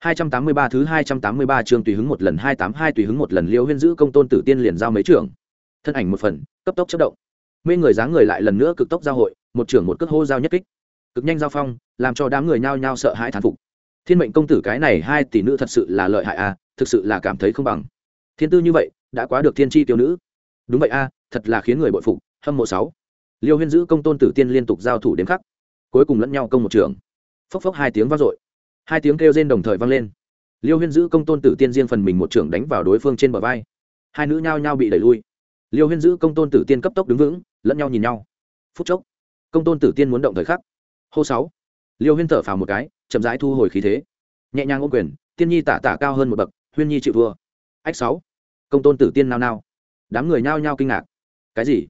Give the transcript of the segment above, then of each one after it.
283 thứ 283 chương tùy hứng một lần 282 tùy hứng một lần Liêu Huyên giữ công tôn tử tiên liền giao mấy trưởng. Thân ảnh một phần, cấp tốc chớp động. Mê người dáng người lại lần nữa cực tốc giao hội, một trưởng một cước hô giao nhất kích. Cực nhanh giao phong, làm cho đám người nhao nhao sợ hãi thán phục. Thiên mệnh công tử cái này hai tỷ nữ thật sự là lợi hại a, thực sự là cảm thấy không bằng. Thiên tư như vậy, đã quá được thiên chi tiểu nữ. Đúng vậy a, thật là khiến người bội phục, hâm mộ sáu. Liêu Huyên giữ công tôn tử tiên liên tục giao thủ đến khắc, cuối cùng lẫn nhau công một trưởng. Phốc phốc hai tiếng vang dội hai tiếng kêu rên đồng thời vang lên. Liêu huyên giữ công tôn tử tiên riêng phần mình một trưởng đánh vào đối phương trên bờ vai. Hai nữ nhao nhao bị đẩy lui. Liêu huyên giữ công tôn tử tiên cấp tốc đứng vững, lẫn nhau nhìn nhau. Phút chốc, công tôn tử tiên muốn động thời khắc. Hô sáu, liêu huyên thở phào một cái, chậm rãi thu hồi khí thế. Nhẹ nhàng ôm quyền, tiên nhi tả tả cao hơn một bậc, huyên nhi chịu thua. Ách sáu, công tôn tử tiên nao nao. Đám người nhao nhao kinh ngạc. Cái gì?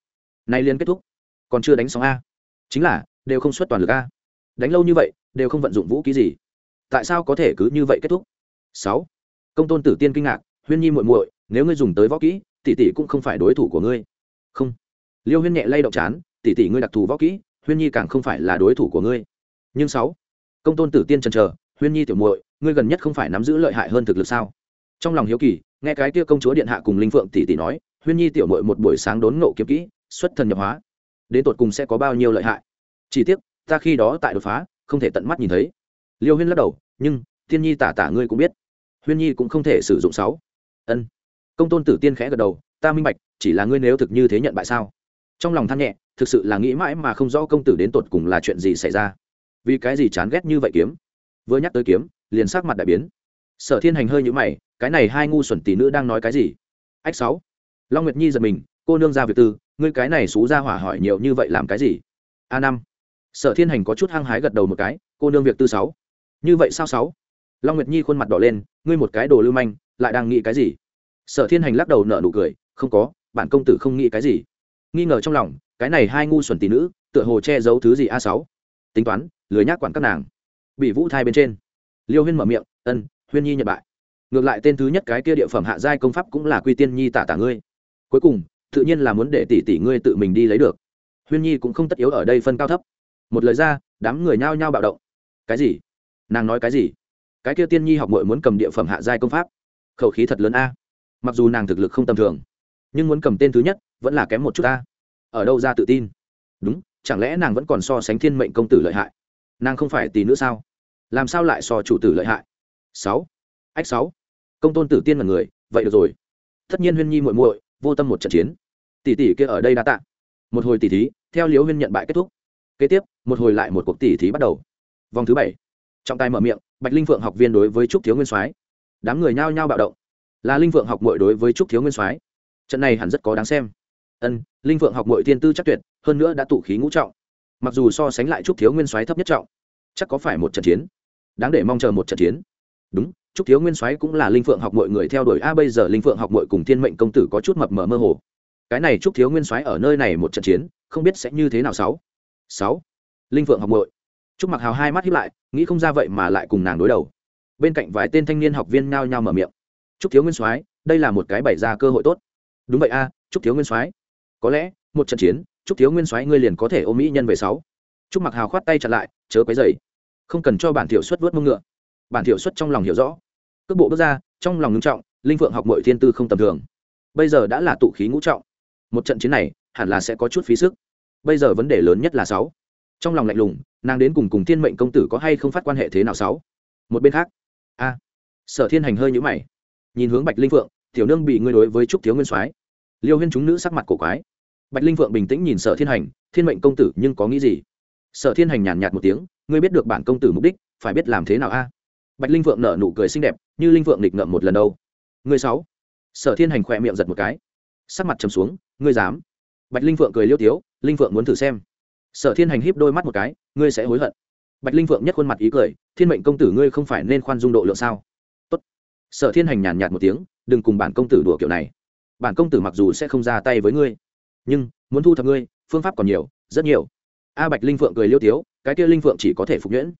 Nay liên kết thúc, còn chưa đánh xong a? Chính là, đều không xuất toàn lực a. Đánh lâu như vậy, đều không vận dụng vũ khí gì tại sao có thể cứ như vậy kết thúc? Sáu. Công tôn tử tiên kinh ngạc, huyên nhi muội muội, nếu ngươi dùng tới võ kỹ, tỷ tỷ cũng không phải đối thủ của ngươi. Không. Liêu huyên nhẹ lay động chán, tỷ tỷ ngươi đặc thù võ kỹ, huyên nhi càng không phải là đối thủ của ngươi. Nhưng sáu. Công tôn tử tiên chần chờ, huyên nhi tiểu muội, ngươi gần nhất không phải nắm giữ lợi hại hơn thực lực sao? Trong lòng hiếu kỳ, nghe cái kia công chúa điện hạ cùng linh phượng tỷ tỷ nói, huyên nhi tiểu muội một buổi sáng đốn ngộ kiếm kỹ, xuất thần nhập hóa. Đến tột cùng sẽ có bao nhiêu lợi hại? Chỉ tiếc, ta khi đó tại đột phá, không thể tận mắt nhìn thấy liêu huyên lắc đầu, nhưng, thiên nhi tả tả ngươi cũng biết. Huyên nhi cũng không thể sử dụng sáu. Ân. Công tôn tử tiên khẽ gật đầu, ta minh bạch, chỉ là ngươi nếu thực như thế nhận bại sao? Trong lòng than nhẹ, thực sự là nghĩ mãi mà không rõ công tử đến tột cùng là chuyện gì xảy ra. Vì cái gì chán ghét như vậy kiếm? Vừa nhắc tới kiếm, liền sắc mặt đại biến. Sở thiên hành hơi nhũ mày, cái này hai ngu xuẩn tỷ nữ đang nói cái gì? Ách, sáu. Long nguyệt nhi giật mình, cô nương ra việc tư, ngươi cái này xú ra hỏa hỏi nhiều như vậy làm cái gì? A năm. Sở thiên hành có chút hăng hái gật đầu một cái, cô nương việc tư sáu như vậy sao sáu? Long nguyệt nhi khuôn mặt đỏ lên, ngươi một cái đồ lưu manh, lại đang nghĩ cái gì? Sở thiên hành lắc đầu nở nụ cười, không có, bản công tử không nghĩ cái gì. Nghi ngờ trong lòng, cái này hai ngu xuẩn tỷ nữ, tựa hồ che giấu thứ gì a sáu? Tính toán, lười nhác quản các nàng. Bị vũ thai bên trên. Liêu huyên mở miệng, ân, huyên nhi nhận bại. Ngược lại tên thứ nhất cái kia địa phẩm hạ giai công pháp cũng là quy tiên nhi tả tả ngươi. Cuối cùng, tự nhiên là muốn để tỷ tỷ ngươi tự mình đi lấy được. Huyên nhi cũng không tất yếu ở đây phân cao thấp. Một lời ra, đám người nhao nhao bạo động. Cái gì? Nàng nói cái gì? Cái kia tiên nhi học mội muốn cầm địa phẩm hạ giai công pháp. Khẩu khí thật lớn a. Mặc dù nàng thực lực không tầm thường, nhưng muốn cầm tên thứ nhất vẫn là kém một chút ta. Ở đâu ra tự tin? Đúng, chẳng lẽ nàng vẫn còn so sánh thiên mệnh công tử lợi hại? Nàng không phải tỷ nữa sao? Làm sao lại so chủ tử lợi hại? Sáu. Ách sáu. Công tôn tử tiên là người, vậy được rồi. Tất nhiên huyên nhi muội muội, vô tâm một trận chiến. Tỷ tỷ kia ở đây đã tạ. Một hồi tỷ thí, theo liễu huyên nhận bại kết thúc. Kế tiếp, một hồi lại một cuộc tỷ thí bắt đầu. Vòng thứ bảy trọng tài mở miệng, bạch linh phượng học viên đối với trúc thiếu nguyên soái. Đám người nhao nhao bạo động. Là linh phượng học mội đối với trúc thiếu nguyên soái. Trận này hẳn rất có đáng xem. Ân, linh phượng học mội thiên tư chắc tuyệt, hơn nữa đã tụ khí ngũ trọng. Mặc dù so sánh lại trúc thiếu nguyên soái thấp nhất trọng, chắc có phải một trận chiến. Đáng để mong chờ một trận chiến. Đúng, trúc thiếu nguyên soái cũng là linh phượng học mọi người theo đuổi. A bây giờ linh phượng học mọi cùng thiên mệnh công tử có chút mập mờ mơ hồ. Cái này trúc thiếu nguyên soái ở nơi này một trận chiến, không biết sẽ như thế nào. Sáu. Sáu. Linh phượng học mội trúc mặc hào hai mắt hiếp lại, nghĩ không ra vậy mà lại cùng nàng đối đầu. Bên cạnh vài tên thanh niên học viên nhao nhao mở miệng. Trúc thiếu nguyên soái, đây là một cái bày ra cơ hội tốt. Đúng vậy a, trúc thiếu nguyên soái. Có lẽ, một trận chiến, trúc thiếu nguyên soái ngươi liền có thể ôm mỹ nhân về sáu. Trúc mặc hào khoát tay chặt lại, chớ quấy dày không cần cho bản thiểu xuất vớt mông ngựa. Bản thiểu xuất trong lòng hiểu rõ. Cước bộ bước ra, trong lòng ngưng trọng, linh phượng học mọi thiên tư không tầm thường. Bây giờ đã là tụ khí ngũ trọng. Một trận chiến này, hẳn là sẽ có chút phí sức. Bây giờ vấn đề lớn nhất là sáu trong lòng lạnh lùng, nàng đến cùng cùng thiên mệnh công tử có hay không phát quan hệ thế nào sáu? Một bên khác, a, sở thiên hành hơi nhũ mày, nhìn hướng bạch linh phượng, tiểu nương bị ngươi đối với trúc thiếu nguyên soái. Liêu huyên chúng nữ sắc mặt cổ quái. Bạch linh phượng bình tĩnh nhìn sở thiên hành, thiên mệnh công tử, nhưng có nghĩ gì? Sở thiên hành nhàn nhạt một tiếng, ngươi biết được bản công tử mục đích, phải biết làm thế nào a? Bạch linh phượng nở nụ cười xinh đẹp, như linh phượng nghịch ngợm một lần đâu. Ngươi sáu? Sở thiên hành khỏe miệng giật một cái, sắc mặt trầm xuống, ngươi dám? Bạch linh phượng cười liêu tiếu, linh phượng muốn thử xem sở thiên hành híp đôi mắt một cái, ngươi sẽ hối hận. Bạch linh phượng nhất khuôn mặt ý cười, thiên mệnh công tử ngươi không phải nên khoan dung độ lượng sao? Tốt. sở thiên hành nhàn nhạt một tiếng, đừng cùng bản công tử đùa kiểu này. Bản công tử mặc dù sẽ không ra tay với ngươi, nhưng muốn thu thập ngươi, phương pháp còn nhiều, rất nhiều. A bạch linh phượng cười liêu tiếu, cái kia linh phượng chỉ có thể phục nhuyễn.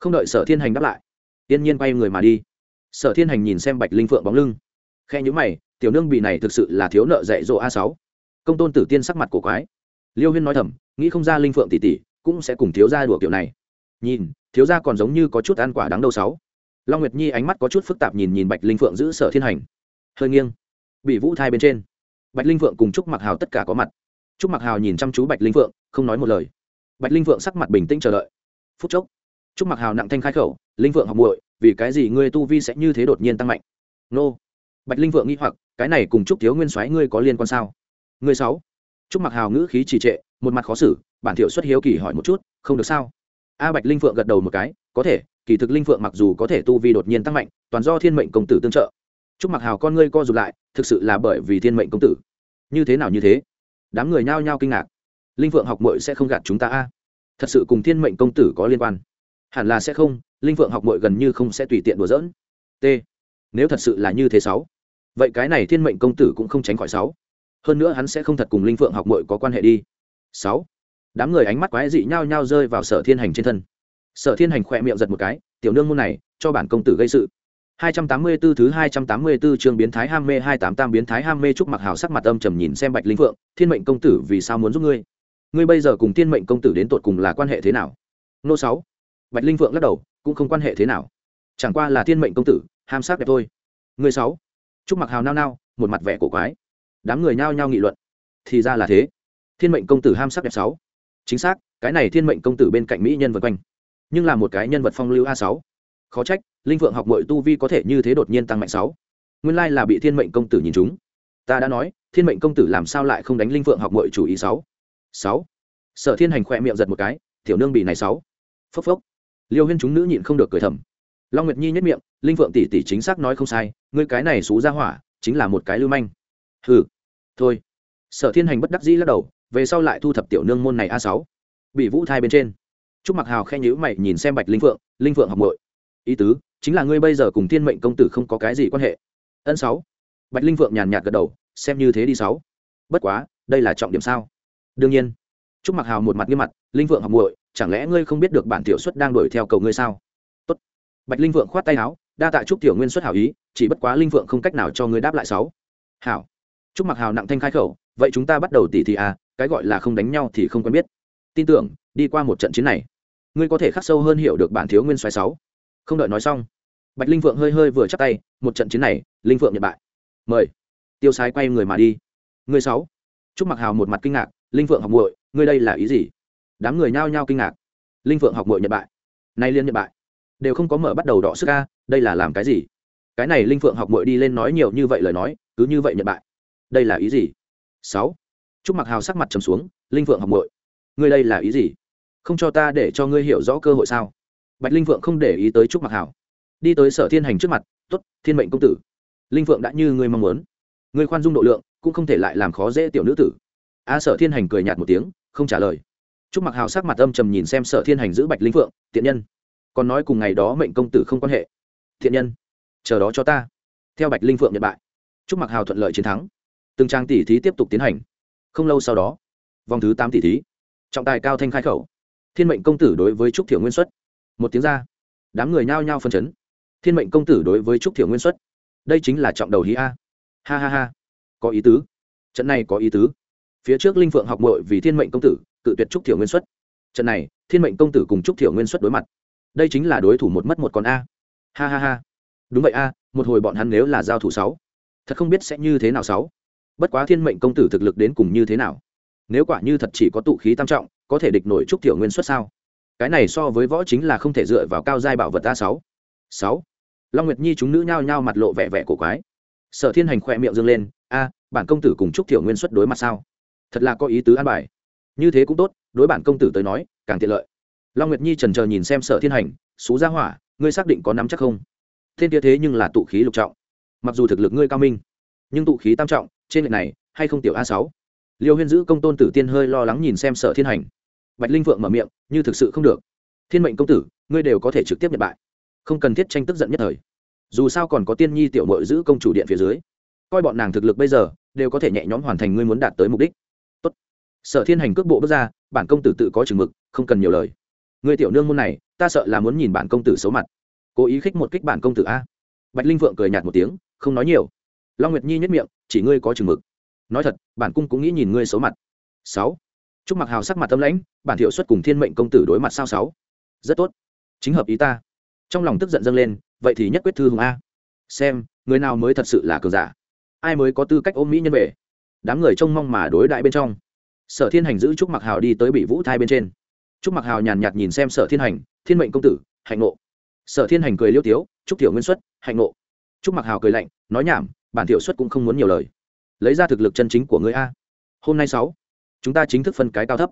Không đợi sở thiên hành đáp lại, tiên nhiên quay người mà đi. Sở thiên hành nhìn xem bạch linh phượng bóng lưng khe nhữ mày, tiểu nương bị này thực sự là thiếu nợ dạy dỗ a sáu. Công tôn tử tiên sắc mặt cổ quái liêu huyên nói thầm, nghĩ không ra linh phượng tỷ tỷ cũng sẽ cùng thiếu gia đùa kiểu này. Nhìn, thiếu gia còn giống như có chút ăn quả đắng đâu sáu. Long nguyệt nhi ánh mắt có chút phức tạp nhìn nhìn bạch linh phượng giữ sở thiên hành. Hơi nghiêng. Bị vũ thai bên trên. Bạch linh phượng cùng trúc mặc hào tất cả có mặt. Trúc mặc hào nhìn chăm chú bạch linh phượng, không nói một lời. Bạch linh phượng sắc mặt bình tĩnh chờ đợi. Phút chốc, trúc mặc hào nặng thanh khai khẩu, linh phượng học muội, vì cái gì ngươi tu vi sẽ như thế đột nhiên tăng mạnh? Nô. Bạch linh phượng nghĩ hoặc, cái này cùng trúc thiếu nguyên soái ngươi có liên quan sao? Ngươi sáu trúc mặc hào ngữ khí trì trệ, một mặt khó xử, bản thiệu xuất hiếu kỳ hỏi một chút, không được sao? A bạch linh phượng gật đầu một cái, có thể, kỳ thực linh phượng mặc dù có thể tu vi đột nhiên tăng mạnh, toàn do thiên mệnh công tử tương trợ. Trúc mặc hào con ngươi co rụt lại, thực sự là bởi vì thiên mệnh công tử. Như thế nào như thế? Đám người nhao nhao kinh ngạc. Linh phượng học muội sẽ không gạt chúng ta a? Thật sự cùng thiên mệnh công tử có liên quan? Hẳn là sẽ không, linh phượng học muội gần như không sẽ tùy tiện đùa giỡn. t, nếu thật sự là như thế sáu? Vậy cái này thiên mệnh công tử cũng không tránh khỏi sáu hơn nữa hắn sẽ không thật cùng linh phượng học mội có quan hệ đi sáu đám người ánh mắt quái dị nhao nhao rơi vào sở thiên hành trên thân sở thiên hành khỏe miệng giật một cái tiểu nương môn này cho bản công tử gây sự 284 thứ 284 chương biến thái ham mê 28 tam biến thái ham mê trúc mặc hào sắc mặt âm trầm nhìn xem Bạch Linh Phượng, Thiên mệnh công tử vì sao muốn giúp ngươi? Ngươi bây giờ cùng Thiên mệnh công tử đến tột cùng là quan hệ thế nào? Nô 6. Bạch Linh Phượng lắc đầu, cũng không quan hệ thế nào. Chẳng qua là Thiên mệnh công tử, ham sắc đẹp thôi. Ngươi 6. Trúc mặc hào nao nao, một mặt vẻ cổ quái. Đám người nhao nhao nghị luận. Thì ra là thế. Thiên mệnh công tử ham sắc đẹp sáu, Chính xác, cái này Thiên mệnh công tử bên cạnh mỹ nhân vật quanh. Nhưng là một cái nhân vật phong lưu a sáu. Khó trách linh vượng học mọi tu vi có thể như thế đột nhiên tăng mạnh sáu. Nguyên lai là bị thiên mệnh công tử nhìn chúng. Ta đã nói thiên mệnh công tử làm sao lại không đánh linh vượng học mọi chủ ý sáu? Sáu. Sở thiên hành khỏe miệng giật một cái tiểu nương bị này sáu. Phốc phốc. Liêu huyên chúng nữ nhịn không được cười thầm. Long nguyệt nhi nhất miệng linh vượng tỷ tỷ chính xác nói không sai ngươi cái này xú ra hỏa chính là một cái lưu manh. Hừ thôi sở thiên hành bất đắc dĩ lắc đầu về sau lại thu thập tiểu nương môn này a sáu bị vũ thai bên trên Trúc Mặc Hào khen nhữ mày nhìn xem Bạch Linh Phượng, Linh Phượng học muội. Ý tứ, chính là ngươi bây giờ cùng Thiên Mệnh công tử không có cái gì quan hệ. Ân sáu. Bạch Linh Phượng nhàn nhạt gật đầu, xem như thế đi sáu. Bất quá, đây là trọng điểm sao? Đương nhiên. Trúc Mặc Hào một mặt nghiêm mặt, Linh Phượng học muội, chẳng lẽ ngươi không biết được bản tiểu xuất đang đuổi theo cầu ngươi sao? Tốt. Bạch Linh Phượng khoát tay áo, đa tạ Trúc tiểu nguyên xuất hảo ý, chỉ bất quá Linh Phượng không cách nào cho ngươi đáp lại sáu. Hảo. Trúc Mặc Hào nặng thanh khai khẩu, vậy chúng ta bắt đầu tỉ thị à, cái gọi là không đánh nhau thì không quen biết. Tin tưởng, đi qua một trận chiến này, ngươi có thể khắc sâu hơn hiểu được bản thiếu nguyên xoáy sáu. Không đợi nói xong bạch linh phượng hơi hơi vừa chắc tay một trận chiến này linh phượng nhận bại. Mời tiêu sái quay người mà đi. Ngươi sáu trúc mặc hào một mặt kinh ngạc linh phượng học muội ngươi đây là ý gì? Đám người nhao nhao kinh ngạc. Linh phượng học muội nhận bại. Nay liên nhận bại. Đều không có mở bắt đầu đọ sức ca đây là làm cái gì? Cái này linh phượng học muội đi lên nói nhiều như vậy lời nói cứ như vậy nhận bại đây là ý gì? Sáu. Trúc mặc hào sắc mặt trầm xuống, linh phượng học muội. Ngươi đây là ý gì? Không cho ta để cho ngươi hiểu rõ cơ hội sao? Bạch linh vượng không để ý tới trúc mặc hào. Đi tới sở thiên hành trước mặt t ố t thiên mệnh công tử. Linh vượng đã như ngươi mong muốn. Ngươi khoan dung độ lượng, cũng không thể lại làm khó dễ tiểu nữ tử. A sở thiên hành cười nhạt một tiếng, không trả lời. Trúc mặc hào sắc mặt âm trầm nhìn xem sở thiên hành giữ bạch linh vượng, tiện nhân, còn nói cùng ngày đó mệnh công tử không quan hệ. Thiện nhân, chờ đó cho ta. Theo bạch linh vượng nhật bại, trúc mặc hào thuận lợi chiến thắng từng trang tỷ thí tiếp tục tiến hành. Không lâu sau đó, vòng thứ tám tỷ thí, trọng tài cao thanh khai khẩu. Thiên mệnh công tử đối với trúc thiểu nguyên xuất. Một tiếng ra, đám người nhao nhao phân chấn. Thiên mệnh công tử đối với trúc thiểu nguyên xuất, đây chính là trọng đầu hí a. Ha ha ha, có ý tứ. Trận này có ý tứ. Phía trước linh phượng học mội vì thiên mệnh công tử, cự tuyệt trúc thiểu nguyên xuất. Trận này, thiên mệnh công tử cùng trúc thiểu nguyên xuất đối mặt. Đây chính là đối thủ một mất một con a. Ha ha ha. Đúng vậy a, một hồi bọn hắn nếu là giao thủ sáu, thật không biết sẽ như thế nào sáu bất quá thiên mệnh công tử thực lực đến cùng như thế nào? Nếu quả như thật chỉ có tụ khí tam trọng, có thể địch nổi trúc tiểu nguyên xuất sao? Cái này so với võ chính là không thể dựa vào cao giai bảo vật a sáu. Sáu. Long nguyệt nhi chúng nữ nhao nhao mặt lộ vẻ vẻ cổ quái. Sở thiên hành khỏe miệng dâng lên, a, bản công tử cùng trúc tiểu nguyên xuất đối mặt sao? Thật là có ý tứ an bài. Như thế cũng tốt, đối bản công tử tới nói, càng tiện lợi. Long nguyệt nhi trần chờ nhìn xem sở thiên hành, xú ra hỏa, ngươi xác định có nắm chắc không? Thiên kia thế nhưng là tụ khí lục trọng. Mặc dù thực lực ngươi cao minh, nhưng tụ khí tam trọng trên lệch này, hay không tiểu a sáu? Liêu huyên giữ công tôn tử tiên hơi lo lắng nhìn xem sở thiên hành. Bạch linh vượng mở miệng, như thực sự không được. Thiên mệnh công tử, ngươi đều có thể trực tiếp nhận bại. Không cần thiết tranh tức giận nhất thời. Dù sao còn có tiên nhi tiểu mội giữ công chủ điện phía dưới. Coi bọn nàng thực lực bây giờ, đều có thể nhẹ nhõm hoàn thành ngươi muốn đạt tới mục đích. Tốt. sở thiên hành cước bộ bước ra, bản công tử tự có chừng mực, không cần nhiều lời. Người tiểu nương môn này, ta sợ là muốn nhìn bản công tử xấu mặt. Cố ý khích một kích bản công tử a. Bạch linh vượng cười nhạt một tiếng, không nói nhiều. Long nguyệt nhi nhất miệng chỉ ngươi có chừng mực. Nói thật, bản cung cũng nghĩ nhìn ngươi xấu mặt. Sáu. Trúc mặc hào sắc mặt tâm lãnh, bản thiệu xuất cùng thiên mệnh công tử đối mặt sao sáu. Rất tốt. Chính hợp ý ta. Trong lòng tức giận dâng lên, vậy thì nhất quyết thư hùng a. Xem, người nào mới thật sự là cường giả? Ai mới có tư cách ôm mỹ nhân về? Đám người trông mong mà đối đại bên trong. Sở thiên hành giữ trúc mặc hào đi tới bị vũ thai bên trên. Trúc mặc hào nhàn nhạt nhìn xem sở thiên hành, thiên mệnh công tử, hạnh ngộ. Sở thiên hành cười liêu tiếu, trúc tiểu nguyên xuất, hạnh ngộ. Trúc mặc hào cười lạnh, nói nhảm bản tiểu xuất cũng không muốn nhiều lời. Lấy ra thực lực chân chính của người a. Hôm nay sáu, chúng ta chính thức phân cái cao thấp.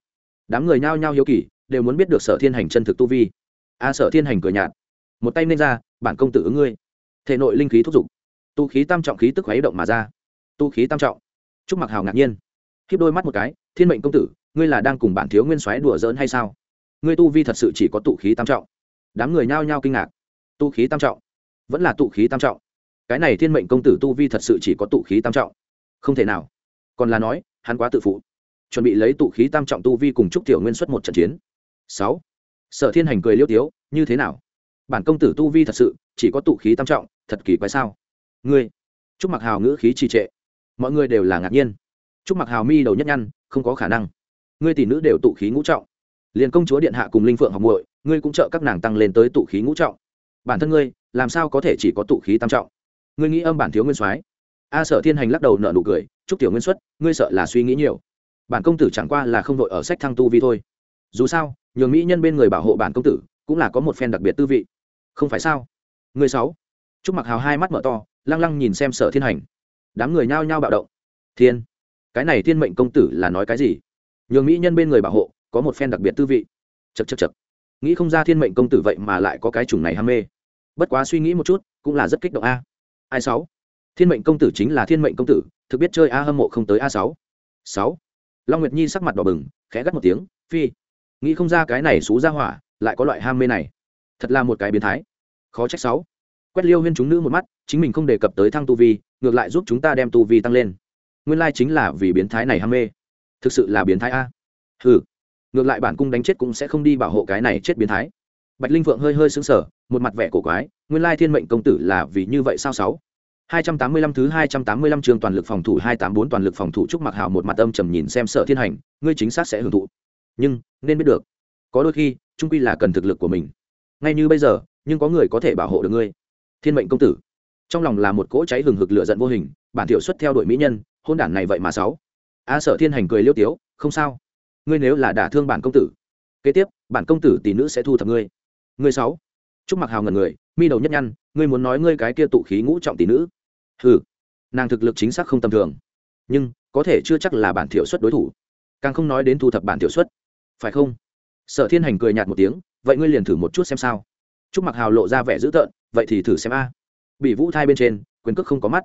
Đám người nhao nhao hiếu kỳ, đều muốn biết được sở thiên hành chân thực tu vi. A, sở thiên hành cười nhạt. Một tay nên ra, bản công tử ứng ngươi. Thể nội linh khí thúc giục. Tu khí tam trọng khí tức khuấy động mà ra. Tu khí tam trọng. Trúc mặc hào ngạc nhiên. Khiếp đôi mắt một cái, thiên mệnh công tử, ngươi là đang cùng bản thiếu nguyên soái đùa giỡn hay sao? Ngươi tu vi thật sự chỉ có tụ khí tam trọng. Đám người nhao nhao kinh ngạc. Tu khí tam trọng. Vẫn là tụ khí tam trọng cái này thiên mệnh công tử tu vi thật sự chỉ có tụ khí tam trọng. Không thể nào. Còn là nói, hắn quá tự phụ. Chuẩn bị lấy tụ khí tam trọng tu vi cùng trúc tiểu nguyên xuất một trận chiến. Sáu. Sở thiên hành cười liêu tiếu, như thế nào? Bản công tử tu vi thật sự chỉ có tụ khí tam trọng, thật kỳ quái sao? Ngươi. Trúc mặc hào ngữ khí trì trệ. Mọi người đều là ngạc nhiên. Trúc mặc hào mi đầu nhất nhăn, không có khả năng. Ngươi tỷ nữ đều tụ khí ngũ trọng. Liền công chúa điện hạ cùng linh phượng học muội, ngươi cũng trợ các nàng tăng lên tới tụ khí ngũ trọng. Bản thân ngươi, làm sao có thể chỉ có tụ khí tam trọng? Ngươi nghĩ âm bản thiếu nguyên soái? A sở thiên hành lắc đầu nợ nụ cười, chúc tiểu nguyên xuất, ngươi sợ là suy nghĩ nhiều. Bản công tử chẳng qua là không đội ở sách thăng tu vi thôi. Dù sao, nhường mỹ nhân bên người bảo hộ bản công tử, cũng là có một phen đặc biệt tư vị. Không phải sao? Người sáu. Chúc mặc hào hai mắt mở to, lăng lăng nhìn xem sở thiên hành. Đám người nhao nhao bạo động. Thiên. Cái này thiên mệnh công tử là nói cái gì? Nhường mỹ nhân bên người bảo hộ, có một phen đặc biệt tư vị. Chật chật chật nghĩ không ra thiên mệnh công tử vậy mà lại có cái chủng này ham mê. Bất quá suy nghĩ một chút, cũng là rất kích động a ai sáu. Thiên mệnh công tử chính là thiên mệnh công tử, thực biết chơi a hâm mộ không tới a sáu. Sáu. Long nguyệt nhi sắc mặt đỏ bừng, khẽ gắt một tiếng, phi, nghĩ không ra cái này xú ra hỏa lại có loại ham mê này. Thật là một cái biến thái. Khó trách sáu. Quét liêu huyên chúng nữ một mắt, chính mình không đề cập tới thăng tu vi, ngược lại giúp chúng ta đem tu vi tăng lên. Nguyên lai chính là vì biến thái này ham mê. Thực sự là biến thái a. Ừ ngược lại bản cung đánh chết cũng sẽ không đi bảo hộ cái này chết biến thái bạch linh vượng hơi hơi xứng sở một mặt vẻ cổ quái nguyên lai thiên mệnh công tử là vì như vậy sao sáu 285 thứ 285 trường toàn lực phòng thủ 284 toàn lực phòng thủ trúc mặc hào một mặt âm trầm nhìn xem Sở Thiên Hành, ngươi chính xác sẽ hưởng thụ. Nhưng, nên biết được, có đôi khi, trung quy là cần thực lực của mình. Ngay như bây giờ, nhưng có người có thể bảo hộ được ngươi. Thiên mệnh công tử. Trong lòng là một cỗ cháy hừng hực lửa giận vô hình, bản tiểu xuất theo đuổi mỹ nhân, hôn đản này vậy mà sáu. A Sở Thiên Hành cười liêu tiếu, không sao. Ngươi nếu là đả thương bản công tử, kế tiếp, bản công tử tỷ nữ sẽ thu thập ngươi. Ngươi sáu. Trúc Mặc Hào ngẩn người, mi đầu nhất nhăn, ngươi muốn nói ngươi cái kia tụ khí ngũ trọng tỷ nữ. Hừ, nàng thực lực chính xác không tầm thường nhưng có thể chưa chắc là bản thiểu xuất đối thủ. Càng không nói đến thu thập bản thiểu xuất. Phải không? Sở thiên hành cười nhạt một tiếng vậy ngươi liền thử một chút xem sao. Trúc mặc hào lộ ra vẻ dữ tợn vậy thì thử xem a. Bị vũ thai bên trên quyền cước không có mắt.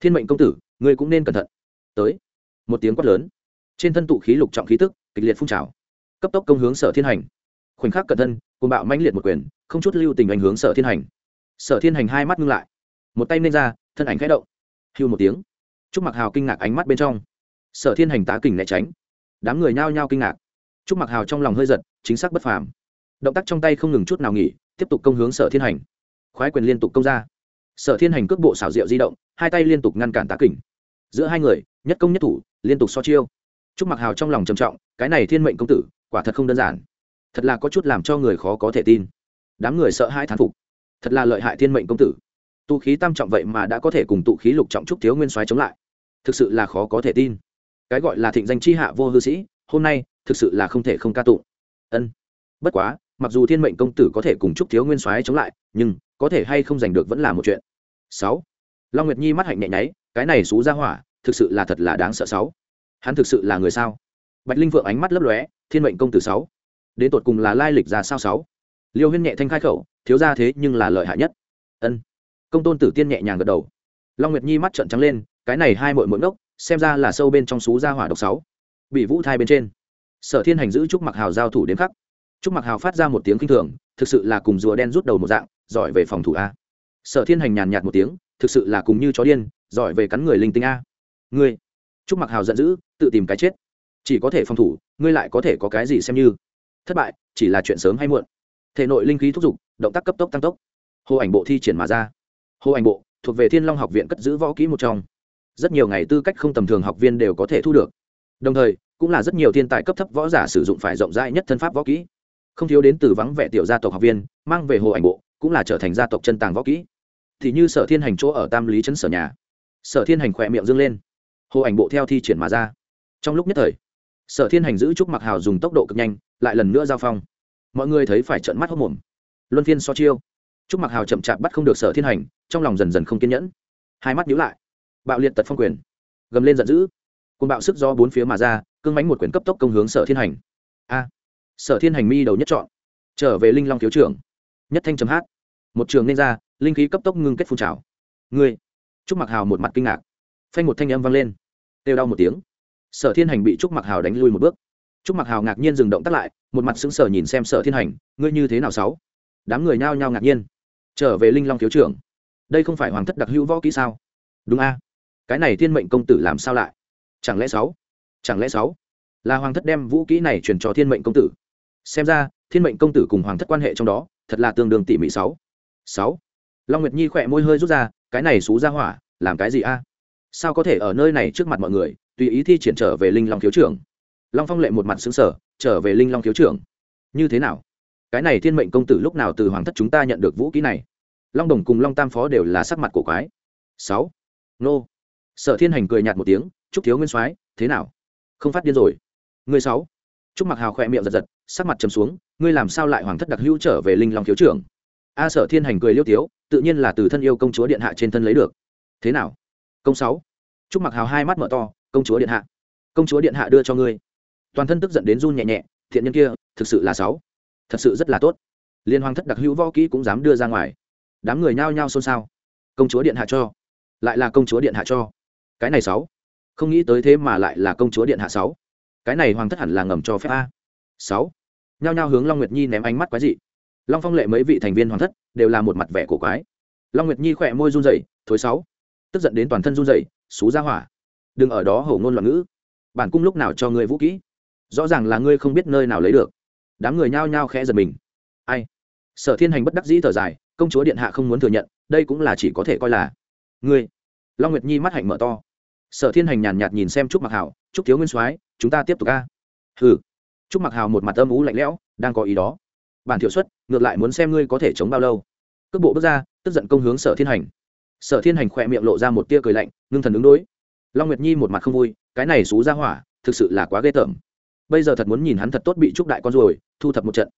Thiên mệnh công tử ngươi cũng nên cẩn thận. Tới. Một tiếng quát lớn. Trên thân tụ khí lục trọng khí tức kịch liệt phun trào. Cấp tốc công hướng sở thiên hành. Khoảnh khắc cẩn thân cùng bạo mãnh liệt một quyền, không chút lưu tình ảnh hướng sở thiên hành. Sở thiên hành hai mắt ngưng lại, một tay nên ra, thân ảnh khẽ động, hưu một tiếng. Trúc mặc hào kinh ngạc ánh mắt bên trong. Sở thiên hành tá kình né tránh. Đám người nhao nhao kinh ngạc. Trúc mặc hào trong lòng hơi giật, chính xác bất phàm. Động tác trong tay không ngừng chút nào nghỉ, tiếp tục công hướng sở thiên hành. Khoái quyền liên tục công ra. Sở thiên hành cước bộ xảo diệu di động, hai tay liên tục ngăn cản tá kình. Giữa hai người, nhất công nhất thủ, liên tục so chiêu. Trúc mặc hào trong lòng trầm trọng, cái này thiên mệnh công tử, quả thật không đơn giản thật là có chút làm cho người khó có thể tin. Đám người sợ hai thán phục. Thật là lợi hại thiên mệnh công tử. Tu khí tam trọng vậy mà đã có thể cùng tụ khí lục trọng trúc thiếu nguyên soái chống lại. Thực sự là khó có thể tin. Cái gọi là thịnh danh chi hạ vô hư sĩ, hôm nay, thực sự là không thể không ca tụng. Ân. Bất quá, mặc dù thiên mệnh công tử có thể cùng trúc thiếu nguyên soái chống lại, nhưng, có thể hay không giành được vẫn là một chuyện. Sáu. Long nguyệt nhi mắt hạnh nhẹ nháy, cái này xú ra hỏa, thực sự là thật là đáng sợ sáu. Hắn thực sự là người sao? Bạch linh vượng ánh mắt lấp lóe, thiên mệnh công tử sáu đến tột cùng là lai lịch ra sao sáu? Liêu huyên nhẹ thanh khai khẩu, thiếu ra thế nhưng là lợi hại nhất. Ân. Công tôn tử tiên nhẹ nhàng gật đầu. Long nguyệt nhi mắt trợn trắng lên, cái này hai mội mội ngốc, xem ra là sâu bên trong xú gia hỏa độc sáu. Bị vũ thai bên trên. Sở thiên hành giữ trúc mặc hào giao thủ đến khắc. Trúc mặc hào phát ra một tiếng k i n h thường, thực sự là cùng rùa đen rút đầu một dạng, giỏi về phòng thủ a. Sở thiên hành nhàn nhạt một tiếng, thực sự là cùng như chó điên, giỏi về cắn người linh tinh a. Ngươi. Trúc mặc hào giận dữ, tự tìm cái chết. Chỉ có thể phòng thủ, ngươi lại có thể có cái gì xem như thất bại, chỉ là chuyện sớm hay muộn. Thể nội linh khí thúc giục, động tác cấp tốc tăng tốc. Hồ ảnh bộ thi triển mà ra. Hồ ảnh bộ, thuộc về thiên long học viện cất giữ võ kỹ một trong. Rất nhiều ngày tư cách không tầm thường học viên đều có thể thu được. Đồng thời, cũng là rất nhiều thiên tài cấp thấp võ giả sử dụng phải rộng rãi nhất thân pháp võ kỹ. Không thiếu đến từ vắng vẻ tiểu gia tộc học viên, mang về hồ ảnh bộ, cũng là trở thành gia tộc chân tàng võ kỹ. Thì như sở thiên hành chỗ ở tam lý trấn sở nhà. Sở thiên hành khỏe miệng dâng lên. Hồ ảnh bộ theo thi triển mà ra. Trong lúc nhất thời sở thiên hành giữ trúc mặc hào dùng tốc độ cực nhanh, lại lần nữa giao phong. Mọi người thấy phải trợn mắt hốc mồm. Luân phiên so chiêu. Trúc mặc hào chậm chạp bắt không được sở thiên hành, trong lòng dần dần không kiên nhẫn. Hai mắt nhíu lại. Bạo liệt tật phong quyền. Gầm lên giận dữ. Côn bạo sức do bốn phía mà ra, cương mánh một quyền cấp tốc công hướng sở thiên hành. A. Sở thiên hành mi đầu nhất chọn trở về linh long thiếu trưởng. Nhất thanh chấm hát. Một trường nên ra, linh khí cấp tốc ngưng kết phun trào. Ngươi. Trúc mặc hào một mặt kinh ngạc. Phanh một thanh âm vang lên. Têu đau một tiếng sở thiên hành bị trúc mặc hào đánh lui một bước. Trúc mặc hào ngạc nhiên dừng động tắt lại, một mặt sững sờ nhìn xem sở thiên hành, ngươi như thế nào sáu? Đám người nhao nhao ngạc nhiên. Trở về linh long thiếu trưởng. Đây không phải hoàng thất đặc hữu võ kỹ sao? Đúng a. Cái này thiên mệnh công tử làm sao lại? Chẳng lẽ sáu? Chẳng lẽ sáu? Là hoàng thất đem vũ kỹ này truyền cho thiên mệnh công tử. Xem ra, thiên mệnh công tử cùng hoàng thất quan hệ trong đó, thật là tương đương tỉ mỉ sáu. Sáu? Long nguyệt nhi khỏe môi hơi rút ra, cái này xú ra hỏa, làm cái gì a? Sao có thể ở nơi này trước mặt mọi người tùy ý thi triển trở về linh long thiếu trưởng. Long phong lệ một mặt xứng sở trở về linh long thiếu trưởng? Như thế nào? Cái này thiên mệnh công tử lúc nào từ hoàng thất chúng ta nhận được vũ kỹ này? Long đồng cùng long tam phó đều là sắc mặt cổ quái. Sáu. Nô. Sở thiên hành cười nhạt một tiếng chúc thiếu nguyên soái, thế nào? Không phát điên rồi. Người sáu. Chúc mặc hào khỏe miệng giật giật, sắc mặt trầm xuống, ngươi làm sao lại hoàng thất đặc hữu trở về linh long thiếu trưởng? A sở thiên hành cười liêu tiếu, tự nhiên là từ thân yêu công chúa điện hạ trên thân lấy được. Thế nào? Công sáu. Chúc mặc hào hai mắt mở to công chúa điện hạ. Công chúa điện hạ đưa cho ngươi. Toàn thân tức giận đến run nhẹ nhẹ, thiện nhân kia, thực sự là sáu. Thật sự rất là tốt. Liên hoàng thất đặc hữu võ kỹ cũng dám đưa ra ngoài. Đám người nhao nhao xôn xao. Công chúa điện hạ cho. Lại là công chúa điện hạ cho. Cái này sáu. Không nghĩ tới thế mà lại là công chúa điện hạ sáu. Cái này hoàng thất hẳn là ngầm cho phép a. Sáu. Nhao nhao hướng long nguyệt nhi ném ánh mắt quái dị. Long phong lệ mấy vị thành viên hoàng thất đều là một mặt vẻ cổ quái. Long nguyệt nhi khỏe môi run rẩy thối sáu. Tức giận đến toàn thân run rẩy, xú ra hỏa đừng ở đó hổ ngôn loạn ngữ. Bản cung lúc nào cho ngươi vũ kỹ? Rõ ràng là ngươi không biết nơi nào lấy được. Đám người nhao nhao khẽ giật mình. Ai? Sở thiên hành bất đắc dĩ thở dài, công chúa điện hạ không muốn thừa nhận, đây cũng là chỉ có thể coi là ngươi. Long nguyệt nhi mắt hạnh mở to. Sở thiên hành nhàn nhạt nhìn xem trúc mặc hảo, trúc thiếu nguyên soái, chúng ta tiếp tục ca hừ. Trúc mặc hào một mặt âm ú lạnh lẽo, đang có ý đó. Bản thiệu xuất, ngược lại muốn xem ngươi có thể chống bao lâu. Cước bộ bước ra, tức giận công hướng sở thiên hành. Sở thiên hành khỏe miệng lộ ra một tia cười lạnh, ngưng thần ứng đối long nguyệt nhi một mặt không vui, cái này xú ra hỏa, thực sự là quá ghê tởm. Bây giờ thật muốn nhìn hắn thật tốt bị trúc đại con rồi thu thập một trận.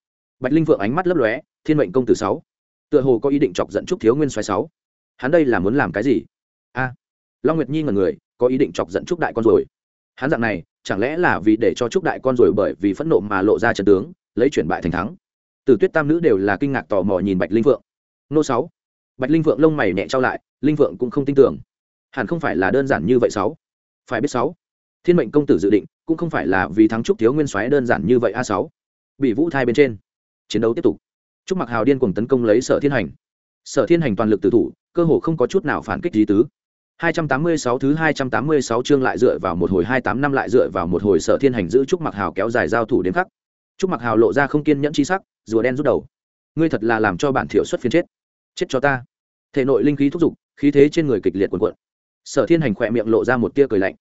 Bạch linh vượng ánh mắt lấp lóe, thiên mệnh công tử sáu. Tựa hồ có ý định chọc giận trúc thiếu nguyên xoáy sáu. Hắn đây là muốn làm cái gì? A. Long nguyệt nhi ngần người, có ý định chọc giận trúc đại con rồi hắn dạng này, chẳng lẽ là vì để cho trúc đại con rồi bởi vì phẫn nộ mà lộ ra trận tướng, lấy chuyển bại thành thắng? Từ tuyết tam nữ đều là kinh ngạc tò mò nhìn bạch linh vượng nô sáu. Bạch linh vượng lông mày nhẹ trao lại, linh vượng cũng không tin tưởng hẳn không phải là đơn giản như vậy sáu phải biết sáu thiên mệnh công tử dự định cũng không phải là vì thắng trúc thiếu nguyên soái đơn giản như vậy a sáu bị vũ thai bên trên chiến đấu tiếp tục trúc mặc hào điên cùng tấn công lấy sở thiên hành sở thiên hành toàn lực tử thủ cơ hồ không có chút nào phản kích lý tứ 286 thứ 286 chương lại dựa vào một hồi 28 năm lại dựa vào một hồi Sở Thiên Hành giữ Trúc Mặc Hào kéo dài giao thủ đến khắc. Trúc Mặc Hào lộ ra không kiên nhẫn chi sắc, rùa đen rút đầu. Ngươi thật là làm cho bản thiểu xuất phiên chết. Chết cho ta. Thể nội linh khí thúc dục, khí thế trên người kịch liệt cuộn cuộn. Sở Thiên Hành khỏe miệng lộ ra một tia cười lạnh.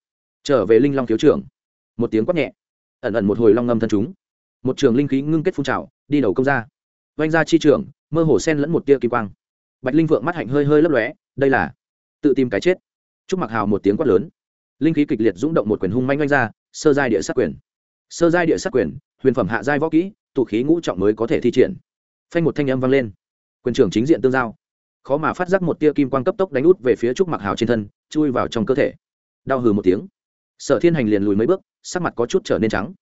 Trở về Linh Long thiếu trưởng. Một tiếng quát nhẹ. Ẩn ẩn một hồi long ngâm thân chúng. Một trường linh khí ngưng kết phun trào, đi đầu công ra. vanh ra chi trưởng, mơ hồ xen lẫn một tia kỳ quang. Bạch Linh vượng mắt hạnh hơi hơi lấp lóe, đây là tự tìm cái chết trúc mặc hào một tiếng quát lớn linh khí kịch liệt rung động một quyền hung manh oanh ra sơ giai địa sát quyền sơ giai địa sát quyền huyền phẩm hạ giai võ kỹ tụ khí ngũ trọng mới có thể thi triển phanh một thanh âm vang lên quyền trưởng chính diện tương giao khó mà phát giác một tia kim quang cấp tốc đánh út về phía trúc mặc hào trên thân, chui vào trong cơ thể. Đau hừ một tiếng. Sở thiên hành liền lùi mấy bước, sắc mặt có chút trở nên trắng.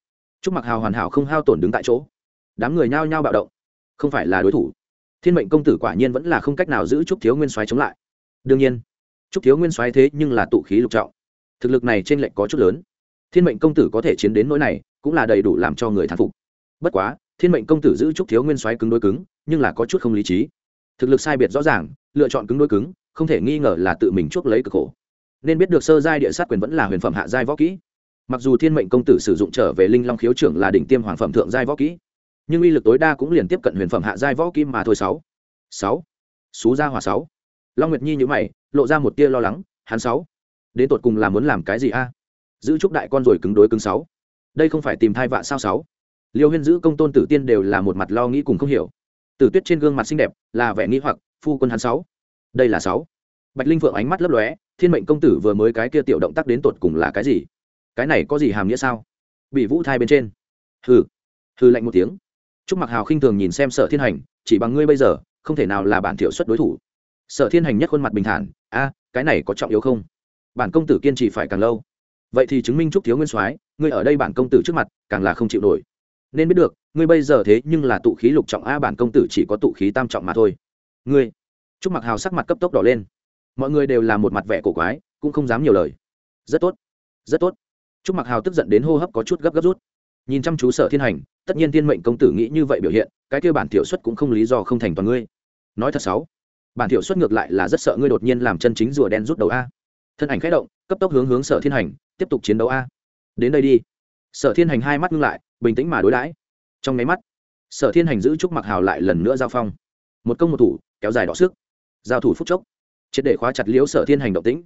Trúc mặc hào hoàn hảo không hao tổn đứng tại chỗ. Đám người nhao nhao bạo động. Không phải là đối thủ. Thiên mệnh công tử quả nhiên vẫn là không cách nào giữ trúc thiếu nguyên soái chống lại. Đương nhiên, Trúc thiếu nguyên soái thế nhưng là tụ khí lục trọng. Thực lực này trên lệnh có chút lớn. Thiên mệnh công tử có thể chiến đến nỗi này, cũng là đầy đủ làm cho người thán phục. Bất quá, thiên mệnh công tử giữ Trúc thiếu nguyên soái cứng đối cứng, nhưng là có chút không lý trí thực lực sai biệt rõ ràng, lựa chọn cứng đối cứng, không thể nghi ngờ là tự mình chuốc lấy cực khổ. Nên biết được sơ giai địa sát quyền vẫn là huyền phẩm hạ giai võ kỹ. Mặc dù thiên mệnh công tử sử dụng trở về linh long khiếu trưởng là đỉnh tiêm hoàng phẩm thượng giai võ kỹ, nhưng uy lực tối đa cũng liền tiếp cận huyền phẩm hạ giai võ kỹ mà thôi sáu. Sáu. Xú gia hòa sáu. Long nguyệt nhi nhữ mày, lộ ra một tia lo lắng, hắn sáu. Đến tột cùng là muốn làm cái gì a? Giữ trúc đại con rồi cứng đối cứng sáu. Đây không phải tìm thai vạ sao sáu? Liêu huyên giữ công tôn tử tiên đều là một mặt lo nghĩ cùng không hiểu tử tuyết trên gương mặt xinh đẹp, là vẻ nghi hoặc, phu quân hắn sáu. Đây là sáu. Bạch linh vượng ánh mắt lấp lóe, thiên mệnh công tử vừa mới cái kia tiểu động tác đến tột cùng là cái gì? Cái này có gì hàm nghĩa sao? Bị vũ thai bên trên. Hừ. Hừ lạnh một tiếng. Trúc mặc hào khinh thường nhìn xem sở thiên hành, chỉ bằng ngươi bây giờ, không thể nào là bản tiểu xuất đối thủ. Sở thiên hành nhất khuôn mặt bình thản, a, cái này có trọng yếu không? Bản công tử kiên trì phải càng lâu. Vậy thì chứng minh trúc thiếu nguyên soái, ngươi ở đây bản công tử trước mặt, càng là không chịu nổi nên biết được, ngươi bây giờ thế nhưng là tụ khí lục trọng a bản công tử chỉ có tụ khí tam trọng mà thôi. Ngươi. Trúc mặc hào sắc mặt cấp tốc đỏ lên. Mọi người đều là một mặt vẻ cổ quái, cũng không dám nhiều lời. Rất tốt rất tốt. Trúc mặc hào tức giận đến hô hấp có chút gấp gấp rút. Nhìn chăm chú sở thiên hành, tất nhiên thiên mệnh công tử nghĩ như vậy biểu hiện, cái kêu bản tiểu xuất cũng không lý do không thành toàn ngươi. Nói thật xấu, bản tiểu xuất ngược lại là rất sợ ngươi đột nhiên làm chân chính rùa đen rút đầu a. Thân ảnh khẽ động, cấp tốc hướng hướng sở thiên hành, tiếp tục chiến đấu a. Đến đây đi. Sở thiên hành hai mắt ngưng lại bình tĩnh mà đối đãi. Trong máy mắt, sở thiên hành giữ trúc mặc hào lại lần nữa giao phong. Một công một thủ, kéo dài đỏ sức. Giao thủ phúc chốc, triệt để khóa chặt liễu sở thiên hành động tĩnh.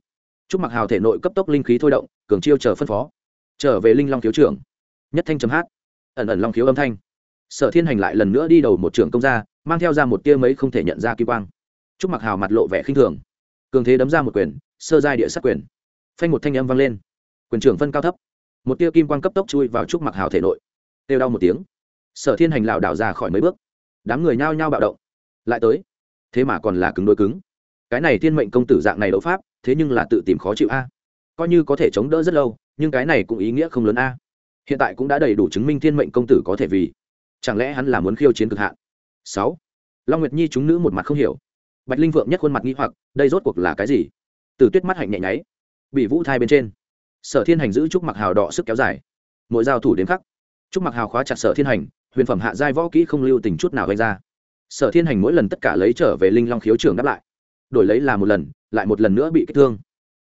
Trúc mặc hào thể nội cấp tốc linh khí thôi động, cường chiêu chờ phân phó. Trở về linh long thiếu trưởng. Nhất thanh chấm hát. Ẩn ẩn long thiếu âm thanh. Sở thiên hành lại lần nữa đi đầu một trưởng công gia, mang theo ra một tia mấy không thể nhận ra kỳ quang. Trúc mặc hào mặt lộ vẻ khinh thường. Cường thế đấm ra một quyền, sơ giai địa sát quyền. Phanh một thanh âm vang lên. Quyền trưởng phân cao thấp. Một tia kim quang cấp tốc chui vào trúc mặc hào thể nội kêu đau một tiếng. Sở thiên hành lảo đảo ra khỏi mấy bước. Đám người nhao nhao bạo động. Lại tới. Thế mà còn là cứng đôi cứng. Cái này thiên mệnh công tử dạng này đấu pháp, thế nhưng là tự tìm khó chịu a. Coi như có thể chống đỡ rất lâu, nhưng cái này cũng ý nghĩa không lớn a. Hiện tại cũng đã đầy đủ chứng minh thiên mệnh công tử có thể vì. Chẳng lẽ hắn là muốn khiêu chiến cực hạn? Sáu. Long nguyệt nhi chúng nữ một mặt không hiểu. Bạch linh vượng nhất khuôn mặt nghi hoặc, đây rốt cuộc là cái gì? Từ tuyết mắt hạnh nhẹ nháy, bị vũ thai bên trên. Sở thiên hành giữ trúc mặc hào đỏ sức kéo dài. Mỗi giao thủ đến khắc chúc mặc hào khóa chặt sở thiên hành, huyền phẩm hạ giai võ kỹ không lưu tình chút nào gây ra. Sở thiên hành mỗi lần tất cả lấy trở về linh long khiếu trường đáp lại. Đổi lấy là một lần, lại một lần nữa bị kích thương.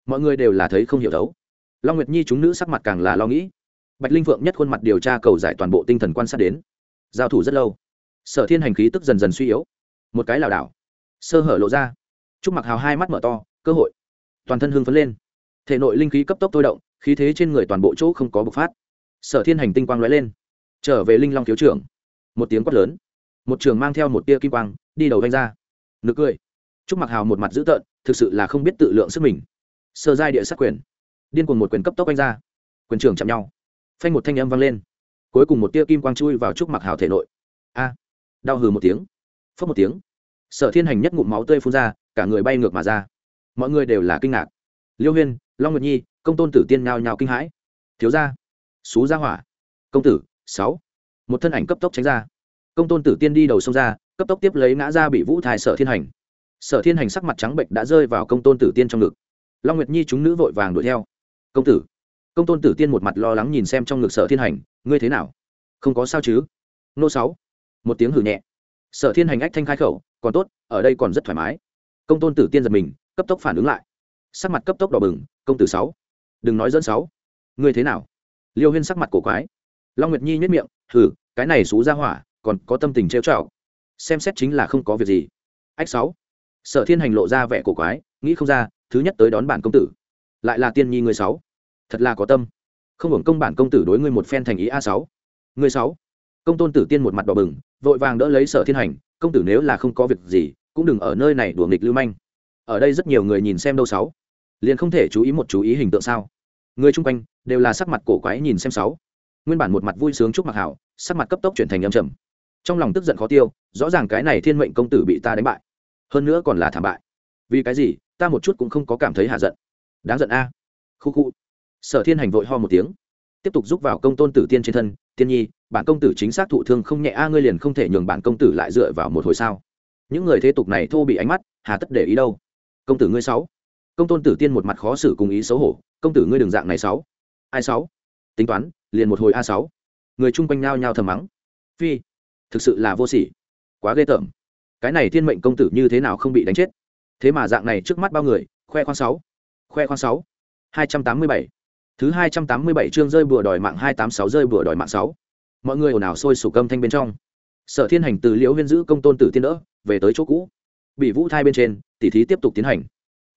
Mọi người đều là thấy không hiểu thấu. Long nguyệt nhi chúng nữ sắc mặt càng là lo nghĩ. Bạch linh phượng nhất khuôn mặt điều tra cầu giải toàn bộ tinh thần quan sát đến. Giao thủ rất lâu. Sở thiên hành khí tức dần dần suy yếu. Một cái lảo đảo. Sơ hở lộ ra. Trúc mặc hào hai mắt mở to, cơ hội. Toàn thân hưng phấn lên. Thể nội linh khí cấp tốc tôi động, khí thế trên người toàn bộ chỗ không có bộc phát sở thiên hành tinh quang lóe lên. Trở về linh long thiếu trưởng. Một tiếng quát lớn. Một trường mang theo một tia kim quang, đi đầu vanh ra. Nực cười. Trúc mặc hào một mặt dữ tợn, thực sự là không biết tự lượng sức mình. Sơ giai địa sát quyền. Điên cuồng một quyền cấp tốc vanh ra. Quyền trưởng chạm nhau. Phanh một thanh âm vang lên. Cuối cùng một tia kim quang chui vào trúc mặc hào thể nội. A. Đau hừ một tiếng. Phớt một tiếng. Sở thiên hành nhất ngụm máu tươi phun ra, cả người bay ngược mà ra. Mọi người đều là kinh ngạc. Liêu huyên, long nguyệt nhi, công tôn tử tiên nhao nhao kinh hãi. Thiếu gia xú ra hỏa. Công tử, sáu. Một thân ảnh cấp tốc tránh ra. Công tôn tử tiên đi đầu sông ra, cấp tốc tiếp lấy ngã ra bị vũ thai sở thiên hành. Sở thiên hành sắc mặt trắng bệnh đã rơi vào công tôn tử tiên trong ngực. Long nguyệt nhi chúng nữ vội vàng đuổi theo. Công tử. Công tôn tử tiên một mặt lo lắng nhìn xem trong ngực sở thiên hành, ngươi thế nào? Không có sao chứ? Nô sáu. Một tiếng hử nhẹ. Sở thiên hành ách thanh khai khẩu, còn tốt, ở đây còn rất thoải mái. Công tôn tử tiên giật mình, cấp tốc phản ứng lại. Sắc mặt cấp tốc đỏ bừng, công tử sáu. Đừng nói dẫn sáu. Ngươi thế nào? Liêu huyên sắc mặt cổ quái. Long nguyệt nhi nhất miệng, hừ, cái này xú ra hỏa, còn có tâm tình trêu trạo xem xét chính là không có việc gì. Ách sáu. Sở thiên hành lộ ra vẻ cổ quái, nghĩ không ra, thứ nhất tới đón bản công tử, lại là tiên nhi người sáu. Thật là có tâm. Không hưởng công bản công tử đối ngươi một phen thành ý a sáu. Người sáu. Công tôn tử tiên một mặt đỏ bừng, vội vàng đỡ lấy sở thiên hành, công tử nếu là không có việc gì, cũng đừng ở nơi này đùa nghịch lưu manh. Ở đây rất nhiều người nhìn xem đâu sáu. Liền không thể chú ý một chú ý hình tượng sao? Người chung quanh đều là sắc mặt cổ quái nhìn xem sáu. Nguyên bản một mặt vui sướng chúc mặc hảo, sắc mặt cấp tốc chuyển thành âm trầm. Trong lòng tức giận khó tiêu, rõ ràng cái này thiên mệnh công tử bị ta đánh bại. Hơn nữa còn là thảm bại. Vì cái gì, ta một chút cũng không có cảm thấy hạ giận. Đáng giận a. Khu khu. Sở thiên hành vội ho một tiếng. Tiếp tục giúp vào công tôn tử tiên trên thân, tiên nhi, bản công tử chính xác thụ thương không nhẹ a, ngươi liền không thể nhường bản công tử lại dựa vào một hồi sao? Những người thế tục này thô bị ánh mắt, hà tất để ý đâu? Công tử ngươi sáu. Công tôn tử tiên một mặt khó xử cùng ý xấu hổ công tử ngươi đường dạng này sáu. Ai sáu? Tính toán, liền một hồi a sáu. Người chung quanh nhao nhao thầm mắng. Phi, thực sự là vô sỉ. Quá ghê tởm. Cái này thiên mệnh công tử như thế nào không bị đánh chết? Thế mà dạng này trước mắt bao người, khoe khoang sáu. Khoe khoang sáu. Hai trăm tám mươi bảy. Thứ hai trăm tám mươi bảy chương rơi bừa đòi mạng hai tám sáu rơi bừa đòi mạng sáu. Mọi người ồn ào sôi sục câm thanh bên trong. Sở thiên hành từ liễu huyên giữ công tôn tử tiên đỡ, về tới chỗ cũ. Bị vũ thai bên trên, tỉ thí tiếp tục tiến hành.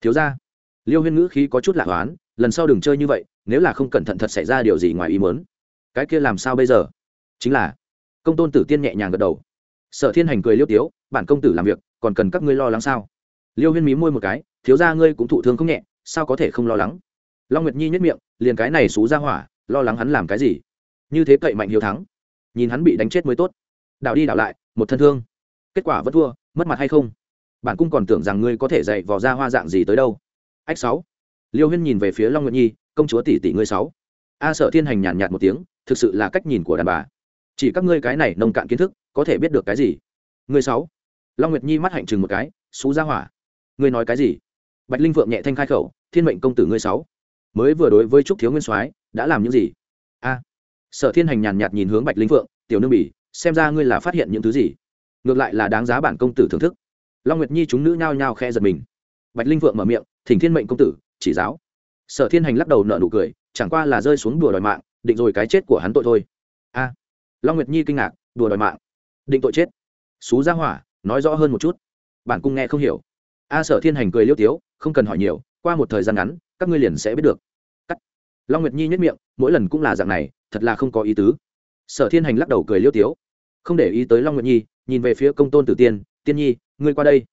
Thiếu ra liêu huyên ngữ khí có chút lạc hoán lần sau đừng chơi như vậy, nếu là không cẩn thận thật xảy ra điều gì ngoài ý muốn. Cái kia làm sao bây giờ? Chính là, công tôn tử tiên nhẹ nhàng gật đầu. Sở thiên hành cười liêu tiếu, bản công tử làm việc, còn cần các ngươi lo lắng sao? Liêu huyên mí môi một cái, thiếu ra ngươi cũng thụ thương không nhẹ, sao có thể không lo lắng? Long nguyệt nhi nhất miệng, liền cái này xú ra hỏa, lo lắng hắn làm cái gì? Như thế cậy mạnh hiếu thắng, nhìn hắn bị đánh chết mới tốt. Đảo đi đảo lại, một thân thương. Kết quả vẫn thua, mất mặt hay không? Bản cung còn tưởng rằng ngươi có thể dạy vò ra hoa dạng gì tới đâu. Ách sáu liêu huyên nhìn về phía long nguyệt nhi, công chúa tỷ tỷ ngươi sáu. A sợ thiên hành nhàn nhạt một tiếng, thực sự là cách nhìn của đàn bà. Chỉ các ngươi cái này nông cạn kiến thức, có thể biết được cái gì? Ngươi sáu. Long nguyệt nhi mắt hạnh chừng một cái xú ra hỏa, ngươi nói cái gì? Bạch linh vượng nhẹ thanh khai khẩu, thiên mệnh công tử ngươi sáu, mới vừa đối với trúc thiếu nguyên soái, đã làm những gì? A. Sở thiên hành nhàn nhạt nhìn hướng bạch linh vượng tiểu nương bỉ, xem ra ngươi là phát hiện những thứ gì? Ngược lại là đáng giá bản công tử thưởng thức. Long nguyệt nhi chúng nữ nhao nhao khe giật mình. Bạch linh vượng mở miệng, thỉnh thiên mệnh công tử chỉ giáo. Sở thiên hành lắc đầu nợ nụ cười, chẳng qua là rơi xuống đùa đòi mạng, định rồi cái chết của hắn tội thôi. A. Long nguyệt nhi kinh ngạc, đùa đòi mạng. Định tội chết. Xú ra hỏa, nói rõ hơn một chút. Bản cung nghe không hiểu. A sở thiên hành cười liêu tiếu, không cần hỏi nhiều, qua một thời gian ngắn, các ngươi liền sẽ biết được. Cắt. Long nguyệt nhi nhất miệng, mỗi lần cũng là dạng này, thật là không có ý tứ. Sở thiên hành lắc đầu cười liêu tiếu. Không để ý tới long nguyệt nhi, nhìn về phía công tôn tử tiên tiên nhi, ngươi qua đây.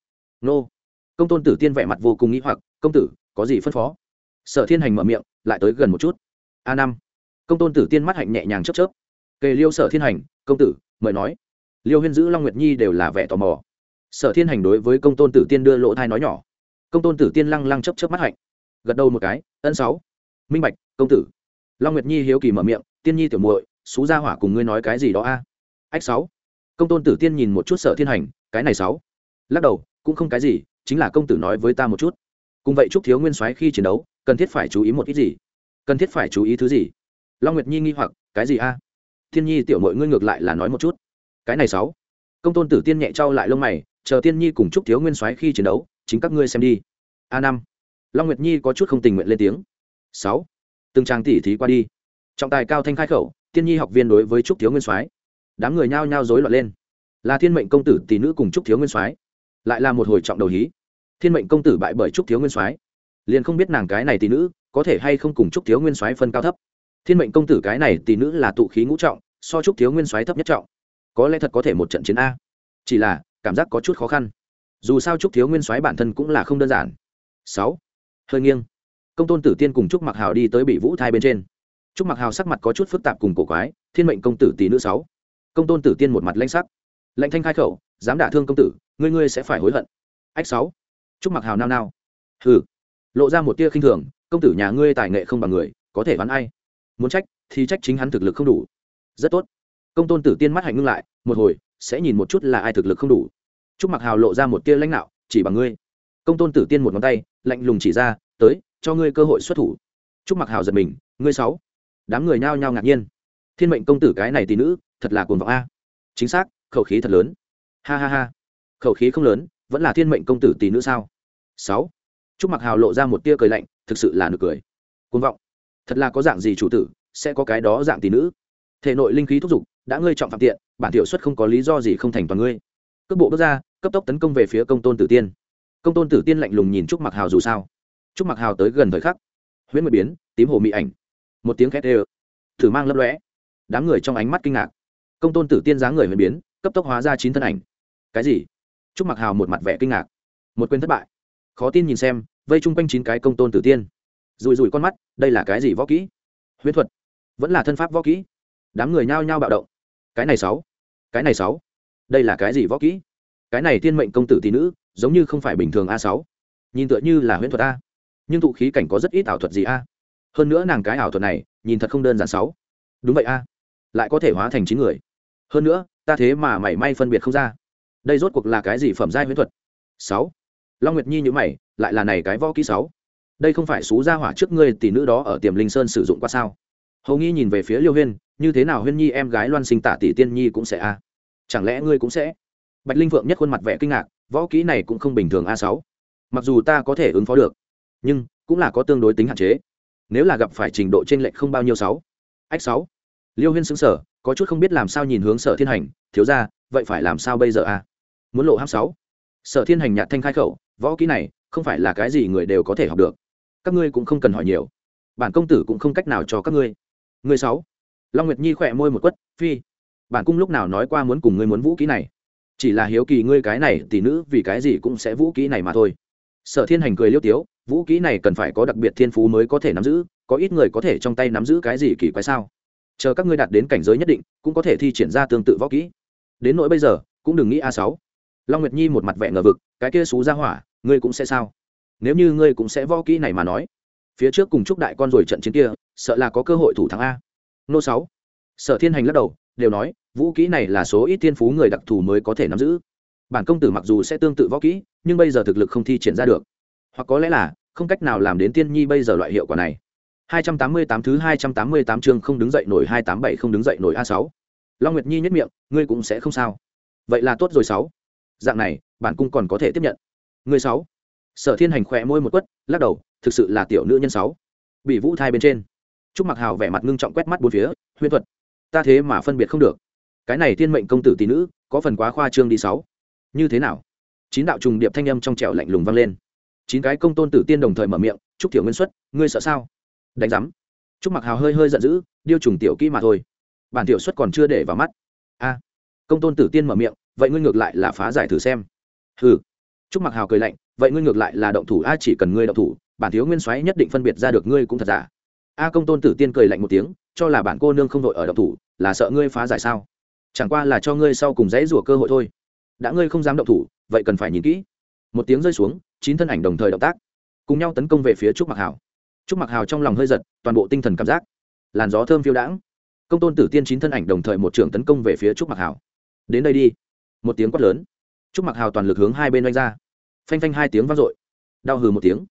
Nô. Công tôn tử tiên vẻ mặt vô cùng nghĩ hoặc, công tử có gì phân phó? Sở thiên hành mở miệng, lại tới gần một chút. A năm. Công tôn tử tiên mắt hạnh nhẹ nhàng chấp chớp. Kề liêu sở thiên hành, công tử, mời nói. Liêu huyên giữ long nguyệt nhi đều là vẻ tò mò. Sở thiên hành đối với công tôn tử tiên đưa lỗ thai nói nhỏ. Công tôn tử tiên lăng lăng chấp chấp mắt hạnh. Gật đầu một cái, ân sáu. Minh bạch, công tử. Long nguyệt nhi hiếu kỳ mở miệng, tiên nhi tiểu muội, xú ra hỏa cùng ngươi nói cái gì đó a? Ách sáu. Công tôn tử tiên nhìn một chút sở thiên hành, cái này sáu. Lắc đầu, cũng không cái gì, chính là công tử nói với ta một chút cùng vậy chúc thiếu nguyên soái khi chiến đấu, cần thiết phải chú ý một ít gì? Cần thiết phải chú ý thứ gì? Long nguyệt nhi nghi hoặc, cái gì a? Thiên nhi tiểu mội ngươi ngược lại là nói một chút. Cái này sáu. Công tôn tử tiên nhẹ trao lại lông mày, chờ tiên nhi cùng chúc thiếu nguyên soái khi chiến đấu, chính các ngươi xem đi. A năm. Long nguyệt nhi có chút không tình nguyện lên tiếng. Sáu. Từng trang tỉ thí qua đi. Trọng tài cao thanh khai khẩu tiên nhi học viên đối với trúc thiếu nguyên soái đám người nhao nhao rối loạn lên. Là thiên mệnh công tử tỷ nữ cùng trúc thiếu nguyên soái lại là một hồi trọng đầu hí thiên mệnh công tử bại bởi trúc thiếu nguyên soái. Liền không biết nàng cái này tỷ nữ có thể hay không cùng trúc thiếu nguyên soái phân cao thấp. Thiên mệnh công tử cái này tỷ nữ là tụ khí ngũ trọng, so trúc thiếu nguyên soái thấp nhất trọng. Có lẽ thật có thể một trận chiến a. Chỉ là, cảm giác có chút khó khăn. Dù sao trúc thiếu nguyên soái bản thân cũng là không đơn giản. Sáu. Hơi nghiêng. Công tôn tử tiên cùng trúc mặc hào đi tới bị vũ thai bên trên. Trúc mặc hào sắc mặt có chút phức tạp cùng cổ quái, thiên mệnh công tử tỷ nữ sáu. Công tôn tử tiên một mặt lanh sắc. Lệnh thanh khai khẩu, dám đả thương công tử, ngươi ngươi sẽ phải hối hận. Ách sáu trúc mặc hào nao nao. Hừ. Lộ ra một tia khinh thường, công tử nhà ngươi tài nghệ không bằng người, có thể đoán ai? Muốn trách, thì trách chính hắn thực lực không đủ. Rất tốt. Công tôn tử tiên mắt hạnh ngưng lại, một hồi, sẽ nhìn một chút là ai thực lực không đủ. Trúc mặc hào lộ ra một tia lãnh đạo chỉ bằng ngươi. Công tôn tử tiên một ngón tay, lạnh lùng chỉ ra, tới, cho ngươi cơ hội xuất thủ. Trúc mặc hào giật mình, ngươi sáu. Đám người nhao nhao ngạc nhiên. Thiên mệnh công tử cái này tỷ nữ, thật là cuồng vọng a. Chính xác, khẩu khí thật lớn. Ha ha ha. Khẩu khí không lớn vẫn là thiên mệnh công tử tỷ nữ sao? Sáu. Trúc mặc hào lộ ra một tia cười lạnh, thực sự là nực cười. Cuồng vọng. Thật là có dạng gì chủ tử, sẽ có cái đó dạng tỷ nữ? Thể nội linh khí thúc giục, đã ngươi chọn phạm tiện, bản tiểu xuất không có lý do gì không thành toàn ngươi. Cước bộ bước ra, cấp tốc tấn công về phía công tôn tử tiên. Công tôn tử tiên lạnh lùng nhìn trúc mặc hào dù sao. Trúc mặc hào tới gần thời khắc, huyễn nguyệt biến, tím hồ mị ảnh. Một tiếng khét ê thử mang lấp lóe. Đám người trong ánh mắt kinh ngạc. Công tôn tử tiên dáng người huyền biến, cấp tốc hóa ra chín thân ảnh. Cái gì? Trúc mặc hào một mặt vẻ kinh ngạc. Một quên thất bại. Khó tin nhìn xem, vây chung quanh chín cái công tôn tử tiên. Rùi rùi con mắt, đây là cái gì võ kỹ? Huyễn thuật. Vẫn là thân pháp võ kỹ. Đám người nhao nhao bạo động. Cái này sáu. Cái này sáu. Đây là cái gì võ kỹ? Cái này tiên mệnh công tử tỷ nữ, giống như không phải bình thường a sáu. Nhìn tựa như là huyễn thuật a. Nhưng tụ khí cảnh có rất ít ảo thuật gì a. Hơn nữa nàng cái ảo thuật này, nhìn thật không đơn giản sáu. Đúng vậy a. Lại có thể hóa thành chín người. Hơn nữa, ta thế mà mảy may phân biệt không ra đây rốt cuộc là cái gì phẩm giai huyễn thuật? Sáu. Long nguyệt nhi nhữ mày, lại là này cái võ kỹ sáu. Đây không phải xú gia hỏa trước ngươi tỷ nữ đó ở tiềm linh sơn sử dụng qua sao? Hầu nghi nhìn về phía liêu huyên, như thế nào huyên nhi em gái loan sinh tả tỷ tiên nhi cũng sẽ a? Chẳng lẽ ngươi cũng sẽ? Bạch linh vượng nhất khuôn mặt vẻ kinh ngạc, võ kỹ này cũng không bình thường a sáu. Mặc dù ta có thể ứng phó được, nhưng cũng là có tương đối tính hạn chế. Nếu là gặp phải trình độ trên lệch không bao nhiêu sáu. Ách sáu. Liêu huyên xứng sở có chút không biết làm sao nhìn hướng sở thiên hành, thiếu ra vậy phải làm sao bây giờ a? Muốn lộ ham sáu. Sở thiên hành nhạt thanh khai khẩu, võ kỹ này, không phải là cái gì người đều có thể học được. Các ngươi cũng không cần hỏi nhiều. Bản công tử cũng không cách nào cho các ngươi. Người sáu. Long nguyệt nhi khỏe môi một quất, phi, bản cung lúc nào nói qua muốn cùng ngươi muốn vũ kỹ này? Chỉ là hiếu kỳ ngươi cái này tỷ nữ vì cái gì cũng sẽ vũ kỹ này mà thôi. Sở thiên hành cười liêu tiếu, vũ kỹ này cần phải có đặc biệt thiên phú mới có thể nắm giữ, có ít người có thể trong tay nắm giữ cái gì kỳ quái sao? Chờ các ngươi đạt đến cảnh giới nhất định, cũng có thể thi triển ra tương tự võ kỹ. Đến nỗi bây giờ, cũng đừng nghĩ a sáu long nguyệt nhi một mặt vẻ ngờ vực cái kia xú ra hỏa ngươi cũng sẽ sao nếu như ngươi cũng sẽ võ kỹ này mà nói phía trước cùng chúc đại con rồi trận chiến kia sợ là có cơ hội thủ thắng a nô sáu sở thiên hành lắc đầu đều nói vũ kỹ này là số ít thiên phú người đặc thù mới có thể nắm giữ bản công tử mặc dù sẽ tương tự võ kỹ nhưng bây giờ thực lực không thi triển ra được hoặc có lẽ là không cách nào làm đến tiên nhi bây giờ loại hiệu quả này 288 thứ 288 chương không đứng dậy nổi 287 không đứng dậy nổi A6. Long Nguyệt Nhi nhất miệng, ngươi cũng sẽ không sao. Vậy là tốt rồi sáu. Dạng này, bản cung còn có thể tiếp nhận. người sáu. Sở Thiên Hành khỏe môi một quất, lắc đầu, thực sự là tiểu nữ nhân sáu. Bị Vũ thai bên trên. Trúc Mặc Hào vẻ mặt ngưng trọng quét mắt bốn phía, huyễn thuật. Ta thế mà phân biệt không được. Cái này thiên mệnh công tử tỷ nữ, có phần quá khoa trương đi sáu. Như thế nào? Chín đạo trùng điệp thanh âm trong trẻo lạnh lùng vang lên. Chín cái công tôn tử tiên đồng thời mở miệng, "Trúc Tiểu Nguyên xuất, ngươi sợ sao?" đánh giám trúc mặc hào hơi hơi giận dữ điêu trùng tiểu kỹ mà thôi bản tiểu xuất còn chưa để vào mắt a công tôn tử tiên mở miệng vậy ngươi ngược lại là phá giải thử xem hừ trúc mặc hào cười lạnh vậy ngươi ngược lại là động thủ a chỉ cần ngươi động thủ bản thiếu nguyên soái nhất định phân biệt ra được ngươi cũng thật giả a công tôn tử tiên cười lạnh một tiếng cho là bản cô nương không đội ở động thủ là sợ ngươi phá giải sao chẳng qua là cho ngươi sau cùng dãy rủa cơ hội thôi đã ngươi không dám động thủ vậy cần phải nhìn kỹ một tiếng rơi xuống chín thân ảnh đồng thời động tác cùng nhau tấn công về phía trúc mặc hào Trúc Mặc Hào trong lòng hơi giật, toàn bộ tinh thần cảm giác. Làn gió thơm phiêu đãng. Công tôn tử tiên chín thân ảnh đồng thời một trường tấn công về phía Trúc Mặc Hào. Đến đây đi. Một tiếng quát lớn. Trúc Mặc Hào toàn lực hướng hai bên oanh ra. Phanh phanh hai tiếng vang dội. Đau hừ một tiếng.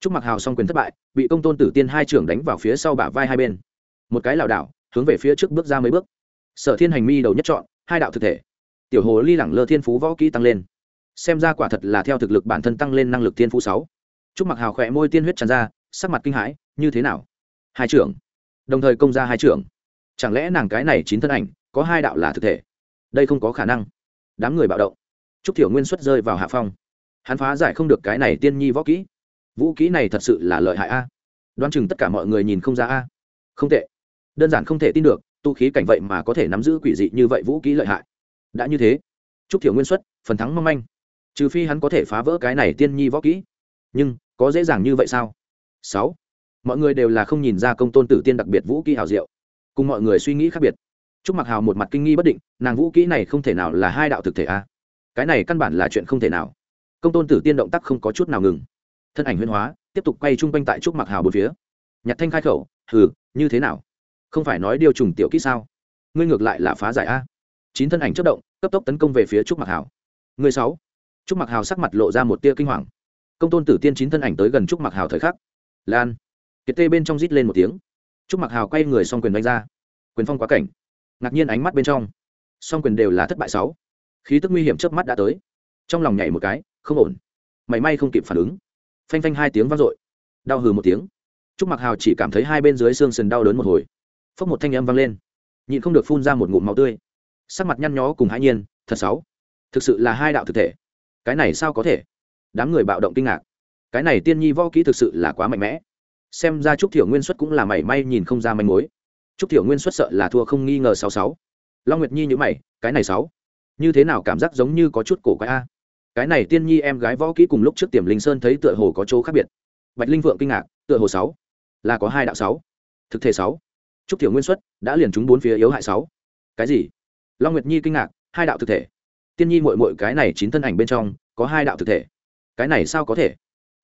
Trúc Mặc Hào song quyền thất bại, bị công tôn tử tiên hai trưởng đánh vào phía sau bả vai hai bên. Một cái lảo đảo, hướng về phía trước bước ra mấy bước. Sở Thiên hành mi đầu nhất chọn, hai đạo thực thể. Tiểu hồ ly lẳng lơ thiên phú võ kỹ tăng lên. Xem ra quả thật là theo thực lực bản thân tăng lên năng lực thiên phú sáu. Trúc Mặc Hào khỏe môi tiên huyết tràn ra, sắc mặt kinh hãi như thế nào hai trưởng đồng thời công ra hai trưởng chẳng lẽ nàng cái này chín thân ảnh có hai đạo là thực thể đây không có khả năng đám người bạo động. Trúc thiểu nguyên xuất rơi vào hạ phong. Hắn phá giải không được cái này tiên nhi võ kỹ. Vũ kỹ này thật sự là lợi hại a. Đoán chừng tất cả mọi người nhìn không ra a. Không tệ. Đơn giản không thể tin được, tu khí cảnh vậy mà có thể nắm giữ quỷ dị như vậy vũ kỹ lợi hại. Đã như thế, trúc thiểu nguyên xuất, phần thắng mong manh. Trừ phi hắn có thể phá vỡ cái này tiên nhi võ kỹ. Nhưng, có dễ dàng như vậy sao? Sáu. Mọi người đều là không nhìn ra công tôn tử tiên đặc biệt vũ kỹ hào diệu. Cùng mọi người suy nghĩ khác biệt trúc mặc hào một mặt kinh nghi bất định, nàng vũ kỹ này không thể nào là hai đạo thực thể a. Cái này căn bản là chuyện không thể nào. Công tôn tử tiên động tác không có chút nào ngừng. Thân ảnh huyễn hóa, tiếp tục quay chung quanh tại trúc mặc hào bốn phía. Nhặt thanh khai khẩu, hừ, như thế nào? Không phải nói điều trùng tiểu kỹ sao? Ngươi ngược lại là phá giải a. Chín thân ảnh chớp động, cấp tốc tấn công về phía trúc mặc hào. Ngươi sáu. Trúc mặc hào sắc mặt lộ ra một tia kinh hoàng. Công tôn tử tiên chín thân ảnh tới gần trúc mặc hào thời khắc. Lan. Kiệt tê bên trong rít lên một tiếng. Trúc mặc hào quay người xong quyền đánh ra. Quyền phong quá cảnh ngạc nhiên ánh mắt bên trong. Song quyền đều là thất bại sáu. Khí tức nguy hiểm trước mắt đã tới. Trong lòng nhảy một cái, không ổn. Mảy may không kịp phản ứng. Phanh phanh hai tiếng vang dội. Đau hừ một tiếng. Trúc mặc hào chỉ cảm thấy hai bên dưới xương sườn đau đớn một hồi. Phốc một thanh âm vang lên. Nhịn không được phun ra một ngụm máu tươi. Sắc mặt nhăn nhó cùng hãi nhiên, thật sáu. Thực sự là hai đạo thực thể. Cái này sao có thể? Đám người bạo động kinh ngạc. Cái này tiên nhi võ kỹ thực sự là quá mạnh mẽ. Xem ra trúc thiểu nguyên xuất cũng là mảy may nhìn không ra manh mối trúc thiểu nguyên xuất sợ là thua không nghi ngờ sáu sáu. Long nguyệt nhi nhíu mày, cái này sáu. Như thế nào cảm giác giống như có chút cổ quái a? Cái này tiên nhi em gái võ kỹ cùng lúc trước tiềm linh sơn thấy tựa hồ có chỗ khác biệt. Bạch linh vượng kinh ngạc, tựa hồ sáu. Là có hai đạo sáu. Thực thể sáu. Trúc thiểu nguyên xuất, đã liền chúng bốn phía yếu hại sáu. Cái gì? Long nguyệt nhi kinh ngạc, hai đạo thực thể. Tiên nhi muội muội cái này chín thân ảnh bên trong, có hai đạo thực thể. Cái này sao có thể?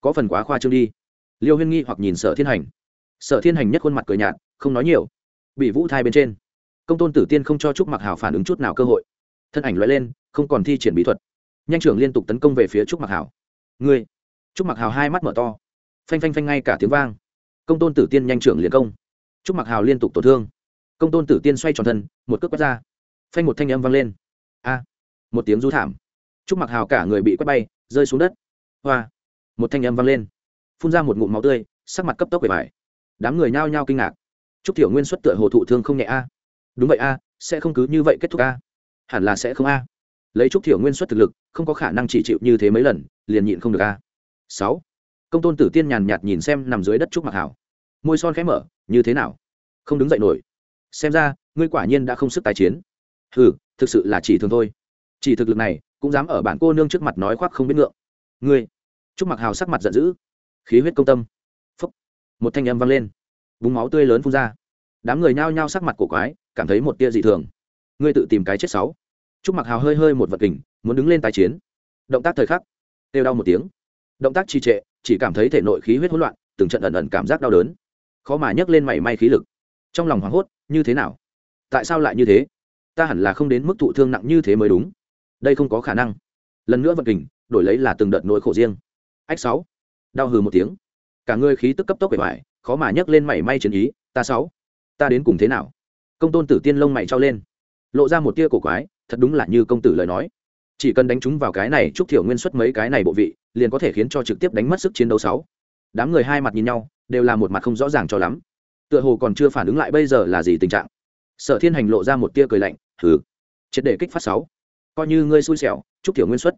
Có phần quá khoa trương đi. Liêu huyên nghi hoặc nhìn sở thiên hành. Sở thiên hành nhất khuôn mặt cười nhạt, không nói nhiều bị vũ thai bên trên. Công tôn tử tiên không cho trúc mặc hào phản ứng chút nào cơ hội. Thân ảnh loại lên, không còn thi triển bí thuật. Nhanh trưởng liên tục tấn công về phía trúc mặc hào. Người trúc mặc hào hai mắt mở to. Phanh phanh phanh ngay cả tiếng vang. Công tôn tử tiên nhanh trưởng liền công. Trúc mặc hào liên tục tổn thương. Công tôn tử tiên xoay tròn thân, một cước quét ra. Phanh một thanh âm vang lên. A! Một tiếng rú thảm. Trúc mặc hào cả người bị quét bay, rơi xuống đất. Hoa! Một thanh âm vang lên. Phun ra một ngụm máu tươi, sắc mặt cấp tốc về vải đám người nhao nhao kinh ngạc trúc thiểu nguyên xuất tựa hồ thụ thương không nhẹ a. Đúng vậy a, sẽ không cứ như vậy kết thúc a. Hẳn là sẽ không a. Lấy trúc thiểu nguyên xuất thực lực, không có khả năng chỉ chịu như thế mấy lần, liền nhịn không được a. Sáu. Công tôn tử tiên nhàn nhạt nhìn xem nằm dưới đất trúc mặc hảo. Môi son khẽ mở, như thế nào? Không đứng dậy nổi. Xem ra, ngươi quả nhiên đã không sức tái chiến. Ừ thực sự là chỉ thường thôi. Chỉ thực lực này, cũng dám ở bản cô nương trước mặt nói khoác không biết ngượng. Ngươi. Trúc mặc hào sắc mặt giận dữ. Khí huyết công tâm. Phúc. Một thanh âm vang lên búng máu tươi lớn phun ra. Đám người nhao nhao sắc mặt cổ quái, cảm thấy một tia dị thường. Ngươi tự tìm cái chết sáu. Trúc mặc hào hơi hơi một vật kình, muốn đứng lên tái chiến. Động tác thời khắc, kêu đau một tiếng. Động tác trì trệ, chỉ cảm thấy thể nội khí huyết hỗn loạn, từng trận ẩn ẩn cảm giác đau đớn. Khó mà nhấc lên mảy may khí lực. Trong lòng hoảng hốt, như thế nào? Tại sao lại như thế? Ta hẳn là không đến mức thụ thương nặng như thế mới đúng. Đây không có khả năng. Lần nữa vận kình, đổi lấy là từng đợt nỗi khổ riêng. Ách sáu. Đau hừ một tiếng. Cả người khí tức cấp tốc bể ngoài khó mà nhấc lên mảy may chiến ý ta sáu ta đến cùng thế nào? Công tôn tử tiên lông mày trao lên lộ ra một tia cổ quái thật đúng là như công tử lời nói. Chỉ cần đánh chúng vào cái này chúc thiểu nguyên xuất mấy cái này bộ vị liền có thể khiến cho trực tiếp đánh mất sức chiến đấu sáu. Đám người hai mặt nhìn nhau đều là một mặt không rõ ràng cho lắm. Tựa hồ còn chưa phản ứng lại bây giờ là gì tình trạng. Sở thiên hành lộ ra một tia cười lạnh thử triệt để kích phát sáu. Coi như ngươi xui xẻo chúc thiểu nguyên xuất.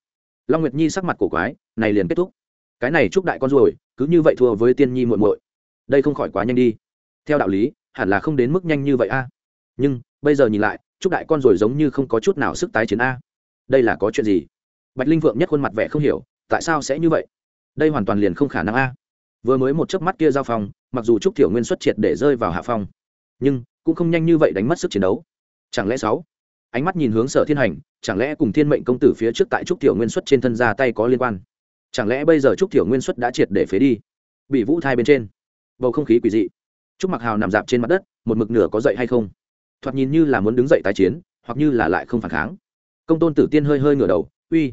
Long nguyệt nhi sắc mặt cổ quái này liền kết thúc. Cái này chúc đại con ruồi, cứ như vậy thua với tiên nhi muội muội đây không khỏi quá nhanh đi. Theo đạo lý, hẳn là không đến mức nhanh như vậy a. Nhưng, bây giờ nhìn lại, chúc đại con rồi giống như không có chút nào sức tái chiến a. Đây là có chuyện gì? Bạch linh vượng nhất khuôn mặt vẻ không hiểu, tại sao sẽ như vậy? Đây hoàn toàn liền không khả năng a. Vừa mới một chớp mắt kia giao phong, mặc dù trúc thiểu nguyên xuất triệt để rơi vào hạ phong, nhưng cũng không nhanh như vậy đánh mất sức chiến đấu. Chẳng lẽ sáu? Ánh mắt nhìn hướng sở thiên hành, chẳng lẽ cùng thiên mệnh công tử phía trước tại trúc thiểu nguyên xuất trên thân ra tay có liên quan? Chẳng lẽ bây giờ trúc thiểu nguyên xuất đã triệt để phế đi? Bị vũ thai bên trên bầu không khí quỷ dị trúc mặc hào nằm dạp trên mặt đất một mực nửa có dậy hay không thoạt nhìn như là muốn đứng dậy tái chiến hoặc như là lại không phản kháng công tôn tử tiên hơi hơi ngửa đầu uy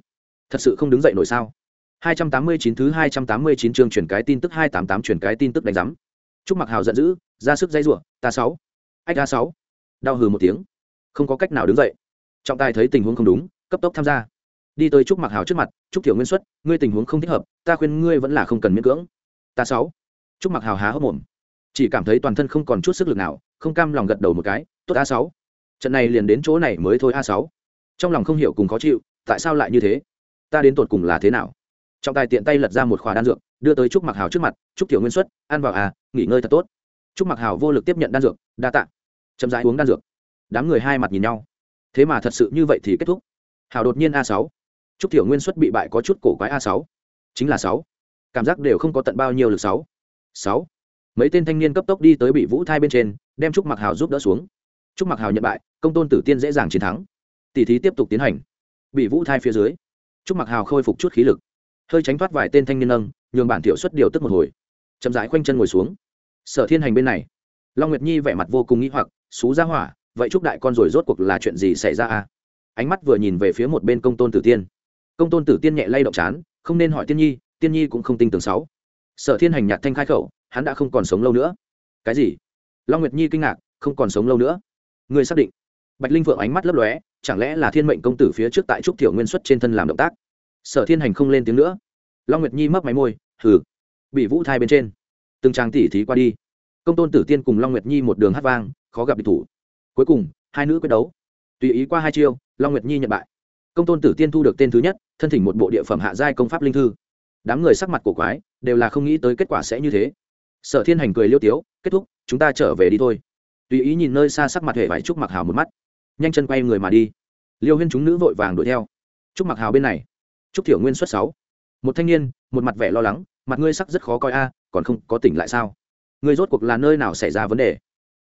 thật sự không đứng dậy nổi sao 289 thứ 289 chương chuyển cái tin tức 288 chuyển cái tin tức đánh giám. Trúc Mặc Hào giận dữ, ra sức dây rủa, ta sáu, ách a sáu, đau hừ một tiếng, không có cách nào đứng dậy. Trọng tài thấy tình huống không đúng, cấp tốc tham gia. Đi tới Trúc Mặc Hào trước mặt, Trúc Tiểu Nguyên xuất, ngươi tình huống không thích hợp, ta khuyên ngươi vẫn là không cần miễn cưỡng. Ta sáu. Trúc Mặc Hào há hốc mồm, chỉ cảm thấy toàn thân không còn chút sức lực nào, không cam lòng gật đầu một cái, tốt a sáu. Trận này liền đến chỗ này mới thôi a sáu. Trong lòng không hiểu cùng khó chịu, tại sao lại như thế? Ta đến tột cùng là thế nào? trọng tài tiện tay lật ra một khóa đan dược đưa tới trúc mặc hào trước mặt trúc tiểu nguyên xuất ăn vào à nghỉ ngơi thật tốt. Trúc mặc hào vô lực tiếp nhận đan dược đa tạ. Chậm rãi uống đan dược. Đám người hai mặt nhìn nhau. Thế mà thật sự như vậy thì kết thúc. Hào đột nhiên a sáu. Trúc tiểu nguyên xuất bị bại có chút cổ quái a sáu. Chính là sáu. Cảm giác đều không có tận bao nhiêu lực sáu sáu. Mấy tên thanh niên cấp tốc đi tới bị vũ thai bên trên, đem trúc mặc hào giúp đỡ xuống. Trúc mặc hào nhận bại, công tôn tử tiên dễ dàng chiến thắng. Tỷ thí tiếp tục tiến hành. Bị vũ thai phía dưới, trúc mặc hào khôi phục chút khí lực. Hơi tránh thoát vài tên thanh niên nâng, nhường bản thiệu xuất điều tức một hồi. Chậm rãi khoanh chân ngồi xuống. Sở thiên hành bên này. Long nguyệt nhi vẻ mặt vô cùng nghĩ hoặc, xú ra hỏa, vậy chúc đại con rồi rốt cuộc là chuyện gì xảy ra à ánh mắt vừa nhìn về phía một bên công tôn tử tiên. Công tôn tử tiên nhẹ lay động chán, không nên hỏi tiên nhi tiên nhi cũng không tin tưởng sáu sở thiên hành nhạt thanh khai khẩu, hắn đã không còn sống lâu nữa. Cái gì? Long nguyệt nhi kinh ngạc, không còn sống lâu nữa? Người xác định? Bạch linh Vượng ánh mắt lấp lóe, chẳng lẽ là thiên mệnh công tử phía trước tại trúc thiểu nguyên xuất trên thân làm động tác? Sở thiên hành không lên tiếng nữa. Long nguyệt nhi mấp máy môi, hừ. Bị vũ thai bên trên. Từng trang tỉ thí qua đi. Công tôn tử tiên cùng long nguyệt nhi một đường hát vang, khó gặp địch thủ. Cuối cùng, hai nữ quyết đấu. Tùy ý qua hai chiêu, long nguyệt nhi nhận bại. Công tôn tử tiên thu được tên thứ nhất, thân thỉnh một bộ địa phẩm hạ giai công pháp linh thư đám người sắc mặt cổ quái, đều là không nghĩ tới kết quả sẽ như thế. Sở thiên hành cười liêu tiếu, kết thúc, chúng ta trở về đi thôi. Tùy ý nhìn nơi xa sắc mặt hệ vải trúc mặc hào một mắt. Nhanh chân quay người mà đi. Liêu huyên chúng nữ vội vàng đuổi theo. Trúc mặc hào bên này. Trúc thiểu nguyên xuất sáu. Một thanh niên, một mặt vẻ lo lắng, mặt ngươi sắc rất khó coi a, còn không có tỉnh lại sao? Ngươi rốt cuộc là nơi nào xảy ra vấn đề?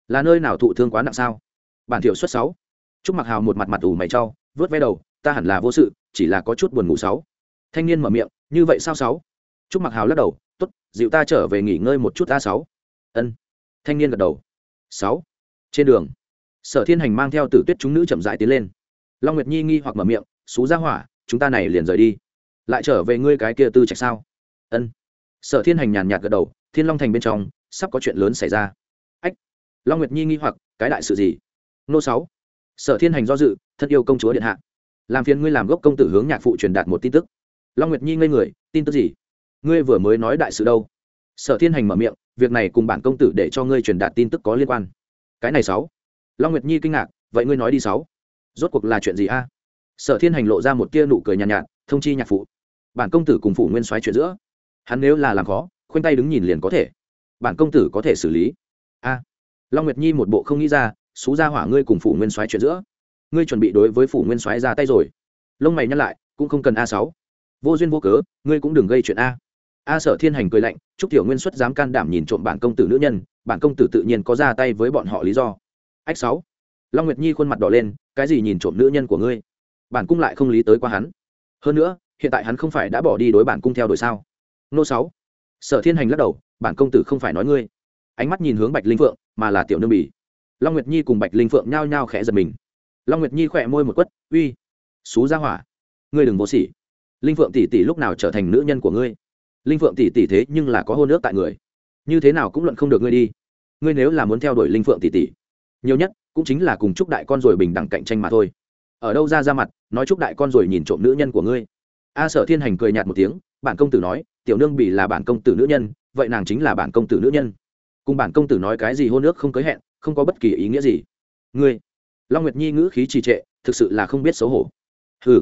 Là nơi nào thụ thương quá nặng sao? Bản thiểu xuất sáu. Trúc mặc hào một mặt mặt ủ mày trau vớt ve đầu, ta hẳn là vô sự, chỉ là có chút buồn ngủ sáu. Thanh niên mở miệng như vậy sao sáu? Trúc mặc hào lắc đầu t ố t dịu ta trở về nghỉ ngơi một chút a sáu. Ân. Thanh niên gật đầu. Sáu. Trên đường, sở thiên hành mang theo tử tuyết chúng nữ chậm rãi tiến lên. Long nguyệt nhi nghi hoặc mở miệng, xú ra hỏa, chúng ta này liền rời đi. Lại trở về ngươi cái kia tư trạch sao? Ân. Sở thiên hành nhàn nhạt gật đầu, thiên long thành bên trong, sắp có chuyện lớn xảy ra. Ách. Long nguyệt nhi nghi hoặc, cái đại sự gì? Nô sáu. Sở thiên hành do dự, thân yêu công chúa điện hạ. Làm phiền ngươi làm gốc công tử hướng nhạc phụ truyền đạt một tin tức long nguyệt nhi ngây người tin tức gì? Ngươi vừa mới nói đại sự đâu? Sở thiên hành mở miệng việc này cùng bản công tử để cho ngươi truyền đạt tin tức có liên quan. Cái này sáu. Long nguyệt nhi kinh ngạc vậy ngươi nói đi sáu. Rốt cuộc là chuyện gì a? Sở thiên hành lộ ra một tia nụ cười nhàn nhạt, nhạt thông chi nhạc phụ. Bản công tử cùng phụ nguyên soái chuyện giữa. Hắn nếu là làm khó khoanh tay đứng nhìn liền có thể. Bản công tử có thể xử lý. A. Long nguyệt nhi một bộ không nghĩ ra xú ra hỏa ngươi cùng phụ nguyên soái chuyện giữa. Ngươi chuẩn bị đối với phủ nguyên soái ra tay rồi. Lông mày nhăn lại cũng không cần a sáu vô duyên vô cớ, ngươi cũng đừng gây chuyện a. A sở thiên hành cười lạnh chúc tiểu nguyên xuất dám can đảm nhìn trộm bản công tử nữ nhân, bản công tử tự nhiên có ra tay với bọn họ lý do. Ách sáu. Long nguyệt nhi khuôn mặt đỏ lên, cái gì nhìn trộm nữ nhân của ngươi? Bản cung lại không lý tới qua hắn. Hơn nữa, hiện tại hắn không phải đã bỏ đi đối bản cung theo đuổi sao? Nô sáu. Sở thiên hành lắc đầu, bản công tử không phải nói ngươi. Ánh mắt nhìn hướng bạch linh phượng, mà là tiểu nương bỉ long nguyệt nhi cùng bạch linh phượng nhao nhao khẽ giật mình. Long nguyệt nhi khỏe môi một quất, uy, xú ra hỏa, ngươi đừng vô sỉ linh phượng tỷ tỷ lúc nào trở thành nữ nhân của ngươi? Linh phượng tỷ tỷ thế nhưng là có hôn ước tại người. Như thế nào cũng luận không được ngươi đi. Ngươi nếu là muốn theo đuổi linh phượng tỷ tỷ, nhiều nhất cũng chính là cùng chúc đại con rồi bình đẳng cạnh tranh mà thôi. Ở đâu ra ra mặt, nói chúc đại con rồi nhìn trộm nữ nhân của ngươi. A sở thiên hành cười nhạt một tiếng, bản công tử nói, tiểu nương bị là bản công tử nữ nhân, vậy nàng chính là bản công tử nữ nhân. Cùng bản công tử nói cái gì hôn ước không cưới hẹn, không có bất kỳ ý nghĩa gì. Ngươi. Long nguyệt nhi ngữ khí trì trệ, thực sự là không biết xấu hổ. Hừ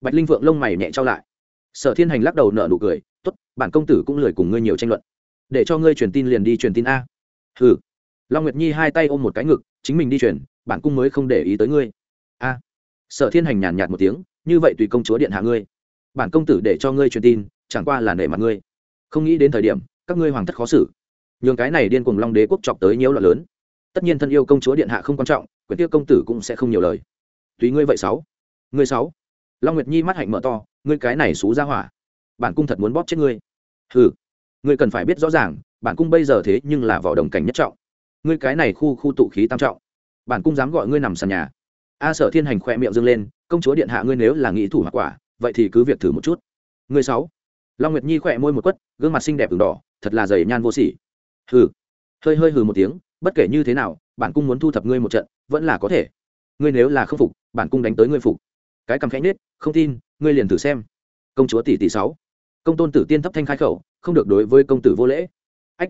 bạch linh vượng lông mày nhẹ trao lại. Sở thiên hành lắc đầu nở nụ cười t ố t bản công tử cũng lười cùng ngươi nhiều tranh luận. Để cho ngươi truyền tin liền đi truyền tin a. Hừ. Long nguyệt nhi hai tay ôm một cái ngực, chính mình đi truyền, bản cung mới không để ý tới ngươi. A. Sở thiên hành nhàn nhạt một tiếng, như vậy tùy công chúa điện hạ ngươi. Bản công tử để cho ngươi truyền tin, chẳng qua là nể mặt ngươi. Không nghĩ đến thời điểm, các ngươi hoàng thất khó xử. Nhường cái này điên cùng long đế quốc chọc tới nhiều loạn lớn. Tất nhiên thân yêu công chúa điện hạ không quan trọng quyển tiêu công tử cũng sẽ không nhiều lời. Tùy ngươi vậy sáu. Ngươi sáu long nguyệt nhi mắt hạnh mở to, ngươi cái này xú ra hỏa, bản cung thật muốn bóp chết ngươi. Ừ ngươi cần phải biết rõ ràng, bản cung bây giờ thế nhưng là vỏ đồng cảnh nhất trọng. Ngươi cái này khu khu tụ khí tam trọng, bản cung dám gọi ngươi nằm sàn nhà. A sở thiên hành khoe miệng dâng lên, công chúa điện hạ ngươi nếu là nghĩ thủ hoặc quả, vậy thì cứ việc thử một chút. Ngươi sáu. Long nguyệt nhi khỏe môi một quất, gương mặt xinh đẹp ửng đỏ, thật là dày nhan vô sỉ. Hừ. Hơi hơi hừ một tiếng, bất kể như thế nào, bản cung muốn thu thập ngươi một trận, vẫn là có thể. Ngươi nếu là không phục, bản cung đánh tới ngươi phục cái cầm khẽ nết không tin, ngươi liền thử xem. Công chúa tỷ tỷ sáu. Công tôn tử tiên thấp thanh khai khẩu, không được đối với công tử vô lễ. Ách.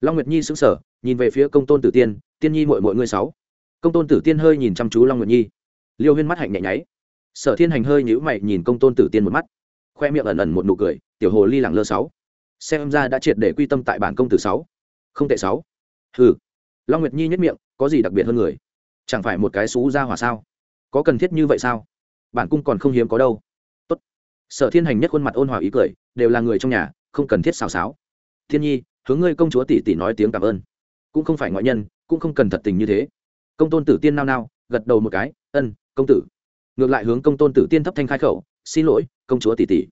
Long nguyệt nhi sững sờ, nhìn về phía công tôn tử tiên tiên nhi mội mội ngươi sáu. Công tôn tử tiên hơi nhìn chăm chú long nguyệt nhi. Liêu huyên mắt hạnh nhẹ nháy. Sở thiên hành hơi nhữ mày nhìn công tôn tử tiên một mắt. Khoe miệng ẩn ẩn một nụ cười, tiểu hồ ly lẳng lơ sáu. Xem ra đã triệt để quy tâm tại bản công tử sáu. Không tệ sáu. Hừ. Long nguyệt nhi nhất miệng, có gì đặc biệt hơn người? Chẳng phải một cái xú ra hỏa sao? Có cần thiết như vậy sao? Bản cung còn không hiếm có đâu. Tốt. sở thiên hành nhất khuôn mặt ôn hòa ý cười đều là người trong nhà không cần thiết xào xáo. Thiên nhi hướng ngươi công chúa tỷ tỷ nói tiếng cảm ơn. Cũng không phải ngoại nhân cũng không cần thật tình như thế. Công tôn tử tiên nao nao gật đầu một cái ân công tử. Ngược lại hướng công tôn tử tiên thấp thanh khai khẩu xin lỗi công chúa tỷ tỷ.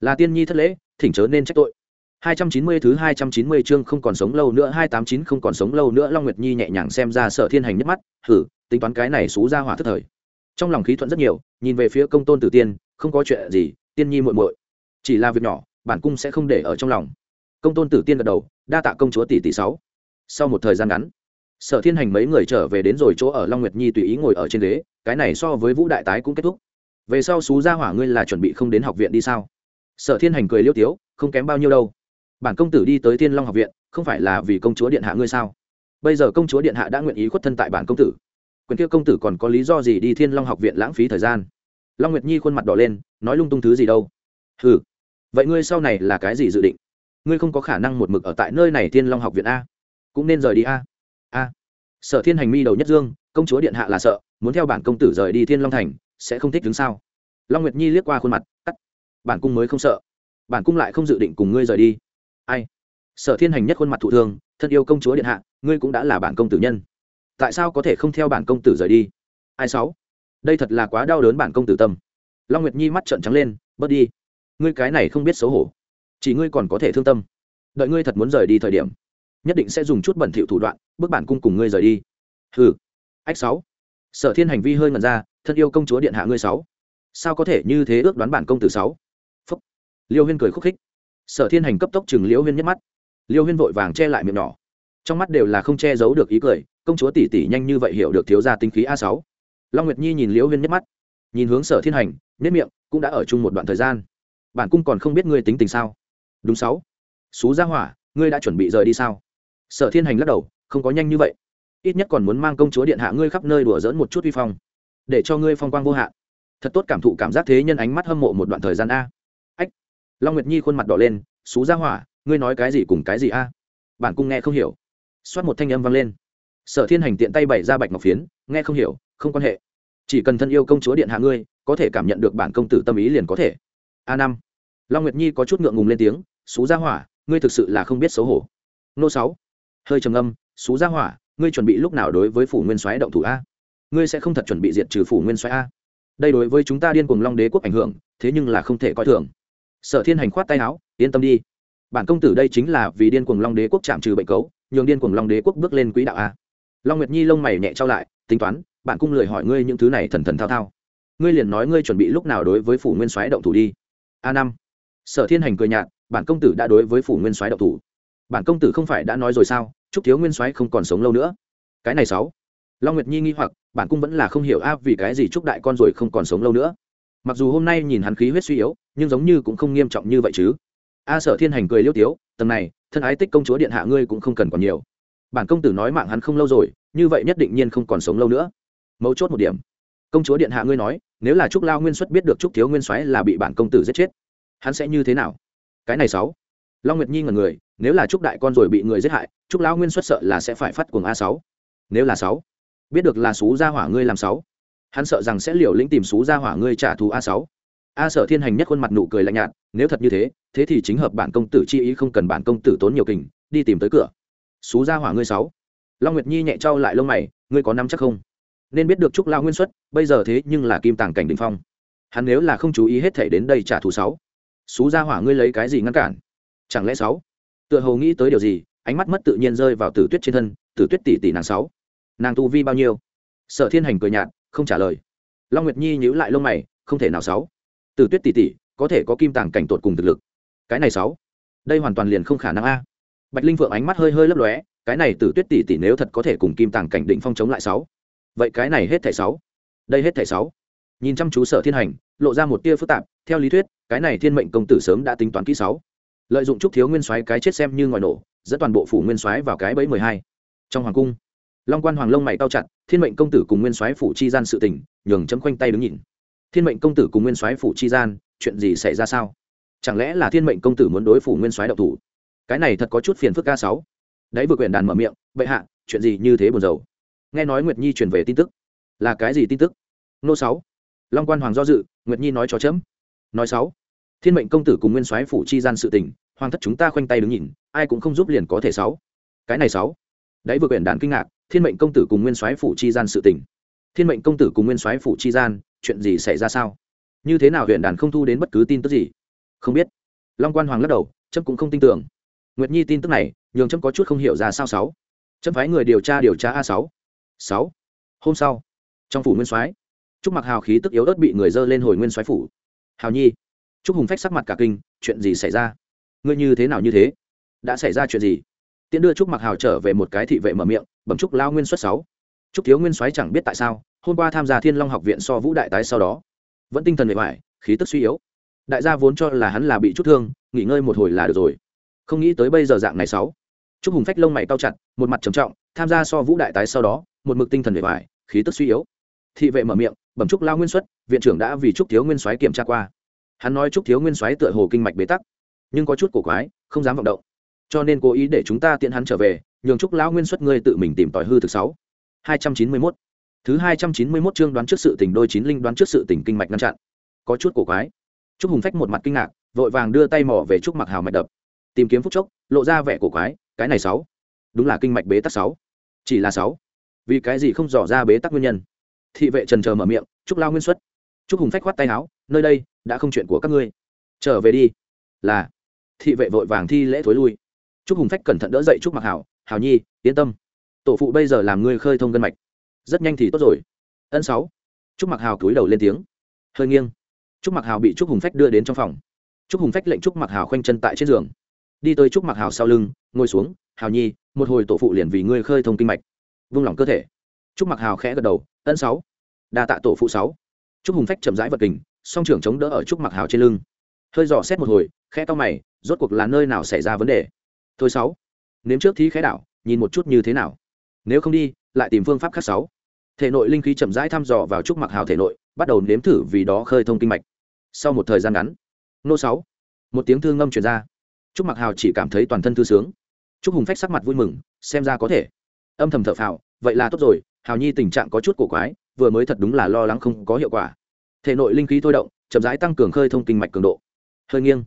Là tiên nhi thất lễ thỉnh chớ nên trách tội. 290 thứ 290 chương không còn sống lâu nữa 289 không còn sống lâu nữa Long Nguyệt Nhi nhẹ nhàng xem ra Sở Thiên Hành nhất mắt, hử, tính toán cái này xú ra hỏa thất thời. Trong lòng khí thuận rất nhiều, nhìn về phía Công Tôn Tử Tiên, không có chuyện gì, Tiên Nhi muội muội, chỉ là việc nhỏ, bản cung sẽ không để ở trong lòng. Công Tôn Tử Tiên gật đầu, đa tạ công chúa tỷ tỷ sáu. Sau một thời gian ngắn, Sở Thiên Hành mấy người trở về đến rồi chỗ ở Long Nguyệt Nhi tùy ý ngồi ở trên ghế, cái này so với Vũ Đại Tái cũng kết thúc. Về sau xú gia hỏa ngươi là chuẩn bị không đến học viện đi sao? Sở Thiên Hành cười liêu tiếu, không kém bao nhiêu đâu bản công tử đi tới thiên long học viện không phải là vì công chúa điện hạ ngươi sao bây giờ công chúa điện hạ đã nguyện ý khuất thân tại bản công tử quyền kia công tử còn có lý do gì đi thiên long học viện lãng phí thời gian? Long nguyệt nhi khuôn mặt đỏ lên, nói lung tung thứ gì đâu? Ừ vậy ngươi sau này là cái gì dự định? Ngươi không có khả năng một mực ở tại nơi này thiên long học viện a. Cũng nên rời đi a. A. Sở thiên hành mi đầu nhất dương, công chúa điện hạ là sợ, muốn theo bản công tử rời đi thiên long thành, sẽ không thích đứng sao long nguyệt nhi liếc qua khuôn mặt, cắt. Bản cung mới không sợ. Bản cung lại không dự định cùng ngươi rời đi. Ai? Sở thiên hành nhất khuôn mặt thụ thương, thân yêu công chúa điện hạ, ngươi cũng đã là bản công tử nhân tại sao có thể không theo bản công tử rời đi? Ai sáu? Đây thật là quá đau đớn bản công tử tâm. Long nguyệt nhi mắt trợn trắng lên, bớt đi. Ngươi cái này không biết xấu hổ. Chỉ ngươi còn có thể thương tâm. Đợi ngươi thật muốn rời đi thời điểm, nhất định sẽ dùng chút bẩn thỉu thủ đoạn, bước bản cung cùng ngươi rời đi. Hừ. Ách sáu. Sở thiên hành vi hơi ngần ra, thân yêu công chúa điện hạ ngươi sáu. Sao có thể như thế ước đoán bản công tử sáu? Phúc. Liêu huyên cười khúc khích. Sở thiên hành cấp tốc chừng liễu huyên nhắc mắt. Liêu huyên vội vàng che lại miệng nhỏ. Trong mắt đều là không che giấu được ý cười công chúa tỷ tỷ nhanh như vậy hiểu được thiếu gia tinh khí a sáu. Long nguyệt nhi nhìn liễu huyên nhất mắt, nhìn hướng sở thiên hành nhất miệng, cũng đã ở chung một đoạn thời gian. Bản cung còn không biết ngươi tính tình sao? Đúng sáu. Xú gia hỏa, ngươi đã chuẩn bị rời đi sao? Sở thiên hành lắc đầu, không có nhanh như vậy. Ít nhất còn muốn mang công chúa điện hạ ngươi khắp nơi đùa dỡn một chút uy phong, để cho ngươi phong quang vô hạn. Thật tốt cảm thụ cảm giác thế nhân ánh mắt hâm mộ một đoạn thời gian a. Ách. Long nguyệt nhi khuôn mặt đỏ lên, xú gia hỏa, ngươi nói cái gì cùng cái gì a? Bản cung nghe không hiểu. Xoát một thanh âm vang lên sở thiên hành tiện tay bày ra bạch ngọc phiến, nghe không hiểu, không quan hệ. Chỉ cần thân yêu công chúa điện hạ ngươi, có thể cảm nhận được bản công tử tâm ý liền có thể. A năm. Long nguyệt nhi có chút ngượng ngùng lên tiếng, xú gia hỏa, ngươi thực sự là không biết xấu hổ. Nô sáu. Hơi trầm âm xú gia hỏa, ngươi chuẩn bị lúc nào đối với phủ nguyên soái động thủ a? Ngươi sẽ không thật chuẩn bị diệt trừ phủ nguyên soái a? Đây đối với chúng ta điên cuồng long đế quốc ảnh hưởng, thế nhưng là không thể coi thường. Sở thiên hành khoát tay áo, yên tâm đi. Bản công tử đây chính là vì điên cuồng long đế quốc chạm trừ bệnh cấu, nhường điên cuồng long đế quốc bước lên quỹ đạo a long nguyệt nhi lông mày nhẹ trao lại, tính toán, bạn cung lười hỏi ngươi những thứ này thần thần thao thao. Ngươi liền nói ngươi chuẩn bị lúc nào đối với phủ nguyên soái động thủ đi. A năm. Sở thiên hành cười nhạt, bản công tử đã đối với phủ nguyên soái động thủ. Bản công tử không phải đã nói rồi sao? Chúc thiếu nguyên soái không còn sống lâu nữa. Cái này sáu. Long nguyệt nhi nghi hoặc, bản cung vẫn là không hiểu a, vì cái gì chúc đại con rồi không còn sống lâu nữa? Mặc dù hôm nay nhìn hắn khí huyết suy yếu, nhưng giống như cũng không nghiêm trọng như vậy chứ. A sở thiên hành cười liêu tiếu, tầng này, thân ái tích công chúa điện hạ ngươi cũng không cần còn nhiều bản công tử nói mạng hắn không lâu rồi, như vậy nhất định nhiên không còn sống lâu nữa. Mấu chốt một điểm. Công chúa điện hạ ngươi nói, nếu là trúc lao nguyên xuất biết được trúc thiếu nguyên soái là bị bản công tử giết chết, hắn sẽ như thế nào? Cái này sáu. Long nguyệt nhi ngần người, nếu là trúc đại con rồi bị người giết hại, trúc lao nguyên xuất sợ là sẽ phải phát cuồng a sáu. Nếu là sáu, biết được là xú gia hỏa ngươi làm sáu, hắn sợ rằng sẽ liều lĩnh tìm xú gia hỏa ngươi trả thù a sáu. A sợ thiên hành nhất khuôn mặt nụ cười lạnh nhạt, nếu thật như thế thế thì chính hợp bản công tử chi ý không cần bản công tử tốn nhiều kình, đi tìm tới cửa xú gia hỏa ngươi sáu. Long nguyệt nhi nhẹ trao lại lông mày, ngươi có năm chắc không? Nên biết được trúc lao nguyên xuất, bây giờ thế nhưng là kim tàng cảnh đình phong. Hắn nếu là không chú ý hết thể đến đây trả thù sáu. Xú gia hỏa ngươi lấy cái gì ngăn cản? Chẳng lẽ sáu? Tựa hồ nghĩ tới điều gì, ánh mắt mất tự nhiên rơi vào tử tuyết trên thân, tử tuyết tỷ tỷ nàng sáu, nàng tu vi bao nhiêu? Sở thiên hành cười nhạt, không trả lời. Long nguyệt nhi nhíu lại lông mày, không thể nào sáu. Tử tuyết tỷ tỷ, có thể có kim tàng cảnh tột cùng thực lực. Cái này sáu, đây hoàn toàn liền không khả năng a bạch linh vượng ánh mắt hơi hơi lấp lóe, cái này tử tuyết tỷ tỷ nếu thật có thể cùng kim tàng cảnh định phong chống lại sáu. Vậy cái này hết thẻ sáu. Đây hết thẻ sáu. Nhìn chăm chú sở thiên hành, lộ ra một tia phức tạp, theo lý thuyết, cái này thiên mệnh công tử sớm đã tính toán kỹ sáu. Lợi dụng trúc thiếu nguyên soái cái chết xem như ngòi nổ, dẫn toàn bộ phủ nguyên soái vào cái bẫy mười hai. Trong hoàng cung, long quan hoàng lông mày cao chặt, thiên mệnh công tử cùng nguyên soái phủ chi gian sự tình, nhường chấm quanh tay đứng nhìn. Thiên mệnh công tử cùng nguyên soái phủ chi gian, chuyện gì xảy ra sao? Chẳng lẽ là thiên mệnh công tử muốn đối phủ nguyên soái độc thủ? Cái này thật có chút phiền phức ca sáu. Đấy vừa quyển đàn mở miệng, bệ hạ, chuyện gì như thế buồn rầu? Nghe nói nguyệt nhi truyền về tin tức. Là cái gì tin tức? Nô sáu. Long quan hoàng do dự, nguyệt nhi nói cho chấm. Nói sáu, thiên mệnh công tử cùng nguyên soái phủ chi gian sự tình, hoàng thất chúng ta khoanh tay đứng nhìn, ai cũng không giúp liền có thể sáu. Cái này sáu. Đấy vừa quyển đàn kinh ngạc, thiên mệnh công tử cùng nguyên soái phủ chi gian sự tình. Thiên mệnh công tử cùng nguyên soái phủ chi gian, chuyện gì xảy ra sao? Như thế nào huyện đàn không thu đến bất cứ tin tức gì? Không biết. Long quan hoàng lắc đầu trâm cũng không tin tưởng nguyệt nhi tin tức này, nhường trâm có chút không hiểu ra sao sáu. Trâm phái người điều tra điều tra a sáu. Sáu. Hôm sau, trong phủ nguyên soái, trúc mặc hào khí tức yếu ớt bị người dơ lên hồi nguyên soái phủ. Hào nhi, trúc hùng phách sắc mặt cả kinh, chuyện gì xảy ra? Ngươi như thế nào như thế? Đã xảy ra chuyện gì? Tiễn đưa trúc mặc hào trở về một cái thị vệ mở miệng, bẩm trúc lao nguyên xuất sáu. Trúc thiếu nguyên soái chẳng biết tại sao, hôm qua tham gia thiên long học viện so vũ đại tái sau đó, vẫn tinh thần bề ngoài khí tức suy yếu. Đại gia vốn cho là hắn là bị chút thương, nghỉ ngơi một hồi là được rồi không nghĩ tới bây giờ dạng này sáu. Trúc hùng phách lông mày cao chặt, một mặt trầm trọng, tham gia so vũ đại tái sau đó, một mực tinh thần bề vải khí tức suy yếu. Thị vệ mở miệng, bẩm trúc lao nguyên xuất, viện trưởng đã vì trúc thiếu nguyên soái kiểm tra qua. Hắn nói trúc thiếu nguyên soái tựa hồ kinh mạch bế tắc, nhưng có chút cổ quái, không dám vọng động. Cho nên cố ý để chúng ta tiện hắn trở về, nhường trúc lão nguyên xuất ngươi tự mình tìm tòi hư thực sáu. Hai trăm chín mươi mốt. Thứ hai trăm chín mươi mốt chương đoán trước sự tình đôi chín linh đoán trước sự tình kinh mạch ngăn chặn. Có chút cổ quái. Trúc hùng phách một mặt kinh ngạc, vội vàng đưa tay mỏ về trúc mặc hào mạch đập tìm kiếm phúc chốc, lộ ra vẻ cổ quái, cái này sáu. Đúng là kinh mạch bế tắc sáu. Chỉ là sáu. Vì cái gì không dò ra bế tắc nguyên nhân? Thị vệ trần chờ mở miệng trúc lao nguyên xuất. Trúc hùng phách khoát tay áo, nơi đây, đã không chuyện của các ngươi. Trở về đi. Là. Thị vệ vội vàng thi lễ thối lui. Trúc hùng phách cẩn thận đỡ dậy trúc mặc hảo. Hảo nhi, yên tâm. Tổ phụ bây giờ làm ngươi khơi thông gân mạch. Rất nhanh thì tốt rồi. Ân sáu. Trúc mặc hào cúi đầu lên tiếng. Hơi nghiêng. Trúc mặc hào bị trúc hùng phách đưa đến trong phòng. Trúc hùng phách lệnh trúc mặc hào khoanh chân tại trên giường đi tới trúc mặc hào sau lưng, ngồi xuống, hào nhi, một hồi tổ phụ liền vì ngươi khơi thông kinh mạch. Vung lòng cơ thể. Trúc mặc hào khẽ gật đầu, ân sáu. Đa tạ tổ phụ sáu. Trúc hùng phách chậm rãi vật kình, song trưởng chống đỡ ở trúc mặc hào trên lưng. Hơi dò xét một hồi, khẽ to mày, rốt cuộc là nơi nào xảy ra vấn đề? Thôi sáu. Nếm trước thí khẽ đảo nhìn một chút như thế nào. Nếu không đi, lại tìm phương pháp khác sáu. Thể nội linh khí chậm rãi thăm dò vào trúc mặc hào thể nội, bắt đầu nếm thử vì đó khơi thông kinh mạch. Sau một thời gian ngắn, nô sáu. Một tiếng thương ngâm truyền ra trúc mặc hào chỉ cảm thấy toàn thân thư sướng. Trúc hùng phách sắc mặt vui mừng, xem ra có thể. Âm thầm thở phào, vậy là tốt rồi, hào nhi tình trạng có chút cổ quái, vừa mới thật đúng là lo lắng không có hiệu quả. Thể nội linh khí thôi động, chậm rãi tăng cường khơi thông kinh mạch cường độ. Hơi nghiêng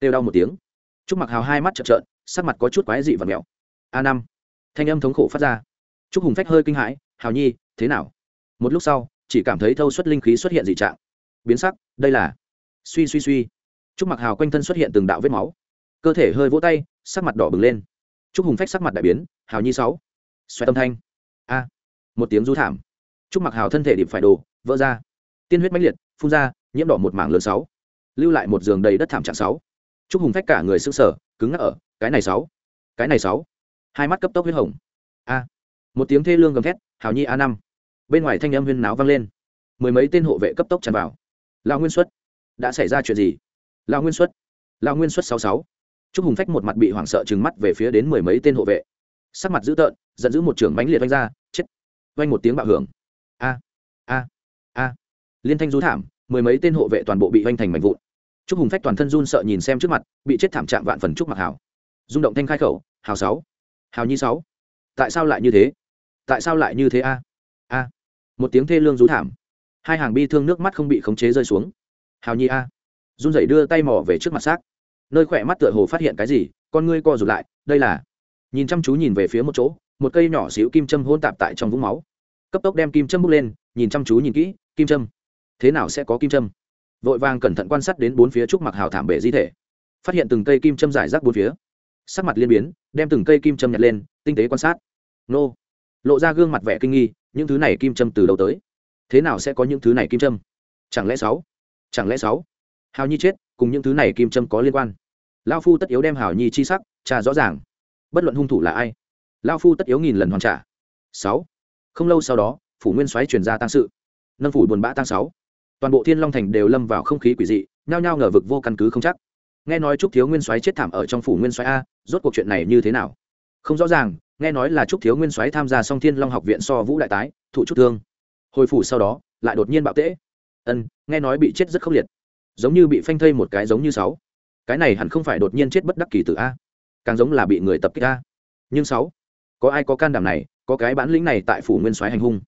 têu đau một tiếng. Trúc mặc hào hai mắt trợn trợn, sắc mặt có chút quái dị và mẹo. A năm, thanh âm thống khổ phát ra. Trúc hùng phách hơi kinh hãi, hào nhi, thế nào? Một lúc sau, chỉ cảm thấy thâu suất linh khí xuất hiện dị trạng. Biến sắc, đây là suy suy suy. Trúc mặc hào quanh thân xuất hiện từng đạo vết máu cơ thể hơi vỗ tay, sắc mặt đỏ bừng lên. Trúc hùng phách sắc mặt đại biến, hào nhi sáu. Xoay tâm thanh. A. Một tiếng rú thảm. Trúc mặc hào thân thể điệp phải đồ vỡ ra. Tiên huyết mãnh liệt, phun ra, nhiễm đỏ một mảng lớn sáu. Lưu lại một giường đầy đất thảm trạng sáu. Trúc hùng phách cả người sưng sở cứng ngắc ở, cái này sáu, cái này sáu. Hai mắt cấp tốc huyết hồng. A. Một tiếng thê lương gầm thét, hào nhi a năm. Bên ngoài thanh âm huyên náo vang lên. Mười mấy tên hộ vệ cấp tốc tràn vào. Lao nguyên xuất, đã xảy ra chuyện gì? Lao nguyên xuất lao nguyên xuất sáu sáu trúc hùng phách một mặt bị hoảng sợ trừng mắt về phía đến mười mấy tên hộ vệ. Sắc mặt dữ tợn, giận dữ một trưởng bánh liệt vanh ra, chết. Vang một tiếng bạo hưởng. A a a. Liên thanh rú thảm, mười mấy tên hộ vệ toàn bộ bị vanh thành mảnh vụn. Trúc hùng phách toàn thân run sợ nhìn xem trước mặt, bị chết thảm trạng vạn phần trúc mặc hảo. Rung động thanh khai khẩu hào sáu hào nhi sáu, tại sao lại như thế? Tại sao lại như thế a? A. Một tiếng thê lương rú thảm. Hai hàng bi thương nước mắt không bị khống chế rơi xuống. Hào nhi a. Run rẩy đưa tay mò về trước mặt xác nơi khỏe mắt tựa hồ phát hiện cái gì, con ngươi co rụt lại, đây là. Nhìn chăm chú nhìn về phía một chỗ, một cây nhỏ xíu kim châm hôn tạp tại trong vũng máu. Cấp tốc đem kim châm bước lên, nhìn chăm chú nhìn kỹ, kim châm. Thế nào sẽ có kim châm? Vội vàng cẩn thận quan sát đến bốn phía trúc mặc hào thảm bể di thể. Phát hiện từng cây kim châm giải rác bốn phía. Sắc mặt liên biến, đem từng cây kim châm nhặt lên, tinh tế quan sát. Nô. Lộ ra gương mặt vẻ kinh nghi, những thứ này kim châm từ đầu tới? Thế nào sẽ có những thứ này kim châm? Chẳng lẽ sáu? Chẳng lẽ sáu? Hào nhi chết cùng những thứ này kim châm có liên quan. Lao phu tất yếu đem hảo nhi chi sắc trả rõ ràng. Bất luận hung thủ là ai lao phu tất yếu nghìn lần hoàn trả. Sáu. Không lâu sau đó, phủ nguyên xoáy truyền ra tăng sự. Nâng phủ buồn bã tăng sáu. Toàn bộ thiên long thành đều lâm vào không khí quỷ dị, nhao nhao ngờ vực vô căn cứ không chắc. Nghe nói trúc thiếu nguyên soái chết thảm ở trong phủ nguyên soái a, rốt cuộc chuyện này như thế nào? Không rõ ràng, nghe nói là trúc thiếu nguyên soái tham gia song thiên long học viện so vũ đại tái, thụ trúc thương. Hồi phủ sau đó, lại đột nhiên bạo tễ. Ân, nghe nói bị chết rất khốc liệt giống như bị phanh thây một cái giống như sáu. Cái này hẳn không phải đột nhiên chết bất đắc kỳ tử a. Càng giống là bị người tập kích a. Nhưng sáu, có ai có can đảm này, có cái bản lĩnh này tại phủ nguyên soái hành hung.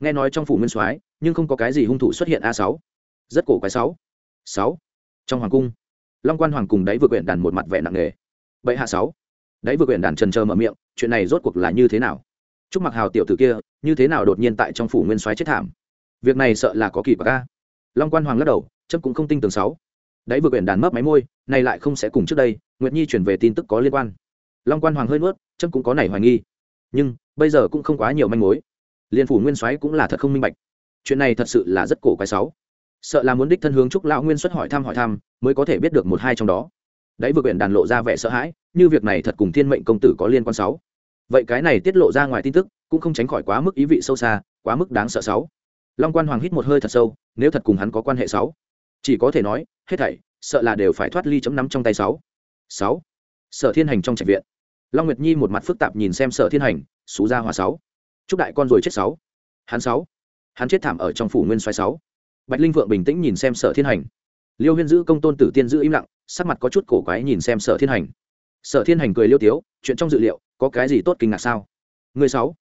Nghe nói trong phủ nguyên soái, nhưng không có cái gì hung thủ xuất hiện a sáu. Rất cổ quái sáu. Sáu, trong hoàng cung, long quan hoàng cùng đáy vừa quyển đàn một mặt vẻ nặng nề. Bệ hạ sáu, đáy vừa quyển đàn trần chờ mở miệng, chuyện này rốt cuộc là như thế nào? Chúc mặc hào tiểu tử kia, như thế nào đột nhiên tại trong phủ nguyên soái chết thảm? Việc này sợ là có kỳ bạc a long quan hoàng lắc đầu chấp cũng không tin tưởng sáu. Đáy vừa quyển đàn mấp máy môi, này lại không sẽ cùng trước đây, nguyệt nhi chuyển về tin tức có liên quan. Long quan hoàng hơi nuốt chấp cũng có nảy hoài nghi. Nhưng, bây giờ cũng không quá nhiều manh mối. Liên phủ nguyên soái cũng là thật không minh bạch. Chuyện này thật sự là rất cổ quái sáu. Sợ là muốn đích thân hướng trúc lão nguyên xuất hỏi thăm hỏi thăm, mới có thể biết được một hai trong đó. Đấy vừa quyển đàn lộ ra vẻ sợ hãi, như việc này thật cùng thiên mệnh công tử có liên quan sáu. Vậy cái này tiết lộ ra ngoài tin tức, cũng không tránh khỏi quá mức ý vị sâu xa, quá mức đáng sợ sáu long quan hoàng hít một hơi thật sâu, nếu thật cùng hắn có quan hệ sáu, chỉ có thể nói, hết thảy, sợ là đều phải thoát ly chấm nắm trong tay sáu. Sáu. Sở thiên hành trong trạch viện. Long nguyệt nhi một mặt phức tạp nhìn xem sở thiên hành, xú ra hòa sáu. Chúc đại con rồi chết sáu. Hắn sáu. Hắn chết thảm ở trong phủ nguyên xoay sáu. Bạch linh vượng bình tĩnh nhìn xem sở thiên hành. Liêu huyên giữ công tôn tử tiên giữ im lặng, sắc mặt có chút cổ quái nhìn xem sở thiên hành. Sở thiên hành cười liêu tiếu, chuyện trong dự liệu, có cái gì tốt kinh ngạc sao? Người sáu.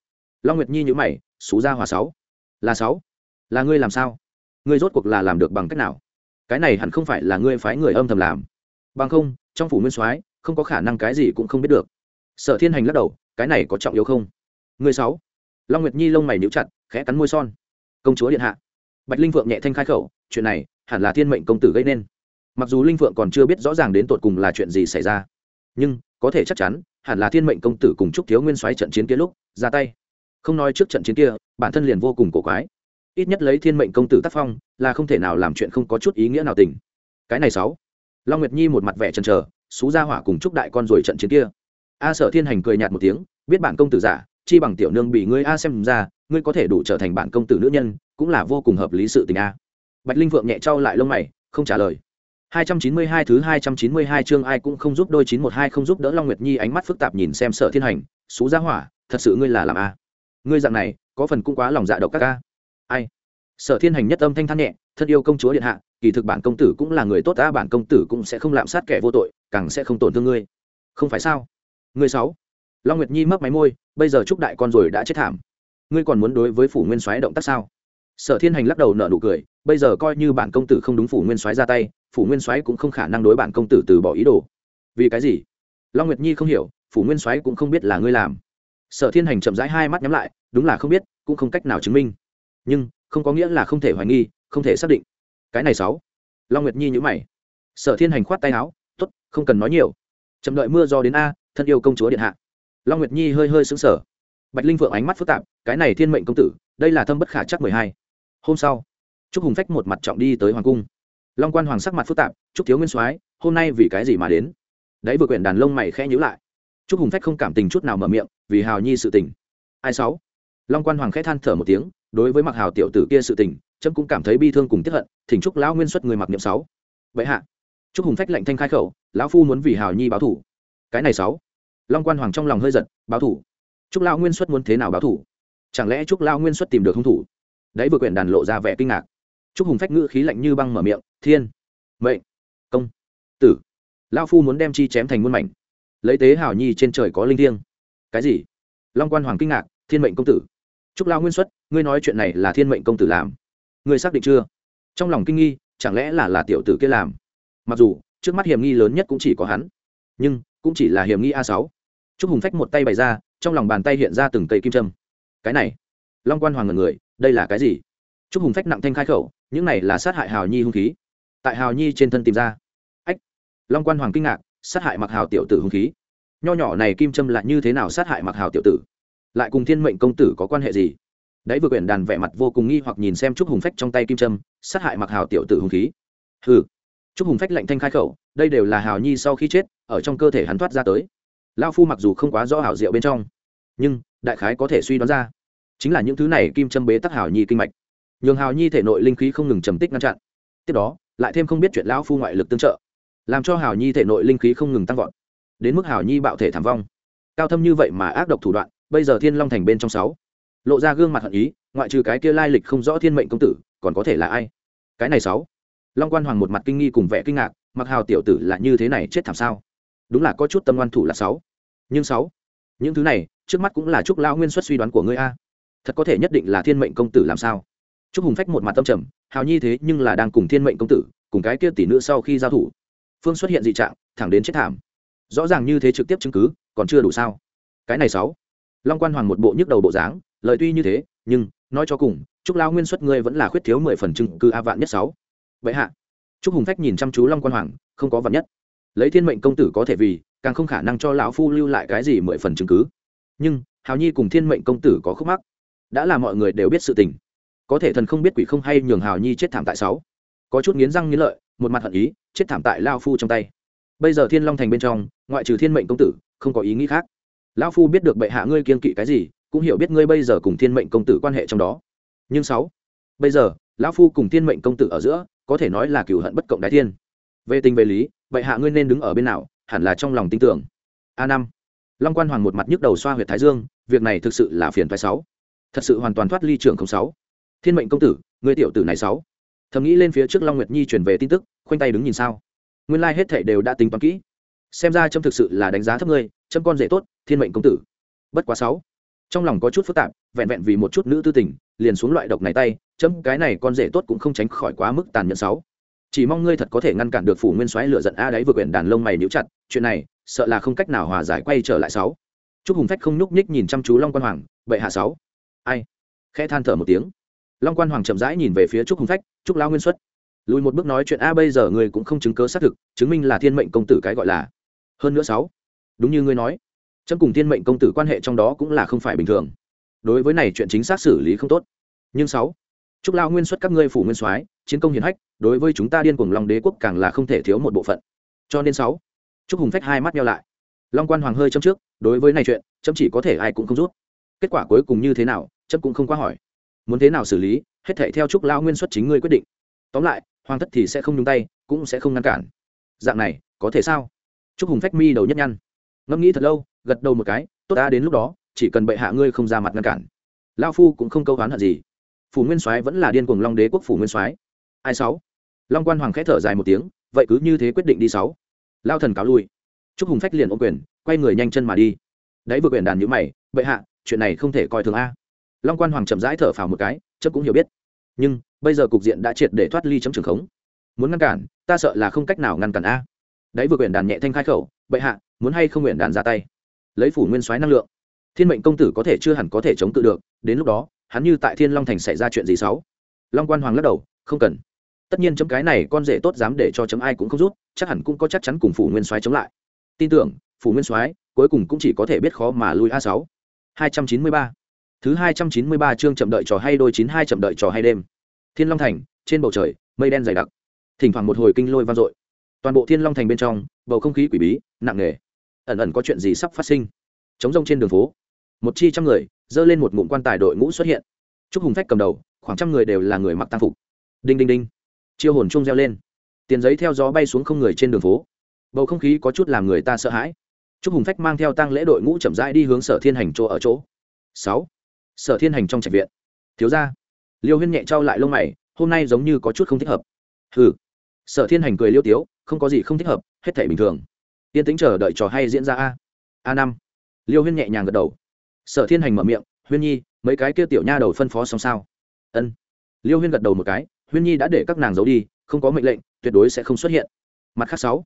Long nguyệt nhi nhữ mày, xú ra hòa sáu. Là sáu là ngươi làm sao? Ngươi rốt cuộc là làm được bằng cách nào? Cái này hẳn không phải là ngươi phái người âm thầm làm. Bằng không, trong phủ nguyên soái, không có khả năng cái gì cũng không biết được. Sở thiên hành lắc đầu, cái này có trọng yếu không? Ngươi sáu. Long nguyệt nhi lông mày níu chặt, khẽ cắn môi son. Công chúa điện hạ. Bạch linh vượng nhẹ thanh khai khẩu, chuyện này, hẳn là thiên mệnh công tử gây nên. Mặc dù linh vượng còn chưa biết rõ ràng đến tột cùng là chuyện gì xảy ra, nhưng, có thể chắc chắn, hẳn là thiên mệnh công tử cùng chúc thiếu nguyên soái trận chiến kia lúc, ra tay. Không nói trước trận chiến kia, bản thân liền vô cùng cổ quái ít nhất lấy thiên mệnh công tử tác phong là không thể nào làm chuyện không có chút ý nghĩa nào tình. Cái này sáu. Long nguyệt nhi một mặt vẻ chần chờ xú ra hỏa cùng chúc đại con rồi trận chiến kia. A sở thiên hành cười nhạt một tiếng biết bản công tử giả chi bằng tiểu nương bị ngươi a xem ra ngươi có thể đủ trở thành bản công tử nữ nhân cũng là vô cùng hợp lý sự tình a. Bạch linh vượng nhẹ trao lại lông mày không trả lời. 292 thứ 292 chương ai cũng không giúp đôi 912 không giúp đỡ Long Nguyệt Nhi ánh mắt phức tạp nhìn xem Sở Thiên Hành, "Sú gia hỏa, thật sự ngươi là làm a? Ngươi dạng này, có phần cũng quá lòng dạ độc các a." "Ai?" Sở Thiên Hành nhất âm thanh than nhẹ, "Thân yêu công chúa điện hạ, kỳ thực bản công tử cũng là người tốt ta, bản công tử cũng sẽ không lạm sát kẻ vô tội, càng sẽ không tổn thương ngươi." "Không phải sao?" "Ngươi sáu?" Long Nguyệt Nhi mấp máy môi, "Bây giờ trúc đại con rồi đã chết thảm, ngươi còn muốn đối với phủ nguyên soái động tác sao?" sở thiên hành lắc đầu nở nụ cười bây giờ coi như bản công tử không đúng phủ nguyên soái ra tay phủ nguyên soái cũng không khả năng đối bản công tử từ bỏ ý đồ vì cái gì long nguyệt nhi không hiểu phủ nguyên soái cũng không biết là ngươi làm sở thiên hành chậm rãi hai mắt nhắm lại đúng là không biết cũng không cách nào chứng minh nhưng không có nghĩa là không thể hoài nghi, không thể xác định. Cái này sáu. Long nguyệt nhi nhữ mày. Sở thiên hành khoát tay áo t ố t không cần nói nhiều. Chậm đợi mưa do đến a, thân yêu công chúa điện hạ. Long nguyệt nhi hơi hơi xứng sở bạch linh vượng ánh mắt phức tạp, cái này thiên mệnh công tử, đây là thâm bất khả chắc mười hai. Hôm sau, trúc hùng phách một mặt trọng đi tới hoàng cung. Long quan hoàng sắc mặt phức tạp, trúc thiếu nguyên soái, hôm nay vì cái gì mà đến? Đấy vừa quyển đàn lông mày khẽ nhữ lại. Trúc hùng phách không cảm tình chút nào mở miệng, vì hào nhi sự tình. Ai sáu? Long quan hoàng khẽ than thở một tiếng đối với mặc hào tiểu tử kia sự tình, trâm cũng cảm thấy bi thương cùng tiếp hận, thỉnh trúc lão nguyên xuất người mặc niệm sáu. Vậy hạ trúc hùng phách lạnh thanh khai khẩu, lão phu muốn vì hào nhi báo thủ. Cái này sáu. Long quan hoàng trong lòng hơi giật, báo thủ. Trúc lão nguyên xuất muốn thế nào báo thủ? Chẳng lẽ trúc lão nguyên xuất tìm được hung thủ? Đấy vừa quyển đàn lộ ra vẻ kinh ngạc. Trúc hùng phách ngữ khí lạnh như băng mở miệng, thiên, mệnh, công, tử. Lão phu muốn đem chi chém thành muôn mảnh. Lấy tế hảo nhi trên trời có linh thiêng. Cái gì? Long quan hoàng kinh ngạc, thiên mệnh công tử trúc lao nguyên xuất, ngươi nói chuyện này là thiên mệnh công tử làm. Ngươi xác định chưa? Trong lòng kinh nghi, chẳng lẽ là là tiểu tử kia làm? Mặc dù, trước mắt hiểm nghi lớn nhất cũng chỉ có hắn. Nhưng, cũng chỉ là hiểm nghi a sáu. Trúc hùng phách một tay bày ra, trong lòng bàn tay hiện ra từng cây kim trâm cái này, long quan hoàng ngần người, đây là cái gì? Trúc hùng phách nặng thanh khai khẩu, những này là sát hại hào nhi hung khí. Tại hào nhi trên thân tìm ra. Ách! Long quan hoàng kinh ngạc, sát hại mặc hào tiểu tử hung khí. Nho nhỏ này kim trâm lại như thế nào sát hại mặc hào tiểu tử? Lại cùng thiên mệnh công tử có quan hệ gì? Đấy vừa quyển đàn vẻ mặt vô cùng nghi hoặc nhìn xem trúc hùng phách trong tay kim trâm sát hại mặc hào tiểu tử hung khí. Hừ. Trúc hùng phách lạnh thanh khai khẩu, đây đều là hào nhi sau khi chết, ở trong cơ thể hắn thoát ra tới. Lao phu mặc dù không quá rõ hảo diệu bên trong, nhưng đại khái có thể suy đoán ra, chính là những thứ này kim châm bế tắc hảo nhi kinh mạch. Nhường hào nhi thể nội linh khí không ngừng trầm tích ngăn chặn. Tiếp đó, lại thêm không biết chuyện lão phu ngoại lực tương trợ, làm cho hào nhi thể nội linh khí không ngừng tăng vọt, đến mức hào nhi bạo thể thảm vong. Cao thâm như vậy mà ác độc thủ đoạn bây giờ thiên long thành bên trong sáu, lộ ra gương mặt hận ý, ngoại trừ cái kia lai lịch không rõ thiên mệnh công tử, còn có thể là ai? Cái này sáu, long quan hoàng một mặt kinh nghi cùng vẻ kinh ngạc, mặc hào tiểu tử là như thế này chết thảm sao? Đúng là có chút tâm ngoan thủ là sáu. Nhưng sáu, những thứ này, trước mắt cũng là chúc lão nguyên xuất suy đoán của ngươi a. Thật có thể nhất định là thiên mệnh công tử làm sao? Chúc hùng phách một mặt tâm trầm, hào nhi thế nhưng là đang cùng thiên mệnh công tử, cùng cái kia tỷ nữ sau khi giao thủ. Phương xuất hiện dị trạng, thẳng đến chết thảm. Rõ ràng như thế trực tiếp chứng cứ, còn chưa đủ sao? Cái này sáu long quan hoàng một bộ nhức đầu bộ dáng, lời tuy như thế, nhưng, nói cho cùng chúc lao nguyên xuất ngươi vẫn là khuyết thiếu mười phần chứng cứ a vạn nhất sáu. Vậy hạ. Chúc hùng phách nhìn chăm chú long quan hoàng, không có vạn nhất. Lấy thiên mệnh công tử có thể vì, càng không khả năng cho lão phu lưu lại cái gì mười phần chứng cứ nhưng, hào nhi cùng thiên mệnh công tử có khúc mắc. Đã là mọi người đều biết sự tình. Có thể thần không biết quỷ không hay nhường hào nhi chết thảm tại sáu. Có chút nghiến răng nghiến lợi, một mặt hận ý, chết thảm tại lao phu trong tay. Bây giờ thiên long thành bên trong, ngoại trừ thiên mệnh công tử, không có ý nghĩ khác lão phu biết được bệ hạ ngươi kiên kỵ cái gì, cũng hiểu biết ngươi bây giờ cùng thiên mệnh công tử quan hệ trong đó. Nhưng sáu, bây giờ, lão phu cùng thiên mệnh công tử ở giữa, có thể nói là cửu hận bất cộng đại thiên. Về tình về lý, bệ hạ ngươi nên đứng ở bên nào, hẳn là trong lòng tin tưởng. A năm, long quan hoàng một mặt nhức đầu xoa huyệt thái dương, việc này thực sự là phiền phái sáu. Thật sự hoàn toàn thoát ly trưởng không sáu. Thiên mệnh công tử người tiểu tử này sáu. Thầm nghĩ lên phía trước long nguyệt nhi truyền về tin tức, khoanh tay đứng nhìn sao. Nguyên lai hết thảy đều đã tính toán kỹ xem ra trâm thực sự là đánh giá thấp ngươi trâm con rể tốt, thiên mệnh công tử. Bất quá sáu. Trong lòng có chút phức tạp, vẹn vẹn vì một chút nữ tư tình, liền xuống loại độc này tay trâm cái này con rể tốt cũng không tránh khỏi quá mức tàn nhẫn sáu. Chỉ mong ngươi thật có thể ngăn cản được phủ nguyên soái lựa giận a đấy vừa quyển đàn lông mày níu chặt, chuyện này, sợ là không cách nào hòa giải quay trở lại sáu. Chúc hùng phách không nhúc nhích nhìn chăm chú long quan hoàng, bệ hạ sáu. Ai? Khẽ than thở một tiếng. Long quan hoàng chậm rãi nhìn về phía trúc hùng phách, trúc lao nguyên xuất. Lùi một bước nói chuyện, a, bây giờ người cũng không chứng cớ xác thực, chứng minh là thiên mệnh công tử cái gọi là hơn nữa sáu, đúng như ngươi nói trâm cùng thiên mệnh công tử quan hệ trong đó cũng là không phải bình thường. Đối với này chuyện chính xác xử lý không tốt. Nhưng sáu, trúc lao nguyên xuất các ngươi phủ nguyên soái, chiến công hiển hách, đối với chúng ta điên cuồng long đế quốc càng là không thể thiếu một bộ phận. Cho nên sáu, trúc hùng phách hai mắt nhau lại. Long quan hoàng hơi châm trước, đối với này chuyện, chấm chỉ có thể ai cũng không rút. Kết quả cuối cùng như thế nào, chấm cũng không quá hỏi. Muốn thế nào xử lý, hết thể theo trúc lao nguyên xuất chính ngươi quyết định. Tóm lại, hoàng thất thì sẽ không nhung tay, cũng sẽ không ngăn cản. Dạng này, có thể sao? Trúc hùng phách mi đầu nhất nhăn. Ngẫm nghĩ thật lâu, gật đầu một cái, tốt đã đến lúc đó, chỉ cần bệ hạ ngươi không ra mặt ngăn cản. Lao phu cũng không câu hoán hận gì. Phủ nguyên soái vẫn là điên cuồng long đế quốc phủ nguyên soái. Ai sáu? Long quan hoàng khẽ thở dài một tiếng, vậy cứ như thế quyết định đi sáu. Lao thần cáo lui. Trúc hùng phách liền ô quyền, quay người nhanh chân mà đi. Đấy vừa quyền đàn nhữ mày, bệ hạ, chuyện này không thể coi thường a. Long quan hoàng chậm rãi thở phào một cái chấp cũng hiểu biết. Nhưng, bây giờ cục diện đã triệt để thoát ly chấm trường khống. Muốn ngăn cản, ta sợ là không cách nào ngăn cản a đấy vừa quyển đàn nhẹ thanh khai khẩu, bệ hạ, muốn hay không nguyện đàn ra tay? Lấy phủ nguyên soái năng lượng. Thiên mệnh công tử có thể chưa hẳn có thể chống cự được, đến lúc đó, hắn như tại thiên long thành xảy ra chuyện gì xấu long quan hoàng lắc đầu, không cần. Tất nhiên chấm cái này con rể tốt dám để cho chấm ai cũng không rút, chắc hẳn cũng có chắc chắn cùng phủ nguyên soái chống lại. Tin tưởng, phủ nguyên soái cuối cùng cũng chỉ có thể biết khó mà lui a sáu. Hai trăm chín mươi ba. Thứ hai trăm chín mươi ba chương chậm đợi trò hay đôi chín hai chậm đợi trò hay đêm. Thiên long thành, trên bầu trời, mây đen dày đặc. Thỉnh thoảng một hồi kinh lôi vang dội toàn bộ thiên long thành bên trong, bầu không khí quỷ bí, nặng nề. Ẩn ẩn có chuyện gì sắp phát sinh? Chống rông trên đường phố, một chi trăm người dơ lên một ngụm quan tài đội ngũ xuất hiện. Chúc hùng phách cầm đầu, khoảng trăm người đều là người mặc tăng phục. Đinh đinh đinh. Chiêu hồn chung reo lên. Tiền giấy theo gió bay xuống không người trên đường phố. Bầu không khí có chút làm người ta sợ hãi. Chúc hùng phách mang theo tăng lễ đội ngũ chậm rãi đi hướng sở thiên hành chỗ ở chỗ. Sáu. Sở thiên hành trong trạch viện. Thiếu ra liêu huyên nhẹ trao lại lông mày, hôm nay giống như có chút không thích hợp. Hừ. Sở thiên hành cười liêu tiếu không có gì không thích hợp, hết thể bình thường. Yên tĩnh chờ đợi trò hay diễn ra a. A năm. Liêu huyên nhẹ nhàng gật đầu. Sở thiên hành mở miệng, huyên nhi, mấy cái kia tiểu nha đầu phân phó xong sao? Ân. Liêu huyên gật đầu một cái, huyên nhi đã để các nàng giấu đi, không có mệnh lệnh, tuyệt đối sẽ không xuất hiện. Mặt khác sáu.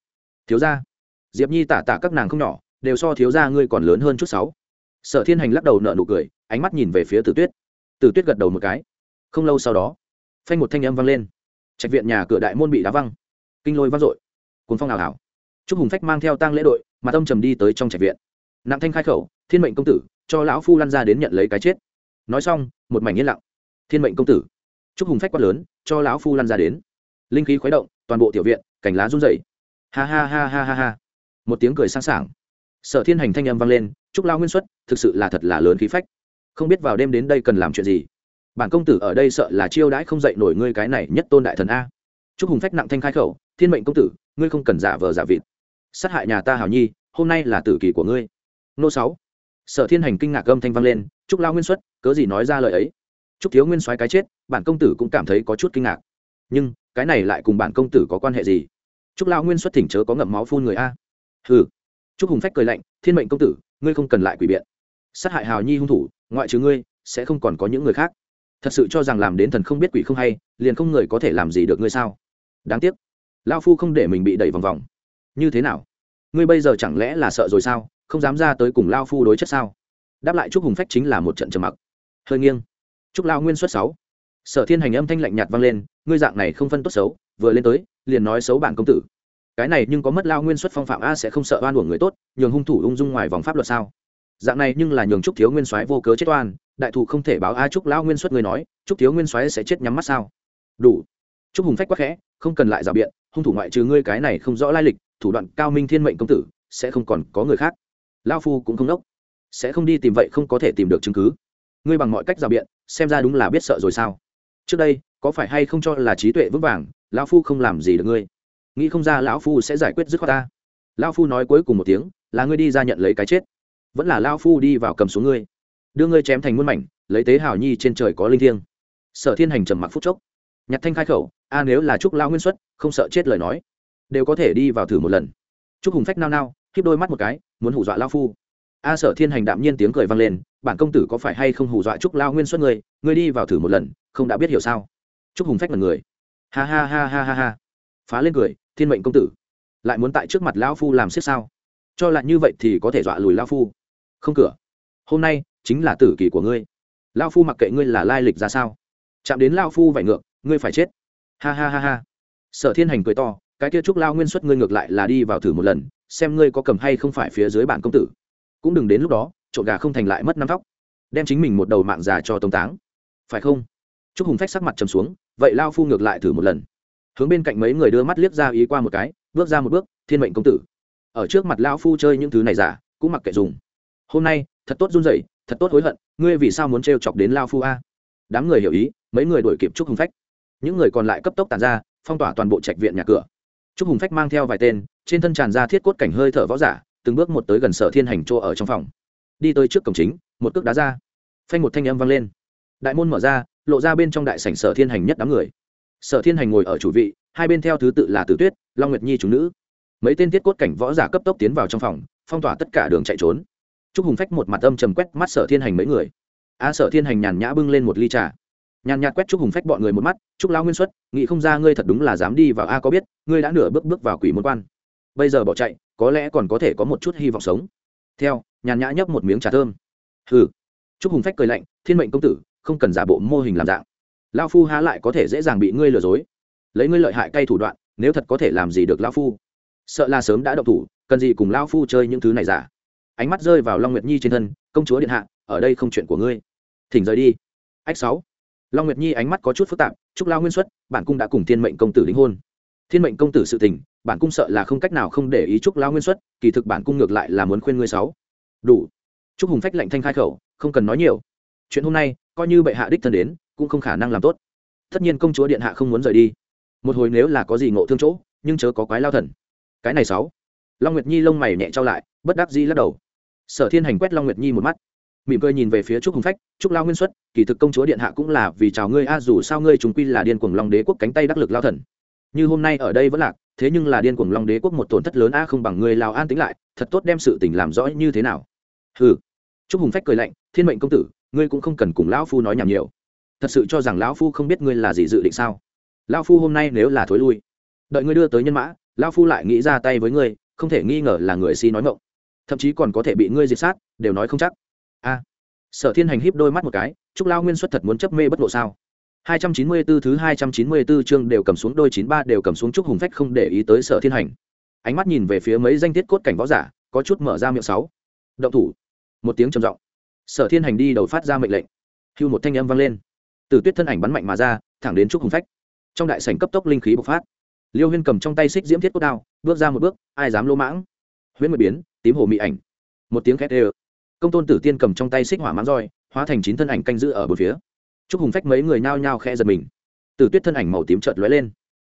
Thiếu gia. Diệp nhi tả tả các nàng không nhỏ, đều so thiếu gia ngươi còn lớn hơn chút sáu. Sở thiên hành lắc đầu nợ nụ cười, ánh mắt nhìn về phía tử tuyết. Tử tuyết gật đầu một cái. Không lâu sau đó, phanh một thanh âm vang lên. Trạch viện nhà cửa đại môn bị đá văng. Kinh lôi vang dội cuốn phong ảo ảo chúc hùng phách mang theo tang lễ đội, mà tâm trầm đi tới trong trạch viện. Nặng thanh khai khẩu, thiên mệnh công tử, cho lão phu lăn ra đến nhận lấy cái chết. Nói xong, một mảnh yên lặng. Thiên mệnh công tử. Chúc hùng phách quát lớn, cho lão phu lăn ra đến. Linh khí khuấy động, toàn bộ tiểu viện, cành lá run rẩy. Ha ha ha ha ha ha. Một tiếng cười sáng sảng. Sở thiên hành thanh âm vang lên, chúc lao nguyên xuất, thực sự là thật là lớn khí phách. Không biết vào đêm đến đây cần làm chuyện gì. Bản công tử ở đây sợ là chiêu đãi không dậy nổi ngươi cái này nhất tôn đại thần a. Chúc hùng phách nặng thanh khai khẩu, thiên mệnh công tử ngươi không cần giả vờ giả vịt. Sát hại nhà ta hảo nhi, hôm nay là tử kỳ của ngươi. Nô sáu. Sở thiên hành kinh ngạc âm thanh vang lên, Trúc lao nguyên xuất, cớ gì nói ra lời ấy? Trúc thiếu nguyên soái cái chết, bản công tử cũng cảm thấy có chút kinh ngạc. Nhưng, cái này lại cùng bản công tử có quan hệ gì? Trúc lao nguyên xuất thỉnh chớ có ngậm máu phun người a. Hừ. Trúc hùng phách cười lạnh, thiên mệnh công tử, ngươi không cần lại quỷ biện. Sát hại hào nhi hung thủ, ngoại trừ ngươi, sẽ không còn có những người khác. Thật sự cho rằng làm đến thần không biết quỷ không hay, liền không người có thể làm gì được ngươi sao? Đáng tiếc lao phu không để mình bị đẩy vòng vòng. Như thế nào? Ngươi bây giờ chẳng lẽ là sợ rồi sao? Không dám ra tới cùng lao phu đối chất sao? Đáp lại chúc hùng phách chính là một trận trầm mặc. Hơi nghiêng. Chúc lao nguyên xuất sáu. Sở thiên hành âm thanh lạnh nhạt vang lên, ngươi dạng này không phân tốt xấu, vừa lên tới, liền nói xấu bản công tử. Cái này nhưng có mất lao nguyên xuất phong phạm a sẽ không sợ oan của người tốt, nhường hung thủ ung dung ngoài vòng pháp luật sao? Dạng này nhưng là nhường trúc thiếu nguyên soái vô cớ chết oan, đại thụ không thể báo a trúc lao nguyên xuất người nói, trúc thiếu nguyên soái sẽ chết nhắm mắt sao? Đủ. Trúc hùng phách quá khẽ, không cần lại rào biện hung thủ ngoại trừ ngươi cái này không rõ lai lịch, thủ đoạn cao minh thiên mệnh công tử, sẽ không còn có người khác. Lao phu cũng không đốc. Sẽ không đi tìm vậy không có thể tìm được chứng cứ. Ngươi bằng mọi cách rào biện, xem ra đúng là biết sợ rồi sao? Trước đây, có phải hay không cho là trí tuệ vững vàng, lão phu không làm gì được ngươi? Nghĩ không ra lão phu sẽ giải quyết dứt khoát ta. Lão phu nói cuối cùng một tiếng, là ngươi đi ra nhận lấy cái chết. Vẫn là lão phu đi vào cầm xuống ngươi. Đưa ngươi chém thành muôn mảnh, lấy tế hào nhi trên trời có linh thiêng. Sở thiên hành trầm mặc phút chốc nhạc thanh khai khẩu a nếu là trúc lao nguyên xuất không sợ chết lời nói. Đều có thể đi vào thử một lần. Trúc hùng phách nao nao khiếp đôi mắt một cái muốn hù dọa lao phu. A sở thiên hành đạm nhiên tiếng cười vang lên bản công tử có phải hay không hù dọa trúc lao nguyên xuất người, người đi vào thử một lần không đã biết hiểu sao? Trúc hùng phách là người ha ha ha ha ha ha. Phá lên cười thiên mệnh công tử lại muốn tại trước mặt lao phu làm xếp sao? Cho lại như vậy thì có thể dọa lùi lao phu. Không cửa hôm nay chính là tử kỳ của ngươi. Lao phu mặc kệ ngươi là lai lịch ra sao chạm đến lao phu vải ngược ngươi phải chết. Ha ha ha ha. Sở thiên hành cười to, cái kia trúc lao nguyên xuất ngươi ngược lại là đi vào thử một lần, xem ngươi có cầm hay không phải phía dưới bản công tử. Cũng đừng đến lúc đó, trộn gà không thành lại mất năm tóc đem chính mình một đầu mạng già cho tống táng. Phải không? Trúc hùng phách sắc mặt trầm xuống, vậy lao phu ngược lại thử một lần. Hướng bên cạnh mấy người đưa mắt liếc ra ý qua một cái, bước ra một bước, thiên mệnh công tử. Ở trước mặt lao phu chơi những thứ này giả, cũng mặc kệ dùng. Hôm nay, thật tốt run rẩy, thật tốt hối hận, ngươi vì sao muốn trêu chọc đến lao phu a? Đám người hiểu ý, mấy người đuổi kịp trúc hùng phách những người còn lại cấp tốc tàn ra, phong tỏa toàn bộ trạch viện nhà cửa. Trúc hùng phách mang theo vài tên, trên thân tràn ra thiết cốt cảnh hơi thở võ giả, từng bước một tới gần sở thiên hành chỗ ở trong phòng. Đi tới trước cổng chính, một cước đá ra. Phanh một thanh âm vang lên. Đại môn mở ra, lộ ra bên trong đại sảnh sở thiên hành nhất đám người. Sở thiên hành ngồi ở chủ vị, hai bên theo thứ tự là tử tuyết, long nguyệt nhi chúng nữ. Mấy tên thiết cốt cảnh võ giả cấp tốc tiến vào trong phòng, phong tỏa tất cả đường chạy trốn. Trúc hùng phách một mặt âm trầm quét mắt sở thiên hành mấy người. A sở thiên hành nhàn nhã bưng lên một ly trà nhàn nhạt quét trúc hùng phách bọn người một mắt trúc lao nguyên xuất, nghĩ không ra ngươi thật đúng là dám đi vào a có biết, ngươi đã nửa bước bước vào quỷ môn quan. Bây giờ bỏ chạy, có lẽ còn có thể có một chút hy vọng sống. Theo, nhàn nhã nhấp một miếng trà thơm. Hừ. Trúc hùng phách cười lạnh, thiên mệnh công tử, không cần giả bộ mô hình làm dạng. Lao phu há lại có thể dễ dàng bị ngươi lừa dối. Lấy ngươi lợi hại cay thủ đoạn, nếu thật có thể làm gì được lao phu? Sợ là sớm đã động thủ, cần gì cùng lao phu chơi những thứ này giả? Ánh mắt rơi vào long nguyệt nhi trên thân, công chúa điện hạ, ở đây không chuyện của ngươi. Thỉnh rời đi. Ách sáu long nguyệt nhi ánh mắt có chút phức tạp, chúc lao nguyên xuất, bản cung đã cùng thiên mệnh công tử đính hôn. Thiên mệnh công tử sự tình, bản cung sợ là không cách nào không để ý chúc lao nguyên xuất, kỳ thực bản cung ngược lại là muốn khuyên ngươi sáu. Đủ. Chúc hùng phách lạnh thanh khai khẩu, không cần nói nhiều. Chuyện hôm nay, coi như bệ hạ đích thân đến, cũng không khả năng làm tốt. Tất nhiên công chúa điện hạ không muốn rời đi. Một hồi nếu là có gì ngộ thương chỗ, nhưng chớ có quái lao thần. Cái này sáu. Long nguyệt nhi lông mày nhẹ trao lại, bất đắc dĩ lắc đầu. Sở thiên hành quét long nguyệt nhi một mắt mỉm cười nhìn về phía trúc hùng phách, trúc lao nguyên xuất, kỳ thực công chúa điện hạ cũng là vì chào ngươi, a, dù sao ngươi chúng quy là điên cuồng long đế quốc cánh tay đắc lực lao thần. Như hôm nay ở đây vẫn lạc, thế nhưng là điên cuồng long đế quốc một tổn thất lớn a, không bằng ngươi lao an tính lại, thật tốt đem sự tình làm rõ như thế nào. Hừ. Trúc hùng phách cười lạnh, thiên mệnh công tử, ngươi cũng không cần cùng lão phu nói nhảm nhiều. Thật sự cho rằng lão phu không biết ngươi là gì dự định sao? Lão phu hôm nay nếu là thối lui, đợi ngươi đưa tới nhân mã, lão phu lại nghĩ ra tay với ngươi, không thể nghi ngờ là người si nói ngộng thậm chí còn có thể bị ngươi diệt sát, đều nói không chắc a. Sở thiên hành híp đôi mắt một cái, Trúc lao nguyên xuất thật muốn chấp mê bất ngộ sao? 294 thứ 294 chương đều cầm xuống đôi 93 đều cầm xuống Trúc hùng phách không để ý tới sở thiên hành. Ánh mắt nhìn về phía mấy danh thiết cốt cảnh võ giả, có chút mở ra miệng sáu. Động thủ. Một tiếng trầm giọng. Sở thiên hành đi đầu phát ra mệnh lệnh. Hưu một thanh âm vang lên. Từ tuyết thân ảnh bắn mạnh mà ra, thẳng đến trúc hùng phách. Trong đại sảnh cấp tốc linh khí bộc phát. Liêu huyên cầm trong tay xích diễm thiết cốt đao, bước ra một bước, ai dám lỗ mãng? Huyễn nguyệt biến, tím hồ mị ảnh. Một tiếng khét ê công tôn tử tiên cầm trong tay xích hỏa mãng roi, hóa thành chín thân ảnh canh giữ ở bốn phía. Trúc hùng phách mấy người nhao nhao khẽ giật mình. Tử tuyết thân ảnh màu tím chợt lóe lên.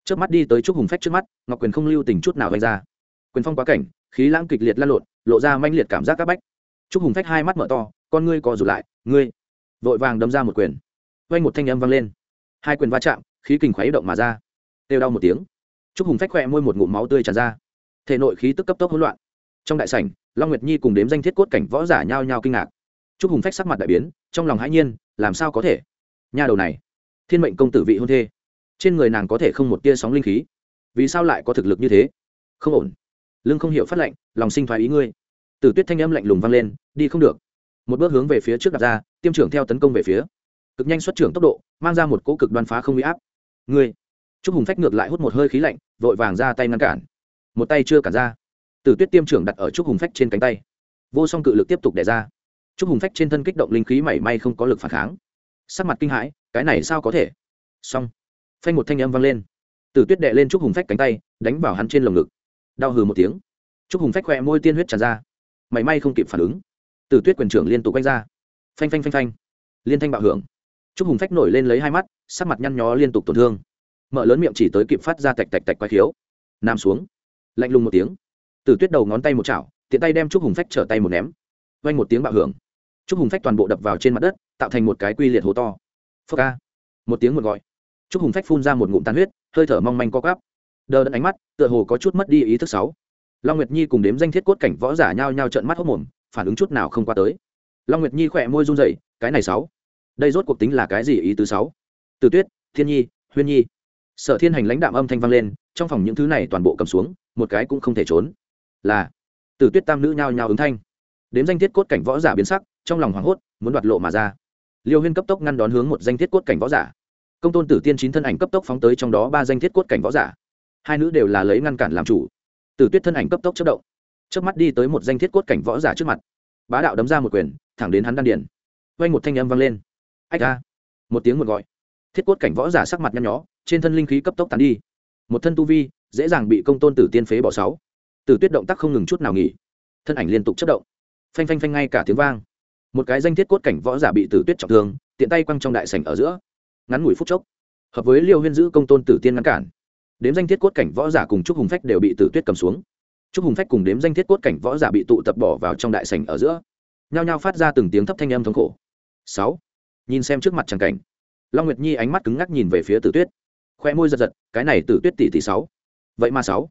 Trước mắt đi tới trúc hùng phách trước mắt, ngọc quyền không lưu tình chút nào vanh ra. Quyền phong quá cảnh, khí lãng kịch liệt lan lộn, lộ ra manh liệt cảm giác các bách. Trúc hùng phách hai mắt mở to, con ngươi co rụt lại, ngươi. Vội vàng đâm ra một quyền. Vanh một thanh âm vang lên. Hai quyền va chạm, khí kình khuấy động mà ra. Têu đau một tiếng. Trúc hùng phách khỏe môi một ngụm máu tươi tràn ra. Thể nội khí tức cấp tốc hỗn loạn trong đại sảnh, long nguyệt nhi cùng đếm danh thiết cốt cảnh võ giả nhao nhao kinh ngạc. Trúc hùng phách sắc mặt đại biến, trong lòng hãi nhiên, làm sao có thể? Nhà đầu này, thiên mệnh công tử vị hôn thê. Trên người nàng có thể không một tia sóng linh khí. Vì sao lại có thực lực như thế? Không ổn. Lương không hiểu phát lệnh lòng sinh thoái ý ngươi. Tử tuyết thanh âm lạnh lùng vang lên, đi không được. Một bước hướng về phía trước đặt ra, tiêm trưởng theo tấn công về phía. Cực nhanh xuất trưởng tốc độ, mang ra một cỗ cực đoan phá không huy áp. Ngươi. Trúc hùng phách ngược lại hút một hơi khí lạnh, vội vàng ra tay ngăn cản. Một tay chưa cản ra tử tuyết tiêm trưởng đặt ở trúc hùng phách trên cánh tay. Vô song cự lực tiếp tục đẻ ra. Trúc hùng phách trên thân kích động linh khí mảy may không có lực phản kháng. Sắc mặt kinh hãi, cái này sao có thể? Xong. Phanh một thanh âm vang lên. Tử tuyết đệ lên trúc hùng phách cánh tay, đánh vào hắn trên lồng ngực. Đau hừ một tiếng. Trúc hùng phách khoe môi tiên huyết tràn ra. Mảy may không kịp phản ứng. Tử tuyết quyền trưởng liên tục quanh ra. Phanh phanh phanh phanh. Liên thanh bạo hưởng. Trúc hùng phách nổi lên lấy hai mắt, sắc mặt nhăn nhó liên tục tổn thương. Mở lớn miệng chỉ tới kịp phát ra tạch tạch tạch quái khiếu. Nằm xuống. Lạnh lùng một tiếng tử tuyết đầu ngón tay một chảo, tiện tay đem trúc hùng phách trở tay một ném. Vanh một tiếng bạo hưởng. Trúc hùng phách toàn bộ đập vào trên mặt đất, tạo thành một cái quy liệt hố to. Phơ ca một tiếng một gọi. Trúc hùng phách phun ra một ngụm tàn huyết, hơi thở mong manh co cắp đờ đẫn ánh mắt, tựa hồ có chút mất đi ý thức sáu. Long nguyệt nhi cùng đếm danh thiết cốt cảnh võ giả nhao nhao trợn mắt hốc mồm, phản ứng chút nào không qua tới. Long nguyệt nhi khỏe môi run rẩy, cái này sáu. Đây rốt cuộc tính là cái gì ý tứ sáu? Từ tuyết, thiên nhi, huyên nhi. Sở thiên hành lãnh đạm âm thanh vang lên, trong phòng những thứ này toàn bộ cầm xuống, một cái cũng không thể trốn là từ tuyết tam nữ nhao nhao ứng thanh đếm danh thiết cốt cảnh võ giả biến sắc trong lòng hoảng hốt muốn đoạt lộ mà ra liêu huyên cấp tốc ngăn đón hướng một danh thiết cốt cảnh võ giả công tôn tử tiên chín thân ảnh cấp tốc phóng tới trong đó ba danh thiết cốt cảnh võ giả hai nữ đều là lấy ngăn cản làm chủ tử tuyết thân ảnh cấp tốc chất động trước mắt đi tới một danh thiết cốt cảnh võ giả trước mặt bá đạo đấm ra một quyền thẳng đến hắn đan điền quanh một thanh âm vang lên ách a một tiếng một gọi thiết cốt cảnh võ giả sắc mặt nhăn nhó trên thân linh khí cấp tốc tán đi một thân tu vi dễ dàng bị công tôn tử tiên phế bỏ sáu tử tuyết động tác không ngừng chút nào nghỉ. Thân ảnh liên tục chất động. Phanh phanh phanh ngay cả tiếng vang. Một cái danh thiết cốt cảnh võ giả bị tử tuyết trọng thương, tiện tay quăng trong đại sảnh ở giữa. Ngắn ngủi phút chốc, hợp với liêu huyên giữ công tôn tử tiên ngăn cản, đếm danh thiết cốt cảnh võ giả cùng trúc hùng phách đều bị tử tuyết cầm xuống. Trúc hùng phách cùng đếm danh thiết cốt cảnh võ giả bị tụ tập bỏ vào trong đại sảnh ở giữa. Nhao nhao phát ra từng tiếng thấp thanh âm thống khổ. Sáu. Nhìn xem trước mặt tràng cảnh, long nguyệt nhi ánh mắt cứng ngắc nhìn về phía tử tuyết. Khoe môi giật giật, cái này tử tuyết tỷ tỷ sáu. Vậy mà sáu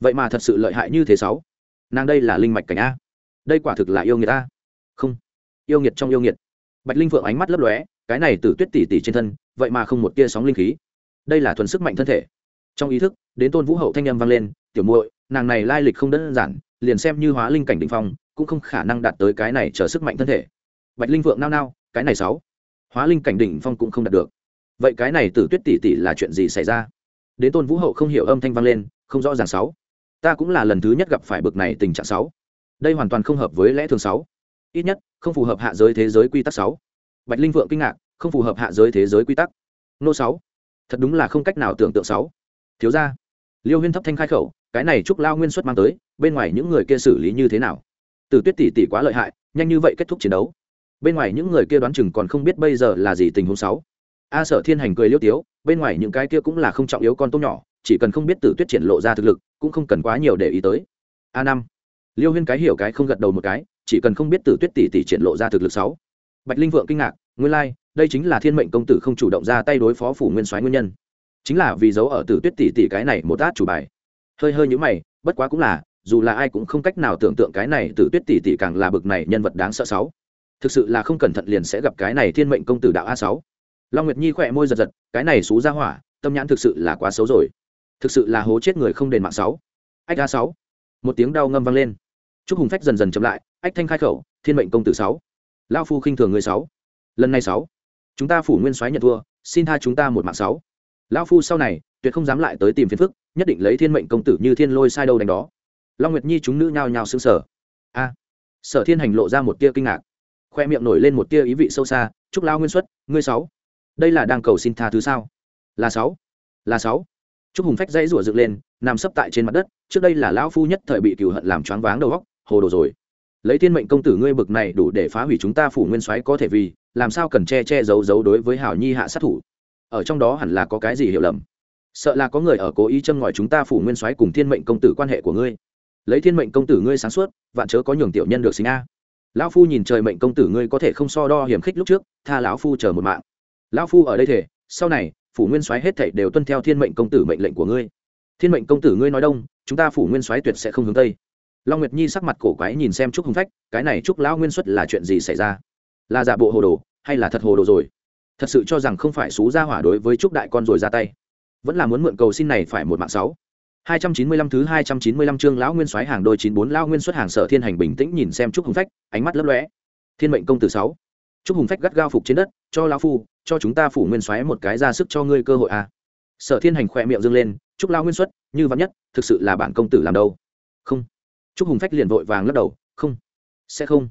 vậy mà thật sự lợi hại như thế sáu. Nàng đây là linh mạch cảnh a. Đây quả thực là yêu nghiệt a. Không. Yêu nghiệt trong yêu nghiệt. Bạch linh vượng ánh mắt lấp lóe, cái này từ tuyết tỷ tỷ trên thân, vậy mà không một tia sóng linh khí. Đây là thuần sức mạnh thân thể. Trong ý thức, đến tôn vũ hậu thanh â m vang lên, tiểu muội, nàng này lai lịch không đơn giản, liền xem như hóa linh cảnh đ ỉ n h phong, cũng không khả năng đạt tới cái này chờ sức mạnh thân thể. Bạch linh vượng nao nao, cái này sáu, hóa linh cảnh đỉnh phong cũng không đạt được. Vậy cái này từ tuyết tỷ tỷ là chuyện gì xảy ra? Đến tôn vũ hậu không hiểu âm thanh vang lên, không rõ ràng sáu ta cũng là lần thứ nhất gặp phải bực này tình trạng sáu. Đây hoàn toàn không hợp với lẽ thường sáu. Ít nhất, không phù hợp hạ giới thế giới quy tắc sáu. Bạch linh vượng kinh ngạc, không phù hợp hạ giới thế giới quy tắc. Nô sáu. Thật đúng là không cách nào tưởng tượng sáu. Thiếu ra liêu huyên thấp thanh khai khẩu, cái này trúc lao nguyên xuất mang tới, bên ngoài những người kia xử lý như thế nào? Từ tuyết tỷ tỷ quá lợi hại, nhanh như vậy kết thúc chiến đấu. Bên ngoài những người kia đoán chừng còn không biết bây giờ là gì tình huống sáu. A sở thiên hành cười liêu tiếu, bên ngoài những cái kia cũng là không trọng yếu con tôm nhỏ chỉ cần không biết tử tuyết triển lộ ra thực lực cũng không cần quá nhiều để ý tới. A năm. Liêu huyên cái hiểu cái không gật đầu một cái chỉ cần không biết tử tuyết tỷ tỷ triển lộ ra thực lực sáu. Bạch linh vượng kinh ngạc nguyên lai、like, đây chính là thiên mệnh công tử không chủ động ra tay đối phó phủ nguyên soái nguyên nhân. Chính là vì giấu ở tử tuyết tỷ tỷ cái này một át chủ bài. Hơi hơi nhữ mày bất quá cũng là dù là ai cũng không cách nào tưởng tượng cái này tử tuyết tỷ tỷ càng là bực này nhân vật đáng sợ sáu. Thực sự là không cẩn thận liền sẽ gặp cái này thiên mệnh công tử đạo a sáu. Long nguyệt nhi khỏe môi giật giật cái này xú ra hỏa tâm nhãn thực sự là quá xấu rồi thực sự là hố chết người không đền mạng sáu. Ách a sáu. Một tiếng đau ngâm vang lên. Chúc hùng phách dần dần chậm lại, ách thanh khai khẩu, thiên mệnh công tử sáu. Lao phu khinh thường người sáu. Lần này sáu. Chúng ta phủ nguyên soái nhận thua, xin tha chúng ta một mạng sáu. Lão phu sau này, tuyệt không dám lại tới tìm phiền phức, nhất định lấy thiên mệnh công tử như thiên lôi sai đâu đánh đó. Long nguyệt nhi chúng nữ nhao nhao xương sở a. Sở thiên hành lộ ra một tia kinh ngạc. Khoe miệng nổi lên một tia ý vị sâu xa chúc lao nguyên xuất, ngươi sáu. Đây là đang cầu xin tha thứ sao? Là sáu. Là sáu chúc hùng phách dãy rủa dựng lên, nằm sấp tại trên mặt đất, trước đây là lão phu nhất thời bị cừu hận làm choáng váng đầu óc, hồ đồ rồi. Lấy thiên mệnh công tử ngươi bực này đủ để phá hủy chúng ta phủ nguyên soái có thể vì, làm sao cần che che giấu giấu đối với hảo nhi hạ sát thủ? Ở trong đó hẳn là có cái gì hiểu lầm? Sợ là có người ở cố ý châm ngòi chúng ta phủ nguyên soái cùng thiên mệnh công tử quan hệ của ngươi. Lấy thiên mệnh công tử ngươi sáng suốt, vạn chớ có nhường tiểu nhân được sinh a. Lão phu nhìn trời mệnh công tử ngươi có thể không so đo hiểm khích lúc trước, tha lão phu chờ một mạng. Lão phu ở đây thể sau này phủ nguyên soái hết thảy đều tuân theo thiên mệnh công tử mệnh lệnh của ngươi. Thiên mệnh công tử ngươi nói đông, chúng ta phủ nguyên soái tuyệt sẽ không hướng tây. Long nguyệt nhi sắc mặt cổ quái nhìn xem trúc hùng phách, cái này trúc lão nguyên xuất là chuyện gì xảy ra? Là giả bộ hồ đồ, hay là thật hồ đồ rồi? Thật sự cho rằng không phải xú ra hỏa đối với trúc đại con rồi ra tay. Vẫn là muốn mượn cầu xin này phải một mạng sáu. Hai trăm chín mươi lăm thứ hai trăm chín mươi lăm chương lão nguyên soái hàng đôi chín bốn, lão nguyên xuất hàng sở thiên hành bình tĩnh nhìn xem trúc hùng phách, ánh mắt lấp lóe. Thiên mệnh công tử sáu. Trúc hùng phách gắt gao phục trên đất, cho lão phu cho chúng ta phủ nguyên soái một cái ra sức cho ngươi cơ hội à. sở thiên hành khỏe miệng dâng lên, chúc lao nguyên xuất, như vắn nhất, thực sự là bản công tử làm đâu? Không. Chúc hùng phách liền vội vàng lắc đầu, không. Sẽ không.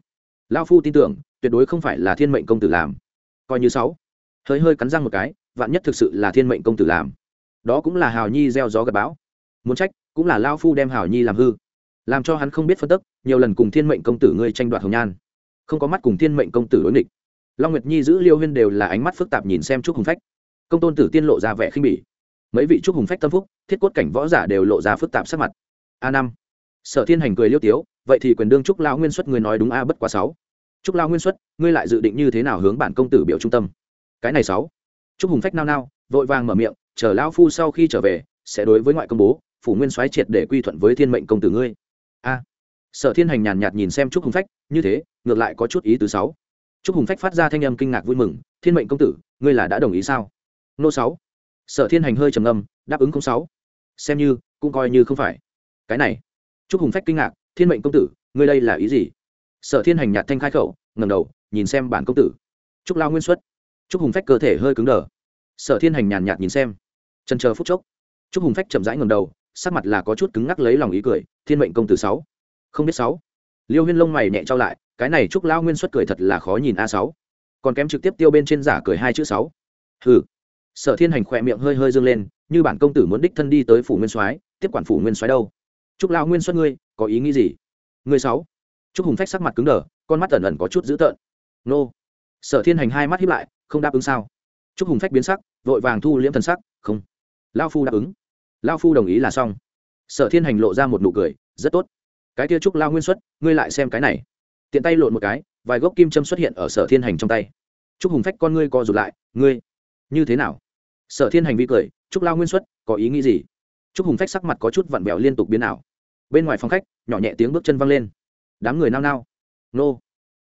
Lao phu tin tưởng, tuyệt đối không phải là thiên mệnh công tử làm. Coi như sáu. Hơi hơi cắn răng một cái, vạn nhất thực sự là thiên mệnh công tử làm. Đó cũng là hào nhi gieo gió gặp bão. Muốn trách, cũng là lao phu đem hào nhi làm hư. Làm cho hắn không biết phân tức, nhiều lần cùng thiên mệnh công tử ngươi tranh đoạt hồng nhan. Không có mắt cùng thiên mệnh công tử đối nghịch long nguyệt nhi giữ liêu huyên đều là ánh mắt phức tạp nhìn xem trúc hùng phách. Công tôn tử tiên lộ ra vẻ khinh bỉ. Mấy vị trúc hùng phách tâm phúc, thiết cốt cảnh võ giả đều lộ ra phức tạp sắc mặt. A năm. Sở thiên hành cười liêu tiếu, vậy thì quyền đương trúc lao nguyên xuất người nói đúng a bất quá sáu. Trúc lao nguyên xuất, ngươi lại dự định như thế nào hướng bản công tử biểu trung tâm? Cái này sáu. Trúc hùng phách nao nao, vội vàng mở miệng, chờ lão phu sau khi trở về, sẽ đối với ngoại công bố, phủ nguyên soái triệt để quy thuận với thiên mệnh công tử ngươi. A. Sở thiên hành nhàn nhạt nhìn xem trúc hùng phách, như thế, ngược lại có chút ý tứ sáu trúc hùng phách phát ra thanh âm kinh ngạc vui mừng, thiên mệnh công tử, ngươi là đã đồng ý sao? Nô sáu. Sở thiên hành hơi trầm ngâm, đáp ứng không sáu. Xem như, cũng coi như không phải. Cái này. Trúc hùng phách kinh ngạc, thiên mệnh công tử, ngươi đây là ý gì? Sở thiên hành nhạt thanh khai khẩu ngầm đầu, nhìn xem bản công tử. Trúc lao nguyên xuất. Trúc hùng phách cơ thể hơi cứng đờ. Sở thiên hành nhàn nhạt nhìn xem. Trần chờ phút chốc, trúc hùng phách chậm rãi ngầm đầu, sắc mặt là có chút cứng ngắc lấy lòng ý cười, thiên mệnh công tử sáu. Không biết sáu liêu huyên lông mày nhẹ trao lại, cái này trúc lao nguyên xuất cười thật là khó nhìn a sáu. Còn kém trực tiếp tiêu bên trên giả cười hai chữ sáu. Hừ. Sở thiên hành khỏe miệng hơi hơi dâng lên, như bản công tử muốn đích thân đi tới phủ nguyên soái, tiếp quản phủ nguyên soái đâu? Trúc lao nguyên xuất ngươi, có ý nghĩ gì? Ngươi sáu. Trúc hùng phách sắc mặt cứng đờ, con mắt ẩn ẩn có chút dữ tợn. Nô. Sở thiên hành hai mắt hiếp lại, không đáp ứng sao? Trúc hùng phách biến sắc, vội vàng thu liễm thần sắc, không. Lao phu đáp ứng. Lao phu đồng ý là xong. Sở thiên hành lộ ra một nụ cười, rất tốt cái kia trúc lao nguyên xuất, ngươi lại xem cái này. Tiện tay lộn một cái, vài gốc kim châm xuất hiện ở sở thiên hành trong tay. Trúc hùng phách con ngươi co rụt lại, ngươi, như thế nào? Sở thiên hành vi cười, trúc lao nguyên xuất, có ý nghĩ gì? Trúc hùng phách sắc mặt có chút vặn vẹo liên tục biến ảo. Bên ngoài phòng khách, nhỏ nhẹ tiếng bước chân văng lên. Đám người nao nao. Nô.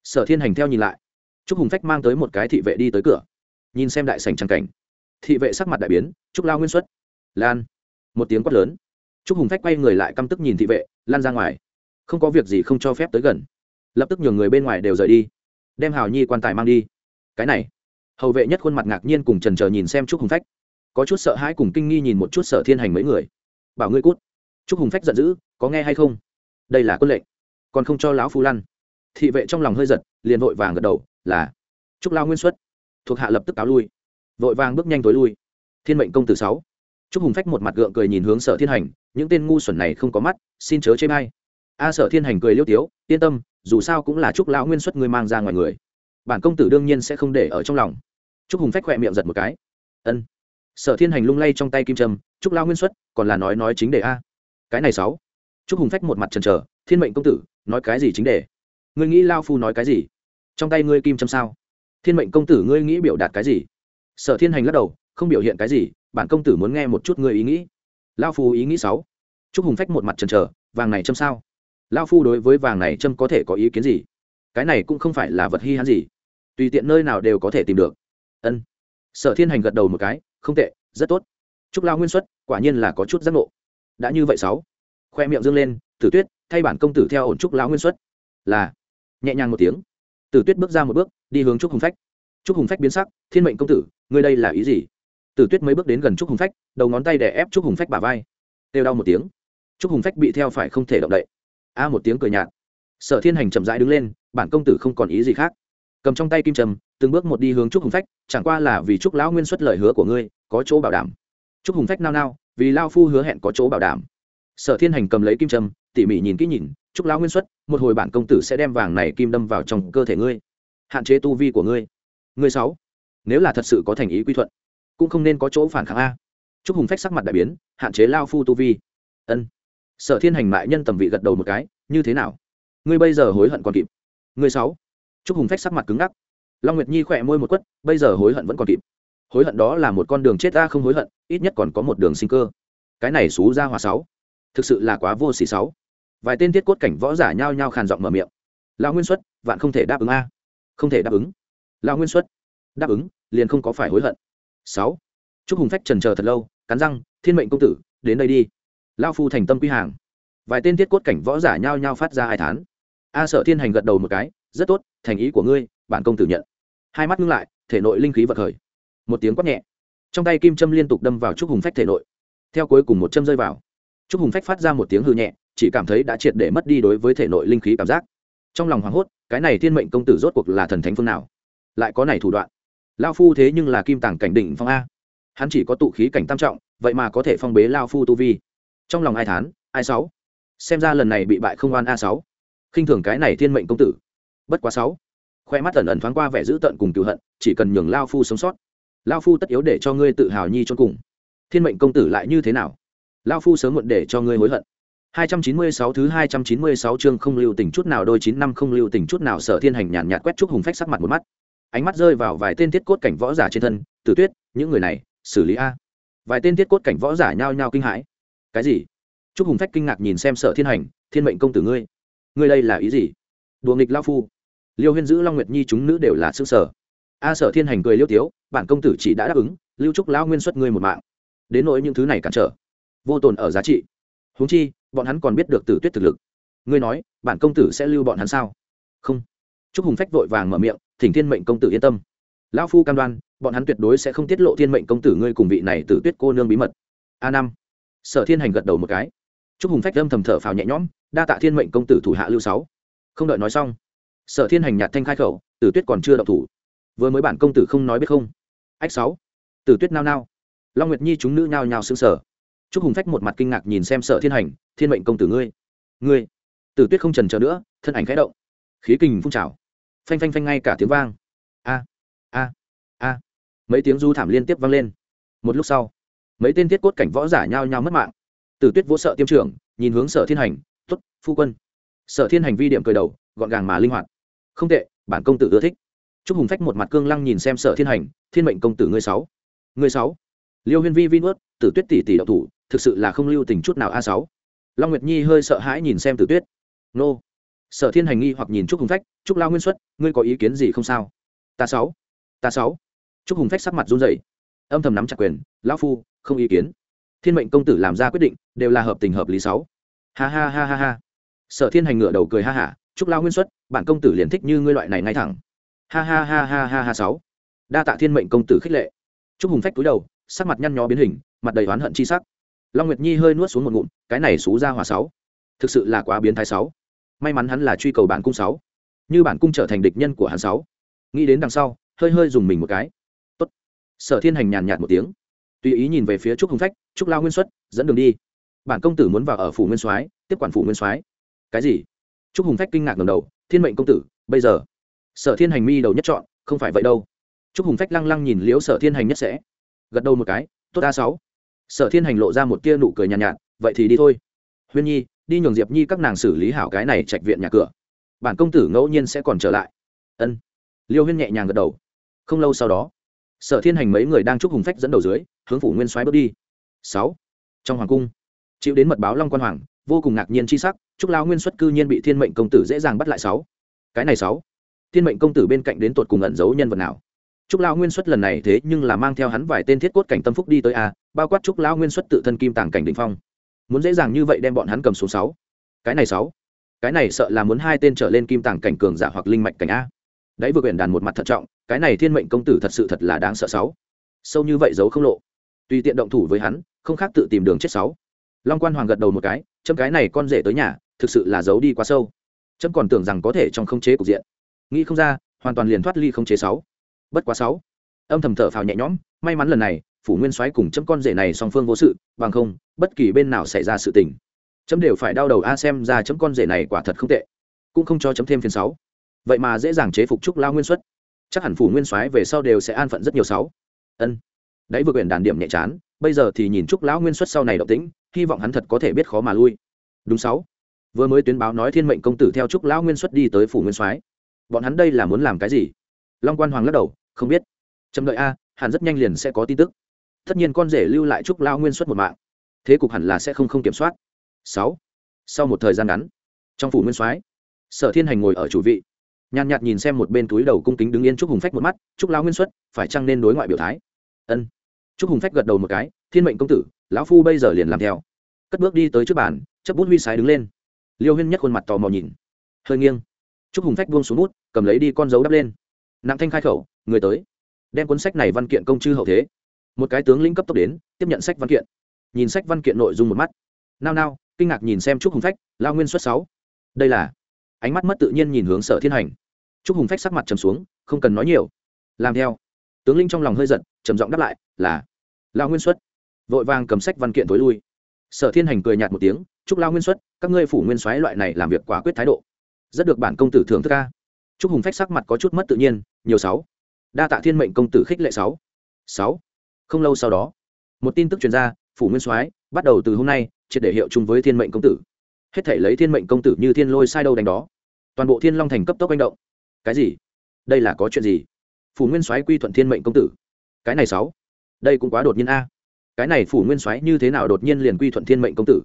Sở thiên hành theo nhìn lại. Trúc hùng phách mang tới một cái thị vệ đi tới cửa. Nhìn xem đại sành trăng cảnh. Thị vệ sắc mặt đại biến, trúc lao nguyên xuất. Lan. Một tiếng quát lớn. Trúc hùng phách quay người lại căm tức nhìn thị vệ, lan ra ngoài không có việc gì không cho phép tới gần. Lập tức nhường người bên ngoài đều rời đi. Đem hào nhi quan tài mang đi. Cái này. Hầu vệ nhất khuôn mặt ngạc nhiên cùng trần trờ nhìn xem trúc hùng phách. Có chút sợ hãi cùng kinh nghi nhìn một chút sở thiên hành mấy người. Bảo ngươi cút. Trúc hùng phách giận dữ, có nghe hay không? Đây là quân lệnh. Còn không cho lão phu lăn. Thị vệ trong lòng hơi giật, liền vội vàng gật đầu, là trúc lao nguyên xuất. Thuộc hạ lập tức cáo lui. Vội vàng bước nhanh tối lui. Thiên mệnh công tử sáu. Trúc hùng phách một mặt gượng cười nhìn hướng sở thiên hành, những tên ngu xuẩn này không có mắt, xin chớ chê may a sở thiên hành cười liêu tiếu, yên tâm, dù sao cũng là trúc lão nguyên xuất ngươi mang ra ngoài người. Bản công tử đương nhiên sẽ không để ở trong lòng. Trúc hùng phách khỏe miệng giật một cái. Ân. Sở thiên hành lung lay trong tay kim trâm trúc Lão nguyên xuất, còn là nói nói chính đề a. Cái này sáu. Trúc hùng phách một mặt trần trờ thiên mệnh công tử, nói cái gì chính đề? Ngươi nghĩ lao phu nói cái gì? Trong tay ngươi kim trâm sao? Thiên mệnh công tử ngươi nghĩ biểu đạt cái gì? Sở thiên hành lắc đầu, không biểu hiện cái gì, bản công tử muốn nghe một chút ngươi ý nghĩ. Lao phu ý nghĩ sáu. Trúc hùng phách một mặt trần trờ vàng này châm sao? Lao phu đối với vàng này châm có thể có ý kiến gì? Cái này cũng không phải là vật hy hãn gì. Tùy tiện nơi nào đều có thể tìm được. Ân. Sở thiên hành gật đầu một cái, không tệ, rất tốt. Chúc lao nguyên xuất, quả nhiên là có chút giác ngộ. Đã như vậy sáu. Khoe miệng dương lên, tử tuyết, thay bản công tử theo ổn trúc lao nguyên xuất. Là. Nhẹ nhàng một tiếng. Tử tuyết bước ra một bước, đi hướng trúc hùng phách. Trúc hùng phách biến sắc, thiên mệnh công tử, ngươi đây là ý gì? Tử tuyết mới bước đến gần trúc hùng phách, đầu ngón tay đè ép trúc hùng phách bả vai. Têu đau một tiếng. Trúc hùng phách bị theo phải không thể động đậy a một tiếng cười nhạt. Sở thiên hành chậm rãi đứng lên, bản công tử không còn ý gì khác. Cầm trong tay kim trầm từng bước một đi hướng trúc hùng phách, chẳng qua là vì trúc lão nguyên xuất lời hứa của ngươi, có chỗ bảo đảm. Trúc hùng phách nao nao, vì lao phu hứa hẹn có chỗ bảo đảm. Sở thiên hành cầm lấy kim trầm tỉ mỉ nhìn kỹ nhìn, trúc lão nguyên xuất, một hồi bản công tử sẽ đem vàng này kim đâm vào trong cơ thể ngươi. Hạn chế tu vi của ngươi. Ngươi sáu, nếu là thật sự có thành ý quy thuận, cũng không nên có chỗ phản kháng a. Trúc hùng phách sắc mặt đại biến, hạn chế lao phu tu vi. Ân sở thiên hành mại nhân tầm vị gật đầu một cái, như thế nào? Ngươi bây giờ hối hận còn kịp. Ngươi sáu? Trúc hùng phách sắc mặt cứng ngắc. Long nguyệt nhi khỏe môi một quất, bây giờ hối hận vẫn còn kịp. Hối hận đó là một con đường chết ta không hối hận, ít nhất còn có một đường sinh cơ. Cái này xú ra hòa sáu, thực sự là quá vô xỉ sáu. Vài tên thiết cốt cảnh võ giả nhao nhao khàn giọng mở miệng. Lão nguyên xuất, vạn không thể đáp ứng a. Không thể đáp ứng. Lão nguyên xuất, đáp ứng, liền không có phải hối hận. Sáu chúc hùng phách trần chờ thật lâu, cắn răng, thiên mệnh công tử, đến đây đi lao phu thành tâm quy hàng. Vài tên thiết cốt cảnh võ giả nhao nhao phát ra hai thán. A sợ thiên hành gật đầu một cái, rất tốt, thành ý của ngươi, bản công tử nhận. Hai mắt ngưng lại, thể nội linh khí vật khởi. Một tiếng quát nhẹ. Trong tay kim châm liên tục đâm vào trúc hùng phách thể nội. Theo cuối cùng một châm rơi vào. Trúc hùng phách phát ra một tiếng hư nhẹ, chỉ cảm thấy đã triệt để mất đi đối với thể nội linh khí cảm giác. Trong lòng hoảng hốt, cái này thiên mệnh công tử rốt cuộc là thần thánh phương nào? Lại có này thủ đoạn. Lao phu thế nhưng là kim tàng cảnh đỉnh phong a. Hắn chỉ có tụ khí cảnh tam trọng, vậy mà có thể phong bế lao phu tu vi trong lòng ai thán, ai sáu? Xem ra lần này bị bại không oan a sáu. Khinh thường cái này thiên mệnh công tử. Bất quá sáu. Khoe mắt ẩn ẩn thoáng qua vẻ dữ tợn cùng cựu hận, chỉ cần nhường lao phu sống sót. Lao phu tất yếu để cho ngươi tự hào nhi cho cùng. Thiên mệnh công tử lại như thế nào? Lao phu sớm muộn để cho ngươi hối hận. 296 thứ 296 chương không lưu tình chút nào đôi chín năm không lưu tình chút nào sở thiên hành nhàn nhạt quét trúc hùng phách sắc mặt một mắt. Ánh mắt rơi vào vài tên thiết cốt cảnh võ giả trên thân. Tử tuyết, những người này, xử lý a. Vài tên thiết cốt cảnh võ giả nhao nhao kinh hãi cái gì? Trúc hùng phách kinh ngạc nhìn xem sở thiên hành, thiên mệnh công tử ngươi ngươi đây là ý gì? Đùa nghịch lao phu. Liêu huyên giữ, long nguyệt nhi chúng nữ đều là xương sở a sở thiên hành cười liêu tiếu, bản công tử chỉ đã đáp ứng, lưu trúc lao nguyên xuất ngươi một mạng. Đến nỗi những thứ này cản trở, vô tồn ở giá trị. Huống chi, bọn hắn còn biết được tử tuyết thực lực. Ngươi nói, bản công tử sẽ lưu bọn hắn sao? Không. Trúc hùng phách vội vàng mở miệng, thỉnh thiên mệnh công tử yên tâm. Lão phu cam đoan, bọn hắn tuyệt đối sẽ không tiết lộ thiên mệnh công tử ngươi cùng vị này tử tuyết cô nương bí mật. A năm sở thiên hành gật đầu một cái. Trúc hùng phách âm thầm thở phào nhẹ nhõm, đa tạ thiên mệnh công tử thủ hạ lưu sáu. Không đợi nói xong, sở thiên hành nhạt thanh khai khẩu, tử tuyết còn chưa đậu thủ. Vừa mới bản công tử không nói biết không. Ách sáu. Tử tuyết nao nao. Long nguyệt nhi chúng nữ nhao nhao xứng sở trúc hùng phách một mặt kinh ngạc nhìn xem sở thiên hành, thiên mệnh công tử ngươi ngươi. Tử tuyết không trần chờ nữa, thân ảnh khẽ động. Khí kình phun trào. Phanh phanh phanh ngay cả tiếng vang. A a a. Mấy tiếng du thảm liên tiếp vang lên. Một lúc sau mấy tên thiết cốt cảnh võ giả nhao nhao mất mạng. Tử tuyết vỗ sợ tiêm trưởng, nhìn hướng sở thiên hành t ố t phu quân. Sở thiên hành vi điểm cười đầu, gọn gàng mà linh hoạt. Không tệ, bản công tử ưa thích. Chúc hùng phách một mặt cương lăng nhìn xem sở thiên hành, thiên mệnh công tử ngươi sáu. Ngươi sáu? Liêu huyên vi vi nuốt, tử tuyết tỷ tỷ đậu thủ, thực sự là không lưu tình chút nào a sáu. Long nguyệt nhi hơi sợ hãi nhìn xem tử tuyết. Nô. Sở thiên hành nghi hoặc nhìn trúc hùng phách, trúc lao nguyên xuất, ngươi có ý kiến gì không sao? Ta sáu. Ta sáu. Trúc hùng phách sắc mặt run rẩy âm thầm nắm chặt quyền, lão phu, không ý kiến. Thiên mệnh công tử làm ra quyết định đều là hợp tình hợp lý sáu. Ha ha ha ha ha. Sở thiên hành ngựa đầu cười ha hả, chúc lao nguyên xuất bản công tử liền thích như ngươi loại này ngay thẳng. Ha ha ha ha ha ha sáu. Đa tạ thiên mệnh công tử khích lệ. Chúc hùng phách túi đầu, sắc mặt nhăn nhó biến hình, mặt đầy oán hận chi sắc. Long nguyệt nhi hơi nuốt xuống một ngụm, cái này xú ra hòa sáu, thực sự là quá biến thái sáu. May mắn hắn là truy cầu bản cung sáu, như bản cung trở thành địch nhân của hắn sáu. Nghĩ đến đằng sau, hơi hơi dùng mình một cái sở thiên hành nhàn nhạt một tiếng. Tùy ý nhìn về phía trúc hùng phách trúc lao nguyên xuất dẫn đường đi. Bản công tử muốn vào ở phủ nguyên soái tiếp quản phủ nguyên soái. Cái gì? Trúc hùng phách kinh ngạc ngầm đầu thiên mệnh công tử bây giờ? Sở thiên hành mi đầu nhất chọn không phải vậy đâu. Trúc hùng phách lăng lăng nhìn liếu sở thiên hành nhất sẽ gật đầu một cái tốt a sáu. Sở thiên hành lộ ra một tia nụ cười nhàn nhạt, nhạt vậy thì đi thôi. Huyên nhi đi nhường diệp nhi các nàng xử lý hảo cái này trạch viện nhà cửa. Bản công tử ngẫu nhiên sẽ còn trở lại. Ân. Liêu huyên nhẹ nhàng gật đầu. Không lâu sau đó sở thiên hành mấy người đang chúc hùng phách dẫn đầu dưới hướng phủ nguyên soái bước đi sáu trong hoàng cung chịu đến mật báo long quan hoàng vô cùng ngạc nhiên c h i sắc chúc lao nguyên xuất cư nhiên bị thiên mệnh công tử dễ dàng bắt lại sáu cái này sáu thiên mệnh công tử bên cạnh đến tột cùng ẩn giấu nhân vật nào chúc lao Nguyên Xuất lần này thế nhưng là mang theo hắn vài tên thiết cốt cảnh tâm phúc đi tới a, bao quát chúc lao Nguyên Xuất tự thân kim tàng cảnh đỉnh phong. Muốn dễ dàng như vậy đem bọn hắn cầm xuống sáu. Cái này sáu, cái này sợ là muốn hai tên trở lên kim tàng cảnh cường giả hoặc linh mạch cảnh a. Đấy vừa quyển đàn một mặt thận trọng, cái này Thiên Mệnh công tử thật sự thật là đáng sợ sáu. Sâu như vậy giấu không lộ, tùy tiện động thủ với hắn, không khác tự tìm đường chết sáu. Long Quan Hoàng gật đầu một cái, chấm cái này con rể tới nhà, thực sự là giấu đi quá sâu. Chấm còn tưởng rằng có thể trong không chế cục diện, nghĩ không ra, hoàn toàn liền thoát ly không chế sáu. Bất quá sáu. Âm thầm thở phào nhẹ nhõm may mắn lần này phủ nguyên soái cùng chấm con rể này song phương vô sự bằng không bất kỳ bên nào xảy ra sự tình. Chấm đều phải đau đầu a xem ra chấm con rể này quả thật không tệ. Cũng không cho chấm thêm phiên sáu. Vậy mà dễ dàng chế phục trúc lao nguyên xuất chắc hẳn phủ nguyên soái về sau đều sẽ an phận rất nhiều sáu. Ân. Đấy vừa quyển đàn điểm nhẹ chán, bây giờ thì nhìn trúc lão nguyên xuất sau này động tĩnh, hy vọng hắn thật có thể biết khó mà lui. Đúng sáu. Vừa mới tuyên báo nói thiên mệnh công tử theo trúc lão nguyên xuất đi tới phủ nguyên soái. Bọn hắn đây là muốn làm cái gì? Long quan hoàng lắc đầu, không biết. Chậm đợi a, hẳn rất nhanh liền sẽ có tin tức. Tất nhiên con rể lưu lại trúc lão nguyên xuất một mạng. Thế cục hẳn là sẽ không không kiểm soát. Sáu. Sau một thời gian ngắn, trong phủ nguyên soái, sở thiên hành ngồi ở chủ vị nhàn nhạt nhìn xem một bên túi đầu cung kính đứng yên trúc hùng phách một mắt, trúc lão nguyên xuất, phải chăng nên đối ngoại biểu thái? Ân. Trúc hùng phách gật đầu một cái, thiên mệnh công tử, lão phu bây giờ liền làm theo. Cất bước đi tới trước bàn chấp bút huy sái đứng lên. Liêu huyên nhất khuôn mặt tò mò nhìn. Hơi nghiêng. Trúc hùng phách buông xuống bút, cầm lấy đi con dấu đắp lên. Nặng thanh khai khẩu, người tới. Đem cuốn sách này văn kiện công chư hậu thế. Một cái tướng lĩnh cấp tốc đến, tiếp nhận sách văn kiện. Nhìn sách văn kiện nội dung một mắt. Nao nao. Kinh ngạc nhìn xem trúc hùng phách lao nguyên xuất sáu. Đây là ánh mắt mất tự nhiên nhìn hướng sở thiên hành. Trúc hùng phách sắc mặt trầm xuống, không cần nói nhiều. Làm theo. Tướng linh trong lòng hơi giận trầm giọng đáp lại, là lao nguyên xuất. Vội vàng cầm sách văn kiện tối lui. Sở thiên hành cười nhạt một tiếng chúc lao nguyên xuất, các ngươi phủ nguyên soái loại này làm việc quả quyết thái độ. Rất được bản công tử thưởng thức ca chúc hùng phách sắc mặt có chút mất tự nhiên, nhiều sáu. Đa tạ thiên mệnh công tử khích lệ sáu. Sáu. Không lâu sau đó, một tin tức truyền ra, phủ nguyên soái, bắt đầu từ hôm nay, triệt để hiệu chung với thiên mệnh công tử. Hết thể lấy thiên mệnh công tử như thiên lôi sai đâu đánh đó toàn bộ thiên long thành cấp tốc manh động. Cái gì? Đây là có chuyện gì? Phủ nguyên soái quy thuận thiên mệnh công tử. Cái này sáu. Đây cũng quá đột nhiên a. Cái này phủ nguyên soái như thế nào đột nhiên liền quy thuận thiên mệnh công tử?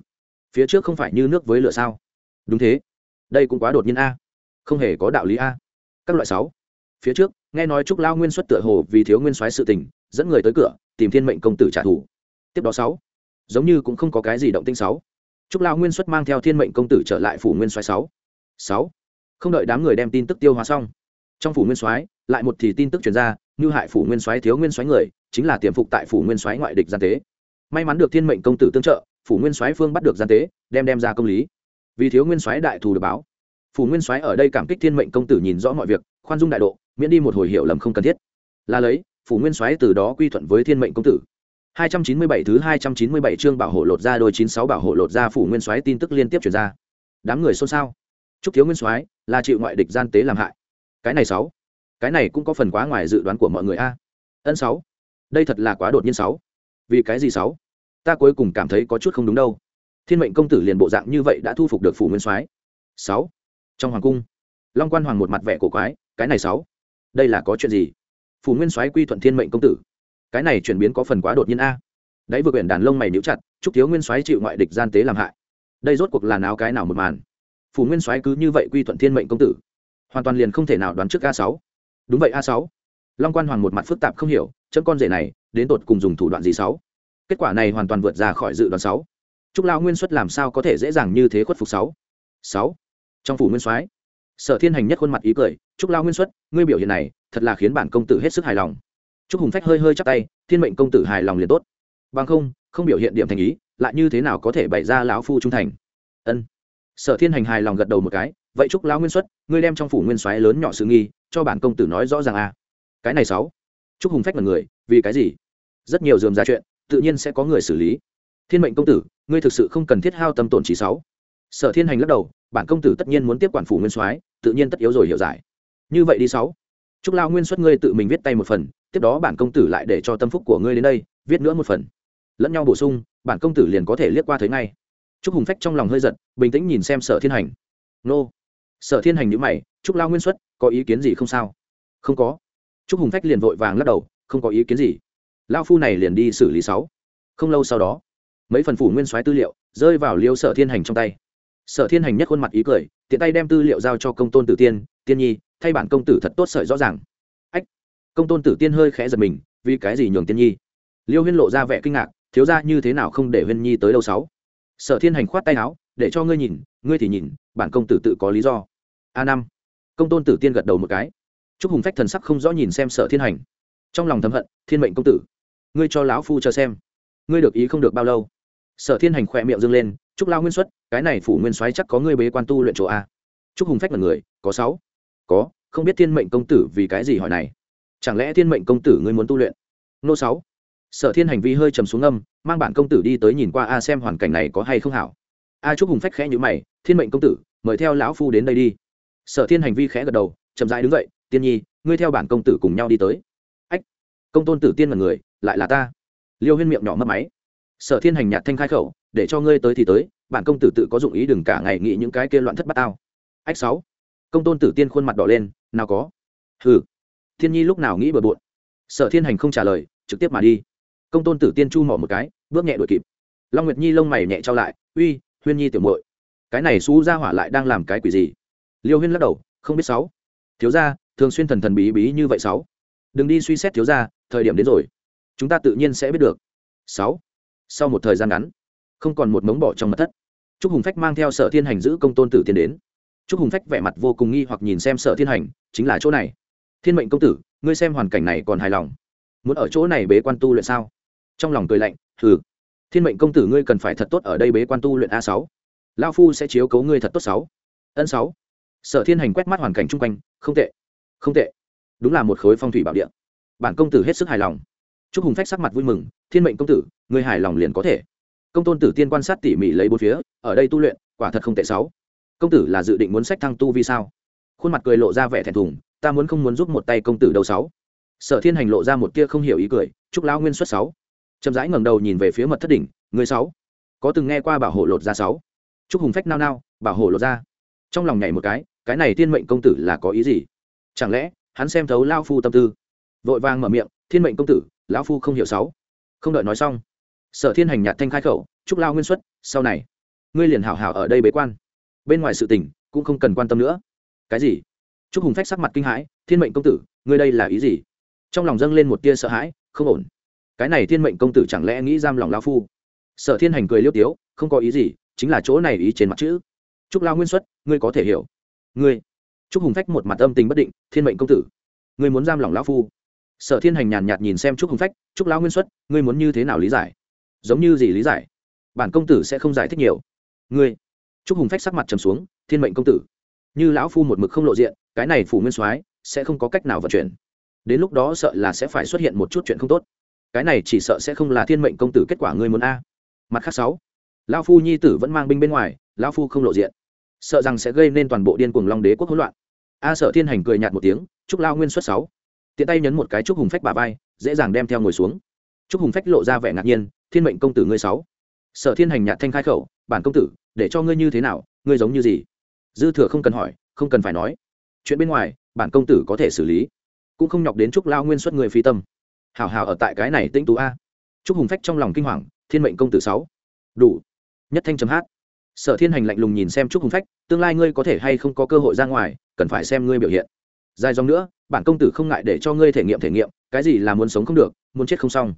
Phía trước không phải như nước với lửa sao? Đúng thế. Đây cũng quá đột nhiên a. Không hề có đạo lý a. Các loại sáu. Phía trước, nghe nói trúc lao nguyên xuất tựa hồ vì thiếu nguyên soái sự tình, dẫn người tới cửa, tìm thiên mệnh công tử trả thù. Tiếp đó sáu. Giống như cũng không có cái gì động tinh sáu. Trúc lao nguyên xuất mang theo thiên mệnh công tử trở lại phủ nguyên soái sáu. Sáu không đợi đám người đem tin tức tiêu hóa xong, trong phủ nguyên soái, lại một thì tin tức truyền ra, như hại phủ nguyên soái thiếu nguyên soái người, chính là tiềm phục tại phủ nguyên soái ngoại địch gian tế. May mắn được thiên mệnh công tử tương trợ, phủ nguyên soái phương bắt được gian tế, đem đem ra công lý. Vì thiếu nguyên soái đại thù được báo, phủ nguyên soái ở đây cảm kích thiên mệnh công tử nhìn rõ mọi việc, khoan dung đại độ, miễn đi một hồi hiểu lầm không cần thiết. Là lấy, phủ nguyên soái từ đó quy thuận với thiên mệnh công tử. 297 thứ 297 chương bảo hộ lột ra đôi 96 bảo hộ lột ra phủ nguyên soái tin tức liên tiếp truyền ra. Đám người xôn xao chúc thiếu nguyên soái là chịu ngoại địch gian tế làm hại. Cái này sáu. Cái này cũng có phần quá ngoài dự đoán của mọi người a. Ân sáu. Đây thật là quá đột nhiên sáu. Vì cái gì sáu? Ta cuối cùng cảm thấy có chút không đúng đâu. Thiên mệnh công tử liền bộ dạng như vậy đã thu phục được phủ nguyên soái. Sáu. Trong hoàng cung, long quan hoàng một mặt vẻ cổ quái, cái này sáu. Đây là có chuyện gì? Phủ nguyên soái quy thuận thiên mệnh công tử. Cái này chuyển biến có phần quá đột nhiên a. Đấy vừa quyển đàn lông mày níu chặt chúc thiếu nguyên soái chịu ngoại địch gian tế làm hại. Đây rốt cuộc là nào cái nào một màn? Phủ nguyên soái cứ như vậy quy thuận thiên mệnh công tử, hoàn toàn liền không thể nào đoán trước a sáu. Đúng vậy a sáu. Long quan hoàng một mặt phức tạp không hiểu, chấm con rể này, đến tột cùng dùng thủ đoạn gì sáu? Kết quả này hoàn toàn vượt ra khỏi dự đoán sáu. Trúc lao nguyên xuất làm sao có thể dễ dàng như thế khuất phục sáu? Sáu. Trong phủ nguyên soái, sở thiên hành nhất khuôn mặt ý cười, trúc lao nguyên xuất, ngươi biểu hiện này, thật là khiến bản công tử hết sức hài lòng. Trúc hùng phách hơi hơi chắp tay, thiên mệnh công tử hài lòng liền tốt. Bằng không không biểu hiện điểm thành ý, lại như thế nào có thể bày ra lão phu trung thành? Ân sở thiên hành hài lòng gật đầu một cái, vậy trúc lão nguyên xuất, ngươi đem trong phủ nguyên soái lớn nhỏ sự nghi, cho bản công tử nói rõ ràng a. À. cái này sáu. Trúc hùng phách là người, vì cái gì? Rất nhiều dườm ra chuyện, tự nhiên sẽ có người xử lý. Thiên mệnh công tử, ngươi thực sự không cần thiết hao tâm tổn chỉ sáu. Sở thiên hành lắc đầu, bản công tử tất nhiên muốn tiếp quản phủ nguyên soái, tự nhiên tất yếu rồi hiểu giải. Như vậy đi sáu. Trúc lao nguyên xuất ngươi tự mình viết tay một phần, tiếp đó bản công tử lại để cho tâm phúc của ngươi đến đây, viết nữa một phần. Lẫn nhau bổ sung, bản công tử liền có thể liếc qua thấy ngay trúc hùng phách trong lòng hơi giận bình tĩnh nhìn xem sở thiên hành. Nô. Sở thiên hành nhữ mày, trúc lao nguyên xuất, có ý kiến gì không sao? Không có. Trúc hùng phách liền vội vàng lắc đầu, không có ý kiến gì. Lao phu này liền đi xử lý sáu. Không lâu sau đó, mấy phần phủ nguyên soái tư liệu rơi vào liêu sở thiên hành trong tay. Sở thiên hành nhất khuôn mặt ý cười, tiện tay đem tư liệu giao cho công tôn tử tiên tiên nhi, thay bản công tử thật tốt sợi rõ ràng. Ách, công tôn tử tiên hơi khẽ giật mình, vì cái gì nhường tiên nhi? Liêu huyên lộ ra vẻ kinh ngạc, thiếu ra như thế nào không để huyên nhi tới đâu sáu? Sở thiên hành khoát tay áo, để cho ngươi nhìn, ngươi thì nhìn, bản công tử tự có lý do. A năm. Công tôn tử tiên gật đầu một cái. Chúc hùng phách thần sắc không rõ nhìn xem sở thiên hành. Trong lòng thầm hận, thiên mệnh công tử, ngươi cho lão phu cho xem. Ngươi được ý không được bao lâu? Sở thiên hành khỏe miệng dâng lên chúc lao nguyên xuất, cái này phủ nguyên soái chắc có ngươi bế quan tu luyện chỗ a. Chúc hùng phách là người có sáu. Có, không biết thiên mệnh công tử vì cái gì hỏi này? Chẳng lẽ thiên mệnh công tử ngươi muốn tu luyện? Nô sáu sở thiên hành vi hơi trầm xuống âm mang bản công tử đi tới nhìn qua a xem hoàn cảnh này có hay không hảo. A chúc hùng phách khẽ nhữ mày, thiên mệnh công tử, mời theo lão phu đến đây đi. Sở thiên hành vi khẽ gật đầu, chậm rãi đứng dậy, tiên nhi, ngươi theo bản công tử cùng nhau đi tới. Ách, công tôn tử tiên là người, lại là ta. Liêu huyên miệng nhỏ mất máy. Sở thiên hành nhạt thanh khai khẩu, để cho ngươi tới thì tới, bản công tử tự có dụng ý đừng cả ngày nghĩ những cái kia loạn thất bát tao. Ách sáu. Công tôn tử tiên khuôn mặt đỏ lên, nào có. Hừ. Thiên nhi lúc nào nghĩ bừa bộn. Sở thiên hành không trả lời, trực tiếp mà đi công tôn tử tiên chu mỏ một cái, bước nhẹ đuổi kịp. Long nguyệt nhi lông mày nhẹ trao lại, uy, huyên nhi tiểu muội, cái này xú ra hỏa lại đang làm cái quỷ gì? Liêu huyên lắc đầu, không biết sáu. Thiếu gia, thường xuyên thần thần bí bí như vậy sáu. Đừng đi suy xét thiếu gia, thời điểm đến rồi, chúng ta tự nhiên sẽ biết được. Sáu. Sau một thời gian ngắn, không còn một mống bỏ trong mật thất, trúc hùng phách mang theo sở thiên hành giữ công tôn tử tiến đến. Trúc hùng phách vẻ mặt vô cùng nghi hoặc nhìn xem sở thiên hành, chính là chỗ này. Thiên mệnh công tử, ngươi xem hoàn cảnh này còn hài lòng. Muốn ở chỗ này bế quan tu luyện sao? Trong lòng cười lạnh, hừ, thiên mệnh công tử ngươi cần phải thật tốt ở đây bế quan tu luyện a sáu. Lao phu sẽ chiếu cấu ngươi thật tốt sáu. Ân sáu. Sở thiên hành quét mắt hoàn cảnh chung quanh, không tệ không tệ. Đúng là một khối phong thủy bảo địa. Bản công tử hết sức hài lòng. Chúc hùng phách sắc mặt vui mừng, thiên mệnh công tử, ngươi hài lòng liền có thể. Công tôn tử tiên quan sát tỉ mỉ lấy bốn phía, ở đây tu luyện, quả thật không tệ sáu. Công tử là dự định muốn sách thăng tu vì sao? Khuôn mặt cười lộ ra vẻ thẹn thùng, ta muốn không muốn giúp một tay công tử đầu sáu. Sở thiên hành lộ ra một tia không hiểu ý cười chúc lão nguyên xuất sáu chậm rãi ngẩng đầu nhìn về phía mật thất đỉnh, người sáu. Có từng nghe qua bảo hộ lột ra sáu? Chúc hùng phách nao nao, bảo hộ lột ra trong lòng nhảy một cái cái này thiên mệnh công tử là có ý gì? Chẳng lẽ, hắn xem thấu lao phu tâm tư? Vội vàng mở miệng, thiên mệnh công tử, lão phu không hiểu sáu. Không đợi nói xong, sở thiên hành nhạt thanh khai khẩu, chúc lao nguyên xuất, sau này, ngươi liền hảo hảo ở đây bế quan. Bên ngoài sự tình, cũng không cần quan tâm nữa. Cái gì? Chúc hùng phách sắc mặt kinh hãi, thiên mệnh công tử, ngươi đây là ý gì? Trong lòng dâng lên một tia sợ hãi, không ổn cái này thiên mệnh công tử chẳng lẽ nghĩ giam lòng lao phu? Sở thiên hành cười liêu tiếu, không có ý gì, chính là chỗ này ý trên mặt chữ. Chúc lao nguyên xuất, ngươi có thể hiểu. Ngươi. Chúc hùng phách một mặt âm tình bất định, thiên mệnh công tử. Ngươi muốn giam lòng lao phu? Sở thiên hành nhàn nhạt nhìn xem chúc hùng phách, chúc lao nguyên xuất, ngươi muốn như thế nào lý giải? Giống như gì lý giải? Bản công tử sẽ không giải thích nhiều. Ngươi. Chúc hùng phách sắc mặt trầm xuống, thiên mệnh công tử. Như lão phu một mực không lộ diện, cái này phủ nguyên soái sẽ không có cách nào vận chuyển. Đến lúc đó sợ là sẽ phải xuất hiện một chút chuyện không tốt cái này chỉ sợ sẽ không là thiên mệnh công tử kết quả ngươi muốn a. Mặt khác sáu, lão phu nhi tử vẫn mang binh bên ngoài, lão phu không lộ diện. Sợ rằng sẽ gây nên toàn bộ điên cuồng long đế quốc hỗn loạn. A sợ thiên hành cười nhạt một tiếng, chúc lao nguyên xuất sáu. Tiện tay nhấn một cái chúc hùng phách bà vai, dễ dàng đem theo ngồi xuống. Chúc hùng phách lộ ra vẻ ngạc nhiên, thiên mệnh công tử ngươi sáu. Sở thiên hành nhạt thanh khai khẩu, bản công tử, để cho ngươi như thế nào, ngươi giống như gì? Dư thừa không cần hỏi, không cần phải nói. Chuyện bên ngoài, bản công tử có thể xử lý. Cũng không nhọc đến chúc lao nguyên xuất người phi tâm hào hào ở tại cái này tĩnh tú a. Chúc hùng phách trong lòng kinh hoàng, thiên mệnh công tử sáu. Đủ. Nhất thanh chấm hát. Sở thiên hành lạnh lùng nhìn xem chúc hùng phách, tương lai ngươi có thể hay không có cơ hội ra ngoài, cần phải xem ngươi biểu hiện. Dài dòng nữa, bản công tử không ngại để cho ngươi thể nghiệm thể nghiệm, cái gì là muốn sống không được, muốn chết không xong.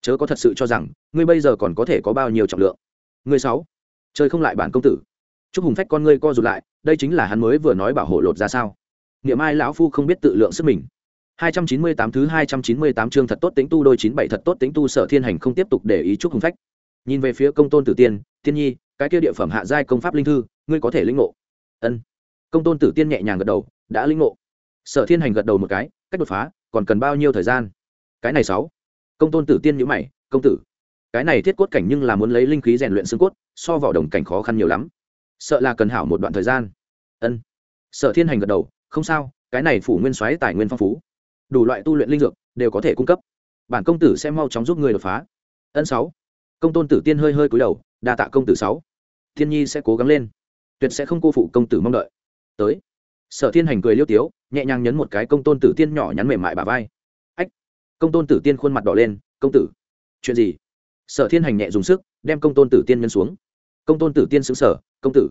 Chớ có thật sự cho rằng, ngươi bây giờ còn có thể có bao nhiêu trọng lượng. Ngươi sáu. Chơi không lại bản công tử. Chúc hùng phách con ngươi co rụt lại, đây chính là hắn mới vừa nói bảo hộ lột ra sao. Niệm ai lão phu không biết tự lượng sức mình. 298 thứ 298 chương thật tốt tính tu đôi 97 thật tốt tính tu sở thiên hành không tiếp tục để ý chút hùng phách. Nhìn về phía công tôn tử tiên tiên nhi, cái kia địa phẩm hạ giai công pháp linh thư, ngươi có thể linh ngộ. Ân. Công tôn tử tiên nhẹ nhàng gật đầu, đã linh ngộ. Sở thiên hành gật đầu một cái, cách đột phá, còn cần bao nhiêu thời gian? Cái này sáu. Công tôn tử tiên nhíu mày, công tử, cái này thiết cốt cảnh nhưng là muốn lấy linh khí rèn luyện xương cốt, so vào đồng cảnh khó khăn nhiều lắm. Sợ là cần hảo một đoạn thời gian. Ân. Sở thiên hành gật đầu, không sao, cái này phủ nguyên soái tài nguyên phong phú đủ loại tu luyện linh dược, đều có thể cung cấp. Bản công tử sẽ mau chóng giúp người đột phá. Ân sáu. Công tôn tử tiên hơi hơi cúi đầu, đa tạ công tử sáu. Thiên nhi sẽ cố gắng lên. Tuyệt sẽ không cô phụ công tử mong đợi. Tới. Sở thiên hành cười liêu tiếu, nhẹ nhàng nhấn một cái công tôn tử tiên nhỏ nhắn mềm mại bà vai. Ách. Công tôn tử tiên khuôn mặt đỏ lên, công tử, chuyện gì? Sở thiên hành nhẹ dùng sức, đem công tôn tử tiên nhân xuống. Công tôn tử tiên xứng sở công tử.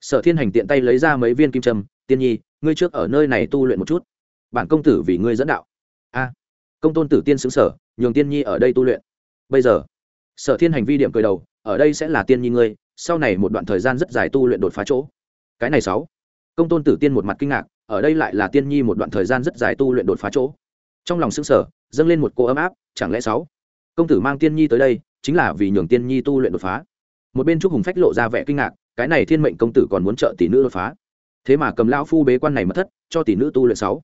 Sở thiên hành tiện tay lấy ra mấy viên kim trâm tiên nhi, ngươi trước ở nơi này tu luyện một chút bản công tử vì ngươi dẫn đạo. A, công tôn tử tiên xứng sở, nhường tiên nhi ở đây tu luyện. Bây giờ, sở thiên hành vi điểm cười đầu, ở đây sẽ là tiên nhi ngươi, sau này một đoạn thời gian rất dài tu luyện đột phá chỗ. Cái này sáu, công tôn tử tiên một mặt kinh ngạc, ở đây lại là tiên nhi một đoạn thời gian rất dài tu luyện đột phá chỗ. Trong lòng xứng sở, dâng lên một cô ấm áp, chẳng lẽ sáu, công tử mang tiên nhi tới đây, chính là vì nhường tiên nhi tu luyện đột phá? Một bên trúc hùng phách lộ ra vẻ kinh ngạc, cái này thiên mệnh công tử còn muốn trợ tỷ nữ đột phá. Thế mà cầm lão phu bế quan này mất thất, cho tỷ nữ tu luyện sáu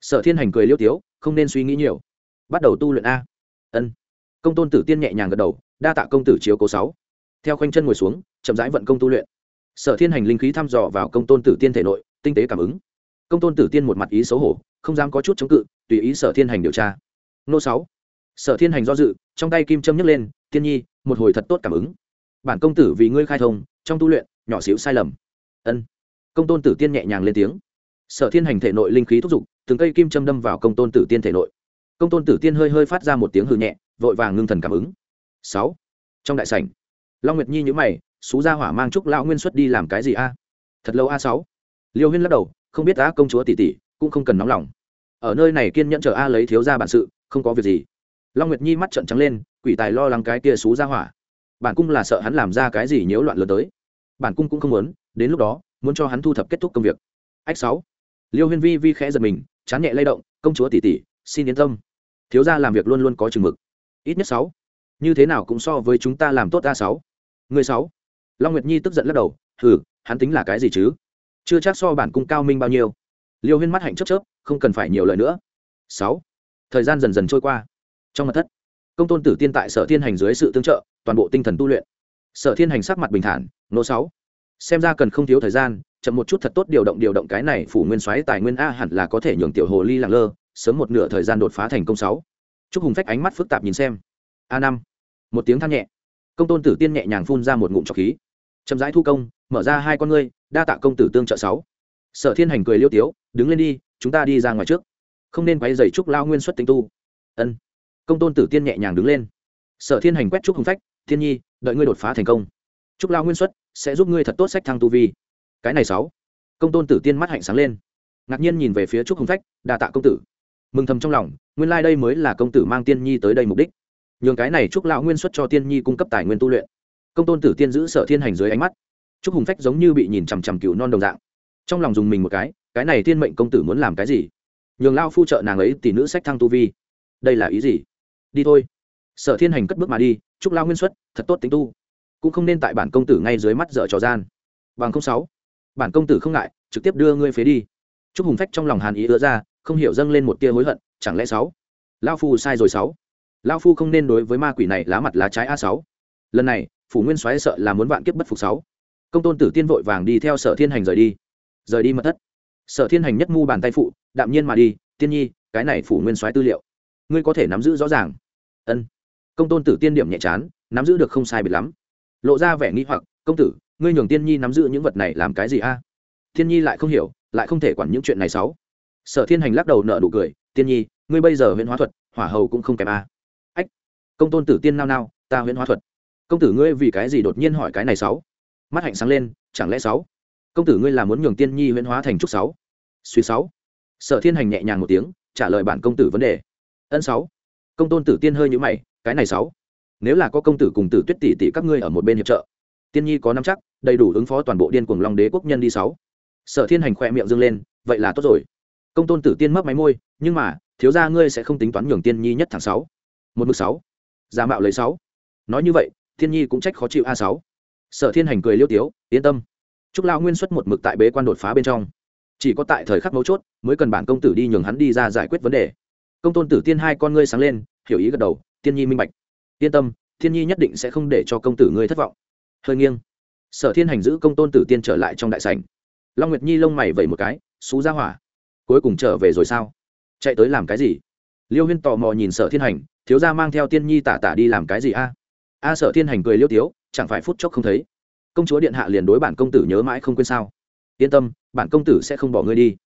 sở thiên hành cười liêu tiếu, không nên suy nghĩ nhiều. Bắt đầu tu luyện a. Ân. Công tôn tử tiên nhẹ nhàng gật đầu, đa tạ công tử chiếu cố sáu. Theo khoanh chân ngồi xuống, chậm rãi vận công tu luyện. Sở thiên hành linh khí thăm dò vào công tôn tử tiên thể nội, tinh tế cảm ứng. Công tôn tử tiên một mặt ý xấu hổ, không dám có chút chống cự, tùy ý sở thiên hành điều tra. Nô sáu. Sở thiên hành do dự, trong tay kim châm nhấc lên, tiên nhi, một hồi thật tốt cảm ứng. Bản công tử vì ngươi khai thông, trong tu luyện, nhỏ xíu sai lầm. Ân. Công tôn tử tiên nhẹ nhàng lên tiếng. Sở thiên hành thể nội linh khí thúc giục từng cây kim châm đâm vào công tôn tử tiên thể nội. Công tôn tử tiên hơi hơi phát ra một tiếng hư nhẹ, vội vàng ngưng thần cảm ứng. Sáu. Trong đại sảnh, long nguyệt nhi nhữ mày, xú ra hỏa mang trúc lão nguyên xuất đi làm cái gì a? Thật lâu a, sáu. Liêu huyên lắc đầu, không biết a, công chúa tỷ tỷ, cũng không cần nóng lòng. Ở nơi này kiên nhẫn chờ a lấy thiếu ra bản sự, không có việc gì. Long nguyệt nhi mắt trợn trắng lên, quỷ tài lo lắng cái kia xú ra hỏa. Bản cung là sợ hắn làm ra cái gì nhiễu loạn lớn tới. Bản cung cũng không muốn, đến lúc đó, muốn cho hắn thu thập kết thúc công việc. Ách sáu. Liêu huyên vi vi khẽ giật mình chán nhẹ lay động, công chúa tỷ tỷ, xin yên tâm. Thiếu gia làm việc luôn luôn có chừng mực. Ít nhất sáu. Như thế nào cũng so với chúng ta làm tốt a sáu. Người sáu. Long nguyệt nhi tức giận lắc đầu, hừ, hắn tính là cái gì chứ? Chưa chắc so bản cung cao minh bao nhiêu. Liêu huyên mắt hạnh chớp chớp, không cần phải nhiều lời nữa. Sáu. Thời gian dần dần trôi qua. Trong mặt thất, công tôn tử tiên tại sở thiên hành dưới sự tương trợ, toàn bộ tinh thần tu luyện. Sở thiên hành sắc mặt bình thản, nô sáu xem ra cần không thiếu thời gian, chậm một chút thật tốt điều động điều động cái này phủ nguyên soái tài nguyên a hẳn là có thể nhường tiểu hồ ly làng lơ, sớm một nửa thời gian đột phá thành công sáu. Chúc hùng phách ánh mắt phức tạp nhìn xem. A năm. Một tiếng than nhẹ. Công tôn tử tiên nhẹ nhàng phun ra một ngụm trọc khí. Chậm rãi thu công, mở ra hai con ngươi, đa tạ công tử tương trợ sáu. Sở thiên hành cười liêu tiếu, đứng lên đi, chúng ta đi ra ngoài trước. Không nên quay dày trúc lao nguyên xuất tinh tu. Ân. Công tôn tử tiên nhẹ nhàng đứng lên. Sở thiên hành quét trúc hùng phách, thiên nhi, đợi ngươi đột phá thành công. Trúc lao nguyên xuất sẽ giúp ngươi thật tốt sách thăng tu vi. Cái này sáu. Công tôn tử tiên mắt hạnh sáng lên. Ngạc nhiên nhìn về phía trúc hùng phách, đa tạ công tử. Mừng thầm trong lòng, nguyên lai、like、đây mới là công tử mang tiên nhi tới đây mục đích. Nhường cái này trúc lão nguyên xuất cho tiên nhi cung cấp tài nguyên tu luyện. Công tôn tử tiên giữ sở thiên hành dưới ánh mắt. Trúc hùng phách giống như bị nhìn chằm chằm cựu non đồng dạng. Trong lòng dùng mình một cái cái này tiên mệnh công tử muốn làm cái gì? Nhường lao phu trợ nàng ấy tỷ nữ sách thăng tu vi. Đây là ý gì? Đi thôi. Sở thiên hành cất bước mà đi, trúc lao nguyên xuất, thật tốt tính tu cũng không nên tại bản công tử ngay dưới mắt dở trò gian. Bằng không sáu, bản công tử không ngại, trực tiếp đưa ngươi phế đi. Chúc hùng phách trong lòng hàn ý ứa ra, không hiểu dâng lên một tia hối hận, chẳng lẽ sáu? Lao phu sai rồi sáu. Lao phu không nên đối với ma quỷ này lá mặt lá trái a sáu. Lần này, phủ nguyên soái sợ là muốn vạn kiếp bất phục sáu. Công tôn tử tiên vội vàng đi theo sở thiên hành rời đi. Rời đi mật thất. Sở thiên hành nhất mu bàn tay phụ, đạm nhiên mà đi, tiên nhi, cái này phủ nguyên soái tư liệu, ngươi có thể nắm giữ rõ ràng. Ân. Công tôn tử tiên điểm nhẹ chán, nắm giữ được không sai biệt lắm lộ ra vẻ nghi hoặc, công tử, ngươi nhường tiên nhi nắm giữ những vật này làm cái gì a à? tiên nhi lại không hiểu, lại không thể quản những chuyện này sáu. sở thiên hành lắc đầu nợ nụ cười, tiên nhi, ngươi bây giờ huyễn hóa thuật, hỏa hầu cũng không kém a ách, công tôn tử tiên nao nao, ta huyễn hóa thuật công tử ngươi vì cái gì đột nhiên hỏi cái này sáu? mắt hạnh sáng lên, chẳng lẽ sáu? công tử ngươi là muốn nhường tiên nhi huyễn hóa thành trúc sáu suy sáu sở thiên hành nhẹ nhàng một tiếng, trả lời bản công tử vấn đề ân sáu công tôn tử tiên hơi nhữ mày, cái này sáu nếu là có công tử cùng tử tuyết tỷ tỷ các ngươi ở một bên hiệp trợ. Tiên nhi có năm chắc, đầy đủ ứng phó toàn bộ điên cuồng long đế quốc nhân đi sáu. Sở thiên hành khoe miệng dâng lên, vậy là tốt rồi. Công tôn tử tiên mấp máy môi, nhưng mà, thiếu gia ngươi sẽ không tính toán nhường tiên nhi nhất tháng sáu. Một mực sáu. Giả mạo lấy sáu. Nói như vậy, tiên nhi cũng trách khó chịu a sáu. Sở thiên hành cười liêu tiếu, yên tâm. Trúc lao nguyên xuất một mực tại bế quan đột phá bên trong. Chỉ có tại thời khắc mấu chốt, mới cần bản công tử đi nhường hắn đi ra giải quyết vấn đề. Công tôn tử tiên hai con ngươi sáng lên, hiểu ý gật đầu, tiên nhi minh bạch yên tâm, thiên nhi nhất định sẽ không để cho công tử ngươi thất vọng. Hơi nghiêng. Sở thiên hành giữ công tôn tử tiên trở lại trong đại sảnh. Long nguyệt nhi lông mày vẩy một cái, xú ra hỏa, cuối cùng trở về rồi sao? Chạy tới làm cái gì? Liêu huyên tò mò nhìn sở thiên hành, thiếu gia mang theo tiên nhi tả tả đi làm cái gì a? A sở thiên hành cười liêu tiếu, chẳng phải phút chốc không thấy. Công chúa điện hạ liền đối bản công tử nhớ mãi không quên sao? Yên tâm, bản công tử sẽ không bỏ ngươi đi.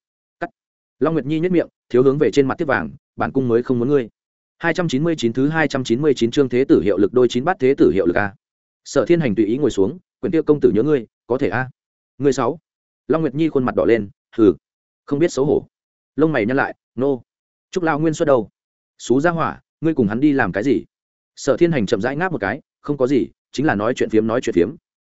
Cắt. Long nguyệt nhi nhất miệng, thiếu hướng về trên mặt tiếp vàng, bản cung mới không muốn ngươi. 299 thứ 299 chương thế tử hiệu lực đôi chín bát thế tử hiệu lực a. Sở Thiên Hành tùy ý ngồi xuống, quyền tiêu công tử nhớ ngươi, có thể a. Ngươi sáu. Long Nguyệt Nhi khuôn mặt đỏ lên, hừ, không biết xấu hổ. Lông mày nhăn lại, nô. No. Trúc lão nguyên xuất đầu. Sú ra hỏa, ngươi cùng hắn đi làm cái gì? Sở Thiên Hành chậm rãi ngáp một cái, không có gì, chính là nói chuyện phiếm nói chuyện phiếm.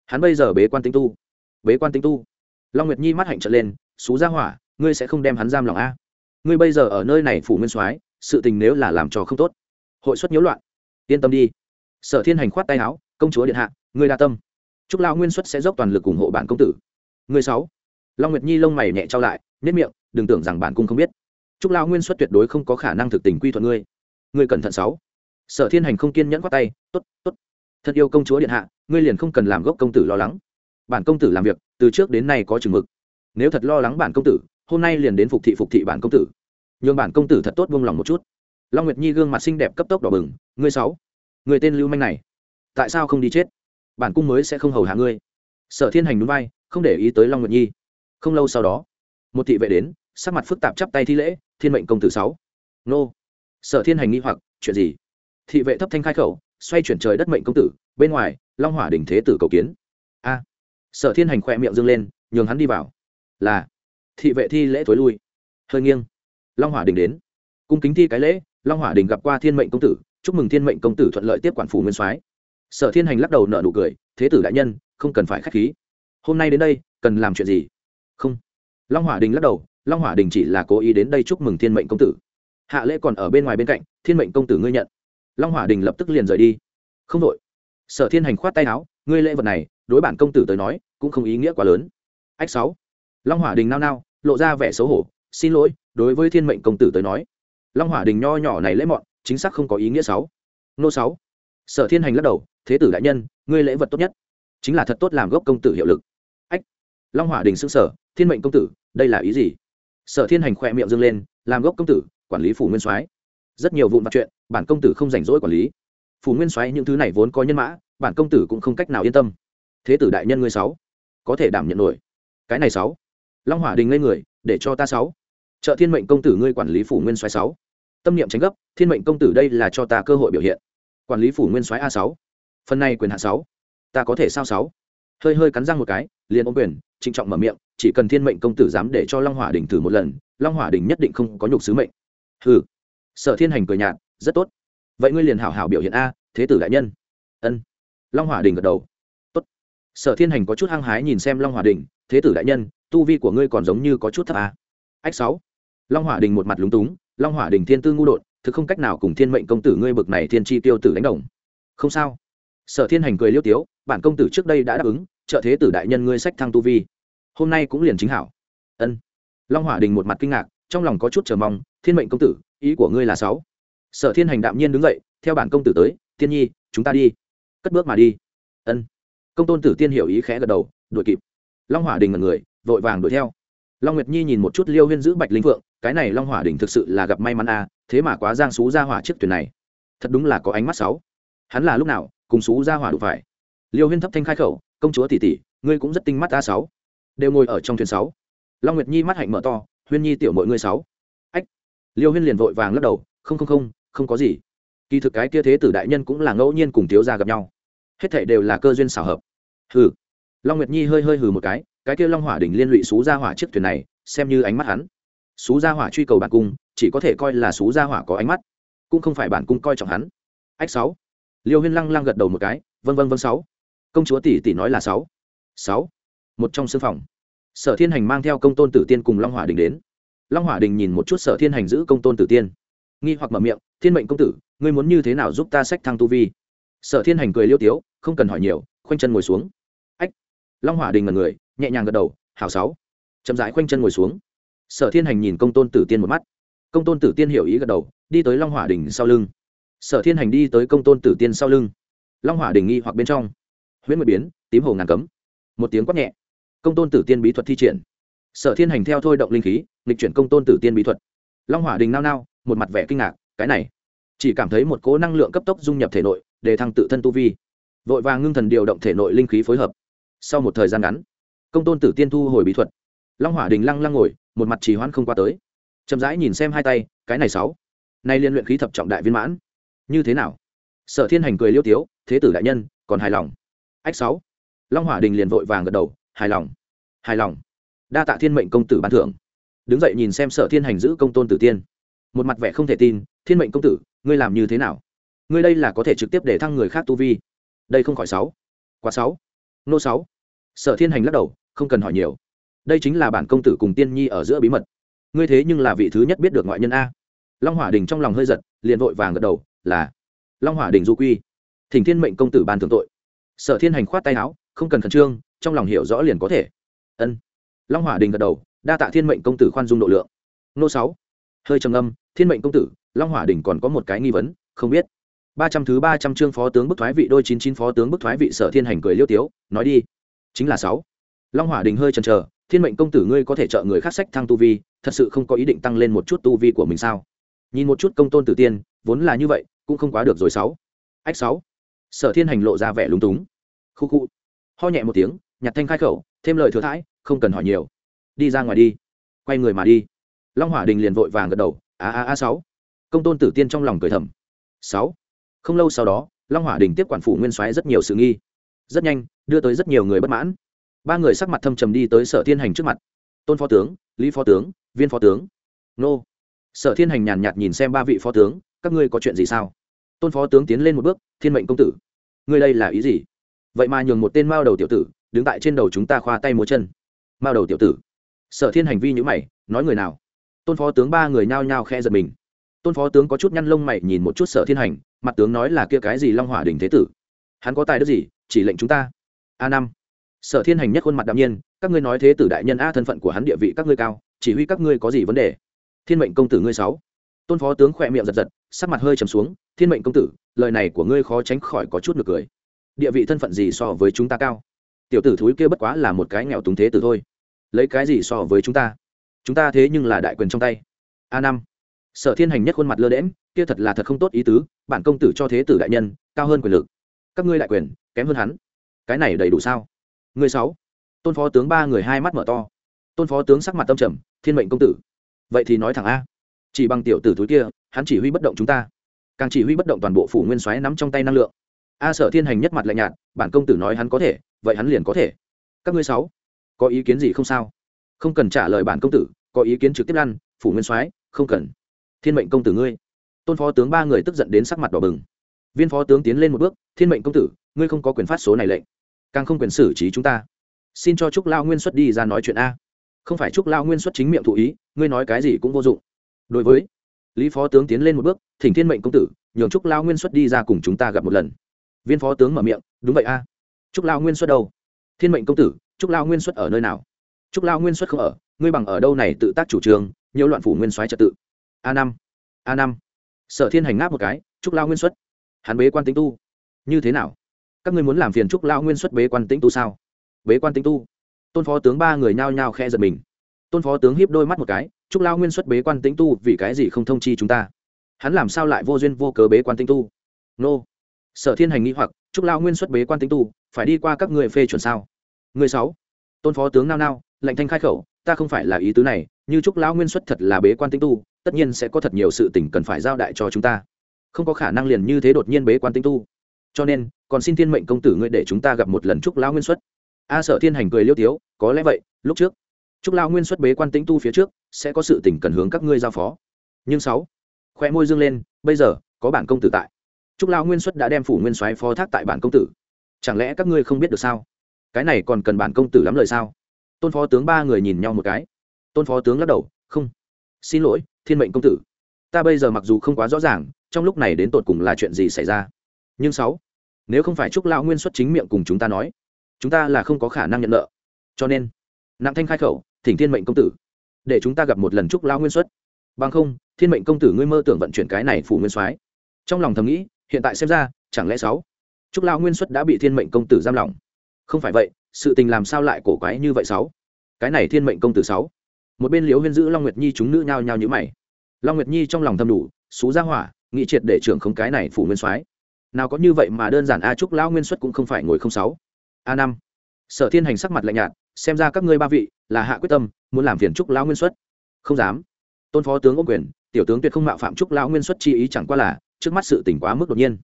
Hắn bây giờ bế quan tinh tu. Bế quan tinh tu. Long Nguyệt Nhi mắt hạnh trợn lên, "Sú ra hỏa, ngươi sẽ không đem hắn giam lòng a? Ngươi bây giờ ở nơi này phủ nguyên soái, sự tình nếu là làm trò không tốt. Hội xuất nhiễu loạn. Yên tâm đi. Sở thiên hành khoát tay áo, công chúa điện hạ, người đa tâm. Chúc lao nguyên xuất sẽ dốc toàn lực ủng hộ bản công tử. Người sáu. Long nguyệt nhi lông mày nhẹ trao lại nếp miệng, đừng tưởng rằng bản cung không biết. Chúc lao nguyên xuất tuyệt đối không có khả năng thực tình quy thuận ngươi. Ngươi cẩn thận sáu. Sở thiên hành không kiên nhẫn khoát tay, tốt tốt. Thật yêu công chúa điện hạ, ngươi liền không cần làm gốc công tử lo lắng. Bản công tử làm việc, từ trước đến nay có chừng mực. Nếu thật lo lắng bản công tử, hôm nay liền đến phục thị phục thị bản công tử nhường bản công tử thật tốt buông lòng một chút. Long nguyệt nhi gương mặt xinh đẹp cấp tốc đỏ bừng, ngươi sáu, người tên lưu manh này, tại sao không đi chết? Bản cung mới sẽ không hầu hạ ngươi. Sở thiên hành núi vai, không để ý tới long nguyệt nhi. Không lâu sau đó, một thị vệ đến, sắc mặt phức tạp chắp tay thi lễ, thiên mệnh công tử sáu. Nô. Sở thiên hành nghi hoặc, chuyện gì? Thị vệ thấp thanh khai khẩu, xoay chuyển trời đất mệnh công tử, bên ngoài, long hỏa đình thế tử cầu kiến. A. Sở thiên hành khỏe miệng dâng lên, nhường hắn đi vào. Là, thị vệ thi lễ thối lui. Hơi nghiêng long hỏa đình đến. Cung kính thi cái lễ, long hỏa đình gặp qua thiên mệnh công tử, chúc mừng thiên mệnh công tử thuận lợi tiếp quản phủ nguyên soái. Sở thiên hành lắc đầu nợ nụ cười, thế tử đại nhân, không cần phải k h á c h khí. Hôm nay đến đây, cần làm chuyện gì? Không. Long hỏa đình lắc đầu, long hỏa đình chỉ là cố ý đến đây chúc mừng thiên mệnh công tử. Hạ lễ còn ở bên ngoài bên cạnh, thiên mệnh công tử ngươi nhận. Long hỏa đình lập tức liền rời đi. Không đội. Sở thiên hành khoát tay áo, ngươi lễ vật này, đối bản công tử tới nói, cũng không ý nghĩa quá lớn. Ách sáu. Long hỏa đình nao nao, lộ ra vẻ xấu hổ, xin lỗi đối với thiên mệnh công tử tới nói, long hỏa đình nho nhỏ này lễ mọn, chính xác không có ý nghĩa sáu nô sáu, sở thiên hành lắc đầu, thế tử đại nhân, ngươi lễ vật tốt nhất chính là thật tốt làm gốc công tử hiệu lực. Ách, long hỏa đình xưng sở thiên mệnh công tử, đây là ý gì? Sở thiên hành khỏe miệng dâng lên, làm gốc công tử, quản lý phủ nguyên soái. Rất nhiều vụn vặt chuyện, bản công tử không rảnh rỗi quản lý. Phủ nguyên soái những thứ này vốn có nhân mã, bản công tử cũng không cách nào yên tâm. Thế tử đại nhân ngươi sáu, có thể đảm nhận nổi. Cái này sáu. Long hỏa đình lên người, để cho ta sáu trợ thiên mệnh công tử ngươi quản lý phủ nguyên soái sáu. Tâm niệm tránh gấp, thiên mệnh công tử đây là cho ta cơ hội biểu hiện. Quản lý phủ nguyên soái a sáu. Phần này quyền hạ sáu. Ta có thể sao sáu? Hơi hơi cắn răng một cái, liền ôm quyền, trịnh trọng mở miệng, chỉ cần thiên mệnh công tử dám để cho long hỏa đình thử một lần, long hỏa đình nhất định không có nhục sứ mệnh. Hừ. Sở thiên hành cười nhạt, rất tốt. Vậy ngươi liền hảo hảo biểu hiện a, thế tử đại nhân. Ân. Long hỏa đình gật đầu. Tốt. Sở thiên hành có chút hăng hái nhìn xem long hỏa đình, thế tử đại nhân, tu vi của ngươi còn giống như có chút thấp a. Ách sáu long hỏa đình một mặt lúng túng, long hỏa đình thiên tư ngu đột, thực không cách nào cùng thiên mệnh công tử ngươi bực này thiên chi tiêu tử đánh đồng. Không sao. Sở thiên hành cười liêu tiếu, bản công tử trước đây đã đáp ứng, trợ thế tử đại nhân ngươi sách thăng tu vi. Hôm nay cũng liền chính hảo. Ân. Long hỏa đình một mặt kinh ngạc, trong lòng có chút chờ mong, thiên mệnh công tử, ý của ngươi là sáu. Sở thiên hành đạm nhiên đứng dậy, theo bản công tử tới, tiên nhi, chúng ta đi. Cất bước mà đi. Ân. Công tôn tử tiên hiểu ý khẽ gật đầu, đuổi kịp. Long hỏa đình ngần người, vội vàng đuổi theo long nguyệt nhi nhìn một chút liêu huyên giữ bạch linh vượng cái này long hỏa đỉnh thực sự là gặp may mắn à thế mà quá giang xú ra hỏa chiếc thuyền này. Thật đúng là có ánh mắt sáu hắn là lúc nào cùng xú ra hỏa đủ phải? Liêu huyên thấp thanh khai khẩu, công chúa tỷ tỷ, ngươi cũng rất tinh mắt a sáu. Đều ngồi ở trong thuyền sáu. Long nguyệt nhi mắt hạnh mở to, huyên nhi tiểu mọi ngươi sáu. Ách. Liêu huyên liền vội vàng lắc đầu, không không không không có gì. Kỳ thực cái kia thế tử đại nhân cũng là ngẫu nhiên cùng thiếu gia gặp nhau. Hết thảy đều là cơ duyên xảo hợp. Hừ. Long nguyệt nhi hơi hơi hừ một cái cái kia long hỏa đỉnh liên lụy xú ra hỏa chiếc thuyền này, xem như ánh mắt hắn. Xú gia hỏa truy cầu bản cung, chỉ có thể coi là xú gia hỏa có ánh mắt, cũng không phải bản cung coi trọng hắn. Ách sáu. Liêu huyên lăng lăng gật đầu một cái vân vân vân sáu. Công chúa tỷ tỷ nói là sáu. Sáu. Một trong sư phòng. Sở thiên hành mang theo công tôn tử tiên cùng long hỏa đình đến. Long hỏa đình nhìn một chút sở thiên hành giữ công tôn tử tiên. Nghi hoặc mở miệng, thiên mệnh công tử, ngươi muốn như thế nào giúp ta sách thăng tu vi? Sở thiên hành cười liêu tiếu, không cần hỏi nhiều, khoanh chân ngồi xuống. Ách. Long hỏa đình là người nhẹ nhàng gật đầu, hảo sáu. Chậm rãi khoanh chân ngồi xuống. Sở thiên hành nhìn công tôn tử tiên một mắt. Công tôn tử tiên hiểu ý gật đầu, đi tới long hỏa đình sau lưng. Sở thiên hành đi tới công tôn tử tiên sau lưng. Long hỏa đình nghi hoặc bên trong. Huyễn mật biến, tím hồ ngàn cấm. Một tiếng quát nhẹ. Công tôn tử tiên bí thuật thi triển. Sở thiên hành theo thôi động linh khí lịch chuyển công tôn tử tiên bí thuật. Long hỏa đình nao nao, một mặt vẻ kinh ngạc, cái này, chỉ cảm thấy một cố năng lượng cấp tốc dung nhập thể nội, để thăng tự thân tu vi. Vội vàng ngưng thần điều động thể nội linh khí phối hợp. Sau một thời gian ngắn công tôn tử tiên thu hồi bí thuật. Long hỏa đình lăng lăng ngồi, một mặt trì hoãn không qua tới. Chậm rãi nhìn xem hai tay, cái này sáu. Nay liên luyện khí thập trọng đại viên mãn. Như thế nào? Sở thiên hành cười liêu tiếu, thế tử đại nhân, còn hài lòng. Ách sáu. Long hỏa đình liền vội vàng gật đầu, hài lòng. Hài lòng. Đa tạ thiên mệnh công tử ban thưởng. Đứng dậy nhìn xem sở thiên hành giữ công tôn tử tiên. Một mặt vẻ không thể tin, thiên mệnh công tử, ngươi làm như thế nào? Ngươi đây là có thể trực tiếp để thăng người khác tu vi. Đây không khỏi sáu. Quá sáu. Nô sáu. Sở thiên hành lắc đầu không cần hỏi nhiều. Đây chính là bản công tử cùng tiên nhi ở giữa bí mật. Ngươi thế nhưng là vị thứ nhất biết được ngoại nhân a. Long hỏa đình trong lòng hơi giật, liền vội vàng gật đầu, là long hỏa đình du quy. Thỉnh thiên mệnh công tử ban thưởng tội. Sở thiên hành khoát tay áo, không cần khẩn trương, trong lòng hiểu rõ liền có thể. Ân. Long hỏa đình gật đầu, đa tạ thiên mệnh công tử khoan dung độ lượng. Nô sáu. Hơi trầm âm thiên mệnh công tử, long hỏa đình còn có một cái nghi vấn, không biết. Ba trăm thứ ba trăm chương phó tướng bức thoái vị đôi chín chín phó tướng bức thoái vị sở thiên hành cười liêu tiếu, nói đi. Chính là sáu long hỏa đình hơi chần chờ, thiên mệnh công tử ngươi có thể trợ người khác sách thăng tu vi, thật sự không có ý định tăng lên một chút tu vi của mình sao? Nhìn một chút công tôn tử tiên, vốn là như vậy, cũng không quá được rồi sáu. Ách sáu. Sở thiên hành lộ ra vẻ lúng túng. Khu khu. Ho nhẹ một tiếng, nhặt thanh khai khẩu, thêm lời thừa thãi, không cần hỏi nhiều. Đi ra ngoài đi. Quay người mà đi. Long hỏa đình liền vội vàng gật đầu. A a a, sáu. Công tôn tử tiên trong lòng cười thầm. Sáu. Không lâu sau đó, long hỏa đình tiếp quản phủ nguyên soái rất nhiều sự nghi. Rất nhanh, đưa tới rất nhiều người bất mãn ba người sắc mặt thâm trầm đi tới sở thiên hành trước mặt. Tôn phó tướng, lý phó tướng, viên phó tướng. Nô. Sở thiên hành nhàn nhạt nhìn xem ba vị phó tướng, các ngươi có chuyện gì sao? Tôn phó tướng tiến lên một bước, thiên mệnh công tử. Ngươi đây là ý gì? Vậy mà nhường một tên mao đầu tiểu tử, đứng tại trên đầu chúng ta khoa tay múa chân. Mao đầu tiểu tử. Sở thiên hành vi nhữ mày, nói người nào? Tôn phó tướng ba người nhao nhao khe giật mình. Tôn phó tướng có chút nhăn lông mày nhìn một chút sở thiên hành, mặt tướng nói là kia cái gì long hỏa đình thế tử? Hắn có tài đức gì, chỉ lệnh chúng ta. A năm sở thiên hành nhất khuôn mặt đạm nhiên, các ngươi nói thế tử đại nhân a thân phận của hắn địa vị các ngươi cao, chỉ huy các ngươi có gì vấn đề? Thiên mệnh công tử ngươi sáu. Tôn phó tướng khỏe miệng giật giật, sắc mặt hơi trầm xuống, thiên mệnh công tử, lời này của ngươi khó tránh khỏi có chút nực cười. Địa vị thân phận gì so với chúng ta cao? Tiểu tử thúi kia bất quá là một cái nghèo túng thế tử thôi. Lấy cái gì so với chúng ta? Chúng ta thế nhưng là đại quyền trong tay. A năm. Sở thiên hành nhất khuôn mặt lơ đễm kia thật là thật không tốt ý tứ, bản công tử cho thế tử đại nhân, cao hơn quyền lực. Các ngươi đại quyền, kém hơn hắn. Cái này đầy đủ sao? Người sáu. Tôn phó tướng ba người hai mắt mở to. Tôn phó tướng sắc mặt tâm trầm, thiên mệnh công tử. Vậy thì nói thẳng a. Chỉ bằng tiểu tử thúi kia, hắn chỉ huy bất động chúng ta. Càng chỉ huy bất động toàn bộ phủ nguyên soái nắm trong tay năng lượng. A sở thiên hành nhất mặt lạnh nhạt, bản công tử nói hắn có thể, vậy hắn liền có thể. Các ngươi sáu, có ý kiến gì không sao? Không cần trả lời bản công tử, có ý kiến trực tiếp lăn phủ nguyên soái, không cần. Thiên mệnh công tử ngươi. Tôn phó tướng ba người tức giận đến sắc mặt đỏ bừng. Viên phó tướng tiến lên một bước, thiên mệnh công tử, ngươi không có quyền phát số này lệnh càng không quyền xử trí chúng ta. Xin cho trúc lao nguyên xuất đi ra nói chuyện a. Không phải trúc lao nguyên xuất chính miệng thụ ý, ngươi nói cái gì cũng vô dụng. Đối với lý phó tướng tiến lên một bước, thỉnh thiên mệnh công tử, nhường trúc lao nguyên xuất đi ra cùng chúng ta gặp một lần. Viên phó tướng mở miệng, đúng vậy a. Trúc lao nguyên xuất đâu? Thiên mệnh công tử, trúc lao nguyên xuất ở nơi nào? Trúc lao nguyên xuất không ở, ngươi bằng ở đâu này tự tác chủ trương nhiều loạn phủ nguyên soái trật tự. A năm a năm. Sở thiên hành ngáp một cái, trúc lao nguyên xuất. Hắn bế quan tính tu. Như thế nào? Các ngươi muốn làm phiền trúc lao nguyên xuất bế quan tĩnh tu sao? Bế quan tĩnh tu? Tôn phó tướng ba người nhao nhao khe giật mình. Tôn phó tướng hiếp đôi mắt một cái, trúc lao nguyên xuất bế quan tĩnh tu vì cái gì không thông chi chúng ta? Hắn làm sao lại vô duyên vô cớ bế quan tĩnh tu? Nô. Sở thiên hành nghĩ hoặc, trúc lao nguyên xuất bế quan tĩnh tu, phải đi qua các người phê chuẩn sao? Người sáu. Tôn phó tướng nao nao lệnh thanh khai khẩu, ta không phải là ý tứ này, như trúc lão nguyên xuất thật là bế quan tĩnh tu, tất nhiên sẽ có thật nhiều sự tình cần phải giao đại cho chúng ta. Không có khả năng liền như thế đột nhiên bế quan tĩnh tu cho nên, còn xin thiên mệnh công tử ngươi để chúng ta gặp một lần trúc lão nguyên xuất. A sở thiên hành cười liêu tiếu, có lẽ vậy, lúc trước, trúc lao nguyên xuất bế quan tĩnh tu phía trước, sẽ có sự tình cần hướng các ngươi giao phó. Nhưng sáu, khoe môi dương lên, bây giờ, có bản công tử tại. Trúc lao nguyên xuất đã đem phủ nguyên soái phó thác tại bản công tử. Chẳng lẽ các ngươi không biết được sao? Cái này còn cần bản công tử lắm lời sao? Tôn phó tướng ba người nhìn nhau một cái. Tôn phó tướng lắc đầu, không. Xin lỗi, thiên mệnh công tử. Ta bây giờ mặc dù không quá rõ ràng, trong lúc này đến tột cùng là chuyện gì xảy ra? Nhưng sáu, nếu không phải trúc lao nguyên xuất chính miệng cùng chúng ta nói, chúng ta là không có khả năng nhận nợ. Cho nên nặng thanh khai khẩu, thỉnh thiên mệnh công tử, để chúng ta gặp một lần trúc lao nguyên xuất. Bằng không, thiên mệnh công tử ngươi mơ tưởng vận chuyển cái này phủ nguyên soái. Trong lòng thầm nghĩ, hiện tại xem ra, chẳng lẽ sáu, trúc lao nguyên xuất đã bị thiên mệnh công tử giam lỏng? Không phải vậy, sự tình làm sao lại cổ quái như vậy sáu? Cái này thiên mệnh công tử sáu. Một bên liễu huyên giữ long nguyệt nhi chúng nữ nhao nhao như mày. Long nguyệt nhi trong lòng thầm đủ, xú ra hỏa nghị triệt để trưởng không cái này phủ nguyên soái nào có như vậy mà đơn giản a trúc lao nguyên xuất cũng không phải ngồi không sáu. A năm. Sở thiên hành sắc mặt lạnh nhạt, xem ra các ngươi ba vị là hạ quyết tâm, muốn làm phiền trúc lao nguyên xuất. Không dám. Tôn phó tướng ông quyền, tiểu tướng tuyệt không mạo phạm trúc lao nguyên xuất chi ý chẳng qua là, trước mắt sự tỉnh quá mức đột nhiên.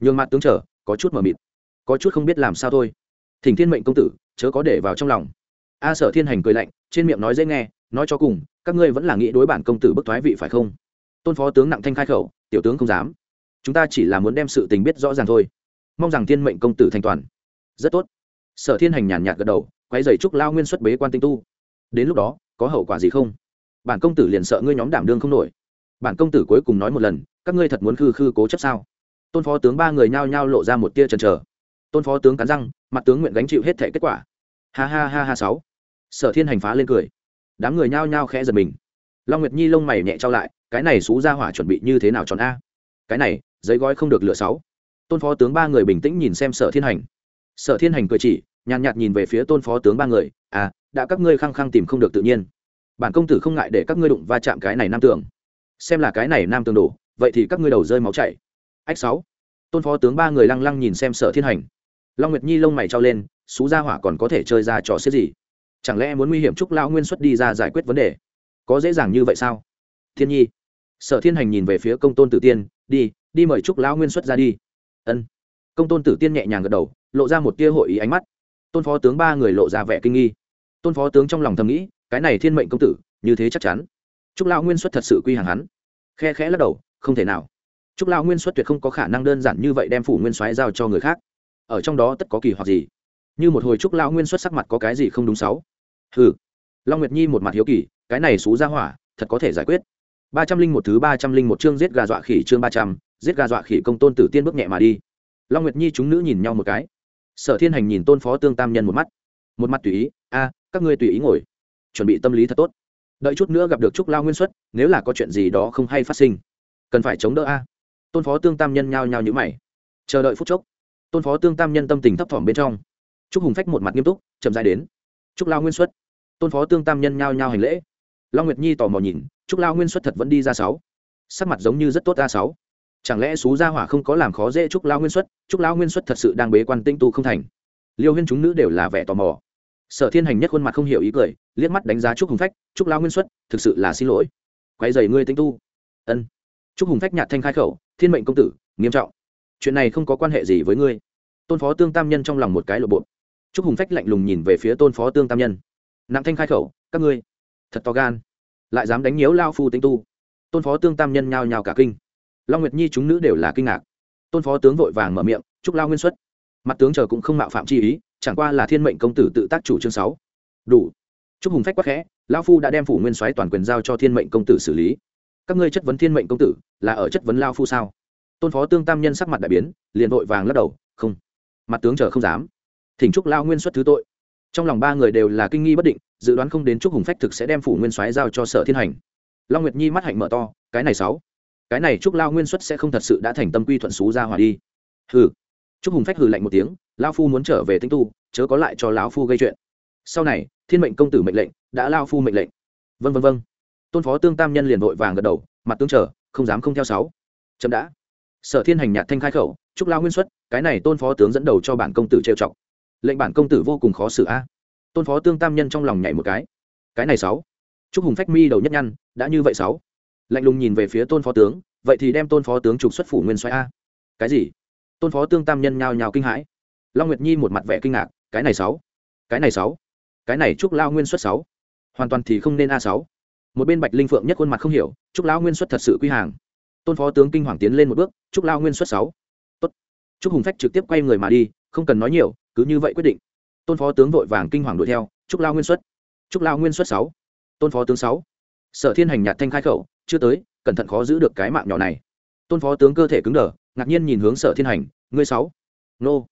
Nhường mặt tướng trở có chút mờ mịt. Có chút không biết làm sao thôi. Thỉnh thiên mệnh công tử, chớ có để vào trong lòng. A sở thiên hành cười lạnh, trên miệng nói dễ nghe, nói cho cùng, các ngươi vẫn là nghĩ đối bản công tử bức thoái vị phải không? Tôn phó tướng nặng thanh khai khẩu, tiểu tướng không dám chúng ta chỉ là muốn đem sự tình biết rõ ràng thôi. Mong rằng thiên mệnh công tử thành toàn. Rất tốt. Sở thiên hành nhàn nhạt gật đầu quay dày trúc lao nguyên xuất bế quan tinh tu. Đến lúc đó, có hậu quả gì không? Bản công tử liền sợ ngươi nhóm đảm đương không nổi. Bản công tử cuối cùng nói một lần, các ngươi thật muốn khư khư cố chấp sao? Tôn phó tướng ba người nhao nhao lộ ra một tia trần trờ tôn phó tướng cắn răng, mặt tướng nguyện gánh chịu hết thể kết quả. Ha ha ha ha sáu. Sở thiên hành phá lên cười. Đám người nhao nhao khẽ giật mình. Long nguyệt nhi lông mày nhẹ trao lại, cái này xú ra hỏa chuẩn bị như thế nào tròn a? Cái này giấy gói không được lựa sáu. Tôn phó tướng ba người bình tĩnh nhìn xem sở thiên hành. Sở thiên hành cười chỉ, nhàn nhạt nhìn về phía tôn phó tướng ba người à đã các ngươi khăng khăng tìm không được tự nhiên. Bản công tử không ngại để các ngươi đụng va chạm cái này nam tường. Xem là cái này nam tường đổ, vậy thì các ngươi đầu rơi máu chảy. Ách sáu. Tôn phó tướng ba người lăng lăng nhìn xem sở thiên hành. Long nguyệt nhi lông mày trao lên xú gia hỏa còn có thể chơi ra trò xếp gì? Chẳng lẽ muốn nguy hiểm chúc lão nguyên xuất đi ra giải quyết vấn đề? Có dễ dàng như vậy sao? Thiên nhi. Sở thiên hành nhìn về phía công tôn tử tiên, đi đi mời trúc lão nguyên xuất ra đi. Ân. Công tôn tử tiên nhẹ nhàng gật đầu, lộ ra một tia hội ý ánh mắt. Tôn phó tướng ba người lộ ra vẻ kinh nghi. Tôn phó tướng trong lòng thầm nghĩ, cái này thiên mệnh công tử, như thế chắc chắn. Trúc lão nguyên xuất thật sự quy hàng hắn. Khe khẽ lắc đầu, không thể nào. Trúc lão nguyên xuất tuyệt không có khả năng đơn giản như vậy đem phủ nguyên soái giao cho người khác. Ở trong đó tất có kỳ hoặc gì? Như một hồi trúc lão nguyên xuất sắc mặt có cái gì không đúng sáu? Hừ. Long nguyệt nhi một mặt hiếu kỳ, cái này xú ra hỏa, thật có thể giải quyết. Ba trăm linh một thứ ba trăm linh một chương giết gà dọa khỉ chương ba trăm giết gà dọa khỉ công tôn tử tiên bước nhẹ mà đi. Long nguyệt nhi chúng nữ nhìn nhau một cái. Sở thiên hành nhìn tôn phó tương tam nhân một mắt. Một mặt tùy ý, a, các ngươi tùy ý ngồi. Chuẩn bị tâm lý thật tốt. Đợi chút nữa gặp được trúc lao nguyên xuất, nếu là có chuyện gì đó không hay phát sinh, cần phải chống đỡ a. Tôn phó tương tam nhân nhao nhao nhữ mày. Chờ đợi phút chốc, tôn phó tương tam nhân tâm tình thấp thỏm bên trong. Trúc hùng phách một mặt nghiêm túc, chậm dài đến. Trúc lao nguyên xuất. Tôn phó tương tam nhân nhao nhao hành lễ. Long nguyệt nhi tò mò nhìn, trúc lao nguyên xuất thật vẫn đi ra sáu? Sắc mặt giống như rất tốt ra sáu chẳng lẽ xú gia hỏa không có làm khó dễ trúc lao nguyên xuất? Trúc lao nguyên xuất thật sự đang bế quan tinh tu không thành. Liêu huyên chúng nữ đều là vẻ tò mò. Sở thiên hành nhất khuôn mặt không hiểu ý cười, liếc mắt đánh giá trúc hùng phách, trúc lao nguyên xuất, thực sự là xin lỗi. Quay dày ngươi tinh tu. Ân. Trúc hùng phách nhạt thanh khai khẩu, thiên mệnh công tử, nghiêm trọng. Chuyện này không có quan hệ gì với ngươi. Tôn phó tương tam nhân trong lòng một cái lộ bộ. Trúc hùng phách lạnh lùng nhìn về phía tôn phó tương tam nhân. Nặng thanh khai khẩu, các ngươi, thật to gan, lại dám đánh nhiễu lao phu tinh tu. Tôn phó tương tam nhân nhao nhao cả kinh long nguyệt nhi chúng nữ đều là kinh ngạc. Tôn phó tướng vội vàng mở miệng, chúc lao nguyên xuất. Mặt tướng chờ cũng không mạo phạm chi ý, chẳng qua là thiên mệnh công tử tự tác chủ chương sáu. Đủ. Chúc hùng phách quắc khẽ lao phu đã đem phủ nguyên soái toàn quyền giao cho thiên mệnh công tử xử lý. Các ngươi chất vấn thiên mệnh công tử là ở chất vấn lao phu sao? Tôn phó tương tam nhân sắc mặt đại biến, liền vội vàng lắc đầu, không. Mặt tướng chờ không dám. Thỉnh chúc lao nguyên xuất thứ tội. Trong lòng ba người đều là kinh nghi bất định, dự đoán không đến chúc hùng phách thực sẽ đem phủ nguyên soái giao cho sở thiên hành. Long nguyệt nhi mắt hạnh mở to, cái này sáu cái này trúc lao nguyên xuất sẽ không thật sự đã thành tâm quy thuận xú ra hòa đi. Hừ. Trúc hùng phách hừ lạnh một tiếng, lao phu muốn trở về tinh tu, chớ có lại cho lão phu gây chuyện. Sau này, thiên mệnh công tử mệnh lệnh, đã lao phu mệnh lệnh. Vân vân vân tôn phó tương tam nhân liền vội vàng gật đầu, mặt tướng trở không dám không theo sáu. Chậm đã. Sở thiên hành nhạt thanh khai khẩu trúc lao nguyên xuất, cái này tôn phó tướng dẫn đầu cho bản công tử trêu chọc. Lệnh bản công tử vô cùng khó xử a. Tôn phó tương tam nhân trong lòng nhảy một cái. Cái này sáu. Trúc hùng phách mi đầu nhất nhăn, đã như vậy sáu lạnh lùng nhìn về phía tôn phó tướng, vậy thì đem tôn phó tướng trục xuất phủ nguyên xoáy a. Cái gì? Tôn phó tương tam nhân nhào nhào kinh hãi. Long nguyệt nhi một mặt vẻ kinh ngạc, cái này sáu, cái này sáu, cái này trúc lao nguyên xuất sáu, hoàn toàn thì không nên a sáu. Một bên bạch linh phượng nhất khuôn mặt không hiểu, trúc lao nguyên xuất thật sự quy hàng. Tôn phó tướng kinh hoàng tiến lên một bước, trúc lao nguyên xuất sáu. Tốt. Trúc hùng phách trực tiếp quay người mà đi, không cần nói nhiều, cứ như vậy quyết định. Tôn phó tướng vội vàng kinh hoàng đuổi theo, trúc lao nguyên xuất. Trúc lao nguyên xuất sáu. Tôn phó tướng sáu. Sở thiên hành nhạt thanh khai khẩu chưa tới, cẩn thận khó giữ được cái mạng nhỏ này. Tôn phó tướng cơ thể cứng đờ, ngạc nhiên nhìn hướng sở thiên hành, ngươi sáu? Nô.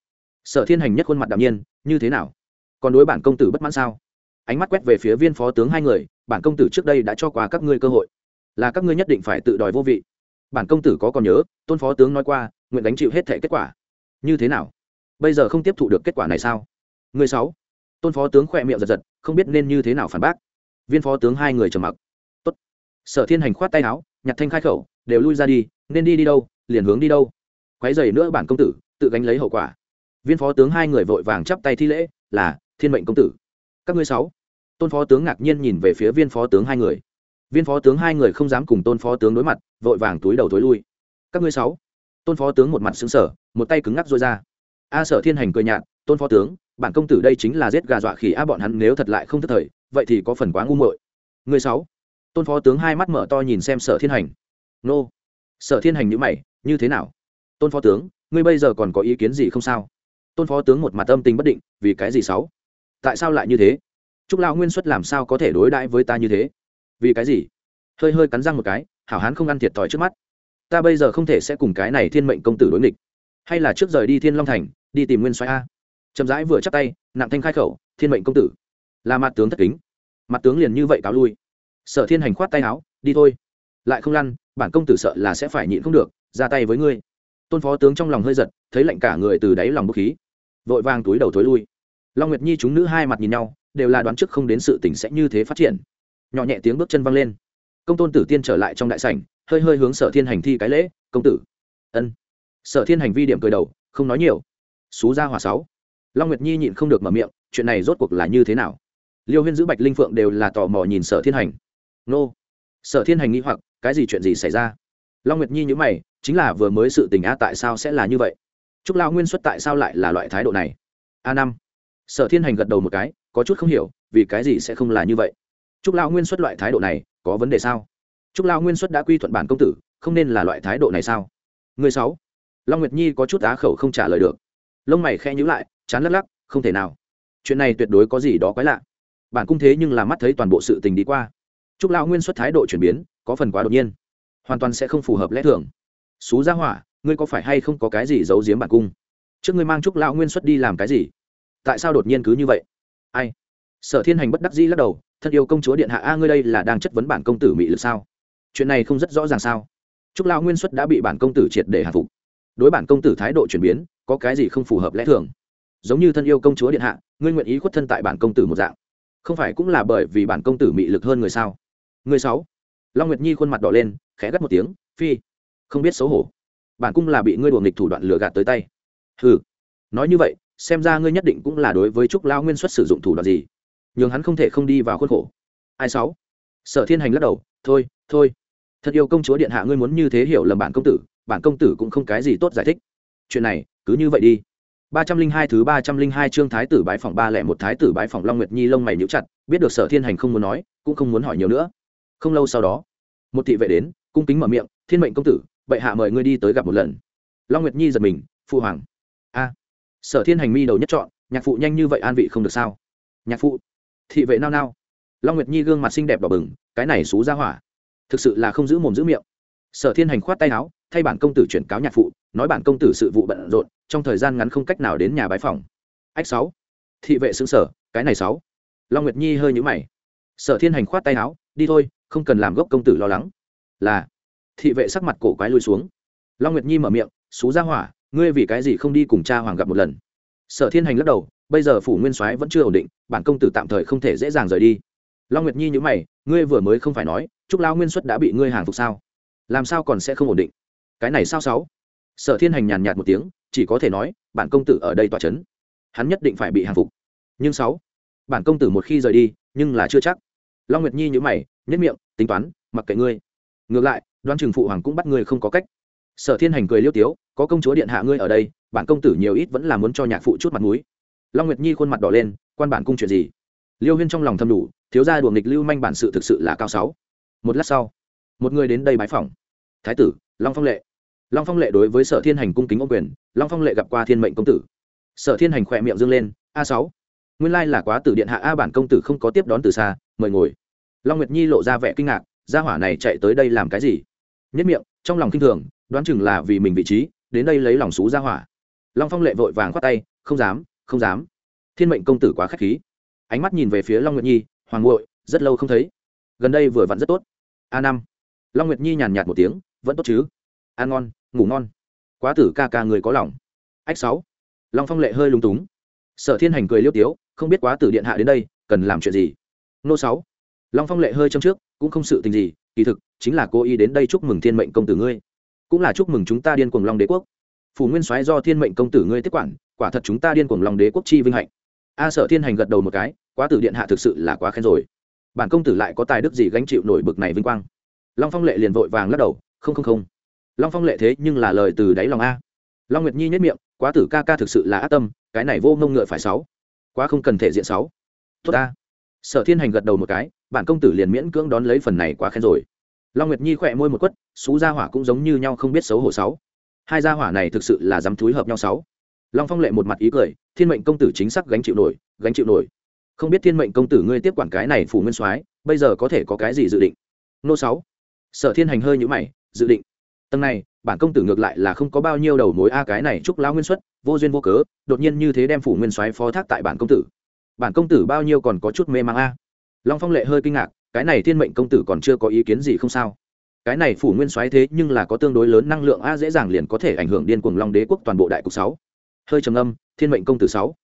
Sở thiên hành nhất khuôn mặt đạm nhiên, như thế nào? Còn đối bản công tử bất mãn sao? Ánh mắt quét về phía viên phó tướng hai người, bản công tử trước đây đã cho qua các ngươi cơ hội. Là các ngươi nhất định phải tự đòi vô vị. Bản công tử có còn nhớ, tôn phó tướng nói qua, nguyện đánh chịu hết thể kết quả. Như thế nào? Bây giờ không tiếp thụ được kết quả này sao? Người sáu? Tôn phó tướng khỏe miệng giật giật, không biết nên như thế nào phản bác. Viên phó tướng hai người trầm mặc sở thiên hành khoát tay áo, nhặt thanh khai khẩu, đều lui ra đi, nên đi đi đâu, liền hướng đi đâu. Quái dày nữa bản công tử, tự gánh lấy hậu quả. Viên phó tướng hai người vội vàng chắp tay thi lễ, là, thiên mệnh công tử. Các ngươi sáu? Tôn phó tướng ngạc nhiên nhìn về phía viên phó tướng hai người. Viên phó tướng hai người không dám cùng tôn phó tướng đối mặt, vội vàng túi đầu thối lui. Các ngươi sáu? Tôn phó tướng một mặt xứng sở một tay cứng ngắc rôi ra. A sở thiên hành cười nhạt, tôn phó tướng, bản công tử đây chính là giết gà dọa khỉ a, bọn hắn nếu thật lại không thất thời, vậy thì có phần quá ngu muội. Người sáu? Tôn phó tướng hai mắt mở to nhìn xem sở thiên hành. Nô, sở thiên hành nhữ mày, như thế nào? Tôn phó tướng, ngươi bây giờ còn có ý kiến gì không sao? Tôn phó tướng một mặt âm tình bất định, vì cái gì sáu? Tại sao lại như thế? Trúc lão nguyên xuất làm sao có thể đối đãi với ta như thế? Vì cái gì? Hơi hơi cắn răng một cái, hảo hán không ăn thiệt thòi trước mắt. Ta bây giờ không thể sẽ cùng cái này thiên mệnh công tử đối nghịch. Hay là trước rời đi thiên long thành, đi tìm nguyên Soái a. Chậm rãi vừa chắc tay, nặng thanh khai khẩu, thiên mệnh công tử, là mặt tướng thất kính. Mặt tướng liền như vậy cáo lui sở thiên hành khoát tay áo, đi thôi. Lại không lăn, bản công tử sợ là sẽ phải nhịn không được, ra tay với ngươi. Tôn phó tướng trong lòng hơi giật, thấy lạnh cả người từ đáy lòng bốc khí, vội vàng túi đầu thối lui. Long nguyệt nhi chúng nữ hai mặt nhìn nhau, đều là đoán trước không đến sự tình sẽ như thế phát triển. Nhỏ nhẹ tiếng bước chân văng lên. Công tôn tử tiên trở lại trong đại sảnh, hơi hơi hướng sở thiên hành thi cái lễ, công tử. Ân. Sở thiên hành vi điểm cười đầu, không nói nhiều. Xú ra hòa sáu. Long nguyệt nhi nhịn không được mở miệng, chuyện này rốt cuộc là như thế nào? Liêu huyên giữ bạch linh phượng đều là tò mò nhìn sở thiên hành nô. Sở thiên hành nghĩ hoặc, cái gì chuyện gì xảy ra? Long nguyệt nhi nhữ mày, chính là vừa mới sự tình á, tại sao sẽ là như vậy? Trúc lao nguyên xuất tại sao lại là loại thái độ này? A năm. Sở thiên hành gật đầu một cái, có chút không hiểu, vì cái gì sẽ không là như vậy? Trúc lao nguyên xuất loại thái độ này, có vấn đề sao? Trúc lao nguyên xuất đã quy thuận bản công tử, không nên là loại thái độ này sao? Người sáu. Long nguyệt nhi có chút á khẩu không trả lời được. Lông mày khe nhữ lại, chán lắc lắc, không thể nào. Chuyện này tuyệt đối có gì đó quái lạ. Bản cung thế nhưng là mắt thấy toàn bộ sự tình đi qua trúc Lão nguyên xuất thái độ chuyển biến, có phần quá đột nhiên. Hoàn toàn sẽ không phù hợp lẽ thường. Xú Gia hỏa, ngươi có phải hay không có cái gì giấu giếm bản cung? Trước ngươi mang trúc Lão nguyên xuất đi làm cái gì? Tại sao đột nhiên cứ như vậy? Ai? Sở thiên hành bất đắc dĩ lắc đầu, thân yêu công chúa điện hạ a, ngươi đây là đang chất vấn bản công tử mỹ lực sao? Chuyện này không rất rõ ràng sao? Trúc Lão nguyên xuất đã bị bản công tử triệt để hạ phục. Đối bản công tử thái độ chuyển biến, có cái gì không phù hợp lẽ thường? Giống như thân yêu công chúa điện hạ, ngươi nguyện ý khuất thân tại bản công tử một dạng. Không phải cũng là bởi vì bản công tử mị lực hơn người sao? Người sáu. Long nguyệt nhi khuôn mặt đỏ lên, khẽ gắt một tiếng, phi, không biết xấu hổ. Bản cung là bị ngươi đùa nghịch thủ đoạn lừa gạt tới tay. Hừ, nói như vậy, xem ra ngươi nhất định cũng là đối với trúc lao nguyên xuất sử dụng thủ đoạn gì. Nhường hắn không thể không đi vào khuôn khổ. Ai sáu? Sở thiên hành lắc đầu, thôi thôi. Thật yêu công chúa điện hạ ngươi muốn như thế hiểu lầm bản công tử, bản công tử cũng không cái gì tốt giải thích. Chuyện này, cứ như vậy đi. Ba trăm linh hai thứ ba trăm linh hai chương thái tử bái phòng ba lẻ một thái tử bái phòng long nguyệt nhi lông mày nhíu chặt, biết được sở thiên hành không muốn nói, cũng không muốn hỏi nhiều nữa không lâu sau đó, một thị vệ đến, cung kính mở miệng, thiên mệnh công tử, bệ hạ mời ngươi đi tới gặp một lần. Long nguyệt nhi giật mình, phụ hoàng. A, sở thiên hành mi đầu nhất chọn, nhạc phụ nhanh như vậy an vị không được sao? Nhạc phụ. Thị vệ nao nao. Long nguyệt nhi gương mặt xinh đẹp đỏ bừng, cái này xú ra hỏa, thực sự là không giữ mồm giữ miệng. Sở thiên hành khoát tay áo, thay bản công tử chuyển cáo nhạc phụ, nói bản công tử sự vụ bận rộn, trong thời gian ngắn không cách nào đến nhà bái phòng ách sáu. Thị vệ xứng sở cái này sáu. Long nguyệt nhi hơi nhũ mày. Sở thiên hành khoát tay áo, đi thôi không cần làm gốc công tử lo lắng. Là. Thị vệ sắc mặt cổ quái lui xuống. Long nguyệt nhi mở miệng, xú ra hỏa, ngươi vì cái gì không đi cùng cha hoàng gặp một lần? Sở thiên hành lắc đầu, bây giờ phủ nguyên soái vẫn chưa ổn định, bản công tử tạm thời không thể dễ dàng rời đi. Long nguyệt nhi nhữ mày, ngươi vừa mới không phải nói chúc lao nguyên xuất đã bị ngươi hàng phục sao? Làm sao còn sẽ không ổn định? Cái này sao sáu? Sở thiên hành nhàn nhạt một tiếng, chỉ có thể nói, bản công tử ở đây tỏa c h ấ n hắn nhất định phải bị hàng phục. Nhưng sáu, bản công tử một khi rời đi, nhưng là chưa chắc long nguyệt nhi nhữ mày, nhất miệng, tính toán, mặc kệ ngươi. Ngược lại đoan trừng phụ hoàng cũng bắt ngươi không có cách. Sở thiên hành cười liêu tiếu, có công chúa điện hạ ngươi ở đây, bản công tử nhiều ít vẫn là muốn cho nhạc phụ chút mặt m ũ i long nguyệt nhi khuôn mặt đỏ lên, quan bản cung chuyện gì? Liêu huyên trong lòng thầm đủ, thiếu gia đùa nghịch lưu manh bản sự thực sự là cao sáu. Một lát sau, một người đến đây bái phỏng. Thái tử, long phong lệ. Long phong lệ đối với sở thiên hành cung kính ô quyền, long phong lệ gặp qua thiên mệnh công tử. Sở thiên hành khỏe miệng dâng lên, a sáu, nguyên lai là quá tử điện hạ, a bản công tử không có tiếp đón từ xa, mời ngồi long nguyệt nhi lộ ra vẻ kinh ngạc, gia hỏa này chạy tới đây làm cái gì? Nhất miệng, trong lòng kinh thường, đoán chừng là vì mình vị trí, đến đây lấy lòng xú gia hỏa. Long phong lệ vội vàng khoát tay, không dám không dám. Thiên mệnh công tử quá k h á c h khí. Ánh mắt nhìn về phía long nguyệt nhi, hoàng ngội rất lâu không thấy. Gần đây vừa vặn rất tốt. A năm. Long nguyệt nhi nhàn nhạt một tiếng, vẫn tốt chứ. Ăn ngon, ngủ ngon. Quá tử ca ca người có lòng. Ách sáu. Long phong lệ hơi lung túng. Sở thiên hành cười liêu tiếu, không biết quá tử điện hạ đến đây, cần làm chuyện gì? Nô sáu long phong lệ hơi châm trước, cũng không sự tình gì, kỳ thực, chính là cô ý đến đây chúc mừng thiên mệnh công tử ngươi. Cũng là chúc mừng chúng ta điên cuồng long đế quốc. Phủ nguyên soái do thiên mệnh công tử ngươi tiếp quản, quả thật chúng ta điên cuồng long đế quốc chi vinh hạnh. A sở thiên hành gật đầu một cái, quá tử điện hạ thực sự là quá khen rồi. Bản công tử lại có tài đức gì gánh chịu nổi bực này vinh quang? Long phong lệ liền vội vàng lắc đầu, không không không. Long phong lệ thế nhưng là lời từ đáy lòng a. Long nguyệt nhi nhất miệng, quá tử ca ca thực sự là ác tâm, cái này vô mông ngựa phải sáu. Quá không cần thể diện sáu. Tốt ta. Sở thiên hành gật đầu một cái bản công tử liền miễn cưỡng đón lấy phần này quá khen rồi. Long nguyệt nhi khỏe môi một quất, xú gia hỏa cũng giống như nhau không biết xấu hổ sáu. Hai gia hỏa này thực sự là dám thúi hợp nhau sáu. Long phong lệ một mặt ý cười, thiên mệnh công tử chính xác gánh chịu nổi, gánh chịu nổi. Không biết thiên mệnh công tử ngươi tiếp quản cái này phủ nguyên soái, bây giờ có thể có cái gì dự định? Nô sáu. Sở thiên hành hơi nhũ mày, dự định. Tầng này, bản công tử ngược lại là không có bao nhiêu đầu mối a à cái này chúc lão nguyên xuất, vô duyên vô cớ, đột nhiên như thế đem phủ nguyên soái phó thác tại bản công tử. Bản công tử bao nhiêu còn có chút mê mang a long phong lệ hơi kinh ngạc, cái này thiên mệnh công tử còn chưa có ý kiến gì không sao? Cái này phủ nguyên soái thế nhưng là có tương đối lớn năng lượng a dễ dàng liền có thể ảnh hưởng điên cuồng long đế quốc toàn bộ đại cục sáu. Hơi trầm âm thiên mệnh công tử sáu.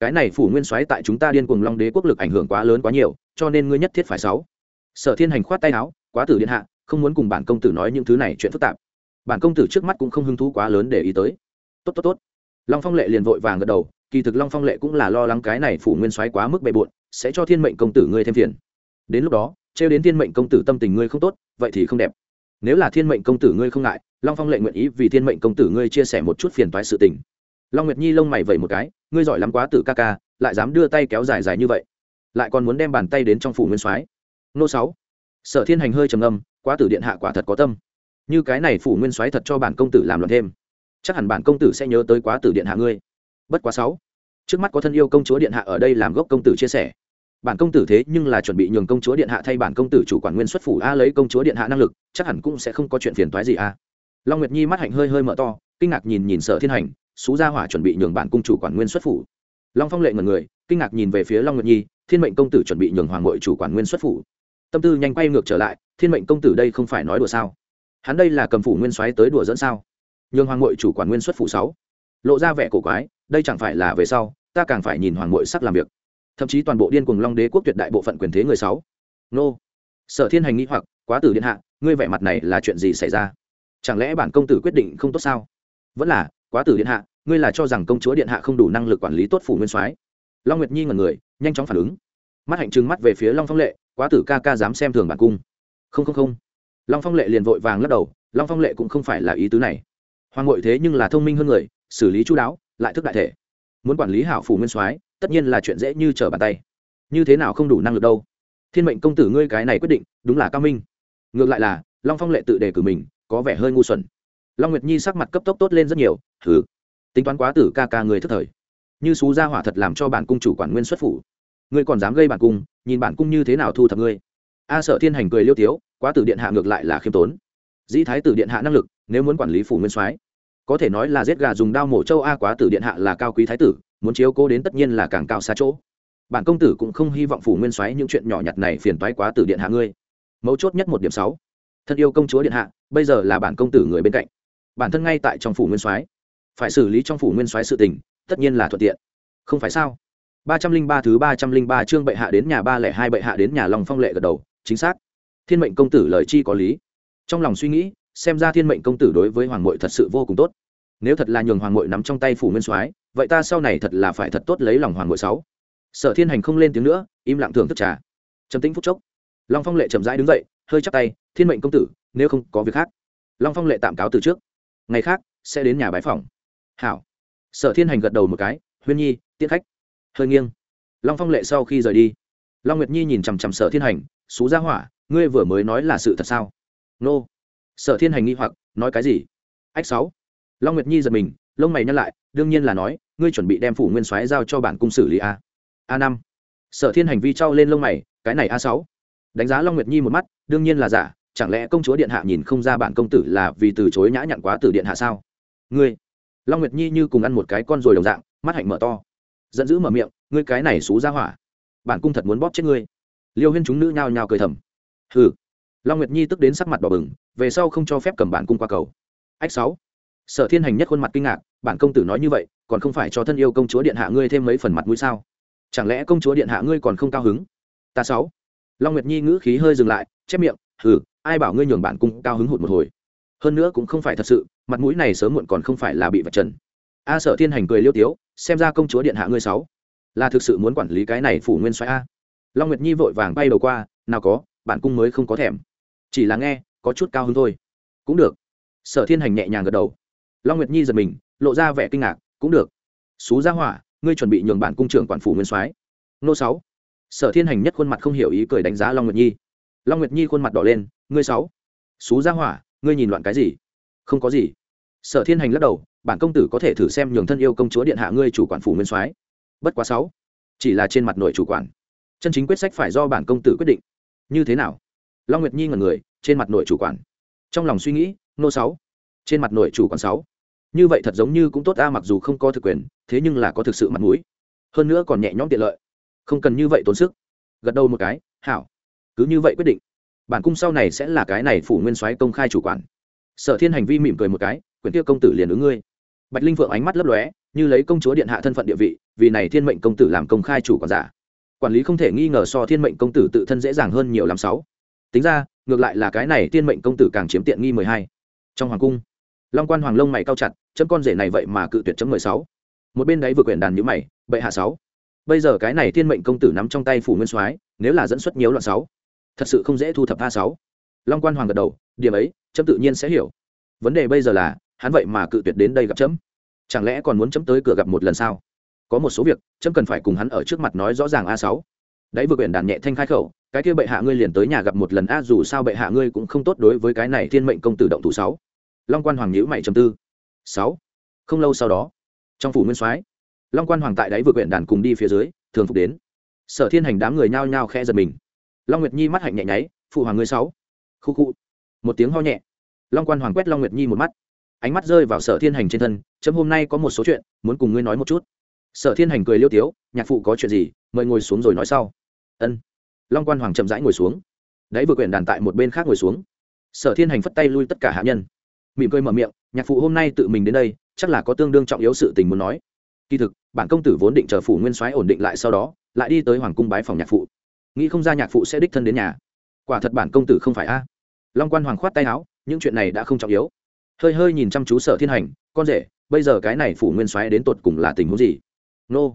Cái này phủ nguyên soái tại chúng ta điên cuồng long đế quốc lực ảnh hưởng quá lớn quá nhiều, cho nên ngươi nhất thiết phải sáu. Sở thiên hành khoát tay áo, quá tử điện hạ, không muốn cùng bản công tử nói những thứ này chuyện phức tạp. Bản công tử trước mắt cũng không hứng thú quá lớn để ý tới. Tốt tốt tốt. Long phong lệ liền vội vàng gật đầu, kỳ thực long phong lệ cũng là lo lắng cái này phủ nguyên soái quá mức bề bộn sẽ cho thiên mệnh công tử ngươi thêm phiền. Đến lúc đó, trêu đến thiên mệnh công tử tâm tình ngươi không tốt, vậy thì không đẹp. Nếu là thiên mệnh công tử ngươi không ngại, long phong lệ nguyện ý vì thiên mệnh công tử ngươi chia sẻ một chút phiền toái sự tình. Long nguyệt nhi lông mày vẩy một cái, ngươi giỏi lắm quá tử ca ca, lại dám đưa tay kéo dài dài như vậy. Lại còn muốn đem bàn tay đến trong phủ nguyên soái. Nô sáu. Sở thiên hành hơi trầm âm quá tử điện hạ quả thật có tâm. Như cái này phủ nguyên soái thật cho bản công tử làm luận thêm. Chắc hẳn bản công tử sẽ nhớ tới quá tử điện hạ ngươi. Bất quá sáu. Trước mắt có thân yêu công chúa điện hạ ở đây làm gốc công tử chia sẻ bản công tử thế nhưng là chuẩn bị nhường công chúa điện hạ thay bản công tử chủ quản nguyên xuất phủ a lấy công chúa điện hạ năng lực, chắc hẳn cũng sẽ không có chuyện phiền toái gì a. Long nguyệt nhi mắt hạnh hơi hơi mở to, kinh ngạc nhìn nhìn sở thiên hành, xú gia hỏa chuẩn bị nhường bản cung chủ quản nguyên xuất phủ. Long phong lệ ngần người, kinh ngạc nhìn về phía long nguyệt nhi, thiên mệnh công tử chuẩn bị nhường hoàng nội chủ quản nguyên xuất phủ. Tâm tư nhanh quay ngược trở lại, thiên mệnh công tử đây không phải nói đùa sao? Hắn đây là cầm phủ nguyên soái tới đùa dẫn sao? Nhường hoàng nội chủ quản nguyên xuất phủ sáu. Lộ ra vẻ cổ quái, đây chẳng phải là về sau, ta càng phải nhìn hoàng nội sắc làm việc thậm chí toàn bộ điên cùng long đế quốc tuyệt đại bộ phận quyền thế người sáu. Nô. Sở thiên hành nghĩ hoặc, quá tử điện hạ, ngươi vẻ mặt này là chuyện gì xảy ra? Chẳng lẽ bản công tử quyết định không tốt sao? Vẫn là, quá tử điện hạ, ngươi là cho rằng công chúa điện hạ không đủ năng lực quản lý tốt phủ nguyên soái? Long nguyệt nhi ngần người, nhanh chóng phản ứng. Mắt hạnh trừng mắt về phía long phong lệ, quá tử ca ca dám xem thường bản cung. Không không không. Long phong lệ liền vội vàng lắc đầu, long phong lệ cũng không phải là ý tứ này. Hoàng ngội thế nhưng là thông minh hơn người, xử lý chú đáo, lại thức đại thể. Muốn quản lý hảo phủ nguyên soái tất nhiên là chuyện dễ như trở bàn tay. Như thế nào không đủ năng lực đâu. Thiên mệnh công tử ngươi cái này quyết định, đúng là cao minh. Ngược lại là, long phong lệ tự đề cử mình, có vẻ hơi ngu xuẩn. Long nguyệt nhi sắc mặt cấp tốc tốt lên rất nhiều thử tính toán quá tử ca ca người thất thời. Như xú gia hỏa thật làm cho bản cung chủ quản nguyên xuất phủ. Ngươi còn dám gây bản cung, nhìn bản cung như thế nào thu thập ngươi. A sợ thiên hành cười liêu tiếu, quá tử điện hạ ngược lại là khiêm tốn. Dĩ thái tử điện hạ năng lực, nếu muốn quản lý phủ nguyên soái, có thể nói là giết gà dùng đao mổ châu a quá tử điện hạ là cao quý thái tử muốn chiếu cố đến tất nhiên là càng cao xa chỗ. Bản công tử cũng không hy vọng phủ nguyên soái những chuyện nhỏ nhặt này phiền toái quá từ điện hạ ngươi. Mấu chốt nhất một điểm sáu. Thân yêu công chúa điện hạ, bây giờ là bản công tử người bên cạnh. Bản thân ngay tại trong phủ nguyên soái. Phải xử lý trong phủ nguyên soái sự tình, tất nhiên là thuận tiện. Không phải sao? Ba trăm linh ba thứ ba trăm linh ba chương bệ hạ đến nhà ba lẻ hai bệ hạ đến nhà lòng phong lệ gật đầu, chính xác. Thiên mệnh công tử lời chi có lý. Trong lòng suy nghĩ, xem ra thiên mệnh công tử đối với hoàng mội thật sự vô cùng tốt. Nếu thật là nhường hoàng mội nắm trong tay phủ nguyên soái vậy ta sau này thật là phải thật tốt lấy lòng hoàng ngội sáu. Sở thiên hành không lên tiếng nữa, im lặng thưởng thức trà. Trầm tĩnh phúc chốc. Long phong lệ chậm rãi đứng dậy, hơi chắc tay, thiên mệnh công tử, nếu không có việc khác. Long phong lệ tạm cáo từ trước. Ngày khác, sẽ đến nhà bái phòng hảo. Sở thiên hành gật đầu một cái, huyên nhi tiết khách. Hơi nghiêng. Long phong lệ sau khi rời đi, long nguyệt nhi nhìn chằm chằm sở thiên hành, xú ra hỏa, ngươi vừa mới nói là sự thật sao? Nô. Sở thiên hành nghi hoặc, nói cái gì? Ách sáu. Long nguyệt nhi giật mình, lông mày nhăn lại, đương nhiên là nói ngươi chuẩn bị đem phủ nguyên soái giao cho bản cung xử lý a. A năm. Sở thiên hành vi trao lên lông mày, cái này a sáu. Đánh giá long nguyệt nhi một mắt, đương nhiên là giả, chẳng lẽ công chúa điện hạ nhìn không ra bản công tử là vì từ chối nhã nhặn quá từ điện hạ sao? Ngươi. Long nguyệt nhi như cùng ăn một cái con rồi đồng dạng, mắt hạnh mở to. Giận dữ mở miệng, ngươi cái này xú ra hỏa. Bản cung thật muốn bóp chết ngươi. Liêu huyên chúng nữ nhao nhao cười thầm. Hừ. Long nguyệt nhi tức đến sắc mặt đỏ bừng, về sau không cho phép cầm bản cung qua cầu. Ách sáu. Sở thiên hành nhất khuôn mặt kinh ngạc, bản công tử nói như vậy còn không phải cho thân yêu công chúa điện hạ ngươi thêm mấy phần mặt mũi sao? Chẳng lẽ công chúa điện hạ ngươi còn không cao hứng? Ta sáu. Long nguyệt nhi ngữ khí hơi dừng lại, chép miệng, hừ, ai bảo ngươi nhường bản cung cao hứng hụt một hồi? Hơn nữa cũng không phải thật sự, mặt mũi này sớm muộn còn không phải là bị vật trần. A sở thiên hành cười liêu tiếu, xem ra công chúa điện hạ ngươi sáu là thực sự muốn quản lý cái này phủ nguyên soái a. Long nguyệt nhi vội vàng bay đầu qua, nào có, bản cung mới không có thèm. Chỉ là nghe, có chút cao hứng thôi. Cũng được. Sở thiên hành nhẹ nhàng gật đầu. Long nguyệt nhi giật mình, lộ ra vẻ kinh ngạc cũng được. Xú gia hỏa, ngươi chuẩn bị nhường bản cung trưởng quản phủ nguyên soái. Nô sáu. Sở thiên hành nhất khuôn mặt không hiểu ý cười đánh giá long nguyệt nhi. Long nguyệt nhi khuôn mặt đỏ lên, ngươi sáu. Xú gia hỏa, ngươi nhìn loạn cái gì? Không có gì. Sở thiên hành lắc đầu, bản công tử có thể thử xem nhường thân yêu công chúa điện hạ ngươi chủ quản phủ nguyên soái. Bất quá sáu, chỉ là trên mặt nội chủ quản. Chân chính quyết sách phải do bản công tử quyết định. Như thế nào? Long nguyệt nhi ngần người, trên mặt nội chủ quản. Trong lòng suy nghĩ, nô sáu, trên mặt nội chủ quản sáu như vậy thật giống như cũng tốt ta mặc dù không có thực quyền, thế nhưng là có thực sự mặt mũi. Hơn nữa còn nhẹ nhõm tiện lợi. Không cần như vậy tốn sức. Gật đầu một cái, hảo. Cứ như vậy quyết định. Bản cung sau này sẽ là cái này phủ nguyên soái công khai chủ quản. Sở thiên hành vi mỉm cười một cái, quyển tiêu công tử liền ứng ngươi. Bạch linh vượng ánh mắt lấp lóe, như lấy công chúa điện hạ thân phận địa vị, vì này thiên mệnh công tử làm công khai chủ quản giả. Quản lý không thể nghi ngờ so thiên mệnh công tử tự thân dễ dàng hơn nhiều làm sáu. Tính ra, ngược lại là cái này thiên mệnh công tử càng chiếm tiện nghi mười hai. Trong hoàng cung long quan hoàng lông mày cao chặt, chấm con rể này vậy mà cự tuyệt chấm mười sáu. Một bên đấy vừa quyển đàn nhữ mày, bệ hạ sáu. Bây giờ cái này thiên mệnh công tử nắm trong tay phủ nguyên soái, nếu là dẫn xuất nhiều loạn sáu, thật sự không dễ thu thập a sáu. Long quan hoàng gật đầu, điểm ấy, chấm tự nhiên sẽ hiểu. Vấn đề bây giờ là, hắn vậy mà cự tuyệt đến đây gặp chấm. Chẳng lẽ còn muốn chấm tới cửa gặp một lần sao? Có một số việc, chấm cần phải cùng hắn ở trước mặt nói rõ ràng a sáu. Đấy vừa quyển đàn nhẹ thanh khai khẩu, cái kia bệ hạ ngươi liền tới nhà gặp một lần a, dù sao bệ hạ ngươi cũng không tốt đối với cái này thiên mệnh công tử động thủ sáu long quan hoàng nhữ mày trầm tư. Sáu. Không lâu sau đó, trong phủ nguyên soái, long quan hoàng tại đáy vừa quyện đàn cùng đi phía dưới, thường phục đến. Sở thiên hành đám người nhao nhao khe giật mình. Long nguyệt nhi mắt hạnh nhẹ nháy, phụ hoàng ngươi sáu. Khu khu. Một tiếng ho nhẹ. Long quan hoàng quét long nguyệt nhi một mắt. Ánh mắt rơi vào sở thiên hành trên thân, chấm hôm nay có một số chuyện, muốn cùng ngươi nói một chút. Sở thiên hành cười liêu tiếu, nhạc phụ có chuyện gì, mời ngồi xuống rồi nói sau. Ân. Long quan hoàng chậm rãi ngồi xuống. Đấy vừa quyển đàn tại một bên khác ngồi xuống. Sở thiên hành phất tay lui tất cả hạ nhân mỉm cười mở miệng, nhạc phụ hôm nay tự mình đến đây, chắc là có tương đương trọng yếu sự tình muốn nói. Kỳ thực, bản công tử vốn định chờ phủ nguyên soái ổn định lại sau đó, lại đi tới hoàng cung bái phòng nhạc phụ. Nghĩ không ra nhạc phụ sẽ đích thân đến nhà. Quả thật bản công tử không phải a. Long quan hoàng khoát tay áo, những chuyện này đã không trọng yếu. Hơi hơi nhìn chăm chú sở thiên hành, con rể, bây giờ cái này phủ nguyên soái đến tột cùng là tình huống gì? Nô.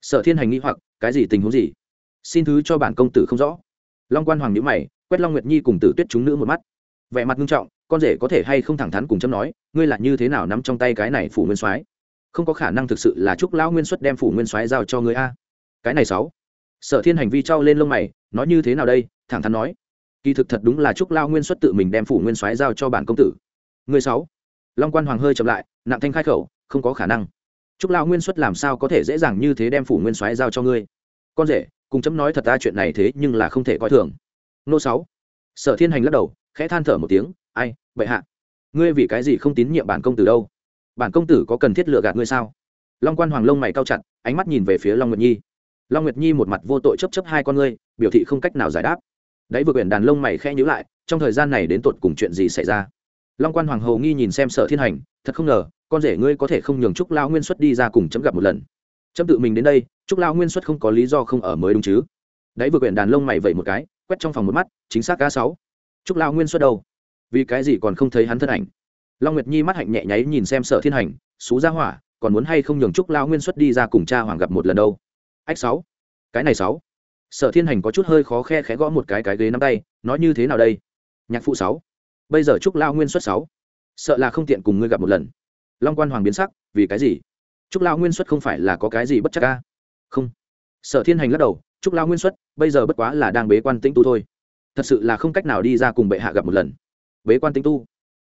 Sở thiên hành nghĩ hoặc, cái gì tình huống gì? Xin thứ cho bản công tử không rõ. Long quan hoàng nhữ mày, quét long nguyệt nhi cùng tử tuyết chúng nữ một mắt. Vẻ mặt nghiêm trọng con rể có thể hay không thẳng thắn cùng chấm nói, ngươi là như thế nào nắm trong tay cái này phủ nguyên soái? Không có khả năng thực sự là chúc lão nguyên xuất đem phủ nguyên soái giao cho ngươi a. Cái này sáu. Sở thiên hành vi trao lên lông mày, nói như thế nào đây? Thẳng thắn nói. Kỳ thực thật đúng là chúc lao nguyên xuất tự mình đem phủ nguyên soái giao cho bản công tử. Người sáu. Long quan hoàng hơi chậm lại, nặng thanh khai khẩu, không có khả năng. Chúc lao nguyên xuất làm sao có thể dễ dàng như thế đem phủ nguyên soái giao cho ngươi? Con rể, cùng chấm nói thật ra chuyện này thế nhưng là không thể coi thường. Nô sáu. Sở thiên hành lắc đầu, khẽ than thở một tiếng bệ hạ, ngươi vì cái gì không tín nhiệm bản công tử đâu? Bản công tử có cần thiết lựa gạt ngươi sao? Long quan hoàng lông mày cao chặt, ánh mắt nhìn về phía long nguyệt nhi. Long nguyệt nhi một mặt vô tội chấp chấp hai con ngươi, biểu thị không cách nào giải đáp. Đấy vừa quyển đàn lông mày khẽ nhíu lại, trong thời gian này đến tột cùng chuyện gì xảy ra? Long quan hoàng hầu nghi nhìn xem sở thiên hành, thật không ngờ, con rể ngươi có thể không nhường trúc lao nguyên xuất đi ra cùng chấm gặp một lần. Chấm tự mình đến đây, trúc lao nguyên xuất không có lý do không ở mới đúng chứ? Đấy vừa quyển đàn lông mày vẩy một cái, quét trong phòng một mắt, chính xác cá sáu. Trúc lao nguyên xuất đâu? Vì cái gì còn không thấy hắn thân ảnh? Long nguyệt nhi mắt hạnh nhẹ nháy nhìn xem sở thiên hành xú ra hỏa, còn muốn hay không nhường trúc lao nguyên xuất đi ra cùng cha hoàng gặp một lần đâu? Ách sáu, cái này sáu. Sở thiên hành có chút hơi khó khe khẽ gõ một cái cái ghế nắm tay, nói như thế nào đây? Nhạc phụ sáu, bây giờ trúc lao nguyên xuất sáu, sợ là không tiện cùng ngươi gặp một lần. Long quan hoàng biến sắc, vì cái gì? Trúc lao nguyên xuất không phải là có cái gì bất chắc ca không. Sở thiên hành lắc đầu, trúc lao nguyên xuất, bây giờ bất quá là đang bế quan tĩnh tu thôi. Thật sự là không cách nào đi ra cùng bệ hạ gặp một lần bế quan tinh tu.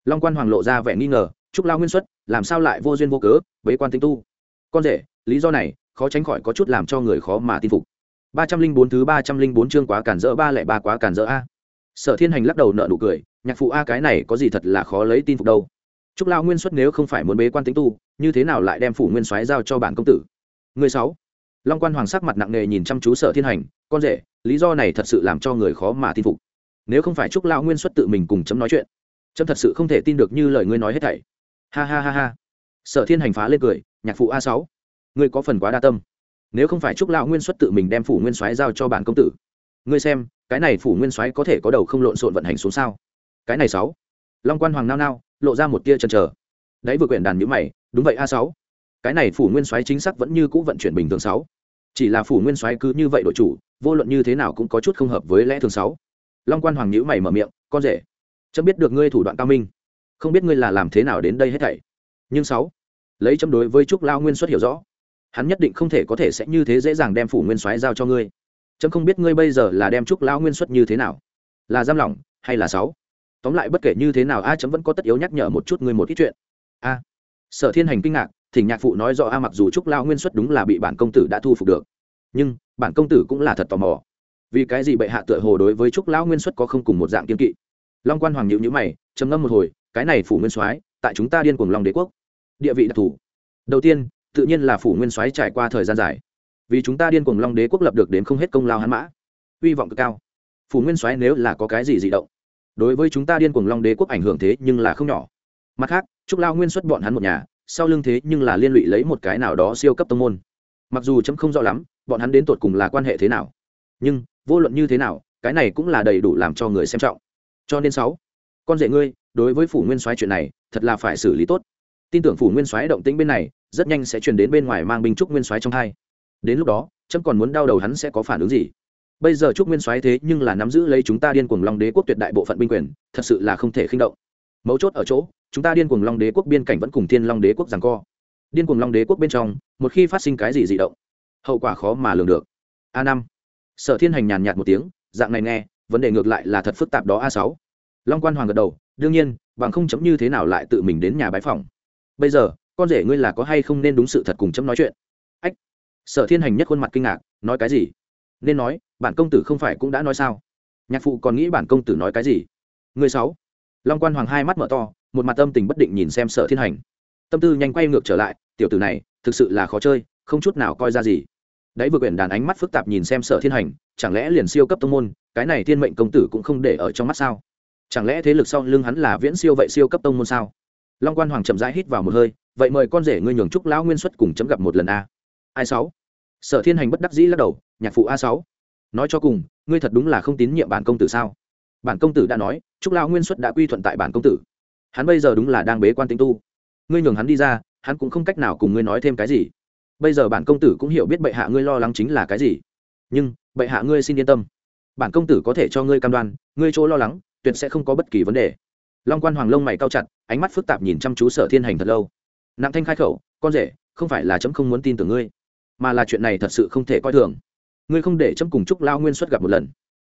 Long quan hoàng lộ ra vẻ nghi ngờ, trúc lao nguyên xuất, làm sao lại vô duyên vô cớ, bế quan tinh tu? Con rể, lý do này, khó tránh khỏi có chút làm cho người khó mà tin phục. Ba trăm linh bốn thứ ba trăm linh bốn chương quá cản rỡ ba lẻ ba quá cản rỡ a. Sở thiên hành lắc đầu nợ nụ cười, nhạc phụ a cái này có gì thật là khó lấy tin phục đâu. Trúc lao nguyên xuất nếu không phải muốn bế quan tính tu, như thế nào lại đem phủ nguyên soái giao cho bản công tử? Người sáu. Long quan hoàng sắc mặt nặng nề nhìn chăm chú sở thiên hành, con rể, lý do này thật sự làm cho người khó mà tin phục nếu không phải trúc lão nguyên xuất tự mình cùng chấm nói chuyện chấm thật sự không thể tin được như lời ngươi nói hết thảy. Ha ha ha ha. Sở thiên hành phá lên cười, nhạc phụ a sáu, ngươi có phần quá đa tâm. Nếu không phải trúc lão nguyên xuất tự mình đem phủ nguyên soái giao cho bản công tử, ngươi xem, cái này phủ nguyên soái có thể có đầu không lộn xộn vận hành xuống sao? Cái này sáu, long quan hoàng nao nao, lộ ra một tia chần chờ. Đấy vừa quyển đàn nhữ mày, đúng vậy a sáu. Cái này phủ nguyên soái chính xác vẫn như cũ vận chuyển bình thường sáu. Chỉ là phủ nguyên soái cứ như vậy đội chủ, vô luận như thế nào cũng có chút không hợp với lẽ thường sáu long quan hoàng nhữ mày mở miệng, con rể, chấm biết được ngươi thủ đoạn cao minh, không biết ngươi là làm thế nào đến đây hết thảy. Nhưng sáu, lấy chấm đối với trúc lao nguyên xuất hiểu rõ, hắn nhất định không thể có thể sẽ như thế dễ dàng đem phủ nguyên soái giao cho ngươi. Chấm không biết ngươi bây giờ là đem trúc lao nguyên xuất như thế nào, là giam lỏng hay là sáu. Tóm lại bất kể như thế nào, a, chấm vẫn có tất yếu nhắc nhở một chút ngươi một ít chuyện. A. Sở thiên hành kinh ngạc, thỉnh nhạc phụ nói rõ, a, mặc dù trúc lao nguyên xuất đúng là bị bản công tử đã thu phục được, nhưng bản công tử cũng là thật tò mò vì cái gì bệ hạ tựa hồ đối với trúc lão nguyên xuất có không cùng một dạng kiên kỵ? Long quan hoàng nhịu nhữ mày, trầm ngâm một hồi, cái này phủ nguyên soái, tại chúng ta điên cuồng long đế quốc. Địa vị đặc thù. Đầu tiên, tự nhiên là phủ nguyên soái trải qua thời gian dài. Vì chúng ta điên cuồng long đế quốc lập được đến không hết công lao hắn mã. Hy vọng cực cao. Phủ nguyên soái nếu là có cái gì dị động, đối với chúng ta điên cuồng long đế quốc ảnh hưởng thế nhưng là không nhỏ. Mặt khác, trúc lao nguyên xuất bọn hắn một nhà, sau lưng thế nhưng là liên lụy lấy một cái nào đó siêu cấp tông môn. Mặc dù chấm không rõ lắm, bọn hắn đến tột cùng là quan hệ thế nào. Nhưng vô luận như thế nào, cái này cũng là đầy đủ làm cho người xem trọng. Cho nên sáu, con rể ngươi, đối với phủ nguyên soái chuyện này, thật là phải xử lý tốt. Tin tưởng phủ nguyên soái động tĩnh bên này, rất nhanh sẽ truyền đến bên ngoài mang binh trúc nguyên soái trong hai. Đến lúc đó trâm còn muốn đau đầu hắn sẽ có phản ứng gì? Bây giờ trúc nguyên soái thế nhưng là nắm giữ lấy chúng ta điên cuồng long đế quốc tuyệt đại bộ phận binh quyền, thật sự là không thể khinh động. Mấu chốt ở chỗ, chúng ta điên cuồng long đế quốc biên cảnh vẫn cùng thiên long đế quốc rằng co. Điên cuồng long đế quốc bên trong, một khi phát sinh cái gì dị động, hậu quả khó mà lường được. A năm sở thiên hành nhàn nhạt một tiếng, dạng này nghe, vấn đề ngược lại là thật phức tạp đó a sáu. Long quan hoàng gật đầu, đương nhiên, bằng không chấm như thế nào lại tự mình đến nhà bái phòng bây giờ, con rể ngươi là có hay không nên đúng sự thật cùng chấm nói chuyện? Ách. Sở thiên hành nhất khuôn mặt kinh ngạc, nói cái gì? Nên nói, bản công tử không phải cũng đã nói sao? Nhạc phụ còn nghĩ bản công tử nói cái gì? Người sáu. Long quan hoàng hai mắt mở to, một mặt tâm tình bất định nhìn xem sở thiên hành. Tâm tư nhanh quay ngược trở lại, tiểu tử này, thực sự là khó chơi, không chút nào coi ra gì đấy, vừa quyển đàn ánh mắt phức tạp nhìn xem sở thiên hành, chẳng lẽ liền siêu cấp tông môn, cái này thiên mệnh công tử cũng không để ở trong mắt sao? Chẳng lẽ thế lực sau lưng hắn là viễn siêu vậy siêu cấp tông môn sao? Long quan hoàng chậm rãi hít vào một hơi, vậy mời con rể ngươi nhường trúc lão nguyên xuất cùng chấm gặp một lần a. Ai sáu? Sở thiên hành bất đắc dĩ lắc đầu, nhạc phụ a sáu. Nói cho cùng, ngươi thật đúng là không tín nhiệm bản công tử sao? Bản công tử đã nói, trúc lão nguyên xuất đã quy thuận tại bản công tử. Hắn bây giờ đúng là đang bế quan tinh tu. Ngươi nhường hắn đi ra, hắn cũng không cách nào cùng ngươi nói thêm cái gì bây giờ bản công tử cũng hiểu biết bệ hạ ngươi lo lắng chính là cái gì. Nhưng, bệ hạ ngươi xin yên tâm. Bản công tử có thể cho ngươi cam đoan, ngươi chỗ lo lắng, tuyệt sẽ không có bất kỳ vấn đề. Long quan hoàng lông mày cao chặt, ánh mắt phức tạp nhìn chăm chú sở thiên hành thật lâu. Nặng thanh khai khẩu, con rể, không phải là chấm không muốn tin tưởng ngươi, mà là chuyện này thật sự không thể coi thường. Ngươi không để chấm cùng chúc lao nguyên xuất gặp một lần.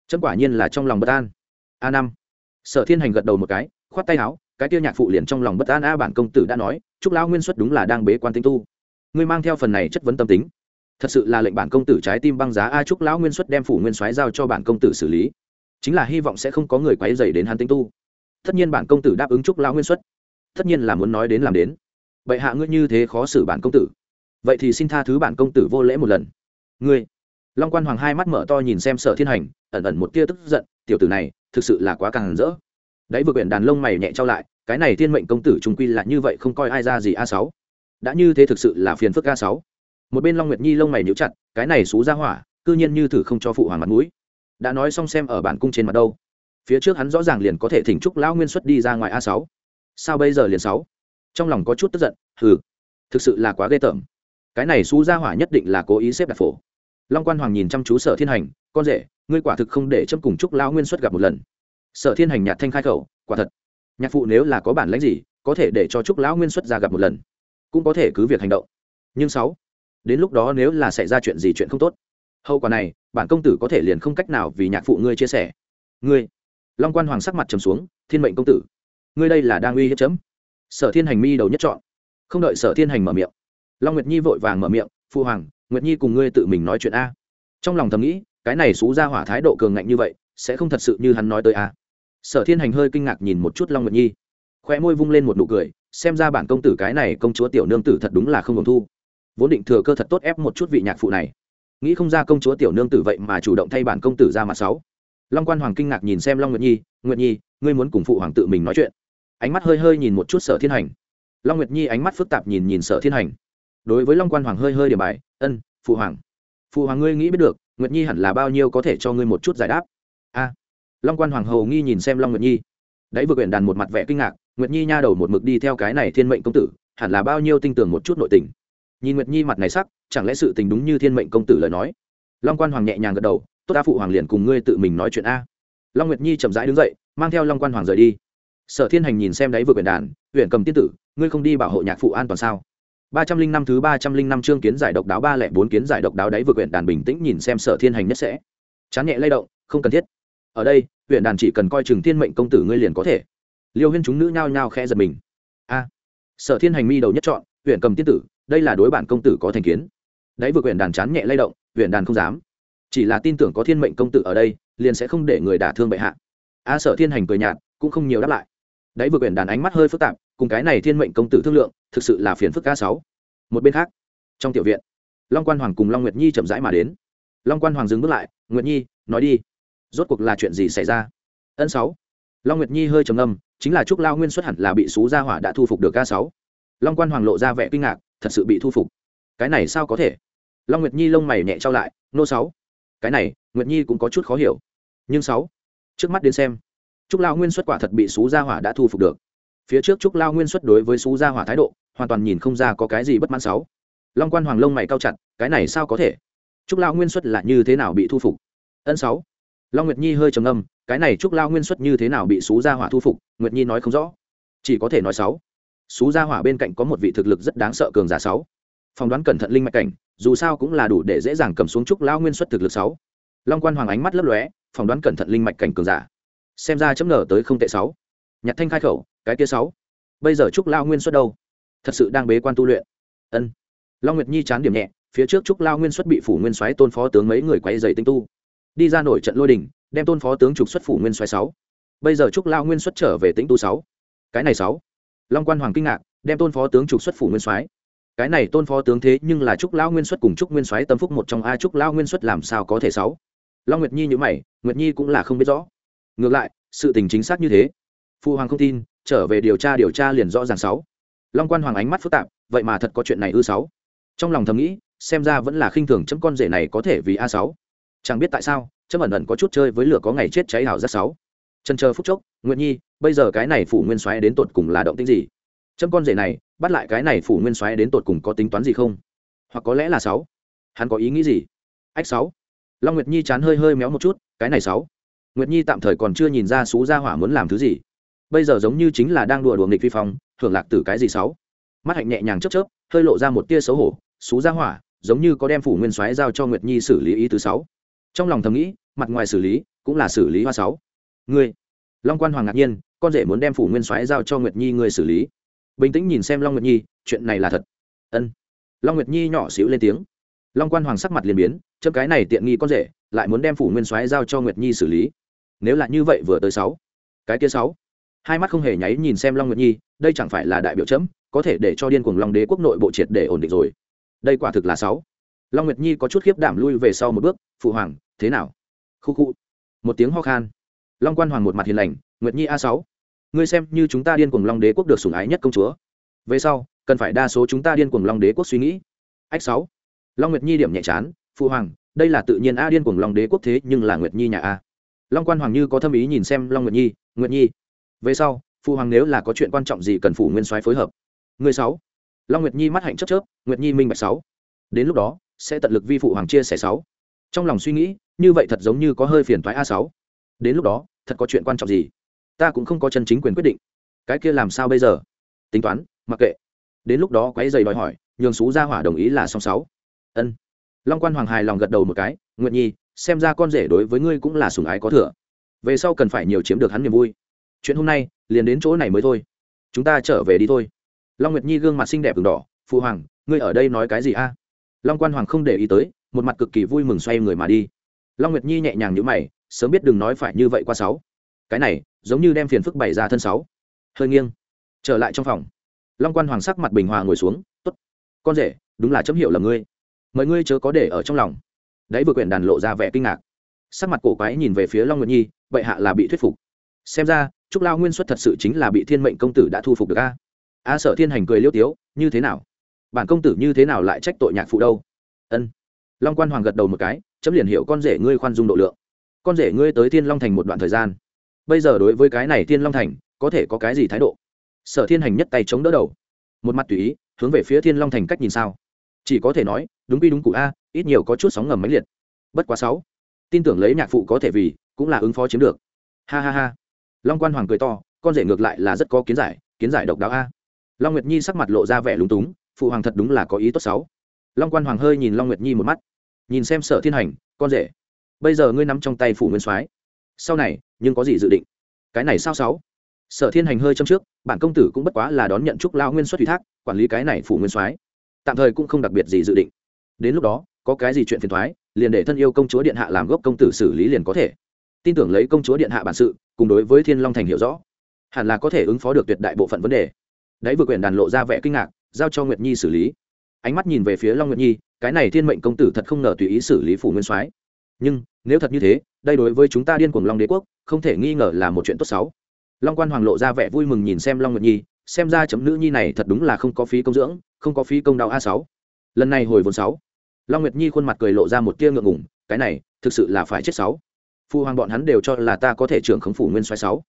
Chấm quả nhiên là trong lòng bất an. A năm sở thiên hành gật đầu một cái, khoát tay áo, cái tiêu nhạc phụ liền trong lòng bất an, a bản công tử đã nói chúc lao nguyên xuất đúng là đang bế quan tinh tu ngươi mang theo phần này chất vấn tâm tính. Thật sự là lệnh bản công tử trái tim băng giá, a trúc lão nguyên xuất đem phủ nguyên soái giao cho bản công tử xử lý. Chính là hy vọng sẽ không có người quấy dày đến hắn tinh tu. Tất nhiên bản công tử đáp ứng trúc lão nguyên xuất. Tất nhiên là muốn nói đến làm đến. Vậy hạ ngươi như thế khó xử bản công tử. Vậy thì xin tha thứ bản công tử vô lễ một lần. Ngươi. Long quan hoàng hai mắt mở to nhìn xem sở thiên hành, ẩn ẩn một tia tức giận, tiểu tử này, thực sự là quá càng rỡ. Đấy vừa quyển đàn lông mày nhẹ trao lại, cái này thiên mệnh công tử trung quy là như vậy không coi ai ra gì a sáu đã như thế thực sự là phiền phức a sáu. Một bên long nguyệt nhi lông mày níu chặt, cái này xú ra hỏa, cư nhiên như thử không cho phụ hoàng mặt mũi. Đã nói xong xem ở bản cung trên mặt đâu. Phía trước hắn rõ ràng liền có thể thỉnh trúc lão nguyên xuất đi ra ngoài a sáu. Sao bây giờ liền sáu? Trong lòng có chút tức giận, hừ, thực sự là quá ghê tởm. Cái này xú ra hỏa nhất định là cố ý xếp đặt phổ. Long quan hoàng nhìn chăm chú sở thiên hành, con rể, ngươi quả thực không để chấm cùng trúc lão nguyên xuất gặp một lần. Sở thiên hành nhạt thanh khai khẩu, quả thật, nhạc phụ nếu là có bản lãnh gì, có thể để cho trúc lão nguyên xuất ra gặp một lần cũng có thể cứ việc hành động. Nhưng sáu, đến lúc đó nếu là xảy ra chuyện gì chuyện không tốt, hậu quả này, bản công tử có thể liền không cách nào vì nhạc phụ ngươi chia sẻ. Ngươi, long quan hoàng sắc mặt trầm xuống, thiên mệnh công tử, ngươi đây là đang uy hiếp chấm. Sở thiên hành mi đầu nhất chọn. Không đợi sở thiên hành mở miệng, long nguyệt nhi vội vàng mở miệng phụ hoàng, nguyệt nhi cùng ngươi tự mình nói chuyện a. Trong lòng thầm nghĩ, cái này xú ra hỏa thái độ cường ngạnh như vậy, sẽ không thật sự như hắn nói tới a. Sở thiên hành hơi kinh ngạc nhìn một chút long nguyệt nhi khoe môi vung lên một nụ cười, xem ra bản công tử cái này công chúa tiểu nương tử thật đúng là không đồng thu. Vốn định thừa cơ thật tốt ép một chút vị nhạc phụ này. Nghĩ không ra công chúa tiểu nương tử vậy mà chủ động thay bản công tử ra mặt sáu. Long quan hoàng kinh ngạc nhìn xem long nguyệt nhi nguyệt nhi, ngươi muốn cùng phụ hoàng tự mình nói chuyện? Ánh mắt hơi hơi nhìn một chút sở thiên hành. Long nguyệt nhi ánh mắt phức tạp nhìn nhìn sở thiên hành. Đối với long quan hoàng hơi hơi điểm bài, ân, phụ hoàng. Phụ hoàng ngươi nghĩ biết được, nguyệt nhi hẳn là bao nhiêu có thể cho ngươi một chút giải đáp? A. Long quan hoàng hầu nghi nhìn xem long nguyệt nhi. Đấy vừa quyển đàn một mặt vẻ kinh ngạc nguyệt nhi nha đầu một mực đi theo cái này thiên mệnh công tử, hẳn là bao nhiêu tinh tường một chút nội tình. Nhìn nguyệt nhi mặt này sắc, chẳng lẽ sự tình đúng như thiên mệnh công tử lời nói? Long quan hoàng nhẹ nhàng gật đầu, tốt ta phụ hoàng liền cùng ngươi tự mình nói chuyện a. Long nguyệt nhi chậm rãi đứng dậy, mang theo long quan hoàng rời đi. Sở thiên hành nhìn xem đáy vừa quyển đàn huyện cầm tiên tử, ngươi không đi bảo hộ nhạc phụ an toàn sao? Ba trăm linh năm thứ ba trăm linh năm chương kiến giải độc đáo ba lẻ bốn kiến giải độc đáo đáy vừa quyển đàn bình tĩnh nhìn xem sở thiên hành nhất sẽ. Chán nhẹ lay động, không cần thiết. Ở đây huyện đàn chỉ cần coi chừng thiên mệnh công tử ngươi liền có thể liêu huyên chúng nữ nhao nhao khẽ giật mình. A, sở thiên hành mi đầu nhất chọn, huyện cầm tiên tử, đây là đối bản công tử có thành kiến. Đấy vừa quyển đàn chán nhẹ lay động, huyện đàn không dám. Chỉ là tin tưởng có thiên mệnh công tử ở đây, liền sẽ không để người đả thương bệ hạ. A, sở thiên hành cười nhạt, cũng không nhiều đáp lại. Đấy vừa quyển đàn ánh mắt hơi phức tạp, cùng cái này thiên mệnh công tử thương lượng, thực sự là phiền phức ca sáu. Một bên khác, trong tiểu viện, long quan hoàng cùng long nguyệt nhi chậm rãi mà đến. Long quan hoàng dừng bước lại, nguyệt nhi, nói đi, rốt cuộc là chuyện gì xảy ra? Ân sáu long nguyệt nhi hơi trầm âm, chính là trúc lao nguyên xuất hẳn là bị xú gia hỏa đã thu phục được ca sáu. Long quan hoàng lộ ra vẻ kinh ngạc thật sự bị thu phục. Cái này sao có thể? Long nguyệt nhi lông mày nhẹ trao lại nô sáu cái này nguyệt nhi cũng có chút khó hiểu. Nhưng sáu trước mắt đến xem trúc lao nguyên xuất quả thật bị xú gia hỏa đã thu phục được. Phía trước trúc lao nguyên xuất đối với xú gia hỏa thái độ hoàn toàn nhìn không ra có cái gì bất mãn sáu. Long quan hoàng lông mày cao chặt cái này sao có thể? Trúc lao nguyên xuất là như thế nào bị thu phục? Ân sáu. Long nguyệt nhi hơi trầm âm cái này trúc lao nguyên xuất như thế nào bị xú gia hỏa thu phục, nguyệt nhi nói không rõ. Chỉ có thể nói sáu. Xú gia hỏa bên cạnh có một vị thực lực rất đáng sợ cường giả sáu. Phỏng đoán cẩn thận linh mạch cảnh, dù sao cũng là đủ để dễ dàng cầm xuống trúc lao nguyên xuất thực lực sáu. Long quan hoàng ánh mắt lấp lóe, phỏng đoán cẩn thận linh mạch cảnh cường giả. Xem ra chấm nở tới không tệ sáu. Nhặt thanh khai khẩu, cái kia sáu. Bây giờ trúc lao nguyên xuất đâu? Thật sự đang bế quan tu luyện. Ân. Long nguyệt nhi chán điểm nhẹ, phía trước trúc lao nguyên xuất bị phủ nguyên soái tôn phó tướng mấy người quay dày tinh tu. Đi ra nổi trận lôi đình đem tôn phó tướng trục xuất phủ nguyên xoáy sáu. Bây giờ trúc lao nguyên xuất trở về tĩnh tu sáu. Cái này sáu. Long quan hoàng kinh ngạc, đem tôn phó tướng trục xuất phủ nguyên soái cái này tôn phó tướng thế nhưng là trúc lao nguyên xuất cùng trúc nguyên soái tâm phúc một trong a trúc lao nguyên xuất làm sao có thể sáu? Long nguyệt nhi như mày, nguyệt nhi cũng là không biết rõ. Ngược lại, sự tình chính xác như thế. Phu hoàng không tin, trở về điều tra điều tra liền rõ ràng sáu. Long quan hoàng ánh mắt phức tạp, vậy mà thật có chuyện này ư sáu? Trong lòng thầm nghĩ, xem ra vẫn là khinh thường chấm con rể này có thể vì a sáu. Chẳng biết tại sao chấm ẩn ẩn có chút chơi với lửa có ngày chết cháy hảo rất sáu. Chân chờ phút chốc nguyện nhi, bây giờ cái này phủ nguyên soái đến tột cùng là động tính gì? Chấm con rể này, bắt lại cái này phủ nguyên soái đến tột cùng có tính toán gì không? Hoặc có lẽ là sáu. Hắn có ý nghĩ gì? Ách sáu. Long nguyệt nhi chán hơi hơi méo một chút, cái này sáu. Nguyệt nhi tạm thời còn chưa nhìn ra xú gia hỏa muốn làm thứ gì. Bây giờ giống như chính là đang đùa đùa nghịch phi phong hưởng lạc từ cái gì sáu? Mắt hạnh nhẹ nhàng chớp chớp, hơi lộ ra một tia xấu hổ, xú gia hỏa, giống như có đem phủ nguyên soái giao cho nguyệt nhi xử lý ý thứ sáu. Trong lòng thầm nghĩ mặt ngoài xử lý, cũng là xử lý hoa sáu. Ngươi, long quan hoàng ngạc nhiên, con rể muốn đem phủ nguyên soái giao cho nguyệt nhi người xử lý. Bình tĩnh nhìn xem long nguyệt nhi, chuyện này là thật. Ân. Long nguyệt nhi nhỏ xíu lên tiếng. Long quan hoàng sắc mặt liền biến, chấm cái này tiện nghi con rể, lại muốn đem phủ nguyên soái giao cho nguyệt nhi xử lý. Nếu là như vậy vừa tới sáu. Cái kia sáu. Hai mắt không hề nháy nhìn xem long nguyệt nhi, đây chẳng phải là đại biểu chấm, có thể để cho điên cuồng long đế quốc nội bộ triệt để ổn định rồi. Đây quả thực là sáu. Long nguyệt nhi có chút khiếp đảm lui về sau một bước, phụ hoàng, thế nào? Khu khu. Một tiếng ho khan. Long quan hoàng một mặt hiền lành, nguyệt nhi a sáu. Ngươi xem như chúng ta điên cuồng long đế quốc được sủng ái nhất công chúa. Về sau, cần phải đa số chúng ta điên cuồng long đế quốc suy nghĩ. Ách sáu. Long nguyệt nhi điểm nhẹ chán phụ hoàng, đây là tự nhiên a điên cuồng long đế quốc thế, nhưng là nguyệt nhi nhà a. Long quan hoàng như có thâm ý nhìn xem long nguyệt nhi nguyệt nhi, về sau phụ hoàng nếu là có chuyện quan trọng gì cần phủ nguyên soái phối hợp. Người sáu. Long nguyệt nhi mắt hạnh chớp chớp, nguyệt nhi minh bạch sáu. Đến lúc đó, sẽ tận lực vi phụ hoàng chia sẻ sáu trong lòng suy nghĩ, như vậy thật giống như có hơi phiền thoái a sáu. Đến lúc đó, thật có chuyện quan trọng gì? Ta cũng không có chân chính quyền quyết định. Cái kia làm sao bây giờ? Tính toán, mặc kệ. Đến lúc đó quấy giày đòi hỏi, nhường xú gia hỏa đồng ý là song sáu. Ân. Long quan hoàng hài lòng gật đầu một cái nguyện nhi, xem ra con rể đối với ngươi cũng là sùng ái có thừa. Về sau cần phải nhiều chiếm được hắn niềm vui. Chuyện hôm nay, liền đến chỗ này mới thôi. Chúng ta trở về đi thôi. Long nguyệt nhi gương mặt xinh đẹp v đỏ phụ hoàng, ngươi ở đây nói cái gì a? Long quan hoàng không để ý tới một mặt cực kỳ vui mừng xoay người mà đi. Long nguyệt nhi nhẹ nhàng nhữ mày, sớm biết đừng nói phải như vậy qua sáu. Cái này, giống như đem phiền phức bày ra thân sáu. Hơi nghiêng. Trở lại trong phòng. Long quan hoàng sắc mặt bình hòa ngồi xuống, tốt. Con rể, đúng là chấm hiểu là ngươi. Mời ngươi chớ có để ở trong lòng. Đấy vừa quyển đàn lộ ra vẻ kinh ngạc. Sắc mặt cổ quái nhìn về phía long nguyệt nhi, bệ hạ là bị thuyết phục. Xem ra, trúc lao nguyên xuất thật sự chính là bị thiên mệnh công tử đã thu phục được a. A sở thiên hành cười liêu tiếu, như thế nào? Bản công tử như thế nào lại trách tội nhạc phụ đâu? Ân long quan hoàng gật đầu một cái, chấm liền hiểu con rể ngươi khoan dung độ lượng. Con rể ngươi tới thiên long thành một đoạn thời gian. Bây giờ đối với cái này thiên long thành, có thể có cái gì thái độ? Sở thiên hành nhất tay chống đỡ đầu. Một mặt tùy ý, hướng về phía thiên long thành cách nhìn sao? Chỉ có thể nói, đúng quy đúng cụ a, ít nhiều có chút sóng ngầm mãnh liệt. Bất quá sáu, tin tưởng lấy nhạc phụ có thể vì, cũng là ứng phó chiếm được. Ha ha ha. Long quan hoàng cười to, con rể ngược lại là rất có kiến giải kiến giải độc đáo a. Long nguyệt nhi sắc mặt lộ ra vẻ lúng túng, phụ hoàng thật đúng là có ý tốt sáu. Long quan hoàng hơi nhìn long nguyệt nhi một mắt nhìn xem sở thiên hành, con rể. Bây giờ ngươi nắm trong tay phủ nguyên soái. Sau này, nhưng có gì dự định? Cái này sao sáu? Sở thiên hành hơi châm trước, bản công tử cũng bất quá là đón nhận trúc lao nguyên xuất ủy thác, quản lý cái này phủ nguyên soái. Tạm thời cũng không đặc biệt gì dự định. Đến lúc đó, có cái gì chuyện phiền thoái, liền để thân yêu công chúa điện hạ làm gốc công tử xử lý liền có thể. Tin tưởng lấy công chúa điện hạ bản sự, cùng đối với thiên long thành hiểu rõ, hẳn là có thể ứng phó được tuyệt đại bộ phận vấn đề. Đấy vừa quyển đàn lộ ra vẻ kinh ngạc, giao cho nguyệt nhi xử lý. Ánh mắt nhìn về phía long nguyệt nhi cái này thiên mệnh công tử thật không ngờ tùy ý xử lý phủ nguyên soái. Nhưng, nếu thật như thế, đây đối với chúng ta điên cuồng long đế quốc, không thể nghi ngờ là một chuyện tốt xấu. Long quan hoàng lộ ra vẻ vui mừng nhìn xem long nguyệt nhi, xem ra chấm nữ nhi này thật đúng là không có phí công dưỡng, không có phí công đạo a sáu. Lần này hồi vốn sáu. Long nguyệt nhi khuôn mặt cười lộ ra một tia ngượng ngùng, cái này, thực sự là phải chết sáu. Phu hoàng bọn hắn đều cho là ta có thể trưởng khống phủ nguyên xoáy sáu.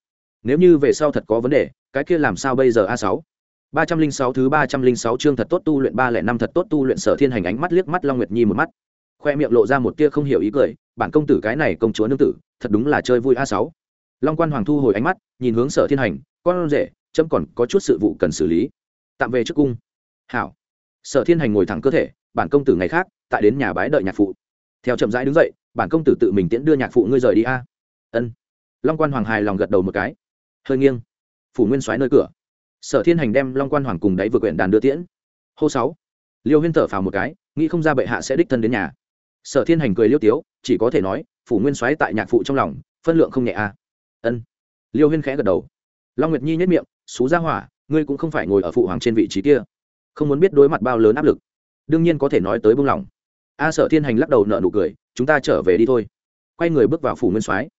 Nếu như về sau thật có vấn đề, cái kia làm sao bây giờ a sáu? Ba trăm linh sáu thứ ba trăm linh sáu chương thật tốt tu luyện ba lẻ năm thật tốt tu luyện sở thiên hành ánh mắt liếc mắt long nguyệt nhi một mắt. Khoe miệng lộ ra một tia không hiểu ý cười, bản công tử cái này công chúa nương tử, thật đúng là chơi vui a sáu. Long quan hoàng thu hồi ánh mắt, nhìn hướng sở thiên hành, con rể, chấm còn có chút sự vụ cần xử lý. Tạm về trước cung. Hảo. Sở thiên hành ngồi thẳng cơ thể, bản công tử ngày khác, tại đến nhà bái đợi nhạc phụ. Theo chậm rãi đứng dậy, bản công tử tự mình tiễn đưa nhạc phụ ngươi rời đi a. Ân. Long quan hoàng hài lòng gật đầu một cái. Hơi nghiêng. Phủ nguyên soái nơi cửa sở thiên hành đem long quan hoàng cùng đáy vừa quyển đàn đưa tiễn. Hô sáu. Liêu huyên thở phào một cái, nghĩ không ra bệ hạ sẽ đích thân đến nhà. Sở thiên hành cười liêu tiếu, chỉ có thể nói, phủ nguyên soái tại nhạc phụ trong lòng, phân lượng không nhẹ a ân. Liêu huyên khẽ gật đầu. Long nguyệt nhi nhất miệng, xú ra hỏa, ngươi cũng không phải ngồi ở phụ hoàng trên vị trí kia. Không muốn biết đối mặt bao lớn áp lực. Đương nhiên có thể nói tới bông lòng. A sở thiên hành lắc đầu nợ nụ cười, chúng ta trở về đi thôi. Quay người bước vào phủ nguyên soái.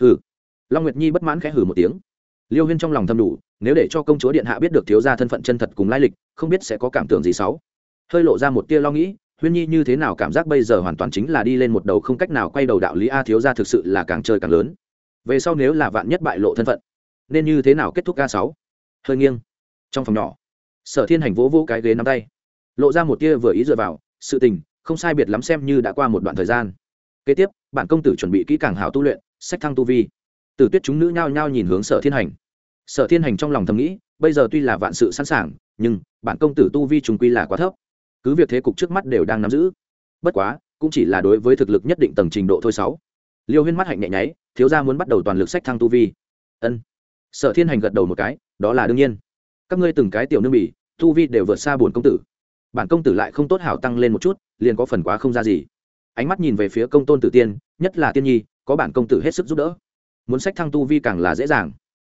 Hừ. Long nguyệt nhi bất mãn khẽ hừ một tiếng liêu huyên trong lòng thầm đủ, nếu để cho công chúa điện hạ biết được thiếu gia thân phận chân thật cùng lai lịch, không biết sẽ có cảm tưởng gì xấu hơi lộ ra một tia lo nghĩ, huyên nhi như thế nào cảm giác bây giờ hoàn toàn chính là đi lên một đầu không cách nào quay đầu đạo lý a thiếu gia thực sự là càng chơi càng lớn. Về sau nếu là vạn nhất bại lộ thân phận, nên như thế nào kết thúc a sáu? Hơi nghiêng. Trong phòng nhỏ, sở thiên hành vỗ vỗ cái ghế nắm tay. Lộ ra một tia vừa ý dựa vào, sự tình, không sai biệt lắm xem như đã qua một đoạn thời gian. Kế tiếp, bản công tử chuẩn bị kỹ càng hào tu luyện, sách thăng tu vi từ tuyết chúng nữ nhao nhao nhìn hướng sở thiên hành. Sở thiên hành trong lòng thầm nghĩ, bây giờ tuy là vạn sự sẵn sàng, nhưng bản công tử tu vi trùng quy là quá thấp. Cứ việc thế cục trước mắt đều đang nắm giữ. Bất quá, cũng chỉ là đối với thực lực nhất định tầng trình độ thôi sáu. Liêu huyên mắt hạnh nhẹ nháy, thiếu gia muốn bắt đầu toàn lực sách thăng tu vi. Ân. Sở thiên hành gật đầu một cái, đó là đương nhiên. Các ngươi từng cái tiểu nương bỉ, tu vi đều vượt xa bổn công tử. Bản công tử lại không tốt hảo tăng lên một chút, liền có phần quá không ra gì. Ánh mắt nhìn về phía công tôn tử tiên, nhất là tiên nhi, có bản công tử hết sức giúp đỡ muốn sách thăng tu vi càng là dễ dàng.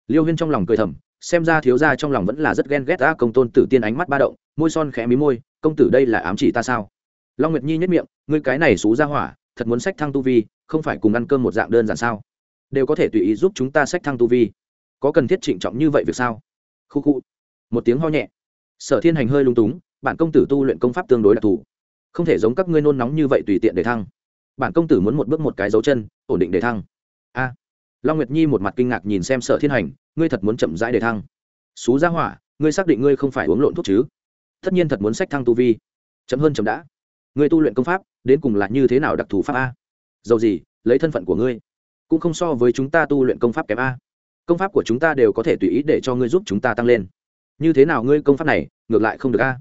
Liêu huyên trong lòng cười thầm, xem ra thiếu gia trong lòng vẫn là rất ghen ghét ta công tôn tử tiên ánh mắt ba động, môi son khẽ mí môi, công tử đây là ám chỉ ta sao? Long nguyệt nhi nhất miệng, ngươi cái này xú ra hỏa, thật muốn sách thăng tu vi, không phải cùng ăn cơm một dạng đơn giản sao? Đều có thể tùy ý giúp chúng ta sách thăng tu vi. Có cần thiết trịnh trọng như vậy việc sao? Khu khu. Một tiếng ho nhẹ. Sở thiên hành hơi lung túng, bản công tử tu luyện công pháp tương đối đặc thù, không thể giống các ngươi nôn nóng như vậy tùy tiện để thăng. Bản công tử muốn một bước một cái dấu chân, ổn định để thăng. A long nguyệt nhi một mặt kinh ngạc nhìn xem sở thiên hành, ngươi thật muốn chậm rãi để thăng. Xú ra hỏa, ngươi xác định ngươi không phải uống lộn thuốc chứ? Tất nhiên thật muốn sách thăng tu vi. Chậm hơn chậm đã. Ngươi tu luyện công pháp, đến cùng là như thế nào đặc thù pháp a? Dầu gì, lấy thân phận của ngươi, cũng không so với chúng ta tu luyện công pháp kém a. Công pháp của chúng ta đều có thể tùy ý để cho ngươi giúp chúng ta tăng lên. Như thế nào ngươi công pháp này, ngược lại không được a.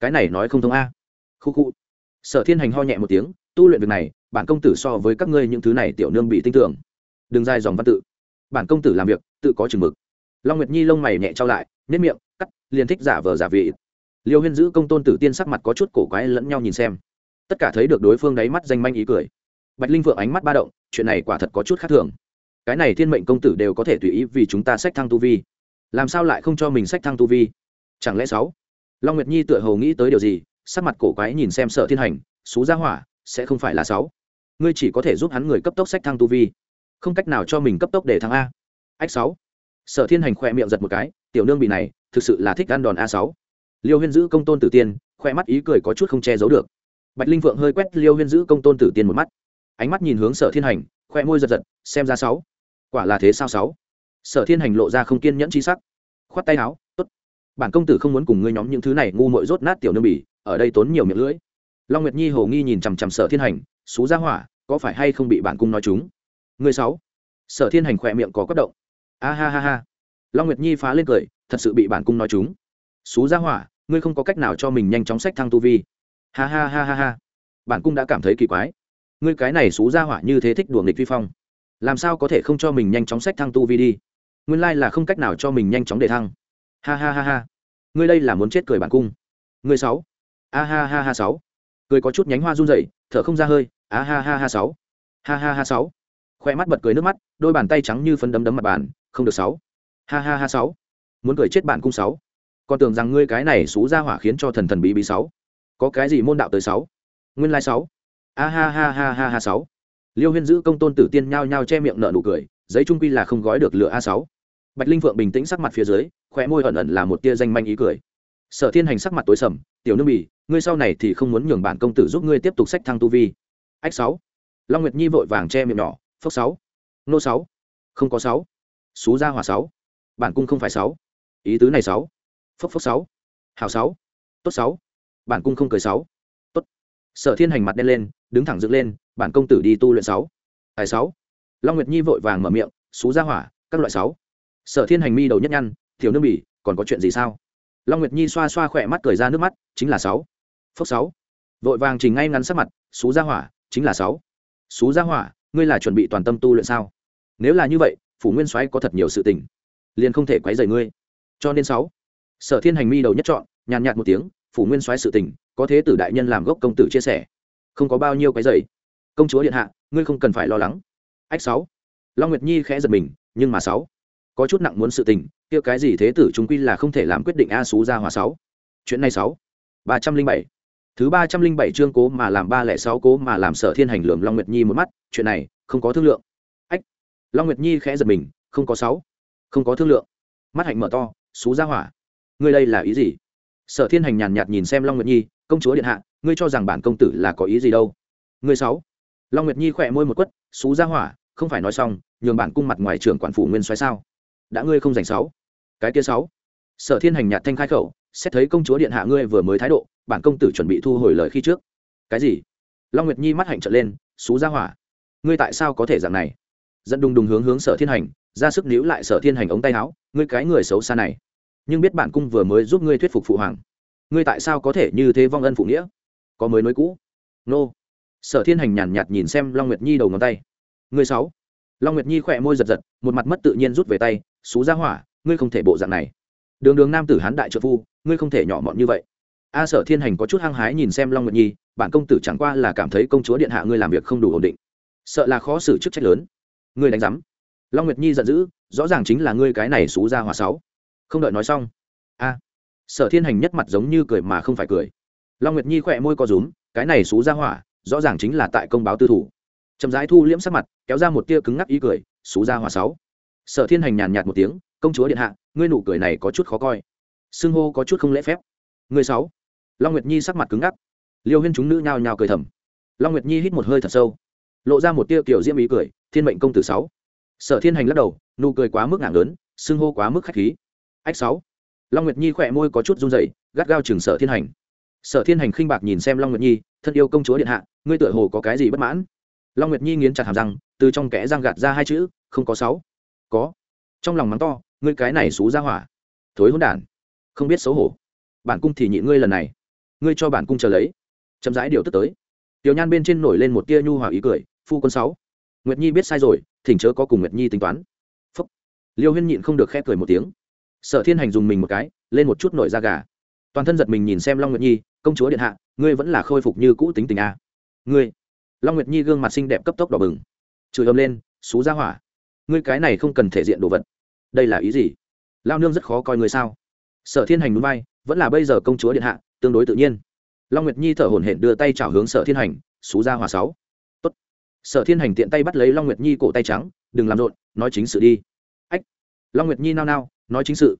Cái này nói không thông a. Khu khu. Sở thiên hành ho nhẹ một tiếng, tu luyện việc này, bản công tử so với các ngươi những thứ này tiểu nương bị tin tưởng đừng dài dòng văn tự. Bản công tử làm việc, tự có chừng mực. Long nguyệt nhi lông mày nhẹ trao lại nếp miệng, cắt, liền thích giả vờ giả vị. Liêu huyên giữ công tôn tử tiên sắc mặt có chút cổ quái lẫn nhau nhìn xem. Tất cả thấy được đối phương đáy mắt danh manh ý cười. Bạch linh vượng ánh mắt ba động, chuyện này quả thật có chút khác thường. Cái này thiên mệnh công tử đều có thể tùy ý vì chúng ta sách thăng tu vi. Làm sao lại không cho mình sách thăng tu vi? Chẳng lẽ sáu? Long nguyệt nhi tựa hồ nghĩ tới điều gì, sắc mặt cổ quái nhìn xem sợ thiên hành, xú gia hỏa, sẽ không phải là sáu. Ngươi chỉ có thể giúp hắn người cấp tốc sách thăng tu vi không cách nào cho mình cấp tốc để thắng a. Ách sáu. Sở thiên hành khỏe miệng giật một cái, tiểu nương bị này, thực sự là thích ăn đòn a sáu. Liêu huyên giữ công tôn tử tiên khoe mắt ý cười có chút không che giấu được. Bạch linh vượng hơi quét liêu huyên giữ công tôn tử tiên một mắt. Ánh mắt nhìn hướng sở thiên hành khoe môi giật giật, xem ra sáu. Quả là thế sao sáu? Sở thiên hành lộ ra không kiên nhẫn c sắc. Khoát tay áo, tốt. Bản công tử không muốn cùng ngươi nhóm những thứ này ngu mội rốt nát tiểu nương bỉ, ở đây tốn nhiều miệng lưỡi. Long nguyệt nhi hồ nghi nhìn chằm chằm sở thiên hành, xú ra hỏa, có phải hay không bị bản cung nói chúng? Người sáu. Sở thiên hành khỏe miệng có quất động. A ha ha ha. Long nguyệt nhi phá lên cười, thật sự bị bản cung nói chúng. Xú ra hỏa, ngươi không có cách nào cho mình nhanh chóng sách thăng tu vi. Ha ha ha ha ha. Bản cung đã cảm thấy kỳ quái. Ngươi cái này xú ra hỏa như thế thích đùa nghịch vi phong. Làm sao có thể không cho mình nhanh chóng sách thăng tu vi đi? Nguyên lai là không cách nào cho mình nhanh chóng để thăng. Ha ha ha ha. Ngươi đây là muốn chết cười bản cung. Ngươi sáu. A ha ha ha sáu. Cười có chút nhánh hoa run rẩy, thở không ra hơi. A ha ha ha sáu. Ha ha ha sáu khoe mắt bật cười nước mắt, đôi bàn tay trắng như phấn đấm đấm mặt bàn, không được sáu. Ha ha ha sáu. Muốn cười chết bạn cung sáu. Còn tưởng rằng ngươi cái này xú ra hỏa khiến cho thần thần bí bí sáu. Có cái gì môn đạo tới sáu? Nguyên lai sáu. A ha ha ha ha ha sáu. Liêu huyên giữ công tôn tử tiên nhao nhao che miệng nợ nụ cười, giấy trung quy là không gói được lửa a sáu. Bạch linh phượng bình tĩnh sắc mặt phía dưới khóe môi ẩn ẩn là một tia danh manh ý cười. Sở thiên hành sắc mặt tối sầm, tiểu nương bỉ ngươi sau này thì không muốn nhường bản công tử giúp ngươi tiếp tục sách thăng tu vi. Ách sáu. Long nguyệt nhi vội vàng che miệng nhỏ phốc sáu. Nô sáu. Không có sáu. Xú gia hòa sáu. Bản cung không phải sáu. Ý tứ này sáu. Phốc phốc sáu. Hào sáu. Tốt sáu. Bản cung không cười sáu. Tốt. Sở thiên hành mặt đen lên, đứng thẳng dựng lên, bản công tử đi tu luyện sáu. Tài sáu. Long nguyệt nhi vội vàng mở miệng, xú gia hỏa, các loại sáu. Sở thiên hành mi đầu nhất nhăn thiếu nước bỉ, còn có chuyện gì sao? Long nguyệt nhi xoa xoa khỏe mắt cười ra nước mắt, chính là sáu. Phốc sáu. Vội vàng trình ngay ngắn sắc mặt, xú gia hỏa, chính là sáu. Xú gia hỏa ngươi là chuẩn bị toàn tâm tu luyện sao? Nếu là như vậy, phủ nguyên soái có thật nhiều sự tình, liền không thể quấy rầy ngươi. Cho nên sáu, sở thiên hành mi đầu nhất chọn nhàn nhạt một tiếng, phủ nguyên soái sự tình, có thế tử đại nhân làm gốc công tử chia sẻ. Không có bao nhiêu cái rầy. Công chúa điện hạ, ngươi không cần phải lo lắng. Ách sáu, long nguyệt nhi khẽ giật mình, nhưng mà sáu, có chút nặng muốn sự tình, kia cái gì thế tử chúng quy là không thể làm quyết định a xú ra hòa sáu. Chuyện này sáu, ba trăm linh bảy thứ ba trăm linh bảy chương cố mà làm ba lẻ sáu cố mà làm sở thiên hành lường long nguyệt nhi một mắt, chuyện này, không có thương lượng. Ách, long nguyệt nhi khẽ giật mình, không có sáu, không có thương lượng. Mắt hạnh mở to, xú ra hỏa. Ngươi đây là ý gì? Sở thiên hành nhàn nhạt nhìn xem long nguyệt nhi, công chúa điện hạ, ngươi cho rằng bản công tử là có ý gì đâu? Ngươi sáu. Long nguyệt nhi khỏe môi một quất, xú ra hỏa, không phải nói xong, nhường bản cung mặt ngoài trưởng quản phủ nguyên xoáy sao? Đã ngươi không giành sáu. Cái kia sáu. Sở thiên hành nhạt thanh khai khẩu, xét thấy công chúa điện hạ ngươi vừa mới thái độ bản công tử chuẩn bị thu hồi lời khi trước. Cái gì? Long nguyệt nhi mắt hạnh trợn lên, xú ra hỏa, ngươi tại sao có thể dạng này? Dẫn đùng đùng hướng hướng sở thiên hành, ra sức níu lại sở thiên hành ống tay áo, ngươi cái người xấu xa này, nhưng biết bản cung vừa mới giúp ngươi thuyết phục phụ hoàng, ngươi tại sao có thể như thế vong ân phụ nghĩa? Có mới nối cũ. Nô. Sở thiên hành nhàn nhạt nhìn xem long nguyệt nhi đầu ngón tay. Ngươi sáu long nguyệt nhi khỏe môi giật giật, một mặt mất tự nhiên rút về tay, xú ra hỏa, ngươi không thể bộ dạng này. Đường đường nam tử hán đại trợ phu, ngươi không thể nhỏ mọn như vậy a sở thiên hành có chút hăng hái nhìn xem long nguyệt nhi, bản công tử chẳng qua là cảm thấy công chúa điện hạ ngươi làm việc không đủ ổn định. Sợ là khó xử chức trách lớn. Ngươi đánh giám. Long nguyệt nhi giận dữ, rõ ràng chính là ngươi cái này xú ra hỏa sáu. Không đợi nói xong. A sở thiên hành nhất mặt giống như cười mà không phải cười. Long nguyệt nhi khỏe môi co rúm, cái này xú ra hỏa, rõ ràng chính là tại công báo tư thủ. Chậm rãi thu liễm sắc mặt, kéo ra một tia cứng ngắc ý cười, xú ra hỏa sáu. Sở thiên hành nhàn nhạt một tiếng, công chúa điện hạ, ngươi nụ cười này có chút khó coi. Xưng hô có chút không lễ phép. Ngươi sáu long nguyệt nhi sắc mặt cứng ngắc. Liêu huyên chúng nữ nhao nhao cười thầm. Long nguyệt nhi hít một hơi thật sâu, lộ ra một tia kiểu diễm ý cười, thiên mệnh công tử sáu. Sở thiên hành lắc đầu, nụ cười quá mức ngạng lớn, xưng hô quá mức khách khí. Ách sáu. Long nguyệt nhi khỏe môi có chút run rẩy, gắt gao chừng sở thiên hành. Sở thiên hành khinh bạc nhìn xem long nguyệt nhi, thân yêu công chúa điện hạ, ngươi tựa hồ có cái gì bất mãn? Long nguyệt nhi nghiến chặt hàm răng, từ trong kẽ răng gạt ra hai chữ, không có sáu. Có. Trong lòng mắng to, ngươi cái này xú ra hỏa. Thối hỗn đản. Không biết xấu hổ. Bản cung thì nhịn ngươi lần này ngươi cho bản cung chờ lấy. Chậm rãi điều tức tới. Tiểu nhan bên trên nổi lên một tia nhu hòa ý cười, phu quân sáu. Nguyệt nhi biết sai rồi, thỉnh chớ có cùng nguyệt nhi tính toán. Phúc. liêu huyên nhịn không được khẽ cười một tiếng. Sở thiên hành dùng mình một cái, lên một chút nổi da gà. Toàn thân giật mình nhìn xem long nguyệt nhi, công chúa điện hạ, ngươi vẫn là khôi phục như cũ tính tình a. Ngươi. Long nguyệt nhi gương mặt xinh đẹp cấp tốc đỏ bừng. Chửi ầm lên, xú ra hỏa. Ngươi cái này không cần thể diện đồ vật. Đây là ý gì? Lao nương rất khó coi người sao? Sở thiên hành núi bay, vẫn là bây giờ công chúa điện hạ tương đối tự nhiên. Long nguyệt nhi thở hổn hển đưa tay chào hướng sở thiên hành xú ra hòa sáu. Tốt. sở thiên hành tiện tay bắt lấy long nguyệt nhi cổ tay trắng, đừng làm rộn, nói chính sự đi. Ách. Long nguyệt nhi nao nao, nói chính sự.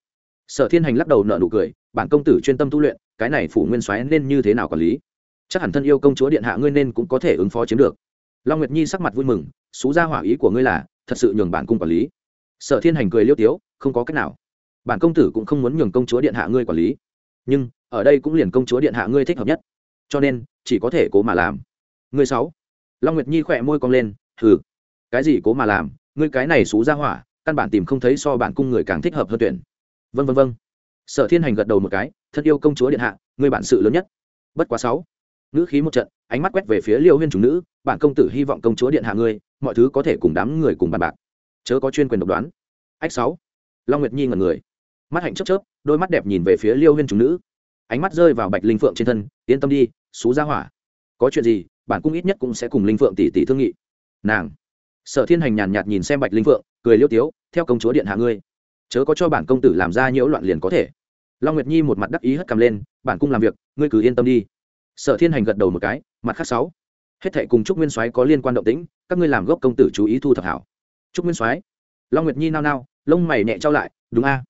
Sở thiên hành lắc đầu nợ nụ cười, bản công tử chuyên tâm tu luyện, cái này phủ nguyên soái nên như thế nào quản lý? Chắc hẳn thân yêu công chúa điện hạ ngươi nên cũng có thể ứng phó chiếm được. Long nguyệt nhi sắc mặt vui mừng xú ra hỏa ý của ngươi là, thật sự nhường bản cung quản lý. Sở thiên hành cười liêu tiếu, không có cách nào. Bản công tử cũng không muốn nhường công chúa điện hạ ngươi quản lý. Nhưng ở đây cũng liền công chúa điện hạ ngươi thích hợp nhất. Cho nên, chỉ có thể cố mà làm. Ngươi sáu. Long nguyệt nhi khỏe môi cong lên, hừ. Cái gì cố mà làm? Ngươi cái này xú ra hỏa, căn bản tìm không thấy so bản cung người càng thích hợp hơn tuyển. Vân vân vân sở thiên hành gật đầu một cái, thân yêu công chúa điện hạ, ngươi bản sự lớn nhất. Bất quá sáu. Nữ khí một trận, ánh mắt quét về phía liêu huyên chủ nữ, bản công tử hy vọng công chúa điện hạ ngươi, mọi thứ có thể cùng đám người cùng bàn bạc. Chớ có chuyên quyền độc đoán. Ách sáu. Long nguyệt nhi ngẩn người. Mắt hạnh chớp chớp, đôi mắt đẹp nhìn về phía liêu huyên chủ nữ ánh mắt rơi vào bạch linh phượng trên thân, yên tâm đi xú ra hỏa, có chuyện gì bản cung ít nhất cũng sẽ cùng linh phượng tỷ tỷ thương nghị. Nàng, sở thiên hành nhàn nhạt nhìn xem bạch linh phượng, cười liêu tiếu, theo công chúa điện hạ ngươi, chớ có cho bản công tử làm ra nhiễu loạn liền có thể. Long nguyệt nhi một mặt đắc ý hất cầm lên, bản cung làm việc, ngươi cứ yên tâm đi. Sở thiên hành gật đầu một cái, mặt khác sáu, hết thệ cùng trúc nguyên soái có liên quan động tĩnh, các ngươi làm gốc công tử chú ý thu thập hảo. Trúc nguyên soái? Long nguyệt nhi nao nao, lông mày nhẹ trao lại, đúng a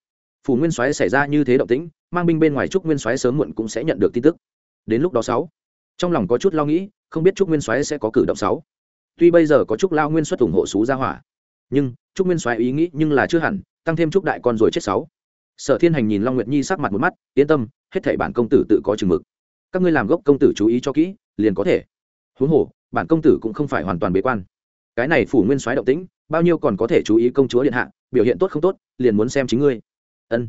phủ nguyên soái xảy ra như thế động tĩnh, mang binh bên ngoài trúc nguyên soái sớm muộn cũng sẽ nhận được tin tức. Đến lúc đó sáu, trong lòng có chút lo nghĩ, không biết trúc nguyên soái sẽ có cử động sáu. Tuy bây giờ có trúc lao nguyên xuất ủng hộ xú gia hỏa, nhưng trúc nguyên soái ý nghĩ nhưng là chưa hẳn, tăng thêm trúc đại con rồi chết sáu. Sở thiên hành nhìn long nguyệt nhi sắc mặt một mắt, yên tâm, hết thảy bản công tử tự có chừng mực. Các ngươi làm gốc công tử chú ý cho kỹ, liền có thể. Huống hồ, bản công tử cũng không phải hoàn toàn bế quan. Cái này phủ nguyên soái động tĩnh, bao nhiêu còn có thể chú ý công chúa điện hạ, biểu hiện tốt không tốt, liền muốn xem chính ngươi ân.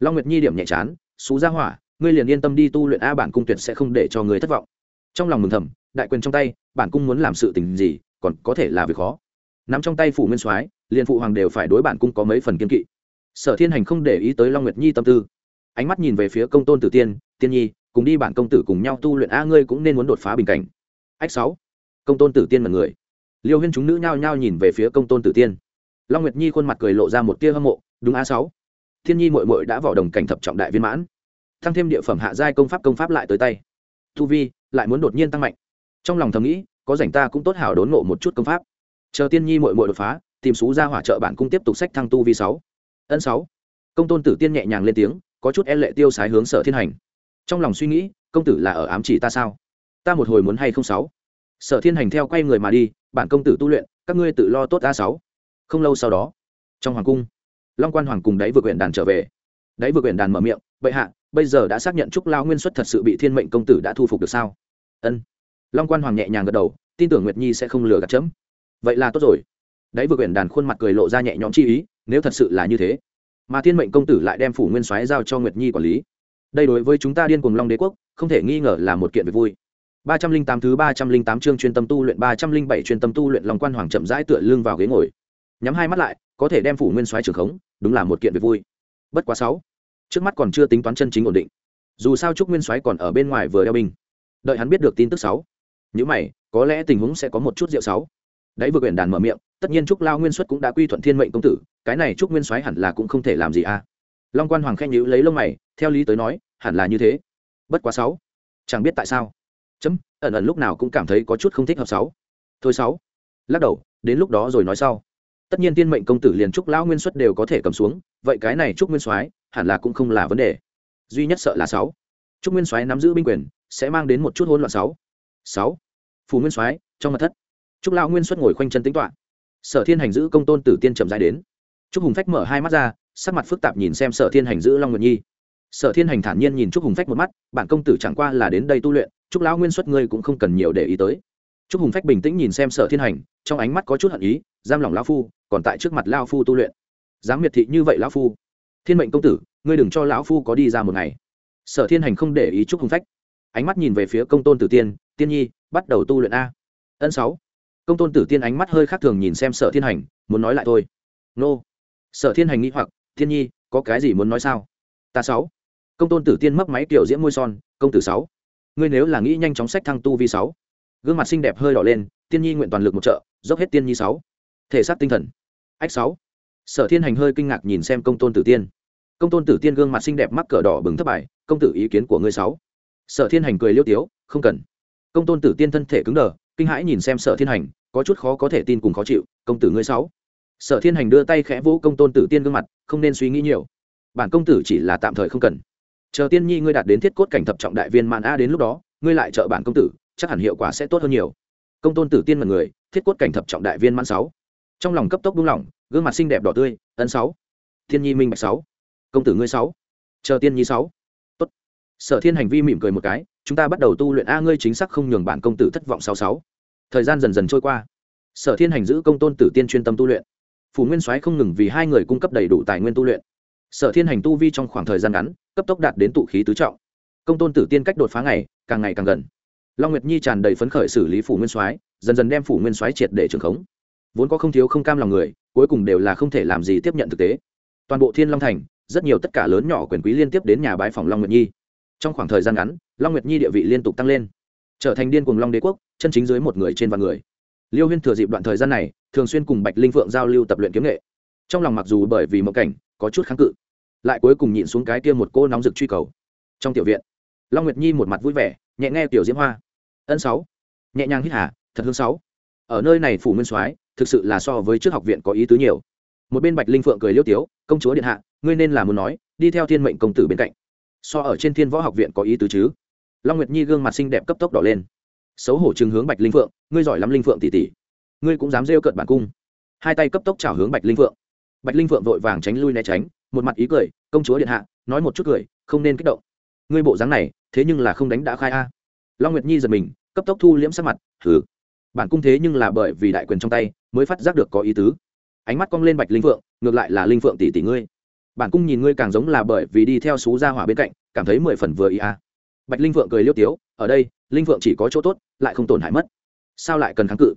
Long nguyệt nhi điểm nhẹ chán, xú ra hỏa, ngươi liền yên tâm đi tu luyện a, bản cung tuyệt sẽ không để cho người thất vọng. Trong lòng mừng thầm, đại quyền trong tay, bản cung muốn làm sự tình gì, còn có thể là việc khó. Nắm trong tay phủ nguyên soái, liền phụ hoàng đều phải đối bản cung có mấy phần kiên kỵ. Sở thiên hành không để ý tới long nguyệt nhi tâm tư. Ánh mắt nhìn về phía công tôn tử tiên tiên nhi, cùng đi bản công tử cùng nhau tu luyện a, ngươi cũng nên muốn đột phá bình cảnh. Ách sáu. Công tôn tử tiên mật người liêu huyên chúng nữ nhao nhao nhìn về phía công tôn tử tiên. Long nguyệt nhi khuôn mặt cười lộ ra một tia hâm mộ, đúng a sáu thiên nhi mội mội đã vào đồng cảnh thập trọng đại viên mãn. Thăng thêm địa phẩm hạ giai công pháp công pháp lại tới tay. Thu vi lại muốn đột nhiên tăng mạnh. Trong lòng thầm nghĩ, có rảnh ta cũng tốt hảo đốn ngộ một chút công pháp. Chờ tiên nhi mội mội đột phá, tìm xú ra hỏa trợ bản cung tiếp tục sách thăng tu vi sáu. Ân sáu. Công tôn tử tiên nhẹ nhàng lên tiếng, có chút e lệ tiêu sái hướng sở thiên hành. Trong lòng suy nghĩ, công tử là ở ám chỉ ta sao? Ta một hồi muốn hay không sáu? Sở thiên hành theo quay người mà đi, bản công tử tu luyện, các ngươi tự lo tốt a sáu. Không lâu sau đó, trong hoàng cung long quan hoàng cùng đáy vượt huyện đàn trở về. Đáy vượt huyện đàn mở miệng, bệ hạ, bây giờ đã xác nhận trúc lao nguyên xuất thật sự bị thiên mệnh công tử đã thu phục được sao? Ân. Long quan hoàng nhẹ nhàng gật đầu, tin tưởng nguyệt nhi sẽ không lừa gạt chấm. Vậy là tốt rồi. Đáy vượt huyện đàn khuôn mặt cười lộ ra nhẹ nhõm chi ý, nếu thật sự là như thế, mà thiên mệnh công tử lại đem phủ nguyên soái giao cho nguyệt nhi quản lý. Đây đối với chúng ta điên cùng long đế quốc, không thể nghi ngờ là một kiện việc vui. Ba trăm linh tám thứ ba trăm linh tám chương chuyên tâm tu luyện, ba trăm linh bảy chuyên tâm tu luyện lòng quan hoàng chậm rãi tựa lưng vào ghế ngồi nhắm hai mắt lại, có thể đem phủ nguyên soái trường khống, đúng là một kiện việc vui. Bất quá sáu, trước mắt còn chưa tính toán chân chính ổn định. Dù sao trúc nguyên soái còn ở bên ngoài vừa đeo binh. Đợi hắn biết được tin tức sáu những mày, có lẽ tình huống sẽ có một chút rượu sáu. Đấy vừa quyển đàn mở miệng, tất nhiên trúc lao nguyên xuất cũng đã quy thuận thiên mệnh công tử, cái này trúc nguyên soái hẳn là cũng không thể làm gì a long quan hoàng khen nhữ lấy lông mày, theo lý tới nói, hẳn là như thế. Bất quá sáu, chẳng biết tại sao. Chấm, ẩn ẩn lúc nào cũng cảm thấy có chút không thích hợp sáu. Thôi sáu, lắc đầu, đến lúc đó rồi nói sau tất nhiên tiên mệnh công tử liền trúc lão nguyên xuất đều có thể cầm xuống, vậy cái này trúc nguyên soái hẳn là cũng không là vấn đề. Duy nhất sợ là sáu. Trúc nguyên soái nắm giữ binh quyền, sẽ mang đến một chút hỗn loạn sáu. Sáu. Phù nguyên soái, trong mặt thất, trúc lão nguyên xuất ngồi khoanh chân tính toán sở thiên hành giữ công tôn tử tiên chậm dài đến. Trúc hùng phách mở hai mắt ra, sắc mặt phức tạp nhìn xem sở thiên hành giữ long nguyệt nhi. Sở thiên hành thản nhiên nhìn trúc hùng phách một mắt, bản công tử chẳng qua là đến đây tu luyện, trúc lão nguyên xuất ngươi cũng không cần nhiều để ý tới. Trúc hùng phách bình tĩnh nhìn xem sở thiên hành, trong ánh mắt có chút hận ý, giam lòng lão phu còn tại trước mặt lão phu tu luyện. Dám miệt thị như vậy lão phu. Thiên mệnh công tử, ngươi đừng cho lão phu có đi ra một ngày. Sở thiên hành không để ý chút hùng phách. Ánh mắt nhìn về phía công tôn tử tiên tiên nhi, bắt đầu tu luyện a. Ân sáu. Công tôn tử tiên ánh mắt hơi khác thường nhìn xem sở thiên hành, muốn nói lại thôi. Nô. Sở thiên hành nghĩ hoặc thiên nhi, có cái gì muốn nói sao? Ta sáu. Công tôn tử tiên mấp máy kiểu diễm môi son, công tử sáu, ngươi nếu là nghĩ nhanh chóng sách thăng tu vi sáu, gương mặt xinh đẹp hơi đỏ lên, tiên nhi nguyện toàn lực một trợ, dốc hết tiên nhi sáu. Thể xác tinh thần ách sáu. Sở thiên hành hơi kinh ngạc nhìn xem công tôn tử tiên. Công tôn tử tiên gương mặt xinh đẹp mắc cờ đỏ bừng thất bại, công tử, ý kiến của ngươi sáu. Sở thiên hành cười liêu tiếu, không cần. Công tôn tử tiên thân thể cứng đờ, kinh hãi nhìn xem sở thiên hành, có chút khó có thể tin cùng khó chịu, công tử ngươi sáu. Sở thiên hành đưa tay khẽ vỗ công tôn tử tiên gương mặt, không nên suy nghĩ nhiều. Bản công tử chỉ là tạm thời không cần. Chờ tiên nhi ngươi đạt đến thiết cốt cảnh thập trọng đại viên mạn a đến lúc đó, ngươi lại trợ bản công tử, chắc hẳn hiệu quả sẽ tốt hơn nhiều. Công tôn tử tiên mật người, thiết cốt cảnh thập trọng đại viên mãn sáu trong lòng cấp tốc buông lỏng, gương mặt xinh đẹp đỏ tươi ấn sáu. Thiên nhi minh bạch sáu. Công tử ngươi sáu. Chờ tiên nhi sáu. Tốt. Sở thiên hành vi mỉm cười một cái, chúng ta bắt đầu tu luyện a ngươi chính xác không nhường bản công tử thất vọng sáu sáu. Thời gian dần dần trôi qua. Sở thiên hành giữ công tôn tử tiên chuyên tâm tu luyện. Phủ nguyên soái không ngừng vì hai người cung cấp đầy đủ tài nguyên tu luyện. Sở thiên hành tu vi trong khoảng thời gian ngắn, cấp tốc đạt đến tụ khí tứ trọng. Công tôn tử tiên cách đột phá ngày, càng ngày càng gần. Long nguyệt nhi tràn đầy phấn khởi xử lý phủ nguyên soái, dần dần đem phủ nguyên soái triệt để trường khống vốn có không thiếu không cam lòng người, cuối cùng đều là không thể làm gì tiếp nhận thực tế. Toàn bộ thiên long thành, rất nhiều tất cả lớn nhỏ quyền quý liên tiếp đến nhà bái phòng long nguyệt nhi. Trong khoảng thời gian ngắn, long nguyệt nhi địa vị liên tục tăng lên, trở thành điên cùng long đế quốc, chân chính dưới một người trên vạn người. Liêu huyên thừa dịp đoạn thời gian này, thường xuyên cùng bạch linh phượng giao lưu tập luyện kiếm nghệ. Trong lòng mặc dù bởi vì mộng cảnh, có chút kháng cự, lại cuối cùng nhịn xuống cái kia một cô nóng rực truy cầu. Trong tiểu viện, long nguyệt nhi một mặt vui vẻ, nhẹ nghe tiểu diễm hoa. Ân sáu. Nhẹ nhàng hít hà, thật hương sáu. Ở nơi này phủ nguyên soái thực sự là so với trước học viện có ý tứ nhiều. Một bên bạch linh phượng cười liêu tiếu, công chúa điện hạ, ngươi nên là muốn nói, đi theo thiên mệnh công tử bên cạnh. So ở trên thiên võ học viện có ý tứ chứ? Long nguyệt nhi gương mặt xinh đẹp cấp tốc đỏ lên. Xấu hổ chừng hướng bạch linh phượng, ngươi giỏi lắm linh phượng tỷ tỷ. Ngươi cũng dám rêu cợt bản cung. Hai tay cấp tốc chào hướng bạch linh phượng. Bạch linh phượng vội vàng tránh lui né tránh, một mặt ý cười, công chúa điện hạ, nói một chút cười, không nên kích động. Ngươi bộ dáng này, thế nhưng là không đánh đã khai a. Long nguyệt nhi giật mình, cấp tốc thu liễm sắc mặt thử bản cung thế nhưng là bởi vì đại quyền trong tay mới phát giác được có ý tứ. Ánh mắt cong lên bạch linh phượng, ngược lại là linh phượng tỷ tỷ ngươi. Bản cung nhìn ngươi càng giống là bởi vì đi theo xú gia hỏa bên cạnh, cảm thấy mười phần vừa ý a bạch linh phượng cười liêu tiếu, ở đây, linh phượng chỉ có chỗ tốt, lại không tổn hại mất. Sao lại cần kháng cự?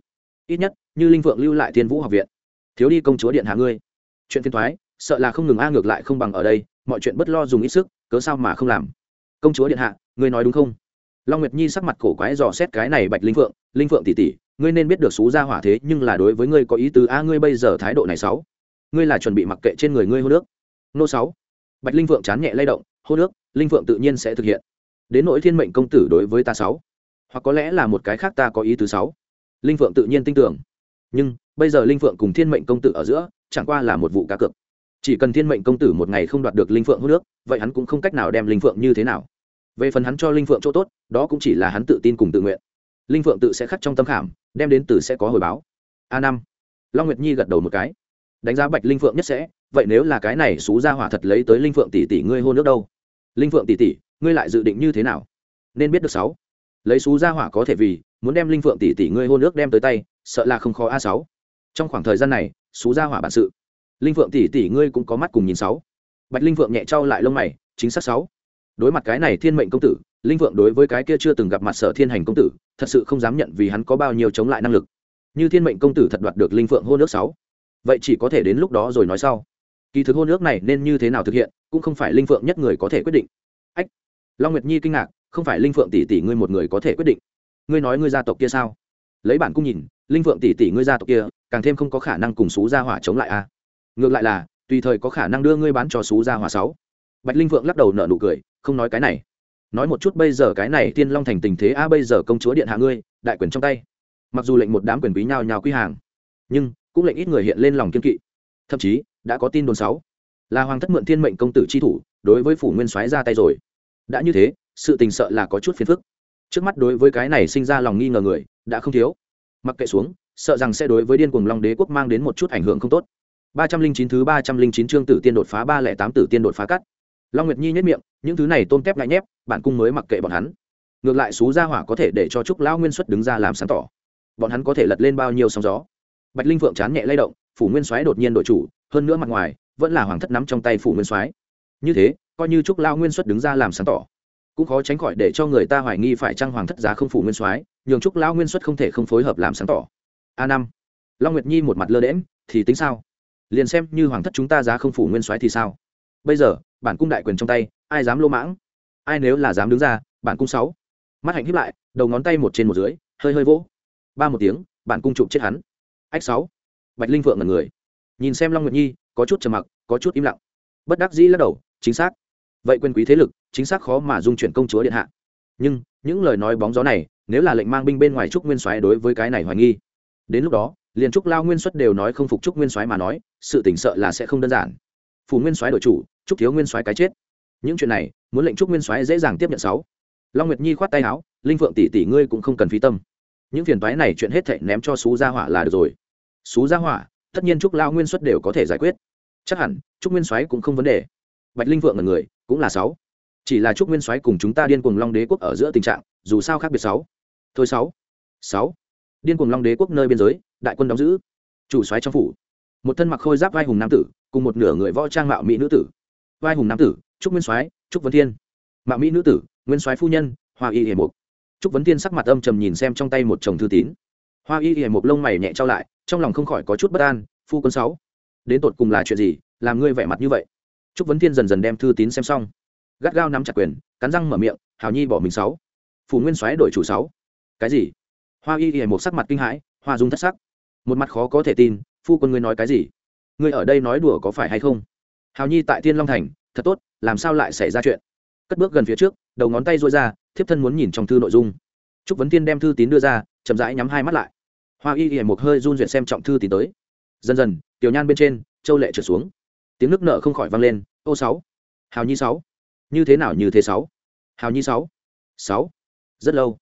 Ít nhất, như linh phượng lưu lại thiên vũ học viện, thiếu đi công chúa điện hạ ngươi. Chuyện phiên thoái sợ là không ngừng a, ngược lại không bằng ở đây, mọi chuyện bất lo dùng ít sức, cớ sao mà không làm. Công chúa điện hạ, ngươi nói đúng không? Long nguyệt nhi sắc mặt cổ quái dò xét cái này bạch linh phượng linh phượng tỷ tỷ ngươi nên biết được xú gia hỏa thế nhưng là đối với ngươi có ý tứ. A, ngươi bây giờ thái độ này sáu ngươi là chuẩn bị mặc kệ trên người ngươi hô nước. Nô sáu. Bạch linh vượng chán nhẹ lay động. Hô nước, linh vượng tự nhiên sẽ thực hiện. Đến nỗi thiên mệnh công tử đối với ta sáu hoặc có lẽ là một cái khác ta có ý tứ sáu linh vượng tự nhiên tin tưởng. Nhưng, bây giờ linh vượng cùng thiên mệnh công tử ở giữa, chẳng qua là một vụ cá cược. Chỉ cần thiên mệnh công tử một ngày không đoạt được linh phượng hô nước, vậy hắn cũng không cách nào đem linh phượng như thế nào. Về phần hắn cho linh phượng chỗ tốt, đó cũng chỉ là hắn tự tin cùng tự nguyện linh phượng tự sẽ khắc trong tâm khảm, đem đến từ sẽ có hồi báo. A năm. Long nguyệt nhi gật đầu một cái. Đánh giá bạch linh phượng nhất sẽ, vậy nếu là cái này xú ra hỏa thật lấy tới linh phượng tỷ tỷ ngươi hôn nước đâu? Linh phượng tỷ tỷ, ngươi lại dự định như thế nào? Nên biết được sáu. Lấy xú ra hỏa có thể vì, muốn đem linh phượng tỷ tỷ ngươi hôn nước đem tới tay, sợ là không khó a sáu. Trong khoảng thời gian này, xú ra hỏa bản sự. Linh phượng tỷ tỷ ngươi cũng có mắt cùng nhìn sáu. Bạch linh phượng nhẹ trao lại lông mày, chính xác sáu. Đối mặt cái này thiên mệnh công tử linh Vượng đối với cái kia chưa từng gặp mặt sở thiên hành công tử, thật sự không dám nhận vì hắn có bao nhiêu chống lại năng lực. Như thiên mệnh công tử thật đoạt được linh Vượng hôn nước sáu. Vậy chỉ có thể đến lúc đó rồi nói sau. Kỳ thực hôn nước này nên như thế nào thực hiện, cũng không phải linh Vượng nhất người có thể quyết định. Ách, long nguyệt nhi kinh ngạc, không phải linh Vượng tỷ tỷ ngươi một người có thể quyết định. Ngươi nói ngươi gia tộc kia sao? Lấy bản cung nhìn, linh Vượng tỷ tỷ ngươi gia tộc kia, càng thêm không có khả năng cùng xú gia hỏa chống lại a. Ngược lại là, tùy thời có khả năng đưa ngươi bán cho xú gia hỏa sáu. Bạch linh Vượng lắc đầu nở nụ cười, không nói cái này nói một chút bây giờ cái này tiên long thành tình thế, a, bây giờ công chúa điện hạ ngươi, đại quyền trong tay. Mặc dù lệnh một đám quyền quý nhào nhào quy hàng, nhưng cũng lệnh ít người hiện lên lòng kiên kỵ. Thậm chí, đã có tin đồn sáu, là hoàng thất mượn thiên mệnh công tử chi thủ, đối với phủ nguyên soái ra tay rồi. Đã như thế, sự tình sợ là có chút phiền phức. Trước mắt đối với cái này sinh ra lòng nghi ngờ người, đã không thiếu. Mặc kệ xuống, sợ rằng sẽ đối với điên cuồng long đế quốc mang đến một chút ảnh hưởng không tốt. Ba trăm linh chín thứ ba trăm linh chín chương tử tiên đột phá ba lẻ tám tử tiên đột phá cắt long nguyệt nhi nhất miệng, những thứ này tôm tép ngại nhép, bản cung mới mặc kệ bọn hắn. Ngược lại xú gia hỏa có thể để cho trúc lão nguyên xuất đứng ra làm sáng tỏ. Bọn hắn có thể lật lên bao nhiêu sóng gió. Bạch linh phượng chán nhẹ lay động, phủ nguyên soái đột nhiên đội chủ, hơn nữa mặt ngoài, vẫn là hoàng thất nắm trong tay phủ nguyên soái. Như thế, coi như trúc lao nguyên xuất đứng ra làm sáng tỏ, cũng khó tránh khỏi để cho người ta hoài nghi phải trang hoàng thất giá không phủ nguyên soái, nhường trúc lão nguyên xuất không thể không phối hợp làm sáng tỏ. A năm. Long nguyệt nhi một mặt lơ đễm thì tính sao? Liền xem như hoàng thất chúng ta giá không phủ nguyên soái thì sao? Bây giờ bản cung đại quyền trong tay, ai dám lô mãng? Ai nếu là dám đứng ra, bản cung sáu. Mắt hạnh hiếp lại, đầu ngón tay một trên một dưới, hơi hơi vỗ. Ba một tiếng, bản cung chụp chết hắn. Ách sáu. Bạch linh vượng ngần người. Nhìn xem long nguyệt nhi, có chút trầm mặc, có chút im lặng. Bất đắc dĩ lắc đầu, chính xác. Vậy quyền quý thế lực, chính xác khó mà dung chuyển công chúa điện hạ. Nhưng, những lời nói bóng gió này, nếu là lệnh mang binh bên ngoài trúc nguyên soái đối với cái này hoài nghi. Đến lúc đó, liền trúc lao nguyên xuất đều nói không phục trúc nguyên soái mà nói, sự tỉnh sợ là sẽ không đơn giản. Phủ nguyên soái đội chủ chúc thiếu nguyên soái cái chết. Những chuyện này, muốn lệnh trúc nguyên soái dễ dàng tiếp nhận sáu. Long nguyệt nhi khoát tay áo, linh phượng tỷ tỷ ngươi cũng không cần phí tâm. Những phiền toái này chuyện hết thảy ném cho xú gia hỏa là được rồi. Xú gia hỏa, tất nhiên trúc lao nguyên xuất đều có thể giải quyết. Chắc hẳn, trúc nguyên soái cũng không vấn đề. Bạch linh phượng là người, cũng là sáu. Chỉ là trúc nguyên soái cùng chúng ta điên cuồng long đế quốc ở giữa tình trạng, dù sao khác biệt sáu. Thôi sáu. Sáu. Điên cuồng long đế quốc nơi biên giới, đại quân đóng giữ. Chủ soái trong phủ. Một thân mặc khôi giáp vai hùng nam tử, cùng một nửa người võ trang mạo mỹ nữ tử vai hùng nam tử, trúc nguyên soái, trúc vấn thiên. Mạ mỹ nữ tử, nguyên soái phu nhân, hoa y hiểm mục. Trúc vấn thiên sắc mặt âm trầm nhìn xem trong tay một chồng thư tín. Hoa y hiểm mục lông mày nhẹ trao lại, trong lòng không khỏi có chút bất an, phu quân sáu, đến tột cùng là chuyện gì, làm ngươi vẻ mặt như vậy? Trúc vấn thiên dần dần đem thư tín xem xong. Gắt gao nắm chặt quyền, cắn răng mở miệng hào nhi bỏ mình sáu. Phủ nguyên soái đổi chủ sáu. Cái gì? Hoa y hiểm một sắc mặt kinh hãi, hoa dung thất sắc. Một mặt khó có thể tin, phu quân ngươi nói cái gì? Ngươi ở đây nói đùa có phải hay không? Hào nhi tại thiên long thành, thật tốt, làm sao lại xảy ra chuyện? Cất bước gần phía trước, đầu ngón tay dôi ra, thiếp thân muốn nhìn trong thư nội dung. Trúc vấn tiên đem thư tín đưa ra, chậm rãi nhắm hai mắt lại. Hoa y y một hơi run duyệt xem trọng thư tín tới. Dần dần, tiểu nhan bên trên, châu lệ trượt xuống. Tiếng nước nợ không khỏi vang lên, ô sáu, hào nhi sáu, như thế nào như thế sáu? Hào nhi sáu sáu. Rất lâu,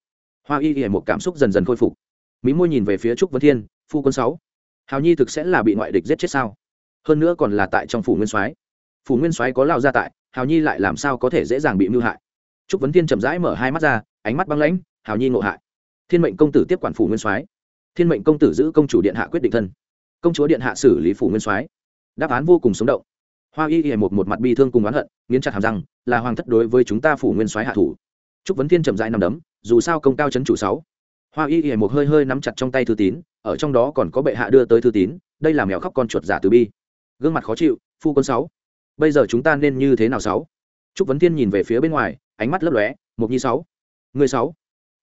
hoa y y một cảm xúc dần dần khôi phục. Mỹ môi nhìn về phía trúc vấn thiên, phu quân sáu, hào nhi thực sẽ là bị ngoại địch giết chết sao? Hơn nữa còn là tại trong phủ nguyên soái phủ nguyên soái có lao ra tại, hào nhi lại làm sao có thể dễ dàng bị mưu hại? Trúc vấn thiên chậm rãi mở hai mắt ra, ánh mắt băng lãnh, hào nhi ngộ hại. Thiên mệnh công tử tiếp quản phủ nguyên soái. Thiên mệnh công tử giữ công chủ điện hạ quyết định thân. Công chúa điện hạ xử lý phủ nguyên soái. Đáp án vô cùng sống động. Hoa y y một một mặt bi thương cùng oán hận, nghiến chặt hàm răng, là hoàng thất đối với chúng ta phủ nguyên soái hạ thủ. Trúc vấn thiên chậm rãi nằm đấm, dù sao công cao chấn chủ sáu. Hoa y y một hơi hơi nắm chặt trong tay thư tín, ở trong đó còn có bệ hạ đưa tới thư tín, đây là mèo khóc con chuột giả từ bi. Gương mặt khó chịu, phu quân sáu bây giờ chúng ta nên như thế nào sáu? Trúc vấn thiên nhìn về phía bên ngoài, ánh mắt lấp lóe, mục nhi sáu người sáu.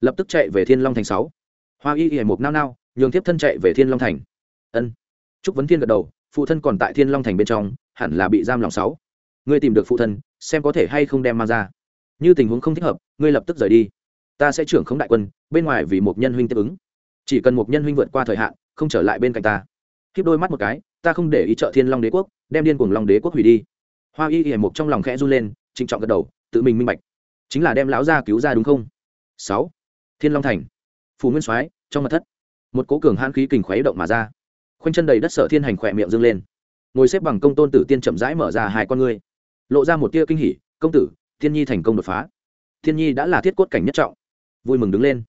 Lập tức chạy về thiên long thành sáu. Hoa y y một nao nao, nhường tiếp thân chạy về thiên long thành. Ân. Trúc vấn thiên gật đầu, phụ thân còn tại thiên long thành bên trong, hẳn là bị giam lòng sáu. Ngươi tìm được phụ thân, xem có thể hay không đem mang ra. Như tình huống không thích hợp, ngươi lập tức rời đi. Ta sẽ trưởng không đại quân, bên ngoài vì một nhân huynh tiếp ứng. Chỉ cần một nhân huynh vượt qua thời hạn, không trở lại bên cạnh ta. Khiếp đôi mắt một cái, ta không để ý trợ thiên long đế quốc, đem điên cuồng long đế quốc hủy đi hoa y y một trong lòng khẽ run lên trịnh trọng gật đầu tự mình minh bạch chính là đem lão gia cứu ra đúng không sáu thiên long thành phù nguyên soái trong mặt thất một cố cường hãn khí kình khuấy động mà ra khoanh chân đầy đất sở thiên hành khỏe miệng dâng lên ngồi xếp bằng công tôn tử tiên chậm rãi mở ra hai con ngươi lộ ra một tia kinh hỉ công tử thiên nhi thành công đột phá thiên nhi đã là thiết cốt cảnh nhất trọng vui mừng đứng lên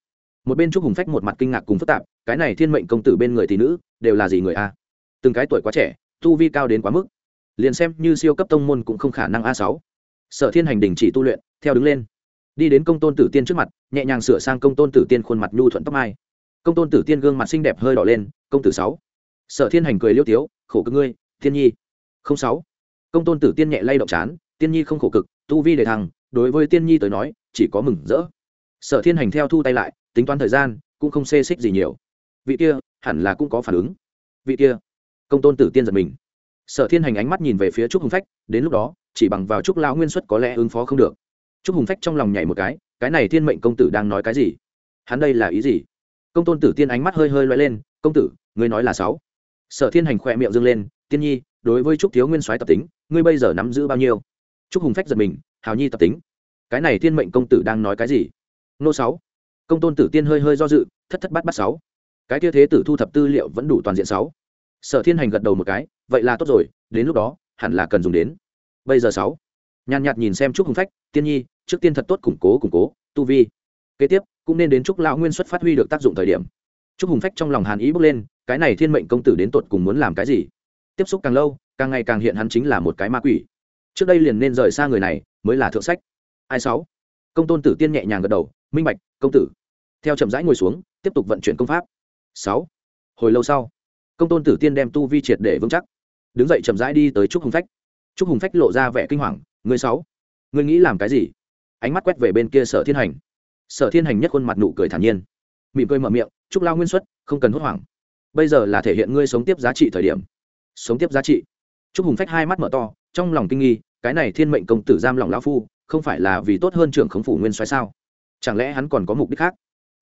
một bên trúc hùng phách một mặt kinh ngạc cùng phức tạp cái này thiên mệnh công tử bên người tỷ nữ đều là gì người a à? từng cái tuổi quá trẻ tu vi cao đến quá mức liền xem như siêu cấp tông môn cũng không khả năng a sáu. Sở thiên hành đình chỉ tu luyện, theo đứng lên. Đi đến công tôn tử tiên trước mặt, nhẹ nhàng sửa sang công tôn tử tiên khuôn mặt nhu thuận tóc mai. Công tôn tử tiên gương mặt xinh đẹp hơi đỏ lên, công tử sáu. Sở thiên hành cười liêu tiếu, khổ cực ngươi thiên nhi. Không sáu. Công tôn tử tiên nhẹ lay động chán, tiên nhi không khổ cực, tu vi để thăng, đối với tiên nhi tới nói, chỉ có mừng rỡ. Sở thiên hành theo thu tay lại, tính toán thời gian, cũng không xê xích gì nhiều. Vị kia, hẳn là cũng có phản ứng. Vị kia. Công tôn tử tiên giật mình sở thiên hành ánh mắt nhìn về phía trúc hùng phách, đến lúc đó, chỉ bằng vào trúc lão nguyên xuất có lẽ ứng phó không được. Trúc hùng phách trong lòng nhảy một cái cái này thiên mệnh công tử đang nói cái gì? Hắn đây là ý gì? Công tôn tử tiên ánh mắt hơi hơi loay lên, công tử, ngươi nói là sáu. Sở thiên hành khỏe miệng dâng lên, tiên nhi, đối với trúc thiếu nguyên soái tập tính, ngươi bây giờ nắm giữ bao nhiêu? Trúc hùng phách giật mình, hào nhi tập tính. Cái này thiên mệnh công tử đang nói cái gì? Nô sáu. Công tôn tử tiên hơi hơi do dự, thất thất bát bát sáu. Cái tia thế tử thu thập tư liệu vẫn đủ toàn diện sáu sở thiên hành gật đầu một cái, vậy là tốt rồi, đến lúc đó, hẳn là cần dùng đến. Bây giờ sáu. Nhàn nhạt nhìn xem trúc hùng phách, tiên nhi, trước tiên thật tốt củng cố củng cố, tu vi. Kế tiếp, cũng nên đến trúc lão nguyên xuất phát huy được tác dụng thời điểm. Trúc hùng phách trong lòng hàn ý bước lên, cái này thiên mệnh công tử đến tột cùng muốn làm cái gì? Tiếp xúc càng lâu, càng ngày càng hiện hắn chính là một cái ma quỷ. Trước đây liền nên rời xa người này, mới là thượng sách. Ai sáu? Công tôn tử tiên nhẹ nhàng gật đầu, minh bạch, công tử. Theo chậm rãi ngồi xuống, tiếp tục vận chuyển công pháp. Sáu. Hồi lâu sau công tôn tử tiên đem tu vi triệt để vững chắc. Đứng dậy chậm rãi đi tới trúc hùng phách. Trúc hùng phách lộ ra vẻ kinh hoàng người sáu người nghĩ làm cái gì? Ánh mắt quét về bên kia sở thiên hành. Sở thiên hành nhất khuôn mặt nụ cười thản nhiên. Mỉm cười mở miệng, trúc lao nguyên xuất, không cần hốt hoảng. Bây giờ là thể hiện ngươi sống tiếp giá trị thời điểm. Sống tiếp giá trị? Trúc hùng phách hai mắt mở to, trong lòng kinh nghi, cái này thiên mệnh công tử giam lòng lão phu, không phải là vì tốt hơn trưởng khống phủ nguyên soái sao? Chẳng lẽ hắn còn có mục đích khác?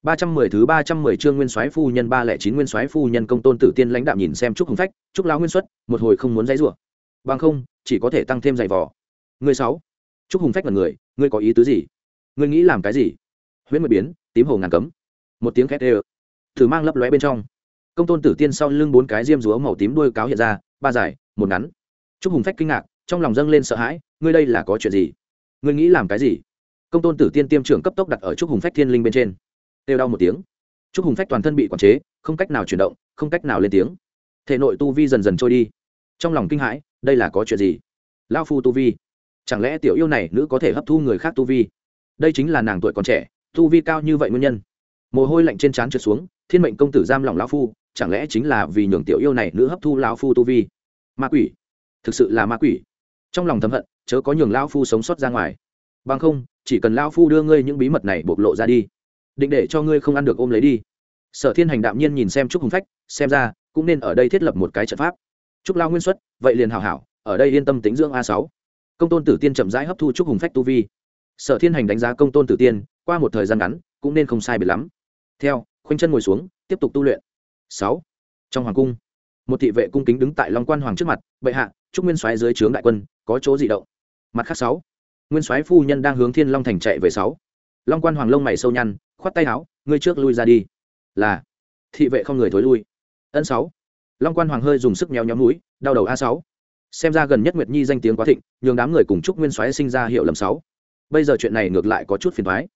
Ba trăm mười thứ ba trăm mười chương nguyên soái phu nhân ba lẻ chín nguyên soái phu nhân công tôn tử tiên lãnh đạo nhìn xem trúc hùng phách, trúc lão nguyên xuất, một hồi không muốn dãy rủa. Bằng không, chỉ có thể tăng thêm dày vò. Người sáu. Trúc hùng phách là người, ngươi có ý tứ gì? Ngươi nghĩ làm cái gì? Huyễn nguyệt biến, tím hồ ngàn cấm. Một tiếng khét ê thử mang lấp lóe bên trong. Công tôn tử tiên sau lưng bốn cái diêm rúa màu tím đuôi cáo hiện ra, ba dài, một ngắn. Trúc hùng phách kinh ngạc, trong lòng dâng lên sợ hãi, ngươi đây là có chuyện gì? Ngươi nghĩ làm cái gì? Công tôn tử tiên tiêm trưởng cấp tốc đặt ở trúc hùng phách thiên linh bên trên kêu đau một tiếng. Trúc hùng phách toàn thân bị quản chế, không cách nào chuyển động, không cách nào lên tiếng. Thể nội tu vi dần dần trôi đi. Trong lòng kinh hãi, đây là có chuyện gì? Lao phu tu vi. Chẳng lẽ tiểu yêu này nữ có thể hấp thu người khác tu vi? Đây chính là nàng tuổi còn trẻ, tu vi cao như vậy nguyên nhân. Mồ hôi lạnh trên trán trượt xuống, thiên mệnh công tử giam lòng lao phu, chẳng lẽ chính là vì nhường tiểu yêu này nữ hấp thu lao phu tu vi? Ma quỷ. Thực sự là ma quỷ. Trong lòng thầm hận, chớ có nhường lao phu sống sót ra ngoài. Bằng không, chỉ cần lao phu đưa ngươi những bí mật này bộc lộ ra đi định để cho ngươi không ăn được ôm lấy đi. Sở thiên hành đạm nhiên nhìn xem trúc hùng phách, xem ra cũng nên ở đây thiết lập một cái trận pháp. Trúc lao nguyên xuất, vậy liền hảo hảo, ở đây yên tâm tính dưỡng a sáu. Công tôn tử tiên chậm rãi hấp thu trúc hùng phách tu vi. Sở thiên hành đánh giá công tôn tử tiên, qua một thời gian ngắn, cũng nên không sai biệt lắm. Theo, khoanh chân ngồi xuống, tiếp tục tu luyện. Sáu. Trong hoàng cung, một thị vệ cung kính đứng tại long quan hoàng trước mặt, bệ hạ, trúc nguyên soái dưới trướng đại quân, có chỗ gì động. Mặt khác sáu. Nguyên soái phu nhân đang hướng thiên long thành chạy về sáu long quan hoàng lông mày sâu nhăn, khoát tay áo, ngươi trước lui ra đi. Là, thị vệ không người thối lui. Ân sáu. Long quan hoàng hơi dùng sức nhéo nhóm núi đau đầu a sáu. Xem ra gần nhất nguyệt nhi danh tiếng quá thịnh, nhường đám người cùng chúc nguyên soái sinh ra hiệu lầm sáu. Bây giờ chuyện này ngược lại có chút phiền thoái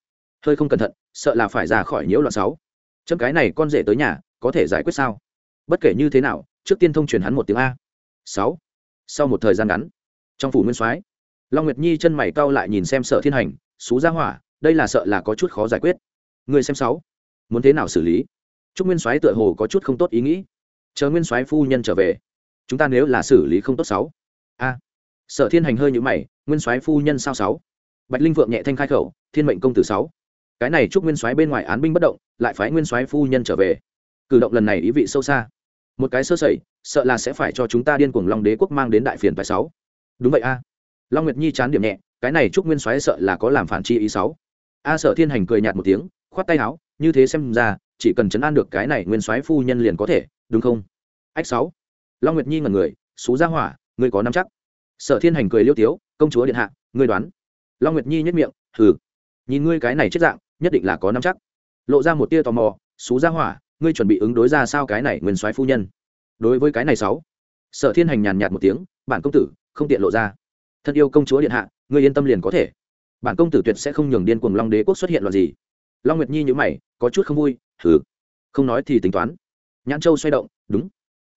hơi không cẩn thận, sợ là phải ra khỏi nhiễu loạn sáu. Chấm cái này con rể tới nhà, có thể giải quyết sao? Bất kể như thế nào, trước tiên thông truyền hắn một tiếng a. Sáu. Sau một thời gian ngắn, trong phủ nguyên soái, long nguyệt nhi chân mày cau lại nhìn xem Sở thiên hành, xú ra hỏa đây là sợ là có chút khó giải quyết. Người xem sáu. Muốn thế nào xử lý? Chúc nguyên soái tựa hồ có chút không tốt ý nghĩ. Chờ nguyên soái phu nhân trở về. Chúng ta nếu là xử lý không tốt sáu. A. Sở thiên hành hơi nhũ mày, nguyên soái phu nhân sao sáu? Bạch linh vượng nhẹ thanh khai khẩu, thiên mệnh công tử sáu. Cái này chúc nguyên soái bên ngoài án binh bất động, lại phái nguyên soái phu nhân trở về. Cử động lần này ý vị sâu xa. Một cái sơ sẩy, sợ là sẽ phải cho chúng ta điên cuồng long đế quốc mang đến đại phiền phải sáu. Đúng vậy a. Long nguyệt nhi chán điểm nhẹ, cái này chúc nguyên soái sợ là có làm phản chi ý sáu a sở thiên hành cười nhạt một tiếng, khoát tay áo, như thế xem ra, chỉ cần chấn an được cái này nguyên soái phu nhân liền có thể, đúng không? Ách sáu. Long nguyệt nhi ngẩn người xú ra hỏa, ngươi có nắm chắc? Sở thiên hành cười liêu tiếu, công chúa điện hạ, ngươi đoán. Long nguyệt nhi nhất miệng, hừ, nhìn ngươi cái này chết dạng, nhất định là có nắm chắc. Lộ ra một tia tò mò xú ra hỏa, ngươi chuẩn bị ứng đối ra sao cái này nguyên soái phu nhân? Đối với cái này sáu, sở thiên hành nhàn nhạt một tiếng, bản công tử, không tiện lộ ra. Thân yêu công chúa điện hạ, ngươi yên tâm liền có thể bản công tử tuyệt sẽ không nhường điên cuồng long đế quốc xuất hiện loạn gì. Long nguyệt nhi nhữ mày, có chút không vui thử không nói thì tính toán. Nhãn châu xoay động, đúng.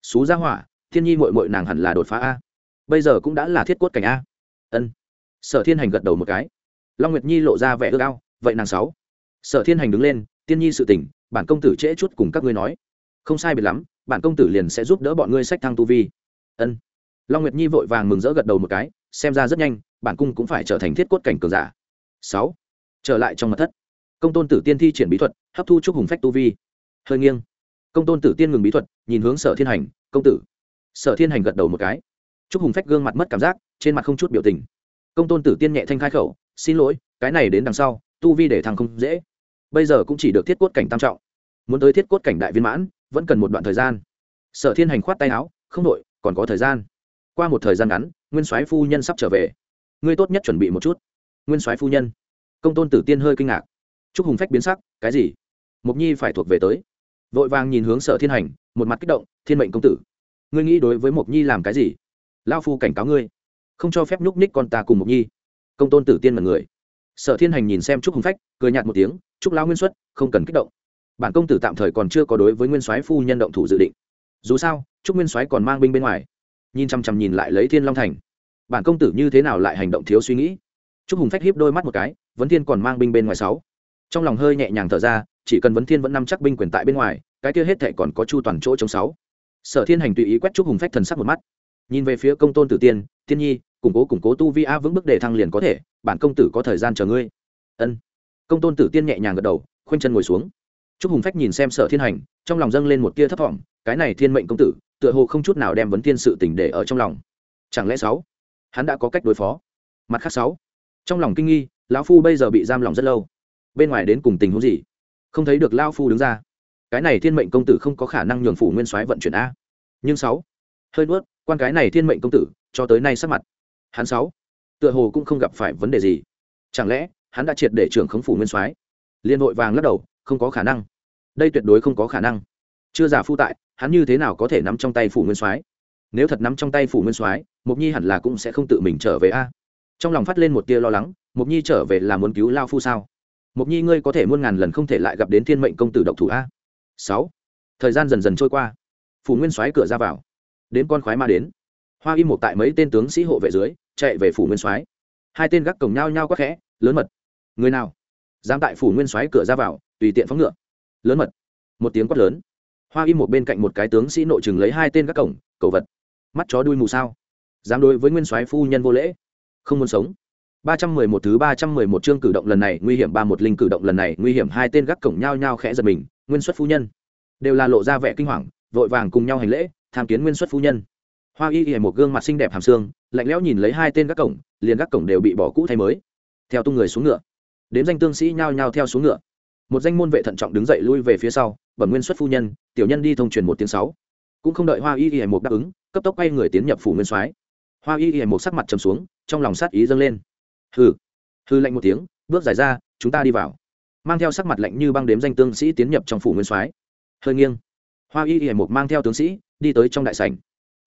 Xú ra hỏa, thiên nhi mội mội nàng hẳn là đột phá a. Bây giờ cũng đã là thiết cốt cảnh a. Ân. Sở thiên hành gật đầu một cái. Long nguyệt nhi lộ ra vẻ ước ao, vậy nàng sáu. Sở thiên hành đứng lên tiên nhi sự tỉnh bản công tử trễ chút cùng các ngươi nói. Không sai biệt lắm, bản công tử liền sẽ giúp đỡ bọn ngươi sách thăng tu vi. Ân. Long nguyệt nhi vội vàng mừng rỡ gật đầu một cái, xem ra rất nhanh, bản cung cũng phải trở thành thiết cốt cảnh cường giả sáu. Trở lại trong mặt thất. Công tôn tử tiên thi triển bí thuật, hấp thu trúc hùng phách tu vi. Hơi nghiêng. Công tôn tử tiên ngừng bí thuật, nhìn hướng sở thiên hành, công tử. Sở thiên hành gật đầu một cái. Trúc hùng phách gương mặt mất cảm giác, trên mặt không chút biểu tình. Công tôn tử tiên nhẹ thanh khai khẩu, xin lỗi, cái này đến đằng sau, tu vi để thằng không dễ. Bây giờ cũng chỉ được thiết cốt cảnh tam trọng. Muốn tới thiết cốt cảnh đại viên mãn, vẫn cần một đoạn thời gian. Sở thiên hành khoát tay áo, không đội còn có thời gian. Qua một thời gian ngắn, nguyên soái phu nhân sắp trở về. Ngươi tốt nhất chuẩn bị một chút nguyên soái phu nhân. Công tôn tử tiên hơi kinh ngạc. Chúc hùng phách biến sắc, cái gì? Mục nhi phải thuộc về tới. Vội vàng nhìn hướng sở thiên hành, một mặt kích động, thiên mệnh công tử, ngươi nghĩ đối với mục nhi làm cái gì? Lao phu cảnh cáo ngươi, không cho phép nhúc ních con ta cùng mục nhi. Công tôn tử tiên là người. Sở thiên hành nhìn xem trúc hùng phách, cười nhạt một tiếng, trúc lao nguyên xuất, không cần kích động. Bản công tử tạm thời còn chưa có đối với nguyên soái phu nhân động thủ dự định. Dù sao, trúc nguyên soái còn mang binh bên ngoài. Nhìn chăm chăm nhìn lại lấy thiên long thành. Bản công tử như thế nào lại hành động thiếu suy nghĩ? Trúc hùng phách hiếp đôi mắt một cái, vấn thiên còn mang binh bên ngoài sáu. Trong lòng hơi nhẹ nhàng thở ra, chỉ cần vấn thiên vẫn nắm chắc binh quyền tại bên ngoài, cái kia hết thệ còn có chu toàn chỗ chống sáu. Sở thiên hành tùy ý quét trúc hùng phách thần sắc một mắt. Nhìn về phía công tôn tử tiên tiên nhi, củng cố củng cố tu vi a, vững bước để thăng liền có thể, bản công tử có thời gian chờ ngươi. Ân. Công tôn tử tiên nhẹ nhàng gật đầu, khoanh chân ngồi xuống. Trúc hùng phách nhìn xem sở thiên hành, trong lòng dâng lên một tia thấp thỏm cái này thiên mệnh công tử, tựa hồ không chút nào đem vấn thiên sự tình để ở trong lòng. Chẳng lẽ sáu, hắn đã có cách đối phó? Mặt khác sáu trong lòng kinh nghi, lão phu bây giờ bị giam lòng rất lâu. Bên ngoài đến cùng tình huống gì? Không thấy được lao phu đứng ra. Cái này thiên mệnh công tử không có khả năng nhường phủ nguyên soái vận chuyển a. Nhưng sáu. Hơi nuốt, quan cái này thiên mệnh công tử, cho tới nay sắc mặt. Hắn sáu. Tựa hồ cũng không gặp phải vấn đề gì. Chẳng lẽ, hắn đã triệt để trưởng khống phủ nguyên soái? Liên hội vàng lắc đầu, không có khả năng. Đây tuyệt đối không có khả năng. Chưa giả phu tại, hắn như thế nào có thể nắm trong tay phủ nguyên soái? Nếu thật nắm trong tay phủ nguyên soái mục nhi hẳn là cũng sẽ không tự mình trở về a trong lòng phát lên một tia lo lắng mục nhi trở về là muốn cứu lao phu sao? Mục nhi ngươi có thể muôn ngàn lần không thể lại gặp đến thiên mệnh công tử độc thủ a. Sáu. Thời gian dần dần trôi qua. Phủ nguyên soái cửa ra vào. Đến con khoái ma đến. Hoa Y một tại mấy tên tướng sĩ hộ vệ dưới, chạy về phủ nguyên soái hai tên gác cổng nhao nhao quắc khẽ, lớn mật. Người nào? Dám tại phủ nguyên soái cửa ra vào, tùy tiện phóng ngựa. Lớn mật. Một tiếng quát lớn. Hoa Y một bên cạnh một cái tướng sĩ nội chừng lấy hai tên gác cổng, cầu vật. Mắt chó đuôi mù sao? Dám đối với nguyên soái phu nhân vô lễ không muốn sống. ba trăm mười một thứ ba trăm mười một chương cử động lần này, nguy hiểm ba một linh cử động lần này, nguy hiểm hai tên gác cổng nhao nhao khẽ giật mình, nguyên xuất phu nhân. Đều là lộ ra vẻ kinh hoàng, vội vàng cùng nhau hành lễ, tham kiến nguyên xuất phu nhân. Hoa y y một gương mặt xinh đẹp hàm xương, lạnh lẽo nhìn lấy hai tên gác cổng, liền gác cổng đều bị bỏ cũ thay mới. Theo tung người xuống ngựa. Đếm danh tương sĩ nhao nhao theo xuống ngựa. Một danh môn vệ thận trọng đứng dậy lui về phía sau, bẩm nguyên xuất phu nhân, tiểu nhân đi thông truyền một tiếng sáu. Cũng không đợi hoa y y một đáp ứng, cấp tốc quay người tiến nhập phủ nguyên soái hoa y y một sắc mặt trầm xuống, trong lòng sát ý dâng lên. Hừ. Hư lạnh một tiếng, bước dài ra, chúng ta đi vào. Mang theo sắc mặt lạnh như băng đếm danh tướng sĩ tiến nhập trong phủ nguyên soái. Hơi nghiêng. Hoa y y một mang theo tướng sĩ, đi tới trong đại sảnh.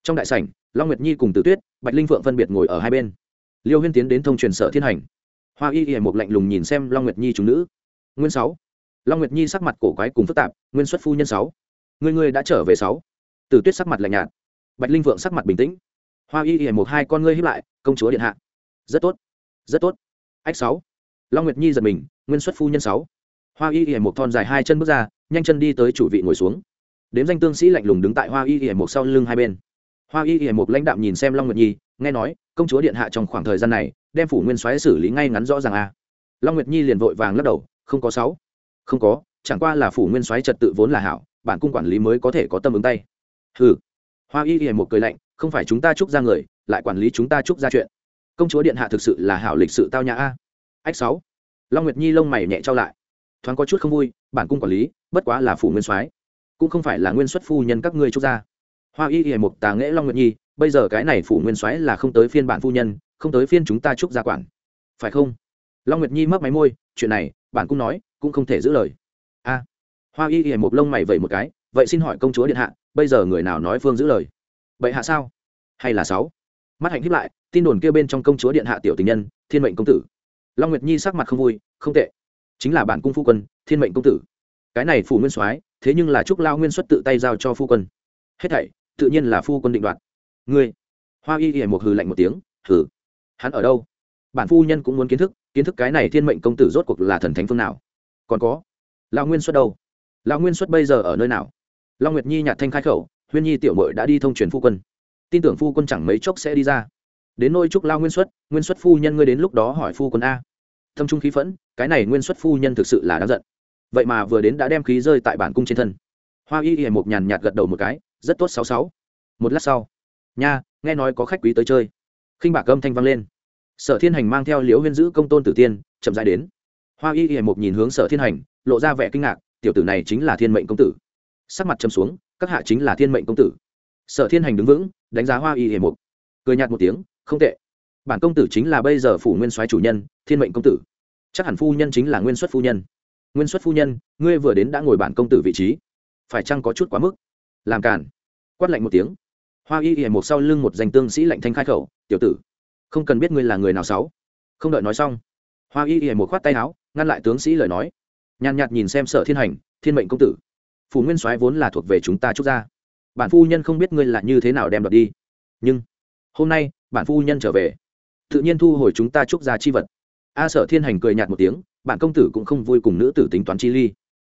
Trong đại sảnh, long nguyệt nhi cùng tử tuyết, bạch linh phượng phân biệt ngồi ở hai bên. Liêu huyên tiến đến thông truyền sở thiên hành. Hoa y y một lạnh lùng nhìn xem long nguyệt nhi chúng nữ. Nguyên sáu. Long nguyệt nhi sắc mặt cổ quái cùng phức tạp, nguyên xuất phu nhân sáu. Người người đã trở về sáu. Tử tuyết sắc mặt lạnh nhạt. Bạch linh phượng sắc mặt bình tĩnh hoa y y một hai con ngươi hiếp lại, công chúa điện hạ. Rất tốt rất tốt. Ách sáu. Long nguyệt nhi giật mình, nguyên xuất phu nhân sáu. Hoa y y một thon dài hai chân bước ra, nhanh chân đi tới chủ vị ngồi xuống. Đếm danh tương sĩ lạnh lùng đứng tại hoa y y một sau lưng hai bên. Hoa y y một lãnh đạm nhìn xem long nguyệt nhi, nghe nói, công chúa điện hạ trong khoảng thời gian này, đem phủ nguyên soái xử lý ngay ngắn rõ ràng a long nguyệt nhi liền vội vàng lắc đầu, không có sáu. Không có, chẳng qua là phủ nguyên soái trật tự vốn là hảo, bản cung quản lý mới có thể có tâm ứng tay. Hừ. Hoa y y một cười lạnh không phải chúng ta chúc ra người, lại quản lý chúng ta chúc ra chuyện. Công chúa điện hạ thực sự là hảo lịch sự tao nhã a. Ách sáu. Long nguyệt nhi lông mày nhẹ trao lại. Thoáng có chút không vui, bản cung quản lý, bất quá là phủ nguyên soái, cũng không phải là nguyên xuất phu nhân các ngươi trúc ra. Hoa y y một tà nghễ long nguyệt nhi, bây giờ cái này phủ nguyên soái là không tới phiên bản phu nhân, không tới phiên chúng ta trúc gia quản. Phải không? Long nguyệt nhi mấp máy môi, chuyện này, bản cung nói, cũng không thể giữ lời. A. Hoa y y một lông mày vẩy một cái, vậy xin hỏi công chúa điện hạ, bây giờ người nào nói phương giữ lời? Vậy hạ sao? Hay là sáu? Mắt hạnh hiếp lại, tin đồn kia bên trong công chúa điện hạ tiểu tình nhân, thiên mệnh công tử. Long nguyệt nhi sắc mặt không vui, không tệ. Chính là bản cung phu quân, thiên mệnh công tử. Cái này phủ nguyên soái, thế nhưng là trúc lao nguyên xuất tự tay giao cho phu quân. Hết thảy, tự nhiên là phu quân định đoạt. Ngươi, hoa y y một hừ lạnh một tiếng, hừ. Hắn ở đâu? Bản phu nhân cũng muốn kiến thức kiến thức cái này thiên mệnh công tử rốt cuộc là thần thánh phương nào. Còn có lão nguyên xuất đâu? Lão nguyên xuất bây giờ ở nơi nào? Long nguyệt nhi nhạt thanh khai khẩu huyên nhi tiểu mội đã đi thông truyền phu quân. Tin tưởng phu quân chẳng mấy chốc sẽ đi ra. Đến nôi trúc lao nguyên xuất nguyên xuất phu nhân ngươi đến lúc đó hỏi phu quân a. Thâm trung khí phẫn, cái này nguyên xuất phu nhân thực sự là đáng giận. Vậy mà vừa đến đã đem khí rơi tại bản cung trên thân. Hoa y y một nhàn nhạt gật đầu một cái, rất tốt sáu sáu. Một lát sau, nha, nghe nói có khách quý tới chơi. Khinh bạc âm thanh vang lên. Sở thiên hành mang theo liễu huyên giữ công tôn tử tiên, chậm dài đến. Hoa y y một nhìn hướng sở thiên hành, lộ ra vẻ kinh ngạc, tiểu tử này chính là thiên mệnh công tử sắc mặt châm xuống, các hạ chính là thiên mệnh công tử. Sở thiên hành đứng vững, đánh giá hoa y hề một cười nhạt một tiếng, không tệ. Bản công tử chính là bây giờ phủ nguyên soái chủ nhân, thiên mệnh công tử. Chắc hẳn phu nhân chính là nguyên xuất phu nhân. Nguyên xuất phu nhân, ngươi vừa đến đã ngồi bản công tử vị trí. Phải chăng có chút quá mức? Làm cản quát lạnh một tiếng. Hoa y hề một sau lưng một danh tương sĩ lạnh thanh khai khẩu, tiểu tử, không cần biết ngươi là người nào sáu. Không đợi nói xong, hoa y hề một khoát tay áo, ngăn lại tướng sĩ lời nói. Nhàn nhạt nhìn xem sở thiên hành, thiên mệnh công tử phủ nguyên soái vốn là thuộc về chúng ta trúc gia. Bản phu nhân không biết ngươi là như thế nào đem đoạt đi. Nhưng, hôm nay, bản phu nhân trở về. Tự nhiên thu hồi chúng ta trúc gia chi vật. A sở thiên hành cười nhạt một tiếng, bản công tử cũng không vui cùng nữ tử tính toán chi ly.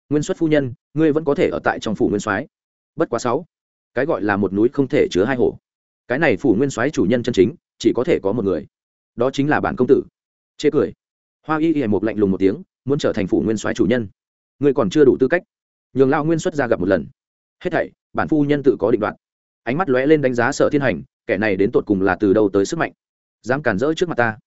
Nguyên xuất phu nhân, ngươi vẫn có thể ở tại trong phủ nguyên soái. Bất quá sáu, cái gọi là một núi không thể chứa hai hổ. Cái này phủ nguyên soái chủ nhân chân chính, chỉ có thể có một người. Đó chính là bản công tử. Chê cười. Hoa y y một lạnh lùng một tiếng, muốn trở thành phủ nguyên soái chủ nhân. Ngươi còn chưa đủ tư cách nhường lao nguyên xuất ra gặp một lần. Hết thảy, bản phu nhân tự có định đoạt. Ánh mắt lóe lên đánh giá sở thiên hành, kẻ này đến tột cùng là từ đâu tới sức mạnh? Dám cản rỡ trước mặt ta.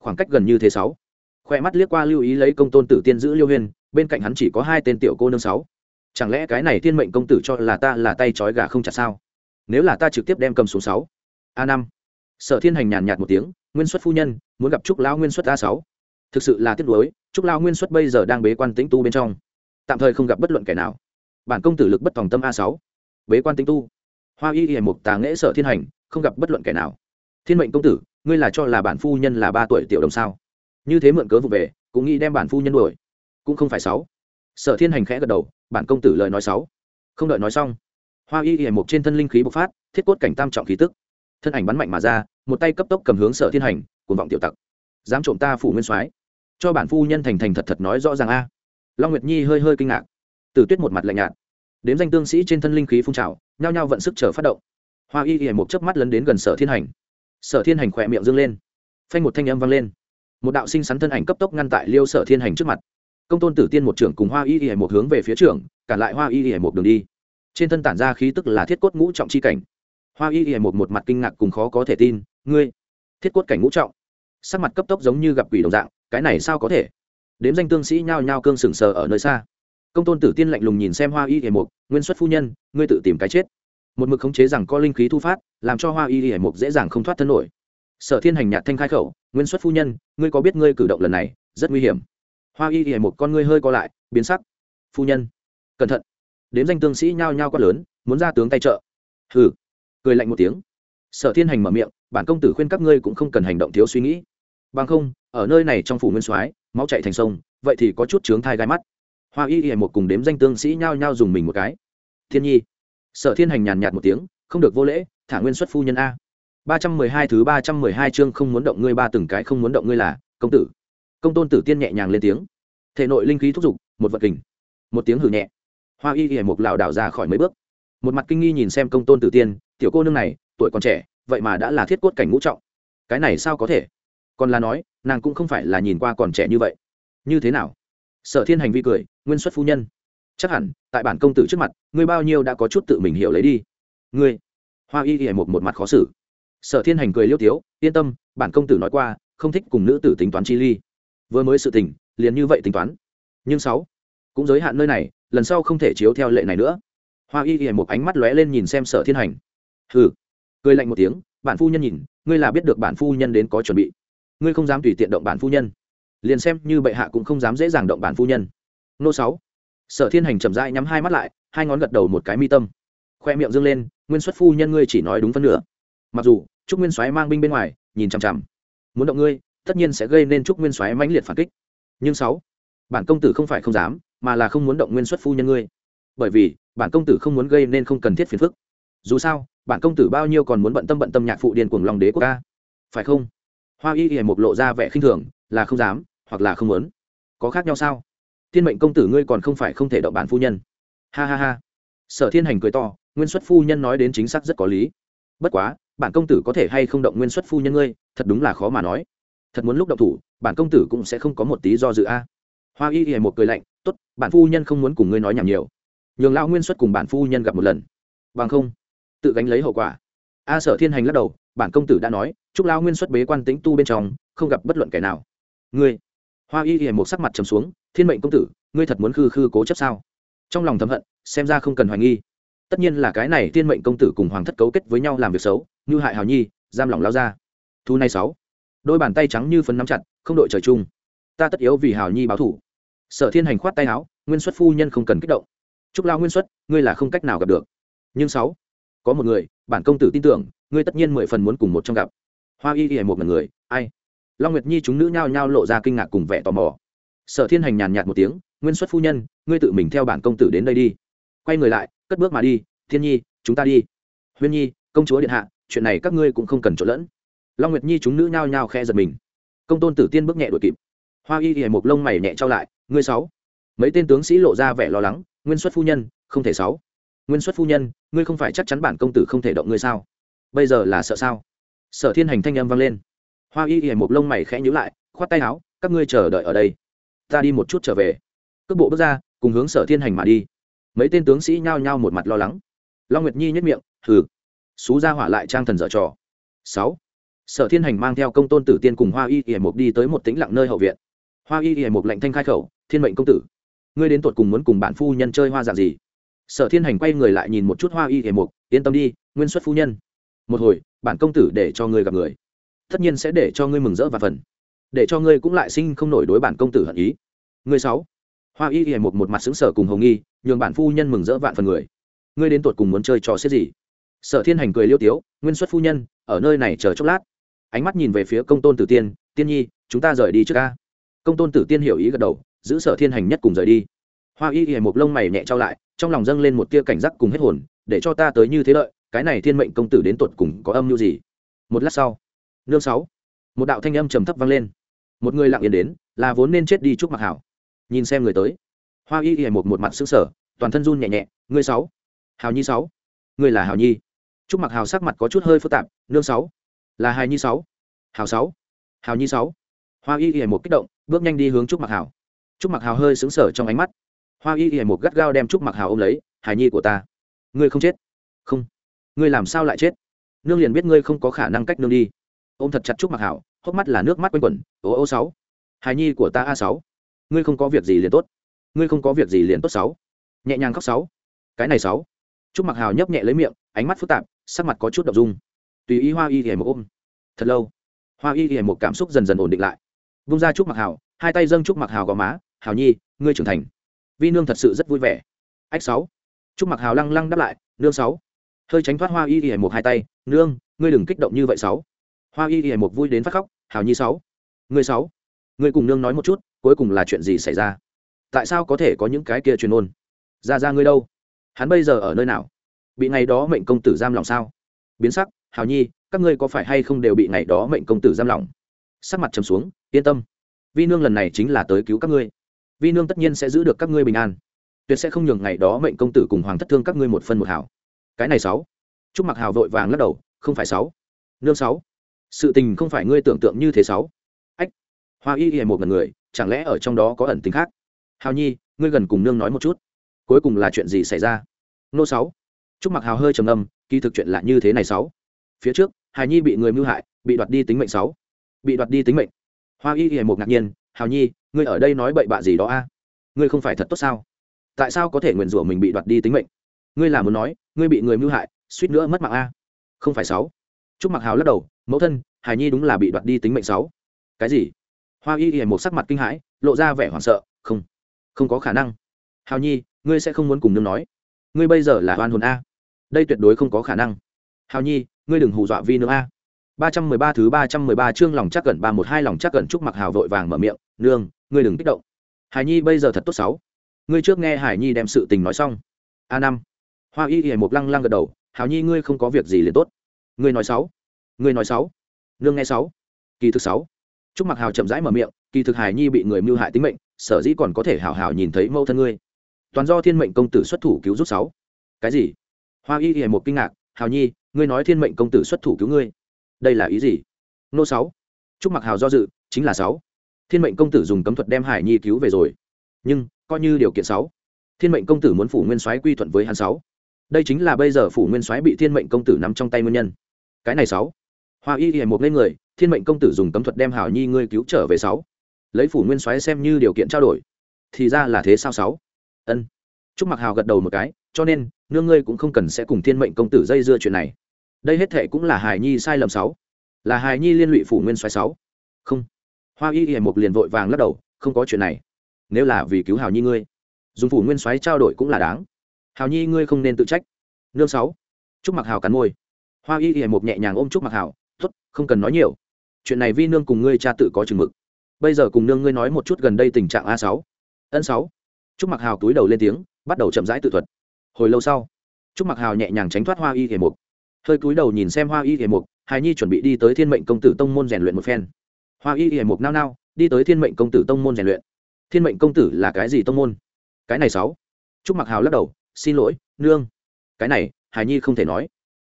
Khoảng cách gần như thế sáu. Khoe mắt liếc qua lưu ý lấy công tôn tử tiên giữ liêu huyên, bên cạnh hắn chỉ có hai tên tiểu cô nương sáu. Chẳng lẽ cái này thiên mệnh công tử cho là ta là tay trói gà không chặt sao? Nếu là ta trực tiếp đem cầm xuống sáu. A năm. Sở thiên hành nhàn nhạt một tiếng, nguyên xuất phu nhân, muốn gặp trúc lão nguyên xuất a sáu. Thực sự là tiếc nuối, trúc lão nguyên xuất bây giờ đang bế quan tĩnh tu bên trong tạm thời không gặp bất luận kẻ nào. Bản công tử lực bất tòng tâm a sáu. Bế quan tĩnh tu. Hoa y y mục tà nghễ sở thiên hành, không gặp bất luận kẻ nào. Thiên mệnh công tử, ngươi là cho là bản phu nhân là ba tuổi tiểu đồng sao? Như thế mượn cớ vụ về, cũng nghĩ đem bản phu nhân đuổi. Cũng không phải sáu. Sở thiên hành khẽ gật đầu, bản công tử lời nói sáu. Không đợi nói xong, hoa y y mục trên thân linh khí bộc phát, thiết cốt cảnh tam trọng khí tức. Thân ảnh bắn mạnh mà ra, một tay cấp tốc cầm hướng sở thiên hành, cuồng vọng tiểu tặc. Dám trộm ta phủ nguyên soái? Cho bản phu nhân thành thành thật thật nói rõ ràng a long nguyệt nhi hơi hơi kinh ngạc. Tử tuyết một mặt lạnh nhạt. Đếm danh tương sĩ trên thân linh khí phun trào, nhao nhao vận sức chờ phát động. Hoa y y một chớp mắt lấn đến gần sở thiên hành. Sở thiên hành khỏe miệng dâng lên. Phanh một thanh âm vang lên. Một đạo sinh sắn thân ảnh cấp tốc ngăn tại liêu sở thiên hành trước mặt. Công tôn tử tiên một trưởng cùng hoa y y một hướng về phía trưởng, cản lại hoa y y một đường đi. Trên thân tản ra khí tức là thiết cốt ngũ trọng chi cảnh. Hoa y y một một mặt kinh ngạc cùng khó có thể tin. Ngươi, thiết cốt cảnh ngũ trọng. Sắc mặt cấp tốc giống như gặp quỷ đồng dạng, cái này sao có thể? Đếm danh tương sĩ nhao nhao cương sừng sờ ở nơi xa. Công tôn tử tiên lạnh lùng nhìn xem hoa y hề một nguyên xuất phu nhân, ngươi tự tìm cái chết. Một mực khống chế rằng có linh khí thu phát, làm cho hoa y hề một dễ dàng không thoát thân nổi. Sở thiên hành nhạt thanh khai khẩu, nguyên xuất phu nhân, ngươi có biết ngươi cử động lần này rất nguy hiểm. Hoa y hề một con ngươi hơi co lại, biến sắc. Phu nhân, cẩn thận. Đếm danh tương sĩ nhao nhao quát lớn, muốn ra tướng tay trợ. Hừ. Cười lạnh một tiếng. Sở thiên hành mở miệng, bản công tử khuyên các ngươi cũng không cần hành động thiếu suy nghĩ. Bằng không ở nơi này trong phủ nguyên soái, máu chạy thành sông, vậy thì có chút chướng thai gai mắt. Hoa y y một cùng đếm danh tương sĩ nhao nhao dùng mình một cái. Thiên nhi, sở thiên hành nhàn nhạt một tiếng, không được vô lễ, thả nguyên xuất phu nhân a. Ba trăm mười hai thứ ba trăm mười hai chương không muốn động ngươi ba từng cái không muốn động ngươi là, công tử. Công tôn tử tiên nhẹ nhàng lên tiếng. Thể nội linh khí thúc giục, một vật kình. Một tiếng hử nhẹ. Hoa y y một lảo đảo ra khỏi mấy bước. Một mặt kinh nghi nhìn xem công tôn tử tiên, tiểu cô nương này, tuổi còn trẻ, vậy mà đã là thiết cốt cảnh ngũ trọng. Cái này sao có thể? Còn là nói nàng cũng không phải là nhìn qua còn trẻ như vậy. Như thế nào? Sở thiên hành vi cười, nguyên xuất phu nhân. Chắc hẳn, tại bản công tử trước mặt, ngươi bao nhiêu đã có chút tự mình hiểu lấy đi. Ngươi, hoa y y một một mặt khó xử. Sở thiên hành cười liêu tiếu, yên tâm, bản công tử nói qua, không thích cùng nữ tử tính toán chi ly. Vừa mới sự tình, liền như vậy tính toán. Nhưng sáu, cũng giới hạn nơi này, lần sau không thể chiếu theo lệ này nữa. Hoa y y một ánh mắt lóe lên nhìn xem sở thiên hành. Hừ, cười lạnh một tiếng, bản phu nhân nhìn, ngươi là biết được bản phu nhân đến có chuẩn bị ngươi không dám tùy tiện động bản phu nhân. Liền xem như bệ hạ cũng không dám dễ dàng động bản phu nhân. Nô sáu. Sở thiên hành chậm rãi nhắm hai mắt lại, hai ngón gật đầu một cái mi tâm. Khoe miệng dâng lên, nguyên xuất phu nhân ngươi chỉ nói đúng phân nửa. Mặc dù, trúc nguyên soái mang binh bên ngoài, nhìn chằm chằm. Muốn động ngươi, tất nhiên sẽ gây nên trúc nguyên soái mãnh liệt phản kích. Nhưng sáu, bản công tử không phải không dám, mà là không muốn động nguyên xuất phu nhân ngươi. Bởi vì, bản công tử không muốn gây nên không cần thiết phiền phức. Dù sao, bản công tử bao nhiêu còn muốn bận tâm bận tâm nhạc phụ điền cuồng lòng đế quốc ca. Phải không? Hoa y y một lộ ra vẻ khinh thường, là không dám, hoặc là không muốn. Có khác nhau sao? Thiên mệnh công tử ngươi còn không phải không thể động bản phu nhân. Ha ha ha. Sở thiên hành cười to, nguyên xuất phu nhân nói đến chính xác rất có lý. Bất quá, bản công tử có thể hay không động nguyên xuất phu nhân ngươi, thật đúng là khó mà nói. Thật muốn lúc động thủ, bản công tử cũng sẽ không có một tí do dự a. Hoa y y một cười lạnh, tốt, bản phu nhân không muốn cùng ngươi nói nhảm nhiều. Nhường lão nguyên xuất cùng bản phu nhân gặp một lần. Bằng không, tự gánh lấy hậu quả. A sở thiên hành lắc đầu, bản công tử đã nói chúc lão nguyên xuất bế quan tĩnh tu bên trong, không gặp bất luận kẻ nào. Ngươi, hoa y y một sắc mặt trầm xuống, thiên mệnh công tử, ngươi thật muốn khư khư cố chấp sao? Trong lòng thầm hận, xem ra không cần hoài nghi. Tất nhiên là cái này thiên mệnh công tử cùng hoàng thất cấu kết với nhau làm việc xấu, như hại hào nhi, giam lòng lao ra thu này sáu, đôi bàn tay trắng như phấn nắm chặt, không đội trời chung. Ta tất yếu vì hào nhi báo thủ. Sở thiên hành khoát tay áo, nguyên xuất phu nhân không cần kích động. Chúc lao nguyên xuất, ngươi là không cách nào gặp được. Nhưng sáu, có một người, bản công tử tin tưởng, ngươi tất nhiên mười phần muốn cùng một trong gặp hoa y y một người, ai? Long nguyệt nhi chúng nữ nhao nhao lộ ra kinh ngạc cùng vẻ tò mò. Sở thiên hành nhàn nhạt một tiếng, nguyên xuất phu nhân, ngươi tự mình theo bản công tử đến đây đi. Quay người lại, cất bước mà đi, thiên nhi, chúng ta đi. Huyên nhi, công chúa điện hạ, chuyện này các ngươi cũng không cần trộn lẫn. Long nguyệt nhi chúng nữ nhao nhao khe giật mình. Công tôn tử tiên bước nhẹ đuổi kịp. Hoa y y một lông mày nhẹ trao lại, ngươi sáu. Mấy tên tướng sĩ lộ ra vẻ lo lắng, nguyên xuất phu nhân, không thể sáu. Nguyên xuất phu nhân, ngươi không phải chắc chắn bản công tử không thể động ngươi sao? Bây giờ là sợ sao? Sở thiên hành thanh âm vang lên. Hoa y y một lông mày khẽ nhữ lại, khoát tay áo, các ngươi chờ đợi ở đây. Ta đi một chút trở về. Cước bộ bước ra, cùng hướng sở thiên hành mà đi. Mấy tên tướng sĩ nhao nhao một mặt lo lắng. Long nguyệt nhi nhất miệng thử. xú ra hỏa lại trang thần dở trò. Sáu. Sở thiên hành mang theo công tôn tử tiên cùng hoa y y một đi tới một tĩnh lặng nơi hậu viện. Hoa y y một lạnh thanh khai khẩu, thiên mệnh công tử, ngươi đến tuột cùng muốn cùng bản phu nhân chơi hoa dạng gì? Sở thiên hành quay người lại nhìn một chút hoa y y một yên tâm đi, nguyên xuất phu nhân. Một hồi bản công tử để cho ngươi gặp người. Tất nhiên sẽ để cho ngươi mừng rỡ và phần. Để cho ngươi cũng lại sinh không nổi đối bản công tử hận ý. Ngươi sáu. Hoa y ỉa một một mặt xứng sở cùng hồng nghi, nhường bản phu nhân mừng rỡ vạn phần người. Ngươi đến tuột cùng muốn chơi trò xếp gì? Sở thiên hành cười liêu tiếu, nguyên xuất phu nhân, ở nơi này chờ chốc lát. Ánh mắt nhìn về phía công tôn tử tiên tiên nhi, chúng ta rời đi trước ca. Công tôn tử tiên hiểu ý gật đầu, giữ sở thiên hành nhất cùng rời đi. Hoa y y một lông mày nhẹ trao lại, trong lòng dâng lên một tia cảnh giác cùng hết hồn, để cho ta tới như thế lợi cái này thiên mệnh công tử đến tuột cùng có âm mưu gì? Một lát sau, nương sáu, một đạo thanh âm trầm thấp vang lên. Một người lặng yên đến, là vốn nên chết đi chúc mặc hảo. Nhìn xem người tới, hoa y y một một mặt xứng sở toàn thân run nhẹ nhẹ, ngươi sáu, hào nhi sáu, ngươi là hào nhi. Chúc mặc hào sắc mặt có chút hơi phức tạp, nương sáu, là hài nhi sáu, hào sáu, hào nhi sáu. Hoa y y một kích động, bước nhanh đi hướng trúc mặc hào. Trúc mặc hào hơi xứng sở trong ánh mắt. Hoa y y một gắt gao đem trúc mặc hào ôm lấy, hài nhi của ta, ngươi không chết? Không ngươi làm sao lại chết? Nương liền biết ngươi không có khả năng cách nương đi. Ôm thật chặt trúc mặc hảo, hốc mắt là nước mắt quanh quẩn ô ô sáu hài nhi của ta a sáu ngươi không có việc gì liền tốt ngươi không có việc gì liền tốt sáu. Nhẹ nhàng khóc sáu. Cái này sáu. Trúc mặc hào nhấp nhẹ lấy miệng ánh mắt phức tạp sắc mặt có chút đ dung. Tùy ý hoa y hề một ôm. Thật lâu hoa y hề một cảm xúc dần dần ổn định lại. Vung ra trúc mặc hào hai tay dâng trúc mặc hào gò má hào nhi ngươi trưởng thành. Vi nương thật sự rất vui vẻ. Ách sáu. Trúc mặc hào lăng lăng đáp lại nương sáu hơi tránh thoát hoa y hề một hai tay, nương, ngươi đừng kích động như vậy sáu. Hoa y hề một vui đến phát khóc hào nhi sáu, ngươi sáu, ngươi cùng nương nói một chút, cuối cùng là chuyện gì xảy ra? Tại sao có thể có những cái kia truyền ôn? Ra ra ngươi đâu? Hắn bây giờ ở nơi nào? Bị ngày đó mệnh công tử giam lòng sao? Biến sắc hào nhi, các ngươi có phải hay không đều bị ngày đó mệnh công tử giam lòng sắc mặt trầm xuống, yên tâm, vi nương lần này chính là tới cứu các ngươi. Vi nương tất nhiên sẽ giữ được các ngươi bình an. Tuyệt sẽ không nhường ngày đó mệnh công tử cùng hoàng thất thương các ngươi một phân một hảo cái này sáu. Chúc mặc hào vội vàng lắc đầu, không phải sáu. Nương sáu. Sự tình không phải ngươi tưởng tượng như thế sáu. Ách. Hoa y y một ngần người, chẳng lẽ ở trong đó có ẩn tính khác? Hào nhi, ngươi gần cùng nương nói một chút. Cuối cùng là chuyện gì xảy ra? Nô sáu. Chúc mặc hào hơi trầm âm kỳ thực chuyện là như thế này sáu. Phía trước, hài nhi bị người mưu hại, bị đoạt đi tính mệnh sáu. Bị đoạt đi tính mệnh. Hoa y hề một ngạc nhiên, hào nhi, ngươi ở đây nói bậy bạ gì đó a? Ngươi không phải thật tốt sao? Tại sao có thể nguyền rủa mình bị đoạt đi tính mệnh? Ngươi là muốn nói, ngươi bị người mưu hại, suýt nữa mất mạng a. Không phải sáu. Trúc mặc hào lắc đầu, mẫu thân hài nhi đúng là bị đoạt đi tính mệnh sáu. Cái gì? Hoa y hề một sắc mặt kinh hãi, lộ ra vẻ hoảng sợ, không không có khả năng. Hào nhi, ngươi sẽ không muốn cùng nương nói. Ngươi bây giờ là oan hồn a. Đây tuyệt đối không có khả năng. Hào nhi, ngươi đừng hù dọa vi nữa a. Ba trăm mười ba thứ ba trăm mười ba chương lòng chắc gần ba một hai lòng chắc gần chúc mặc hào vội vàng mở miệng, nương, ngươi đừng kích động. Hải nhi bây giờ thật tốt sáu. Ngươi trước nghe hải nhi đem sự tình nói xong. A năm hoa y y một lăng lăng gật đầu hào nhi, ngươi không có việc gì liền tốt. Ngươi nói sáu, ngươi nói sáu, nương nghe sáu, kỳ thực sáu. Chúc mặc hào chậm rãi mở miệng, kỳ thực hải nhi bị người mưu hại tính mệnh, sở dĩ còn có thể hào hào nhìn thấy mâu thân ngươi. Toàn do thiên mệnh công tử xuất thủ cứu giúp sáu. Cái gì? Hoa y y một kinh ngạc hào nhi, ngươi nói thiên mệnh công tử xuất thủ cứu ngươi. Đây là ý gì? Nô sáu. Chúc mặc hào do dự, chính là sáu. Thiên mệnh công tử dùng cấm thuật đem hải nhi cứu về rồi. Nhưng, coi như điều kiện sáu, thiên mệnh công tử muốn phủ nguyên soái quy thuận với hắn sáu đây chính là bây giờ phủ nguyên soái bị thiên mệnh công tử nắm trong tay nguyên nhân. Cái này sáu. Hoa y hiểm một lên người, thiên mệnh công tử dùng cấm thuật đem hảo nhi ngươi cứu trở về sáu. Lấy phủ nguyên soái xem như điều kiện trao đổi, thì ra là thế sao sáu? Ân. Trúc mặc hào gật đầu một cái, cho nên, nương ngươi cũng không cần sẽ cùng thiên mệnh công tử dây dưa chuyện này. Đây hết thệ cũng là hài nhi sai lầm sáu. Là hài nhi liên lụy phủ nguyên xoáy sáu. Không. Hoa y y một liền vội vàng lắc đầu, không có chuyện này. Nếu là vì cứu hào nhi ngươi, dùng phủ nguyên xoáy trao đổi cũng là đáng hào nhi, ngươi không nên tự trách. Nương sáu. Chúc mặc hào cắn môi. Hoa y y một nhẹ nhàng ôm chúc mặc hào. T không cần nói nhiều. Chuyện này vi nương cùng ngươi cha tự có chừng mực. Bây giờ cùng nương ngươi nói một chút gần đây tình trạng a sáu. Ân sáu. Chúc mặc hào túi đầu lên tiếng, bắt đầu chậm rãi tự thuật. Hồi lâu sau, chúc mặc hào nhẹ nhàng tránh thoát hoa y hề mục hơi cúi đầu nhìn xem hoa y hề mục hài nhi chuẩn bị đi tới thiên mệnh công tử tông môn rèn luyện một phen. Hoa y hề mục nao nao, đi tới thiên mệnh công tử tông môn rèn luyện. Thiên mệnh công tử là cái gì tông môn? Cái này sáu. Chúc mặc hào lắc đầu xin lỗi, nương. Cái này hài nhi không thể nói.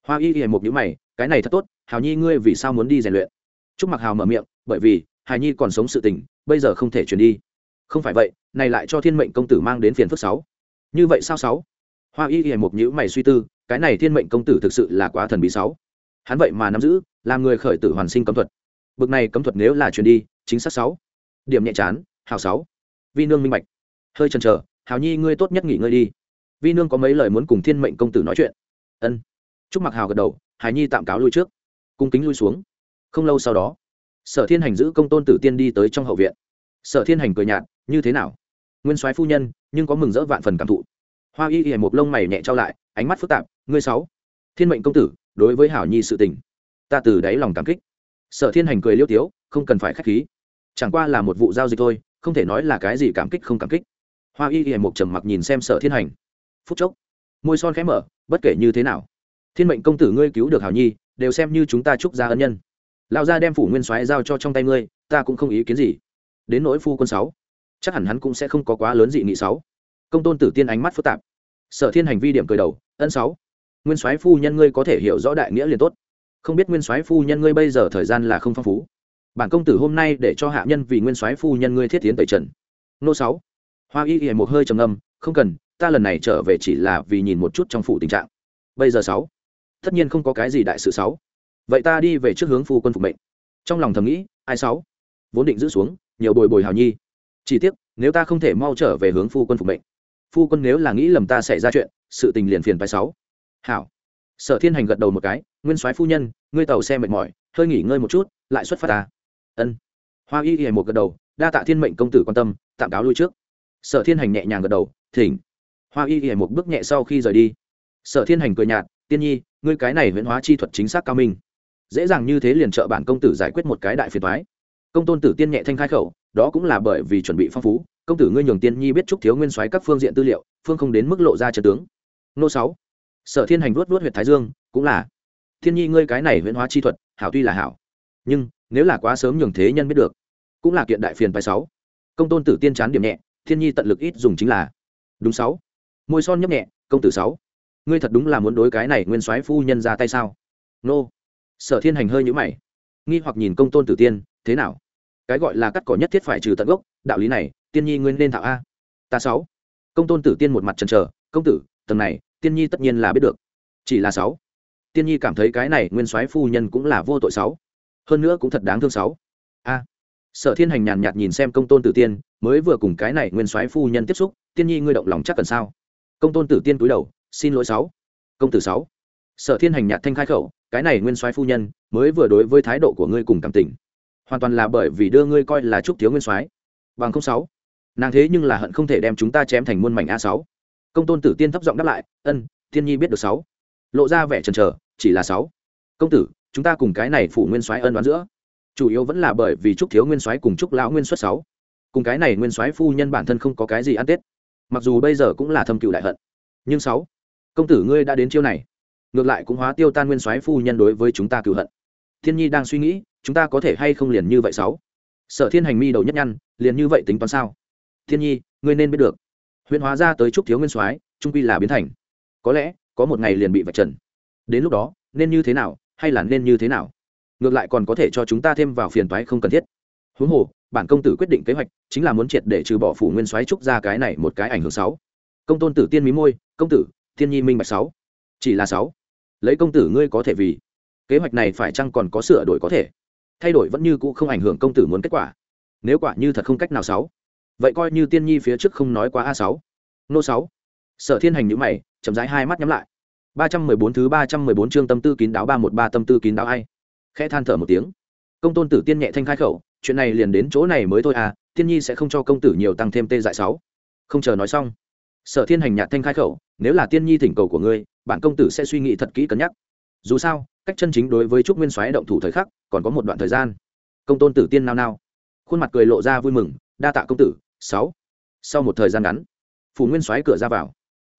Hoa y y một nhữ mày, cái này thật tốt, hào nhi ngươi vì sao muốn đi rèn luyện? Trúc mặc hào mở miệng, bởi vì hài nhi còn sống sự tình, bây giờ không thể chuyển đi. Không phải vậy, này lại cho thiên mệnh công tử mang đến phiền phức sáu. Như vậy sao sáu? Hoa y y một nhữ mày suy tư, cái này thiên mệnh công tử thực sự là quá thần bí sáu. Hắn vậy mà nắm giữ, làm người khởi tử hoàn sinh cấm thuật. Bực này cấm thuật nếu là chuyển đi, chính xác sáu. Điểm nhẹ chán, hào sáu. Vi nương minh bạch. Hơi chần chờ, hào nhi ngươi tốt nhất nghỉ ngơi đi vi nương có mấy lời muốn cùng thiên mệnh công tử nói chuyện. Ân. Chúc mặc hào gật đầu, hải nhi tạm cáo lui trước. Cung kính lui xuống. Không lâu sau đó, sở thiên hành giữ công tôn tử tiên đi tới trong hậu viện. Sở thiên hành cười nhạt, như thế nào? Nguyên soái phu nhân, nhưng có mừng rỡ vạn phần cảm thụ. Hoa y y một lông mày nhẹ trao lại, ánh mắt phức tạp, ngươi sáu, thiên mệnh công tử, đối với hảo nhi sự tình, ta từ đáy lòng cảm kích. Sở thiên hành cười liêu tiếu, không cần phải k h á c h khí, chẳng qua là một vụ giao dịch thôi, không thể nói là cái gì cảm kích không cảm kích. Hoa y y một trầm mặc nhìn xem sở thiên hành phút chốc, môi son khẽ mở, bất kể như thế nào, thiên mệnh công tử ngươi cứu được hảo nhi, đều xem như chúng ta chúc ra ân nhân. Lão gia đem phủ nguyên soái giao cho trong tay ngươi, ta cũng không ý kiến gì. Đến nỗi phu quân sáu, chắc hẳn hắn cũng sẽ không có quá lớn dị nghị sáu. Công tôn tử tiên ánh mắt phức tạp. Sở thiên hành vi điểm cười đầu, ân sáu. Nguyên soái phu nhân ngươi có thể hiểu rõ đại nghĩa liền tốt. Không biết nguyên soái phu nhân ngươi bây giờ thời gian là không phong phú. Bản công tử hôm nay để cho hạ nhân vì nguyên soái phu nhân ngươi thiết tiến tẩy trần. Nô sáu. Hoa y y một hơi trầm ngâm, không cần ta lần này trở về chỉ là vì nhìn một chút trong phủ tình trạng. Bây giờ sáu. Tất nhiên không có cái gì đại sự sáu. Vậy ta đi về trước hướng phu quân phục mệnh. Trong lòng thầm nghĩ, ai sáu? Vốn định giữ xuống, nhiều bồi bồi hào nhi. Chỉ tiếc, nếu ta không thể mau trở về hướng phu quân phục mệnh, phu quân nếu là nghĩ lầm ta xảy ra chuyện, sự tình liền phiền phải sáu. Hảo. Sở thiên hành gật đầu một cái, nguyên soái phu nhân, ngươi tàu xe mệt mỏi, hơi nghỉ ngơi một chút, lại xuất phát ta. Ân. Hoa y y một gật đầu, đa tạ thiên mệnh công tử quan tâm, tạm cáo lui trước. Sở thiên hành nhẹ nhàng gật đầu, thỉnh hoa y y một bước nhẹ sau khi rời đi. Sở thiên hành cười nhạt, tiên nhi, ngươi cái này huyễn hóa chi thuật chính xác cao minh. Dễ dàng như thế liền trợ bản công tử giải quyết một cái đại phiền thoái công tôn tử tiên nhẹ thanh khai khẩu, đó cũng là bởi vì chuẩn bị phong phú, công tử ngươi nhường tiên nhi biết chúc thiếu nguyên soái các phương diện tư liệu, phương không đến mức lộ ra trận tướng. Nô sáu. Sở thiên hành vuốt vuốt huyệt thái dương, cũng là. Thiên nhi ngươi cái này huyễn hóa chi thuật, hảo tuy là hảo, nhưng nếu là quá sớm nhường thế nhân biết được, cũng là kiện đại phiền bài sáu. Công tôn tử tiên chán điểm nhẹ thiên nhi tận lực ít dùng chính là. Đúng sáu môi son nhấp nhẹ, công tử sáu. Ngươi thật đúng là muốn đối cái này nguyên soái phu nhân ra tay sao? Nô. Sở thiên hành hơi nhũ mày. Nghi hoặc nhìn công tôn tử tiên, thế nào? Cái gọi là cắt cỏ nhất thiết phải trừ tận gốc, đạo lý này, tiên nhi nguyên nên thạo a. Ta sáu. Công tôn tử tiên một mặt trần trờ công tử, tầng này, tiên nhi tất nhiên là biết được. Chỉ là sáu. Tiên nhi cảm thấy cái này nguyên soái phu nhân cũng là vô tội sáu. Hơn nữa cũng thật đáng thương sáu. A. Sở thiên hành nhàn nhạt nhìn xem công tôn tử tiên, mới vừa cùng cái này nguyên soái phu nhân tiếp xúc, tiên nhi ngươi động lòng chắc cần sao? Công tôn tử tiên cúi đầu, xin lỗi sáu. Công tử sáu. Sở thiên hành nhạt thanh khai khẩu, cái này nguyên soái phu nhân, mới vừa đối với thái độ của ngươi cùng cảm tình. Hoàn toàn là bởi vì đưa ngươi coi là trúc thiếu nguyên soái. Bằng không sáu. Nàng thế nhưng là hận không thể đem chúng ta chém thành muôn mảnh a sáu. Công tôn tử tiên thấp giọng đáp lại, ân, thiên nhi biết được sáu. Lộ ra vẻ chần chờ, chỉ là sáu. Công tử, chúng ta cùng cái này phủ nguyên soái ân đoán giữa. Chủ yếu vẫn là bởi vì trúc thiếu nguyên soái cùng trúc lão nguyên xuất sáu. Cùng cái này nguyên soái phu nhân bản thân không có cái gì ăn tết mặc dù bây giờ cũng là thâm cựu đại hận, nhưng sáu, công tử ngươi đã đến chiêu này, ngược lại cũng hóa tiêu tan nguyên soái phu nhân đối với chúng ta cựu hận. Thiên nhi đang suy nghĩ, chúng ta có thể hay không liền như vậy sáu? Sở thiên hành mi đầu nhất nhăn, liền như vậy tính toán sao? Thiên nhi, ngươi nên biết được huyện hóa ra tới trúc thiếu nguyên soái, trung quy là biến thành. Có lẽ, có một ngày liền bị vạch trần. Đến lúc đó, nên như thế nào, hay là nên như thế nào? Ngược lại còn có thể cho chúng ta thêm vào phiền toái không cần thiết. Huống hồ bản công tử quyết định kế hoạch chính là muốn triệt để trừ bỏ phủ nguyên soái trúc ra cái này một cái ảnh hưởng sáu. Công tôn tử tiên mí môi, công tử, thiên nhi minh bạch sáu. Chỉ là sáu. Lấy công tử ngươi có thể vì kế hoạch này phải chăng còn có sửa đổi có thể? Thay đổi vẫn như cũ không ảnh hưởng công tử muốn kết quả. Nếu quả như thật không cách nào sáu, vậy coi như tiên nhi phía trước không nói quá a sáu. Nô sáu. Sở thiên hành nhữ mày, chậm rãi hai mắt nhắm lại. Ba trăm mười bốn thứ ba trăm mười bốn chương tâm tư kín đáo ba một ba tâm tư kín đáo ai khẽ than thở một tiếng. Công tôn tử tiên nhẹ thanh khai khẩu chuyện này liền đến chỗ này mới thôi à tiên nhi sẽ không cho công tử nhiều tăng thêm tê dại sáu. Không chờ nói xong, sở thiên hành nhạt thanh khai khẩu, nếu là tiên nhi thỉnh cầu của ngươi bản công tử sẽ suy nghĩ thật kỹ cân nhắc. Dù sao, cách chân chính đối với trúc nguyên soái động thủ thời khắc, còn có một đoạn thời gian. Công tôn tử tiên nao nao. Khuôn mặt cười lộ ra vui mừng, đa tạ công tử, sáu. Sau một thời gian ngắn, phủ nguyên soái cửa ra vào.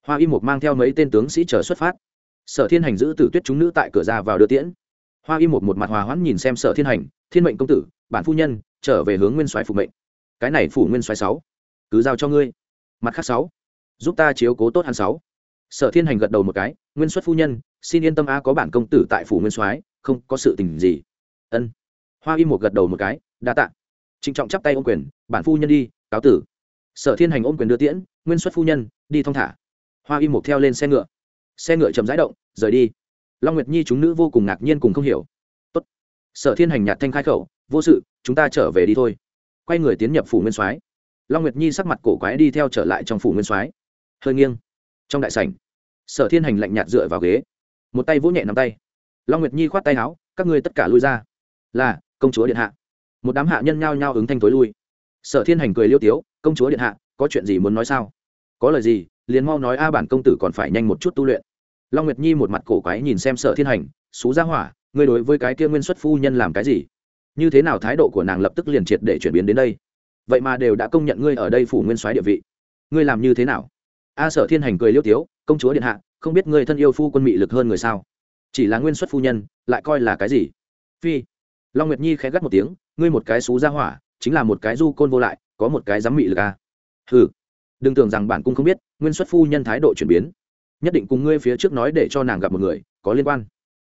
Hoa y mục mang theo mấy tên tướng sĩ chờ xuất phát. Sở thiên hành giữ tử tuyết chúng nữ tại cửa ra vào đưa tiễn. Hoa y mục một mặt hòa hoãn nhìn xem sở thiên hành thiên mệnh công tử, bản phu nhân, trở về hướng nguyên soái phục mệnh. Cái này phủ nguyên soái sáu. Cứ giao cho ngươi. Mặt khác sáu. Giúp ta chiếu cố tốt hắn sáu. Sở thiên hành gật đầu một cái, nguyên xuất phu nhân, xin yên tâm a có bản công tử tại phủ nguyên soái, không có sự tình gì. Ân. Hoa y một gật đầu một cái, đa tạ. Trịnh trọng chắp tay ôm quyền, bản phu nhân đi, cáo tử. Sở thiên hành ôm quyền đưa tiễn, nguyên xuất phu nhân, đi thong thả. Hoa y một theo lên xe ngựa. Xe ngựa chậm rãi động, rời đi. Long nguyệt nhi chúng nữ vô cùng ngạc nhiên cùng không hiểu sở thiên hành nhạt thanh khai khẩu, vô sự, chúng ta trở về đi thôi. Quay người tiến nhập phủ nguyên soái. Long nguyệt nhi sắc mặt cổ quái đi theo trở lại trong phủ nguyên soái. Hơi nghiêng. Trong đại sảnh, sở thiên hành lạnh nhạt dựa vào ghế. Một tay vỗ nhẹ nắm tay. Long nguyệt nhi khoát tay áo, các ngươi tất cả lui ra. Là, công chúa điện hạ. Một đám hạ nhân nhao nhao ứng thanh tối lui. Sở thiên hành cười liêu tiếu, công chúa điện hạ, có chuyện gì muốn nói sao? Có lời gì, liền mau nói a, bản công tử còn phải nhanh một chút tu luyện. Long nguyệt nhi một mặt cổ quái nhìn xem sở thiên hành, xú ra hỏa ngươi đối với cái kia nguyên xuất phu nhân làm cái gì? Như thế nào thái độ của nàng lập tức liền triệt để chuyển biến đến đây? Vậy mà đều đã công nhận ngươi ở đây phủ nguyên soái địa vị. Ngươi làm như thế nào? A sở thiên hành cười liêu tiếu, công chúa điện hạ, không biết ngươi thân yêu phu quân mị lực hơn người sao? Chỉ là nguyên xuất phu nhân, lại coi là cái gì? Phi. Long nguyệt nhi khẽ gắt một tiếng, ngươi một cái xú ra hỏa, chính là một cái du côn vô lại, có một cái dám mị lực à. hừ. Đừng tưởng rằng bản cung không biết, nguyên xuất phu nhân thái độ chuyển biến. Nhất định cùng ngươi phía trước nói để cho nàng gặp một người, có liên quan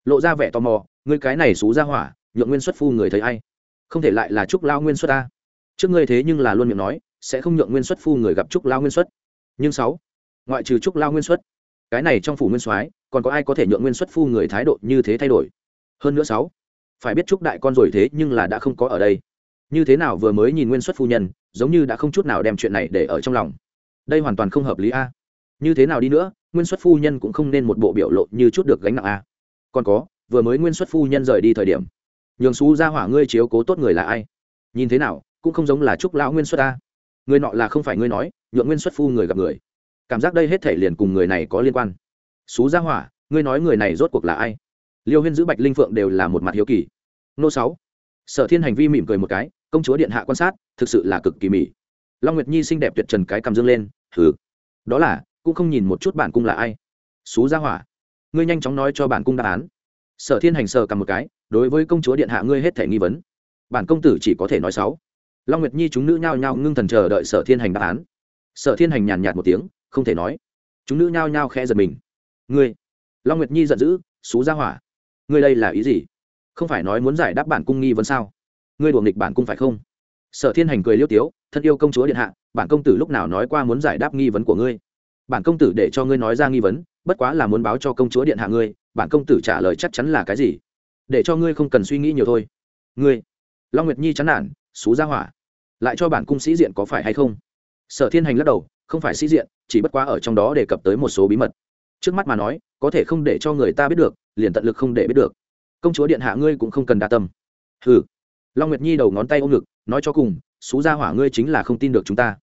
lộ ra vẻ tò mò, ngươi cái này xú ra hỏa, nhượng nguyên xuất phu người thấy ai? Không thể lại là trúc lao nguyên xuất ta. Trước ngươi thế nhưng là luôn miệng nói, sẽ không nhượng nguyên xuất phu người gặp trúc lao nguyên xuất. Nhưng sáu, ngoại trừ trúc lao nguyên xuất, cái này trong phủ nguyên soái, còn có ai có thể nhượng nguyên xuất phu người thái độ như thế thay đổi? Hơn nữa sáu, phải biết trúc đại con rồi thế nhưng là đã không có ở đây. Như thế nào vừa mới nhìn nguyên xuất phu nhân, giống như đã không chút nào đem chuyện này để ở trong lòng. Đây hoàn toàn không hợp lý a. Như thế nào đi nữa, nguyên xuất phu nhân cũng không nên một bộ biểu lộ như chút được gánh nặng a còn có, vừa mới nguyên xuất phu nhân rời đi thời điểm. Nhường xú ra hỏa ngươi chiếu cố tốt người là ai? Nhìn thế nào, cũng không giống là trúc lão nguyên xuất ta. Người nọ là không phải ngươi nói, nhượng nguyên xuất phu người gặp người. Cảm giác đây hết thể liền cùng người này có liên quan. Xú ra hỏa, ngươi nói người này rốt cuộc là ai? Liêu huyên giữ bạch linh phượng đều là một mặt hiếu kỳ. Nô sáu. Sở thiên hành vi mỉm cười một cái, công chúa điện hạ quan sát, thực sự là cực kỳ mỉ long nguyệt nhi xinh đẹp tuyệt trần cái cầm dương lên thử đó là, cũng không nhìn một chút bản cung là ai. Xú ra hỏa ngươi nhanh chóng nói cho bản cung đáp án. Sở thiên hành sờ cầm một cái, đối với công chúa điện hạ ngươi hết thể nghi vấn. Bản công tử chỉ có thể nói sáu. Long nguyệt nhi chúng nữ nhao nhao ngưng thần chờ đợi sở thiên hành đáp án. Sở thiên hành nhàn nhạt một tiếng, không thể nói. Chúng nữ nhao nhao khẽ giật mình. Ngươi? Long nguyệt nhi giận dữ, xú ra hỏa. Ngươi đây là ý gì? Không phải nói muốn giải đáp bản cung nghi vấn sao? Ngươi đùa nghịch bản cung phải không? Sở thiên hành cười liêu tiếu, thân yêu công chúa điện hạ, bản công tử lúc nào nói qua muốn giải đáp nghi vấn của ngươi? Bản công tử để cho ngươi nói ra nghi vấn bất quá là muốn báo cho công chúa điện hạ ngươi, bản công tử trả lời chắc chắn là cái gì? Để cho ngươi không cần suy nghĩ nhiều thôi. Ngươi, long nguyệt nhi chán nản, xú ra hỏa. Lại cho bản cung sĩ diện có phải hay không? Sở thiên hành lắc đầu, không phải sĩ diện, chỉ bất quá ở trong đó đề cập tới một số bí mật. Trước mắt mà nói, có thể không để cho người ta biết được, liền tận lực không để biết được. Công chúa điện hạ ngươi cũng không cần đa tâm. Ừ long nguyệt nhi đầu ngón tay ôm ngực, nói cho cùng, xú ra hỏa ngươi chính là không tin được chúng ta.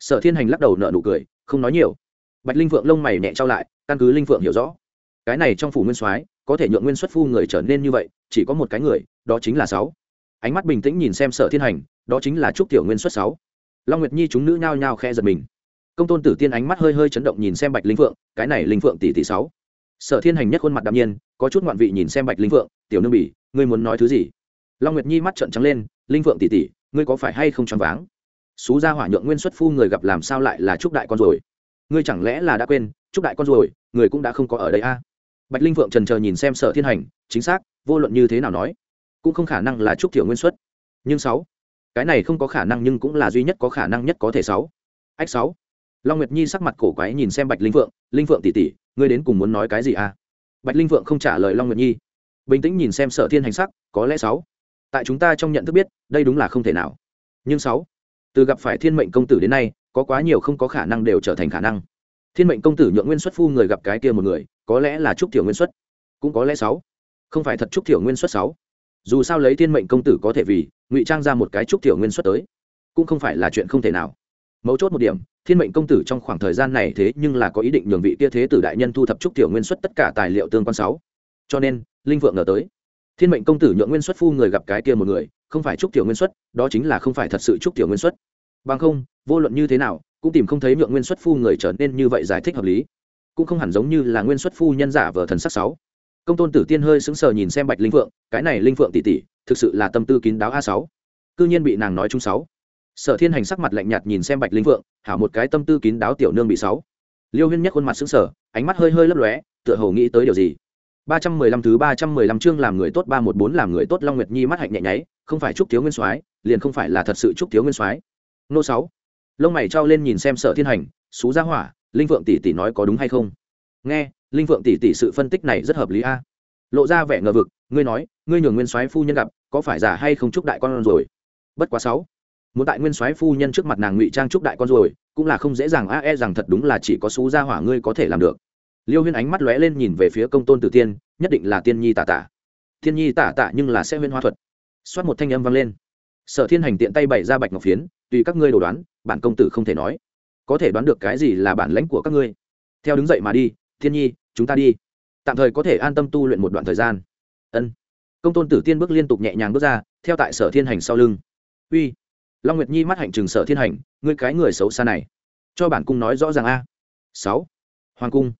Sở thiên hành lắc đầu nợ nụ cười, không nói nhiều bạch linh vượng lông mày nhẹ trao lại, căn cứ linh vượng hiểu rõ. Cái này trong phủ nguyên soái, có thể nhượng nguyên xuất phu người trở nên như vậy, chỉ có một cái người, đó chính là sáu. Ánh mắt bình tĩnh nhìn xem sở thiên hành, đó chính là trúc tiểu nguyên xuất sáu. Long nguyệt nhi chúng nữ nhao nhao khe giật mình. Công tôn tử tiên ánh mắt hơi hơi chấn động nhìn xem bạch linh phượng, cái này linh phượng tỷ tỷ sáu. Sở thiên hành nhất khuôn mặt đạm nhiên, có chút ngoạn vị nhìn xem bạch linh phượng, tiểu nương bỉ, ngươi muốn nói thứ gì? Long nguyệt nhi mắt trợn trắng lên, linh phượng tỷ tỷ, ngươi có phải hay không choáng váng? Xú gia hỏa nhượng nguyên xuất phu người gặp làm sao lại là trúc đại con rồi? Ngươi chẳng lẽ là đã quên trúc đại con rồi người cũng đã không có ở đây a? À? bạch linh phượng trần chờ nhìn xem sở thiên hành, chính xác, vô luận như thế nào nói, cũng không khả năng là trúc tiểu nguyên xuất. Nhưng sáu, cái này không có khả năng nhưng cũng là duy nhất có khả năng nhất có thể sáu. Ách sáu. Long nguyệt nhi sắc mặt cổ quái nhìn xem bạch linh phượng linh phượng tỉ tỉ ngươi đến cùng muốn nói cái gì à bạch linh phượng không trả lời long nguyệt nhi. Bình tĩnh nhìn xem sở thiên hành sắc, có lẽ sáu. Tại chúng ta trong nhận thức biết, đây đúng là không thể nào. Nhưng sáu từ gặp phải thiên mệnh công tử đến nay, có quá nhiều không có khả năng đều trở thành khả năng. Thiên mệnh công tử nhượng nguyên xuất phu người gặp cái kia một người, có lẽ là trúc tiểu nguyên xuất. Cũng có lẽ sáu. Không phải thật trúc tiểu nguyên xuất sáu. Dù sao lấy thiên mệnh công tử có thể vì ngụy trang ra một cái trúc tiểu nguyên xuất tới, cũng không phải là chuyện không thể nào. Mấu chốt một điểm, thiên mệnh công tử trong khoảng thời gian này thế nhưng là có ý định nhường vị kia thế tử đại nhân thu thập trúc tiểu nguyên xuất tất cả tài liệu tương quan sáu. Cho nên, linh vượng ngờ tới thiên mệnh công tử nhượng nguyên xuất phu người gặp cái kia một người, không phải trúc tiểu nguyên xuất, đó chính là không phải thật sự trúc tiểu nguyên xuất. Bằng không, vô luận như thế nào, cũng tìm không thấy nhượng nguyên xuất phu người trở nên như vậy giải thích hợp lý. Cũng không hẳn giống như là nguyên xuất phu nhân giả vờ thần sắc sáu. Công tôn tử tiên hơi sững sờ nhìn xem bạch linh phượng, cái này linh phượng tỷ tỷ, thực sự là tâm tư kín đáo a sáu. Cư nhiên bị nàng nói chung sáu. Sở thiên hành sắc mặt lạnh nhạt nhìn xem bạch linh phượng, hảo một cái tâm tư kín đáo tiểu nương bị sáu. Liêu huyên nhất khuôn mặt sững sờ, ánh mắt hơi hơi lấp lóe, tựa hồ nghĩ tới điều gì ba trăm mười lăm thứ ba trăm mười lăm chương làm người tốt ba một bốn làm người tốt long nguyệt nhi mắt hạnh nhẹ nháy, không phải chúc thiếu nguyên soái, liền không phải là thật sự chúc thiếu nguyên soái. Nô sáu, lông mày trao lên nhìn xem sở thiên hành, xú gia hỏa, linh vượng tỷ tỷ nói có đúng hay không? Nghe, linh vượng tỷ tỷ sự phân tích này rất hợp lý a. Lộ ra vẻ ngờ vực, ngươi nói, ngươi nhường nguyên soái phu nhân gặp, có phải giả hay không chúc đại con rồi? Bất quá sáu, muốn tại nguyên soái phu nhân trước mặt nàng ngụy trang chúc đại con rồi, cũng là không dễ dàng a e rằng thật đúng là chỉ có xú gia hỏa ngươi có thể làm được liêu huyên ánh mắt lóe lên nhìn về phía công tôn tử tiên, nhất định là tiên nhi tả tả thiên nhi tả tả nhưng là sẽ huyên hoa thuật. Xoát một thanh âm vang lên. Sở thiên hành tiện tay bày ra bạch ngọc phiến, tùy các ngươi đồ đoán, bản công tử không thể nói. Có thể đoán được cái gì là bản lãnh của các ngươi. Theo đứng dậy mà đi thiên nhi, chúng ta đi. Tạm thời có thể an tâm tu luyện một đoạn thời gian. Ân. Công tôn tử tiên bước liên tục nhẹ nhàng bước ra, theo tại sở thiên hành sau lưng. Uy. Long nguyệt nhi mắt hạnh trừng sở thiên hành, ngươi cái người xấu xa này. Cho bản cung nói rõ ràng a. Sáu. Hoàng cung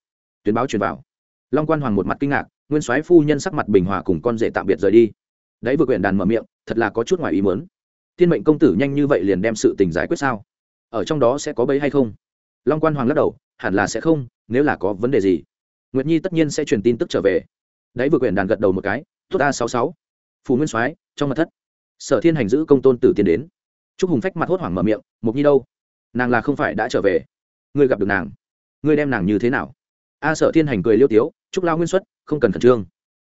tuyến báo truyền vào. Long quan hoàng một mặt kinh ngạc, nguyên soái phu nhân sắc mặt bình hòa cùng con rể tạm biệt rời đi. Đấy vừa quyển đàn mở miệng, thật là có chút ngoài ý muốn. Thiên mệnh công tử nhanh như vậy liền đem sự tình giải quyết sao? Ở trong đó sẽ có bấy hay không? Long quan hoàng lắc đầu, hẳn là sẽ không, nếu là có vấn đề gì. Nguyệt nhi tất nhiên sẽ truyền tin tức trở về. Đấy vừa quyển đàn gật đầu một cái, tốt a sáu sáu. Phù nguyên soái, trong mặt thất. Sở thiên hành giữ công tôn tử tiến đến. Chúc hùng phách mặt hốt hoảng mở miệng, mục nhi đâu? Nàng là không phải đã trở về. Ngươi gặp được nàng. Ngươi đem nàng như thế nào? A sở thiên hành cười liêu tiếu, chúc lao nguyên xuất, không cần khẩn trương.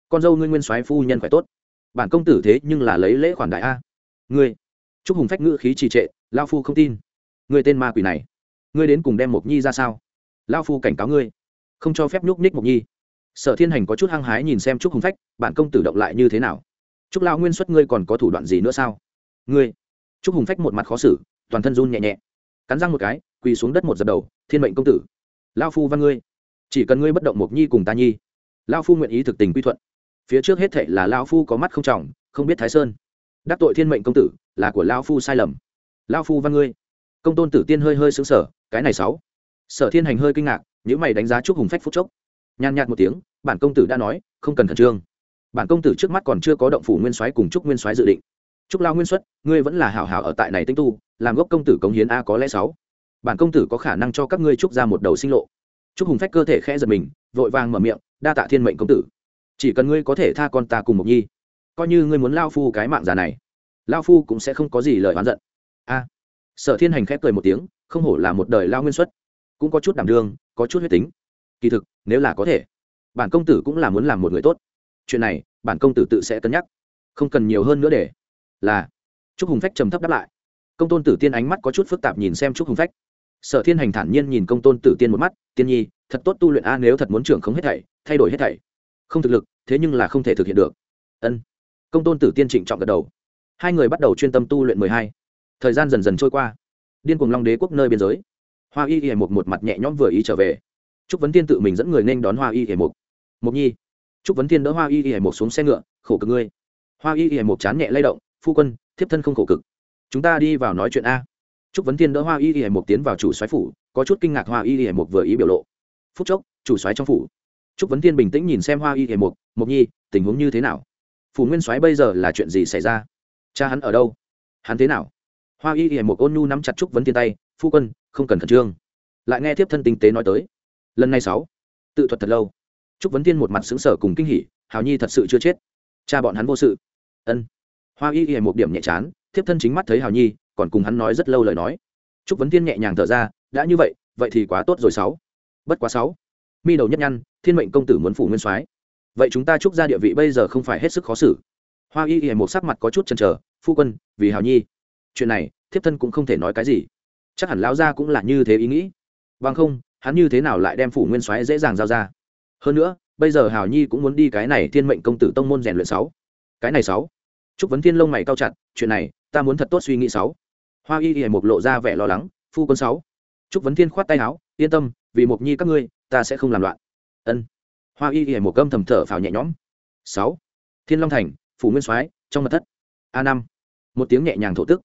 Con dâu ngươi nguyên soái phu nhân khỏe tốt. Bản công tử thế nhưng là lấy lễ khoản đại a. Ngươi? Chúc hùng phách ngữ khí trì trệ, lao phu không tin. Ngươi tên ma quỷ này, ngươi đến cùng đem mộc nhi ra sao? Lao phu cảnh cáo ngươi, không cho phép nhúc ních mộc nhi. Sở thiên hành có chút hăng hái nhìn xem chúc hùng phách, bản công tử động lại như thế nào? Chúc lao nguyên xuất ngươi còn có thủ đoạn gì nữa sao? Ngươi? Chúc hùng phách một mặt khó xử, toàn thân run nhẹ nhẹ, cắn răng một cái, quỳ xuống đất một giật đầu, thiên mệnh công tử, lao phu văn ngươi chỉ cần ngươi bất động mộc nhi cùng ta nhi lao phu nguyện ý thực tình quy thuận. Phía trước hết thệ là lao phu có mắt không trọng, không biết thái sơn. Đắc tội thiên mệnh công tử là của lao phu sai lầm. Lao phu văn ngươi. Công tôn tử tiên hơi hơi xứng sở cái này sáu. Sở thiên hành hơi kinh ngạc nếu mày đánh giá chúc hùng phách phúc chốc. Nhàn nhạt một tiếng, bản công tử đã nói, không cần khẩn trương. Bản công tử trước mắt còn chưa có động phủ nguyên soái cùng chúc nguyên soái dự định. Chúc lao nguyên xuất, ngươi vẫn là hảo hảo ở tại này tinh tu, làm gốc công tử cống hiến a có lẽ sáu. Bản công tử có khả năng cho các ngươi trúc ra một đầu sinh lộ chúc hùng phách cơ thể khẽ giật mình, vội vàng mở miệng, đa tạ thiên mệnh công tử. Chỉ cần ngươi có thể tha con ta cùng một nhi, coi như ngươi muốn lao phu cái mạng già này, lao phu cũng sẽ không có gì lời oán giận. A. Sở thiên hành khép cười một tiếng, không hổ là một đời lao nguyên xuất. Cũng có chút đảm đương, có chút huyết tính. Kỳ thực, nếu là có thể, bản công tử cũng là muốn làm một người tốt. Chuyện này, bản công tử tự sẽ cân nhắc. Không cần nhiều hơn nữa để là trúc hùng phách trầm thấp đáp lại. Công tôn tử tiên ánh mắt có chút phức tạp nhìn xem trúc hùng phách sở thiên hành thản nhiên nhìn công tôn tử tiên một mắt, tiên nhi, thật tốt tu luyện a, nếu thật muốn trưởng không hết thảy, thay đổi hết thảy. Không thực lực, thế nhưng là không thể thực hiện được. Ân. Công tôn tử tiên trịnh trọng gật đầu. Hai người bắt đầu chuyên tâm tu luyện mười hai. Thời gian dần dần trôi qua. Điên cùng long đế quốc nơi biên giới. Hoa y hề một một mặt nhẹ nhõm vừa ý trở về. Trúc vấn tiên tự mình dẫn người nên đón hoa y hề một mục. Nhi. Trúc vấn tiên đỡ hoa y hề một xuống xe ngựa, khổ cực ngươi. Hoa y hề một chán nhẹ lay động, phu quân, thiếp thân không khổ cực. Chúng ta đi vào nói chuyện a trúc vấn Thiên đỡ hoa y y một tiến vào chủ soái phủ, có chút kinh ngạc hoa y y một vừa ý biểu lộ. Phút chốc, chủ soái trong phủ. Trúc vấn Thiên bình tĩnh nhìn xem hoa y y một mục nhi, tình huống như thế nào? Phủ nguyên soái bây giờ là chuyện gì xảy ra? Cha hắn ở đâu? Hắn thế nào? Hoa y y một ôn nhu nắm chặt trúc vấn Thiên tay, phu quân, không cần khẩn trương. Lại nghe tiếp thân tinh tế nói tới, lần này sáu, tự thuật thật lâu. Trúc vấn Thiên một mặt xứng sở cùng kinh hỉ, hào nhi thật sự chưa chết. Cha bọn hắn vô sự. Ân. Hoa y y một điểm nhẹ chán, thiếp thân chính mắt thấy hào nhi còn cùng hắn nói rất lâu lời nói. Trúc vấn thiên nhẹ nhàng thở ra, đã như vậy vậy thì quá tốt rồi sáu. Bất quá sáu. Mi đầu nhất nhăn, thiên mệnh công tử muốn phủ nguyên soái. Vậy chúng ta trúc ra địa vị bây giờ không phải hết sức khó xử. Hoa y y một sắc mặt có chút chần chờ, phu quân, vì hào nhi. Chuyện này, thiếp thân cũng không thể nói cái gì. Chắc hẳn lão gia cũng là như thế ý nghĩ. Bằng không, hắn như thế nào lại đem phủ nguyên soái dễ dàng giao ra? Hơn nữa, bây giờ hào nhi cũng muốn đi cái này thiên mệnh công tử tông môn rèn luyện sáu. Cái này sáu. Chúc vấn thiên lông mày cao chặt, chuyện này, ta muốn thật tốt suy nghĩ sáu hoa y y mục lộ ra vẻ lo lắng, phu quân sáu, Trúc vấn thiên khoát tay áo, yên tâm, vì mộc nhi các ngươi, ta sẽ không làm loạn. Ân. Hoa y y mục câm thầm thở phào nhẹ nhõm. Sáu, thiên long thành, phủ nguyên soái, trong mật thất, a năm. Một tiếng nhẹ nhàng thổ tức.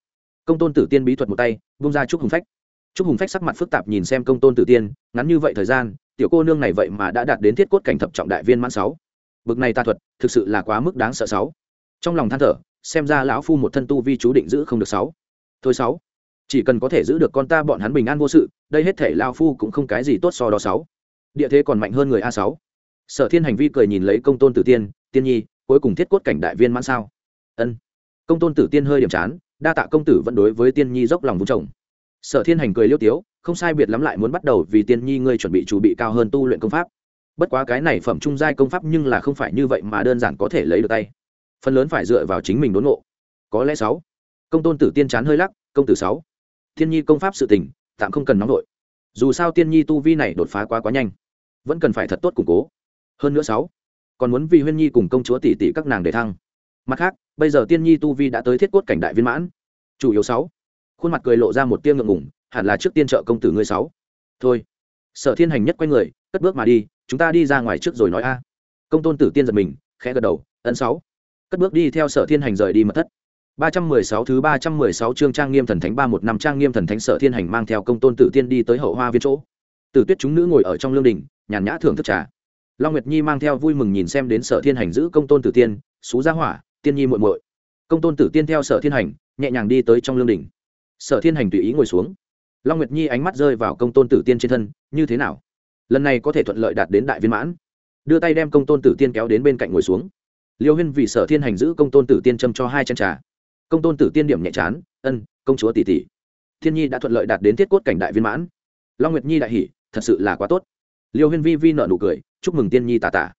Công tôn tử tiên bí thuật một tay bung ra Trúc hùng phách. Trúc hùng phách sắc mặt phức tạp nhìn xem công tôn tử tiên, ngắn như vậy thời gian, tiểu cô nương này vậy mà đã đạt đến thiết cốt cảnh thập trọng đại viên mãn sáu. Bực này ta thuật, thực sự là quá mức đáng sợ sáu. Trong lòng than thở, xem ra lão phu một thân tu vi chú định giữ không được sáu thôi sáu. Chỉ cần có thể giữ được con ta bọn hắn bình an vô sự, đây hết thể lao phu cũng không cái gì tốt so đó sáu. Địa thế còn mạnh hơn người a sáu. Sở thiên hành vi cười nhìn lấy công tôn tử tiên tiên nhi, cuối cùng thiết cốt cảnh đại viên mãn sao? Ân. Công tôn tử tiên hơi điểm chán, đa tạ công tử vẫn đối với tiên nhi dốc lòng vung chồng sở thiên hành cười liêu tiếu, không sai biệt lắm lại muốn bắt đầu vì tiên nhi ngươi chuẩn bị chủ bị cao hơn tu luyện công pháp. Bất quá cái này phẩm trung giai công pháp nhưng là không phải như vậy mà đơn giản có thể lấy được tay. Phần lớn phải dựa vào chính mình đốn ngộ. Có lẽ sáu công tôn tử tiên chán hơi lắc, công tử sáu. Thiên nhi công pháp sự tình, tạm không cần nóng vội. Dù sao tiên nhi tu vi này đột phá quá quá nhanh, vẫn cần phải thật tốt củng cố. Hơn nữa sáu, còn muốn vì huyên nhi cùng công chúa tỷ tỷ các nàng để thăng. Mặt khác, bây giờ tiên nhi tu vi đã tới thiết cốt cảnh đại viên mãn. Chủ yếu sáu, khuôn mặt cười lộ ra một tia ngượng ngủng hẳn là trước tiên trợ công tử ngươi sáu. Thôi, sở thiên hành nhất quay người, cất bước mà đi, chúng ta đi ra ngoài trước rồi nói a. Công tôn tử tiên giật mình, khẽ gật đầu ấn sáu. Cất bước đi theo sở thiên hành rời đi mật thất ba trăm mười sáu thứ ba trăm mười sáu chương trang nghiêm thần thánh ba một năm trang nghiêm thần thánh sở thiên hành mang theo công tôn tử tiên đi tới hậu hoa viên chỗ. Tử tuyết chúng nữ ngồi ở trong lương đình, nhàn nhã thưởng thức trà. Long nguyệt nhi mang theo vui mừng nhìn xem đến sở thiên hành giữ công tôn tử tiên xú gia hỏa, tiên nhi muội muội. Công tôn tử tiên theo sở thiên hành, nhẹ nhàng đi tới trong lương đình. Sở thiên hành tùy ý ngồi xuống. Long nguyệt nhi ánh mắt rơi vào công tôn tử tiên trên thân, như thế nào? Lần này có thể thuận lợi đạt đến đại viên mãn. Đưa tay đem công tôn tử tiên kéo đến bên cạnh ngồi xuống. Liêu huyên vì sở thiên hành giữ công tôn tử tiên châm cho hai chân trà công tôn tử tiên điểm nhẹ chán, ân, công chúa tỷ tỷ. Thiên nhi đã thuận lợi đạt đến thiết cốt cảnh đại viên mãn. Long nguyệt nhi đại hỉ, thật sự là quá tốt. Liêu huyên vi vi nợ nụ cười, chúc mừng tiên nhi tà tà.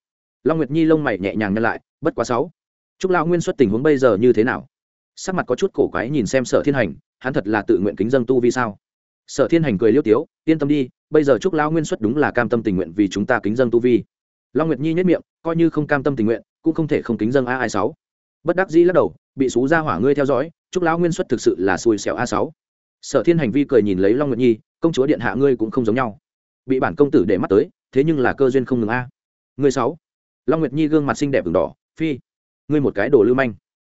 Long nguyệt nhi lông mày nhẹ nhàng nhăn lại, bất quá sáu. Chúc lão nguyên xuất tình huống bây giờ như thế nào? Sắc mặt có chút cổ quái nhìn xem sở thiên hành, hắn thật là tự nguyện kính dân tu vi sao? Sở thiên hành cười liêu tiếu, yên tâm đi, bây giờ chúc lão nguyên xuất đúng là cam tâm tình nguyện vì chúng ta kính dân tu vi. Long nguyệt nhi nhất miệng, coi như không cam tâm tình nguyện, cũng không thể không kính dân a ai sáu bất đắc dĩ lắc đầu, bị xú ra hỏa ngươi theo dõi, chúc lão nguyên xuất thực sự là xui xẻo a sáu. Sở thiên hành vi cười nhìn lấy long nguyệt nhi, công chúa điện hạ ngươi cũng không giống nhau. Bị bản công tử để mắt tới, thế nhưng là cơ duyên không ngừng a. Ngươi sáu. Long nguyệt nhi gương mặt xinh đẹp v đỏ, phi. Ngươi một cái đồ lưu manh.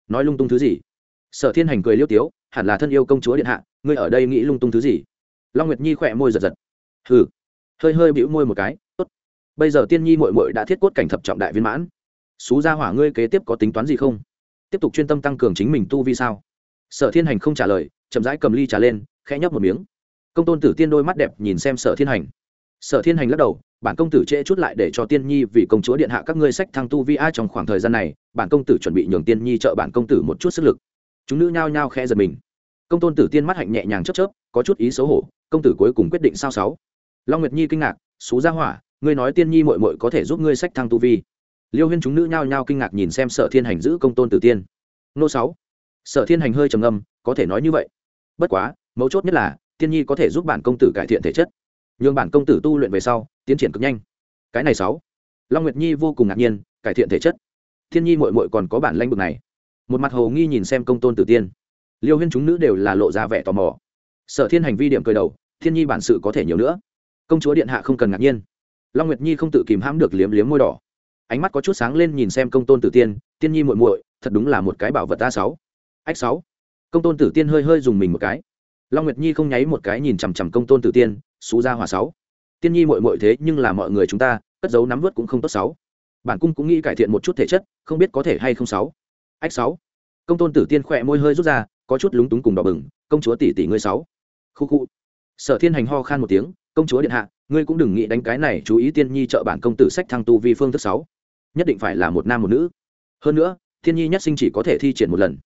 Nói lung tung thứ gì? Sở thiên hành cười liêu tiếu, hẳn là thân yêu công chúa điện hạ, ngươi ở đây nghĩ lung tung thứ gì? Long nguyệt nhi khỏe môi giật giật. Hừ. Hơi hơi bĩu môi một cái, tốt. Bây giờ tiên nhi mội mội đã thiết cốt cảnh thập trọng đại viên mãn. Xú ra hỏa ngươi kế tiếp có tính toán gì không? Tiếp tục chuyên tâm tăng cường chính mình tu vi sao? Sở thiên hành không trả lời, chậm rãi cầm ly trà lên, khẽ nhấp một miếng. Công tôn tử tiên đôi mắt đẹp nhìn xem sở thiên hành. Sở thiên hành lắc đầu, bản công tử trễ chút lại để cho tiên nhi vì công chúa điện hạ các ngươi sách thăng tu vi a trong khoảng thời gian này, bản công tử chuẩn bị nhường tiên nhi trợ bản công tử một chút sức lực. Chúng nữ nhao nhao khẽ giật mình. Công tôn tử tiên mắt hạnh nhẹ nhàng chớp chớp, có chút ý xấu hổ, công tử cuối cùng quyết định sao sáu? Long nguyệt nhi kinh ngạc, xú ra hỏa, ngươi nói tiên nhi mội mội có thể giúp ngươi sách thăng tu vi? Liêu huyên chúng nữ nhao nhao kinh ngạc nhìn xem sở thiên hành giữ công tôn tử tiên. Nô sáu. Sở thiên hành hơi trầm ngâm, có thể nói như vậy. Bất quá, mấu chốt nhất là tiên nhi có thể giúp bản công tử cải thiện thể chất. Nhường bản công tử tu luyện về sau, tiến triển cực nhanh. Cái này sáu. Long nguyệt nhi vô cùng ngạc nhiên, cải thiện thể chất. Thiên nhi mội mội còn có bản lãnh bực này. Một mặt hồ nghi nhìn xem công tôn tử tiên. Liêu huyên chúng nữ đều là lộ ra vẻ tò mò. Sở thiên hành vi điểm cười đầu, thiên nhi bản sự có thể nhiều nữa. Công chúa điện hạ không cần ngạc nhiên. Long nguyệt nhi không tự kìm hãm được liếm liếm môi đỏ ánh mắt có chút sáng lên nhìn xem công tôn tử tiên tiên nhi muội muội, thật đúng là một cái bảo vật a sáu. Ách sáu. Công tôn tử tiên hơi hơi dùng mình một cái. Long nguyệt nhi không nháy một cái nhìn chằm chằm công tôn tử tiên, xú ra hòa sáu. Tiên nhi muội muội thế nhưng là mọi người chúng ta, cất giấu nắm vớt cũng không tốt sáu. Bản cung cũng nghĩ cải thiện một chút thể chất, không biết có thể hay không sáu. Ách sáu. Công tôn tử tiên khỏe môi hơi rút ra, có chút lúng túng cùng đỏ bừng, công chúa tỷ tỷ ngươi sáu. Khu khu. Sở thiên hành ho khan một tiếng, công chúa điện hạ, ngươi cũng đừng nghĩ đánh cái này, chú ý tiên nhi trợ bản công tử sách thăng tu vi phương thức sáu nhất định phải là một nam một nữ. Hơn nữa, thiên nhi nhất sinh chỉ có thể thi triển một lần.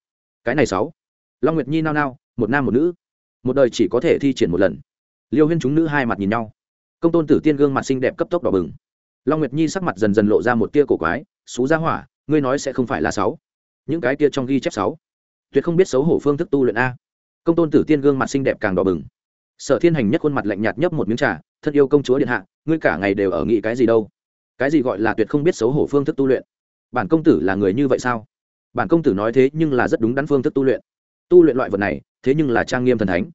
Cái này sáu. Long nguyệt nhi nao nao, một nam một nữ. Một đời chỉ có thể thi triển một lần. Liêu huyên chúng nữ hai mặt nhìn nhau. Công tôn tử tiên gương mặt xinh đẹp cấp tốc đỏ bừng. Long nguyệt nhi sắc mặt dần dần lộ ra một tia cổ quái xú ra hỏa, ngươi nói sẽ không phải là sáu. Những cái tia trong ghi chép sáu. Tuyệt không biết xấu hổ phương thức tu luyện a. Công tôn tử tiên gương mặt xinh đẹp càng đỏ bừng. Sở thiên hành nhất khuôn mặt lạnh nhạt nhấp một miếng trà, thân yêu công chúa điện hạ, ngươi cả ngày đều ở nghĩ cái gì đâu? Cái gì gọi là tuyệt không biết xấu hổ phương thức tu luyện? Bản công tử là người như vậy sao? Bản công tử nói thế nhưng là rất đúng đắn phương thức tu luyện. Tu luyện loại vật này, thế nhưng là trang nghiêm thần thánh.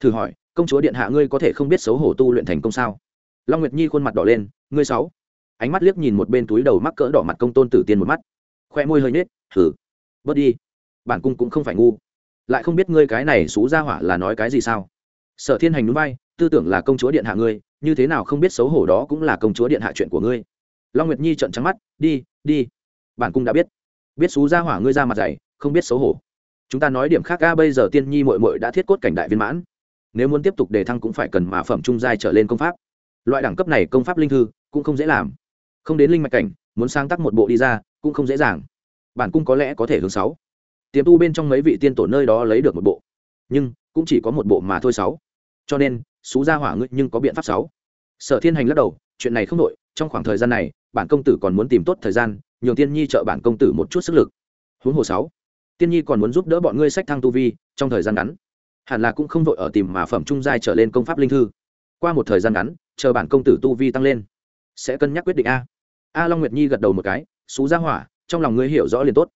Thử hỏi, công chúa điện hạ ngươi có thể không biết xấu hổ tu luyện thành công sao? Long nguyệt nhi khuôn mặt đỏ lên, ngươi sáu. Ánh mắt liếc nhìn một bên túi đầu mắc cỡ đỏ mặt công tôn tử tiên một mắt. Khoe môi hơi nết thử. Bớt đi. Bản cung cũng không phải ngu. Lại không biết ngươi cái này xú ra hỏa là nói cái gì sao? Sở thiên hành núi bay tư tưởng là công chúa điện hạ ngươi, như thế nào không biết xấu hổ đó cũng là công chúa điện hạ chuyện của ngươi long nguyệt nhi trợn trắng mắt, đi đi. Bản cung đã biết. Biết xú ra hỏa ngươi ra mặt dày, không biết xấu hổ. Chúng ta nói điểm khác ga bây giờ tiên nhi mội mội đã thiết cốt cảnh đại viên mãn. Nếu muốn tiếp tục đề thăng cũng phải cần mà phẩm trung giai trở lên công pháp. Loại đẳng cấp này công pháp linh thư cũng không dễ làm. Không đến linh mạch cảnh, muốn sáng tác một bộ đi ra cũng không dễ dàng. Bản cung có lẽ có thể hướng sáu. Tiềm tu bên trong mấy vị tiên tổ nơi đó lấy được một bộ. Nhưng, cũng chỉ có một bộ mà thôi sáu. Cho nên, xú ra hỏa ngươi nhưng có biện pháp sáu. Sở thiên hành lắc đầu, chuyện này không nội trong khoảng thời gian này bản công tử còn muốn tìm tốt thời gian, nhường tiên nhi trợ bản công tử một chút sức lực. Huống hồ sáu, tiên nhi còn muốn giúp đỡ bọn ngươi sách thăng tu vi, trong thời gian ngắn. Hẳn là cũng không vội ở tìm mà phẩm trung giai trở lên công pháp linh thư. Qua một thời gian ngắn, chờ bản công tử tu vi tăng lên. Sẽ cân nhắc quyết định a. A long nguyệt nhi gật đầu một cái, xú ra hỏa, trong lòng ngươi hiểu rõ liền tốt.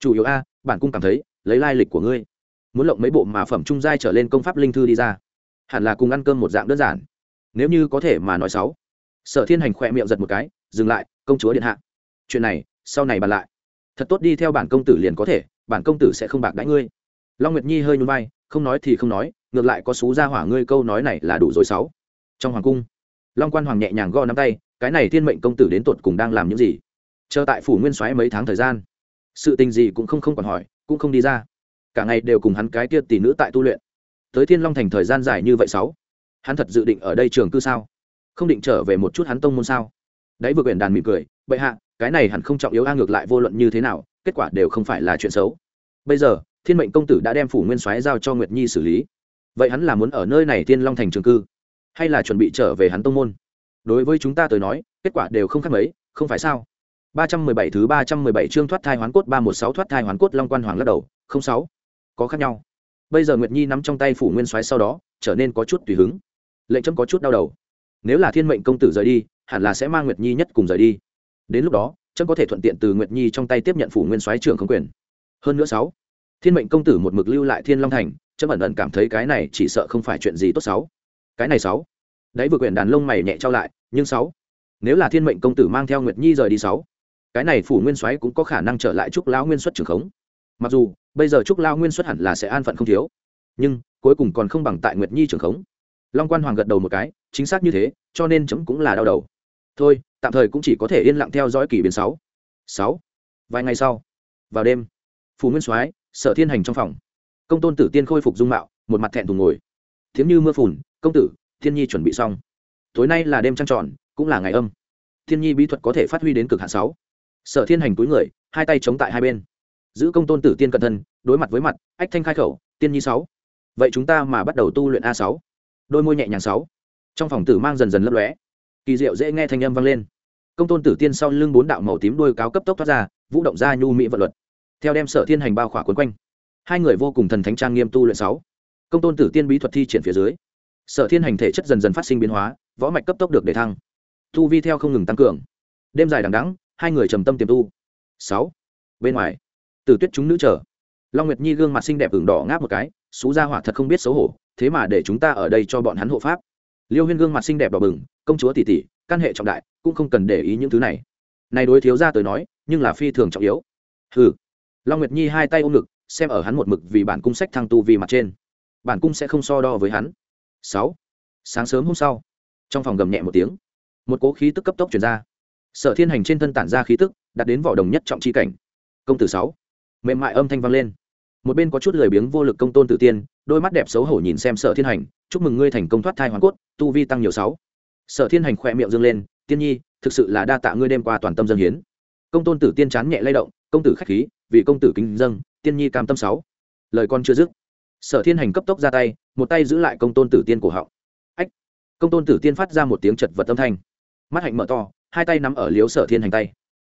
Chủ yếu a, bản cung cảm thấy, lấy lai lịch của ngươi. Muốn lộng mấy bộ mà phẩm trung giai trở lên công pháp linh thư đi ra. Hẳn là cùng ăn cơm một dạng đơn giản. Nếu như có thể mà nói sáu. Sở thiên hành khỏe miệng giật một cái dừng lại, công chúa điện hạ. Chuyện này, sau này bàn lại. Thật tốt đi theo bản công tử liền có thể, bản công tử sẽ không bạc đãi ngươi. Long nguyệt nhi hơi nhún vai, không nói thì không nói, ngược lại có xú ra hỏa ngươi câu nói này là đủ rồi sáu. Trong hoàng cung, long quan hoàng nhẹ nhàng gõ nắm tay, cái này thiên mệnh công tử đến tột cùng đang làm những gì? Chờ tại phủ nguyên soái mấy tháng thời gian, sự tình gì cũng không không còn hỏi, cũng không đi ra. Cả ngày đều cùng hắn cái kia tỷ nữ tại tu luyện. Tới thiên long thành thời gian dài như vậy sáu, hắn thật dự định ở đây trường cư sao? Không định trở về một chút hắn tông môn sao? Đấy vừa quyển đàn mỉm cười bệ hạ cái này hẳn không trọng yếu a ngược lại vô luận như thế nào kết quả đều không phải là chuyện xấu bây giờ thiên mệnh công tử đã đem phủ nguyên soái giao cho nguyệt nhi xử lý vậy hắn là muốn ở nơi này thiên long thành trường cư hay là chuẩn bị trở về hắn tông môn đối với chúng ta tới nói kết quả đều không khác mấy không phải sao 317 thứ 317 chương thoát thai hoán cốt 316 thoát thai hoán cốt Long Quan Hoàng lắc đầu, không sáu, có khác nhau. Bây giờ Nguyệt Nhi nắm trong tay phủ nguyên soái sau đó, trở nên có chút tùy hứng. Lệnh chấm có chút đau đầu. Nếu là Thiên Mệnh công tử rời đi, hẳn là sẽ mang Nguyệt Nhi nhất cùng rời đi. Đến lúc đó, chấm có thể thuận tiện từ Nguyệt Nhi trong tay tiếp nhận phủ nguyên soái trưởng không quyền. Hơn nữa sáu, Thiên Mệnh công tử một mực lưu lại Thiên Long thành, chấm ẩn ẩn cảm thấy cái này chỉ sợ không phải chuyện gì tốt sáu. Cái này sáu. Đấy vừa quyền đàn lông mày nhẹ trao lại, nhưng sáu, nếu là Thiên Mệnh công tử mang theo Nguyệt Nhi rời đi sáu, cái này phủ nguyên soái cũng có khả năng trở lại trúc lão nguyên xuất trường khống mặc dù bây giờ trúc lao nguyên xuất hẳn là sẽ an phận không thiếu nhưng cuối cùng còn không bằng tại nguyệt nhi trường khống long quan hoàng gật đầu một cái, chính xác như thế, cho nên chấm cũng là đau đầu. Thôi, tạm thời cũng chỉ có thể yên lặng theo dõi kỷ biến sáu. Sáu. Vài ngày sau, vào đêm, Phù nguyên soái, sở thiên hành trong phòng. Công tôn tử tiên khôi phục dung mạo, một mặt thẹn thùng ngồi. Thiếm như mưa phùn, công tử, thiên nhi chuẩn bị xong. Tối nay là đêm trăng tròn, cũng là ngày âm. Thiên nhi bí thuật có thể phát huy đến cực hạ sáu. Sở thiên hành túi người, hai tay chống tại hai bên. Giữ công tôn tử tiên cẩn thân, đối mặt với mặt, ách thanh khai khẩu, tiên nhi sáu. Vậy chúng ta mà bắt đầu tu luyện a sáu đôi môi nhẹ nhàng sáu. Trong phòng tử mang dần dần lấp lóe. Kỳ diệu dễ nghe thanh âm vang lên. Công tôn tử tiên sau lưng bốn đạo màu tím đôi cáo cấp tốc thoát ra, vũ động ra nhu mỹ vận luật. Theo đem sở thiên hành bao khỏa quấn quanh. Hai người vô cùng thần thánh trang nghiêm tu luyện sáu. Công tôn tử tiên bí thuật thi triển phía dưới. Sở thiên hành thể chất dần dần phát sinh biến hóa, võ mạch cấp tốc được để thăng. Tu vi theo không ngừng tăng cường. Đêm dài đằng đẵng, hai người trầm tâm tiềm tu. Sáu. Bên ngoài, tử tuyết chúng nữ chờ. Long nguyệt nhi gương mặt xinh đẹp ửng đỏ ngáp một cái, xú ra hỏa thật không biết xấu hổ thế mà để chúng ta ở đây cho bọn hắn hộ pháp. Liêu huyên gương mặt xinh đẹp đỏ bừng, công chúa tỷ tỷ, căn hệ trọng đại, cũng không cần để ý những thứ này. Này đối thiếu ra tới nói, nhưng là phi thường trọng yếu. Hừ. Long nguyệt nhi hai tay ôm ngực, xem ở hắn một mực vì bản cung sách thăng tu vì mặt trên. Bản cung sẽ không so đo với hắn. Sáu. Sáng sớm hôm sau, trong phòng gầm nhẹ một tiếng, một cố khí tức cấp tốc chuyển ra. Sở thiên hành trên thân tản ra khí tức đặt đến vỏ đồng nhất trọng c h i cảnh. Công tử sáu. Mềm mại âm thanh vang lên một bên có chút lười biếng vô lực công tôn tử tiên, đôi mắt đẹp xấu hổ nhìn xem sở thiên hành, chúc mừng ngươi thành công thoát thai hoàn cốt, tu vi tăng nhiều sáu. Sở thiên hành khỏe miệng dâng lên, tiên nhi, thực sự là đa tạ ngươi đêm qua toàn tâm dân hiến. Công tôn tử tiên chán nhẹ lay động, công tử khách khí, vì công tử kính dâng tiên nhi cam tâm sáu. Lời con chưa dứt, sở thiên hành cấp tốc ra tay, một tay giữ lại công tôn tử tiên cổ họng. Ách! Công tôn tử tiên phát ra một tiếng chật vật âm thanh. Mắt hạnh mở to, hai tay nắm ở liếu sở thiên hành tay.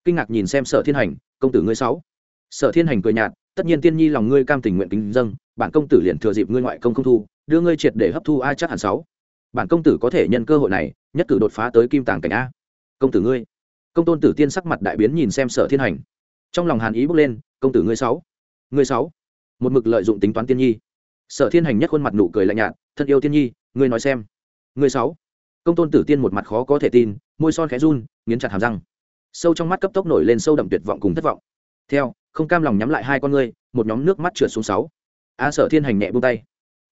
Kinh ngạc nhìn xem sở thiên hành, công tử ngươi sáu. Sở thiên hành cười nhạt tất nhiên tiên nhi lòng ngươi cam tình nguyện kính dâng, bản công tử liền thừa dịp ngươi ngoại công không thu, đưa ngươi triệt để hấp thu ai chắc hẳn sáu. Bản công tử có thể nhân cơ hội này, nhất cử đột phá tới kim tàng cảnh a. Công tử ngươi. Công tôn tử tiên sắc mặt đại biến nhìn xem sở thiên hành. Trong lòng hàn ý bước lên, công tử ngươi sáu. Ngươi sáu. Một mực lợi dụng tính toán tiên nhi. Sở thiên hành nhất khuôn mặt nụ cười lạnh nhạt, thân yêu tiên nhi, ngươi nói xem. Ngươi sáu. Công tôn tử tiên một mặt khó có thể tin, môi son khẽ run, nghiến chặt hàm răng. Sâu trong mắt cấp tốc nổi lên sâu đậm tuyệt vọng cùng thất vọng. Theo không cam lòng nhắm lại hai con ngươi, một nhóm nước mắt trượt xuống sáu. A sở thiên hành nhẹ buông tay.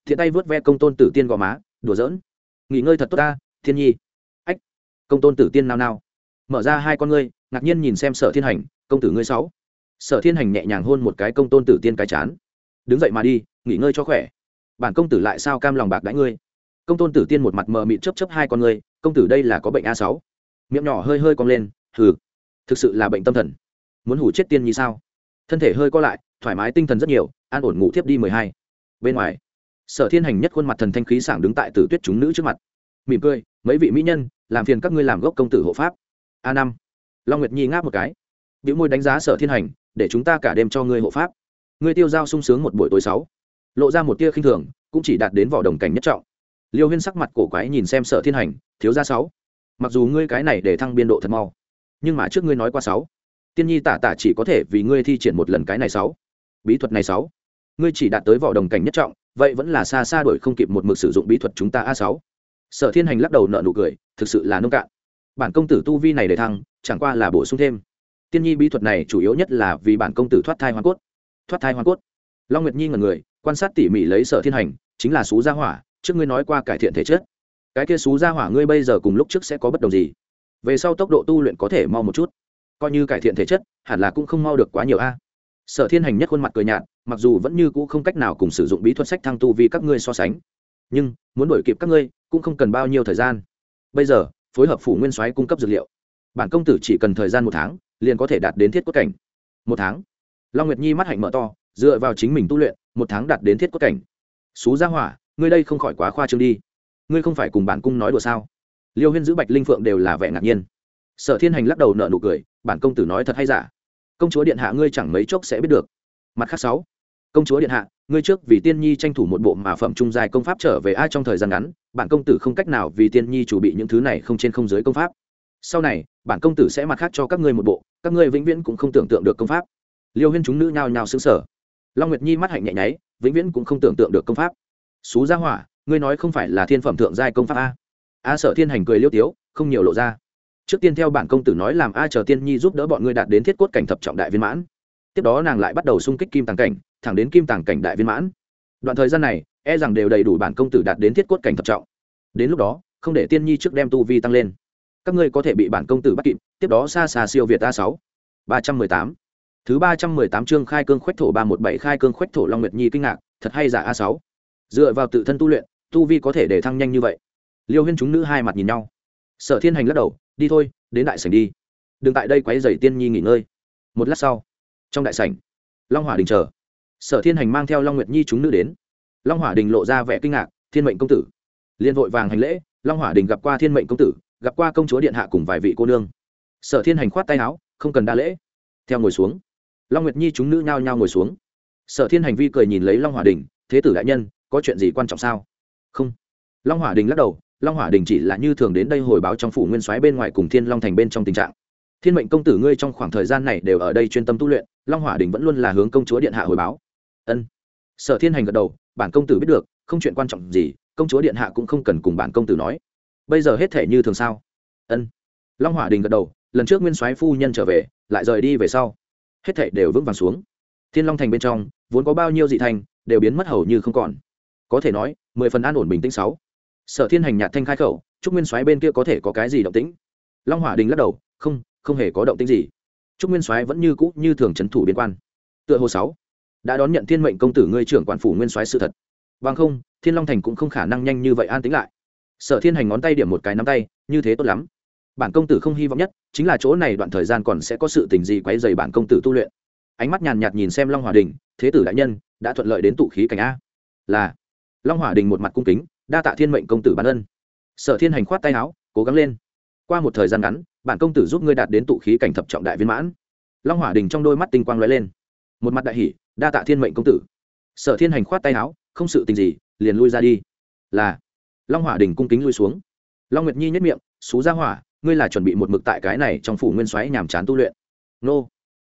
Thiện tay vớt ve công tôn tử tiên gò má, đùa giỡn. Nghỉ ngơi thật tốt ta, thiên nhi. Ách. Công tôn tử tiên nao nao. Mở ra hai con ngươi, ngạc nhiên nhìn xem sở thiên hành, công tử ngươi sáu. Sở thiên hành nhẹ nhàng hôn một cái công tôn tử tiên cái chán. Đứng dậy mà đi, nghỉ ngơi cho khỏe. Bản công tử lại sao cam lòng bạc đãi ngươi? Công tôn tử tiên một mặt mờ mịt chấp chấp hai con ngươi, công tử đây là có bệnh a sáu. Miệng nhỏ hơi hơi cong lên, hừ. Thực sự là bệnh tâm thần. Muốn hủ chết tiên như sao? Thân thể hơi co lại, thoải mái tinh thần rất nhiều, an ổn ngủ thiếp đi mười hai. Bên ngoài, sở thiên hành nhất khuôn mặt thần thanh khí sảng đứng tại tử tuyết chúng nữ trước mặt. Mỉm cười, mấy vị mỹ nhân, làm phiền các ngươi làm gốc công tử hộ pháp. A năm. Long nguyệt nhi ngáp một cái. Biểu môi đánh giá sở thiên hành, để chúng ta cả đêm cho ngươi hộ pháp. Ngươi tiêu giao sung sướng một buổi tối sáu. Lộ ra một tia khinh thường, cũng chỉ đạt đến vỏ đồng cảnh nhất trọng. Liêu huyên sắc mặt cổ quái nhìn xem sở thiên hành, thiếu ra sáu, mặc dù ngươi cái này để thăng biên độ thật mau, nhưng mà trước ngươi nói qua sáu tiên nhi tả tả chỉ có thể vì ngươi thi triển một lần cái này sáu. Bí thuật này sáu. Ngươi chỉ đạt tới vỏ đồng cảnh nhất trọng, vậy vẫn là xa xa đổi không kịp một mực sử dụng bí thuật chúng ta a sáu. Sở thiên hành lắc đầu nợ nụ cười, thực sự là nông cạn. Bản công tử tu vi này để thăng, chẳng qua là bổ sung thêm. Tiên nhi bí thuật này chủ yếu nhất là vì bản công tử thoát thai hoa cốt. Thoát thai hoa cốt. Long nguyệt nhi ngần người, quan sát tỉ mỉ lấy sở thiên hành, chính là xú gia hỏa, trước ngươi nói qua cải thiện thể chất. Cái kia xú gia hỏa ngươi bây giờ cùng lúc trước sẽ có bất đồng gì? Về sau tốc độ tu luyện có thể mau một chút coi như cải thiện thể chất, hẳn là cũng không mau được quá nhiều a. Sở thiên hành nhất khuôn mặt cười nhạt, mặc dù vẫn như cũ không cách nào cùng sử dụng bí thuật sách thăng tu vì các ngươi so sánh, nhưng muốn đổi kịp các ngươi cũng không cần bao nhiêu thời gian. Bây giờ, phối hợp phủ nguyên soái cung cấp dược liệu. Bản công tử chỉ cần thời gian một tháng, liền có thể đạt đến thiết cốt cảnh. Một tháng? Long nguyệt nhi mắt hạnh mở to, dựa vào chính mình tu luyện, một tháng đạt đến thiết cốt cảnh. Xú gia hỏa, ngươi đây không khỏi quá khoa trương đi. Ngươi không phải cùng bản cung nói đùa sao? Liêu huyên giữ bạch linh phượng đều là vẻ ngạc nhiên sở thiên hành lắc đầu nợ nụ cười, bản công tử nói thật hay giả? Công chúa điện hạ ngươi chẳng mấy chốc sẽ biết được. Mặt khác sáu, công chúa điện hạ, ngươi trước vì tiên nhi tranh thủ một bộ mà phẩm trung dài công pháp trở về ai trong thời gian ngắn, bản công tử không cách nào vì tiên nhi chủ bị những thứ này không trên không dưới công pháp. Sau này, bản công tử sẽ mặt khác cho các ngươi một bộ, các ngươi vĩnh viễn cũng không tưởng tượng được công pháp. Liêu huyên chúng nữ nhao nhao xứng sở long nguyệt nhi mắt hạnh nhẹ nháy, vĩnh viễn cũng không tưởng tượng được công pháp. Xú gia hỏa, ngươi nói không phải là thiên phẩm thượng giai công pháp a? A sở thiên hành cười liêu tiếu, không nhiều lộ ra trước tiên theo bản công tử nói làm a chờ tiên nhi giúp đỡ bọn ngươi đạt đến thiết cốt cảnh thập trọng đại viên mãn. Tiếp đó nàng lại bắt đầu xung kích kim tàng cảnh, thẳng đến kim tàng cảnh đại viên mãn. Đoạn thời gian này e rằng đều đầy đủ bản công tử đạt đến thiết cốt cảnh thập trọng. Đến lúc đó, không để tiên nhi trước đem tu vi tăng lên. Các ngươi có thể bị bản công tử bắt kịp, tiếp đó xa xa siêu việt a sáu. Ba trăm mười tám. Thứ ba trăm mười tám chương khai cương khoách thổ ba một bảy khai cương khoách thổ long nguyệt nhi kinh ngạc, thật hay giả a sáu? Dựa vào tự thân tu luyện, tu vi có thể để thăng nhanh như vậy. Liêu huyên chúng nữ hai mặt nhìn nhau. Sở thiên hành lắc đầu đi thôi, đến đại sảnh đi. Đừng tại đây quấy rầy tiên nhi nghỉ ngơi. Một lát sau, trong đại sảnh, long hỏa đình chờ. Sở thiên hành mang theo long nguyệt nhi chúng nữ đến. Long hỏa đình lộ ra vẻ kinh ngạc, thiên mệnh công tử. Liên vội vàng hành lễ, long hỏa đình gặp qua thiên mệnh công tử, gặp qua công chúa điện hạ cùng vài vị cô nương. Sở thiên hành khoát tay áo, không cần đa lễ. Theo ngồi xuống, long nguyệt nhi chúng nữ nhao nhao ngồi xuống. Sở thiên hành vi cười nhìn lấy long hỏa đình, thế tử đại nhân, có chuyện gì quan trọng sao? Không. Long hỏa đình lắc đầu long hỏa đình chỉ là như thường đến đây hồi báo trong phủ nguyên soái bên ngoài cùng thiên long thành bên trong tình trạng. Thiên mệnh công tử ngươi trong khoảng thời gian này đều ở đây chuyên tâm tu luyện, long hỏa đình vẫn luôn là hướng công chúa điện hạ hồi báo. Ân. Sở thiên hành gật đầu, bản công tử biết được, không chuyện quan trọng gì, công chúa điện hạ cũng không cần cùng bản công tử nói. Bây giờ hết thể như thường sao? Ân. Long hỏa đình gật đầu, lần trước nguyên soái phu nhân trở về, lại rời đi về sau. Hết thể đều vững vàng xuống. Thiên long thành bên trong, vốn có bao nhiêu dị thành, đều biến mất hầu như không còn. Có thể nói, mười phần an ổn bình tĩnh sáu sở thiên hành nhạt thanh khai khẩu, trúc nguyên soái bên kia có thể có cái gì động tĩnh? Long hỏa đình lắc đầu, không không hề có động tĩnh gì. Trúc nguyên soái vẫn như cũ như thường trấn thủ biên quan. Tựa hồ sáu, đã đón nhận thiên mệnh công tử ngươi trưởng quản phủ nguyên soái sự thật. Bằng không, thiên long thành cũng không khả năng nhanh như vậy an tĩnh lại. Sở thiên hành ngón tay điểm một cái nắm tay, như thế tốt lắm. Bản công tử không hy vọng nhất, chính là chỗ này đoạn thời gian còn sẽ có sự tình gì quấy dày bản công tử tu luyện. Ánh mắt nhàn nhạt nhìn xem long hòa đình, thế tử đại nhân, đã thuận lợi đến tụ khí cảnh a. Là, long hòa đình một mặt cung kính đa tạ thiên mệnh công tử bản ân. Sở thiên hành khoát tay áo, cố gắng lên. Qua một thời gian ngắn, bản công tử giúp ngươi đạt đến tụ khí cảnh thập trọng đại viên mãn. Long hỏa đình trong đôi mắt tinh quang lóe lên. Một mặt đại hỷ đa tạ thiên mệnh công tử. Sở thiên hành khoát tay áo, không sự tình gì, liền lui ra đi. Là. Long hỏa đình cung kính lui xuống. Long nguyệt nhi nhất miệng, xú ra hỏa, ngươi là chuẩn bị một mực tại cái này trong phủ nguyên xoáy nhàm chán tu luyện. Nô.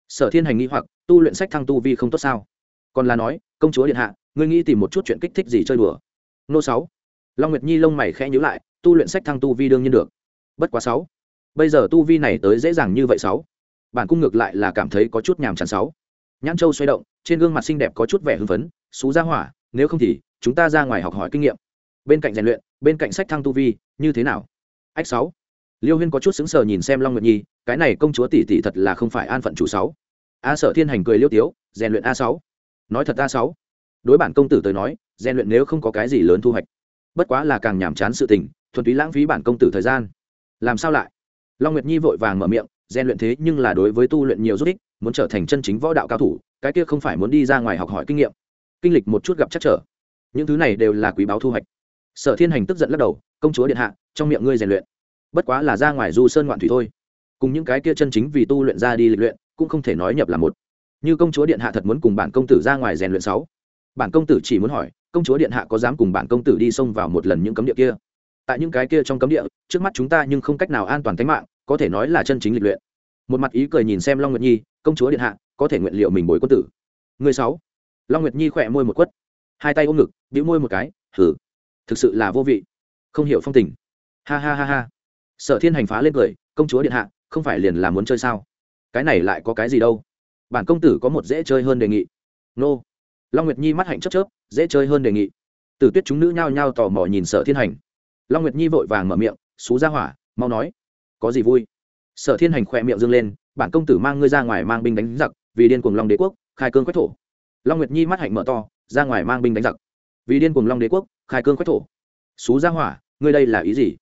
Sở thiên hành nghi hoặc, tu luyện sách thăng tu vi không tốt sao? Còn là nói, công chúa điện hạ, ngươi nghĩ tìm một chút chuyện kích thích gì chơi đùa? Nô sáu long nguyệt nhi lông mày khẽ nhíu lại, tu luyện sách thăng tu vi đương nhiên được. Bất quá sáu. Bây giờ tu vi này tới dễ dàng như vậy sáu. Bản cung ngược lại là cảm thấy có chút nhàm chán sáu. Nhãn châu xoay động, trên gương mặt xinh đẹp có chút vẻ hưng phấn, xú ra hỏa, nếu không thì chúng ta ra ngoài học hỏi kinh nghiệm. Bên cạnh rèn luyện, bên cạnh sách thăng tu vi, như thế nào? Ách sáu. Liêu huyên có chút xứng sờ nhìn xem long nguyệt nhi, cái này công chúa tỷ tỷ thật là không phải an phận chủ sáu. A sở thiên hành cười liêu tiếu, rèn luyện a sáu. Nói thật a sáu. Đối bản công tử tới nói, rèn luyện nếu không có cái gì lớn thu hoạch bất quá là càng nhàm chán sự tình, thuần túy lãng phí bản công tử thời gian. Làm sao lại? Long nguyệt nhi vội vàng mở miệng, rèn luyện thế nhưng là đối với tu luyện nhiều giúp ích, muốn trở thành chân chính võ đạo cao thủ, cái kia không phải muốn đi ra ngoài học hỏi kinh nghiệm. Kinh lịch một chút gặp chắc trở. Những thứ này đều là quý báu thu hoạch. Sở thiên hành tức giận lắc đầu, công chúa điện hạ, trong miệng ngươi rèn luyện. Bất quá là ra ngoài du sơn ngoạn thủy thôi. Cùng những cái kia chân chính vì tu luyện ra đi lịch luyện, cũng không thể nói nhập là một. Như công chúa điện hạ thật muốn cùng bản công tử ra ngoài rèn luyện sáu. Bản công tử chỉ muốn hỏi công chúa điện hạ có dám cùng bản công tử đi xông vào một lần những cấm địa kia? Tại những cái kia trong cấm địa, trước mắt chúng ta nhưng không cách nào an toàn tính mạng, có thể nói là chân chính lịch luyện. Một mặt ý cười nhìn xem long nguyệt nhi, công chúa điện hạ, có thể nguyện liệu mình bồi quân tử. Người sáu. Long nguyệt nhi khỏe môi một quất, hai tay ôm ngực, bĩu môi một cái hử thực sự là vô vị. Không hiểu phong tình. Ha ha ha ha. Sở thiên hành phá lên cười, công chúa điện hạ, không phải liền là muốn chơi sao? Cái này lại có cái gì đâu? Bản công tử có một dễ chơi hơn đề nghị. Nô long nguyệt nhi mắt hạnh chớp chớp, dễ chơi hơn đề nghị. Từ tuyết chúng nữ nhao nhao tò mò nhìn sở thiên hành. Long nguyệt nhi vội vàng mở miệng, xú ra hỏa, mau nói. Có gì vui? Sở thiên hành khỏe miệng dâng lên, bản công tử mang ngươi ra ngoài mang binh đánh giặc, vì điên cuồng long đế quốc, khai cương quách thổ. Long nguyệt nhi mắt hạnh mở to, ra ngoài mang binh đánh giặc, vì điên cuồng long đế quốc, khai cương quách thổ. Xú ra hỏa, ngươi đây là ý gì?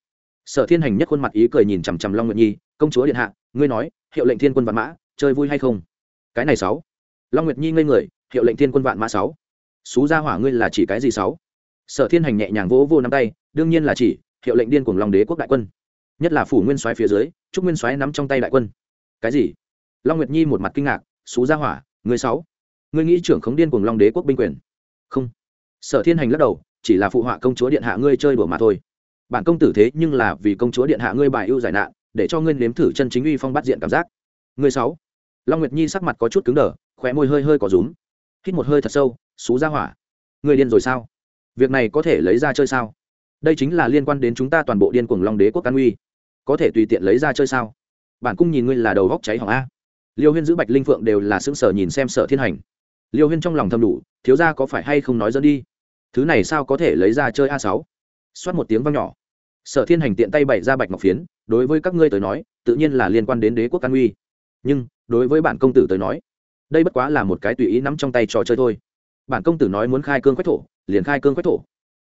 Sở thiên hành nhất khuôn mặt ý cười nhìn chằm chằm long nguyệt nhi, công chúa điện hạ, ngươi nói, hiệu lệnh thiên quân vạn mã, chơi vui hay không? Cái này sáu. Long nguyệt nhi ngây người hiệu lệnh thiên quân vạn mã sáu. Xú gia hỏa ngươi là chỉ cái gì sáu? Sở thiên hành nhẹ nhàng vỗ vô nắm tay, đương nhiên là chỉ, hiệu lệnh điên cuồng long đế quốc đại quân. Nhất là phủ nguyên soái phía dưới, trúc nguyên soái nắm trong tay đại quân. Cái gì? Long nguyệt nhi một mặt kinh ngạc, xú gia hỏa người sáu? Người nghĩ trưởng khống điên cuồng long đế quốc binh quyền? Không. Sở thiên hành lắc đầu, chỉ là phụ họa công chúa điện hạ ngươi chơi đùa mà thôi. Bản công tử thế nhưng là vì công chúa điện hạ ngươi bài ưu giải nạn, để cho ngươi nếm thử chân chính uy phong bắt diện cảm giác. Người sáu? Long nguyệt nhi sắc mặt có chút cứng đờ, khóe môi hơi hơi có rúm hít một hơi thật sâu, xú ra hỏa. Người điên rồi sao? Việc này có thể lấy ra chơi sao? Đây chính là liên quan đến chúng ta toàn bộ điên cuồng long đế quốc an uy. Có thể tùy tiện lấy ra chơi sao? Bản cung nhìn ngươi là đầu góc cháy hỏng a. Liêu huyên giữ bạch linh phượng đều là sững sờ nhìn xem sở thiên hành. Liêu huyên trong lòng thầm đủ, thiếu ra có phải hay không nói dẫn đi? Thứ này sao có thể lấy ra chơi a sáu? Xoát một tiếng vang nhỏ. Sở thiên hành tiện tay bày ra bạch ngọc phiến, đối với các ngươi tới nói, tự nhiên là liên quan đến đế quốc an uy. Nhưng, đối với bản công tử tới nói đây bất quá là một cái tùy ý nắm trong tay trò chơi thôi. Bản công tử nói muốn khai cương quách thổ, liền khai cương quách thổ.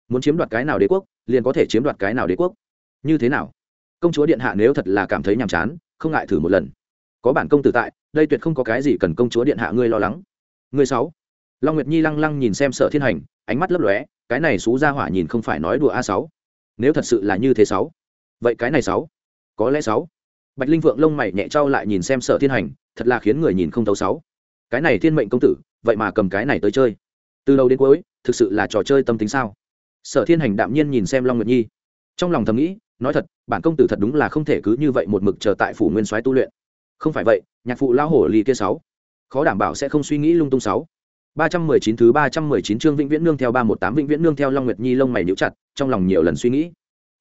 Muốn chiếm đoạt cái nào đế quốc, liền có thể chiếm đoạt cái nào đế quốc. Như thế nào? Công chúa điện hạ nếu thật là cảm thấy nhàm chán, không ngại thử một lần. Có bản công tử tại, đây tuyệt không có cái gì cần công chúa điện hạ ngươi lo lắng. Ngươi sáu. Long nguyệt nhi lăng lăng nhìn xem sở thiên hành, ánh mắt lấp lóe, cái này xú ra hỏa nhìn không phải nói đùa a sáu. Nếu thật sự là như thế sáu. Vậy cái này sáu. Có lẽ sáu. Bạch linh vượng lông mày nhẹ trao lại nhìn xem sở thiên hành, thật là khiến người nhìn không thấu sáu cái này thiên mệnh công tử, vậy mà cầm cái này tới chơi. Từ đầu đến cuối, thực sự là trò chơi tâm tính sao? Sở thiên hành đạm nhiên nhìn xem long nguyệt nhi. Trong lòng thầm nghĩ, nói thật, bản công tử thật đúng là không thể cứ như vậy một mực chờ tại phủ nguyên soái tu luyện. Không phải vậy, nhạc phụ lao hổ ly kia sáu, khó đảm bảo sẽ không suy nghĩ lung tung sáu. Ba trăm mười chín thứ ba trăm mười chín chương vĩnh viễn nương theo ba một tám, vĩnh viễn nương theo long nguyệt nhi lông mày nhíu chặt, trong lòng nhiều lần suy nghĩ.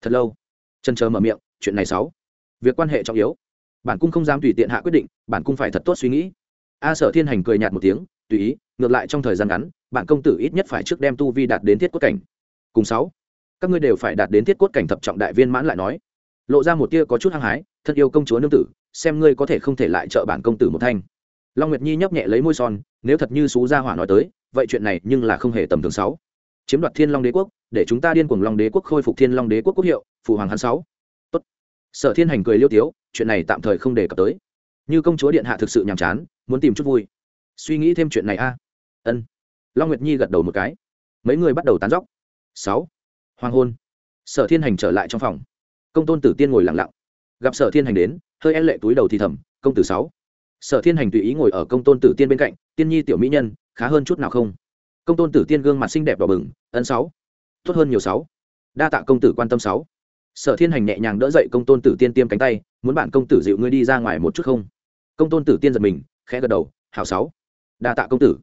Thật lâu, chân chờ mở miệng, chuyện này sáu, việc quan hệ trọng yếu. Bản cung không dám tùy tiện hạ quyết định, bản cung phải thật tốt suy nghĩ a sở thiên hành cười nhạt một tiếng, tùy ý, ngược lại trong thời gian ngắn, bạn công tử ít nhất phải trước đem tu vi đạt đến thiết cốt cảnh. Cùng sáu, các ngươi đều phải đạt đến thiết cốt cảnh thập trọng đại viên mãn lại nói. Lộ ra một tia có chút hăng hái, thân yêu công chúa nương tử, xem ngươi có thể không thể lại trợ bản công tử một thanh. Long nguyệt nhi nhấp nhẹ lấy môi son, nếu thật như xú gia hỏa nói tới, vậy chuyện này nhưng là không hề tầm thường sáu. Chiếm đoạt thiên long đế quốc, để chúng ta điên cuồng long đế quốc khôi phục thiên long đế quốc quốc hiệu phụ hoàng hắn sáu. Tốt. Sở thiên hành cười liêu tiếu, chuyện này tạm thời không đề cập tới. Như công chúa điện hạ thực sự nhàm chán muốn tìm chút vui. Suy nghĩ thêm chuyện này a. Ân. Long nguyệt nhi gật đầu một cái. Mấy người bắt đầu tán dóc. Sáu. Hoàng hôn. Sở thiên hành trở lại trong phòng. Công tôn tử tiên ngồi lặng lặng. Gặp sở thiên hành đến, hơi e lệ túi đầu thì thầm, công tử sáu. Sở thiên hành tùy ý ngồi ở công tôn tử tiên bên cạnh, tiên nhi tiểu mỹ nhân, khá hơn chút nào không? Công tôn tử tiên gương mặt xinh đẹp đỏ bừng ấn sáu. Tốt hơn nhiều sáu. Đa tạ công tử quan tâm sáu. Sở thiên hành nhẹ nhàng đỡ dậy công tôn tử tiên tiêm cánh tay, muốn bạn công tử dịu ngươi đi ra ngoài một chút không? Công tôn tử tiên giật mình khẽ gật đầu, hảo sáu, đa tạ công tử.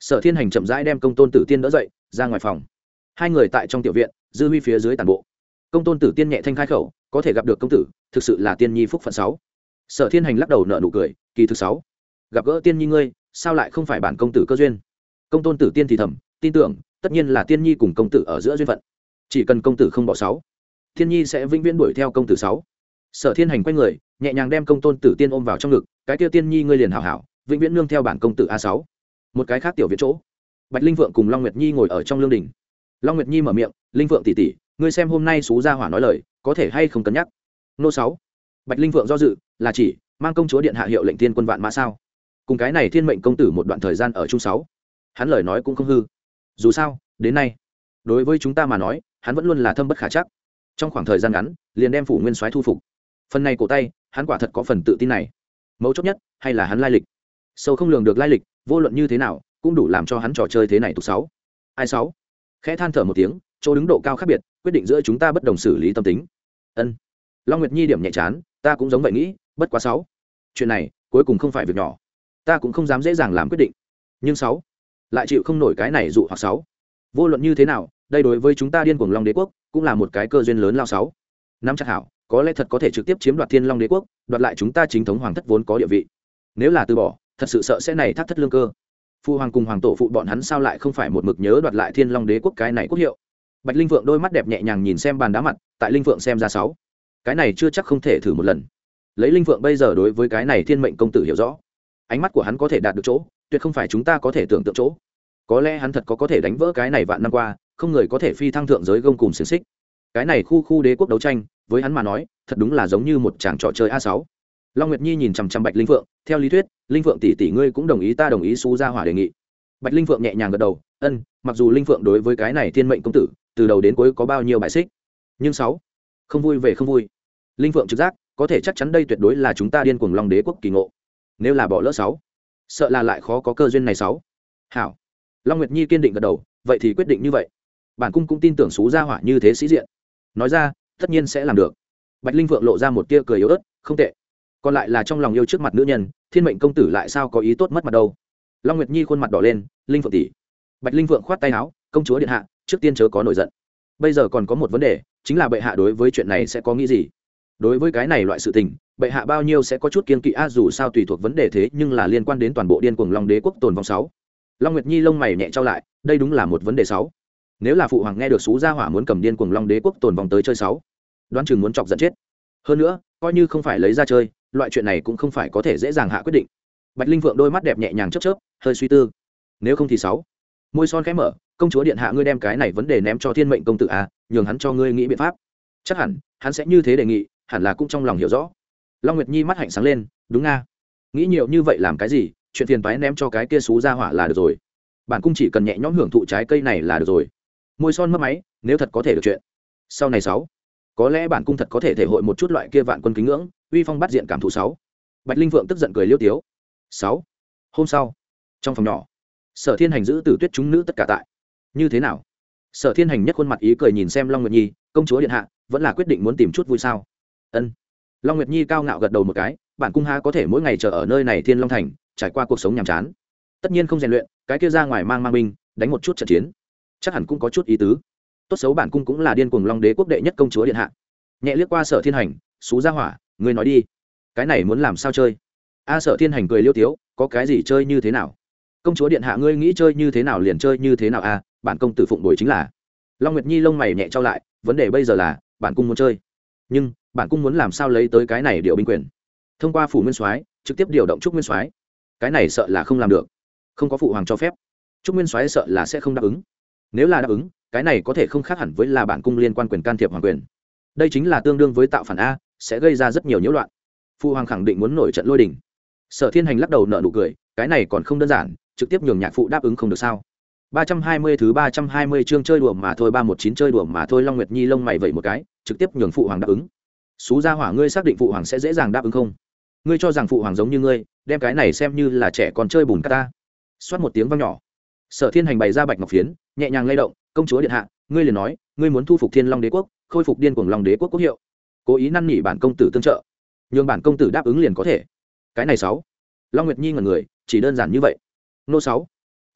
Sở thiên hành chậm rãi đem công tôn tử tiên đỡ dậy, ra ngoài phòng. Hai người tại trong tiểu viện, dư huy phía dưới tàn bộ. Công tôn tử tiên nhẹ thanh khai khẩu, có thể gặp được công tử, thực sự là tiên nhi phúc phận sáu. Sở thiên hành lắc đầu nợ nụ cười, kỳ thứ sáu, gặp gỡ tiên nhi ngươi, sao lại không phải bản công tử cơ duyên? Công tôn tử tiên thì thầm, tin tưởng, tất nhiên là tiên nhi cùng công tử ở giữa duyên phận. Chỉ cần công tử không bỏ sáu thiên nhi sẽ vĩnh viễn đuổi theo công tử sáu. Sở thiên hành quay người, nhẹ nhàng đem công tôn tử tiên ôm vào trong ngực cái tiêu tiên nhi ngươi liền hảo hảo, vĩnh viễn nương theo bản công tử a sáu. Một cái khác tiểu viện chỗ, bạch linh vượng cùng long nguyệt nhi ngồi ở trong lương đình. Long nguyệt nhi mở miệng, linh vượng tỉ tỉ ngươi xem hôm nay xú gia hỏa nói lời, có thể hay không cân nhắc? Nô sáu. Bạch linh vượng do dự, là chỉ, mang công chúa điện hạ hiệu lệnh thiên quân vạn mã sao? Cùng cái này thiên mệnh công tử một đoạn thời gian ở chung sáu. Hắn lời nói cũng không hư. Dù sao, đến nay, đối với chúng ta mà nói, hắn vẫn luôn là thâm bất khả chắc. Trong khoảng thời gian ngắn, liền đem phủ nguyên soái thu phục. Phần này cổ tay, hắn quả thật có phần tự tin này mấu chốt nhất, hay là hắn lai lịch? Sâu không lường được lai lịch, vô luận như thế nào, cũng đủ làm cho hắn trò chơi thế này tục sáu. Ai sáu? Khẽ than thở một tiếng, chỗ đứng độ cao khác biệt, quyết định giữa chúng ta bất đồng xử lý tâm tính. Ân. Long nguyệt nhi điểm nhẹ chán, ta cũng giống vậy nghĩ, bất quá sáu. Chuyện này, cuối cùng không phải việc nhỏ. Ta cũng không dám dễ dàng làm quyết định. Nhưng sáu, lại chịu không nổi cái này dụ hoặc sáu. Vô luận như thế nào, đây đối với chúng ta điên cuồng long đế quốc, cũng là một cái cơ duyên lớn lao sáu. Năm chắc hảo có lẽ thật có thể trực tiếp chiếm đoạt thiên long đế quốc, đoạt lại chúng ta chính thống hoàng thất vốn có địa vị. Nếu là từ bỏ, thật sự sợ sẽ này thắt thất lương cơ. Phu hoàng cùng hoàng tổ phụ bọn hắn sao lại không phải một mực nhớ đoạt lại thiên long đế quốc cái này quốc hiệu? Bạch linh vượng đôi mắt đẹp nhẹ nhàng nhìn xem bàn đá mặt, tại linh vượng xem ra sáu. Cái này chưa chắc không thể thử một lần. Lấy linh vượng bây giờ đối với cái này thiên mệnh công tử hiểu rõ. Ánh mắt của hắn có thể đạt được chỗ, tuyệt không phải chúng ta có thể tưởng tượng chỗ. Có lẽ hắn thật có có thể đánh vỡ cái này vạn năm qua, không người có thể phi thăng thượng giới gông cùng xiềng xích. Cái này khu khu đế quốc đấu tranh với hắn mà nói, thật đúng là giống như một chàng trò chơi a sáu. Long nguyệt nhi nhìn chằm chằm bạch linh phượng, theo lý thuyết, linh phượng tỷ tỷ ngươi cũng đồng ý ta đồng ý xú ra hỏa đề nghị. Bạch linh phượng nhẹ nhàng gật đầu, ân, mặc dù linh phượng đối với cái này thiên mệnh công tử, từ đầu đến cuối có bao nhiêu bài xích, nhưng sáu, không vui về không vui. Linh phượng trực giác, có thể chắc chắn đây tuyệt đối là chúng ta điên cuồng long đế quốc kỳ ngộ. Nếu là bỏ lỡ sáu, sợ là lại khó có cơ duyên này sáu. Hảo. Long nguyệt nhi kiên định gật đầu, vậy thì quyết định như vậy. Bản cung cũng tin tưởng xú gia hỏa như thế sĩ diện. Nói ra tất nhiên sẽ làm được. Bạch linh vượng lộ ra một tia cười yếu ớt, không tệ. Còn lại là trong lòng yêu trước mặt nữ nhân, thiên mệnh công tử lại sao có ý tốt mất mặt đâu. Long nguyệt nhi khuôn mặt đỏ lên, linh phượng tỷ. Bạch linh vượng khoát tay áo, công chúa điện hạ, trước tiên chớ có nổi giận. Bây giờ còn có một vấn đề, chính là bệ hạ đối với chuyện này sẽ có nghĩ gì? Đối với cái này loại sự tình, bệ hạ bao nhiêu sẽ có chút kiên kỵ, a, dù sao tùy thuộc vấn đề thế, nhưng là liên quan đến toàn bộ điên cuồng long đế quốc tồn vong sáu. Long nguyệt nhi lông mày nhẹ trao lại, đây đúng là một vấn đề sáu nếu là phụ hoàng nghe được xú gia hỏa muốn cầm điên cuồng long đế quốc tồn vong tới chơi sáu, đoán chừng muốn chọc giận chết. Hơn nữa, coi như không phải lấy ra chơi, loại chuyện này cũng không phải có thể dễ dàng hạ quyết định. Bạch linh vượng đôi mắt đẹp nhẹ nhàng chớp chớp, hơi suy tư. Nếu không thì sáu, môi son khẽ mở, công chúa điện hạ ngươi đem cái này vấn đề ném cho thiên mệnh công tử a nhường hắn cho ngươi nghĩ biện pháp. Chắc hẳn, hắn sẽ như thế đề nghị, hẳn là cũng trong lòng hiểu rõ. Long nguyệt nhi mắt hạnh sáng lên, đúng nga. Nghĩ nhiều như vậy làm cái gì, chuyện phiền toái ném cho cái kia xú ra hỏa là được rồi. Bản cung chỉ cần nhẹ nhõm hưởng thụ trái cây này là được rồi môi son mất máy, nếu thật có thể được chuyện. Sau này sáu, có lẽ bản cung thật có thể thể hội một chút loại kia vạn quân kính ngưỡng, uy phong bắt diện cảm thụ sáu. Bạch linh vượng tức giận cười liêu tiếu. Sáu, hôm sau, trong phòng nhỏ, sở thiên hành giữ từ tuyết chúng nữ tất cả tại. Như thế nào? Sở thiên hành nhất khuôn mặt ý cười nhìn xem long nguyệt nhi, công chúa điện hạ, vẫn là quyết định muốn tìm chút vui sao? Ân. Long nguyệt nhi cao ngạo gật đầu một cái, bản cung ha có thể mỗi ngày chờ ở nơi này thiên long thành, trải qua cuộc sống nhàm chán. Tất nhiên không rèn luyện, cái kia ra ngoài mang mang binh, đánh một chút trận chiến chắc hẳn cũng có chút ý tứ. Tốt xấu bản cung cũng là điên cuồng long đế quốc đệ nhất công chúa điện hạ. Nhẹ liếc qua sở thiên hành, xú ra hỏa, ngươi nói đi. Cái này muốn làm sao chơi? A sở thiên hành cười liêu tiếu, có cái gì chơi như thế nào? Công chúa điện hạ ngươi nghĩ chơi như thế nào liền chơi như thế nào a bản công tử phụng đổi chính là. Long nguyệt nhi lông mày nhẹ trao lại, vấn đề bây giờ là, bản cung muốn chơi. Nhưng, bản cung muốn làm sao lấy tới cái này điều binh quyền? Thông qua phủ nguyên soái, trực tiếp điều động trúc nguyên soái. Cái này sợ là không làm được. Không có phụ hoàng cho phép. Trúc nguyên soái sợ là sẽ không đáp ứng nếu là đáp ứng, cái này có thể không khác hẳn với là bản cung liên quan quyền can thiệp hoàng quyền. Đây chính là tương đương với tạo phản a, sẽ gây ra rất nhiều nhiễu loạn. Phụ hoàng khẳng định muốn nổi trận lôi đình. Sở thiên hành lắc đầu nợ nụ cười, cái này còn không đơn giản, trực tiếp nhường nhạc phụ đáp ứng không được sao? ba trăm hai mươi thứ ba trăm hai mươi chương chơi đùa mà thôi, ba một chín chơi đùa mà thôi, long nguyệt nhi lông mày vậy một cái, trực tiếp nhường phụ hoàng đáp ứng. Xú gia hỏa, ngươi xác định phụ hoàng sẽ dễ dàng đáp ứng không? Ngươi cho rằng phụ hoàng giống như ngươi, đem cái này xem như là trẻ còn chơi bùn cát ta. Xoát một tiếng vang nhỏ sở thiên hành bày ra bạch ngọc phiến, nhẹ nhàng lay động, công chúa điện hạ, ngươi liền nói, ngươi muốn thu phục thiên long đế quốc, khôi phục điên cuồng long đế quốc quốc hiệu. Cố ý năn nỉ bản công tử tương trợ. Nhường bản công tử đáp ứng liền có thể. Cái này sáu. Long nguyệt nhi ngần người, chỉ đơn giản như vậy. Nô sáu.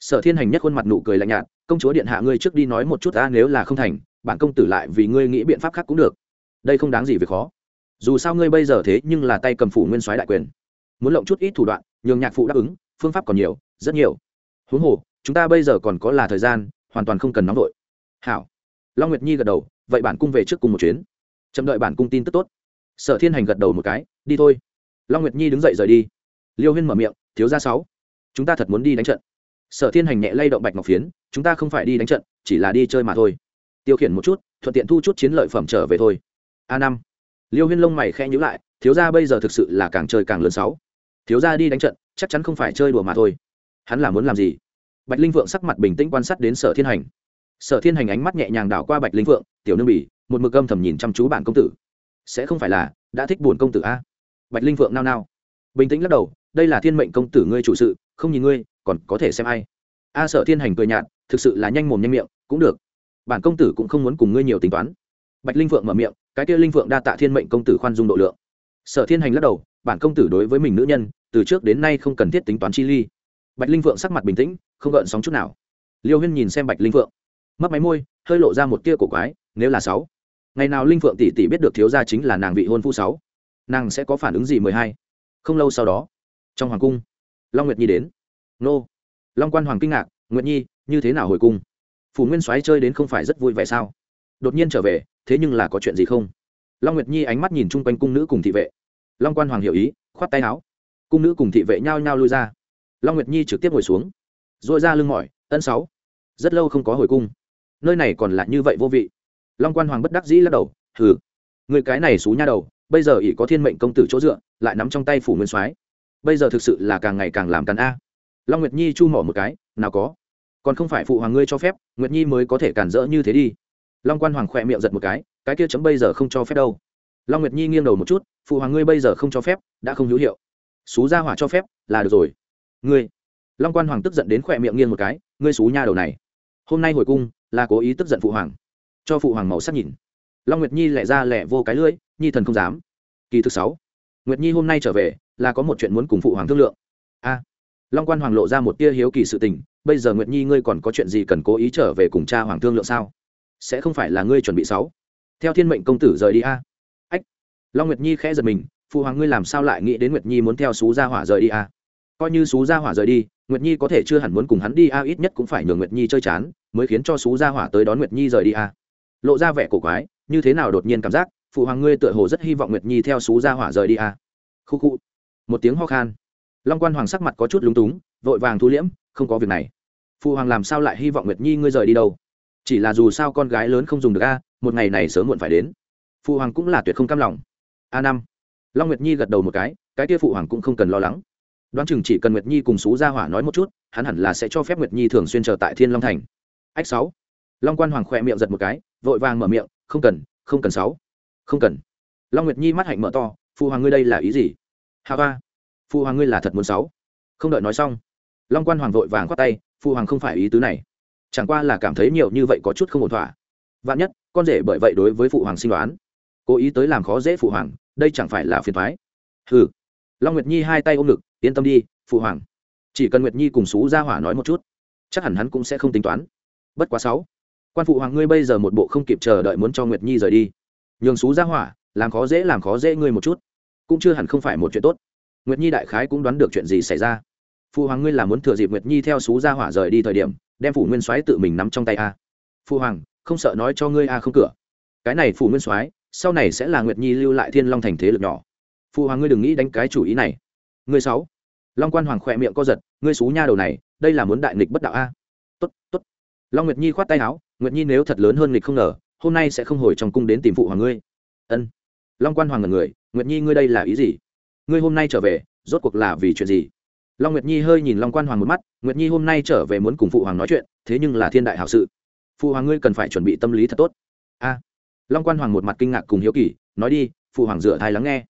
Sở thiên hành nhất khuôn mặt nụ cười lạnh nhạt, công chúa điện hạ, ngươi trước đi nói một chút ta nếu là không thành, bản công tử lại vì ngươi nghĩ biện pháp khác cũng được. Đây không đáng gì việc khó. Dù sao ngươi bây giờ thế nhưng là tay cầm phủ nguyên soái đại quyền. Muốn lộng chút ít thủ đoạn, nhường nhạc phụ đáp ứng, phương pháp còn nhiều, rất nhiều. Huống hồ chúng ta bây giờ còn có là thời gian, hoàn toàn không cần nóng vội. Hảo. Long nguyệt nhi gật đầu, vậy bản cung về trước cùng một chuyến. Chậm đợi bản cung tin tức tốt. Sở thiên hành gật đầu một cái, đi thôi. Long nguyệt nhi đứng dậy rời đi. Liêu huyên mở miệng, thiếu ra sáu, chúng ta thật muốn đi đánh trận. Sở thiên hành nhẹ lay động bạch ngọc phiến, chúng ta không phải đi đánh trận, chỉ là đi chơi mà thôi. Tiêu khiển một chút, thuận tiện thu chút chiến lợi phẩm trở về thôi. A năm. Liêu huyên lông mày khe nhữ lại, thiếu gia bây giờ thực sự là càng chơi càng lớn sáu. Thiếu gia đi đánh trận, chắc chắn không phải chơi đùa mà thôi. Hắn là muốn làm gì? Bạch linh vượng sắc mặt bình tĩnh quan sát đến sở thiên hành. Sở thiên hành ánh mắt nhẹ nhàng đảo qua bạch linh vượng tiểu nương bỉ một mực âm thầm nhìn chăm chú bản công tử. Sẽ không phải là đã thích buồn công tử a? Bạch linh vượng nao nao. Bình tĩnh lắc đầu, đây là thiên mệnh công tử ngươi chủ sự, không nhìn ngươi, còn có thể xem ai? A sở thiên hành cười nhạt, thực sự là nhanh mồm nhanh miệng, cũng được. Bản công tử cũng không muốn cùng ngươi nhiều tính toán. Bạch linh vượng mở miệng, cái kia linh vượng đa tạ thiên mệnh công tử khoan dung độ lượng. Sở thiên hành lắc đầu bản công tử đối với mình nữ nhân, từ trước đến nay không cần thiết tính toán chi ly bạch linh vượng sắc mặt bình tĩnh, không gợn sóng chút nào. Liêu huyên nhìn xem bạch linh vượng mất máy môi, hơi lộ ra một tia cổ quái, nếu là sáu, ngày nào linh vượng tỷ tỷ biết được thiếu gia chính là nàng vị hôn phu sáu, nàng sẽ có phản ứng gì mười hai? Không lâu sau đó, trong hoàng cung, long nguyệt nhi đến. Nô, long quan hoàng kinh ngạc, nguyệt nhi, như thế nào hồi cung? Phủ nguyên soái chơi đến không phải rất vui vẻ sao? Đột nhiên trở về, thế nhưng là có chuyện gì không? Long nguyệt nhi ánh mắt nhìn chung quanh cung nữ cùng thị vệ. Long quan hoàng hiểu ý, khoát tay áo. Cung nữ cùng thị vệ nhao nhao lui ra long nguyệt nhi trực tiếp ngồi xuống dội ra lưng mỏi, ân sáu, rất lâu không có hồi cung, nơi này còn lại như vậy vô vị. Long quan hoàng bất đắc dĩ lắc đầu, hừ, người cái này xú nha đầu, bây giờ ỷ có thiên mệnh công tử chỗ dựa, lại nắm trong tay phủ nguyên soái. Bây giờ thực sự là càng ngày càng làm càn a. Long nguyệt nhi chu mỏ một cái, nào có, còn không phải phụ hoàng ngươi cho phép, nguyệt nhi mới có thể cản rỡ như thế đi. Long quan hoàng khỏe miệng giật một cái cái kia chấm bây giờ không cho phép đâu. Long nguyệt nhi nghiêng đầu một chút, phụ hoàng ngươi bây giờ không cho phép, đã không hữu hiệu. Xú ra hỏa cho phép, là được rồi ngươi. Long quan hoàng tức giận đến khỏe miệng nghiêng một cái, ngươi xú nha đầu này. Hôm nay hồi cung, là cố ý tức giận phụ hoàng. Cho phụ hoàng màu sắc nhìn. Long nguyệt nhi lẻ ra lẻ vô cái lưỡi, nhi thần không dám. Kỳ thứ sáu. Nguyệt nhi hôm nay trở về, là có một chuyện muốn cùng phụ hoàng thương lượng. A. Long quan hoàng lộ ra một tia hiếu kỳ sự tình, bây giờ nguyệt nhi ngươi còn có chuyện gì cần cố ý trở về cùng cha hoàng thương lượng sao? Sẽ không phải là ngươi chuẩn bị sáu. Theo thiên mệnh công tử rời đi a. Ách. Long nguyệt nhi khẽ giật mình, phụ hoàng ngươi làm sao lại nghĩ đến nguyệt nhi muốn theo xú gia hỏa rời đi a? Coi như xú gia hỏa rời đi, nguyệt nhi có thể chưa hẳn muốn cùng hắn đi, a, ít nhất cũng phải nhường nguyệt nhi chơi chán, mới khiến cho xú gia hỏa tới đón nguyệt nhi rời đi, a. Lộ ra vẻ cổ quái, như thế nào đột nhiên cảm giác, phụ hoàng ngươi tựa hồ rất hy vọng nguyệt nhi theo xú gia hỏa rời đi, a. Khu khu. Một tiếng ho khan. Long quan hoàng sắc mặt có chút lúng túng, vội vàng thu liễm, không có việc này. Phụ hoàng làm sao lại hy vọng nguyệt nhi ngươi rời đi đâu? Chỉ là dù sao con gái lớn không dùng được, a, một ngày này sớm muộn phải đến. Phụ hoàng cũng là tuyệt không cam lòng. A năm. Long nguyệt nhi gật đầu một cái cái kia phụ hoàng cũng không cần lo lắng đoán chừng chỉ cần nguyệt nhi cùng xú gia hỏa nói một chút, hắn hẳn là sẽ cho phép nguyệt nhi thường xuyên chờ tại thiên long thành. Ách sáu. Long quan hoàng khỏe miệng giật một cái, vội vàng mở miệng, không cần không cần sáu. Không cần. Long nguyệt nhi mắt hạnh mở to phụ hoàng ngươi đây là ý gì? Hà ba phụ hoàng ngươi là thật muốn sáu. Không đợi nói xong. Long quan hoàng vội vàng khoát tay phụ hoàng không phải ý tứ này. Chẳng qua là cảm thấy nhiều như vậy có chút không ổn thỏa. Vạn nhất, con rể bởi vậy đối với phụ hoàng sinh đoán, cố ý tới làm khó dễ phụ hoàng, đây chẳng phải là phiền thoái hừ. Long nguyệt nhi hai tay ôm ngực yên tâm đi, phụ hoàng. Chỉ cần nguyệt nhi cùng xú ra hỏa nói một chút, chắc hẳn hắn cũng sẽ không tính toán. Bất quá sáu, quan phụ hoàng ngươi bây giờ một bộ không kịp chờ đợi muốn cho nguyệt nhi rời đi. Nhường xú ra hỏa, làm khó dễ, làm khó dễ ngươi một chút. Cũng chưa hẳn không phải một chuyện tốt. Nguyệt nhi đại khái cũng đoán được chuyện gì xảy ra. Phụ hoàng ngươi là muốn thừa dịp nguyệt nhi theo xú ra hỏa rời đi thời điểm, đem phủ nguyên soái tự mình nắm trong tay a. Phụ hoàng, không sợ nói cho ngươi a không cửa. Cái này phủ nguyên soái, sau này sẽ là nguyệt nhi lưu lại thiên long thành thế lực nhỏ. Phụ hoàng ngươi đừng nghĩ đánh cái chủ ý này ngươi sáu. Long quan hoàng khỏe miệng co giật, ngươi xú nha đầu này, đây là muốn đại nghịch bất đạo a. Tốt tốt. Long nguyệt nhi khoát tay áo, nguyệt nhi nếu thật lớn hơn nghịch không ngờ, hôm nay sẽ không hồi trong cung đến tìm phụ hoàng ngươi. Ân. Long quan hoàng ngần người, nguyệt nhi ngươi đây là ý gì? Ngươi hôm nay trở về, rốt cuộc là vì chuyện gì? Long nguyệt nhi hơi nhìn long quan hoàng một mắt, nguyệt nhi hôm nay trở về muốn cùng phụ hoàng nói chuyện, thế nhưng là thiên đại hảo sự. Phụ hoàng ngươi cần phải chuẩn bị tâm lý thật tốt. A. Long quan hoàng một mặt kinh ngạc cùng hiếu kỳ, nói đi, phụ hoàng dựa thai lắng nghe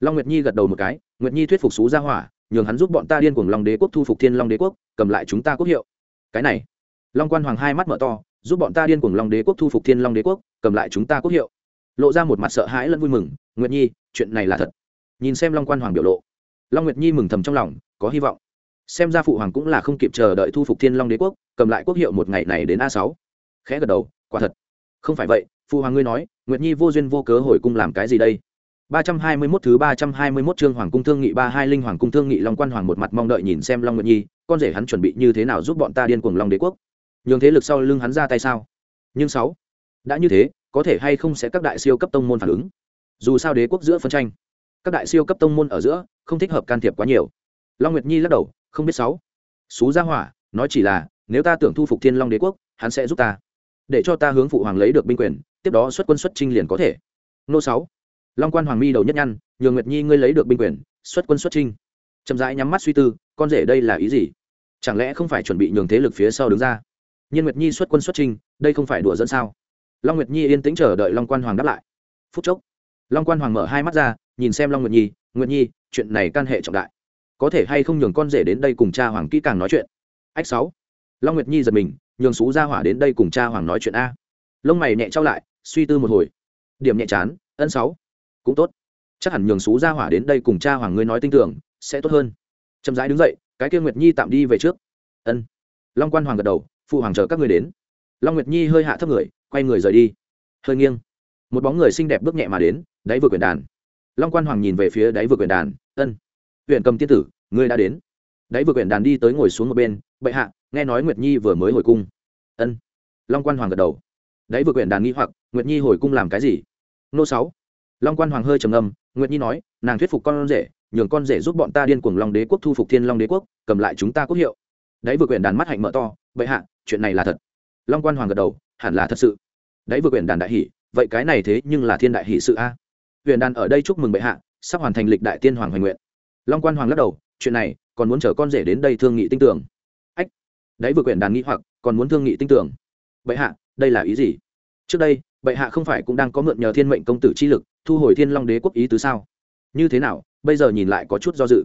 long nguyệt nhi gật đầu một cái, nguyệt nhi thuyết phục xú gia hỏa, nhường hắn giúp bọn ta điên cuồng long đế quốc thu phục thiên long đế quốc, cầm lại chúng ta quốc hiệu. Cái này, long quan hoàng hai mắt mở to, giúp bọn ta điên cuồng long đế quốc thu phục thiên long đế quốc, cầm lại chúng ta quốc hiệu. Lộ ra một mặt sợ hãi lẫn vui mừng, nguyệt nhi, chuyện này là thật. Nhìn xem long quan hoàng biểu lộ, long nguyệt nhi mừng thầm trong lòng, có hy vọng. Xem ra phụ hoàng cũng là không kịp chờ đợi thu phục thiên long đế quốc, cầm lại quốc hiệu một ngày này đến a sáu. Khẽ gật đầu, quả thật. Không phải vậy, phụ hoàng ngươi nói, nguyệt nhi vô duyên vô cớ hồi cung làm cái gì đây? Ba trăm hai mươi 321 thứ ba trăm hai mươi 321 chương hoàng cung thương nghị ba hai linh hoàng cung thương nghị long quan hoàng một mặt mong đợi nhìn xem long nguyệt nhi, con rể hắn chuẩn bị như thế nào giúp bọn ta điên cuồng long đế quốc. Nhường thế lực sau lưng hắn ra tay sao? Nhưng sáu, đã như thế, có thể hay không sẽ các đại siêu cấp tông môn phản ứng? Dù sao đế quốc giữa phân tranh, các đại siêu cấp tông môn ở giữa, không thích hợp can thiệp quá nhiều. Long nguyệt nhi lắc đầu, không biết sáu. Xú gia hỏa, nói chỉ là, nếu ta tưởng thu phục thiên long đế quốc, hắn sẽ giúp ta. Để cho ta hướng phụ hoàng lấy được binh quyền, tiếp đó xuất quân xuất chinh liền có thể. Nô sáu long quan hoàng mi đầu nhất nhăn, nhường nguyệt nhi ngươi lấy được binh quyền, xuất quân xuất trinh chậm rãi nhắm mắt suy tư, con rể đây là ý gì? Chẳng lẽ không phải chuẩn bị nhường thế lực phía sau đứng ra? Nhiên nguyệt nhi xuất quân xuất trinh đây không phải đùa dẫn sao? Long nguyệt nhi yên tĩnh chờ đợi long quan hoàng đáp lại. Phút chốc, long quan hoàng mở hai mắt ra, nhìn xem long nguyệt nhi nguyệt nhi, chuyện này can hệ trọng đại. Có thể hay không nhường con rể đến đây cùng cha hoàng kỹ càng nói chuyện? Ách sáu. Long nguyệt nhi giật mình, nhường xú gia hỏa đến đây cùng cha hoàng nói chuyện a. Lông mày nhẹ trao lại, suy tư một hồi. Điểm nhẹ chán, ân sáu cũng tốt. Chắc hẳn nhường xú ra hỏa đến đây cùng cha hoàng ngươi nói tin tưởng, sẽ tốt hơn. Chậm rãi đứng dậy, cái kia nguyệt nhi tạm đi về trước. Ân. Long quan hoàng gật đầu, phụ hoàng chờ các người đến. Long nguyệt nhi hơi hạ thấp người, quay người rời đi. Hơi nghiêng. Một bóng người xinh đẹp bước nhẹ mà đến, đáy vừa Quyền đàn. Long quan hoàng nhìn về phía đáy vừa Quyền đàn, ân, huyện cầm tiên tử, ngươi đã đến. Đáy vừa quyển đàn đi tới ngồi xuống một bên, bệ hạ, nghe nói nguyệt nhi vừa mới hồi cung. Ân. Long quan hoàng gật đầu. Đáy vừa quyển đàn nghĩ hoặc, nguyệt nhi hồi cung làm cái gì? Nô sáu long quan hoàng hơi trầm ngâm, nguyệt nhi nói, nàng thuyết phục con rể, nhường con rể giúp bọn ta điên cuồng long đế quốc thu phục thiên long đế quốc, cầm lại chúng ta quốc hiệu. Đấy vừa quyển đàn mắt hạnh mở to, bệ hạ, chuyện này là thật. Long quan hoàng gật đầu, hẳn là thật sự. Đấy vừa quyển đàn đại hỷ, vậy cái này thế nhưng là thiên đại hỷ sự a. Huyền đàn ở đây chúc mừng bệ hạ, sắp hoàn thành lịch đại tiên hoàng hoành nguyện. Long quan hoàng lắc đầu, chuyện này, còn muốn chở con rể đến đây thương nghị tinh tưởng ách. Đấy vừa quyển đàn nghĩ hoặc, còn muốn thương nghị tinh tưởng bệ hạ, đây là ý gì? Trước đây bệ hạ không phải cũng đang có mượn nhờ thiên mệnh công tử chi lực, thu hồi thiên long đế quốc ý tứ sao? Như thế nào, bây giờ nhìn lại có chút do dự.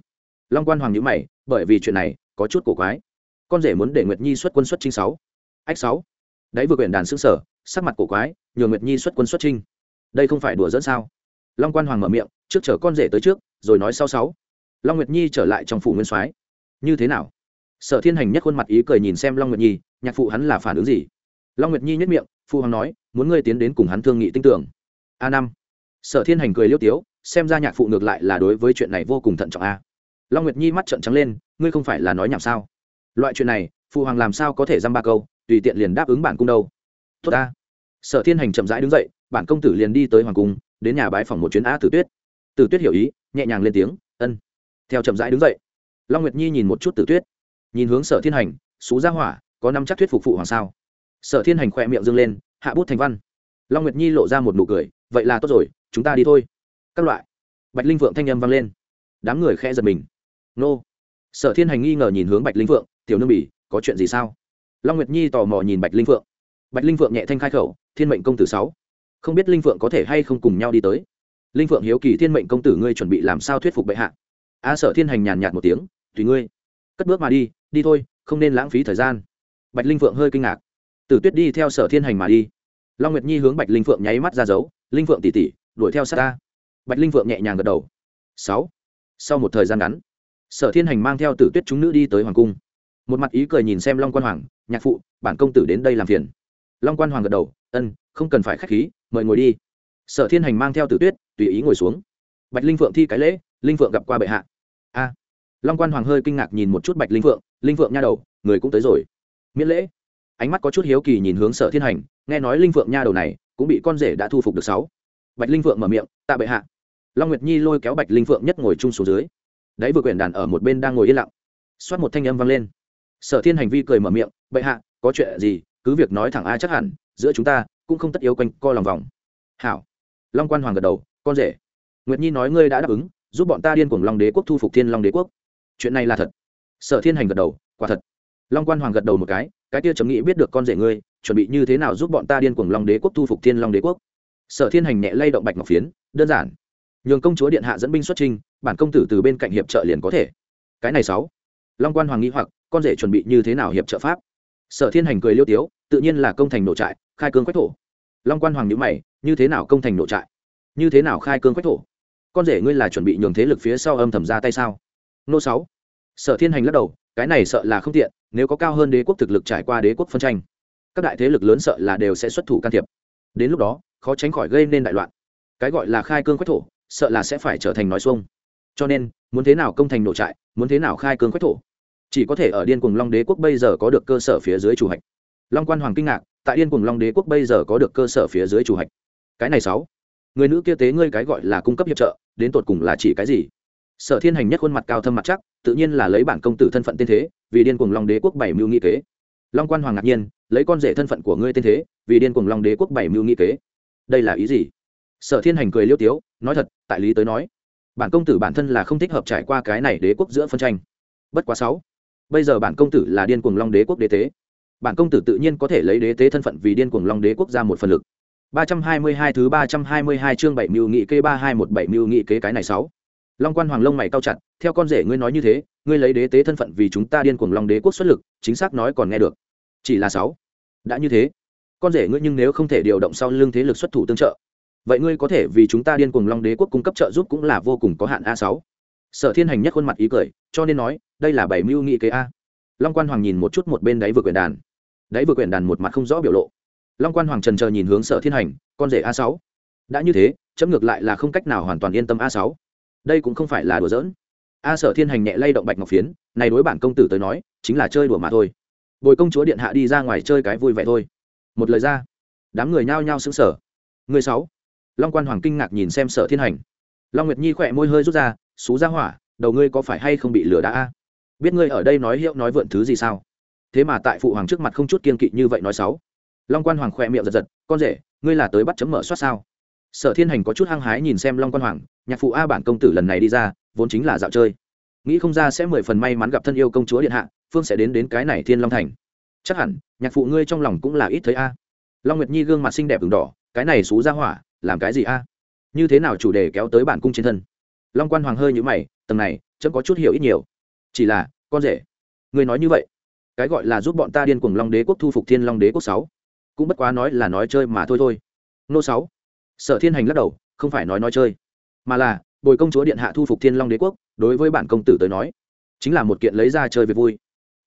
Long quan hoàng nhữ mày, bởi vì chuyện này, có chút cổ quái. Con rể muốn để nguyệt nhi xuất quân xuất trinh sáu. Ách sáu. Đấy vừa quyển đàn xương sở, sắc mặt cổ quái, nhường nguyệt nhi xuất quân xuất trinh đây không phải đùa dẫn sao? Long quan hoàng mở miệng, trước chở con rể tới trước, rồi nói sau sáu. Long nguyệt nhi trở lại trong phủ nguyên soái. Như thế nào? Sở thiên hành nhất khuôn mặt ý cười nhìn xem long nguyệt nhi, nhạc phụ hắn là phản ứng gì? Long nguyệt nhi nhất miệng phụ hoàng nói, muốn ngươi tiến đến cùng hắn thương nghị tinh tưởng a năm. Sở thiên hành cười liêu tiếu, xem ra nhạc phụ ngược lại là đối với chuyện này vô cùng thận trọng a. Long nguyệt nhi mắt trợn trắng lên, ngươi không phải là nói nhảm sao? Loại chuyện này phụ hoàng làm sao có thể dăm ba câu, tùy tiện liền đáp ứng bản cung đâu. Tốt ta. Sở thiên hành chậm rãi đứng dậy, bản công tử liền đi tới hoàng cung, đến nhà bái phòng một chuyến á tử tuyết. Tử tuyết hiểu ý, nhẹ nhàng lên tiếng, ân. Theo chậm rãi đứng dậy, long nguyệt nhi nhìn một chút tử tuyết. Nhìn hướng sở thiên hành xú ra hỏa, có năm chắc thuyết phục phụ hoàng sao? Sở thiên hành khỏe miệng dâng lên, hạ bút thành văn. Long nguyệt nhi lộ ra một nụ cười, vậy là tốt rồi, chúng ta đi thôi. Các loại. Bạch linh vượng thanh âm vang lên. Đám người khẽ giật mình. Nô. Sở thiên hành nghi ngờ nhìn hướng bạch linh vượng, tiểu nương bỉ, có chuyện gì sao? Long nguyệt nhi tò mò nhìn bạch linh vượng. Bạch linh vượng nhẹ thanh khai khẩu, thiên mệnh công tử sáu. Không biết linh vượng có thể hay không cùng nhau đi tới. Linh vượng hiếu kỳ thiên mệnh công tử ngươi chuẩn bị làm sao thuyết phục bệ hạ? A sở thiên hành nhàn nhạt một tiếng, tùy ngươi. Cất bước mà đi đi thôi, không nên lãng phí thời gian. Bạch linh vượng hơi kinh ngạc tử tuyết đi theo sở thiên hành mà đi. Long nguyệt nhi hướng bạch linh phượng nháy mắt ra dấu linh phượng tỷ tỷ, đuổi theo sát ta. Bạch linh phượng nhẹ nhàng gật đầu. Sáu. Sau một thời gian ngắn sở thiên hành mang theo tử tuyết chúng nữ đi tới hoàng cung. Một mặt ý cười nhìn xem long quan hoàng nhạc phụ bản công tử đến đây làm phiền. Long quan hoàng gật đầu ân không cần phải khách khí mời ngồi đi. Sở thiên hành mang theo tử tuyết tùy ý ngồi xuống. Bạch linh phượng thi cái lễ linh phượng gặp qua bệ hạ. A. Long quan hoàng hơi kinh ngạc nhìn một chút bạch linh phượng linh phượng nha đầu người cũng tới rồi. Miễn lễ ánh mắt có chút hiếu kỳ nhìn hướng sở thiên hành, nghe nói linh phượng nha đầu này cũng bị con rể đã thu phục được sáu. Bạch linh phượng mở miệng, tạ bệ hạ. Long nguyệt nhi lôi kéo bạch linh phượng nhất ngồi chung xuống dưới. Đấy vừa quyển đàn ở một bên đang ngồi yên lặng. Xoát một thanh âm vang lên. Sở thiên hành vi cười mở miệng, bệ hạ, có chuyện gì, cứ việc nói thẳng ai chắc hẳn, giữa chúng ta cũng không tất yếu quanh co lòng vòng. Hảo. Long quan hoàng gật đầu, con rể. Nguyệt nhi nói, ngươi đã đáp ứng, giúp bọn ta điên cuồng long đế quốc thu phục thiên long đế quốc. Chuyện này là thật. Sở thiên hành gật đầu, quả thật. Long quan hoàng gật đầu một cái cái kia chấm nghĩ biết được con rể ngươi, chuẩn bị như thế nào giúp bọn ta điên cuồng long đế quốc thu phục thiên long đế quốc. Sở thiên hành nhẹ lay động bạch ngọc phiến, đơn giản. Nhường công chúa điện hạ dẫn binh xuất trình bản công tử từ bên cạnh hiệp trợ liền có thể. Cái này sáu. Long quan hoàng nghĩ hoặc, con rể chuẩn bị như thế nào hiệp trợ pháp? Sở thiên hành cười liêu tiếu, tự nhiên là công thành nộ trại, khai cương quách thổ. Long quan hoàng nhữ mày, như thế nào công thành nộ trại? Như thế nào khai cương quách thổ? Con rể ngươi là chuẩn bị nhường thế lực phía sau âm thầm ra tay sao? Nô sáu. Sở thiên hành lắc đầu cái này sợ là không tiện, nếu có cao hơn đế quốc thực lực trải qua đế quốc phân tranh, các đại thế lực lớn sợ là đều sẽ xuất thủ can thiệp. Đến lúc đó, khó tránh khỏi gây nên đại loạn. Cái gọi là khai cương quách thổ, sợ là sẽ phải trở thành nói xuông. Cho nên, muốn thế nào công thành nổ trại, muốn thế nào khai cương quách thổ, chỉ có thể ở điên cùng long đế quốc bây giờ có được cơ sở phía dưới chủ hạch. Long quan hoàng kinh ngạc, tại điên cùng long đế quốc bây giờ có được cơ sở phía dưới chủ hạch. Cái này sáu, người nữ kia tế ngươi cái gọi là cung cấp hiệp trợ, đến tột cùng là chỉ cái gì? Sở thiên hành nhất khuôn mặt cao thâm mặt chắc, tự nhiên là lấy bản công tử thân phận tên thế, vì điên cuồng long đế quốc bảy mưu nghị kế. Long quan hoàng ngạc nhiên, lấy con rể thân phận của ngươi tên thế, vì điên cuồng long đế quốc bảy mưu nghị kế. Đây là ý gì? Sở thiên hành cười liêu tiếu, nói thật, tại lý tới nói, bản công tử bản thân là không thích hợp trải qua cái này đế quốc giữa phân tranh. Bất quá sáu, bây giờ bản công tử là điên cuồng long đế quốc đế tế bản công tử tự nhiên có thể lấy đế tế thân phận vì điên cuồng long đế quốc ra một phần lực. 322 thứ 322 chương 7 mưu nghị kế 3217 mưu nghị kế cái này 6. Long Quan Hoàng lông mày cao chặt, theo con rể ngươi nói như thế, ngươi lấy đế tế thân phận vì chúng ta điên cuồng Long đế quốc xuất lực, chính xác nói còn nghe được. Chỉ là sáu. Đã như thế, con rể ngươi nhưng nếu không thể điều động sau lưng thế lực xuất thủ tương trợ, vậy ngươi có thể vì chúng ta điên cuồng Long đế quốc cung cấp trợ giúp cũng là vô cùng có hạn a sáu. Sở Thiên Hành nhất khuôn mặt ý cười, cho nên nói, đây là bảy mưu nghị kế a. Long Quan Hoàng nhìn một chút một bên đáy vừa quyển đàn. Đáy vừa quyển đàn một mặt không rõ biểu lộ long quan hoàng trần chờ nhìn hướng sở thiên hành con rể a sáu đã như thế chấm ngược lại là không cách nào hoàn toàn yên tâm a sáu đây cũng không phải là đùa giỡn. A sở thiên hành nhẹ lay động bạch ngọc phiến, này đối bản công tử tới nói, chính là chơi đùa mà thôi. Bồi công chúa điện hạ đi ra ngoài chơi cái vui vẻ thôi. Một lời ra, đám người nhao nhao xứng sở người sáu, long quan hoàng kinh ngạc nhìn xem sở thiên hành. Long nguyệt nhi khỏe môi hơi rút ra xú ra hỏa, đầu ngươi có phải hay không bị lừa đã a? Biết ngươi ở đây nói hiệu nói vượn thứ gì sao? Thế mà tại phụ hoàng trước mặt không chút kiên kỵ như vậy nói sáu. Long quan hoàng khỏe miệng giật giật, con rể, ngươi là tới bắt chấm mở soát sao? Sở thiên hành có chút hăng hái nhìn xem long quan hoàng nhạc phụ a bản công tử lần này đi ra, vốn chính là dạo chơi. Nghĩ không ra sẽ mười phần may mắn gặp thân yêu công chúa điện hạ, phương sẽ đến đến cái này thiên long thành. Chắc hẳn, nhạc phụ ngươi trong lòng cũng là ít thấy a. Long nguyệt nhi gương mặt xinh đẹp v đỏ, cái này xú ra hỏa, làm cái gì a? Như thế nào chủ đề kéo tới bản cung trên thân? Long quan hoàng hơi nhũ mày, tầng này, chấm có chút hiểu ít nhiều. Chỉ là, con rể, ngươi nói như vậy, cái gọi là giúp bọn ta điên cuồng long đế quốc thu phục thiên long đế quốc sáu, cũng bất quá nói là nói chơi mà thôi thôi. Nô sáu, sở thiên hành lắc đầu, không phải nói nói chơi mà là, bồi công chúa điện hạ thu phục thiên long đế quốc, đối với bản công tử tới nói, chính là một kiện lấy ra chơi về vui.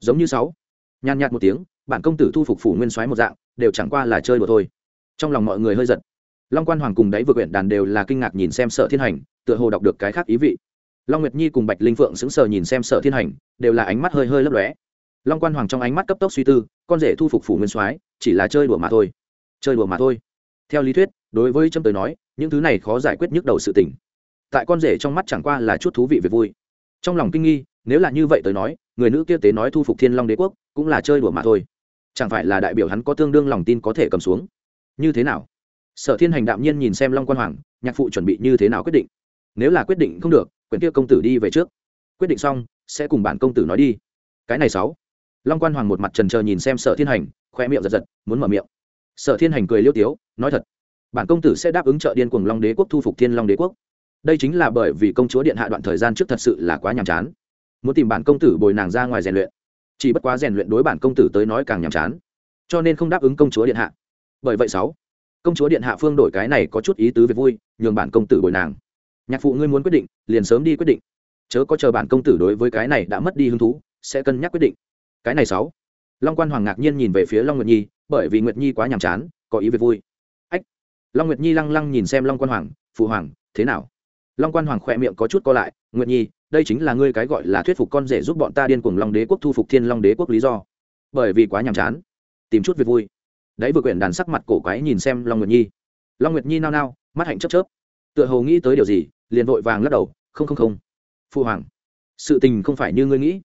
Giống như sáu, nhàn nhạt một tiếng, bản công tử thu phục phủ nguyên soái một dạng, đều chẳng qua là chơi đùa thôi. Trong lòng mọi người hơi giật. Long quan hoàng cùng đáy vừa quyển đàn đều là kinh ngạc nhìn xem sở thiên hành, tựa hồ đọc được cái khác ý vị. Long nguyệt nhi cùng bạch linh phượng sững sờ nhìn xem sở thiên hành, đều là ánh mắt hơi hơi lấp lóe. Long quan hoàng trong ánh mắt cấp tốc suy tư, con rể thu phục phủ nguyên soái, chỉ là chơi đùa mà thôi. Chơi đùa mà thôi. Theo lý thuyết, đối với trâm tới nói, những thứ này khó giải quyết nhức đầu sự tình tại con rể trong mắt chẳng qua là chút thú vị về vui. Trong lòng kinh nghi, nếu là như vậy tới nói, người nữ kia tế nói thu phục thiên long đế quốc, cũng là chơi đùa mà thôi. Chẳng phải là đại biểu hắn có tương đương lòng tin có thể cầm xuống? Như thế nào? Sở thiên hành đạm nhiên nhìn xem long quan hoàng, nhạc phụ chuẩn bị như thế nào quyết định? Nếu là quyết định không được, quyển kia công tử đi về trước. Quyết định xong, sẽ cùng bản công tử nói đi. Cái này sáu. Long quan hoàng một mặt trần trờ nhìn xem sở thiên hành khoe miệng giật giật, muốn mở miệng. Sở thiên hành cười liêu tiếu, nói thật, bản công tử sẽ đáp ứng trợ điên cùng long đế quốc thu phục thiên long đế quốc đây chính là bởi vì công chúa điện hạ đoạn thời gian trước thật sự là quá nhàm chán. Muốn tìm bản công tử bồi nàng ra ngoài rèn luyện. Chỉ bất quá rèn luyện đối bản công tử tới nói càng nhàm chán. Cho nên không đáp ứng công chúa điện hạ. Bởi vậy sáu, công chúa điện hạ phương đổi cái này có chút ý tứ về vui, nhường bản công tử bồi nàng. Nhạc phụ ngươi muốn quyết định, liền sớm đi quyết định. Chớ có chờ bản công tử đối với cái này đã mất đi hứng thú, sẽ cân nhắc quyết định. Cái này sáu, long quan hoàng ngạc nhiên nhìn về phía long nguyệt nhi, bởi vì nguyệt nhi quá nhàm chán, có ý về vui. Ách, long nguyệt nhi lăng lăng nhìn xem long quan hoàng, phụ hoàng, thế nào? Long quan hoàng khỏe miệng có chút co lại, nguyệt nhi, đây chính là ngươi cái gọi là thuyết phục con rể giúp bọn ta điên cuồng long đế quốc thu phục thiên long đế quốc lý do. Bởi vì quá nhàm chán, tìm chút việc vui. Đấy vừa quyển đàn sắc mặt cổ quái nhìn xem long nguyệt nhi. Long nguyệt nhi nao nao, mắt hạnh chớp chớp. Tựa hồ nghĩ tới điều gì, liền vội vàng lắc đầu, không không không. Phu hoàng, sự tình không phải như ngươi nghĩ.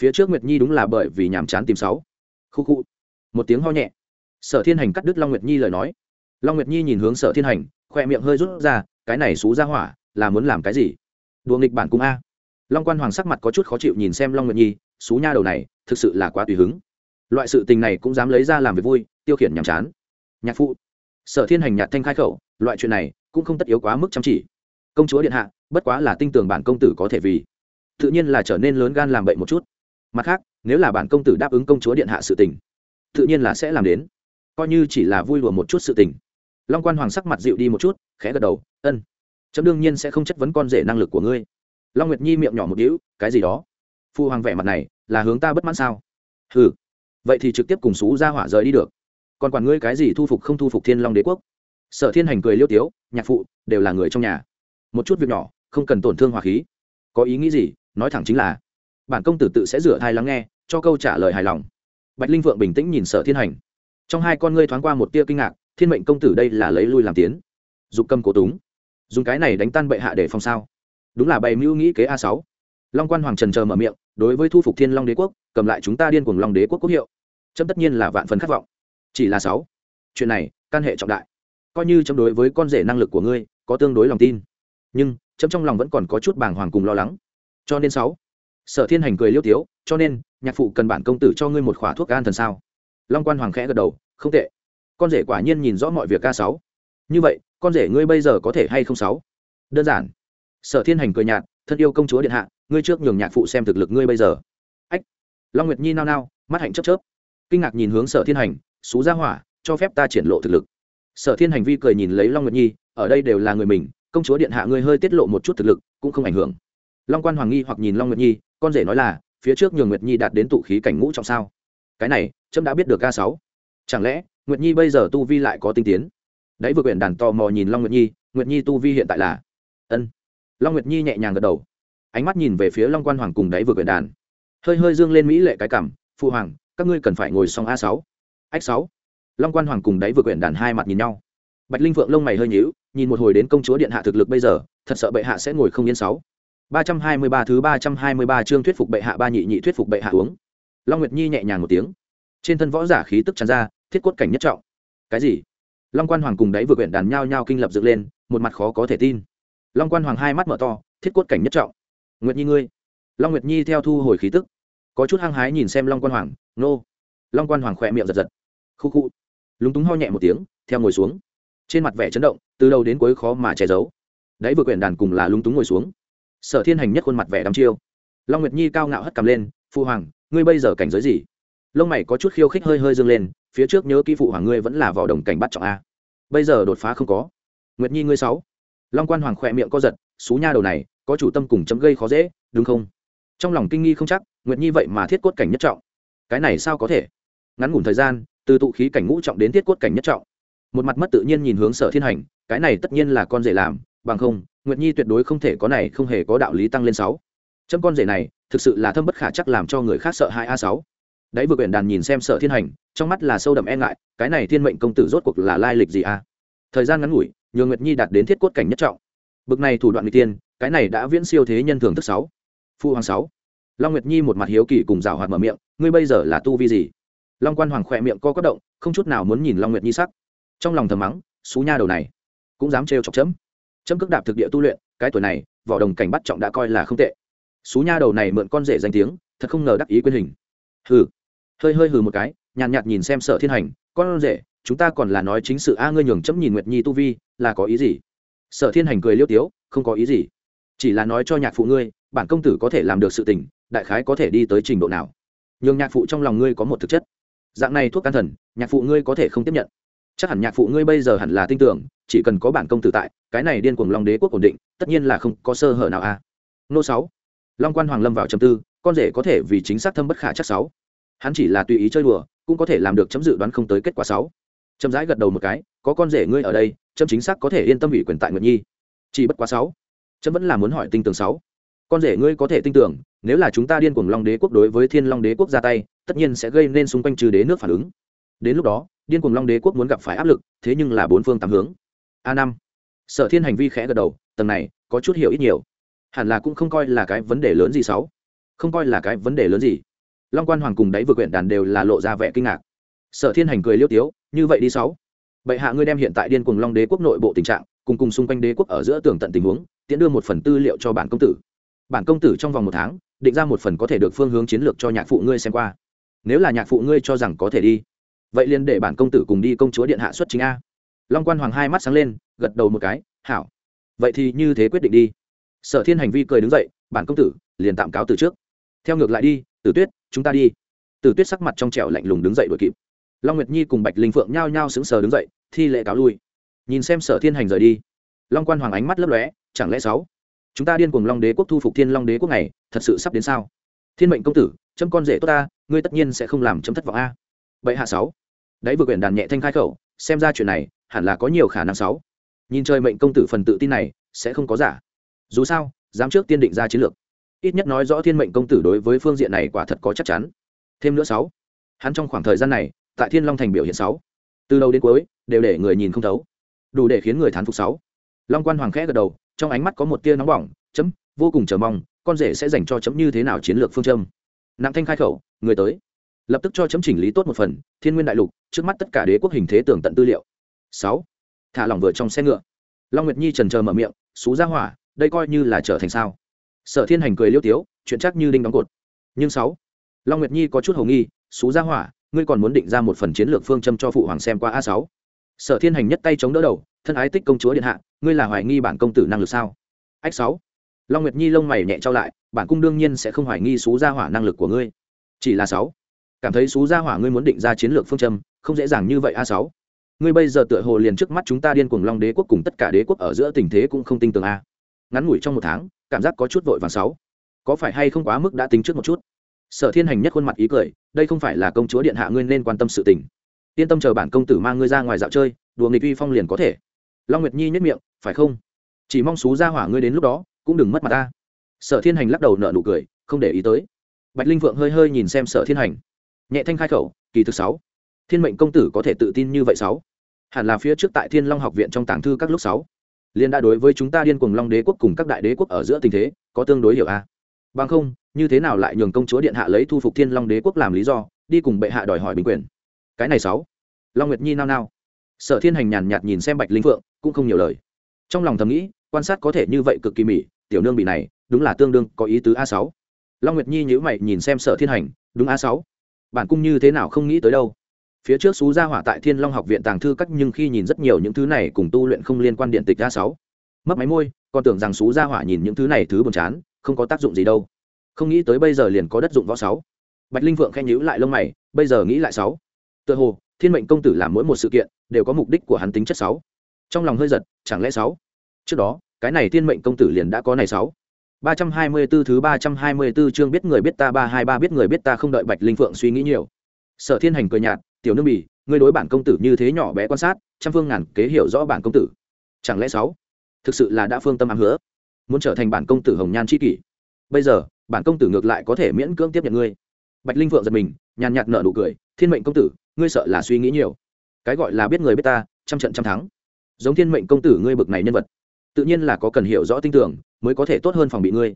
Phía trước nguyệt nhi đúng là bởi vì nhàm chán tìm sáu. Khu khu. Một tiếng ho nhẹ. Sở thiên hành cắt đứt long nguyệt nhi lời nói. Long nguyệt nhi nhìn hướng sở thiên hành khoe miệng hơi rút ra, cái này xú ra hỏa là muốn làm cái gì? Đùa nghịch bản cung a. Long quan hoàng sắc mặt có chút khó chịu nhìn xem long nguyệt nhi, xú nha đầu này, thực sự là quá tùy hứng. Loại sự tình này cũng dám lấy ra làm việc vui, tiêu khiển nhàm chán. Nhạc phụ, sở thiên hành nhạt thanh khai khẩu, loại chuyện này cũng không tất yếu quá mức chăm chỉ. Công chúa điện hạ, bất quá là tinh tường bản công tử có thể vì. Tự nhiên là trở nên lớn gan làm bậy một chút. Mặt khác, nếu là bản công tử đáp ứng công chúa điện hạ sự tình, tự nhiên là sẽ làm đến. Coi như chỉ là vui lùa một chút sự tình. Long quan hoàng sắc mặt dịu đi một chút, khẽ gật đầu, ân chấm đương nhiên sẽ không chất vấn con rể năng lực của ngươi. Long nguyệt nhi miệng nhỏ một đĩu cái gì đó? Phu hoàng vẻ mặt này, là hướng ta bất mãn sao? Ừ vậy thì trực tiếp cùng xú ra hỏa rời đi được. Còn quản ngươi cái gì thu phục không thu phục thiên long đế quốc? Sở thiên hành cười liêu tiếu, nhạc phụ, đều là người trong nhà. Một chút việc nhỏ, không cần tổn thương hòa khí. Có ý nghĩ gì, nói thẳng chính là, bản công tử tự sẽ rửa thai lắng nghe, cho câu trả lời hài lòng. Bạch linh vượng bình tĩnh nhìn sở thiên hành. Trong hai con ngươi thoáng qua một tia kinh ngạc, thiên mệnh công tử đây là lấy lui làm tiến. Dục cầm cố túng dùng cái này đánh tan bệ hạ để phòng sao? Đúng là bày mưu nghĩ kế a sáu. Long quan hoàng trần chờ mở miệng, đối với thu phục thiên long đế quốc, cầm lại chúng ta điên cuồng long đế quốc quốc hiệu. Chấm tất nhiên là vạn phần khát vọng. Chỉ là sáu. Chuyện này, can hệ trọng đại. Coi như chấm đối với con rể năng lực của ngươi, có tương đối lòng tin. Nhưng, chấm trong lòng vẫn còn có chút bàng hoàng cùng lo lắng. Cho nên sáu. Sở thiên hành cười liêu tiếu, cho nên, nhạc phụ cần bản công tử cho ngươi một khỏa thuốc gan thần sao? Long quan hoàng khẽ gật đầu, không tệ. Con rể quả nhiên nhìn rõ mọi việc ca sáu như vậy, con rể ngươi bây giờ có thể hay không sáu? Đơn giản. Sở thiên hành cười nhạt, thân yêu công chúa điện hạ, ngươi trước nhường nhạc phụ xem thực lực ngươi bây giờ. Ách. Long nguyệt nhi nao nao, mắt hạnh chớp chớp. Kinh ngạc nhìn hướng sở thiên hành, xú ra hỏa, cho phép ta triển lộ thực lực. Sở thiên hành vi cười nhìn lấy long nguyệt nhi, ở đây đều là người mình, công chúa điện hạ ngươi hơi tiết lộ một chút thực lực, cũng không ảnh hưởng. Long quan hoàng nghi hoặc nhìn long nguyệt nhi, con rể nói là, phía trước nhường nguyệt nhi đạt đến tụ khí cảnh ngũ trọng sao? Cái này trâm đã biết được ca sáu. Chẳng lẽ, nguyệt nhi bây giờ tu vi lại có tinh tiến? Đấy, vừa quyển đàn tò mò nhìn long nguyệt nhi nguyệt nhi tu vi hiện tại là ân. Long nguyệt nhi nhẹ nhàng gật đầu. Ánh mắt nhìn về phía long quan hoàng cùng đáy vừa quyển đàn. Hơi hơi dương lên mỹ lệ cái cảm phụ hoàng, các ngươi cần phải ngồi xong a sáu. Ách sáu. Long quan hoàng cùng đáy vừa quyển đàn hai mặt nhìn nhau. Bạch linh vượng lông mày hơi nhíu, nhìn một hồi đến công chúa điện hạ thực lực bây giờ, thật sợ bệ hạ sẽ ngồi không yên sáu. ba trăm hai mươi ba thứ ba trăm hai mươi ba chương thuyết phục bệ hạ ba nhị nhị thuyết phục bệ hạ uống. Long nguyệt nhi nhẹ nhàng một tiếng. Trên thân võ giả khí tức tràn ra, thiết quất cảnh nhất trọng. Cái gì? Long quan hoàng cùng đáy vừa quyển đàn nhao nhao kinh lập dựng lên, một mặt khó có thể tin. Long quan hoàng hai mắt mở to, thiết quất cảnh nhất trọng. Nguyệt nhi ngươi. Long nguyệt nhi theo thu hồi khí tức. Có chút hăng hái nhìn xem long quan hoàng, nô. Long quan hoàng khỏe miệng giật giật. Khu khu. Lúng túng ho nhẹ một tiếng, theo ngồi xuống. Trên mặt vẻ chấn động, từ đầu đến cuối khó mà che giấu. Đáy vừa quyển đàn cùng là lúng túng ngồi xuống. Sở thiên hành nhất khuôn mặt vẻ đăm chiêu. Long nguyệt nhi cao ngạo hất cầm lên, phu hoàng, ngươi bây giờ cảnh giới gì? Lông mày có chút khiêu khích hơi hơi dâng lên phía trước nhớ kỹ phụ hoàng ngươi vẫn là vỏ đồng cảnh bắt trọng a. Bây giờ đột phá không có. Nguyệt nhi ngươi sáu. Long quan hoàng khỏe miệng co giật, xú nha đầu này, có chủ tâm cùng chấm gây khó dễ, đúng không? Trong lòng kinh nghi không chắc, nguyệt nhi vậy mà thiết cốt cảnh nhất trọng. Cái này sao có thể? Ngắn ngủn thời gian, từ tụ khí cảnh ngũ trọng đến thiết cốt cảnh nhất trọng. Một mặt mất tự nhiên nhìn hướng sở thiên hành, cái này tất nhiên là con rể làm, bằng không, nguyệt nhi tuyệt đối không thể có này, không hề có đạo lý tăng lên sáu. Chấm con rể này, thực sự là thâm bất khả chắc làm cho người khác sợ hai a sáu đấy, vừa quyển đàn nhìn xem sở thiên hành, trong mắt là sâu đậm e ngại, cái này thiên mệnh công tử rốt cuộc là lai lịch gì à? thời gian ngắn ngủi nhường nguyệt nhi đạt đến thiết cốt cảnh nhất trọng. Bực này thủ đoạn n tiên cái này đã viễn siêu thế nhân thường thức sáu. Phu hoàng sáu. Long nguyệt nhi một mặt hiếu kỳ cùng rào hoạt mở miệng, ngươi bây giờ là tu vi gì? Long quan hoàng khỏe miệng co quất động, không chút nào muốn nhìn long nguyệt nhi sắc. Trong lòng thầm mắng, xú nha đầu này, cũng dám trêu chọc chấm. Chấm cước đạp thực địa tu luyện, cái tuổi này, vỏ đồng cảnh bắt trọng đã coi là không tệ. Xú nha đầu này mượn con rể danh tiếng, thật không ngờ đắc ý quyền hình. Hừ hơi hơi hừ một cái nhàn nhạt, nhạt nhìn xem sở thiên hành con rể chúng ta còn là nói chính sự a ngươi nhường chấm nhìn nguyệt nhi tu vi là có ý gì? Sở thiên hành cười liêu tiếu không có ý gì chỉ là nói cho nhạc phụ ngươi bản công tử có thể làm được sự tình đại khái có thể đi tới trình độ nào. Nhường nhạc phụ trong lòng ngươi có một thực chất. Dạng này thuốc can thần nhạc phụ ngươi có thể không tiếp nhận. Chắc hẳn nhạc phụ ngươi bây giờ hẳn là tin tưởng chỉ cần có bản công tử tại cái này điên cuồng long đế quốc ổn định tất nhiên là không có sơ hở nào a. Nô sáu. Long quan hoàng lâm vào trầm tư con rể có thể vì chính xác thâm bất khả chắc sáu hắn chỉ là tùy ý chơi đùa, cũng có thể làm được chấm dự đoán không tới kết quả sáu. Chấm rãi gật đầu một cái, có con rể ngươi ở đây, chấm chính xác có thể yên tâm ủy quyền tại nguyệt nhi. Chỉ bất quá sáu. Chấm vẫn là muốn hỏi tinh tường sáu. Con rể ngươi có thể tin tưởng, nếu là chúng ta điên cuồng long đế quốc đối với thiên long đế quốc ra tay, tất nhiên sẽ gây nên xung quanh trừ đế nước phản ứng. Đến lúc đó, điên cuồng long đế quốc muốn gặp phải áp lực, thế nhưng là bốn phương tám hướng. A năm. Sở thiên hành vi khẽ gật đầu, tầng này, có chút hiểu ít nhiều. Hẳn là cũng không coi là cái vấn đề lớn gì sáu. Không coi là cái vấn đề lớn gì long quan hoàng cùng đáy vừa quyển đàn đều là lộ ra vẻ kinh ngạc. Sở thiên hành cười liêu tiếu, như vậy đi sáu. Bệ hạ ngươi đem hiện tại điên cùng long đế quốc nội bộ tình trạng, cùng cùng xung quanh đế quốc ở giữa tường tận tình huống, tiễn đưa một phần tư liệu cho bản công tử. Bản công tử trong vòng một tháng, định ra một phần có thể được phương hướng chiến lược cho nhạc phụ ngươi xem qua. Nếu là nhạc phụ ngươi cho rằng có thể đi, vậy liền để bản công tử cùng đi công chúa điện hạ xuất chính a. Long quan hoàng hai mắt sáng lên, gật đầu một cái, hảo. Vậy thì như thế quyết định đi. Sở thiên hành vi cười đứng dậy, bản công tử, liền tạm cáo từ trước. Theo ngược lại đi, tử tuyết chúng ta đi. Tử tuyết sắc mặt trong trẻo lạnh lùng đứng dậy đuổi kịp. Long nguyệt nhi cùng bạch linh phượng nhao nhao sững sờ đứng dậy, thi lệ cáo lui. Nhìn xem sở thiên hành rời đi. Long quan hoàng ánh mắt lấp lóe, chẳng lẽ sáu? Chúng ta điên cùng long đế quốc thu phục thiên long đế quốc này, thật sự sắp đến sao? Thiên mệnh công tử, chấm con rể tốt ta, ngươi tất nhiên sẽ không làm chấm thất vọng a. Vậy hạ sáu. Đấy vừa quyển đàn nhẹ thanh khai khẩu, xem ra chuyện này, hẳn là có nhiều khả năng sáu. Nhìn chơi mệnh công tử phần tự tin này, sẽ không có giả. Dù sao, dám trước tiên định ra chiến lược ít nhất nói rõ thiên mệnh công tử đối với phương diện này quả thật có chắc chắn. Thêm nữa sáu, hắn trong khoảng thời gian này, tại thiên long thành biểu hiện sáu, từ đầu đến cuối, đều để người nhìn không thấu, đủ để khiến người thán phục sáu. Long quan hoàng khẽ gật đầu, trong ánh mắt có một tia nóng bỏng, chấm, vô cùng chờ mong, con rể sẽ dành cho chấm như thế nào chiến lược phương châm. Nặng thanh khai khẩu, người tới. Lập tức cho chấm chỉnh lý tốt một phần, thiên nguyên đại lục, trước mắt tất cả đế quốc hình thế tưởng tận tư liệu. Sáu, thả lỏng vừa trong xe ngựa. Long nguyệt nhi trần chờ mở miệng xú ra hỏa, đây coi như là trở thành sao? Sở thiên hành cười liêu tiếu, chuyện chắc như đinh đóng cột. Nhưng sáu, long nguyệt nhi có chút hầu nghi xú ra hỏa, ngươi còn muốn định ra một phần chiến lược phương châm cho phụ hoàng xem qua a sáu? Sở thiên hành nhất tay chống đỡ đầu, thân ái tích công chúa điện hạ, ngươi là hoài nghi bản công tử năng lực sao? Ách sáu, long nguyệt nhi lông mày nhẹ trao lại, bản cung đương nhiên sẽ không hoài nghi xú gia hỏa năng lực của ngươi. Chỉ là sáu, cảm thấy xú gia hỏa ngươi muốn định ra chiến lược phương châm, không dễ dàng như vậy a sáu. Ngươi bây giờ tựa hồ liền trước mắt chúng ta điên cuồng long đế quốc cùng tất cả đế quốc ở giữa tình thế cũng không tin tưởng a. Ngắn ngủi trong một tháng cảm giác có chút vội vàng sáu. Có phải hay không quá mức đã tính trước một chút? Sở thiên hành nhất khuôn mặt ý cười, đây không phải là công chúa điện hạ ngươi nên quan tâm sự tình. Yên tâm chờ bản công tử mang ngươi ra ngoài dạo chơi, đùa nghịch uy phong liền có thể. Long nguyệt nhi nhất miệng, phải không? Chỉ mong xú ra hỏa ngươi đến lúc đó, cũng đừng mất mặt ta. Sở thiên hành lắc đầu nợ nụ cười, không để ý tới. Bạch linh vượng hơi hơi nhìn xem sở thiên hành. Nhẹ thanh khai khẩu, kỳ thực sáu. Thiên mệnh công tử có thể tự tin như vậy sáu. Hẳn là phía trước tại thiên long học viện trong tàng thư các lúc sáu liên đã đối với chúng ta điên cuồng long đế quốc cùng các đại đế quốc ở giữa tình thế, có tương đối hiểu a bằng không, như thế nào lại nhường công chúa điện hạ lấy thu phục thiên long đế quốc làm lý do, đi cùng bệ hạ đòi hỏi bình quyền? Cái này sáu. Long nguyệt nhi nao nao. Sở thiên hành nhàn nhạt nhìn xem bạch linh phượng, cũng không nhiều lời. Trong lòng thầm nghĩ, quan sát có thể như vậy cực kỳ mỹ tiểu nương bị này, đúng là tương đương có ý tứ a sáu. Long nguyệt nhi nhữ mày nhìn xem sở thiên hành, đúng a sáu. Bản cung như thế nào không nghĩ tới đâu phía trước xú gia hỏa tại thiên long học viện tàng thư các nhưng khi nhìn rất nhiều những thứ này cùng tu luyện không liên quan điện tịch a sáu. Mất máy môi còn tưởng rằng xú gia hỏa nhìn những thứ này thứ buồn chán không có tác dụng gì đâu. Không nghĩ tới bây giờ liền có đất dụng võ sáu. Bạch linh vượng khen nhữ lại lông mày bây giờ nghĩ lại sáu. Tựa hồ thiên mệnh công tử làm mỗi một sự kiện đều có mục đích của hắn tính chất sáu. Trong lòng hơi giật chẳng lẽ sáu? Trước đó cái này thiên mệnh công tử liền đã có này sáu. Ba trăm hai mươi 324 thứ ba trăm hai mươi 324 chương biết người biết ta ba hai ba biết người biết ta không đợi Bạch Linh Phượng suy nghĩ nhiều. Sở Thiên Hành cười nhạt, "Tiểu Nương Bỉ, ngươi đối bản công tử như thế nhỏ bé quan sát, trăm phương ngàn kế hiểu rõ bản công tử. Chẳng lẽ sáu, thực sự là đã phương tâm ám hứa, muốn trở thành bản công tử hồng nhan chi kỷ. Bây giờ, bản công tử ngược lại có thể miễn cưỡng tiếp nhận ngươi." Bạch Linh vượng giật mình, nhàn nhạt nở nụ cười, "Thiên mệnh công tử, ngươi sợ là suy nghĩ nhiều. Cái gọi là biết người biết ta, trăm trận trăm thắng. Giống Thiên mệnh công tử ngươi bực này nhân vật, tự nhiên là có cần hiểu rõ tinh tưởng mới có thể tốt hơn phòng bị ngươi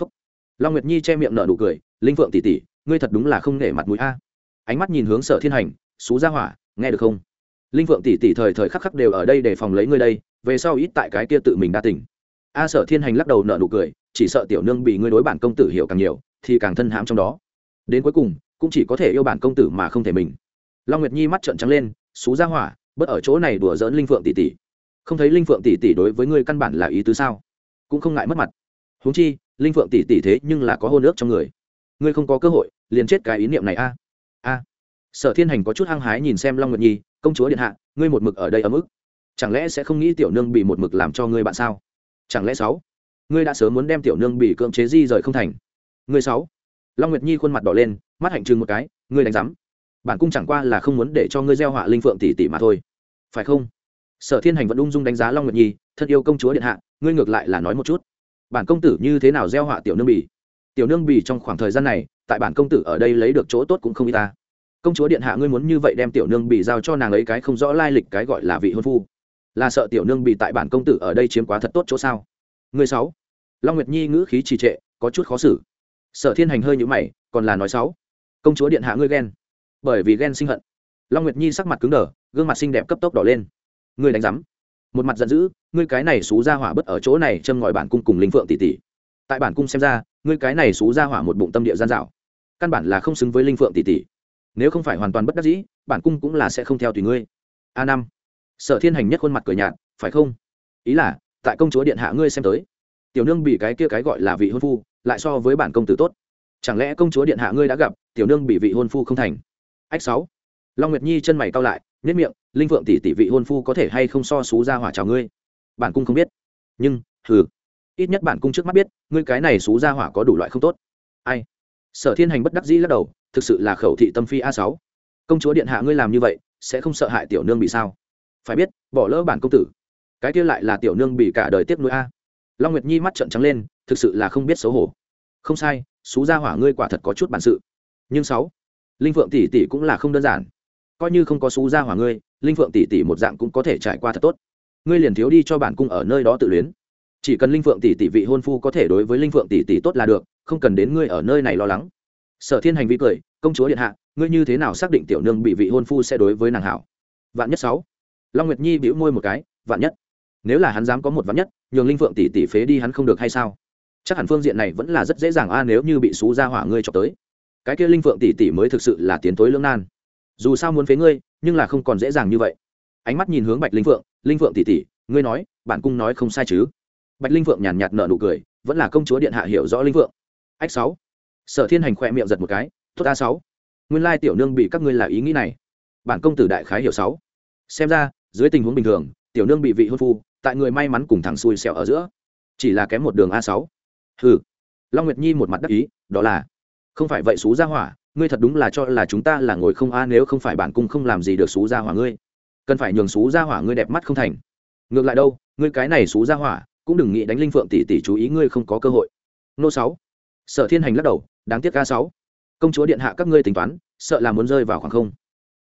Phúc. long nguyệt nhi che miệng nở nụ cười linh vượng tỷ tỷ ngươi thật đúng là không nể mặt mũi a ánh mắt nhìn hướng sở thiên hành, xú ra hỏa, nghe được không? Linh phượng tỷ tỷ thời thời khắc khắc đều ở đây để phòng lấy ngươi đây, về sau ít tại cái kia tự mình đa tỉnh a sở thiên hành lắc đầu nở nụ cười, chỉ sợ tiểu nương bị ngươi đối bản công tử hiểu càng nhiều, thì càng thân hãm trong đó. Đến cuối cùng, cũng chỉ có thể yêu bản công tử mà không thể mình. Long nguyệt nhi mắt trợn trắng lên, xú ra hỏa, bất ở chỗ này đùa dỡn linh phượng tỷ tỷ. Không thấy linh phượng tỷ tỷ đối với ngươi căn bản là ý tứ sao? Cũng không ngại mất mặt. Huống chi, linh phượng tỷ tỷ thế nhưng là có hôn ước trong người. Ngươi không có cơ hội, liền chết cái ý niệm này a a. Sở thiên hành có chút hăng hái nhìn xem long nguyệt nhi công chúa điện hạ ngươi một mực ở đây ở mức chẳng lẽ sẽ không nghĩ tiểu nương bị một mực làm cho ngươi bạn sao? Chẳng lẽ sáu? Ngươi đã sớm muốn đem tiểu nương bị cưỡng chế di rời không thành. Ngươi sáu? Long nguyệt nhi khuôn mặt đỏ lên mắt hạnh trừng một cái ngươi đánh giám. Bản cung chẳng qua là không muốn để cho ngươi gieo họa linh phượng tỷ tỷ mà thôi. Phải không? Sở thiên hành vẫn ung dung đánh giá long nguyệt nhi thân yêu công chúa điện hạ ngươi ngược lại là nói một chút. Bản công tử như thế nào gieo họa tiểu nương Bỉ, tiểu nương Bỉ trong khoảng thời gian này tại bản công tử ở đây lấy được chỗ tốt cũng không y ta. Công chúa điện hạ ngươi muốn như vậy đem tiểu nương bì giao cho nàng ấy cái không rõ lai lịch cái gọi là vị hôn phu. Là sợ tiểu nương bì tại bản công tử ở đây chiếm quá thật tốt chỗ sao? Người sáu. Long nguyệt nhi ngữ khí trì trệ, có chút khó xử. Sở thiên hành hơi nhũ mày, còn là nói sáu. Công chúa điện hạ ngươi ghen. Bởi vì ghen sinh hận. Long nguyệt nhi sắc mặt cứng đờ, gương mặt xinh đẹp cấp tốc đỏ lên. Ngươi đánh giám. Một mặt giận dữ, ngươi cái này xú ra hỏa bất ở chỗ này châm ngòi bản cung cùng linh phượng tỷ tỷ. Tại bản cung xem ra, ngươi cái này xú ra hỏa một bụng tâm địa gian dạo căn bản là không xứng với linh phượng tỷ tỷ. Nếu không phải hoàn toàn bất đắc dĩ, bản cung cũng là sẽ không theo tùy ngươi. A năm. Sở thiên hành nhất khuôn mặt cười nhạt, phải không? Ý là, tại công chúa điện hạ ngươi xem tới, tiểu nương bị cái kia cái gọi là vị hôn phu, lại so với bản công tử tốt. Chẳng lẽ công chúa điện hạ ngươi đã gặp, tiểu nương bị vị hôn phu không thành? Ách sáu. Long nguyệt nhi chân mày cao lại nhất miệng, linh phượng tỷ tỷ vị hôn phu có thể hay không so xú ra hỏa chào ngươi? Bản cung không biết. Nhưng, hừ. Ít nhất bản cung trước mắt biết, ngươi cái này xú ra hỏa có đủ loại không tốt. Ai? Sở thiên hành bất đắc dĩ lắc đầu, thực sự là khẩu thị tâm phi a sáu. Công chúa điện hạ ngươi làm như vậy, sẽ không sợ hại tiểu nương bị sao? Phải biết, bỏ lỡ bản công tử. Cái kia lại là tiểu nương bị cả đời tiếp nuôi a. Long nguyệt nhi mắt trợn trắng lên, thực sự là không biết xấu hổ. Không sai, xú gia hỏa ngươi quả thật có chút bản sự. Nhưng sáu, linh phượng tỷ tỷ cũng là không đơn giản. Coi như không có xú gia hỏa ngươi, linh phượng tỷ tỷ một dạng cũng có thể trải qua thật tốt. Ngươi liền thiếu đi cho bản cung ở nơi đó tự luyến. Chỉ cần linh phượng tỷ tỷ vị hôn phu có thể đối với linh phượng tỷ tỷ tốt là được không cần đến ngươi ở nơi này lo lắng. Sở thiên hành vi cười, công chúa điện hạ, ngươi như thế nào xác định tiểu nương bị vị hôn phu sẽ đối với nàng hảo? Vạn nhất sáu. Long nguyệt nhi bĩu môi một cái, vạn nhất, nếu là hắn dám có một vạn nhất, nhường linh phượng tỷ tỷ phế đi hắn không được hay sao? Chắc hẳn phương diện này vẫn là rất dễ dàng a, nếu như bị xú ra hỏa ngươi chọc tới. Cái kia linh phượng tỷ tỷ mới thực sự là tiến tối lưỡng nan. Dù sao muốn phế ngươi, nhưng là không còn dễ dàng như vậy. Ánh mắt nhìn hướng bạch linh phượng linh phượng tỷ tỷ, ngươi nói, bạn cung nói không sai chứ? Bạch linh phượng nhàn nhạt nở nụ cười, vẫn là công chúa điện hạ hiểu rõ linh phượng ách sáu. Sở thiên hành khỏe miệng giật một cái, tốt a sáu. Nguyên lai tiểu nương bị các ngươi là ý nghĩ này. Bản công tử đại khái hiểu sáu. Xem ra, dưới tình huống bình thường, tiểu nương bị vị hôn phu, tại người may mắn cùng thằng xui xẻo ở giữa. Chỉ là kém một đường a sáu. Hừ. Long nguyệt nhi một mặt đắc ý, đó là, không phải vậy xú ra hỏa, ngươi thật đúng là cho là chúng ta là ngồi không a nếu không phải bản cung không làm gì được xú ra hỏa ngươi. Cần phải nhường xú ra hỏa ngươi đẹp mắt không thành. Ngược lại đâu, ngươi cái này xú ra hỏa, cũng đừng nghĩ đánh linh phượng tỷ tỷ chú ý ngươi không có cơ hội. Nô sáu sở thiên hành lắc đầu, đáng tiếc ca sáu. Công chúa điện hạ các ngươi tính toán, sợ là muốn rơi vào khoảng không.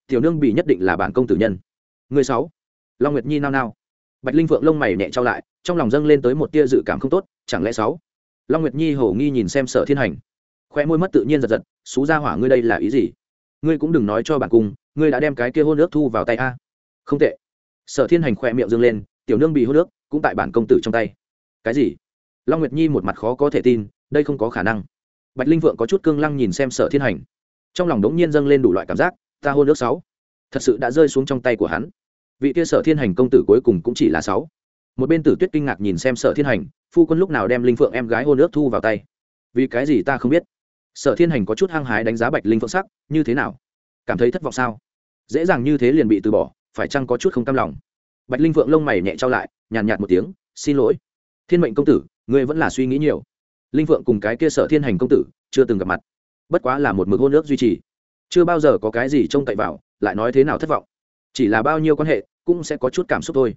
Tiểu nương bị nhất định là bản công tử nhân. Người sáu. Long nguyệt nhi nao nao. Bạch linh phượng lông mày nhẹ trao lại, trong lòng dâng lên tới một tia dự cảm không tốt, chẳng lẽ sáu? Long nguyệt nhi hổ nghi nhìn xem sở thiên hành. Khoe môi mất tự nhiên giật giật, xú ra hỏa ngươi đây là ý gì? Ngươi cũng đừng nói cho bản cung, ngươi đã đem cái kia hôn nước thu vào tay a. Không tệ. Sở thiên hành khoe miệng dâng lên, tiểu nương bị hôn nước cũng tại bản công tử trong tay. Cái gì? Long nguyệt nhi một mặt khó có thể tin đây không có khả năng. Bạch linh vượng có chút cương lăng nhìn xem sở thiên hành. Trong lòng đống nhiên dâng lên đủ loại cảm giác, ta hôn nước sáu. Thật sự đã rơi xuống trong tay của hắn. Vị kia sở thiên hành công tử cuối cùng cũng chỉ là sáu. Một bên tử tuyết kinh ngạc nhìn xem sở thiên hành, phu quân lúc nào đem linh phượng em gái hôn nước thu vào tay? Vì cái gì ta không biết? Sở thiên hành có chút hăng hái đánh giá bạch linh phượng sắc, như thế nào? Cảm thấy thất vọng sao? Dễ dàng như thế liền bị từ bỏ, phải chăng có chút không cam lòng? Bạch linh phượng lông mày nhẹ trao lại, nhàn nhạt một tiếng, xin lỗi. Thiên mệnh công tử, ngươi vẫn là suy nghĩ nhiều linh phượng cùng cái kia sở thiên hành công tử chưa từng gặp mặt bất quá là một mực hôn nước duy trì chưa bao giờ có cái gì trông cậy vào lại nói thế nào thất vọng chỉ là bao nhiêu quan hệ cũng sẽ có chút cảm xúc thôi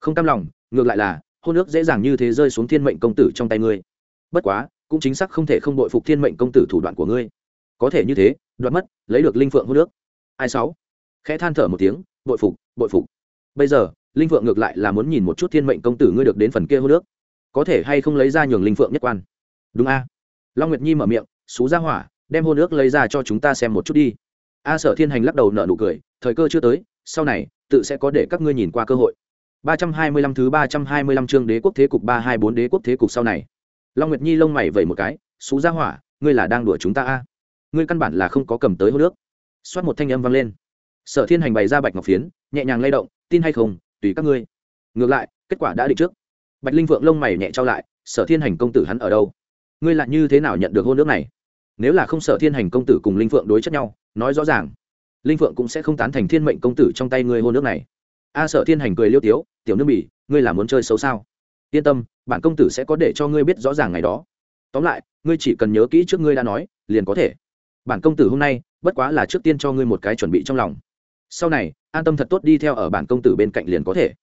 không cam lòng ngược lại là hôn ước dễ dàng như thế rơi xuống thiên mệnh công tử trong tay ngươi bất quá cũng chính xác không thể không đội phục thiên mệnh công tử thủ đoạn của ngươi có thể như thế đoạt mất lấy được linh phượng hôn ước ai sáu khẽ than thở một tiếng bội phục bội phục bây giờ linh phượng ngược lại là muốn nhìn một chút thiên mệnh công tử ngươi được đến phần kia hôn ước có thể hay không lấy ra nhường linh phượng nhất quan đúng a long nguyệt nhi mở miệng xú ra hỏa đem hôn ước lấy ra cho chúng ta xem một chút đi a sở thiên hành lắc đầu nở nụ cười thời cơ chưa tới sau này tự sẽ có để các ngươi nhìn qua cơ hội 325 thứ 325 chương đế quốc thế cục 324 đế quốc thế cục sau này. Long Nguyệt Nhi lông mày vẩy một cái, xú ra hỏa, ngươi là đang đùa chúng ta a? À? Ngươi căn bản là không có cầm tới hô nước." Xoát một thanh âm vang lên. Sở Thiên Hành bày ra bạch ngọc phiến, nhẹ nhàng lay động, "Tin hay không, tùy các ngươi." Ngược lại, kết quả đã định trước. Bạch Linh Vượng lông mày nhẹ trao lại, "Sở Thiên Hành công tử hắn ở đâu? Ngươi lại như thế nào nhận được hôn nước này?" Nếu là không sợ Thiên Hành công tử cùng Linh phượng đối chất nhau, nói rõ ràng, Linh phượng cũng sẽ không tán thành Thiên Mệnh công tử trong tay ngươi hôn nước này. A sợ thiên hành cười liêu tiếu tiểu nước bỉ ngươi là muốn chơi xấu sao? Yên tâm bản công tử sẽ có để cho ngươi biết rõ ràng ngày đó. Tóm lại ngươi chỉ cần nhớ kỹ trước ngươi đã nói liền có thể. Bản công tử hôm nay bất quá là trước tiên cho ngươi một cái chuẩn bị trong lòng. Sau này an tâm thật tốt đi theo ở bản công tử bên cạnh liền có thể.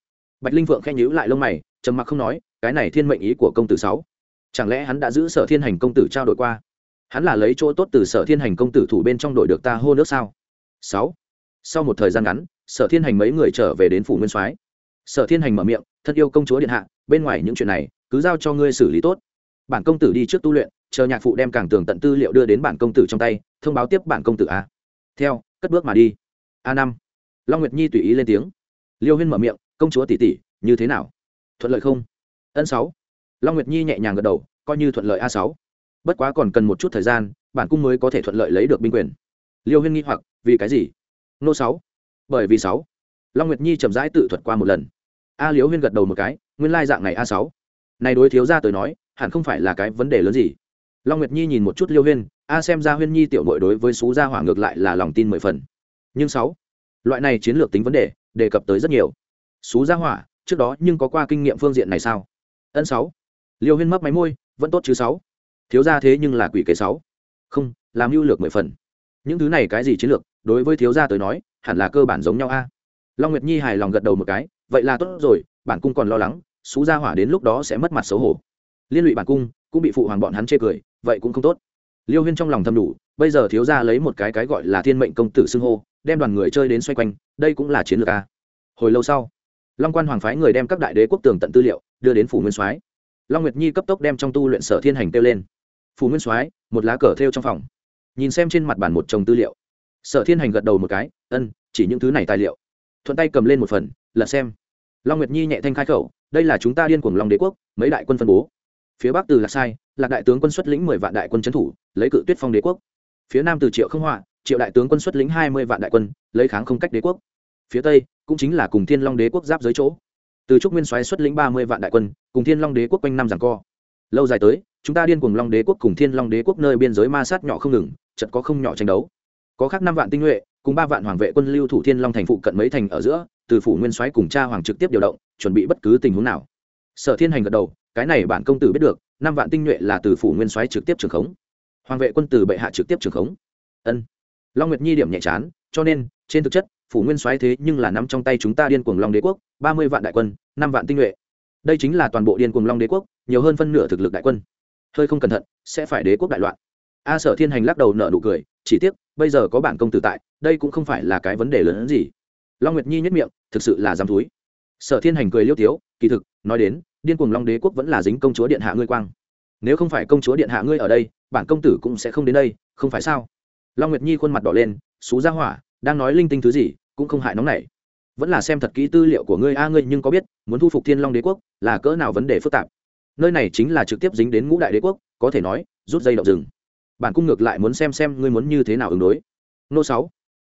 Bạch linh phượng khen nhíu lại lông mày trầm mặc không nói cái này thiên mệnh ý của công tử sáu chẳng lẽ hắn đã giữ sở thiên hành công tử trao đổi qua? Hắn là lấy chỗ tốt từ sở thiên hành công tử thủ bên trong đội được ta hô nước sao? Sáu. Sau một thời gian ngắn, sở thiên hành mấy người trở về đến phủ nguyên soái. Sở thiên hành mở miệng, thân yêu công chúa điện hạ, bên ngoài những chuyện này, cứ giao cho ngươi xử lý tốt. Bản công tử đi trước tu luyện, chờ nhạc phụ đem càng tường tận tư liệu đưa đến bản công tử trong tay, thông báo tiếp bản công tử a. Theo, cất bước mà đi. A năm. Long nguyệt nhi tùy ý lên tiếng. Liêu huyên mở miệng, công chúa tỷ tỷ, như thế nào? Thuận lợi không? Ân sáu long nguyệt nhi nhẹ nhàng gật đầu, coi như thuận lợi a sáu. Bất quá còn cần một chút thời gian, bản cung mới có thể thuận lợi lấy được binh quyền. Liêu huyên nghi hoặc, vì cái gì? Nô sáu. Bởi vì sáu. Long nguyệt nhi chậm rãi tự thuật qua một lần. A Liêu huyên gật đầu một cái, nguyên lai dạng này a sáu. Này đối thiếu ra tới nói, hẳn không phải là cái vấn đề lớn gì. Long nguyệt nhi nhìn một chút liêu huyên, a xem ra huyên nhi tiểu mội đối với xú gia hỏa ngược lại là lòng tin mười phần. Nhưng sáu, loại này chiến lược tính vấn đề đề cập tới rất nhiều. Xú gia hỏa, trước đó nhưng có qua kinh nghiệm phương diện này sao? Ân sáu liêu huyên mấp máy môi, vẫn tốt chứ sáu. Thiếu gia thế nhưng là quỷ kế sáu. Không, làm mưu lược mười phần. Những thứ này cái gì chiến lược, đối với thiếu gia tới nói, hẳn là cơ bản giống nhau a. Long nguyệt nhi hài lòng gật đầu một cái, vậy là tốt rồi, bản cung còn lo lắng, xú gia hỏa đến lúc đó sẽ mất mặt xấu hổ. Liên lụy bản cung, cũng bị phụ hoàng bọn hắn chê cười, vậy cũng không tốt. Liêu huyên trong lòng thầm đủ, bây giờ thiếu gia lấy một cái cái gọi là thiên mệnh công tử xưng hô, đem đoàn người chơi đến xoay quanh, đây cũng là chiến lược a. Hồi lâu sau, long quan hoàng phái người đem các đại đế quốc tường tận tư liệu đưa đến phủ nguyên soái long nguyệt nhi cấp tốc đem trong tu luyện sở thiên hành kêu lên. Phù nguyên soái, một lá cờ thêu trong phòng. Nhìn xem trên mặt bàn một chồng tư liệu. Sở thiên hành gật đầu một cái, ân, chỉ những thứ này tài liệu. Thuận tay cầm lên một phần lật xem. Long nguyệt nhi nhẹ thanh khai khẩu, đây là chúng ta điên cuồng long đế quốc, mấy đại quân phân bố. Phía bắc từ lạc sai, lạc đại tướng quân xuất lĩnh mười vạn đại quân trấn thủ, lấy cự tuyết phong đế quốc. Phía nam từ triệu không họa, triệu đại tướng quân xuất lĩnh hai mươi vạn đại quân, lấy kháng không cách đế quốc. Phía tây cũng chính là cùng thiên long đế quốc giáp giới chỗ từ trúc nguyên soái xuất lĩnh ba mươi vạn đại quân, cùng thiên long đế quốc quanh năm giảng co. Lâu dài tới, chúng ta điên cùng long đế quốc cùng thiên long đế quốc nơi biên giới ma sát nhỏ không ngừng chật có không nhỏ tranh đấu. Có khác năm vạn tinh nhuệ, cùng ba vạn hoàng vệ quân lưu thủ thiên long thành phụ cận mấy thành ở giữa, từ phủ nguyên soái cùng cha hoàng trực tiếp điều động, chuẩn bị bất cứ tình huống nào. Sở thiên hành gật đầu, cái này bản công tử biết được, năm vạn tinh nhuệ là từ phủ nguyên soái trực tiếp trường khống. Hoàng vệ quân từ bệ hạ trực tiếp trường khống. Ân. Long nguyệt nhi điểm nhẹ chán, cho nên, trên thực chất phủ nguyên soái thế nhưng là nắm trong tay chúng ta điên cuồng long đế quốc, ba mươi vạn đại quân, năm vạn tinh nhuệ. Đây chính là toàn bộ điên cuồng long đế quốc, nhiều hơn phân nửa thực lực đại quân. Hơi không cẩn thận, sẽ phải đế quốc đại loạn. A sở thiên hành lắc đầu nở nụ cười, chỉ tiếc, bây giờ có bản công tử tại, đây cũng không phải là cái vấn đề lớn hơn gì. Long nguyệt nhi nhất miệng, thực sự là dám thúi. Sở thiên hành cười liêu tiếu, kỳ thực, nói đến, điên cuồng long đế quốc vẫn là dính công chúa điện hạ ngươi quang. Nếu không phải công chúa điện hạ ngươi ở đây, bản công tử cũng sẽ không đến đây, không phải sao? Long nguyệt nhi khuôn mặt đỏ lên, xú ra hỏa đang nói linh tinh thứ gì, cũng không hại nóng này vẫn là xem thật kỹ tư liệu của ngươi a, ngươi nhưng có biết, muốn thu phục thiên long đế quốc là cỡ nào vấn đề phức tạp. Nơi này chính là trực tiếp dính đến ngũ đại đế quốc, có thể nói, rút dây động rừng. Bản cung ngược lại muốn xem xem ngươi muốn như thế nào ứng đối. Nô sáu.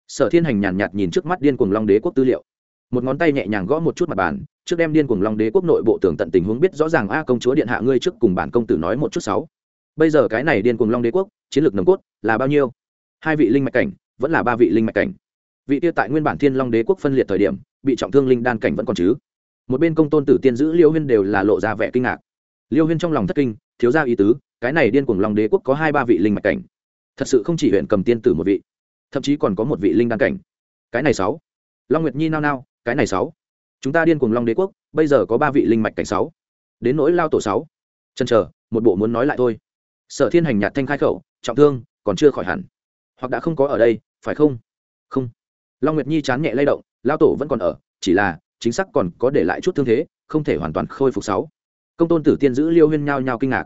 Sở thiên hành nhàn nhạt nhìn trước mắt điên cuồng long đế quốc tư liệu. Một ngón tay nhẹ nhàng gõ một chút mặt bàn, trước đem điên cuồng long đế quốc nội bộ tường tận tình huống biết rõ ràng, a công chúa điện hạ ngươi trước cùng bản công tử nói một chút sáu. Bây giờ cái này điên cuồng long đế quốc, chiến lược nồng cốt là bao nhiêu? Hai vị linh mạch cảnh vẫn là ba vị linh mạch cảnh. Vị tiêu tại nguyên bản thiên long đế quốc phân liệt thời điểm, bị trọng thương linh đan cảnh vẫn còn chứ. Một bên công tôn tử tiên giữ liêu huyên đều là lộ ra vẻ kinh ngạc. Liêu huyên trong lòng thất kinh, thiếu ra ý tứ, cái này điên cuồng long đế quốc có hai ba vị linh mạch cảnh. Thật sự không chỉ huyện cầm tiên tử một vị, thậm chí còn có một vị linh đan cảnh. Cái này sáu. Long nguyệt nhi nao nao, cái này sáu. Chúng ta điên cuồng long đế quốc, bây giờ có ba vị linh mạch cảnh sáu. Đến nỗi lao tổ sáu. Chân chờ, một bộ muốn nói lại thôi. Sở thiên hành nhạt thanh khai khẩu, trọng thương, còn chưa khỏi hẳn. Hoặc đã không có ở đây phải không? Không. Long nguyệt nhi chán nhẹ lay động, lao tổ vẫn còn ở, chỉ là, chính xác còn có để lại chút thương thế, không thể hoàn toàn khôi phục sáu. Công tôn tử tiên giữ liêu huyên nhao nhao kinh ngạc.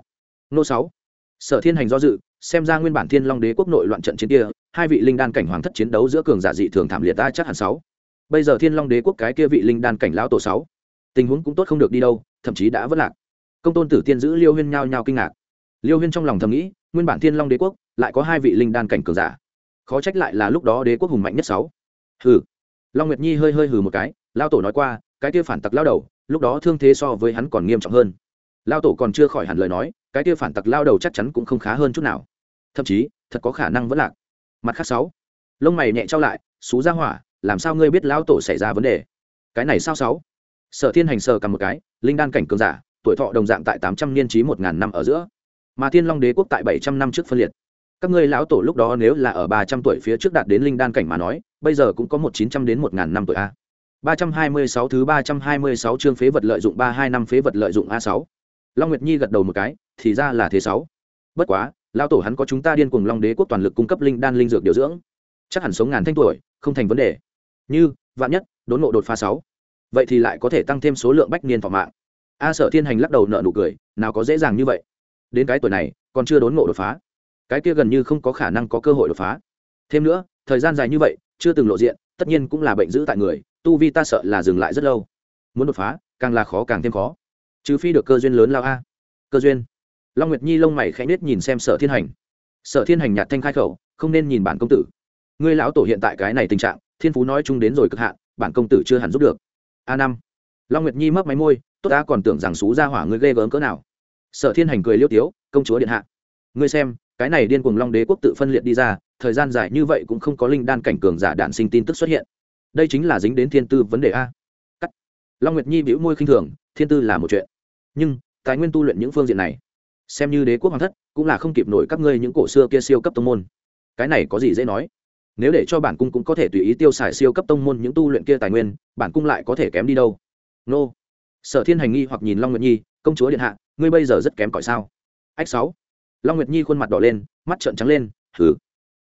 Nô sáu. Sở thiên hành do dự, xem ra nguyên bản thiên long đế quốc nội loạn trận chiến kia, hai vị linh đan cảnh hoàng thất chiến đấu giữa cường giả dị thường thảm liệt ta chắc hẳn sáu. Bây giờ thiên long đế quốc cái kia vị linh đan cảnh lão tổ sáu, tình huống cũng tốt không được đi đâu, thậm chí đã vất lạc. Công tôn tử tiên giữ liêu huyên nhao nhao kinh ngạc. Liêu huyên trong lòng thầm nghĩ, nguyên bản thiên long đế quốc lại có hai vị linh đan cảnh cường giả khó trách lại là lúc đó đế quốc hùng mạnh nhất sáu. Hừ. Long nguyệt nhi hơi hơi hừ một cái lao tổ nói qua, cái kia phản tặc lao đầu, lúc đó thương thế so với hắn còn nghiêm trọng hơn. Lao tổ còn chưa khỏi hẳn lời nói, cái kia phản tặc lao đầu chắc chắn cũng không khá hơn chút nào. Thậm chí, thật có khả năng vẫn lạc. Mặt khác sáu. Lông mày nhẹ trao lại, xú ra hỏa, làm sao ngươi biết lao tổ xảy ra vấn đề? Cái này sao sáu? Sở thiên hành sờ cầm một cái, linh đan cảnh cường giả, tuổi thọ đồng dạng tại tám trăm niên trí một ngàn năm ở giữa. Mà thiên long đế quốc tại bảy trăm năm trước phân liệt các ngươi lão tổ lúc đó nếu là ở ba trăm tuổi phía trước đạt đến linh đan cảnh mà nói, bây giờ cũng có một chín trăm đến một ngàn năm tuổi a. Ba trăm hai mươi sáu thứ ba trăm hai mươi sáu chương phế vật lợi dụng ba hai năm phế vật lợi dụng a sáu. Long nguyệt nhi gật đầu một cái, thì ra là thế sáu. Bất quá, lão tổ hắn có chúng ta điên cuồng long đế quốc toàn lực cung cấp linh đan linh dược điều dưỡng. Chắc hẳn sống ngàn thanh tuổi, không thành vấn đề. Như, vạn nhất, đốn ngộ đột phá sáu. Vậy thì lại có thể tăng thêm số lượng bách niên thọ mạng. A sở thiên hành lắc đầu nợ nụ cười, nào có dễ dàng như vậy. Đến cái tuổi này, còn chưa đốn ngộ đột phá cái kia gần như không có khả năng có cơ hội đột phá. Thêm nữa, thời gian dài như vậy, chưa từng lộ diện, tất nhiên cũng là bệnh giữ tại người, tu vi ta sợ là dừng lại rất lâu. Muốn đột phá, càng là khó càng thêm khó. Trừ phi được cơ duyên lớn lao a. Cơ duyên. Long nguyệt nhi lông mày khẽ nết nhìn xem sở thiên hành. Sở thiên hành nhạt thanh khai khẩu, không nên nhìn bản công tử. Ngươi lão tổ hiện tại cái này tình trạng, thiên phú nói chung đến rồi cực hạn, bản công tử chưa hẳn giúp được. A năm. Long nguyệt nhi mấp máy môi, tốt ta còn tưởng rằng xú ra hỏa ngươi ghê gớm cỡ nào. Sở thiên hành cười liêu tiếu, công chúa điện hạ. Ngươi xem cái này điên cuồng long đế quốc tự phân liệt đi ra, thời gian dài như vậy cũng không có linh đan cảnh cường giả đạn sinh tin tức xuất hiện. Đây chính là dính đến thiên tư vấn đề a. Cắt. Long nguyệt nhi bĩu môi khinh thường, thiên tư là một chuyện. Nhưng, tài nguyên tu luyện những phương diện này, xem như đế quốc hoàng thất, cũng là không kịp nổi các ngươi những cổ xưa kia siêu cấp tông môn. Cái này có gì dễ nói? Nếu để cho bản cung cũng có thể tùy ý tiêu xài siêu cấp tông môn những tu luyện kia tài nguyên, bản cung lại có thể kém đi đâu? Nô. Sở thiên hành nghi hoặc nhìn long nguyệt nhi, công chúa điện hạ, ngươi bây giờ rất kém cỏi sao? Ách sáu long nguyệt nhi khuôn mặt đỏ lên, mắt trợn trắng lên thử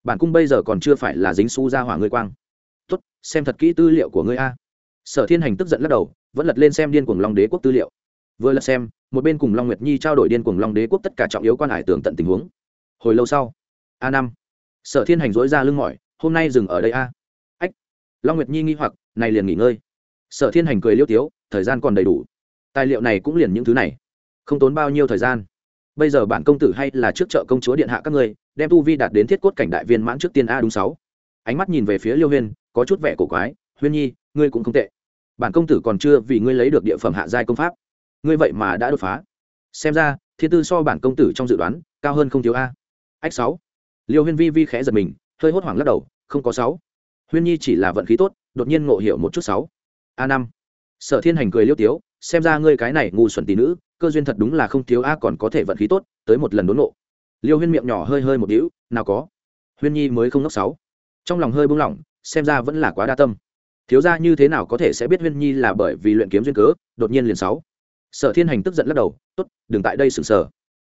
bản cung bây giờ còn chưa phải là dính su ra hỏa ngươi quang. Tốt, xem thật kỹ tư liệu của ngươi a. Sở thiên hành tức giận lắc đầu, vẫn lật lên xem điên cuồng long đế quốc tư liệu. Vừa lật xem, một bên cùng long nguyệt nhi trao đổi điên cuồng long đế quốc tất cả trọng yếu quan hải tưởng tận tình huống. Hồi lâu sau, a năm, sở thiên hành dối ra lưng mỏi, hôm nay dừng ở đây a. Ách. Long nguyệt nhi nghi hoặc, này liền nghỉ ngơi. Sở thiên hành cười liêu tiếu, thời gian còn đầy đủ. Tài liệu này cũng liền những thứ này. Không tốn bao nhiêu thời gian bây giờ bản công tử hay là trước chợ công chúa điện hạ các ngươi, đem tu vi đạt đến thiết cốt cảnh đại viên mãn trước tiên a đúng sáu. Ánh mắt nhìn về phía liêu huyên, có chút vẻ cổ quái, huyên nhi, ngươi cũng không tệ. Bản công tử còn chưa vì ngươi lấy được địa phẩm hạ giai công pháp. Ngươi vậy mà đã đột phá. Xem ra, thiên tư so bản công tử trong dự đoán cao hơn không thiếu a. Ách sáu. Liêu huyên vi vi khẽ giật mình, hơi hốt hoảng lắc đầu, không có sáu. Huyên nhi chỉ là vận khí tốt, đột nhiên ngộ hiểu một chút sáu. A năm. Sở thiên hành cười liêu tiếu xem ra ngươi cái này ngu xuẩn tỷ nữ, cơ duyên thật đúng là không thiếu a, còn có thể vận khí tốt, tới một lần đốn nộ liêu huyên miệng nhỏ hơi hơi một đĩu nào có. Huyên nhi mới không ngốc sáu. Trong lòng hơi buông lỏng, xem ra vẫn là quá đa tâm. Thiếu ra như thế nào có thể sẽ biết huyên nhi là bởi vì luyện kiếm duyên cớ, đột nhiên liền sáu. Sở thiên hành tức giận lắc đầu, tốt, đừng tại đây sừng sờ.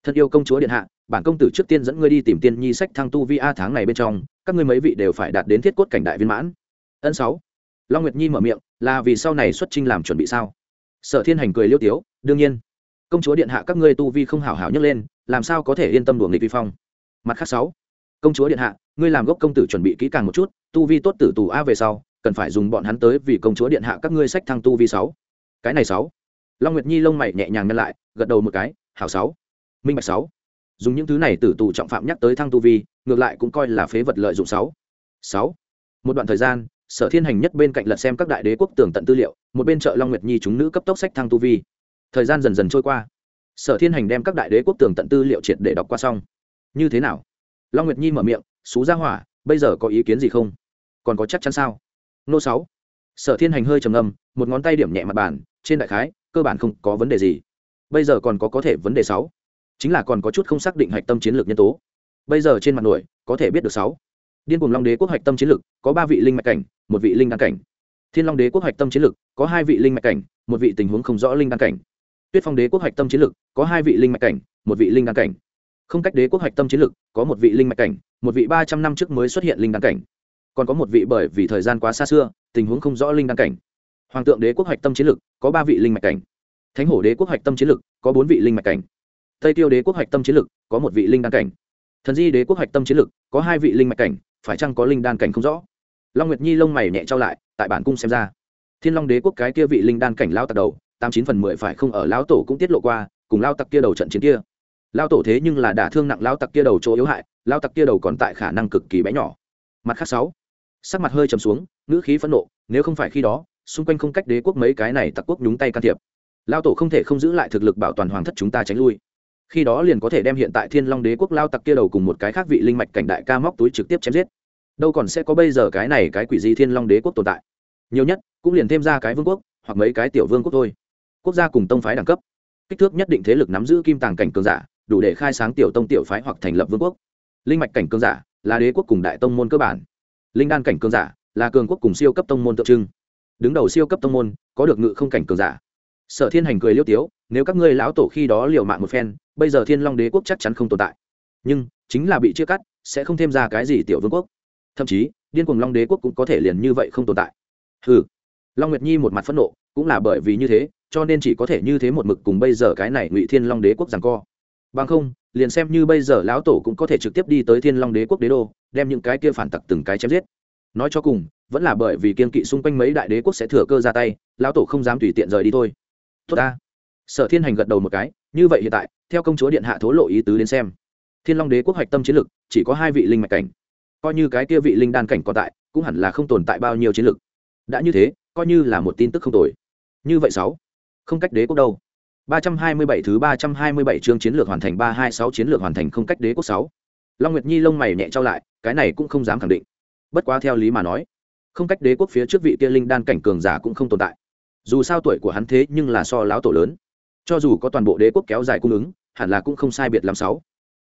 Thân yêu công chúa điện hạ, bản công tử trước tiên dẫn ngươi đi tìm tiên nhi sách thăng tu vi a tháng này bên trong, các ngươi mấy vị đều phải đạt đến thiết cốt cảnh đại viên mãn. Ân sáu. Long nguyệt nhi mở miệng, là vì sau này xuất trinh làm chuẩn bị sao? Sở thiên hành cười liêu tiếu, đương nhiên, công chúa điện hạ các ngươi tu vi không hảo hảo nhấc lên, làm sao có thể yên tâm đuổi nghịch vi phong? Mặt khác sáu, công chúa điện hạ, ngươi làm gốc công tử chuẩn bị kỹ càng một chút, tu vi tốt tử tù a về sau, cần phải dùng bọn hắn tới vì công chúa điện hạ các ngươi sách thăng tu vi sáu. Cái này sáu, long nguyệt nhi lông mày nhẹ nhàng nhăn lại, gật đầu một cái, hảo sáu. Minh bạch sáu, dùng những thứ này tử tù trọng phạm nhắc tới thăng tu vi, ngược lại cũng coi là phế vật lợi dụng sáu. Sáu, một đoạn thời gian sở thiên hành nhất bên cạnh lật xem các đại đế quốc tường tận tư liệu, một bên chợ long nguyệt nhi chúng nữ cấp tốc sách thăng tu vi. Thời gian dần dần trôi qua. Sở thiên hành đem các đại đế quốc tường tận tư liệu triệt để đọc qua xong. Như thế nào? Long nguyệt nhi mở miệng xú ra hỏa, bây giờ có ý kiến gì không? Còn có chắc chắn sao? Nô sáu. Sở thiên hành hơi trầm ngâm, một ngón tay điểm nhẹ mặt bàn, trên đại khái, cơ bản không có vấn đề gì. Bây giờ còn có có thể vấn đề sáu. Chính là còn có chút không xác định hạch tâm chiến lược nhân tố. Bây giờ trên mặt nổi, có thể biết được sáu điên cùng long đế quốc hạch tâm chiến Lực có ba vị linh mạch cảnh một vị linh đan cảnh thiên long đế quốc hạch tâm chiến Lực có hai vị linh mạch cảnh một vị tình huống không rõ linh đan cảnh tuyết phong đế quốc hạch tâm chiến Lực có hai vị linh mạch cảnh một vị linh đan cảnh không cách đế quốc hạch tâm chiến Lực có một vị linh mạch cảnh một vị ba trăm năm trước mới xuất hiện linh đan cảnh còn có một vị bởi vì thời gian quá xa xưa tình huống không rõ linh đan cảnh hoàng tượng đế quốc hạch tâm chiến Lực có ba vị linh mạch cảnh thánh hổ đế quốc hạch tâm chiến Lực có bốn vị linh mạch cảnh tây tiêu đế quốc hạch tâm chiến Lực có một vị linh đan cảnh thần di đế quốc hạch tâm chiến Lực có hai vị linh mạch cảnh phải chăng có linh đan cảnh không rõ? Long nguyệt nhi lông mày nhẹ trao lại, tại bản cung xem ra. Thiên long đế quốc cái kia vị linh đan cảnh lao tặc đầu, tám chín phần mười phải không ở lão tổ cũng tiết lộ qua, cùng lao tặc kia đầu trận chiến kia. Lao tổ thế nhưng là đả thương nặng lao tặc kia đầu chỗ yếu hại lao tặc kia đầu còn tại khả năng cực kỳ bé nhỏ. Mặt khác sáu, sắc mặt hơi trầm xuống, ngữ khí phẫn nộ, nếu không phải khi đó, xung quanh không cách đế quốc mấy cái này tặc quốc nhúng tay can thiệp. Lao tổ không thể không giữ lại thực lực bảo toàn hoàng thất chúng ta tránh lui khi đó liền có thể đem hiện tại thiên long đế quốc lao tặc kia đầu cùng một cái khác vị linh mạch cảnh đại ca móc túi trực tiếp chém giết. Đâu còn sẽ có bây giờ cái này cái quỷ gì thiên long đế quốc tồn tại. Nhiều nhất, cũng liền thêm ra cái vương quốc, hoặc mấy cái tiểu vương quốc thôi. Quốc gia cùng tông phái đẳng cấp. Kích thước nhất định thế lực nắm giữ kim tàng cảnh cường giả, đủ để khai sáng tiểu tông tiểu phái hoặc thành lập vương quốc. Linh mạch cảnh cường giả, là đế quốc cùng đại tông môn cơ bản. Linh đan cảnh cường giả, là cường quốc cùng siêu cấp tông môn tượng trưng. Đứng đầu siêu cấp tông môn, có được ngự không cảnh cường giả sở thiên hành cười liêu tiếu, nếu các ngươi lão tổ khi đó liều mạng một phen, bây giờ thiên long đế quốc chắc chắn không tồn tại. Nhưng, chính là bị chia cắt, sẽ không thêm ra cái gì tiểu vương quốc. Thậm chí, điên cuồng long đế quốc cũng có thể liền như vậy không tồn tại. Ừ long nguyệt nhi một mặt phẫn nộ, cũng là bởi vì như thế, cho nên chỉ có thể như thế một mực cùng bây giờ cái này ngụy thiên long đế quốc rằng co. Bằng không, liền xem như bây giờ lão tổ cũng có thể trực tiếp đi tới thiên long đế quốc đế đô, đem những cái kia phản tặc từng cái chém giết. Nói cho cùng, vẫn là bởi vì kiên kỵ xung quanh mấy đại đế quốc sẽ thừa cơ ra tay, lão tổ không dám tùy tiện rời đi thôi tốt ta sở thiên hành gật đầu một cái như vậy hiện tại theo công chúa điện hạ thố lộ ý tứ đến xem thiên long đế quốc hoạch tâm chiến lực chỉ có hai vị linh mạch cảnh coi như cái kia vị linh đan cảnh còn tại cũng hẳn là không tồn tại bao nhiêu chiến lực đã như thế coi như là một tin tức không tồi như vậy sáu không cách đế quốc đâu 327 thứ 327 chương chiến lược hoàn thành 326 chiến lược hoàn thành không cách đế quốc 6. Long Nguyệt Nhi lông mày nhẹ trao lại, cái này cũng không dám khẳng định. Bất quá theo lý mà nói, không cách đế quốc phía trước vị kia linh đan cảnh cường giả cũng không tồn tại. Dù sao tuổi của hắn thế nhưng là so lão tổ lớn. Cho dù có toàn bộ đế quốc kéo dài cung ứng, hẳn là cũng không sai biệt làm sáu.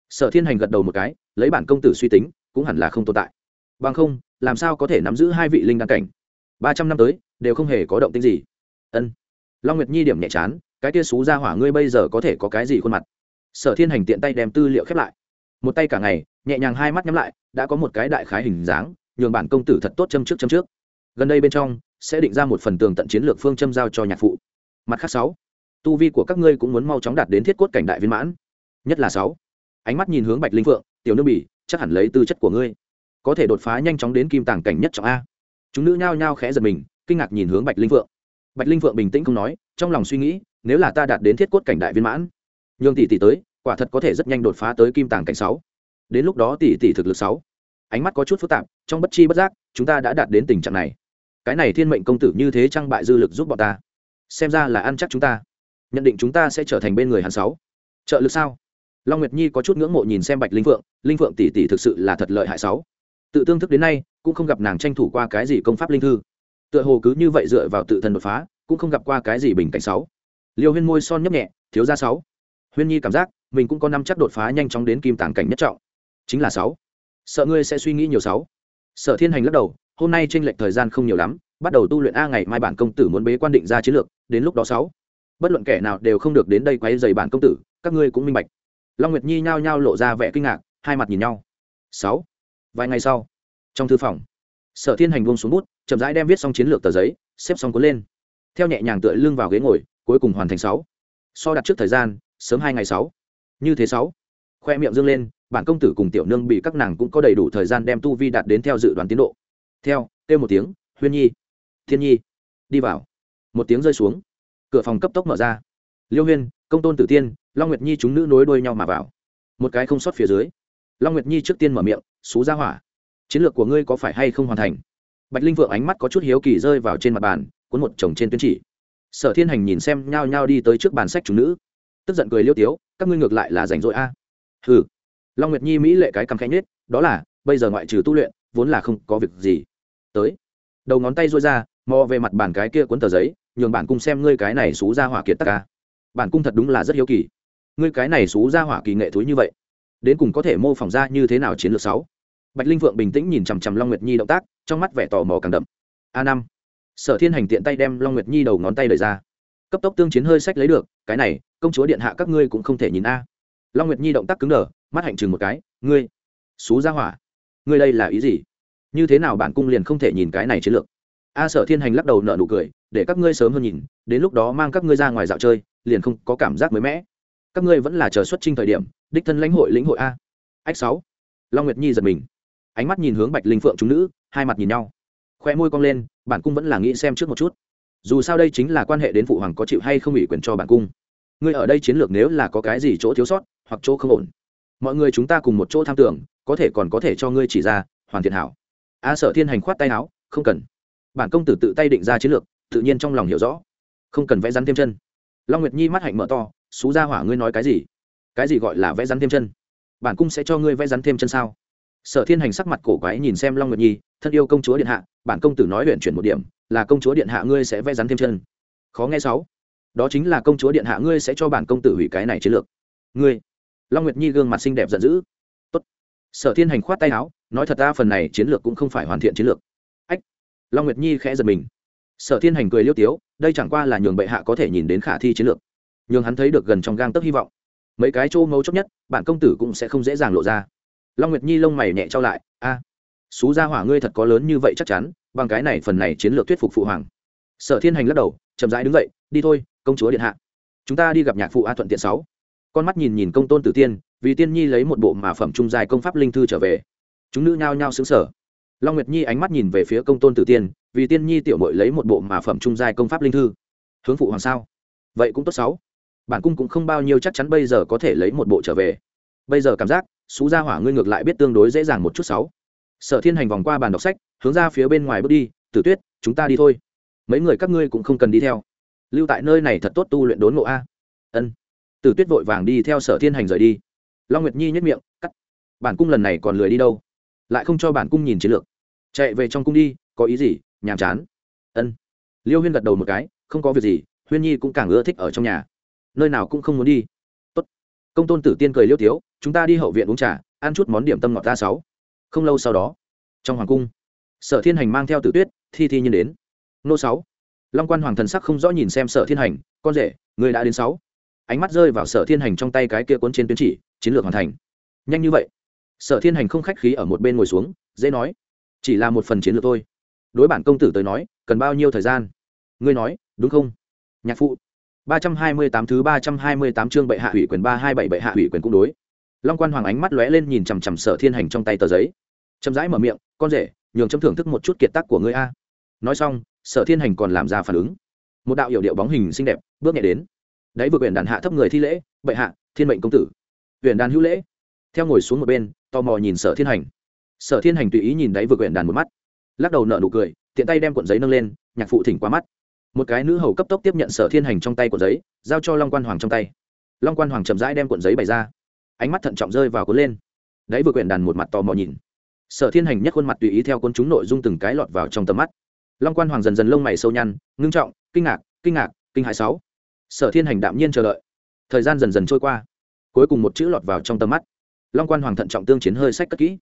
Sở Thiên Hành gật đầu một cái, lấy bản công tử suy tính, cũng hẳn là không tồn tại. Bằng không, làm sao có thể nắm giữ hai vị linh đăng cảnh? 300 năm tới, đều không hề có động tĩnh gì. Ân. Long Nguyệt Nhi điểm nhẹ chán, cái tia xú ra hỏa ngươi bây giờ có thể có cái gì khuôn mặt sở thiên hành tiện tay đem tư liệu khép lại một tay cả ngày nhẹ nhàng hai mắt nhắm lại đã có một cái đại khái hình dáng nhường bản công tử thật tốt châm trước châm trước gần đây bên trong sẽ định ra một phần tường tận chiến lược phương châm giao cho nhạc phụ. Mặt khác sáu, tu vi của các ngươi cũng muốn mau chóng đạt đến thiết cốt cảnh đại viên mãn. Nhất là sáu, ánh mắt nhìn hướng bạch linh phượng, tiểu nương bỉ, chắc hẳn lấy tư chất của ngươi, có thể đột phá nhanh chóng đến kim tàng cảnh nhất trọng a. Chúng nữ nhao nhao khẽ giật mình, kinh ngạc nhìn hướng bạch linh phượng. Bạch linh phượng bình tĩnh không nói, trong lòng suy nghĩ, nếu là ta đạt đến thiết cốt cảnh đại viên mãn, nhường tỷ tỷ tới, quả thật có thể rất nhanh đột phá tới kim tàng cảnh sáu. Đến lúc đó tỷ tỷ thực lực sáu. Ánh mắt có chút phức tạp, trong bất chi bất giác, chúng ta đã đạt đến tình trạng này cái này thiên mệnh công tử như thế trang bại dư lực giúp bọn ta? Xem ra là ăn chắc chúng ta. Nhận định chúng ta sẽ trở thành bên người hắn sáu. Trợ lực sao? Long nguyệt nhi có chút ngưỡng mộ nhìn xem bạch linh phượng linh phượng tỷ tỷ thực sự là thật lợi hại sáu. Tự tương thức đến nay, cũng không gặp nàng tranh thủ qua cái gì công pháp linh thư. Tựa hồ cứ như vậy dựa vào tự thân đột phá, cũng không gặp qua cái gì bình cảnh sáu. Liêu huyên môi son nhấp nhẹ, thiếu ra sáu. Huyên nhi cảm giác, mình cũng có năm chắc đột phá nhanh chóng đến kim tàng cảnh nhất trọng. Chính là sáu. Sợ ngươi sẽ suy nghĩ nhiều sáu. Sở thiên hành lắc đầu hôm nay tranh lệch thời gian không nhiều lắm, bắt đầu tu luyện a ngày mai bản công tử muốn bế quan định ra chiến lược, đến lúc đó sáu. Bất luận kẻ nào đều không được đến đây quấy dày bản công tử, các ngươi cũng minh bạch. Long nguyệt nhi nhao nhao lộ ra vẻ kinh ngạc, hai mặt nhìn nhau. Sáu. Vài ngày sau, trong thư phòng, sở thiên hành buông xuống bút, chậm rãi đem viết xong chiến lược tờ giấy, xếp xong cuốn lên. Theo nhẹ nhàng tựa lưng vào ghế ngồi, cuối cùng hoàn thành sáu. So đặt trước thời gian, sớm hai ngày sáu. Như thế sáu. Khoe miệng dương lên, bản công tử cùng tiểu nương bị các nàng cũng có đầy đủ thời gian đem tu vi đạt đến theo dự đoán tiến độ theo, kêu một tiếng, huyên nhi, thiên nhi, đi vào. Một tiếng rơi xuống, cửa phòng cấp tốc mở ra. Liêu huyên, công tôn tử tiên, long nguyệt nhi chúng nữ nối đuôi nhau mà vào. Một cái không sót phía dưới, long nguyệt nhi trước tiên mở miệng, xú ra hỏa, chiến lược của ngươi có phải hay không hoàn thành? Bạch linh vượng ánh mắt có chút hiếu kỳ rơi vào trên mặt bàn, cuốn một chồng trên tuyến chỉ. Sở thiên hành nhìn xem nhao nhao đi tới trước bàn sách chúng nữ. Tức giận cười liêu tiếu, các ngươi ngược lại là rảnh rỗi a. À. hừ. Long nguyệt nhi mỹ lệ cái cằm khẽ nhất đó là, bây giờ ngoại trừ tu luyện, vốn là không có việc gì tới. Đầu ngón tay rôi ra, mò về mặt bàn cái kia cuốn tờ giấy, nhường bản cung xem ngươi cái này xú ra hỏa kiệt tắc ca. Bản cung thật đúng là rất hiếu kỳ. Ngươi cái này xú ra hỏa kỳ nghệ thúi như vậy, đến cùng có thể mô phỏng ra như thế nào chiến lược sáu? Bạch linh vượng bình tĩnh nhìn chằm chằm long nguyệt nhi động tác, trong mắt vẻ tò mò càng đậm. A năm. Sở thiên hành tiện tay đem long nguyệt nhi đầu ngón tay đẩy ra. Cấp tốc tương chiến hơi sách lấy được, cái này, công chúa điện hạ các ngươi cũng không thể nhìn a. Long nguyệt nhi động tác cứng đờ, mắt hạnh chừng một cái, ngươi, xú ra hỏa, ngươi đây là ý gì? Như thế nào bản cung liền không thể nhìn cái này chiến lược? A sở thiên hành lắc đầu nợ nụ cười, để các ngươi sớm hơn nhìn, đến lúc đó mang các ngươi ra ngoài dạo chơi, liền không có cảm giác mới mẻ. Các ngươi vẫn là chờ xuất trình thời điểm, đích thân lãnh hội lĩnh hội a. Ách sáu. Long nguyệt nhi giật mình. Ánh mắt nhìn hướng bạch linh phượng chúng nữ, hai mặt nhìn nhau. Khoe môi cong lên, bản cung vẫn là nghĩ xem trước một chút. Dù sao đây chính là quan hệ đến phụ hoàng có chịu hay không ủy quyền cho bản cung. Ngươi ở đây chiến lược nếu là có cái gì chỗ thiếu sót, hoặc chỗ không ổn, mọi người chúng ta cùng một chỗ tham tưởng, có thể còn có thể cho ngươi chỉ ra, hoàn thiện hảo a sở thiên hành khoát tay áo, không cần. Bản công tử tự tay định ra chiến lược, tự nhiên trong lòng hiểu rõ. Không cần vẽ rắn thêm chân. Long nguyệt nhi mắt hạnh mở to xú ra hỏa ngươi nói cái gì? Cái gì gọi là vẽ rắn thêm chân? Bản cung sẽ cho ngươi vẽ rắn thêm chân sao? Sở thiên hành sắc mặt cổ quái nhìn xem long nguyệt nhi, thân yêu công chúa điện hạ, bản công tử nói huyện chuyển một điểm, là công chúa điện hạ ngươi sẽ vẽ rắn thêm chân. Khó nghe sáu. Đó chính là công chúa điện hạ ngươi sẽ cho bản công tử hủy cái này chiến lược. Ngươi. Long nguyệt nhi gương mặt xinh đẹp giận dữ sở thiên hành khoát tay áo, nói thật ra phần này chiến lược cũng không phải hoàn thiện chiến lược. Ách, long nguyệt nhi khẽ giật mình. Sở thiên hành cười liêu tiếu, đây chẳng qua là nhường bệ hạ có thể nhìn đến khả thi chiến lược. Nhường hắn thấy được gần trong gang tấc hy vọng. Mấy cái chỗ mấu chốc nhất bản công tử cũng sẽ không dễ dàng lộ ra. Long nguyệt nhi lông mày nhẹ trao lại, a, xú gia hỏa ngươi thật có lớn như vậy chắc chắn, bằng cái này phần này chiến lược thuyết phục phụ hoàng. Sở thiên hành lắc đầu, chậm rãi đứng dậy, đi thôi, công chúa điện hạ. Chúng ta đi gặp nhạc phụ a thuận tiện sáu. Con mắt nhìn nhìn công tôn tử tiên vì tiên nhi lấy một bộ mà phẩm trung dài công pháp linh thư trở về. Chúng nữ nhao nhao xứng sở long nguyệt nhi ánh mắt nhìn về phía công tôn tử tiên, vì tiên nhi tiểu mội lấy một bộ mà phẩm trung dài công pháp linh thư. Hướng phụ hoàng sao? Vậy cũng tốt sáu. Bản cung cũng không bao nhiêu chắc chắn bây giờ có thể lấy một bộ trở về. Bây giờ cảm giác, xú gia hỏa ngươi ngược lại biết tương đối dễ dàng một chút sáu. Sở thiên hành vòng qua bàn đọc sách, hướng ra phía bên ngoài bước đi, tử tuyết, chúng ta đi thôi. Mấy người các ngươi cũng không cần đi theo. Lưu tại nơi này thật tốt tu luyện đốn ngộ a. Ân. Tử tuyết vội vàng đi theo sở thiên hành rời đi long nguyệt nhi nhất miệng, cắt. Bản cung lần này còn lười đi đâu? Lại không cho bản cung nhìn chiến lược. Chạy về trong cung đi, có ý gì? Nhàm chán. Ân. Liêu huyên gật đầu một cái, không có việc gì, huyên nhi cũng càng ưa thích ở trong nhà. Nơi nào cũng không muốn đi. Tốt. công tôn tử tiên cười liêu tiếu, chúng ta đi hậu viện uống trà, ăn chút món điểm tâm ngọt ta sáu. Không lâu sau đó, trong hoàng cung, sở thiên hành mang theo tử tuyết, thi thi nhiên đến. Nô sáu. Long quan hoàng thần sắc không rõ nhìn xem sở thiên hành, con rể, người đã đến sáu ánh mắt rơi vào sở thiên hành trong tay cái kia cuốn trên tuyến chỉ, chiến lược hoàn thành. Nhanh như vậy. Sở thiên hành không khách khí ở một bên ngồi xuống, dễ nói. Chỉ là một phần chiến lược thôi. Đối bản công tử tới nói, cần bao nhiêu thời gian? Ngươi nói, đúng không? Nhạc phụ. ba trăm hai mươi tám thứ ba trăm hai mươi tám chương bệ hạ ủy quyền ba hai bảy bệ hạ ủy quyền cũng đối. Long quan hoàng ánh mắt lóe lên nhìn chằm chằm sở thiên hành trong tay tờ giấy. Chậm rãi mở miệng, con rể, nhường chấm thưởng thức một chút kiệt tác của ngươi a. Nói xong, sở thiên hành còn làm ra phản ứng. Một đạo hiệu điệu bóng hình xinh đẹp, bước nhẹ đến đấy vừa quyển đàn hạ thấp người thi lễ, bệ hạ, thiên mệnh công tử. Huyện đàn hữu lễ. Theo ngồi xuống một bên, tò mò nhìn sở thiên hành. Sở thiên hành tùy ý nhìn đáy vừa quyển đàn một mắt. Lắc đầu nợ nụ cười, tiện tay đem cuộn giấy nâng lên, nhạc phụ thỉnh qua mắt. Một cái nữ hầu cấp tốc tiếp nhận sở thiên hành trong tay cuộn giấy, giao cho long quan hoàng trong tay. Long quan hoàng chậm rãi đem cuộn giấy bày ra. Ánh mắt thận trọng rơi vào cuốn lên. Đấy vừa quyển đàn một mặt tò mò nhìn. Sở thiên hành nhất khuôn mặt tùy ý theo cuốn chúng nội dung từng cái lọt vào trong tầm mắt. Long quan hoàng dần dần lông mày sâu nhăn, ngưng trọng, kinh ngạc kinh ngạc, kinh hại sáu sở thiên hành đạm nhiên chờ đợi. Thời gian dần dần trôi qua. Cuối cùng một chữ lọt vào trong tầm mắt. Long quan hoàng thận trọng tương chiến hơi sách cất kỹ.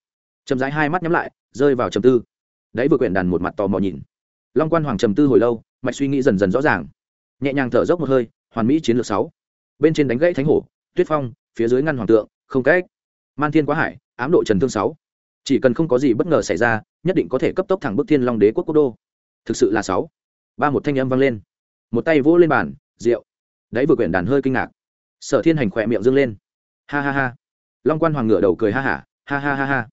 Chậm rãi hai mắt nhắm lại, rơi vào trầm tư. Đấy vừa quyển đàn một mặt tò mò nhìn. Long quan hoàng trầm tư hồi lâu, mạch suy nghĩ dần dần rõ ràng. Nhẹ nhàng thở dốc một hơi, hoàn mỹ chiến lược sáu. Bên trên đánh gãy thánh hổ, tuyết phong, phía dưới ngăn hoàng tượng, không cách. Man thiên quá hải, ám độ trần thương sáu. Chỉ cần không có gì bất ngờ xảy ra, nhất định có thể cấp tốc thẳng bức thiên long đế quốc quốc đô. Thực sự là sáu. Ba một thanh âm vang lên. Một tay vỗ lên bàn, rượu đấy vừa quyển đàn hơi kinh ngạc. Sở thiên hành khỏe miệng dâng lên. Ha ha ha. Long quan hoàng ngựa đầu cười ha hả. Ha ha ha ha.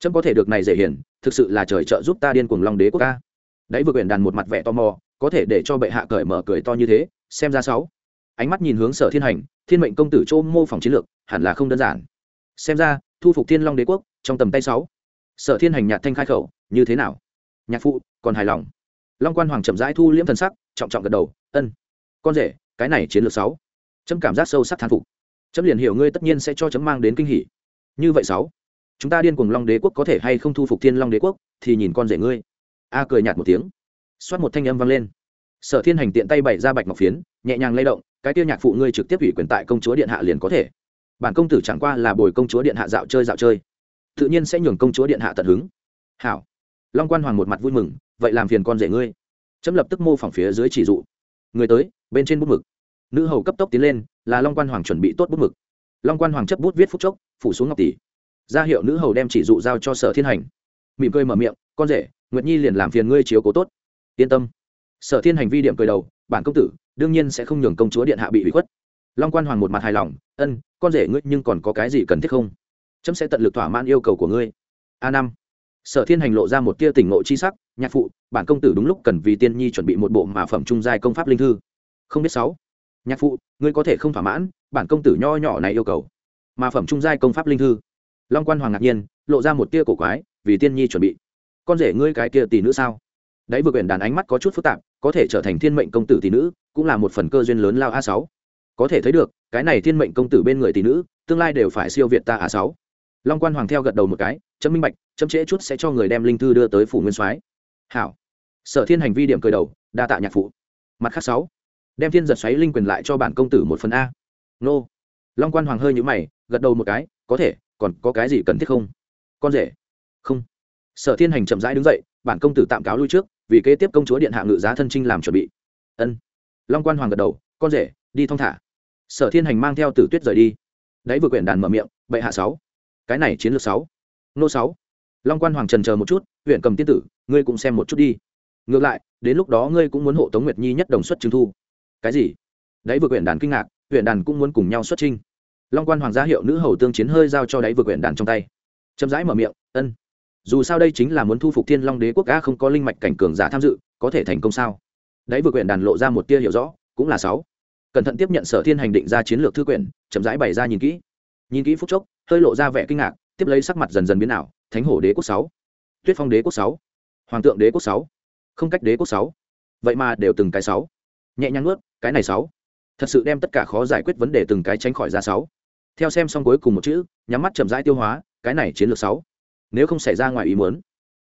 Trâm có thể được này dễ hiển, thực sự là trời trợ giúp ta điên cuồng long đế quốc ca. Đấy vừa quyển đàn một mặt vẻ tò mò, có thể để cho bệ hạ cởi mở cười to như thế, xem ra sáu. Ánh mắt nhìn hướng sở thiên hành, thiên mệnh công tử châu mô phỏng chiến lược, hẳn là không đơn giản. Xem ra, thu phục thiên long đế quốc, trong tầm tay sáu. Sở thiên hành nhạt thanh khai khẩu, như thế nào? Nhạc phụ, còn hài lòng. Long quan hoàng chậm rãi thu liễm thần sắc, trọng trọng gật đầu, ân, con rể cái này chiến lược sáu. Chấm cảm giác sâu sắc thán phục. Chấm liền hiểu ngươi tất nhiên sẽ cho chấm mang đến kinh hỉ. Như vậy sáu, chúng ta điên cuồng long đế quốc có thể hay không thu phục thiên long đế quốc, thì nhìn con rể ngươi. A cười nhạt một tiếng. Xoát một thanh âm vang lên. Sở thiên hành tiện tay bày ra bạch ngọc phiến, nhẹ nhàng lay động, cái tiêu nhạc phụ ngươi trực tiếp ủy quyền tại công chúa điện hạ liền có thể. Bản công tử chẳng qua là bồi công chúa điện hạ dạo chơi dạo chơi. Tự nhiên sẽ nhường công chúa điện hạ tận hứng. Hảo. Long quan hoàng một mặt vui mừng, vậy làm phiền con rể ngươi. Chấm lập tức mô phỏng phía dưới chỉ dụ người tới, bên trên bút mực. Nữ hầu cấp tốc tiến lên, là long quan hoàng chuẩn bị tốt bút mực. Long quan hoàng chấp bút viết phúc chốc, phủ xuống ngọc tỷ. Ra hiệu nữ hầu đem chỉ dụ giao cho sở thiên hành. Mỉm cười mở miệng, con rể, nguyệt nhi liền làm phiền ngươi chiếu cố tốt. Yên tâm. Sở thiên hành vi điểm cười đầu, bản công tử, đương nhiên sẽ không nhường công chúa điện hạ bị bị khuất. Long quan hoàng một mặt hài lòng, ân, con rể ngươi nhưng còn có cái gì cần thiết không? Chấm sẽ tận lực thỏa mãn yêu cầu của ngươi. A năm. Sở thiên hành lộ ra một tia tỉnh ngộ chi sắc nhạc phụ, bản công tử đúng lúc cần vì tiên nhi chuẩn bị một bộ mà phẩm trung giai công pháp linh thư. Không biết sáu. Nhạc phụ, ngươi có thể không thỏa mãn, bản công tử nho nhỏ này yêu cầu. Mà phẩm trung giai công pháp linh thư. Long quan hoàng ngạc nhiên, lộ ra một tia cổ quái, vì tiên nhi chuẩn bị. Con rể ngươi cái kia tỷ nữ sao? Đấy vừa quyển đàn ánh mắt có chút phức tạp, có thể trở thành thiên mệnh công tử tỷ nữ, cũng là một phần cơ duyên lớn lao a sáu. Có thể thấy được, cái này thiên mệnh công tử bên người tỷ nữ, tương lai đều phải siêu việt ta a sáu. Long quan hoàng theo gật đầu một cái, chấm minh bạch, chấm trễ chút sẽ cho người đem linh thư đưa tới phủ nguyên soái hảo. Sở thiên hành vi điểm cười đầu, đa tạ nhạc phụ. Mặt khác sáu, đem thiên giật xoáy linh quyền lại cho bản công tử một phần a. Nô. Long quan hoàng hơi nhũ mày, gật đầu một cái, có thể, còn có cái gì cần thiết không? Con rể. Không. Sở thiên hành chậm rãi đứng dậy, bản công tử tạm cáo lui trước, vì kế tiếp công chúa điện hạ ngự giá thân trinh làm chuẩn bị. Ân. Long quan hoàng gật đầu, con rể, đi thong thả. Sở thiên hành mang theo tử tuyết rời đi. Đấy vừa quyển đàn mở miệng, bệ hạ sáu. Cái này chiến lược sáu. Nô sáu long quan hoàng trần chờ một chút, huyện cầm tiên tử, ngươi cũng xem một chút đi. Ngược lại, đến lúc đó ngươi cũng muốn hộ tống nguyệt nhi nhất đồng xuất trưng thu. Cái gì? Đấy vừa quyển đàn kinh ngạc, huyện đàn cũng muốn cùng nhau xuất trinh long quan hoàng gia hiệu nữ hầu tương chiến hơi giao cho đáy vừa quyển đàn trong tay. Chậm rãi mở miệng, ân. Dù sao đây chính là muốn thu phục thiên long đế quốc, a, không có linh mạch cảnh cường giả tham dự, có thể thành công sao? Đấy vừa quyển đàn lộ ra một tia hiểu rõ, cũng là sáu. Cẩn thận tiếp nhận sở thiên hành định ra chiến lược thư quyển, chậm rãi bày ra nhìn kỹ. Nhìn kỹ phút chốc, hơi lộ ra vẻ kinh ngạc, tiếp lấy sắc mặt dần dần biến ảo thánh hổ đế quốc sáu, tuyết phong đế quốc sáu, hoàng tượng đế quốc sáu, không cách đế quốc sáu. Vậy mà đều từng cái sáu. Nhẹ nhàng nuốt, cái này sáu. Thật sự đem tất cả khó giải quyết vấn đề từng cái tránh khỏi ra sáu. Theo xem xong cuối cùng một chữ, nhắm mắt chậm rãi tiêu hóa, cái này chiến lược sáu. Nếu không xảy ra ngoài ý muốn,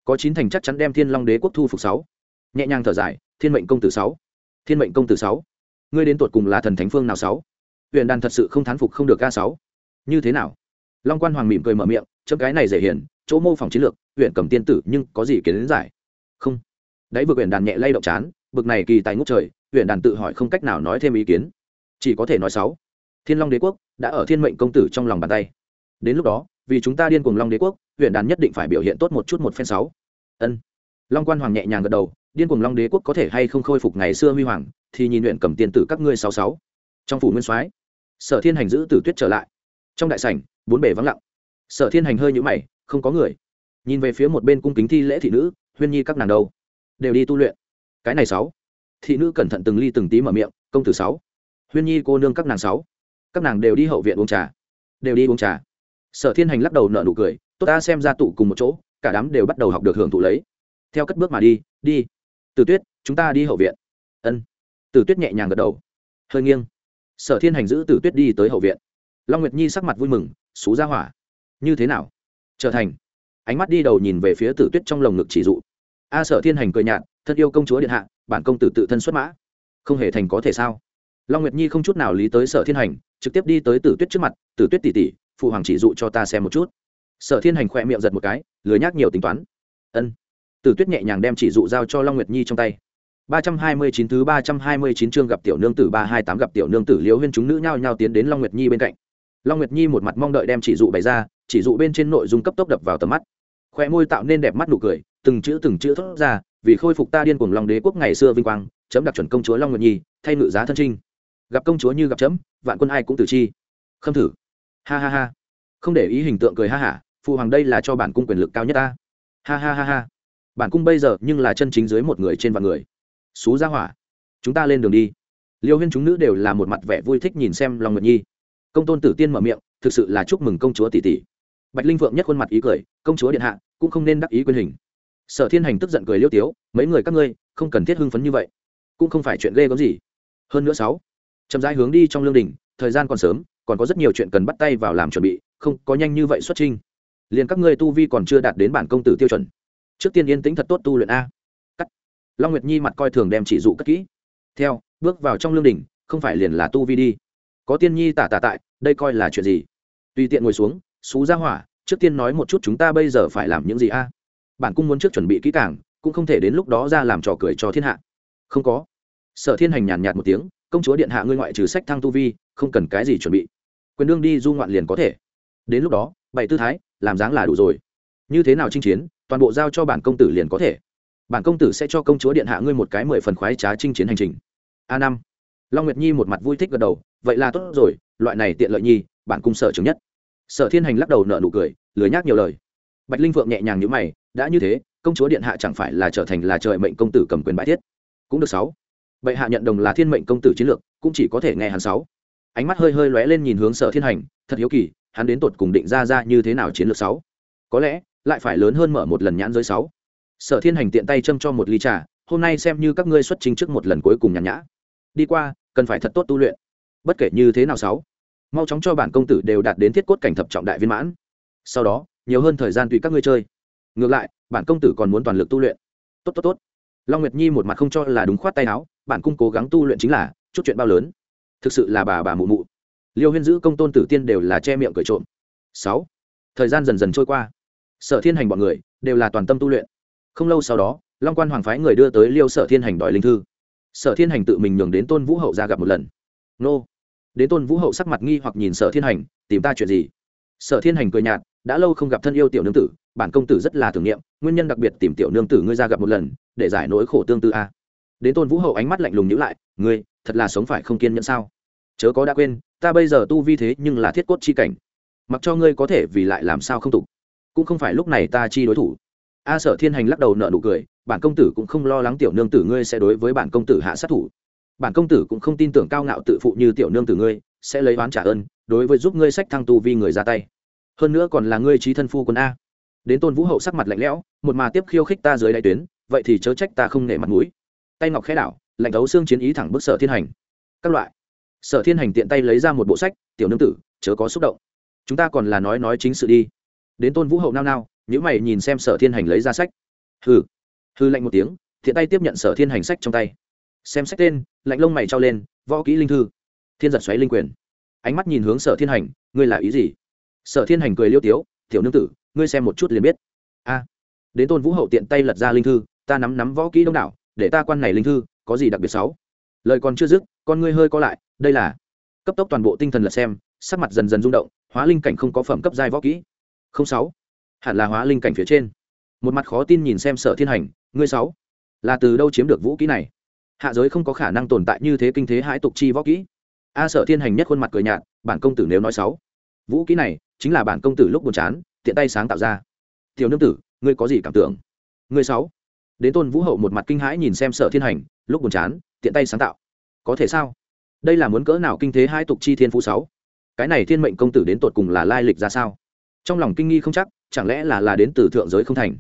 có chín thành chắc chắn đem thiên long đế quốc thu phục sáu. Nhẹ nhàng thở dài, thiên mệnh công tử sáu. Thiên mệnh công tử sáu. Ngươi đến tuột cùng là thần thánh phương nào sáu? Huyện đàn thật sự không thán phục không được ca sáu. Như thế nào? Long quan hoàng mỉm cười mở miệng, chấm cái này dễ hiển chỗ mô phỏng chiến lược, huyện cầm tiên tử nhưng có gì kiến giải? Không. Đấy vừa huyện đàn nhẹ lay động chán, bực này kỳ tài ngút trời, huyện đàn tự hỏi không cách nào nói thêm ý kiến. Chỉ có thể nói sáu. Thiên long đế quốc đã ở thiên mệnh công tử trong lòng bàn tay. Đến lúc đó, vì chúng ta điên cùng long đế quốc, huyện đàn nhất định phải biểu hiện tốt một chút một phen sáu. Ân. Long quan hoàng nhẹ nhàng gật đầu, điên cùng long đế quốc có thể hay không khôi phục ngày xưa huy hoàng, thì nhìn huyện cầm tiên tử các ngươi sáu sáu. Trong phủ nguyên soái, sở thiên hành giữ tử tuyết trở lại. Trong đại sảnh, bốn bề vắng lặng. Sở thiên hành hơi nhũ mày không có người. Nhìn về phía một bên cung kính thi lễ thị nữ, huyên nhi các nàng đâu? Đều đi tu luyện. Cái này sáu. Thị nữ cẩn thận từng ly từng tí mở miệng, công tử sáu. Huyên nhi cô nương các nàng sáu. Các nàng đều đi hậu viện uống trà. Đều đi uống trà. Sở thiên hành lắc đầu nợ nụ cười, tốt ta xem ra tụ cùng một chỗ, cả đám đều bắt đầu học được hưởng thụ lấy. Theo cất bước mà đi đi. Từ tuyết, chúng ta đi hậu viện. Ân. Từ tuyết nhẹ nhàng gật đầu. Hơi nghiêng. Sở thiên hành giữ từ tuyết đi tới hậu viện. Long nguyệt nhi sắc mặt vui mừng, xú ra hỏa, như thế nào? Trở thành. Ánh mắt đi đầu nhìn về phía tử tuyết trong lồng ngực chỉ dụ. A sở thiên hành cười nhạt, thân yêu công chúa điện hạ, bản công tử tự thân xuất mã. Không hề thành có thể sao? Long nguyệt nhi không chút nào lý tới sở thiên hành, trực tiếp đi tới tử tuyết trước mặt, tử tuyết tỉ tỉ phụ hoàng chỉ dụ cho ta xem một chút. Sở thiên hành khỏe miệng giật một cái, lười nhác nhiều tính toán. Ân. Tử tuyết nhẹ nhàng đem chỉ dụ giao cho long nguyệt nhi trong tay. Ba trăm hai mươi chín thứ ba trăm hai mươi chín chương gặp tiểu nương tử ba hai tám gặp tiểu nương tử liễu huyên chúng nữ nhao nhao tiến đến long nguyệt nhi bên cạnh. Long nguyệt nhi một mặt mong đợi đem chỉ dụ bày ra chỉ dụ bên trên nội dung cấp tốc đập vào tầm mắt. Khoe môi tạo nên đẹp mắt nụ cười, từng chữ từng chữ thốt ra, vì khôi phục ta điên cuồng long đế quốc ngày xưa vinh quang, chấm đặc chuẩn công chúa long nguyệt nhi, thay ngự giá thân trinh. Gặp công chúa như gặp chấm, vạn quân ai cũng tử chi. Khâm thử. Ha ha ha. Không để ý hình tượng cười ha hả, phụ hoàng đây là cho bản cung quyền lực cao nhất ta. Ha ha ha ha. Bản cung bây giờ nhưng là chân chính dưới một người trên vạn người. Xú ra hỏa. Chúng ta lên đường đi. Liêu huyên chúng nữ đều là một mặt vẻ vui thích nhìn xem long nguyệt nhi. Công tôn tử tiên mở miệng, thực sự là chúc mừng công chúa tỷ tỷ bạch linh vượng nhất khuôn mặt ý cười, công chúa điện hạ, cũng không nên đắc ý quyền hình. Sở thiên hành tức giận cười liêu tiếu, mấy người các ngươi, không cần thiết hưng phấn như vậy. Cũng không phải chuyện ghê gớm gì. Hơn nữa sáu, chậm rãi hướng đi trong lương đình, thời gian còn sớm, còn có rất nhiều chuyện cần bắt tay vào làm chuẩn bị, không có nhanh như vậy xuất trình liền các ngươi tu vi còn chưa đạt đến bản công tử tiêu chuẩn. Trước tiên yên tĩnh thật tốt tu luyện a. Cắt. Long nguyệt nhi mặt coi thường đem chỉ dụ cất kỹ. Theo, bước vào trong lương đình, không phải liền là tu vi đi. Có tiên nhi tả tả tại, đây coi là chuyện gì? Tùy tiện ngồi xuống xú ra hỏa, trước tiên nói một chút chúng ta bây giờ phải làm những gì a? Bản cung muốn trước chuẩn bị kỹ càng, cũng không thể đến lúc đó ra làm trò cười cho thiên hạ. Không có. Sở thiên hành nhàn nhạt một tiếng, công chúa điện hạ ngươi ngoại trừ sách thăng tu vi, không cần cái gì chuẩn bị. Quyền đương đi du ngoạn liền có thể. Đến lúc đó, bảy tư thái, làm dáng là đủ rồi. Như thế nào chinh chiến, toàn bộ giao cho bản công tử liền có thể. Bản công tử sẽ cho công chúa điện hạ ngươi một cái mười phần khoái trá chinh chiến hành trình. A năm. Long nguyệt nhi một mặt vui thích gật đầu, vậy là tốt rồi, loại này tiện lợi nhi, bản cung sở chứng nhất sở thiên hành lắc đầu nợ nụ cười, lười nhác nhiều lời. Bạch linh phượng nhẹ nhàng nhữ mày, đã như thế, công chúa điện hạ chẳng phải là trở thành là trời mệnh công tử cầm quyền bãi thiết. Cũng được sáu. Bệ hạ nhận đồng là thiên mệnh công tử chiến lược, cũng chỉ có thể nghe hắn sáu. Ánh mắt hơi hơi lóe lên nhìn hướng sở thiên hành, thật hiếu kỳ, hắn đến tột cùng định ra ra như thế nào chiến lược sáu? Có lẽ, lại phải lớn hơn mở một lần nhãn giới sáu. Sở thiên hành tiện tay châm cho một ly trà, hôm nay xem như các ngươi xuất trình trước một lần cuối cùng nhàn nhã. Đi qua, cần phải thật tốt tu luyện. Bất kể như thế nào sáu mau chóng cho bản công tử đều đạt đến thiết cốt cảnh thập trọng đại viên mãn. Sau đó, nhiều hơn thời gian tùy các ngươi chơi. Ngược lại, bản công tử còn muốn toàn lực tu luyện. Tốt tốt tốt. Long nguyệt nhi một mặt không cho là đúng khoát tay áo, bản cung cố gắng tu luyện chính là chút chuyện bao lớn. Thực sự là bà bà mụ mụ. Liêu huyên giữ công tôn tử tiên đều là che miệng cười trộm. Sáu. Thời gian dần dần trôi qua. Sở thiên hành bọn người đều là toàn tâm tu luyện. Không lâu sau đó, long quan hoàng phái người đưa tới liêu sở thiên hành đòi linh thư. Sở thiên hành tự mình nhường đến tôn vũ hậu ra gặp một lần. Nô đến tôn vũ hậu sắc mặt nghi hoặc nhìn sở thiên hành, tìm ta chuyện gì? Sở thiên hành cười nhạt, đã lâu không gặp thân yêu tiểu nương tử, bản công tử rất là tưởng niệm, nguyên nhân đặc biệt tìm tiểu nương tử ngươi ra gặp một lần, để giải nỗi khổ tương tư a. Đến tôn vũ hậu ánh mắt lạnh lùng nhữ lại, ngươi, thật là sống phải không kiên nhẫn sao? Chớ có đã quên, ta bây giờ tu vi thế nhưng là thiết cốt chi cảnh. Mặc cho ngươi có thể vì lại làm sao không tục, cũng không phải lúc này ta chi đối thủ. A sở thiên hành lắc đầu nợ nụ cười, bản công tử cũng không lo lắng tiểu nương tử ngươi sẽ đối với bản công tử hạ sát thủ bản công tử cũng không tin tưởng cao ngạo tự phụ như tiểu nương tử ngươi, sẽ lấy oán trả ơn, đối với giúp ngươi sách thăng tu vi người ra tay. Hơn nữa còn là ngươi trí thân phu quân a. Đến tôn vũ hậu sắc mặt lạnh lẽo, một mà tiếp khiêu khích ta dưới đại tuyến, vậy thì chớ trách ta không nể mặt mũi. Tay ngọc khẽ đảo, lạnh thấu xương chiến ý thẳng bức sở thiên hành. Các loại. Sở thiên hành tiện tay lấy ra một bộ sách, tiểu nương tử, chớ có xúc động. Chúng ta còn là nói nói chính sự đi. Đến tôn vũ hậu nao nao nhữ mày nhìn xem sở thiên hành lấy ra sách. Hừ. Hư lạnh một tiếng thiện tay tiếp nhận sở thiên hành sách trong tay xem sách tên, lạnh lông mày trao lên, võ kỹ linh thư. Thiên giật xoáy linh quyền. Ánh mắt nhìn hướng sở thiên hành, ngươi là ý gì? Sở thiên hành cười liêu tiếu, tiểu nương tử, ngươi xem một chút liền biết. A, đến tôn vũ hậu tiện tay lật ra linh thư, ta nắm nắm võ kỹ đông đảo, để ta quan này linh thư, có gì đặc biệt sáu lời còn chưa dứt, con ngươi hơi co lại, đây là. Cấp tốc toàn bộ tinh thần lật xem, sắc mặt dần dần rung động, hóa linh cảnh không có phẩm cấp giai võ kỹ. Không sáu, hẳn là hóa linh cảnh phía trên. Một mặt khó tin nhìn xem sở thiên hành, ngươi sáu, là từ đâu chiếm được vũ kỹ này? Hạ giới không có khả năng tồn tại như thế kinh thế hãi tục chi võ kỹ. A sở thiên hành nhất khuôn mặt cười nhạt, bản công tử nếu nói sáu vũ kỹ này chính là bản công tử lúc buồn chán, tiện tay sáng tạo ra. Tiểu nương tử, ngươi có gì cảm tưởng? Ngươi sáu đến tôn vũ hậu một mặt kinh hãi nhìn xem sở thiên hành, lúc buồn chán, tiện tay sáng tạo. Có thể sao? Đây là muốn cỡ nào kinh thế hai tục chi thiên phú sáu cái này thiên mệnh công tử đến tột cùng là lai lịch ra sao? Trong lòng kinh nghi không chắc, chẳng lẽ là là đến từ thượng giới không thành?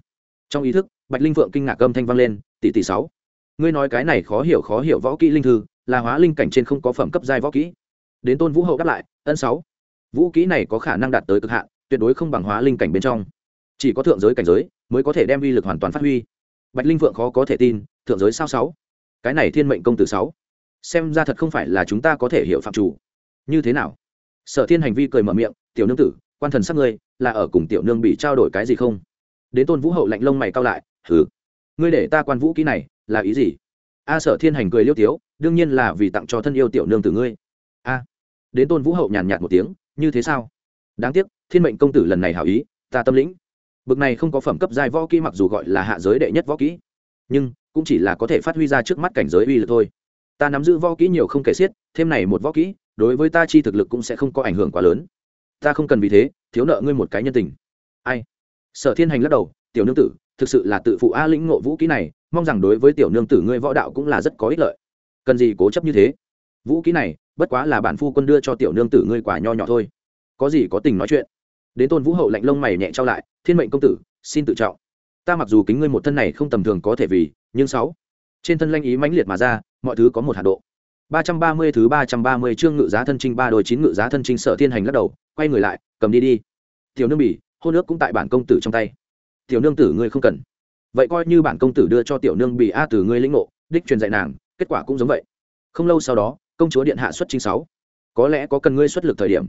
Trong ý thức, bạch linh vượng kinh ngạc âm thanh vang lên, tỷ tỷ sáu ngươi nói cái này khó hiểu khó hiểu võ kỹ linh thư là hóa linh cảnh trên không có phẩm cấp giai võ kỹ. Đến tôn vũ hậu đáp lại ân sáu. Vũ kỹ này có khả năng đạt tới cực hạn tuyệt đối không bằng hóa linh cảnh bên trong. Chỉ có thượng giới cảnh giới mới có thể đem uy lực hoàn toàn phát huy. Bạch linh vượng khó có thể tin thượng giới sao sáu? Cái này thiên mệnh công tử sáu. Xem ra thật không phải là chúng ta có thể hiểu phạm chủ. Như thế nào? Sở thiên hành vi cười mở miệng tiểu nương tử quan thần sắc ngươi là ở cùng tiểu nương bị trao đổi cái gì không? Đến tôn vũ hậu lạnh lông mày cao lại hừ, ngươi để ta quan vũ kỹ này là ý gì? A sở thiên hành cười liêu tiếu, đương nhiên là vì tặng cho thân yêu tiểu nương tử ngươi. A. Đến tôn vũ hậu nhàn nhạt một tiếng, như thế sao? Đáng tiếc, thiên mệnh công tử lần này hảo ý, ta tâm lĩnh. Bực này không có phẩm cấp giai võ kỹ mặc dù gọi là hạ giới đệ nhất võ kỹ, nhưng cũng chỉ là có thể phát huy ra trước mắt cảnh giới uy lực thôi. Ta nắm giữ võ kỹ nhiều không kể xiết, thêm này một võ kỹ, đối với ta chi thực lực cũng sẽ không có ảnh hưởng quá lớn. Ta không cần vì thế, thiếu nợ ngươi một cái nhân tình. Ai? Sở thiên hành lắc đầu, tiểu nương tử thực sự là tự phụ a lĩnh ngộ vũ kỹ này, mong rằng đối với tiểu nương tử ngươi võ đạo cũng là rất có ích lợi. Cần gì cố chấp như thế? Vũ kỹ này, bất quá là bản phu quân đưa cho tiểu nương tử ngươi quả nho nhỏ thôi. Có gì có tình nói chuyện? Đến tôn vũ hậu lạnh lông mày nhẹ trao lại, thiên mệnh công tử, xin tự trọng. Ta mặc dù kính ngươi một thân này không tầm thường có thể vì, nhưng sáu. Trên thân lanh ý mãnh liệt mà ra, mọi thứ có một hạt độ. Ba trăm ba mươi thứ ba trăm ba mươi chương ngự giá thân trinh ba đôi chín ngự giá thân trinh sở thiên hành lắc đầu, quay người lại, cầm đi đi. Tiểu nương bỉ, hôn nước cũng tại bản công tử trong tay tiểu nương tử ngươi không cần. Vậy coi như bản công tử đưa cho tiểu nương bị a từ ngươi lĩnh ngộ, đích truyền dạy nàng, kết quả cũng giống vậy. Không lâu sau đó, công chúa điện hạ xuất chính sáu. Có lẽ có cần ngươi xuất lực thời điểm.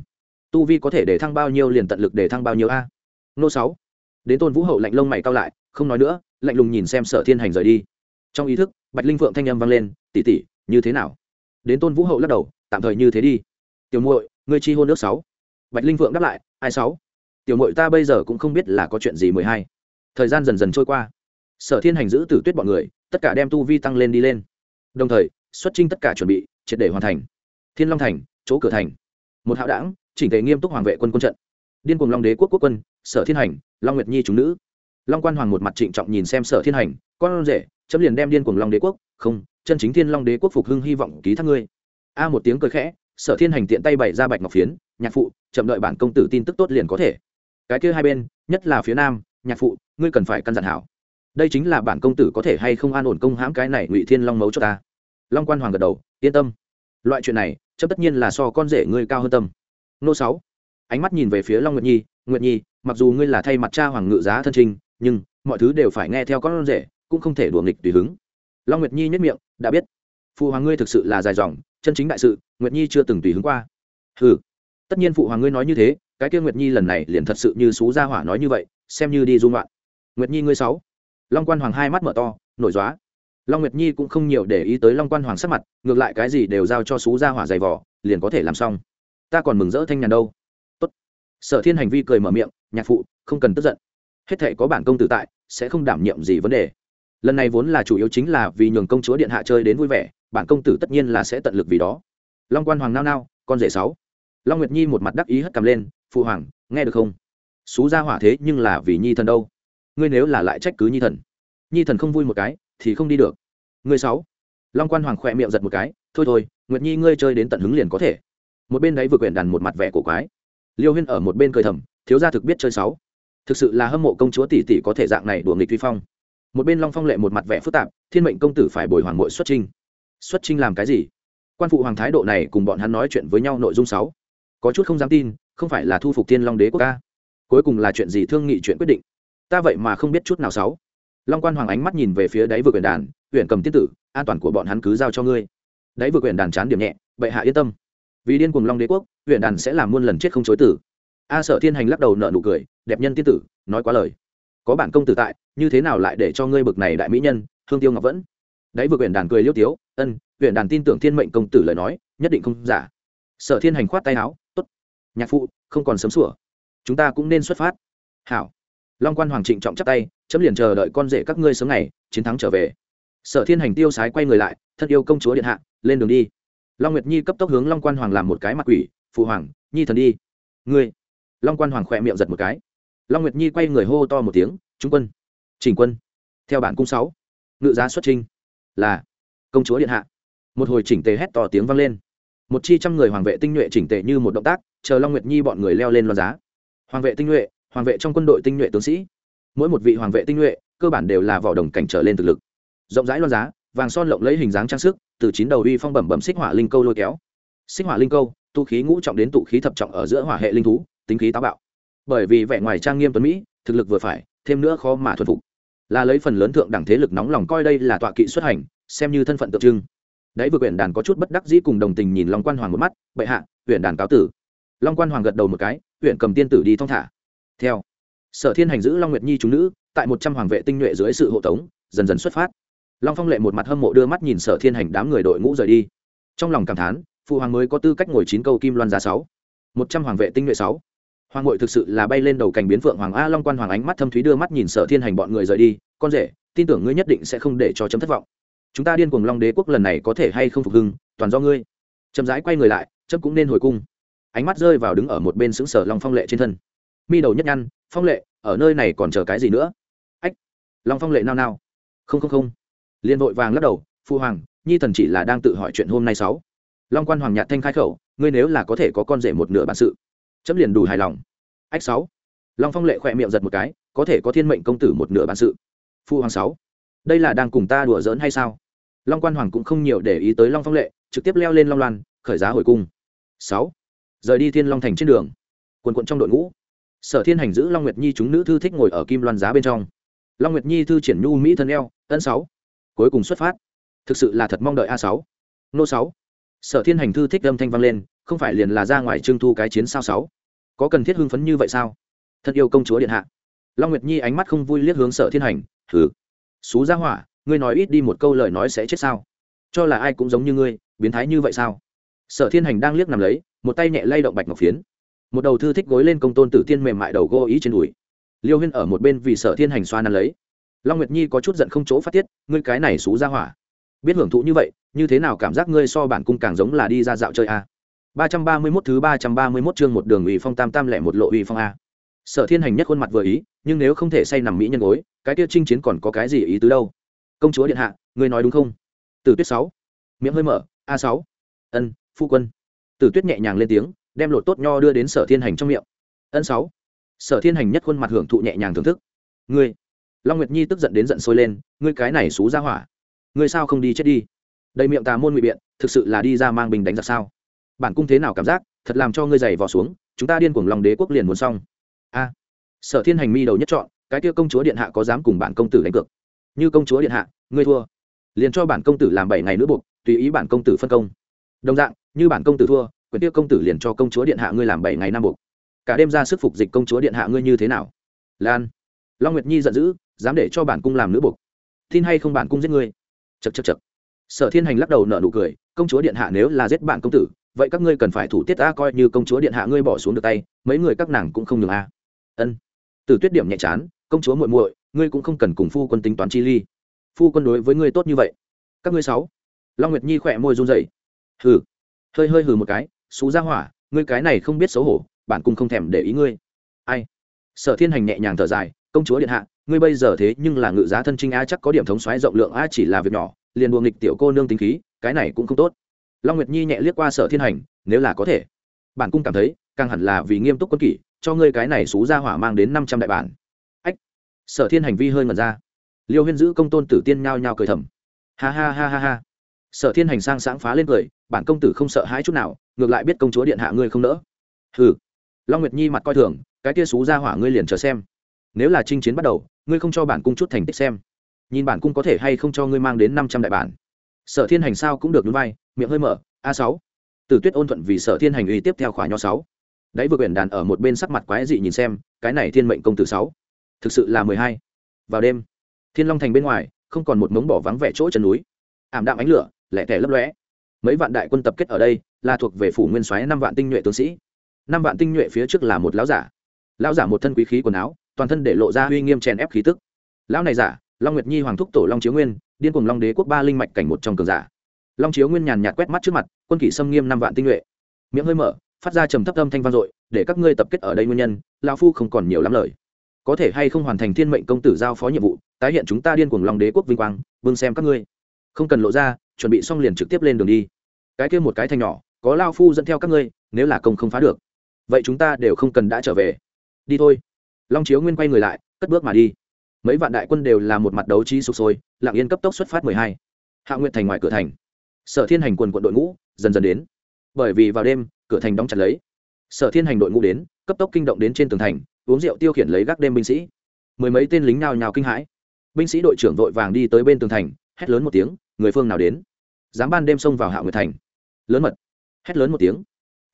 Tu vi có thể để thăng bao nhiêu liền tận lực để thăng bao nhiêu a. Nô sáu. Đến tôn vũ hậu lạnh lông mày cao lại, không nói nữa, lạnh lùng nhìn xem sở thiên hành rời đi. Trong ý thức, bạch linh phượng thanh âm vang lên tỉ tỉ như thế nào? Đến tôn vũ hậu lắc đầu, tạm thời như thế đi. Tiểu muội, ngươi chi hôn nước sáu. Bạch linh phượng đáp lại, ai sáu? Tiểu muội, ta bây giờ cũng không biết là có chuyện gì mười hai thời gian dần dần trôi qua. Sở thiên hành giữ tử tuyết bọn người, tất cả đem tu vi tăng lên đi lên. Đồng thời, xuất trinh tất cả chuẩn bị, triệt để hoàn thành. Thiên long thành, chỗ cửa thành. Một hạo đảng, chỉnh thể nghiêm túc hoàng vệ quân quân trận. Điên cùng long đế quốc quốc quân, sở thiên hành, long nguyệt nhi chúng nữ. Long quan hoàng một mặt trịnh trọng nhìn xem sở thiên hành, con rể, chấm liền đem điên cùng long đế quốc, không, chân chính thiên long đế quốc phục hưng hy vọng ký thác ngươi. A một tiếng cười khẽ, sở thiên hành tiện tay bày ra bạch ngọc phiến, nhạc phụ, chậm đợi bản công tử tin tức tốt liền có thể. Cái kia hai bên, nhất là phía nam nhạc phụ, ngươi cần phải căn dặn hảo. Đây chính là bản công tử có thể hay không an ổn công hãm cái này ngụy thiên long mấu cho ta. Long quan hoàng gật đầu, yên tâm. Loại chuyện này chấp tất nhiên là so con rể ngươi cao hơn tâm. Nô sáu, ánh mắt nhìn về phía long nguyệt nhi nguyệt nhi, mặc dù ngươi là thay mặt cha hoàng ngự giá thân trinh nhưng mọi thứ đều phải nghe theo con rể, cũng không thể đùa nghịch tùy hứng. Long nguyệt nhi nhất miệng, đã biết. Phụ hoàng ngươi thực sự là dài dòng, chân chính đại sự, nguyệt nhi chưa từng tùy hứng qua. Ừ tất nhiên phụ hoàng ngươi nói như thế cái kia nguyệt nhi lần này liền thật sự như xú gia hỏa nói như vậy, xem như đi dung loạn nguyệt nhi ngươi sáu. Long quan hoàng hai mắt mở to, nổi dóa long nguyệt nhi cũng không nhiều để ý tới long quan hoàng sắc mặt, ngược lại cái gì đều giao cho xú gia hỏa dày vỏ liền có thể làm xong. Ta còn mừng rỡ thanh nhàn đâu. Tốt. sở thiên hành vi cười mở miệng, nhạc phụ, không cần tức giận. Hết thể có bản công tử tại, sẽ không đảm nhiệm gì vấn đề. Lần này vốn là chủ yếu chính là vì nhường công chúa điện hạ chơi đến vui vẻ, bản công tử tất nhiên là sẽ tận lực vì đó. Long quan hoàng nao nao, con rể sáu. Long nguyệt nhi một mặt đắc ý hất cầm lên phụ hoàng, nghe được không? Xú ra hỏa thế nhưng là vì nhi thần đâu? Ngươi nếu là lại trách cứ nhi thần nhi thần không vui một cái thì không đi được. Ngươi sáu. Long quan hoàng khỏe miệng giật một cái, thôi thôi, nguyệt nhi ngươi chơi đến tận hứng liền có thể. Một bên đấy vừa quyển đàn một mặt vẻ cổ quái. Liêu huyên ở một bên cười thầm, thiếu gia thực biết chơi sáu. Thực sự là hâm mộ công chúa tỷ tỷ có thể dạng này đùa nghịch vi phong. Một bên long phong lệ một mặt vẻ phức tạp, thiên mệnh công tử phải bồi hoàng mội xuất trinh xuất trinh làm cái gì? Quan phụ hoàng thái độ này cùng bọn hắn nói chuyện với nhau nội dung sáu. Có chút không dám tin không phải là thu phục thiên long đế quốc ca. Cuối cùng là chuyện gì thương nghị chuyện quyết định? Ta vậy mà không biết chút nào sáu. Long quan hoàng ánh mắt nhìn về phía đáy vừa Quyền đàn huyện cầm tiên tử, an toàn của bọn hắn cứ giao cho ngươi. Đáy vừa Quyền đàn chán điểm nhẹ, bệ hạ yên tâm. Vì điên cùng long đế quốc huyện đàn sẽ làm muôn lần chết không chối tử. A sở thiên hành lắc đầu nợ nụ cười, đẹp nhân tiên tử, nói quá lời. Có bản công tử tại, như thế nào lại để cho ngươi bực này đại mỹ nhân hương tiêu ngọc vẫn? Đấy vừa quyển đàn cười liêu tiếu, ân huyện đàn tin tưởng thiên mệnh công tử lời nói, nhất định không giả. Sở thiên hành khoát tay áo, tốt nhạc phụ, không còn sớm sủa. Chúng ta cũng nên xuất phát. Hảo. Long quan hoàng trịnh trọng chắp tay, chấm liền chờ đợi con rể các ngươi sớm ngày, chiến thắng trở về. Sở thiên hành tiêu sái quay người lại, thân yêu công chúa điện hạ, lên đường đi. Long nguyệt nhi cấp tốc hướng long quan hoàng làm một cái mặt quỷ, phụ hoàng, nhi thần đi. Ngươi? Long quan hoàng khỏe miệng giật một cái. Long nguyệt nhi quay người hô to một tiếng, trung quân, trình quân, theo bản cung sáu, ngự giá xuất trinh là công chúa điện hạ. Một hồi chỉnh tề hét to tiếng vang lên một chi trăm người hoàng vệ tinh nhuệ chỉnh tề như một động tác, chờ long nguyệt nhi bọn người leo lên loa giá. Hoàng vệ tinh nhuệ, hoàng vệ trong quân đội tinh nhuệ tướng sĩ. Mỗi một vị hoàng vệ tinh nhuệ, cơ bản đều là vỏ đồng cảnh trở lên thực lực. Rộng rãi loa giá, vàng son lộng lấy hình dáng trang sức, từ chín đầu uy phong bẩm bẩm xích hỏa linh câu lôi kéo. Xích hỏa linh câu, tu khí ngũ trọng đến tụ khí thập trọng ở giữa hỏa hệ linh thú, tính khí táo bạo. Bởi vì vẻ ngoài trang nghiêm tuấn mỹ, thực lực vừa phải, thêm nữa khó mà thuần phục. Là lấy phần lớn thượng đẳng thế lực nóng lòng coi đây là tọa kỵ xuất hành, xem như thân phận tượng trưng đấy, vừa quyển đàn có chút bất đắc dĩ cùng đồng tình nhìn long quan hoàng một mắt, bệ hạ huyện đàn cáo tử. Long quan hoàng gật đầu một cái huyện cầm tiên tử đi thong thả. Theo, sở thiên hành giữ long nguyệt nhi chúng nữ, tại một trăm hoàng vệ tinh nhuệ dưới sự hộ tống, dần dần xuất phát. Long phong lệ một mặt hâm mộ đưa mắt nhìn sở thiên hành đám người đội ngũ rời đi. Trong lòng cảm thán, phụ hoàng mới có tư cách ngồi chín câu kim loan giá sáu, một trăm hoàng vệ tinh nhuệ sáu. Hoàng hội thực sự là bay lên đầu cành biến phượng hoàng a long quan hoàng ánh mắt thâm thúy đưa mắt nhìn sở thiên hành bọn người rời đi, con rể, tin tưởng ngươi nhất định sẽ không để cho chấm thất vọng chúng ta điên cuồng long đế quốc lần này có thể hay không phục hưng, toàn do ngươi. Chậm rãi quay người lại, chấm cũng nên hồi cung. Ánh mắt rơi vào đứng ở một bên xứng sở long phong lệ trên thân. Mi đầu nhất nhăn, phong lệ, ở nơi này còn chờ cái gì nữa? Ách, long phong lệ nao nao. Không không không. Liên vội vàng lắc đầu, phu hoàng, nhi thần chỉ là đang tự hỏi chuyện hôm nay sáu. Long quan hoàng nhạt thanh khai khẩu, ngươi nếu là có thể có con rể một nửa bản sự, chấm liền đủ hài lòng. Ách sáu. Long phong lệ khỏe miệng giật một cái, có thể có thiên mệnh công tử một nửa bản sự. Phu hoàng sáu đây là đang cùng ta đùa giỡn hay sao? Long quan hoàng cũng không nhiều để ý tới long phong lệ, trực tiếp leo lên long loan, khởi giá hồi cung. Sáu. Rời đi thiên long thành trên đường. Quần quận trong đội ngũ. Sở thiên hành giữ long nguyệt nhi chúng nữ thư thích ngồi ở kim loan giá bên trong. Long nguyệt nhi thư triển nhu mỹ thân eo, ân sáu. Cuối cùng xuất phát. Thực sự là thật mong đợi a sáu. Nô sáu. Sở thiên hành thư thích âm thanh vang lên, không phải liền là ra ngoài trưng thu cái chiến sao sáu. Có cần thiết hưng phấn như vậy sao? Thật yêu công chúa điện hạ. Long nguyệt nhi ánh mắt không vui liếc hướng sở thiên hành thử xú ra hỏa, ngươi nói ít đi một câu lời nói sẽ chết sao? Cho là ai cũng giống như ngươi, biến thái như vậy sao? Sở thiên hành đang liếc nằm lấy, một tay nhẹ lay động bạch ngọc phiến. Một đầu thư thích gối lên công tôn tử tiên mềm mại đầu gô ý trên đùi. Liêu huyên ở một bên vì sở thiên hành xoa năn lấy. Long nguyệt nhi có chút giận không chỗ phát tiết, ngươi cái này xú ra hỏa. Biết hưởng thụ như vậy, như thế nào cảm giác ngươi so bản cung càng giống là đi ra dạo chơi a? Ba trăm ba mươi mốt thứ ba trăm ba mươi mốt chương một đường ủy phong tam tam lẻ một lộ ủy phong a sở thiên hành nhất khuôn mặt vừa ý, nhưng nếu không thể say nằm mỹ nhân gối, cái kia chinh chiến còn có cái gì ý tứ đâu? Công chúa điện hạ, ngươi nói đúng không? Tử tuyết sáu. Miệng hơi mở, a sáu. Ân, phu quân. Tử tuyết nhẹ nhàng lên tiếng, đem lột tốt nho đưa đến sở thiên hành trong miệng. Ân sáu. Sở thiên hành nhất khuôn mặt hưởng thụ nhẹ nhàng thưởng thức. Ngươi. Long nguyệt nhi tức giận đến giận sôi lên, ngươi cái này xú ra hỏa. Ngươi sao không đi chết đi? Đầy miệng tà môn ngụy biện, thực sự là đi ra mang bình đánh giặc sao? Bản cung thế nào cảm giác, thật làm cho ngươi giày vò xuống, chúng ta điên cuồng lòng đế quốc liền muốn xong a. Sở thiên hành mi đầu nhất chọn, cái kia công chúa điện hạ có dám cùng bản công tử đánh cược? Như công chúa điện hạ, ngươi thua. Liền cho bản công tử làm bảy ngày nữa buộc, tùy ý bản công tử phân công. Đồng dạng, như bản công tử thua, quyền tiêu công tử liền cho công chúa điện hạ ngươi làm bảy ngày năm buộc. Cả đêm ra sức phục dịch công chúa điện hạ ngươi như thế nào? Lan. Long nguyệt nhi giận dữ, dám để cho bản cung làm nữ buộc. Tin hay không bản cung giết ngươi? Chật chật chật sở thiên hành lắc đầu nở nụ cười, công chúa điện hạ nếu là giết bản công tử, vậy các ngươi cần phải thủ tiết a coi như công chúa điện hạ ngươi bỏ xuống được tay, mấy người các nàng cũng không nhường a ân. Từ tuyết điểm nhẹ chán, công chúa muội muội, ngươi cũng không cần cùng phu quân tính toán chi ly. Phu quân đối với ngươi tốt như vậy. Các ngươi sáu. Long nguyệt nhi khỏe môi run rẩy. Hừ. Hơi hơi hừ một cái, xú ra hỏa, ngươi cái này không biết xấu hổ bản cung không thèm để ý ngươi. Ai? Sở thiên hành nhẹ nhàng thở dài, công chúa điện hạ, ngươi bây giờ thế nhưng là ngự giá thân trinh a chắc có điểm thống xoáy rộng lượng a chỉ là việc nhỏ, liền buồng nghịch tiểu cô nương tính khí, cái này cũng không tốt. Long nguyệt nhi nhẹ liếc qua sở thiên hành, nếu là có thể. Bản cung cảm thấy, càng hẳn là vì nghiêm túc quân kỷ cho ngươi cái này xú ra hỏa mang đến năm trăm đại bản. Ách, sở thiên hành vi hơi ngẩn ra. Liêu huyên giữ công tôn tử tiên nhao nhao cười thầm. Ha ha ha ha ha. Sở thiên hành sang sáng phá lên cười, bản công tử không sợ hãi chút nào, ngược lại biết công chúa điện hạ ngươi không nỡ. Hừ. Long nguyệt nhi mặt coi thường, cái kia xú ra hỏa ngươi liền chờ xem. Nếu là chinh chiến bắt đầu, ngươi không cho bản cung chút thành tích xem. Nhìn bản cung có thể hay không cho ngươi mang đến năm trăm đại bản. Sở thiên hành sao cũng được núi vai, miệng hơi mở, a sáu. Từ tuyết ôn thuận vì sở thiên hành uy tiếp theo khóa nho sáu đấy vừa quyển đàn ở một bên sắc mặt quái dị nhìn xem, cái này thiên mệnh công tử sáu. Thực sự là mười hai. Vào đêm, thiên long thành bên ngoài, không còn một mống bỏ vắng vẻ chỗ chân núi. Ảm đạm ánh lửa, lẻ tẻ lấp lóe. Mấy vạn đại quân tập kết ở đây, là thuộc về phủ nguyên soái năm vạn tinh nhuệ tướng sĩ. Năm vạn tinh nhuệ phía trước là một lão giả. Lão giả một thân quý khí quần áo, toàn thân để lộ ra uy nghiêm chèn ép khí tức. Lão này giả, long nguyệt nhi, hoàng thúc tổ, long chiếu nguyên, điên cùng long đế quốc ba linh mạch cảnh một trong cường giả. Long chiếu nguyên nhàn nhạt quét mắt trước mặt, quân kỷ xâm nghiêm năm vạn tinh nhuệ. Miệng hơi mở phát ra trầm thấp âm thanh vang dội, để các ngươi tập kết ở đây nguyên nhân lao phu không còn nhiều lắm lời. Có thể hay không hoàn thành thiên mệnh công tử giao phó nhiệm vụ, tái hiện chúng ta điên cuồng lòng đế quốc vinh quang vương xem các ngươi. Không cần lộ ra, chuẩn bị xong liền trực tiếp lên đường đi. Cái kia một cái thành nhỏ, có lao phu dẫn theo các ngươi, nếu là công không phá được, vậy chúng ta đều không cần đã trở về. Đi thôi. Long chiếu nguyên quay người lại, cất bước mà đi. Mấy vạn đại quân đều là một mặt đấu trí sụp sôi lạng yên cấp tốc xuất phát mười hai. Hạ nguyện thành ngoài cửa thành. Sở thiên hành quần quận đội ngũ, dần dần đến. Bởi vì vào đêm cửa thành đóng chặt lấy. Sở thiên hành đội ngũ đến, cấp tốc kinh động đến trên tường thành, uống rượu tiêu khiển lấy gác đêm binh sĩ. Mười mấy tên lính nào nhào kinh hãi. Binh sĩ đội trưởng vội vàng đi tới bên tường thành, hét lớn một tiếng, người phương nào đến? Dám ban đêm xông vào hạ nguyệt thành. Lớn mật. Hét lớn một tiếng.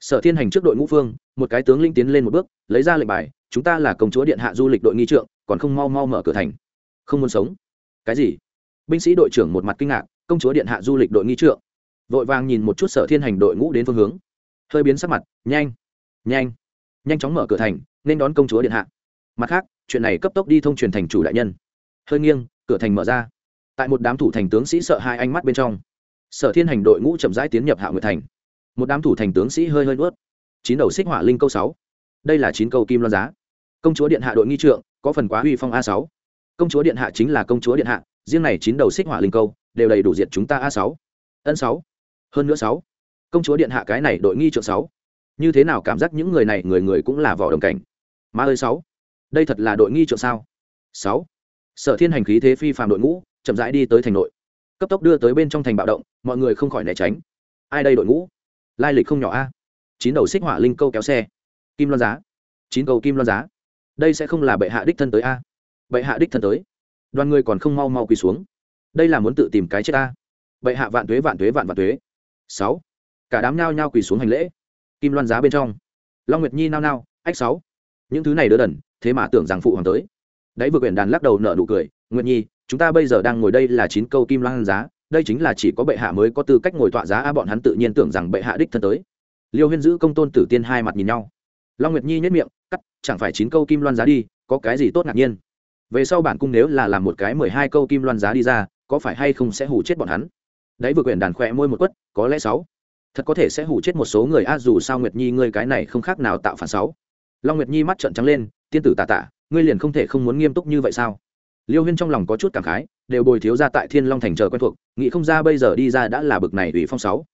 Sở thiên hành trước đội ngũ phương, một cái tướng linh tiến lên một bước, lấy ra lệnh bài, chúng ta là công chúa điện hạ du lịch đội nghi trượng, còn không mau mau mở cửa thành. Không muốn sống. Cái gì? Binh sĩ đội trưởng một mặt kinh ngạc, công chúa điện hạ du lịch đội nghi trượng. Vội vàng nhìn một chút sở thiên hành đội ngũ đến phương hướng hơi biến sắc mặt, nhanh nhanh nhanh chóng mở cửa thành, nên đón công chúa điện hạ. Mặt khác, chuyện này cấp tốc đi thông truyền thành chủ đại nhân. Hơi nghiêng, cửa thành mở ra. Tại một đám thủ thành tướng sĩ sợ hai ánh mắt bên trong, sở thiên hành đội ngũ chậm rãi tiến nhập hạ nguyệt thành. Một đám thủ thành tướng sĩ hơi hơi nuốt. Chín đầu xích hỏa linh câu sáu. Đây là chín câu kim loan giá. Công chúa điện hạ đội nghi trượng, có phần quá huy phong a sáu. Công chúa điện hạ chính là công chúa điện hạ, riêng này chín đầu xích hỏa linh câu, đều đầy đủ diệt chúng ta a sáu. Ân sáu. Hơn nữa sáu công chúa điện hạ cái này đội nghi trượng sáu. Như thế nào cảm giác những người này người người cũng là vỏ đồng cảnh? Ma ơi sáu, đây thật là đội nghi trượng sao? Sáu, sở thiên hành khí thế phi phàm đội ngũ, chậm rãi đi tới thành nội. Cấp tốc đưa tới bên trong thành bạo động, mọi người không khỏi né tránh. Ai đây đội ngũ? Lai lịch không nhỏ a. Chín đầu xích hỏa linh câu kéo xe. Kim loan giá. Chín cầu kim loan giá. Đây sẽ không là bệ hạ đích thân tới a. Bệ hạ đích thân tới. Đoàn người còn không mau mau quỳ xuống. Đây là muốn tự tìm cái chết a. Bệ hạ vạn tuế vạn tuế vạn vạn tuế. Sáu cả đám nhao nhao quỳ xuống hành lễ. Kim loan giá bên trong. Long nguyệt nhi nao nao, ách sáu. Những thứ này đỡ đần, thế mà tưởng rằng phụ hoàng tới. Đấy vừa quyển đàn lắc đầu nợ nụ cười, nguyệt nhi, chúng ta bây giờ đang ngồi đây là chín câu kim loan giá, đây chính là chỉ có bệ hạ mới có tư cách ngồi tọa giá a, bọn hắn tự nhiên tưởng rằng bệ hạ đích thân tới. Liêu huyên giữ công tôn tử tiên hai mặt nhìn nhau. Long nguyệt nhi nhất miệng, cắt, chẳng phải chín câu kim loan giá đi, có cái gì tốt ngạc nhiên? Về sau bản cung nếu là làm một cái mười hai câu kim loan giá đi ra, có phải hay không sẽ hủ chết bọn hắn? Đấy vừa quyển đàn khỏe môi một quất, có lẽ sáu thật có thể sẽ hủ chết một số người. A dù sao nguyệt nhi, ngươi cái này không khác nào tạo phản sáu long nguyệt nhi mắt trợn trắng lên, tiên tử tà tạ ngươi liền không thể không muốn nghiêm túc như vậy sao? Liêu huyên trong lòng có chút cảm khái, đều bồi thiếu ra tại thiên long thành chờ quen thuộc, nghĩ không ra bây giờ đi ra đã là bực này ủy phong sáu.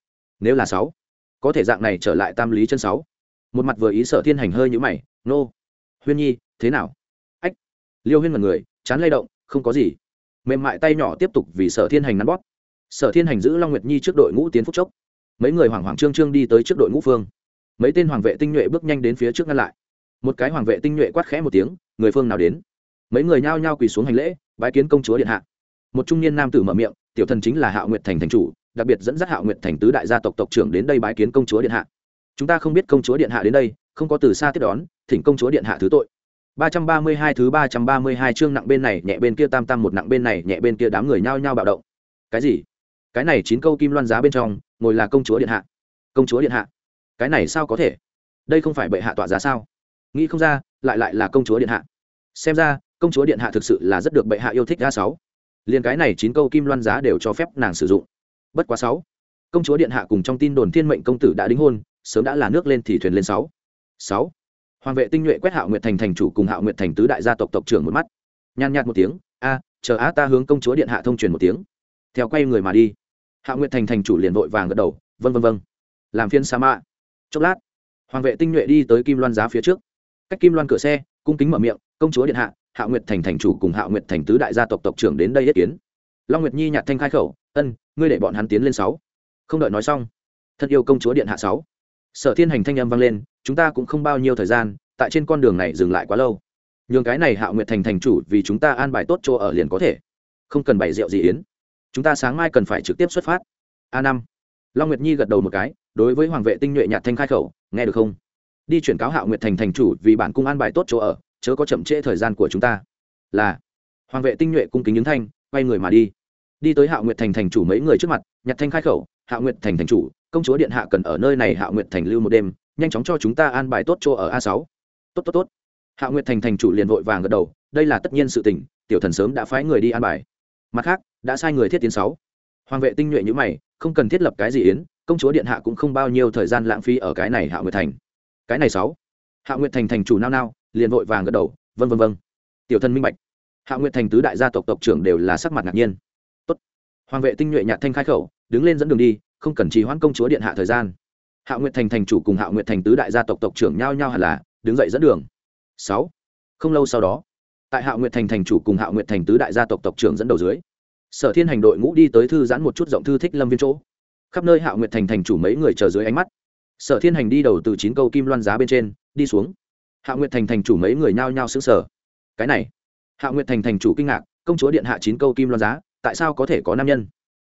Nếu là sáu, có thể dạng này trở lại tam lý chân sáu. Một mặt vừa ý sợ thiên hành hơi nhũ mày, nô, huyên nhi, thế nào? Ách. Liêu huyên mật người, chán lay động, không có gì. Mềm mại tay nhỏ tiếp tục vì sở thiên hành nắn bóp. Sở thiên hành giữ long nguyệt nhi trước đội ngũ tiến phúc chốc mấy người hoảng hoảng trương trương đi tới trước đội ngũ phương. Mấy tên hoàng vệ tinh nhuệ bước nhanh đến phía trước ngăn lại. Một cái hoàng vệ tinh nhuệ quát khẽ một tiếng, người phương nào đến? Mấy người nhao nhao quỳ xuống hành lễ, bái kiến công chúa điện hạ. Một trung niên nam tử mở miệng, tiểu thần chính là hạo nguyệt thành thành chủ, đặc biệt dẫn dắt hạo nguyệt thành tứ đại gia tộc tộc trưởng đến đây bái kiến công chúa điện hạ. Chúng ta không biết công chúa điện hạ đến đây, không có từ xa tiếp đón, thỉnh công chúa điện hạ thứ tội. Ba trăm ba mươi hai thứ ba trăm ba mươi hai chương nặng bên này, nhẹ bên kia tam tam một nặng bên này, nhẹ bên kia đám người nhao nhao bạo động. Cái gì? Cái này chín câu kim loan giá bên trong, ngồi là công chúa điện hạ. Công chúa điện hạ? Cái này sao có thể? Đây không phải bệ hạ tọa giá sao? Nghĩ không ra, lại lại là công chúa điện hạ. Xem ra, công chúa điện hạ thực sự là rất được bệ hạ yêu thích a sáu. Liền cái này chín câu kim loan giá đều cho phép nàng sử dụng. Bất quá sáu. Công chúa điện hạ cùng trong tin đồn thiên mệnh công tử đã đính hôn, sớm đã là nước lên thì thuyền lên sáu. Sáu. Hoàng vệ tinh nhuệ quét hạo nguyệt thành thành chủ cùng hạo nguyệt thành tứ đại gia tộc tộc trưởng một mắt. Nhàn nhạt một tiếng, a, chờ á ta hướng công chúa điện hạ thông truyền một tiếng. Theo quay người mà đi hạo nguyệt thành thành chủ liền vội vàng gật đầu vân vân vân làm phiên sa mạ chốc lát, hoàng vệ tinh nhuệ đi tới kim loan giá phía trước. Cách kim loan cửa xe, cung kính mở miệng, công chúa điện hạ hạ nguyệt thành thành chủ cùng hạ nguyệt thành tứ đại gia tộc tộc trưởng đến đây yết kiến. Long nguyệt nhi nhạt thanh khai khẩu, ân, ngươi để bọn hắn tiến lên sáu. Không đợi nói xong, thân yêu công chúa điện hạ sáu. Sở thiên hành thanh âm vang lên, chúng ta cũng không bao nhiêu thời gian, tại trên con đường này dừng lại quá lâu. Nhường cái này hạ nguyệt thành thành chủ vì chúng ta an bài tốt chỗ ở liền có thể. Không cần bày rượu gì yến chúng ta sáng mai cần phải trực tiếp xuất phát. A năm. Long nguyệt nhi gật đầu một cái, đối với hoàng vệ tinh nhuệ nhạt thanh khai khẩu, nghe được không? Đi chuyển cáo hạo nguyệt thành thành chủ vì bản cung an bài tốt chỗ ở, chớ có chậm trễ thời gian của chúng ta. Là. Hoàng vệ tinh nhuệ cung kính những thanh, quay người mà đi. Đi tới hạo nguyệt thành thành chủ mấy người trước mặt nhặt thanh khai khẩu, hạo nguyệt thành thành chủ, công chúa điện hạ cần ở nơi này hạo nguyệt thành lưu một đêm, nhanh chóng cho chúng ta an bài tốt chỗ ở a sáu. Tốt tốt tốt. Hạo nguyệt thành thành chủ liền vội vàng gật đầu, đây là tất nhiên sự tình, tiểu thần sớm đã phái người đi an bài. Mặt khác đã sai người thiết tiến sáu. Hoàng vệ tinh nhuệ như mày, không cần thiết lập cái gì yến, công chúa điện hạ cũng không bao nhiêu thời gian lãng phí ở cái này hạ nguyệt thành. Cái này sáu. Hạ nguyệt thành thành chủ nao nao, liền vội vàng gật đầu vân vân vân tiểu thân minh bạch. Hạ nguyệt thành tứ đại gia tộc tộc trưởng đều là sắc mặt ngạc nhiên. Tốt. Hoàng vệ tinh nhuệ nhạt thanh khai khẩu, đứng lên dẫn đường đi, không cần trì hoãn công chúa điện hạ thời gian. Hạ nguyệt thành thành chủ cùng hạ nguyệt thành tứ đại gia tộc tộc trưởng nhao nhao hẳn là, đứng dậy dẫn đường. Sáu. Không lâu sau đó, tại hạ nguyệt thành thành chủ cùng hạ nguyệt thành tứ đại gia tộc tộc trưởng dẫn đầu dưới sở thiên hành đội ngũ đi tới thư giãn một chút rộng thư thích lâm viên chỗ. Khắp nơi hạ nguyệt thành thành chủ mấy người chờ dưới ánh mắt. Sở thiên hành đi đầu từ chín câu kim loan giá bên trên, đi xuống. Hạ nguyệt thành thành chủ mấy người nhao nhao xứng sở cái này. Hạ nguyệt thành thành chủ kinh ngạc, công chúa điện hạ chín câu kim loan giá, tại sao có thể có nam nhân?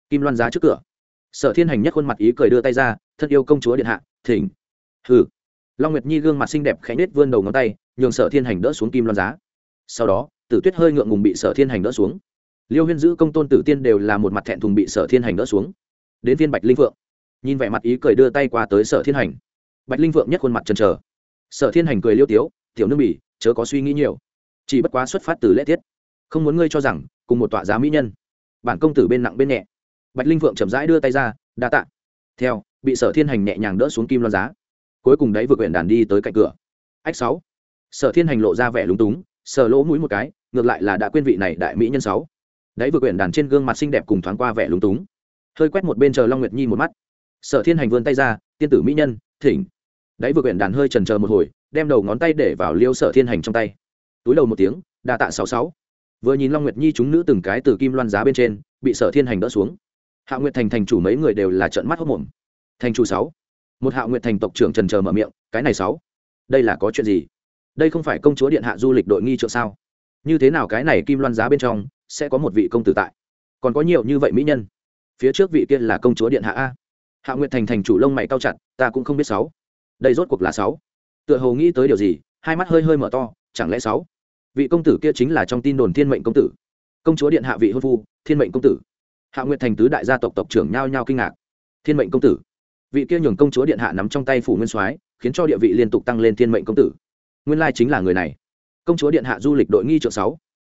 Kim loan giá trước cửa. Sở thiên hành nhất khuôn mặt ý cười đưa tay ra, thân yêu công chúa điện hạ, thỉnh. Hừ. Long nguyệt nhi gương mặt xinh đẹp khẽ nết vươn đầu ngón tay, nhường sở thiên hành đỡ xuống kim loan giá. Sau đó, tử tuyết hơi ngượng ngùng bị sở thiên hành đỡ xuống liêu huyên giữ công tôn tử tiên đều là một mặt thẹn thùng bị sở thiên hành đỡ xuống. Đến viên bạch linh vượng nhìn vẻ mặt ý cười đưa tay qua tới sở thiên hành. Bạch linh vượng nhất khuôn mặt trần trờ sở thiên hành cười liêu tiếu, tiểu nương bỉ, chớ có suy nghĩ nhiều. Chỉ bất quá xuất phát từ lễ tiết. Không muốn ngươi cho rằng, cùng một tọa giá mỹ nhân, bản công tử bên nặng bên nhẹ. Bạch linh vượng chậm rãi đưa tay ra, đa tạ. Theo, bị sở thiên hành nhẹ nhàng đỡ xuống kim loan giá. Cuối cùng đấy vừa quyển đàn đi tới cạnh cửa. Ách sáu. Sở thiên hành lộ ra vẻ lúng túng sở lỗ mũi một cái, ngược lại là đã quên vị này đại mỹ nhân sáu đấy vừa quyển đàn trên gương mặt xinh đẹp cùng thoáng qua vẻ lúng túng. Hơi quét một bên chờ long nguyệt nhi một mắt. Sở thiên hành vươn tay ra, tiên tử mỹ nhân, thỉnh. Đấy vừa quyển đàn hơi trần chờ một hồi, đem đầu ngón tay để vào liêu sở thiên hành trong tay. Túi đầu một tiếng, đa tạ sáu sáu. Vừa nhìn long nguyệt nhi chúng nữ từng cái từ kim loan giá bên trên, bị sở thiên hành đỡ xuống. Hạ nguyệt thành thành chủ mấy người đều là trận mắt hốc mồm thành chủ sáu. Một hạ nguyệt thành tộc trưởng trần chờ mở miệng, cái này sáu, đây là có chuyện gì? Đây không phải công chúa điện hạ du lịch đội nghi trượng sao? Như thế nào cái này kim loan giá bên trong sẽ có một vị công tử tại. Còn có nhiều như vậy mỹ nhân. Phía trước vị kia là công chúa điện hạ a. Hạ nguyệt thành thành chủ lông mày cao chặt, ta cũng không biết sáu. Đây rốt cuộc là sáu. Tựa hồ nghĩ tới điều gì, hai mắt hơi hơi mở to, chẳng lẽ sáu? Vị công tử kia chính là trong tin đồn thiên mệnh công tử. Công chúa điện hạ vị hôn phu, thiên mệnh công tử. Hạ nguyệt thành tứ đại gia tộc tộc trưởng nhao nhao kinh ngạc. Thiên mệnh công tử. Vị kia nhường công chúa điện hạ nắm trong tay phủ nguyên soái, khiến cho địa vị liên tục tăng lên thiên mệnh công tử. Nguyên lai chính là người này. Công chúa điện hạ du lịch đội nghi trượng sáu.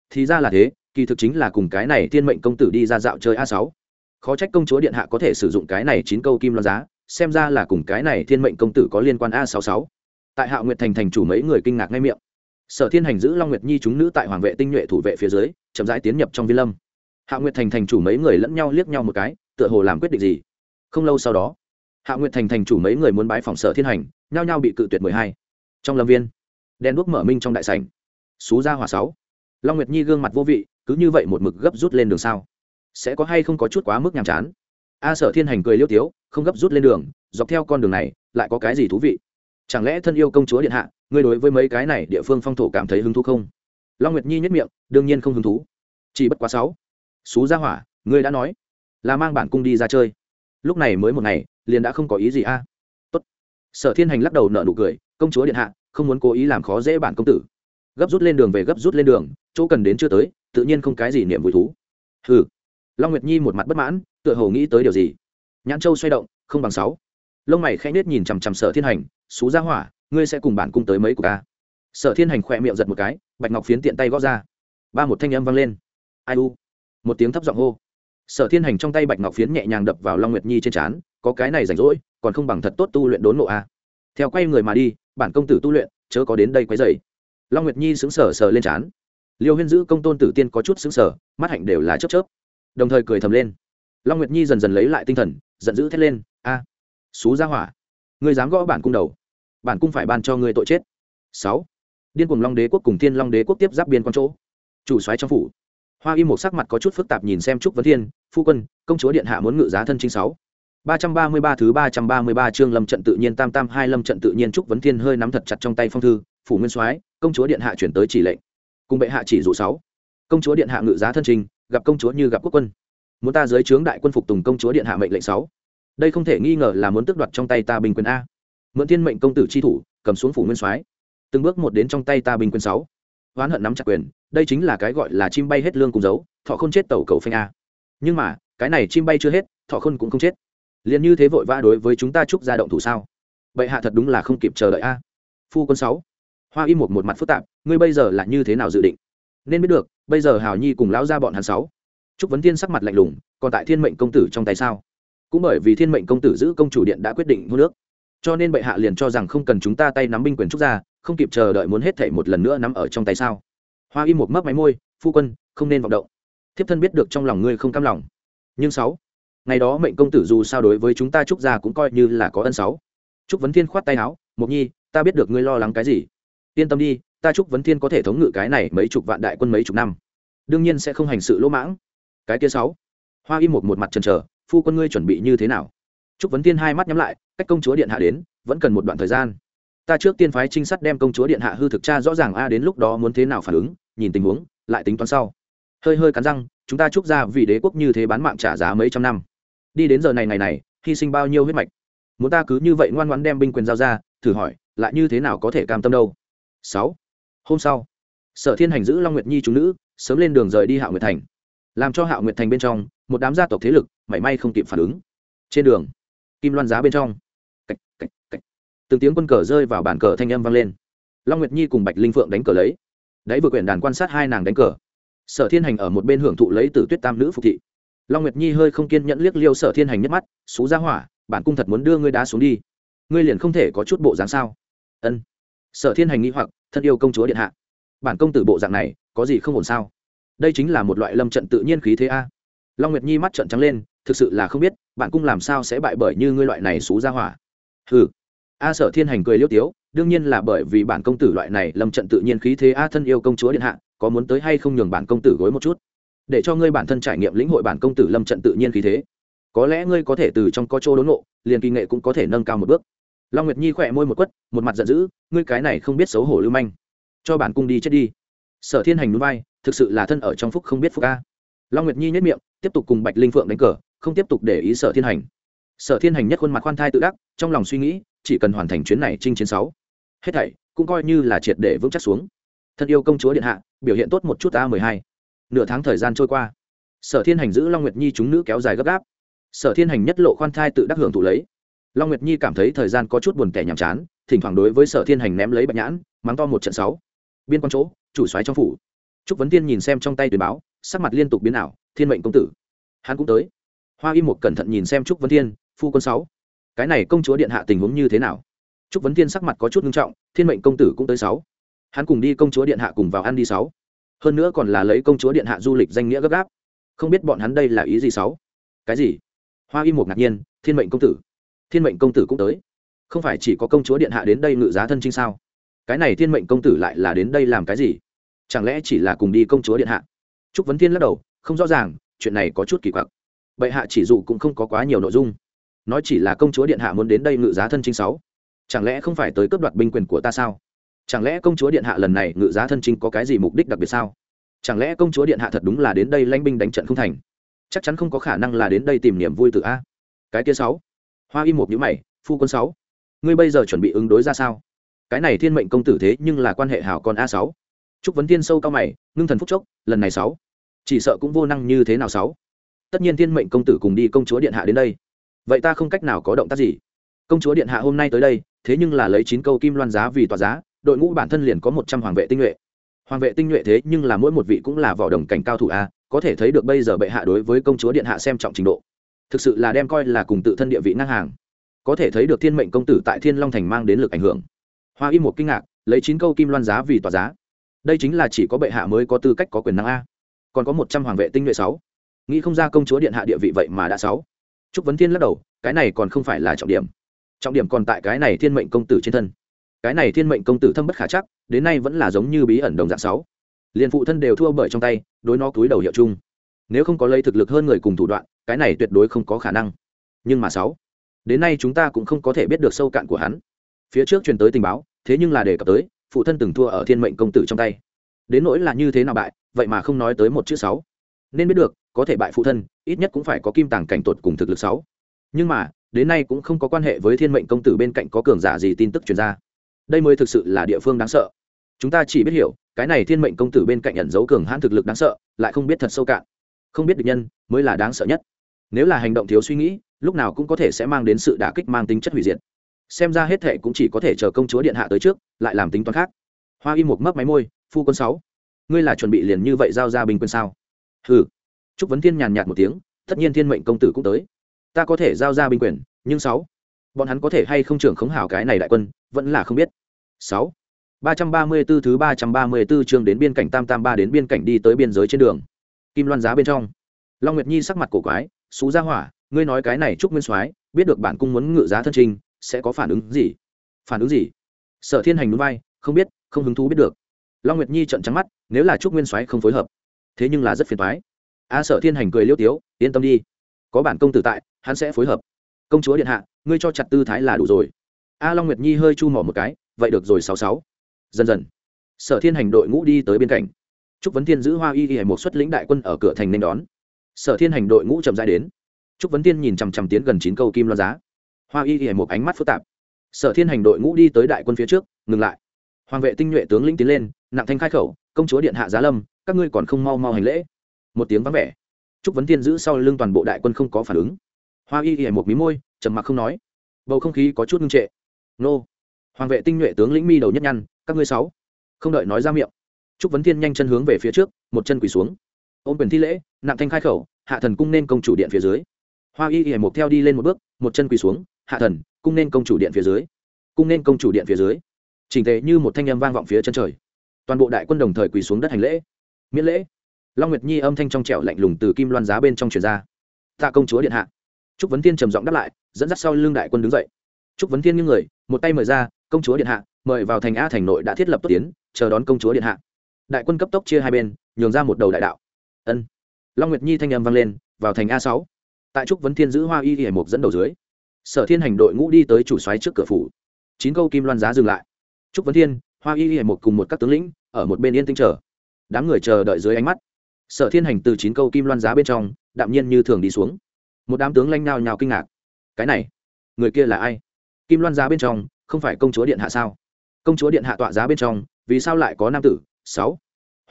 Thì ra là thế kỳ thực chính là cùng cái này thiên mệnh công tử đi ra dạo chơi a sáu. Khó trách công chúa điện hạ có thể sử dụng cái này chín câu kim loan giá, xem ra là cùng cái này thiên mệnh công tử có liên quan a sáu sáu. Tại hạ nguyệt thành thành chủ mấy người kinh ngạc ngay miệng. Sở thiên hành giữ long nguyệt nhi chúng nữ tại hoàng vệ tinh nhuệ thủ vệ phía dưới, chậm rãi tiến nhập trong viên lâm. Hạ nguyệt thành thành chủ mấy người lẫn nhau liếc nhau một cái, tựa hồ làm quyết định gì. Không lâu sau đó, hạ nguyệt thành thành chủ mấy người muốn bái phòng sở thiên hành, nhao nhao bị cự tuyệt mười hai. Trong lâm viên đen đuốc mở minh trong đại sảnh. Xú ra hỏa sáu. Long nguyệt nhi gương mặt vô vị cứ như vậy một mực gấp rút lên đường sao? Sẽ có hay không có chút quá mức nhàm chán? A sở thiên hành cười liêu tiếu, không gấp rút lên đường, dọc theo con đường này, lại có cái gì thú vị? Chẳng lẽ thân yêu công chúa điện hạ, ngươi đối với mấy cái này địa phương phong thổ cảm thấy hứng thú không? Long nguyệt nhi nhất miệng, đương nhiên không hứng thú. Chỉ bất quá sáu. Xú gia hỏa, ngươi đã nói. Là mang bản cung đi ra chơi. Lúc này mới một ngày, liền đã không có ý gì a. Tốt. Sở thiên hành lắc đầu nợ nụ cười, công chúa điện hạ, không muốn cố ý làm khó dễ bản công tử. Gấp rút lên đường về gấp rút lên đường, chỗ cần đến chưa tới tự nhiên không cái gì niệm vui thú. Hừ. Long nguyệt nhi một mặt bất mãn, tựa hồ nghĩ tới điều gì. Nhãn châu xoay động, không bằng sáu. Lông mày khẽ nết nhìn chằm chằm sở thiên hành, xú ra hỏa, ngươi sẽ cùng bản cung tới mấy của ta. À? sở thiên hành khỏe miệng giật một cái, bạch ngọc phiến tiện tay gõ ra. Ba một thanh âm vang lên. Ai u? Một tiếng thấp giọng hô. Sở thiên hành trong tay bạch ngọc phiến nhẹ nhàng đập vào long nguyệt nhi trên trán, có cái này rảnh rỗi, còn không bằng thật tốt tu luyện đốn nộ a à? theo quay người mà đi, bản công tử tu luyện, chớ có đến đây quấy dày long nguyệt nhi xứng sở sờ lên trán liêu huyên giữ công tôn tử tiên có chút xứng sở mắt hạnh đều là chớp chớp. Đồng thời cười thầm lên. Long nguyệt nhi dần dần lấy lại tinh thần, giận dữ thét lên, a, xú ra hỏa, ngươi dám gõ bản cung đầu. Bản cung phải ban cho ngươi tội chết. Sáu, điên cùng long đế quốc cùng thiên long đế quốc tiếp giáp biên quan chỗ. Chủ soái trong phủ. Hoa y một sắc mặt có chút phức tạp nhìn xem trúc vấn thiên, phu quân, công chúa điện hạ muốn ngự giá thân chính sáu. Ba trăm ba mươi ba thứ ba trăm ba mươi ba chương lâm trận tự nhiên tam tam hai lâm trận tự nhiên trúc vấn thiên hơi nắm thật chặt trong tay phong thư, phủ nguyên soái, công chúa điện hạ chuyển tới chỉ lệnh cùng bệ hạ chỉ dụ sáu. Công chúa điện hạ ngự giá thân trình, gặp công chúa như gặp quốc quân. Muốn ta dưới trướng đại quân phục tùng công chúa điện hạ mệnh lệnh sáu. Đây không thể nghi ngờ là muốn tước đoạt trong tay ta bình quyền a. Mượn thiên mệnh công tử chi thủ, cầm xuống phủ nguyên soái. Từng bước một đến trong tay ta bình quyền sáu. Oán hận nắm chặt quyền, đây chính là cái gọi là chim bay hết lương cùng dấu, thọ không chết tàu cầu phanh a. Nhưng mà, cái này chim bay chưa hết, thọ khôn cũng không chết. Liền như thế vội vã đối với chúng ta chúc ra động thủ sao? Vậy hạ thật đúng là không kịp chờ đợi a. Phu quân sáu hoa y một một mặt phức tạp, ngươi bây giờ là như thế nào dự định? Nên biết được, bây giờ hào nhi cùng lão ra bọn hắn sáu. Trúc vấn thiên sắc mặt lạnh lùng, còn tại thiên mệnh công tử trong tay sao? Cũng bởi vì thiên mệnh công tử giữ công chủ điện đã quyết định hô nước cho nên bệ hạ liền cho rằng không cần chúng ta tay nắm binh quyền trúc ra không kịp chờ đợi muốn hết thể một lần nữa nắm ở trong tay sao? Hoa y một mấp máy môi, phu quân, không nên vọng động. Thiếp thân biết được trong lòng ngươi không cam lòng. Nhưng sáu, ngày đó mệnh công tử dù sao đối với chúng ta trúc gia cũng coi như là có ân sáu. Trúc vấn thiên khoát tay áo, mộc nhi, ta biết được ngươi lo lắng cái gì yên tâm đi, ta chúc vấn thiên có thể thống ngự cái này mấy chục vạn đại quân mấy chục năm. Đương nhiên sẽ không hành sự lỗ mãng. Cái kia sáu. Hoa y một một mặt trần trờ phu quân ngươi chuẩn bị như thế nào? Chúc vấn thiên hai mắt nhắm lại, cách công chúa điện hạ đến, vẫn cần một đoạn thời gian. Ta trước tiên phái trinh sát đem công chúa điện hạ hư thực tra rõ ràng a, đến lúc đó muốn thế nào phản ứng, nhìn tình huống, lại tính toán sau. Hơi hơi cắn răng, chúng ta chúc ra vì đế quốc như thế bán mạng trả giá mấy trăm năm. Đi đến giờ này ngày này, hy sinh bao nhiêu huyết mạch? Muốn ta cứ như vậy ngoan ngoãn đem binh quyền giao ra, thử hỏi, lại như thế nào có thể cam tâm đâu? Sáu. Hôm sau sở thiên hành giữ long nguyệt nhi chúng nữ sớm lên đường rời đi hạo nguyệt thành. Làm cho hạo nguyệt thành bên trong một đám gia tộc thế lực mảy may không kịp phản ứng. Trên đường kim loan giá bên trong. Cạch, cạch, cạch. từng tiếng quân cờ rơi vào bàn cờ thanh âm vang lên. Long nguyệt nhi cùng bạch linh phượng đánh cờ lấy. Đấy vừa quyển đàn quan sát hai nàng đánh cờ. Sở thiên hành ở một bên hưởng thụ lấy từ tuyết tam nữ phục thị. Long nguyệt nhi hơi không kiên nhẫn liếc liêu sở thiên hành nhất mắt xú ra hỏa bản cung thật muốn đưa ngươi đá xuống đi. Ngươi liền không thể có chút bộ dáng sao? Ân sở thiên hành nghĩ hoặc, thân yêu công chúa điện hạ, bản công tử bộ dạng này có gì không ổn sao? Đây chính là một loại lâm trận tự nhiên khí thế a. Long nguyệt nhi mắt trận trắng lên, thực sự là không biết bạn cung làm sao sẽ bại bởi như ngươi loại này xú ra hỏa? Ừ a sở thiên hành cười liêu tiếu, đương nhiên là bởi vì bản công tử loại này lâm trận tự nhiên khí thế a, thân yêu công chúa điện hạ, có muốn tới hay không nhường bản công tử gối một chút? Để cho ngươi bản thân trải nghiệm lĩnh hội bản công tử lâm trận tự nhiên khí thế. Có lẽ ngươi có thể từ trong có chỗ đốn nộ liền kỳ nghệ cũng có thể nâng cao một bước long nguyệt nhi khỏe môi một quất, một mặt giận dữ, ngươi cái này không biết xấu hổ lưu manh. Cho bản cung đi chết đi. Sở thiên hành núi vai, thực sự là thân ở trong phúc không biết phúc ca long nguyệt nhi nhất miệng, tiếp tục cùng bạch linh phượng đánh cờ, không tiếp tục để ý sở thiên hành. Sở thiên hành nhất khuôn mặt khoan thai tự đắc, trong lòng suy nghĩ, chỉ cần hoàn thành chuyến này trinh chiến sáu. Hết thảy cũng coi như là triệt để vững chắc xuống. Thân yêu công chúa điện hạ, biểu hiện tốt một chút a mười hai. Nửa tháng thời gian trôi qua. Sở thiên hành giữ long nguyệt nhi chúng nữ kéo dài gấp gáp. Sở thiên hành nhất lộ khoan thai tự đắc hưởng thụ lấy long nguyệt nhi cảm thấy thời gian có chút buồn tẻ nhàm chán, thỉnh thoảng đối với sở thiên hành ném lấy bạch nhãn, mắng to một trận sáu. Biên quan chỗ, chủ xoáy trong phủ. Trúc vấn tiên nhìn xem trong tay tuyển báo, sắc mặt liên tục biến ảo, thiên mệnh công tử. Hắn cũng tới. Hoa y một cẩn thận nhìn xem trúc vấn thiên phu quân sáu. Cái này công chúa điện hạ tình huống như thế nào? Trúc vấn thiên sắc mặt có chút nghiêm trọng, thiên mệnh công tử cũng tới sáu. Hắn cùng đi công chúa điện hạ cùng vào ăn đi sáu. Hơn nữa còn là lấy công chúa điện hạ du lịch danh nghĩa gấp gáp. Không biết bọn hắn đây là ý gì sáu? Cái gì? Hoa y một ngạc nhiên, thiên mệnh công tử thiên mệnh công tử cũng tới. Không phải chỉ có công chúa điện hạ đến đây ngự giá thân trinh sao? Cái này thiên mệnh công tử lại là đến đây làm cái gì? Chẳng lẽ chỉ là cùng đi công chúa điện hạ? Trúc vấn thiên lắc đầu, không rõ ràng, chuyện này có chút kỳ quặc. Bệ hạ chỉ dụ cũng không có quá nhiều nội dung. Nói chỉ là công chúa điện hạ muốn đến đây ngự giá thân trinh sáu. Chẳng lẽ không phải tới cướp đoạt binh quyền của ta sao? Chẳng lẽ công chúa điện hạ lần này ngự giá thân trinh có cái gì mục đích đặc biệt sao? Chẳng lẽ công chúa điện hạ thật đúng là đến đây lãnh binh đánh trận không thành? Chắc chắn không có khả năng là đến đây tìm niềm vui từ a. Cái kia sáu hoa y một nhữ mày, phu quân sáu, ngươi bây giờ chuẩn bị ứng đối ra sao? Cái này thiên mệnh công tử thế nhưng là quan hệ hảo con a sáu. Chúc vấn thiên sâu cao mày, ngưng thần phúc chốc, lần này sáu. Chỉ sợ cũng vô năng như thế nào sáu? Tất nhiên thiên mệnh công tử cùng đi công chúa điện hạ đến đây. Vậy ta không cách nào có động tác gì. Công chúa điện hạ hôm nay tới đây, thế nhưng là lấy chín câu kim loan giá vì tòa giá, đội ngũ bản thân liền có một trăm hoàng vệ tinh nhuệ. Hoàng vệ tinh nhuệ thế nhưng là mỗi một vị cũng là vỏ đồng cảnh cao thủ a, có thể thấy được bây giờ bệ hạ đối với công chúa điện hạ xem trọng trình độ thực sự là đem coi là cùng tự thân địa vị ngang hàng. Có thể thấy được thiên mệnh công tử tại thiên long thành mang đến lực ảnh hưởng. Hoa y một kinh ngạc, lấy chín câu kim loan giá vì tòa giá. Đây chính là chỉ có bệ hạ mới có tư cách có quyền năng a. Còn có một trăm hoàng vệ tinh nhuệ sáu. Nghĩ không ra công chúa điện hạ địa vị vậy mà đã sáu. Trúc vấn thiên lắc đầu, cái này còn không phải là trọng điểm. Trọng điểm còn tại cái này thiên mệnh công tử trên thân. Cái này thiên mệnh công tử thâm bất khả chắc, đến nay vẫn là giống như bí ẩn đồng dạng sáu. Liền phụ thân đều thua bởi trong tay, đối nó túi đầu hiệu chung. Nếu không có lấy thực lực hơn người cùng thủ đoạn cái này tuyệt đối không có khả năng. Nhưng mà sáu, đến nay chúng ta cũng không có thể biết được sâu cạn của hắn. Phía trước truyền tới tình báo, thế nhưng là đề cập tới, phụ thân từng thua ở thiên mệnh công tử trong tay. Đến nỗi là như thế nào bại, vậy mà không nói tới một chữ sáu. Nên biết được, có thể bại phụ thân, ít nhất cũng phải có kim tàng cảnh tuột cùng thực lực sáu. Nhưng mà, đến nay cũng không có quan hệ với thiên mệnh công tử bên cạnh có cường giả gì tin tức truyền ra. Đây mới thực sự là địa phương đáng sợ. Chúng ta chỉ biết hiểu, cái này thiên mệnh công tử bên cạnh ẩn giấu cường hãn thực lực đáng sợ, lại không biết thật sâu cạn. Không biết được nhân mới là đáng sợ nhất nếu là hành động thiếu suy nghĩ, lúc nào cũng có thể sẽ mang đến sự đả kích mang tính chất hủy diệt. Xem ra hết thệ cũng chỉ có thể chờ công chúa điện hạ tới trước, lại làm tính toán khác. Hoa y một mấp máy môi, phu quân sáu, ngươi là chuẩn bị liền như vậy giao ra bình quân sao? Hừ. Trúc vấn thiên nhàn nhạt một tiếng, tất nhiên thiên mệnh công tử cũng tới. Ta có thể giao ra binh quyền, nhưng sáu, bọn hắn có thể hay không trưởng khống hảo cái này đại quân, vẫn là không biết. Sáu, ba trăm ba mươi 334 thứ ba trăm ba mươi 334 chương đến biên cảnh tam tam ba đến biên cảnh đi tới biên giới trên đường. Kim loan giá bên trong. Long nguyệt nhi sắc mặt cổ quái xú gia hỏa, ngươi nói cái này trúc nguyên soái, biết được bản cung muốn ngự giá thân trình, sẽ có phản ứng gì? Phản ứng gì? Sở thiên hành núi vai, không biết, không hứng thú biết được. Long nguyệt nhi trận trắng mắt, nếu là trúc nguyên soái không phối hợp, thế nhưng là rất phiền thoái a sở thiên hành cười liêu tiếu, yên tâm đi. Có bản công tử tại, hắn sẽ phối hợp. Công chúa điện hạ, ngươi cho chặt tư thái là đủ rồi. A long nguyệt nhi hơi chu mỏ một cái, vậy được rồi, sáu sáu. Dần dần, sở thiên hành đội ngũ đi tới bên cạnh. Trúc vấn thiên giữ hoa y y một xuất lĩnh đại quân ở cửa thành nên đón sở thiên hành đội ngũ chậm dài đến. Trúc vấn thiên nhìn chằm chằm tiến gần chín câu kim loan giá. Hoa y y một ánh mắt phức tạp. Sở thiên hành đội ngũ đi tới đại quân phía trước, ngừng lại. Hoàng vệ tinh nhuệ tướng lĩnh tiến lên, nặng thanh khai khẩu, công chúa điện hạ giá lâm, các ngươi còn không mau mau hành lễ. Một tiếng vắng vẻ. Trúc vấn thiên giữ sau lưng toàn bộ đại quân không có phản ứng. Hoa y y một mí môi, trầm mặc không nói. Bầu không khí có chút ngưng trệ. Nô. Hoàng vệ tinh nhuệ tướng lĩnh mi đầu nhất nhăn, các ngươi sáu. Không đợi nói ra miệng, trúc vấn thiên nhanh chân hướng về phía trước, một chân quỳ xuống. Ôm quyền thi lễ nặng thanh khai khẩu, hạ thần cung nên công chủ điện phía dưới. Hoa y hề một theo đi lên một bước, một chân quỳ xuống, hạ thần, cung nên công chủ điện phía dưới. Cung nên công chủ điện phía dưới. Chỉnh tề như một thanh âm vang vọng phía chân trời. Toàn bộ đại quân đồng thời quỳ xuống đất hành lễ. Miễn lễ. Long nguyệt nhi âm thanh trong trẻo lạnh lùng từ kim loan giá bên trong truyền ra. Tạ công chúa điện hạ. Trúc vấn thiên trầm giọng đáp lại, dẫn dắt sau lưng đại quân đứng dậy. Trúc vấn thiên như người, một tay mời ra, công chúa điện hạ, mời vào thành a thành nội đã thiết lập tốt tiến, chờ đón công chúa điện hạ. Đại quân cấp tốc chia hai bên, nhường ra một đầu đại đạo. Ân long nguyệt nhi thanh âm vang lên, vào thành a sáu. Tại trúc vấn thiên giữ hoa y y Mục dẫn đầu dưới, sở thiên hành đội ngũ đi tới chủ xoáy trước cửa phủ. Chín câu kim loan giá dừng lại. Trúc vấn thiên, hoa y y Mục cùng một các tướng lĩnh, ở một bên yên tĩnh chờ. Đám người chờ đợi dưới ánh mắt. Sở thiên hành từ chín câu kim loan giá bên trong, đạm nhiên như thường đi xuống. Một đám tướng lanh nao nhào kinh ngạc. Cái này, người kia là ai? Kim loan giá bên trong, không phải công chúa điện hạ sao? Công chúa điện hạ tọa giá bên trong, vì sao lại có nam tử? Sáu.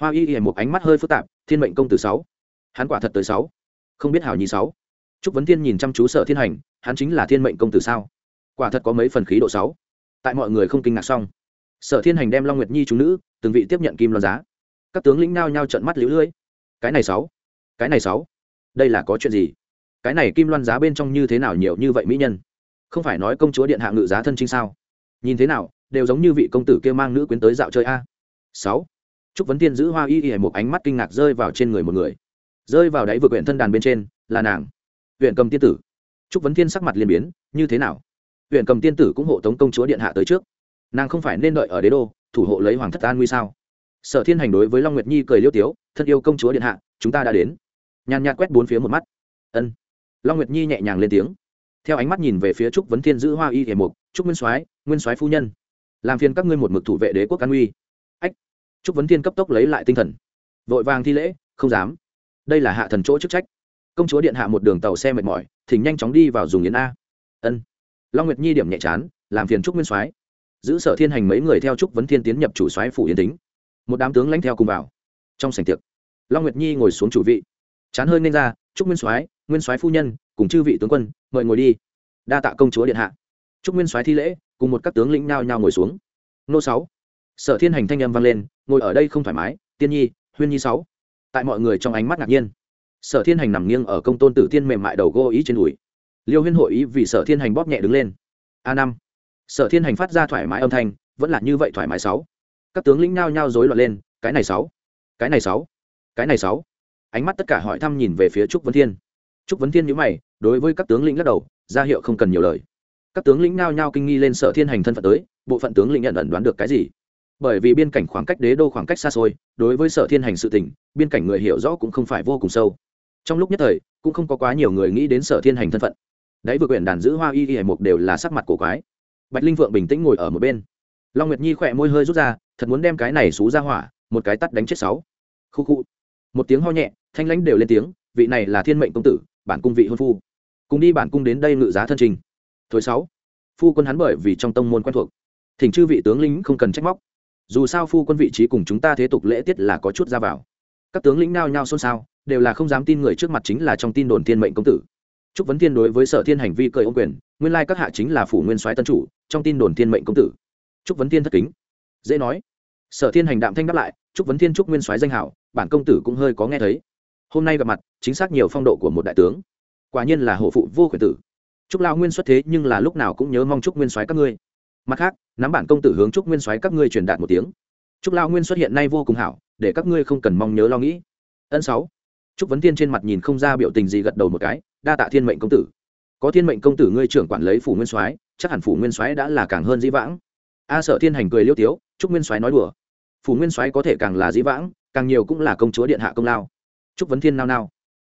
Hoa y y một ánh mắt hơi phức tạp, thiên mệnh công tử sáu hắn quả thật tới sáu. Không biết hảo nhi sáu. Trúc vấn thiên nhìn chăm chú sở thiên hành, hắn chính là thiên mệnh công tử sao? Quả thật có mấy phần khí độ sáu. Tại mọi người không kinh ngạc xong. Sở thiên hành đem long nguyệt nhi chúng nữ, từng vị tiếp nhận kim loan giá. Các tướng lĩnh nao nhau trận mắt lũ lưỡi cái này sáu. Cái này sáu. Đây là có chuyện gì? Cái này kim loan giá bên trong như thế nào nhiều như vậy mỹ nhân? Không phải nói công chúa điện hạ ngự giá thân chính sao? Nhìn thế nào, đều giống như vị công tử kia mang nữ quyến tới dạo chơi a. Sáu. Trúc vấn Thiên giữ hoa y y một ánh mắt kinh ngạc rơi vào trên người một người rơi vào đáy vực huyện thân đàn bên trên, là nàng. Huyện cầm tiên tử. Trúc vấn thiên sắc mặt liền biến, như thế nào? Huyện cầm tiên tử cũng hộ tống công chúa điện hạ tới trước. Nàng không phải nên đợi ở đế đô, thủ hộ lấy hoàng thất an nguy sao? Sở thiên hành đối với long nguyệt nhi cười liêu tiếu, thân yêu công chúa điện hạ, chúng ta đã đến. Nhàn nhạt quét bốn phía một mắt. Ân. Long nguyệt nhi nhẹ nhàng lên tiếng. Theo ánh mắt nhìn về phía trúc vấn thiên giữ hoa y thể mục, trúc nguyên soái nguyên soái phu nhân, làm phiền các ngươi một mực thủ vệ đế quốc an uy ách. Trúc vấn thiên cấp tốc lấy lại tinh thần. Vội vàng thi lễ, không dám đây là hạ thần chỗ chức trách. Công chúa điện hạ một đường tàu xe mệt mỏi, thỉnh nhanh chóng đi vào dùng yến a. Ân. Long nguyệt nhi điểm nhẹ chán, làm phiền trúc nguyên soái. Giữ sở thiên hành mấy người theo trúc vấn thiên tiến nhập chủ soái phủ yến tính. Một đám tướng lãnh theo cùng vào. Trong sảnh tiệc, long nguyệt nhi ngồi xuống chủ vị. Chán hơi nên ra, trúc nguyên soái nguyên soái phu nhân, cùng chư vị tướng quân, mời ngồi đi. Đa tạ công chúa điện hạ. Trúc nguyên soái thi lễ, cùng một các tướng lĩnh nhao nhao ngồi xuống. Nô sáu. Sở thiên hành thanh âm vang lên, ngồi ở đây không thoải mái. Tiên nhi, huyên nhi sáu tại mọi người trong ánh mắt ngạc nhiên. Sở thiên hành nằm nghiêng ở công tôn tử tiên mềm mại đầu gô ý trên đùi. Liêu huyên hội ý vì sở thiên hành bóp nhẹ đứng lên. A năm. Sở thiên hành phát ra thoải mái âm thanh, vẫn là như vậy thoải mái sáu. Các tướng lĩnh nao nhao rối loạn lên, cái này sáu. Cái này sáu. Cái này sáu. Ánh mắt tất cả hỏi thăm nhìn về phía trúc vấn thiên. Trúc vấn thiên nhíu mày, đối với các tướng lĩnh lắc đầu, ra hiệu không cần nhiều lời. Các tướng lĩnh nao nhao kinh nghi lên sở thiên hành thân phận tới, bộ phận tướng lĩnh nhận ẩn đoán được cái gì? Bởi vì biên cảnh khoảng cách đế đô khoảng cách xa xôi, đối với sở thiên hành sự tình, biên cảnh người hiểu rõ cũng không phải vô cùng sâu. Trong lúc nhất thời, cũng không có quá nhiều người nghĩ đến sở thiên hành thân phận. Đấy vừa quyển đàn giữ hoa y y hải mục đều là sắc mặt cổ quái. Bạch linh vượng bình tĩnh ngồi ở một bên. Long nguyệt nhi khỏe môi hơi rút ra, thật muốn đem cái này xú ra hỏa, một cái tắt đánh chết sáu. Khu khu. Một tiếng ho nhẹ, thanh lãnh đều lên tiếng, vị này là thiên mệnh công tử, bản cung vị hôn phu. Cùng đi bản cung đến đây ngự giá thân trình. Thôi sáu. Phu quân hắn bởi vì trong tông môn quen thuộc. Thỉnh chư vị tướng lĩnh không cần trách móc dù sao phu quân vị trí cùng chúng ta thế tục lễ tiết là có chút ra vào. Các tướng lĩnh nao nhao xôn xao, đều là không dám tin người trước mặt chính là trong tin đồn thiên mệnh công tử. Chúc vấn thiên đối với sở thiên hành vi cởi ông quyền, nguyên lai các hạ chính là phủ nguyên soái tân chủ, trong tin đồn thiên mệnh công tử. Chúc vấn thiên thất kính. Dễ nói. Sở thiên hành đạm thanh đáp lại, chúc vấn thiên chúc nguyên soái danh hảo, bản công tử cũng hơi có nghe thấy. Hôm nay gặp mặt, chính xác nhiều phong độ của một đại tướng. Quả nhiên là hộ phụ vô khuyển tử. Trúc lao nguyên xuất thế nhưng là lúc nào cũng nhớ mong trúc nguyên soái các ngươi mặt khác, nắm bản công tử hướng trúc nguyên soái các ngươi truyền đạt một tiếng. Trúc lao nguyên xuất hiện nay vô cùng hảo, để các ngươi không cần mong nhớ lo nghĩ. Ân sáu. Trúc vấn thiên trên mặt nhìn không ra biểu tình gì gật đầu một cái, đa tạ thiên mệnh công tử. Có thiên mệnh công tử ngươi trưởng quản lấy phủ nguyên soái, chắc hẳn phủ nguyên soái đã là càng hơn dĩ vãng. A sợ thiên hành cười liêu tiếu, trúc nguyên soái nói đùa. Phủ nguyên soái có thể càng là dĩ vãng, càng nhiều cũng là công chúa điện hạ công lao. Trúc vấn thiên nao nao.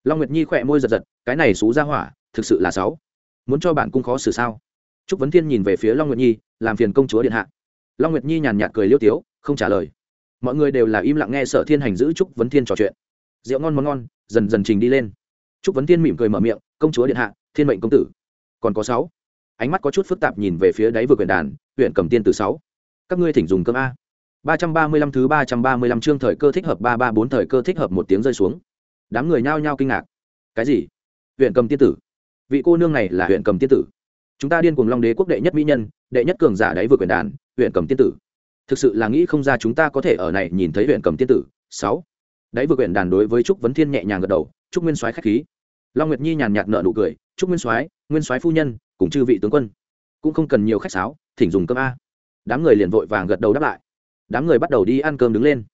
Long nguyệt nhi khỏe môi giật giật, cái này xú ra hỏa, thực sự là sáu muốn cho bản cung khó xử sao? Trúc vấn thiên nhìn về phía long nguyệt nhi làm phiền công chúa điện hạ. Long nguyệt nhi nhàn nhạt cười liêu tiếu, không trả lời. Mọi người đều là im lặng nghe sở thiên hành giữ trúc vấn thiên trò chuyện. Rượu ngon món ngon, dần dần trình đi lên. Trúc vấn thiên mỉm cười mở miệng, công chúa điện hạ, thiên mệnh công tử. Còn có sáu. Ánh mắt có chút phức tạp nhìn về phía đáy vừa quyển đàn huyện cầm tiên từ sáu, các ngươi thỉnh dùng cơm a. ba trăm ba mươi lăm thứ ba trăm ba mươi lăm chương thời cơ thích hợp ba ba bốn thời cơ thích hợp một tiếng rơi xuống. Đám người nhao nhao kinh ngạc. Cái gì? Huyện cầm tiên tử? Vị cô nương này là huyện cầm tiên tử? Chúng ta điên cuồng long đế quốc đệ nhất mỹ nhân, đệ nhất cường giả đáy vừa quyển đàn, huyện cầm tiên tử. Thực sự là nghĩ không ra chúng ta có thể ở này nhìn thấy huyện cầm tiên tử. Sáu. Đáy vừa quyển đàn đối với trúc vấn thiên nhẹ nhàng gật đầu, trúc nguyên soái khách khí. Long nguyệt nhi nhàn nhạt nợ nụ cười, trúc nguyên soái nguyên soái phu nhân, cùng chư vị tướng quân, cũng không cần nhiều khách sáo, thỉnh dùng cơm a. Đám người liền vội vàng gật đầu đáp lại. Đám người bắt đầu đi ăn cơm đứng lên.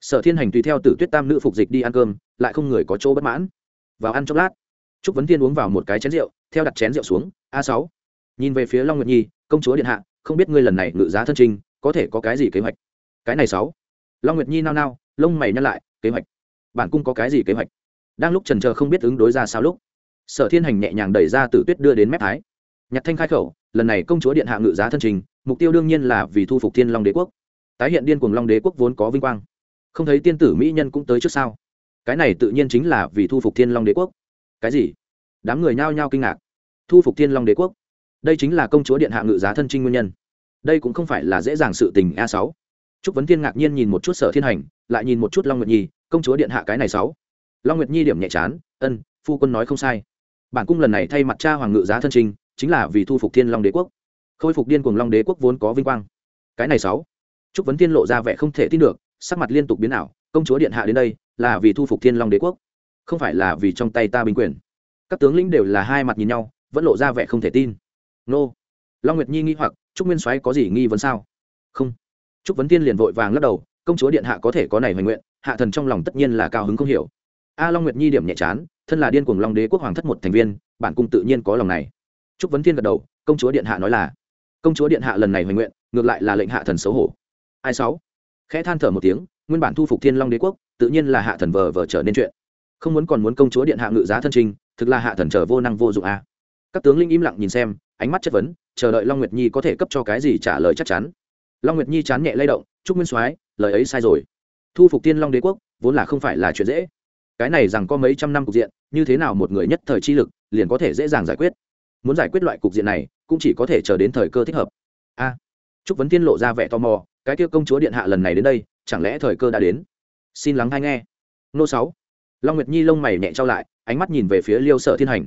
Sở thiên hành tùy theo tử tuyết tam nữ phục dịch đi ăn cơm, lại không người có chỗ bất mãn. Vào ăn chốc lát, trúc vấn thiên uống vào một cái chén rượu, theo đặt chén rượu xuống, a sáu nhìn về phía long nguyệt nhi, công chúa điện hạ, không biết ngươi lần này ngự giá thân trinh có thể có cái gì kế hoạch? Cái này sáu. Long nguyệt nhi nao nao, lông mày nhăn lại, kế hoạch. Bản cung có cái gì kế hoạch? Đang lúc trần chờ không biết ứng đối ra sao lúc, sở thiên hành nhẹ nhàng đẩy ra tử tuyết đưa đến mép thái. Nhạc thanh khai khẩu, lần này công chúa điện hạ ngự giá thân trình, mục tiêu đương nhiên là vì thu phục thiên long đế quốc. Tái hiện điên cuồng long đế quốc vốn có vinh quang. Không thấy tiên tử mỹ nhân cũng tới trước sao? Cái này tự nhiên chính là vì thu phục thiên long đế quốc. Cái gì? Đám người nhao nhao kinh ngạc. Thu phục thiên long đế quốc? Đây chính là công chúa điện hạ ngự giá thân trinh nguyên nhân. Đây cũng không phải là dễ dàng sự tình, a sáu. Trúc vấn thiên ngạc nhiên nhìn một chút sở thiên hành, lại nhìn một chút long nguyệt nhi, công chúa điện hạ cái này sáu. Long nguyệt nhi điểm nhẹ chán, ân, phu quân nói không sai. Bản cung lần này thay mặt cha hoàng ngự giá thân trinh, chính là vì thu phục thiên long đế quốc. Khôi phục điên cuồng long đế quốc vốn có vinh quang. Cái này sáu. Trúc vấn thiên lộ ra vẻ không thể tin được, sắc mặt liên tục biến ảo, công chúa điện hạ đến đây, là vì thu phục thiên long đế quốc, không phải là vì trong tay ta binh quyền. Các tướng lĩnh đều là hai mặt nhìn nhau, vẫn lộ ra vẻ không thể tin nô. Long nguyệt nhi nghi hoặc, trúc nguyên soái có gì nghi vấn sao? Không. Trúc vấn tiên liền vội vàng lắc đầu, công chúa điện hạ có thể có này hoành nguyện, hạ thần trong lòng tất nhiên là cao hứng không hiểu. A long nguyệt nhi điểm nhẹ chán, thân là điên cuồng long đế quốc hoàng thất một thành viên, bản cung tự nhiên có lòng này. Trúc vấn thiên gật đầu, công chúa điện hạ nói là, công chúa điện hạ lần này hoành nguyện, ngược lại là lệnh hạ thần xấu hổ. Ai sáu? Khẽ than thở một tiếng, nguyên bản thu phục thiên long đế quốc, tự nhiên là hạ thần vờ vờ trở nên chuyện. Không muốn còn muốn công chúa điện hạ ngự giá thân trình, thực là hạ thần trở vô năng vô dụng a. Các tướng linh im lặng nhìn xem ánh mắt chất vấn chờ đợi long nguyệt nhi có thể cấp cho cái gì trả lời chắc chắn. Long nguyệt nhi chán nhẹ lay động chúc nguyên soái lời ấy sai rồi. Thu phục tiên long đế quốc vốn là không phải là chuyện dễ. Cái này rằng có mấy trăm năm cục diện như thế nào một người nhất thời chi lực liền có thể dễ dàng giải quyết? Muốn giải quyết loại cục diện này cũng chỉ có thể chờ đến thời cơ thích hợp. A. À, trúc vấn tiên lộ ra vẻ tò mò cái kia công chúa điện hạ lần này đến đây chẳng lẽ thời cơ đã đến? Xin lắng hay nghe. Nô sáu. Long nguyệt nhi lông mày nhẹ trao lại ánh mắt nhìn về phía liêu sở thiên hành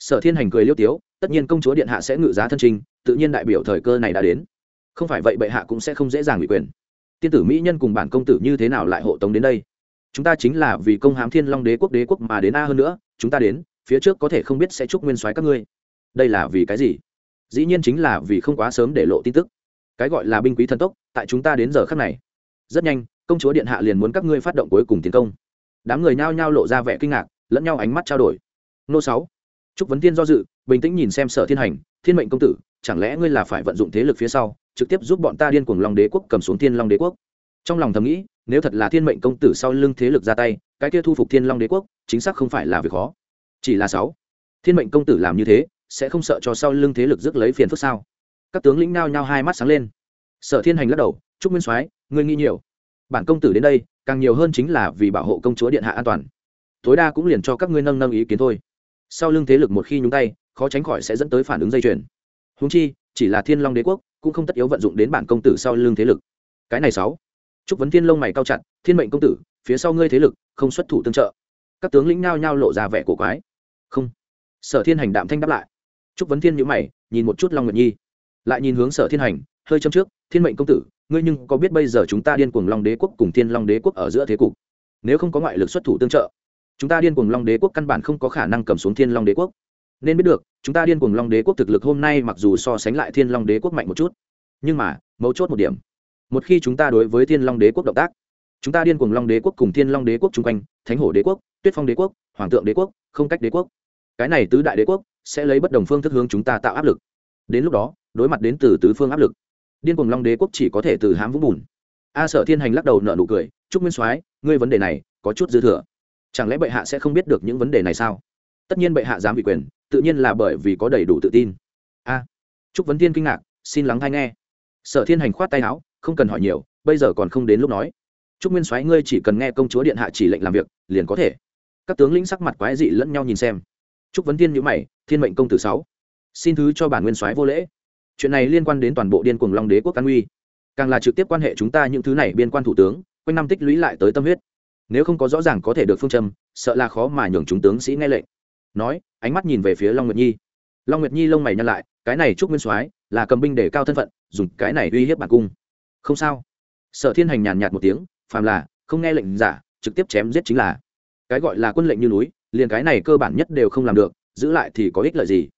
sở thiên hành cười liêu tiếu, tất nhiên công chúa điện hạ sẽ ngự giá thân trình, tự nhiên đại biểu thời cơ này đã đến. Không phải vậy bệ hạ cũng sẽ không dễ dàng ủy quyền. Tiên tử mỹ nhân cùng bản công tử như thế nào lại hộ tống đến đây? Chúng ta chính là vì công hám thiên long đế quốc đế quốc mà đến a hơn nữa, chúng ta đến, phía trước có thể không biết sẽ chúc nguyên soái các ngươi. Đây là vì cái gì? Dĩ nhiên chính là vì không quá sớm để lộ tin tức. Cái gọi là binh quý thần tốc, tại chúng ta đến giờ khắc này. Rất nhanh, công chúa điện hạ liền muốn các ngươi phát động cuối cùng tiến công. Đám người nhao nhao lộ ra vẻ kinh ngạc, lẫn nhau ánh mắt trao đổi. Nô sáu trúc vấn tiên do dự, bình tĩnh nhìn xem sở thiên hành, thiên mệnh công tử, chẳng lẽ ngươi là phải vận dụng thế lực phía sau, trực tiếp giúp bọn ta điên cuồng long đế quốc cầm xuống thiên long đế quốc? Trong lòng thầm nghĩ, nếu thật là thiên mệnh công tử sau lưng thế lực ra tay, cái kia thu phục thiên long đế quốc, chính xác không phải là việc khó. Chỉ là sáu, thiên mệnh công tử làm như thế, sẽ không sợ cho sau lưng thế lực rước lấy phiền phức sao? Các tướng lĩnh nao nhao hai mắt sáng lên. Sở thiên hành lắc đầu, trúc nguyên soái, ngươi nghĩ nhiều. Bản công tử đến đây, càng nhiều hơn chính là vì bảo hộ công chúa điện hạ an toàn. Tối đa cũng liền cho các ngươi nâng nâng ý kiến thôi sau lưng thế lực một khi nhúng tay, khó tránh khỏi sẽ dẫn tới phản ứng dây chuyền. Húng chi, chỉ là thiên long đế quốc, cũng không tất yếu vận dụng đến bản công tử sau lưng thế lực. Cái này sáu. Chúc vấn thiên lông mày cao chặt, thiên mệnh công tử, phía sau ngươi thế lực, không xuất thủ tương trợ. Các tướng lĩnh nao nhao lộ ra vẻ cổ quái. Không. Sở thiên hành đạm thanh đáp lại. Chúc vấn thiên nhữ mày, nhìn một chút long nguyệt nhi. Lại nhìn hướng sở thiên hành, hơi châm trước, thiên mệnh công tử, ngươi nhưng có biết bây giờ chúng ta điên cuồng long đế quốc cùng thiên long đế quốc ở giữa thế cục? Nếu không có ngoại lực xuất thủ tương trợ chúng ta điên cuồng long đế quốc căn bản không có khả năng cầm xuống thiên long đế quốc. Nên biết được, chúng ta điên cuồng long đế quốc thực lực hôm nay mặc dù so sánh lại thiên long đế quốc mạnh một chút, nhưng mà, mấu chốt một điểm. Một khi chúng ta đối với thiên long đế quốc động tác, chúng ta điên cuồng long đế quốc cùng thiên long đế quốc chung quanh, thánh hổ đế quốc, tuyết phong đế quốc, hoàng tượng đế quốc, không cách đế quốc, cái này tứ đại đế quốc sẽ lấy bất đồng phương thức hướng chúng ta tạo áp lực. Đến lúc đó, đối mặt đến từ tứ phương áp lực, điên cuồng long đế quốc chỉ có thể từ hám vũng bùn. A sở thiên hành lắc đầu nợ nụ cười chúc nguyên soái, ngươi vấn đề này có chút dư thừa chẳng lẽ bệ hạ sẽ không biết được những vấn đề này sao? Tất nhiên bệ hạ dám bị quyền tự nhiên là bởi vì có đầy đủ tự tin. A. À, chúc vấn thiên kinh ngạc xin lắng hay nghe. Sở thiên hành khoát tay áo không cần hỏi nhiều bây giờ còn không đến lúc nói. Chúc nguyên soái ngươi chỉ cần nghe công chúa điện hạ chỉ lệnh làm việc liền có thể. Các tướng lĩnh sắc mặt quái dị lẫn nhau nhìn xem. Chúc vấn thiên nhữ mày thiên mệnh công tử sáu. Xin thứ cho bản nguyên soái vô lễ. Chuyện này liên quan đến toàn bộ điên cuồng long đế quốc an uy càng là trực tiếp quan hệ chúng ta những thứ này biên quan thủ tướng quanh năm tích lũy lại tới tâm huyết nếu không có rõ ràng có thể được phương châm, sợ là khó mà nhường chúng tướng sĩ nghe lệnh. Nói, ánh mắt nhìn về phía long nguyệt nhi. Long nguyệt nhi lông mày nhăn lại, cái này chúc nguyên soái là cầm binh để cao thân phận, dùng cái này uy hiếp bản cung. Không sao. Sở thiên hành nhàn nhạt một tiếng, phàm là, không nghe lệnh giả, trực tiếp chém giết chính là. Cái gọi là quân lệnh như núi, liền cái này cơ bản nhất đều không làm được, giữ lại thì có ích lợi gì?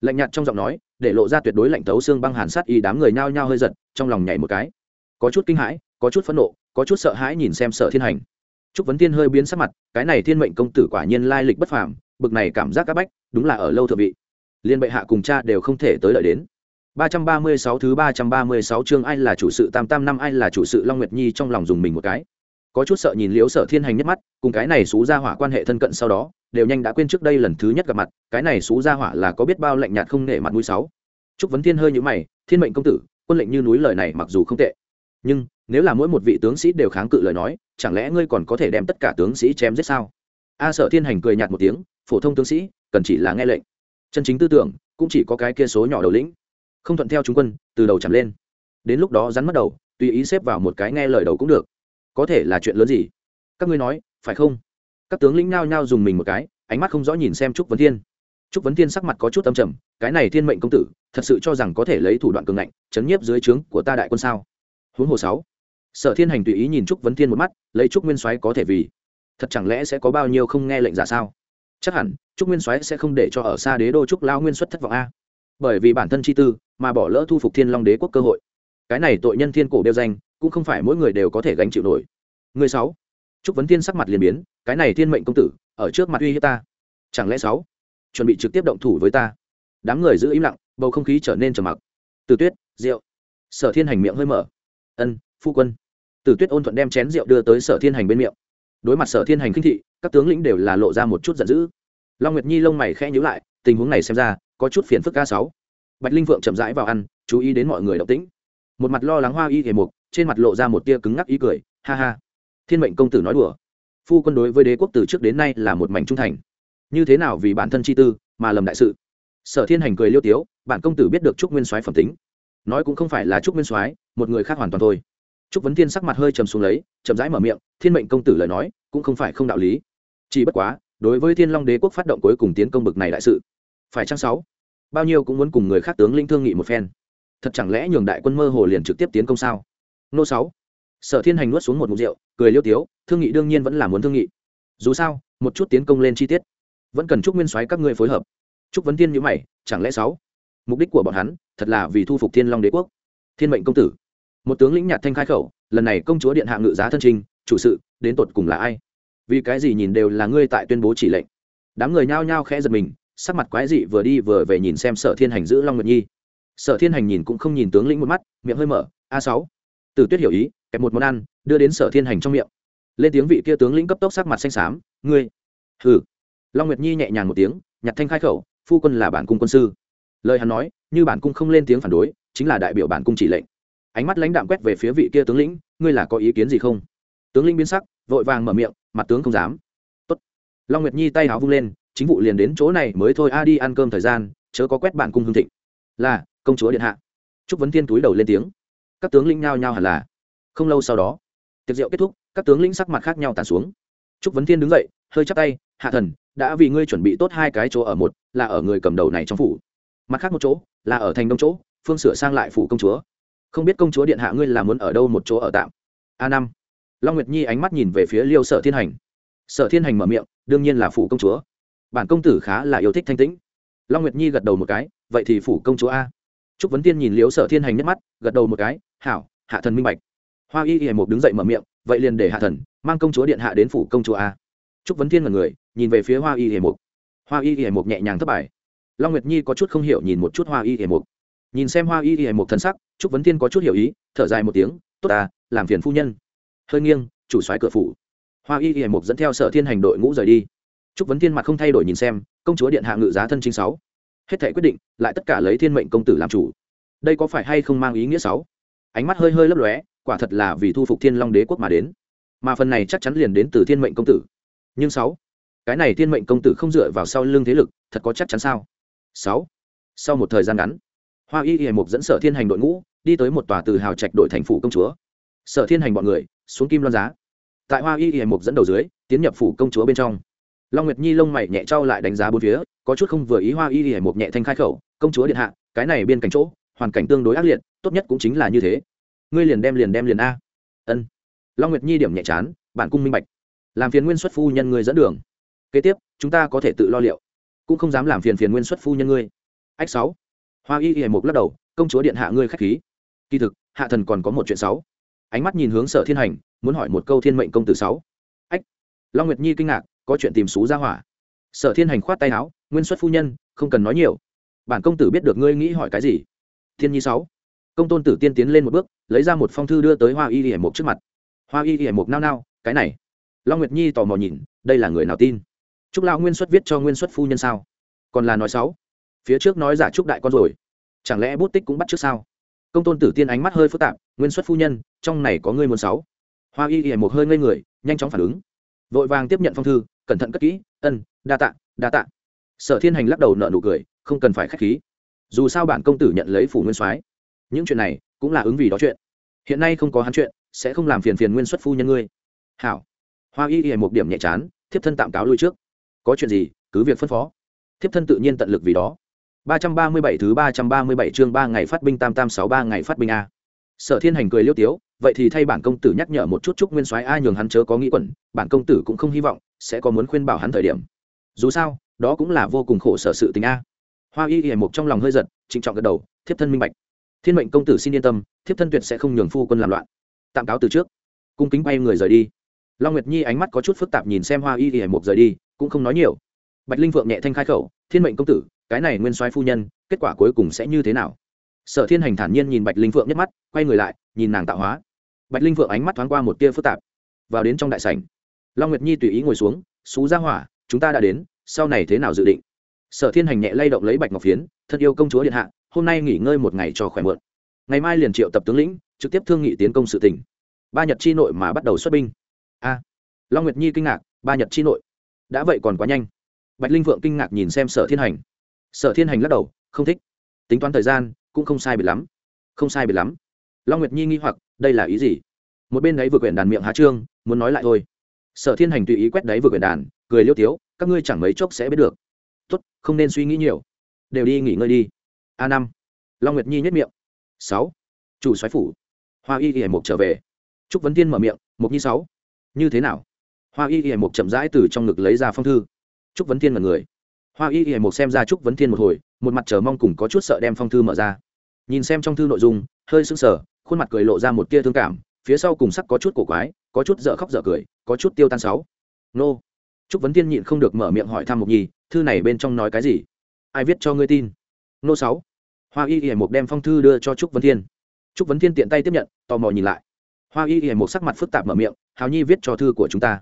Lạnh nhạt trong giọng nói, để lộ ra tuyệt đối lạnh tấu xương băng hàn sát y đám người nhao nhao hơi giật, trong lòng nhảy một cái. Có chút kinh hãi, có chút phẫn nộ, có chút sợ hãi nhìn xem sở thiên hành. Trúc Vấn Tiên hơi biến sắc mặt, cái này thiên mệnh công tử quả nhiên lai lịch bất phàm, bực này cảm giác các bách, đúng là ở lâu thượng vị. Liên bệ hạ cùng cha đều không thể tới lợi đến. 336 thứ 336 chương ai là chủ sự tam tam năm ai là chủ sự Long Nguyệt Nhi trong lòng dùng mình một cái. Có chút sợ nhìn Liễu Sở Thiên Hành nhất mắt, cùng cái này xú gia hỏa quan hệ thân cận sau đó, đều nhanh đã quên trước đây lần thứ nhất gặp mặt, cái này xú gia hỏa là có biết bao lạnh nhạt không nể mặt mũi sáu. Trúc Vấn Thiên hơi nhíu mày, thiên mệnh công tử, quân lệnh như núi lời này mặc dù không tệ, nhưng, nếu là mỗi một vị tướng sĩ đều kháng cự lời nói, chẳng lẽ ngươi còn có thể đem tất cả tướng sĩ chém giết sao? A sợ thiên hành cười nhạt một tiếng, phổ thông tướng sĩ, cần chỉ là nghe lệnh. Chân chính tư tưởng, cũng chỉ có cái kia số nhỏ đầu lĩnh. Không thuận theo chúng quân, từ đầu chạm lên. Đến lúc đó rắn mất đầu, tùy ý xếp vào một cái nghe lời đầu cũng được. Có thể là chuyện lớn gì? Các ngươi nói, phải không? Các tướng lĩnh nao nhao dùng mình một cái, ánh mắt không rõ nhìn xem trúc vấn thiên. Trúc vấn thiên sắc mặt có chút âm trầm, cái này thiên mệnh công tử, thật sự cho rằng có thể lấy thủ đoạn cường ngạnh, chấn nhiếp dưới trướng của ta đại quân sao? Huống hồ sáu. Sở thiên hành tùy ý nhìn trúc vấn thiên một mắt, lấy trúc nguyên soái có thể vì. Thật chẳng lẽ sẽ có bao nhiêu không nghe lệnh giả sao? Chắc hẳn, trúc nguyên soái sẽ không để cho ở xa đế đô trúc lao nguyên xuất thất vọng a. Bởi vì bản thân chi tư, mà bỏ lỡ thu phục thiên long đế quốc cơ hội. Cái này tội nhân thiên cổ đeo danh, cũng không phải mỗi người đều có thể gánh chịu nổi. Người sáu. Trúc vấn thiên sắc mặt liền biến, cái này thiên mệnh công tử, ở trước mặt uy hiếp ta. Chẳng lẽ sáu? Chuẩn bị trực tiếp động thủ với ta. Đám người giữ im lặng, bầu không khí trở nên trầm mặc. Từ tuyết, rượu. Sở thiên hành miệng hơi mở ân, phu quân. Tử tuyết ôn thuận đem chén rượu đưa tới sở thiên hành bên miệng. Đối mặt sở thiên hành khinh thị, các tướng lĩnh đều là lộ ra một chút giận dữ. Long nguyệt nhi lông mày khẽ nhíu lại, tình huống này xem ra có chút phiền phức ca sáu. Bạch linh vượng chậm rãi vào ăn, chú ý đến mọi người động tĩnh. Một mặt lo lắng hoa y hề mục, trên mặt lộ ra một tia cứng ngắc ý cười, ha ha. Thiên mệnh công tử nói đùa. Phu quân đối với đế quốc từ trước đến nay là một mảnh trung thành. Như thế nào vì bản thân chi tư mà lầm đại sự? Sở thiên hành cười liêu tiếu, bản công tử biết được trúc nguyên soái phẩm tính nói cũng không phải là trúc nguyên soái, một người khác hoàn toàn thôi. Trúc vấn thiên sắc mặt hơi trầm xuống lấy, chậm rãi mở miệng, thiên mệnh công tử lời nói, cũng không phải không đạo lý. Chỉ bất quá, đối với thiên long đế quốc phát động cuối cùng tiến công bực này đại sự, phải chăng sáu? Bao nhiêu cũng muốn cùng người khác tướng linh thương nghị một phen. Thật chẳng lẽ nhường đại quân mơ hồ liền trực tiếp tiến công sao? Nô sáu. Sở thiên hành nuốt xuống một mục rượu, cười liêu tiếu, thương nghị đương nhiên vẫn là muốn thương nghị. Dù sao, một chút tiến công lên chi tiết, vẫn cần chúc nguyên soái các ngươi phối hợp. Chúc vấn thiên như mày, chẳng lẽ sáu? Mục đích của bọn hắn thật là vì thu phục thiên long đế quốc. Thiên mệnh công tử. Một tướng lĩnh nhạt thanh khai khẩu, lần này công chúa điện hạ ngự giá thân trinh chủ sự, đến tột cùng là ai? Vì cái gì nhìn đều là ngươi tại tuyên bố chỉ lệnh? Đám người nhao nhao khẽ giật mình, sắc mặt quái dị vừa đi vừa về nhìn xem sở thiên hành giữ long nguyệt nhi. Sở thiên hành nhìn cũng không nhìn tướng lĩnh một mắt, miệng hơi mở, a sáu. Từ tuyết hiểu ý, kẹp một món ăn, đưa đến sở thiên hành trong miệng. Lên tiếng vị kia tướng lĩnh cấp tốc sắc mặt xanh xám, ngươi. Hừ. Long nguyệt nhi nhẹ nhàng một tiếng nhặt thanh khai khẩu, phu quân là bản cung quân sư lời hắn nói, như bản cung không lên tiếng phản đối, chính là đại biểu bản cung chỉ lệnh. Ánh mắt lãnh đạm quét về phía vị kia tướng lĩnh, ngươi là có ý kiến gì không? Tướng lĩnh biến sắc, vội vàng mở miệng, mặt tướng không dám. Tốt. long nguyệt nhi tay háo vung lên, chính vụ liền đến chỗ này mới thôi, a, đi ăn cơm thời gian, chớ có quét bản cung hương thịnh. Là, công chúa điện hạ. Trúc vấn thiên túi đầu lên tiếng. Các tướng lĩnh nhao nhao hẳn là. Không lâu sau đó, tiệc rượu kết thúc, các tướng lĩnh sắc mặt khác nhau tàn xuống. Trúc vấn thiên đứng dậy, hơi chắp tay, hạ thần, đã vì ngươi chuẩn bị tốt hai cái chỗ ở một, là ở người cầm đầu này trong phủ mặt khác một chỗ, là ở thành đông chỗ, phương sửa sang lại phủ công chúa. Không biết công chúa điện hạ ngươi là muốn ở đâu một chỗ ở tạm? A năm. Long nguyệt nhi ánh mắt nhìn về phía liêu sở thiên hành. Sở thiên hành mở miệng, đương nhiên là phủ công chúa. Bản công tử khá là yêu thích thanh tĩnh. Long nguyệt nhi gật đầu một cái, vậy thì phủ công chúa a. Trúc vấn tiên nhìn liêu sở thiên hành nhất mắt, gật đầu một cái, hảo, hạ thần minh bạch. Hoa y y một đứng dậy mở miệng, vậy liền để hạ thần mang công chúa điện hạ đến phủ công chúa a. Trúc vấn tiên là người, nhìn về phía hoa y y một hoa y y một nhẹ nhàng thất bài long nguyệt nhi có chút không hiểu nhìn một chút hoa y hề mục. Nhìn xem hoa y hề mục thân sắc, trúc vấn tiên có chút hiểu ý, thở dài một tiếng, tốt ta, làm phiền phu nhân. Hơi nghiêng, chủ soái cửa phủ. Hoa y hề mục dẫn theo sở thiên hành đội ngũ rời đi. Trúc vấn thiên mặt không thay đổi nhìn xem, công chúa điện hạ ngự giá thân chính sáu. Hết thể quyết định, lại tất cả lấy thiên mệnh công tử làm chủ. Đây có phải hay không mang ý nghĩa sáu? Ánh mắt hơi hơi lấp lóe, quả thật là vì thu phục thiên long đế quốc mà đến. Mà phần này chắc chắn liền đến từ thiên mệnh công tử. Nhưng sáu, cái này thiên mệnh công tử không dựa vào sau lưng thế lực, thật có chắc chắn sao? Sáu. Sau một thời gian ngắn, hoa y y mục dẫn sở thiên hành đội ngũ đi tới một tòa từ hào trạch đội thành phủ công chúa. Sở thiên hành bọn người xuống kim loan giá. Tại hoa y y mục dẫn đầu dưới, tiến nhập phủ công chúa bên trong. Long nguyệt nhi lông mày nhẹ trao lại đánh giá bốn phía, có chút không vừa ý hoa y y mục nhẹ thanh khai khẩu, công chúa điện hạ, cái này bên cạnh chỗ, hoàn cảnh tương đối ác liệt, tốt nhất cũng chính là như thế. Ngươi liền đem liền đem liền a. Ân. Long nguyệt nhi điểm nhẹ chán, bản cung minh bạch. Làm phiền nguyên xuất phu nhân người dẫn đường. Kế tiếp, chúng ta có thể tự lo liệu cũng không dám làm phiền phiền nguyên xuất phu nhân ngươi. Ách sáu. Hoa y y mục lắc đầu, công chúa điện hạ ngươi khách khí. Kỳ thực, hạ thần còn có một chuyện sáu. Ánh mắt nhìn hướng sở thiên hành, muốn hỏi một câu thiên mệnh công tử sáu. Ách. Long nguyệt nhi kinh ngạc, có chuyện tìm xú ra hỏa. Sở thiên hành khoát tay áo, nguyên xuất phu nhân, không cần nói nhiều. Bản công tử biết được ngươi nghĩ hỏi cái gì? Thiên nhi sáu. Công tôn tử tiên tiến lên một bước, lấy ra một phong thư đưa tới hoa y y mục trước mặt. Hoa y y mục nao nao, cái này. Long nguyệt nhi tò mò nhìn, đây là người nào tin? Chúc lão nguyên xuất viết cho nguyên xuất phu nhân sao? Còn là nói sáu phía trước nói giả chúc đại con rồi. Chẳng lẽ bút tích cũng bắt trước sao? Công tôn tử tiên ánh mắt hơi phức tạp, nguyên xuất phu nhân, trong này có ngươi muốn sáu hoa y y một hơi ngây người, nhanh chóng phản ứng. Vội vàng tiếp nhận phong thư, cẩn thận cất kỹ, ân, đa tạ đa tạ. Sở thiên hành lắc đầu nợ nụ cười, không cần phải k h á c h khí. Dù sao bản công tử nhận lấy phủ nguyên soái, những chuyện này cũng là ứng vì đó chuyện. Hiện nay không có hắn chuyện, sẽ không làm phiền phiền nguyên xuất phu nhân ngươi. Hảo. Hoa y y một điểm nhẹ chán, thiếp thân tạm cáo lui trước có chuyện gì cứ việc phân phó thiếp thân tự nhiên tận lực vì đó 337 thứ 337 chương 3 ngày phát binh tam tam 63 ngày phát binh a. Sở Thiên Hành cười liêu tiếu, vậy thì thay bản công tử nhắc nhở một chút chúc Nguyên Soái a nhường hắn chớ có nghĩ quẩn, bản công tử cũng không hy vọng sẽ có muốn khuyên bảo hắn thời điểm. Dù sao, đó cũng là vô cùng khổ sở sự tình a. Hoa Y Y một trong lòng hơi giật, trịnh trọng gật đầu, thiếp thân minh bạch. Thiên mệnh công tử xin yên tâm, thiếp thân tuyệt sẽ không nhường phu quân làm loạn. Tạm cáo từ trước, cung kính bay người rời đi. Long Nguyệt Nhi ánh mắt có chút phức tạp nhìn xem Hoa Y Y một rời đi, cũng không nói nhiều. Bạch Linh Vượng nhẹ thanh khai khẩu, "Thiên mệnh công tử, cái này nguyên soái phu nhân kết quả cuối cùng sẽ như thế nào? Sở thiên hành thản nhiên nhìn bạch linh Vượng nhất mắt quay người lại nhìn nàng tạo hóa. Bạch linh Vượng ánh mắt thoáng qua một tia phức tạp. Vào đến trong đại sảnh long nguyệt nhi tùy ý ngồi xuống xú ra hỏa chúng ta đã đến sau này thế nào dự định? Sở thiên hành nhẹ lay động lấy bạch ngọc phiến thân yêu công chúa điện hạ hôm nay nghỉ ngơi một ngày cho khỏe mượn. Ngày mai liền triệu tập tướng lĩnh trực tiếp thương nghị tiến công sự tỉnh ba nhật chi nội mà bắt đầu xuất binh. A. Long nguyệt nhi kinh ngạc ba nhật chi nội đã vậy còn quá nhanh. Bạch linh vượng kinh ngạc nhìn xem sở thiên hành. Sở thiên hành lắc đầu, không thích. Tính toán thời gian, cũng không sai biệt lắm. Không sai biệt lắm. Long nguyệt nhi nghi hoặc, đây là ý gì? Một bên đấy vừa quyển đàn miệng há trương, muốn nói lại thôi. Sở thiên hành tùy ý quét đấy vừa quyển đàn, cười liêu tiếu, các ngươi chẳng mấy chốc sẽ biết được. Tốt, không nên suy nghĩ nhiều. Đều đi nghỉ ngơi đi. A năm. Long nguyệt nhi nhất miệng. Sáu. Chủ soái phủ. Hoa y y mục trở về. Trúc vấn tiên mở miệng mục nhi sáu. Như thế nào? Hoa y y mục chậm rãi từ trong ngực lấy ra phong thư. Trúc vấn Thiên mật người. Hoa y y một xem ra trúc vấn thiên một hồi, một mặt chờ mong cùng có chút sợ đem phong thư mở ra. Nhìn xem trong thư nội dung, hơi sững sờ, khuôn mặt cười lộ ra một tia thương cảm, phía sau cùng sắc có chút cổ quái, có chút dở khóc dở cười, có chút tiêu tan sáu. Nô. Trúc vấn thiên nhịn không được mở miệng hỏi thăm một nhi, thư này bên trong nói cái gì? Ai viết cho ngươi tin? Nô sáu. Hoa y y một đem phong thư đưa cho trúc vấn thiên. Trúc vấn thiên tiện tay tiếp nhận, tò mò nhìn lại. Hoa y y một sắc mặt phức tạp mở miệng, hào nhi viết cho thư của chúng ta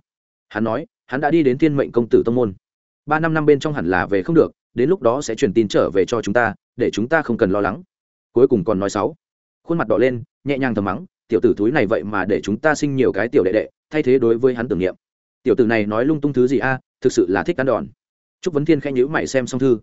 hắn nói, hắn đã đi đến thiên mệnh công tử tông môn. Ba năm năm bên trong hẳn là về không được, đến lúc đó sẽ truyền tin trở về cho chúng ta, để chúng ta không cần lo lắng. Cuối cùng còn nói sáu. Khuôn mặt đỏ lên, nhẹ nhàng thầm mắng, tiểu tử thúi này vậy mà để chúng ta sinh nhiều cái tiểu đệ đệ, thay thế đối với hắn tưởng niệm. Tiểu tử này nói lung tung thứ gì a, thực sự là thích ăn đòn. Chúc vấn thiên khẽ nhữ mày xem xong thư.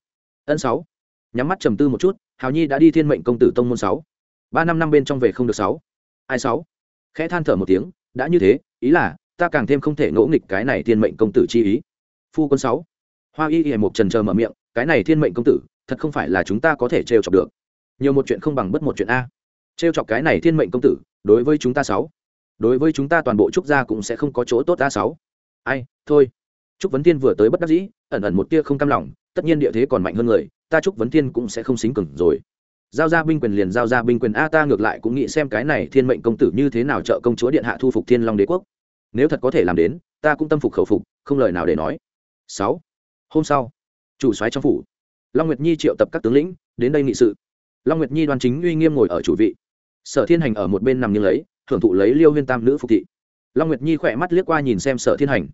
Ân sáu. Nhắm mắt trầm tư một chút, hào nhi đã đi thiên mệnh công tử tông môn sáu. Ba năm năm bên trong về không được sáu. Ai sáu? Khẽ than thở một tiếng, đã như thế, ý là ta càng thêm không thể ngỗ nghịch cái này thiên mệnh công tử chi ý. Phu quân sáu. Hoa y y một trần chờ mở miệng, cái này thiên mệnh công tử, thật không phải là chúng ta có thể trêu chọc được. Nhiều một chuyện không bằng bất một chuyện a. Trêu chọc cái này thiên mệnh công tử, đối với chúng ta sáu. Đối với chúng ta toàn bộ trúc gia cũng sẽ không có chỗ tốt a sáu. Ai, thôi. Trúc vấn tiên vừa tới bất đắc dĩ, ẩn ẩn một tia không cam lòng, tất nhiên địa thế còn mạnh hơn người, ta trúc vấn tiên cũng sẽ không xính cừng rồi. Giao ra binh quyền liền giao ra binh quyền a, ta ngược lại cũng nghĩ xem cái này thiên mệnh công tử như thế nào trợ công chúa điện hạ thu phục thiên long đế quốc nếu thật có thể làm đến, ta cũng tâm phục khẩu phục, không lời nào để nói. Sáu. Hôm sau, chủ soái trong phủ, long nguyệt nhi triệu tập các tướng lĩnh đến đây nghị sự. Long nguyệt nhi đoan chính uy nghiêm ngồi ở chủ vị. Sở thiên hành ở một bên nằm nghiêng lấy, thưởng thụ lấy liêu huyên tam nữ phục thị. Long nguyệt nhi khỏe mắt liếc qua nhìn xem sở thiên hành.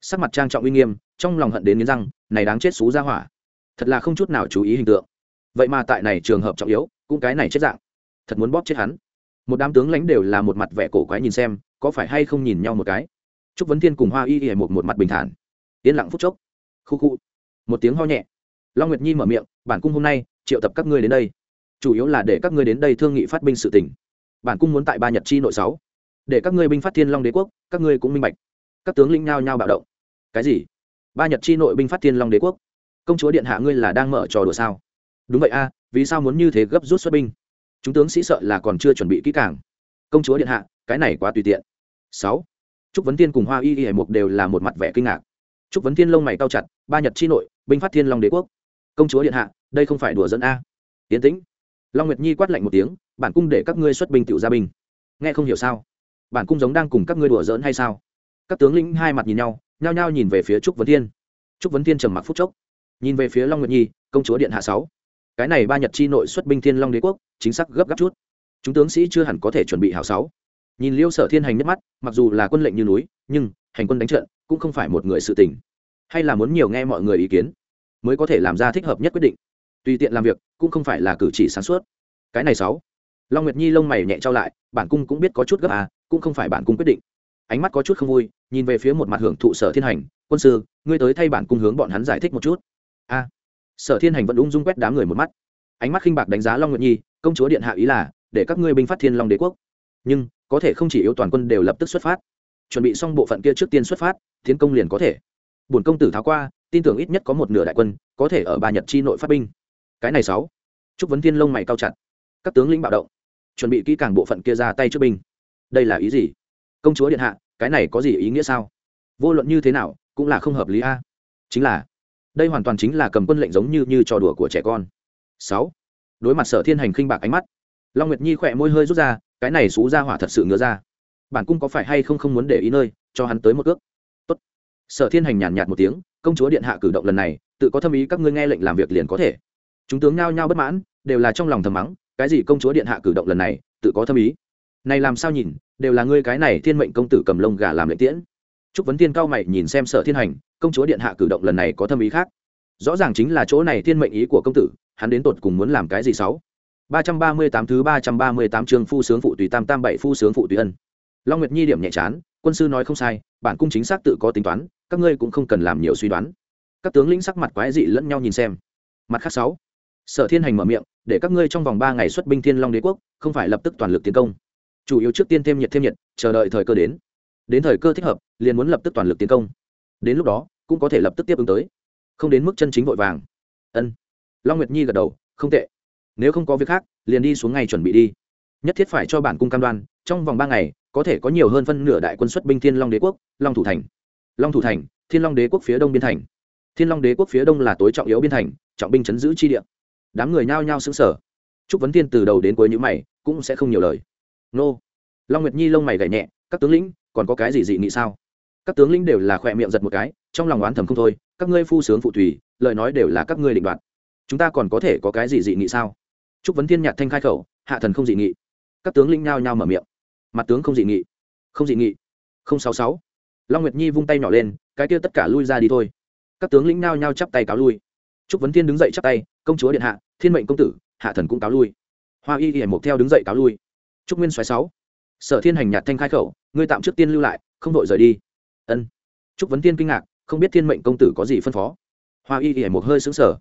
Sắc mặt trang trọng uy nghiêm, trong lòng hận đến nghiến răng, này đáng chết xú ra hỏa. Thật là không chút nào chú ý hình tượng. Vậy mà tại này trường hợp trọng yếu, cũng cái này chết dạng. Thật muốn bóp chết hắn. Một đám tướng lãnh đều là một mặt vẻ cổ quái nhìn xem có phải hay không nhìn nhau một cái? Trúc vấn thiên cùng hoa y y một một mặt bình thản. Yên lặng phút chốc. Khu khu. Một tiếng ho nhẹ. Long nguyệt nhi mở miệng, bản cung hôm nay, triệu tập các ngươi đến đây. Chủ yếu là để các ngươi đến đây thương nghị phát binh sự tỉnh bản cung muốn tại ba nhật chi nội sáu. Để các ngươi binh phát thiên long đế quốc, các ngươi cũng minh bạch. Các tướng lĩnh nhao nhao bạo động. Cái gì? Ba nhật chi nội binh phát thiên long đế quốc? Công chúa điện hạ ngươi là đang mở trò đùa sao? Đúng vậy a, vì sao muốn như thế gấp rút xuất binh? Chúng tướng sĩ sợ là còn chưa chuẩn bị kỹ càng. Công chúa điện hạ cái này quá tùy tiện. Sáu, trúc vấn tiên cùng hoa y y hải mục đều là một mặt vẻ kinh ngạc. Trúc vấn tiên lông mày cao chặt, ba nhật chi nội, binh phát thiên long đế quốc. Công chúa điện hạ, đây không phải đùa dẫn a. Tiến tĩnh, long nguyệt nhi quát lạnh một tiếng, bản cung để các ngươi xuất binh tiểu gia binh. Nghe không hiểu sao? Bản cung giống đang cùng các ngươi đùa giỡn hay sao? Các tướng lĩnh hai mặt nhìn nhau, nhao nhao nhìn về phía trúc vấn thiên. Trúc vấn thiên trầm mặc phút chốc, nhìn về phía long nguyệt nhi, công chúa điện hạ sáu. Cái này ba nhật chi nội xuất binh thiên long đế quốc, chính xác gấp gáp chút. Chúng tướng sĩ chưa hẳn có thể chuẩn bị hảo sáu nhìn liêu sở thiên hành nhất mắt, mặc dù là quân lệnh như núi, nhưng hành quân đánh trận cũng không phải một người sự tình. Hay là muốn nhiều nghe mọi người ý kiến, mới có thể làm ra thích hợp nhất quyết định. Tùy tiện làm việc cũng không phải là cử chỉ sáng suốt. Cái này sáu. Long nguyệt nhi lông mày nhẹ trao lại, bản cung cũng biết có chút gấp à cũng không phải bản cung quyết định. Ánh mắt có chút không vui, nhìn về phía một mặt hưởng thụ sở thiên hành, quân sư, ngươi tới thay bản cung hướng bọn hắn giải thích một chút. A. Sở thiên hành vẫn ung dung quét đám người một mắt. Ánh mắt khinh bạc đánh giá long nguyệt nhi, công chúa điện hạ ý là để các ngươi binh phát thiên long đế quốc. Nhưng có thể không chỉ yếu toàn quân đều lập tức xuất phát. Chuẩn bị xong bộ phận kia trước tiên xuất phát, tiến công liền có thể. Bổn công tử tháo qua, tin tưởng ít nhất có một nửa đại quân có thể ở ba nhật chi nội phát binh. Cái này sáu. Chúc vấn thiên lông mày cao chặt. Các tướng lĩnh bạo động. Chuẩn bị kỹ càng bộ phận kia ra tay trước binh. Đây là ý gì? Công chúa điện hạ, cái này có gì ý nghĩa sao? Vô luận như thế nào, cũng là không hợp lý a. Chính là, đây hoàn toàn chính là cầm quân lệnh giống như như trò đùa của trẻ con. Sáu. Đối mặt sở thiên hành khinh bạc ánh mắt long nguyệt nhi khỏe môi hơi rút ra, cái này xú ra hỏa thật sự ngứa ra. Bản cung có phải hay không không muốn để ý nơi, cho hắn tới một ước. Tốt. sở thiên hành nhàn nhạt một tiếng, công chúa điện hạ cử động lần này, tự có thâm ý các ngươi nghe lệnh làm việc liền có thể. Chúng tướng nhao nhao bất mãn, đều là trong lòng thầm mắng, cái gì công chúa điện hạ cử động lần này, tự có thâm ý. Này làm sao nhìn, đều là ngươi cái này thiên mệnh công tử cầm lông gà làm lệnh tiễn. Chúc vấn tiên cao mày nhìn xem sở thiên hành, công chúa điện hạ cử động lần này có thâm ý khác. Rõ ràng chính là chỗ này thiên mệnh ý của công tử, hắn đến tột cùng muốn làm cái gì sáu ba trăm ba mươi tám thứ ba trăm ba mươi tám chương phu sướng phụ tùy tam tam bảy phu sướng phụ tùy ân. Long nguyệt nhi điểm nhẹ chán, quân sư nói không sai, bản cung chính xác tự có tính toán, các ngươi cũng không cần làm nhiều suy đoán. Các tướng lĩnh sắc mặt quái dị lẫn nhau nhìn xem. Mặt khác sáu, sở thiên hành mở miệng, để các ngươi trong vòng ba ngày xuất binh thiên long đế quốc, không phải lập tức toàn lực tiến công. Chủ yếu trước tiên thêm nhiệt thêm nhiệt, chờ đợi thời cơ đến. Đến thời cơ thích hợp, liền muốn lập tức toàn lực tiến công. Đến lúc đó, cũng có thể lập tức tiếp ứng tới. Không đến mức chân chính vội vàng. Ân. Long nguyệt nhi gật đầu, không tệ nếu không có việc khác, liền đi xuống ngay chuẩn bị đi. Nhất thiết phải cho bản cung cam đoan, trong vòng ba ngày, có thể có nhiều hơn phân nửa đại quân xuất binh thiên long đế quốc, long thủ thành. Long thủ thành, thiên long đế quốc phía đông biên thành. Thiên long đế quốc phía đông là tối trọng yếu biên thành, trọng binh chấn giữ chi địa. Đám người nhao nhao xứng sở chúc vấn tiên từ đầu đến cuối những mày, cũng sẽ không nhiều lời. Nô. Long nguyệt nhi lông mày gảy nhẹ, các tướng lĩnh, còn có cái gì dị nghị sao? Các tướng lĩnh đều là khỏe miệng giật một cái, trong lòng oán thầm không thôi, các ngươi phu sướng phụ thủy, lời nói đều là các ngươi định đoạt. Chúng ta còn có thể có cái gì dị nghị sao? Chúc vấn thiên nhạt thanh khai khẩu, hạ thần không dị nghị. Các tướng lĩnh nhao nhao mở miệng. Mặt tướng không dị nghị. Không dị nghị. Không sáu sáu. Long nguyệt nhi vung tay nhỏ lên, cái kia tất cả lui ra đi thôi. Các tướng lĩnh nhao nhao chắp tay cáo lui. Trúc vấn thiên đứng dậy chắp tay, công chúa điện hạ, thiên mệnh công tử, hạ thần cũng cáo lui. Hoa y y mục theo đứng dậy cáo lui. Trúc nguyên xoáy sáu. Sở thiên hành nhạt thanh khai khẩu, ngươi tạm trước tiên lưu lại, không đội rời đi. Ân. Trúc vấn tiên kinh ngạc, không biết thiên mệnh công tử có gì phân phó. Hoa y y mục hơi xứng sở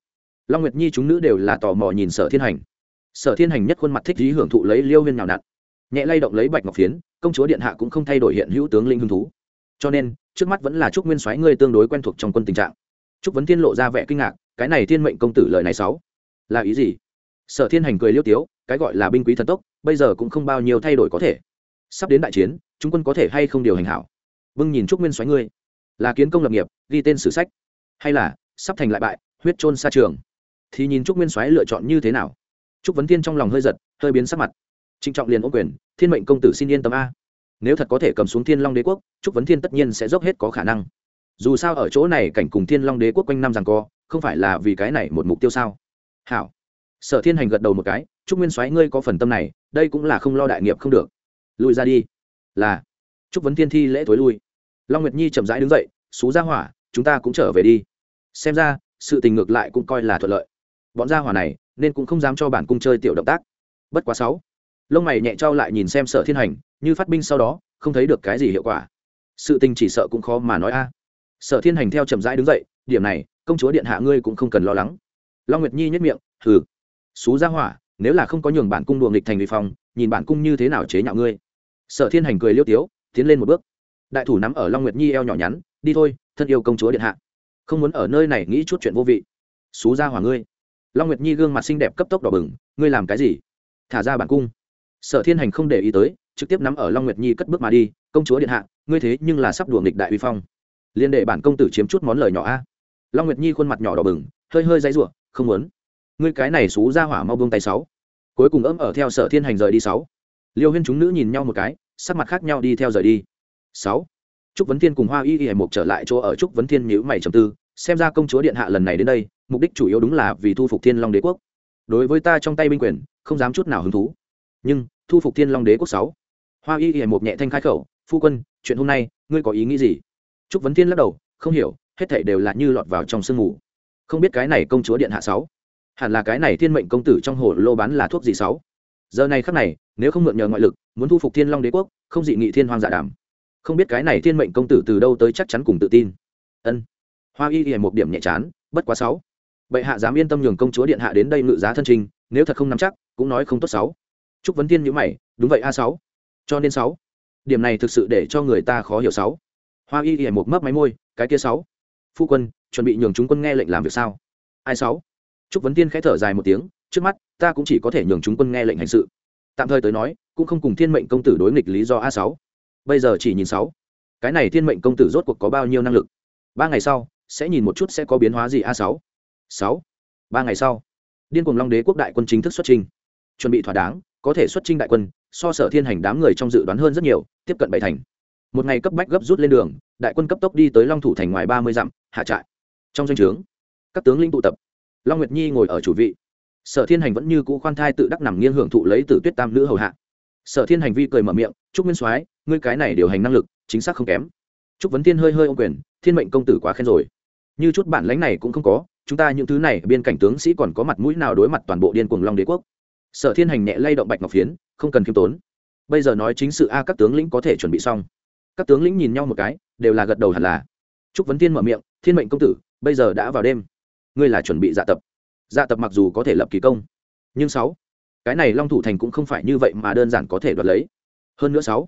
long nguyệt nhi chúng nữ đều là tò mò nhìn sở thiên hành sở thiên hành nhất khuôn mặt thích lý hưởng thụ lấy liêu huyên nhào nặn. Nhẹ lay động lấy bạch ngọc phiến, công chúa điện hạ cũng không thay đổi hiện hữu tướng linh hưng thú. Cho nên, trước mắt vẫn là trúc nguyên soái ngươi tương đối quen thuộc trong quân tình trạng. Trúc vấn thiên lộ ra vẻ kinh ngạc, cái này thiên mệnh công tử lời này sáu là ý gì? Sở thiên hành cười liêu tiếu, cái gọi là binh quý thần tốc, bây giờ cũng không bao nhiêu thay đổi có thể. Sắp đến đại chiến, chúng quân có thể hay không điều hành hảo? Vâng nhìn trúc nguyên soái ngươi. Là kiến công lập nghiệp, ghi tên sử sách. Hay là, sắp thành lại bại, huyết trôn xa trường. Thì nhìn trúc nguyên soái lựa chọn như thế nào? Trúc vấn thiên trong lòng hơi giật, hơi biến sắc mặt. Trịnh trọng liền ô quyền, thiên mệnh công tử xin yên tâm a. Nếu thật có thể cầm xuống thiên long đế quốc, trúc vấn thiên tất nhiên sẽ dốc hết có khả năng. Dù sao ở chỗ này cảnh cùng thiên long đế quốc quanh năm rằng co, không phải là vì cái này một mục tiêu sao? Hảo. Sở thiên hành gật đầu một cái, trúc nguyên soái ngươi có phần tâm này, đây cũng là không lo đại nghiệp không được. Lùi ra đi. Là. Trúc vấn thiên thi lễ thối lui. Long nguyệt nhi chậm rãi đứng dậy, xú ra hỏa, chúng ta cũng trở về đi. Xem ra, sự tình ngược lại cũng coi là thuận lợi bọn gia hỏa này nên cũng không dám cho bản cung chơi tiểu động tác. Bất quá sáu, lông mày nhẹ trao lại nhìn xem sở thiên hành, như phát binh sau đó, không thấy được cái gì hiệu quả. Sự tình chỉ sợ cũng khó mà nói a. Sở thiên hành theo chậm rãi đứng dậy, điểm này, công chúa điện hạ ngươi cũng không cần lo lắng. Long nguyệt nhi nhất miệng, hừ. Xú gia hỏa, nếu là không có nhường bản cung đùa nghịch thành vi phong, nhìn bản cung như thế nào chế nhạo ngươi. Sở thiên hành cười liêu tiếu, tiến lên một bước. Đại thủ nắm ở long nguyệt nhi eo nhỏ nhắn, đi thôi, thân yêu công chúa điện hạ. Không muốn ở nơi này nghĩ chút chuyện vô vị. Xú gia hỏa ngươi long nguyệt nhi gương mặt xinh đẹp cấp tốc đỏ bừng, ngươi làm cái gì? Thả ra bản cung. Sở thiên hành không để ý tới, trực tiếp nắm ở long nguyệt nhi cất bước mà đi, công chúa điện hạ, ngươi thế nhưng là sắp đùa nghịch đại uy phong. Liên đệ bản công tử chiếm chút món lời nhỏ a. Long nguyệt nhi khuôn mặt nhỏ đỏ bừng, hơi hơi dãy ruộng không muốn. Ngươi cái này xú ra hỏa mau buông tay sáu. Cuối cùng ấm ở theo sở thiên hành rời đi sáu. Liêu huyên chúng nữ nhìn nhau một cái, sắc mặt khác nhau đi theo rời đi. Sáu. Trúc vấn thiên cùng hoa y y hải mục trở lại chỗ ở trúc vấn thiên nhữ mày trầm tư, xem ra công chúa điện hạ lần này đến đây mục đích chủ yếu đúng là vì thu phục thiên long đế quốc. Đối với ta trong tay binh quyền, không dám chút nào hứng thú. Nhưng, thu phục thiên long đế quốc sáu. Hoa y y một nhẹ thanh khai khẩu, phu quân, chuyện hôm nay, ngươi có ý nghĩ gì? Trúc vấn thiên lắc đầu, không hiểu, hết thảy đều là như lọt vào trong sương mù. Không biết cái này công chúa điện hạ sáu. Hẳn là cái này thiên mệnh công tử trong hồ lô bán là thuốc gì sáu? Giờ này khắc này, nếu không mượn nhờ ngoại lực, muốn thu phục thiên long đế quốc, không dị nghị thiên hoang dạ đàm. Không biết cái này thiên mệnh công tử từ đâu tới chắc chắn cùng tự tin. Ân. Hoa y hiểm một điểm nhẹ chán, bất quá sáu bệ hạ dám yên tâm nhường công chúa điện hạ đến đây ngự giá thân trình, nếu thật không nắm chắc, cũng nói không tốt sáu. Chúc vấn tiên nhữ mày, đúng vậy a sáu. Cho nên sáu. Điểm này thực sự để cho người ta khó hiểu sáu. Hoa y hiểm một mấp máy môi, cái kia sáu. Phu quân, chuẩn bị nhường chúng quân nghe lệnh làm việc sao? Ai sáu? Chúc vấn tiên khẽ thở dài một tiếng, trước mắt, ta cũng chỉ có thể nhường chúng quân nghe lệnh hành sự. Tạm thời tới nói, cũng không cùng thiên mệnh công tử đối nghịch lý do a sáu. Bây giờ chỉ nhìn sáu. Cái này thiên mệnh công tử rốt cuộc có bao nhiêu năng lực? Ba ngày sau, sẽ nhìn một chút sẽ có biến hóa gì a sáu sáu. Ba ngày sau, điên cuồng long đế quốc đại quân chính thức xuất trình chuẩn bị thỏa đáng, có thể xuất trình đại quân, so sở thiên hành đám người trong dự đoán hơn rất nhiều, tiếp cận bảy thành. Một ngày cấp bách gấp rút lên đường, đại quân cấp tốc đi tới long thủ thành ngoài ba mươi dặm, hạ trại. Trong doanh trướng, các tướng linh tụ tập. Long nguyệt nhi ngồi ở chủ vị. Sở thiên hành vẫn như cũ khoan thai tự đắc nằm nghiêng hưởng thụ lấy từ tuyết tam nữ hầu hạ. Sở thiên hành vi cười mở miệng chúc nguyên soái, ngươi cái này điều hành năng lực, chính xác không kém. Chúc vấn thiên hơi hơi ô quyền, thiên mệnh công tử quá khen rồi như chút bản lãnh này cũng không có, chúng ta những thứ này, biên cảnh tướng sĩ còn có mặt mũi nào đối mặt toàn bộ điên cuồng long đế quốc? Sở thiên hành nhẹ lay động bạch ngọc phiến, không cần khiêm tốn. Bây giờ nói chính sự a, các tướng lĩnh có thể chuẩn bị xong. Các tướng lĩnh nhìn nhau một cái, đều là gật đầu hẳn là. Chúc vấn thiên mở miệng, thiên mệnh công tử, bây giờ đã vào đêm. Ngươi là chuẩn bị dạ tập. Dạ tập mặc dù có thể lập kỳ công, nhưng sáu, cái này long thủ thành cũng không phải như vậy mà đơn giản có thể đoạt lấy. Hơn nữa sáu,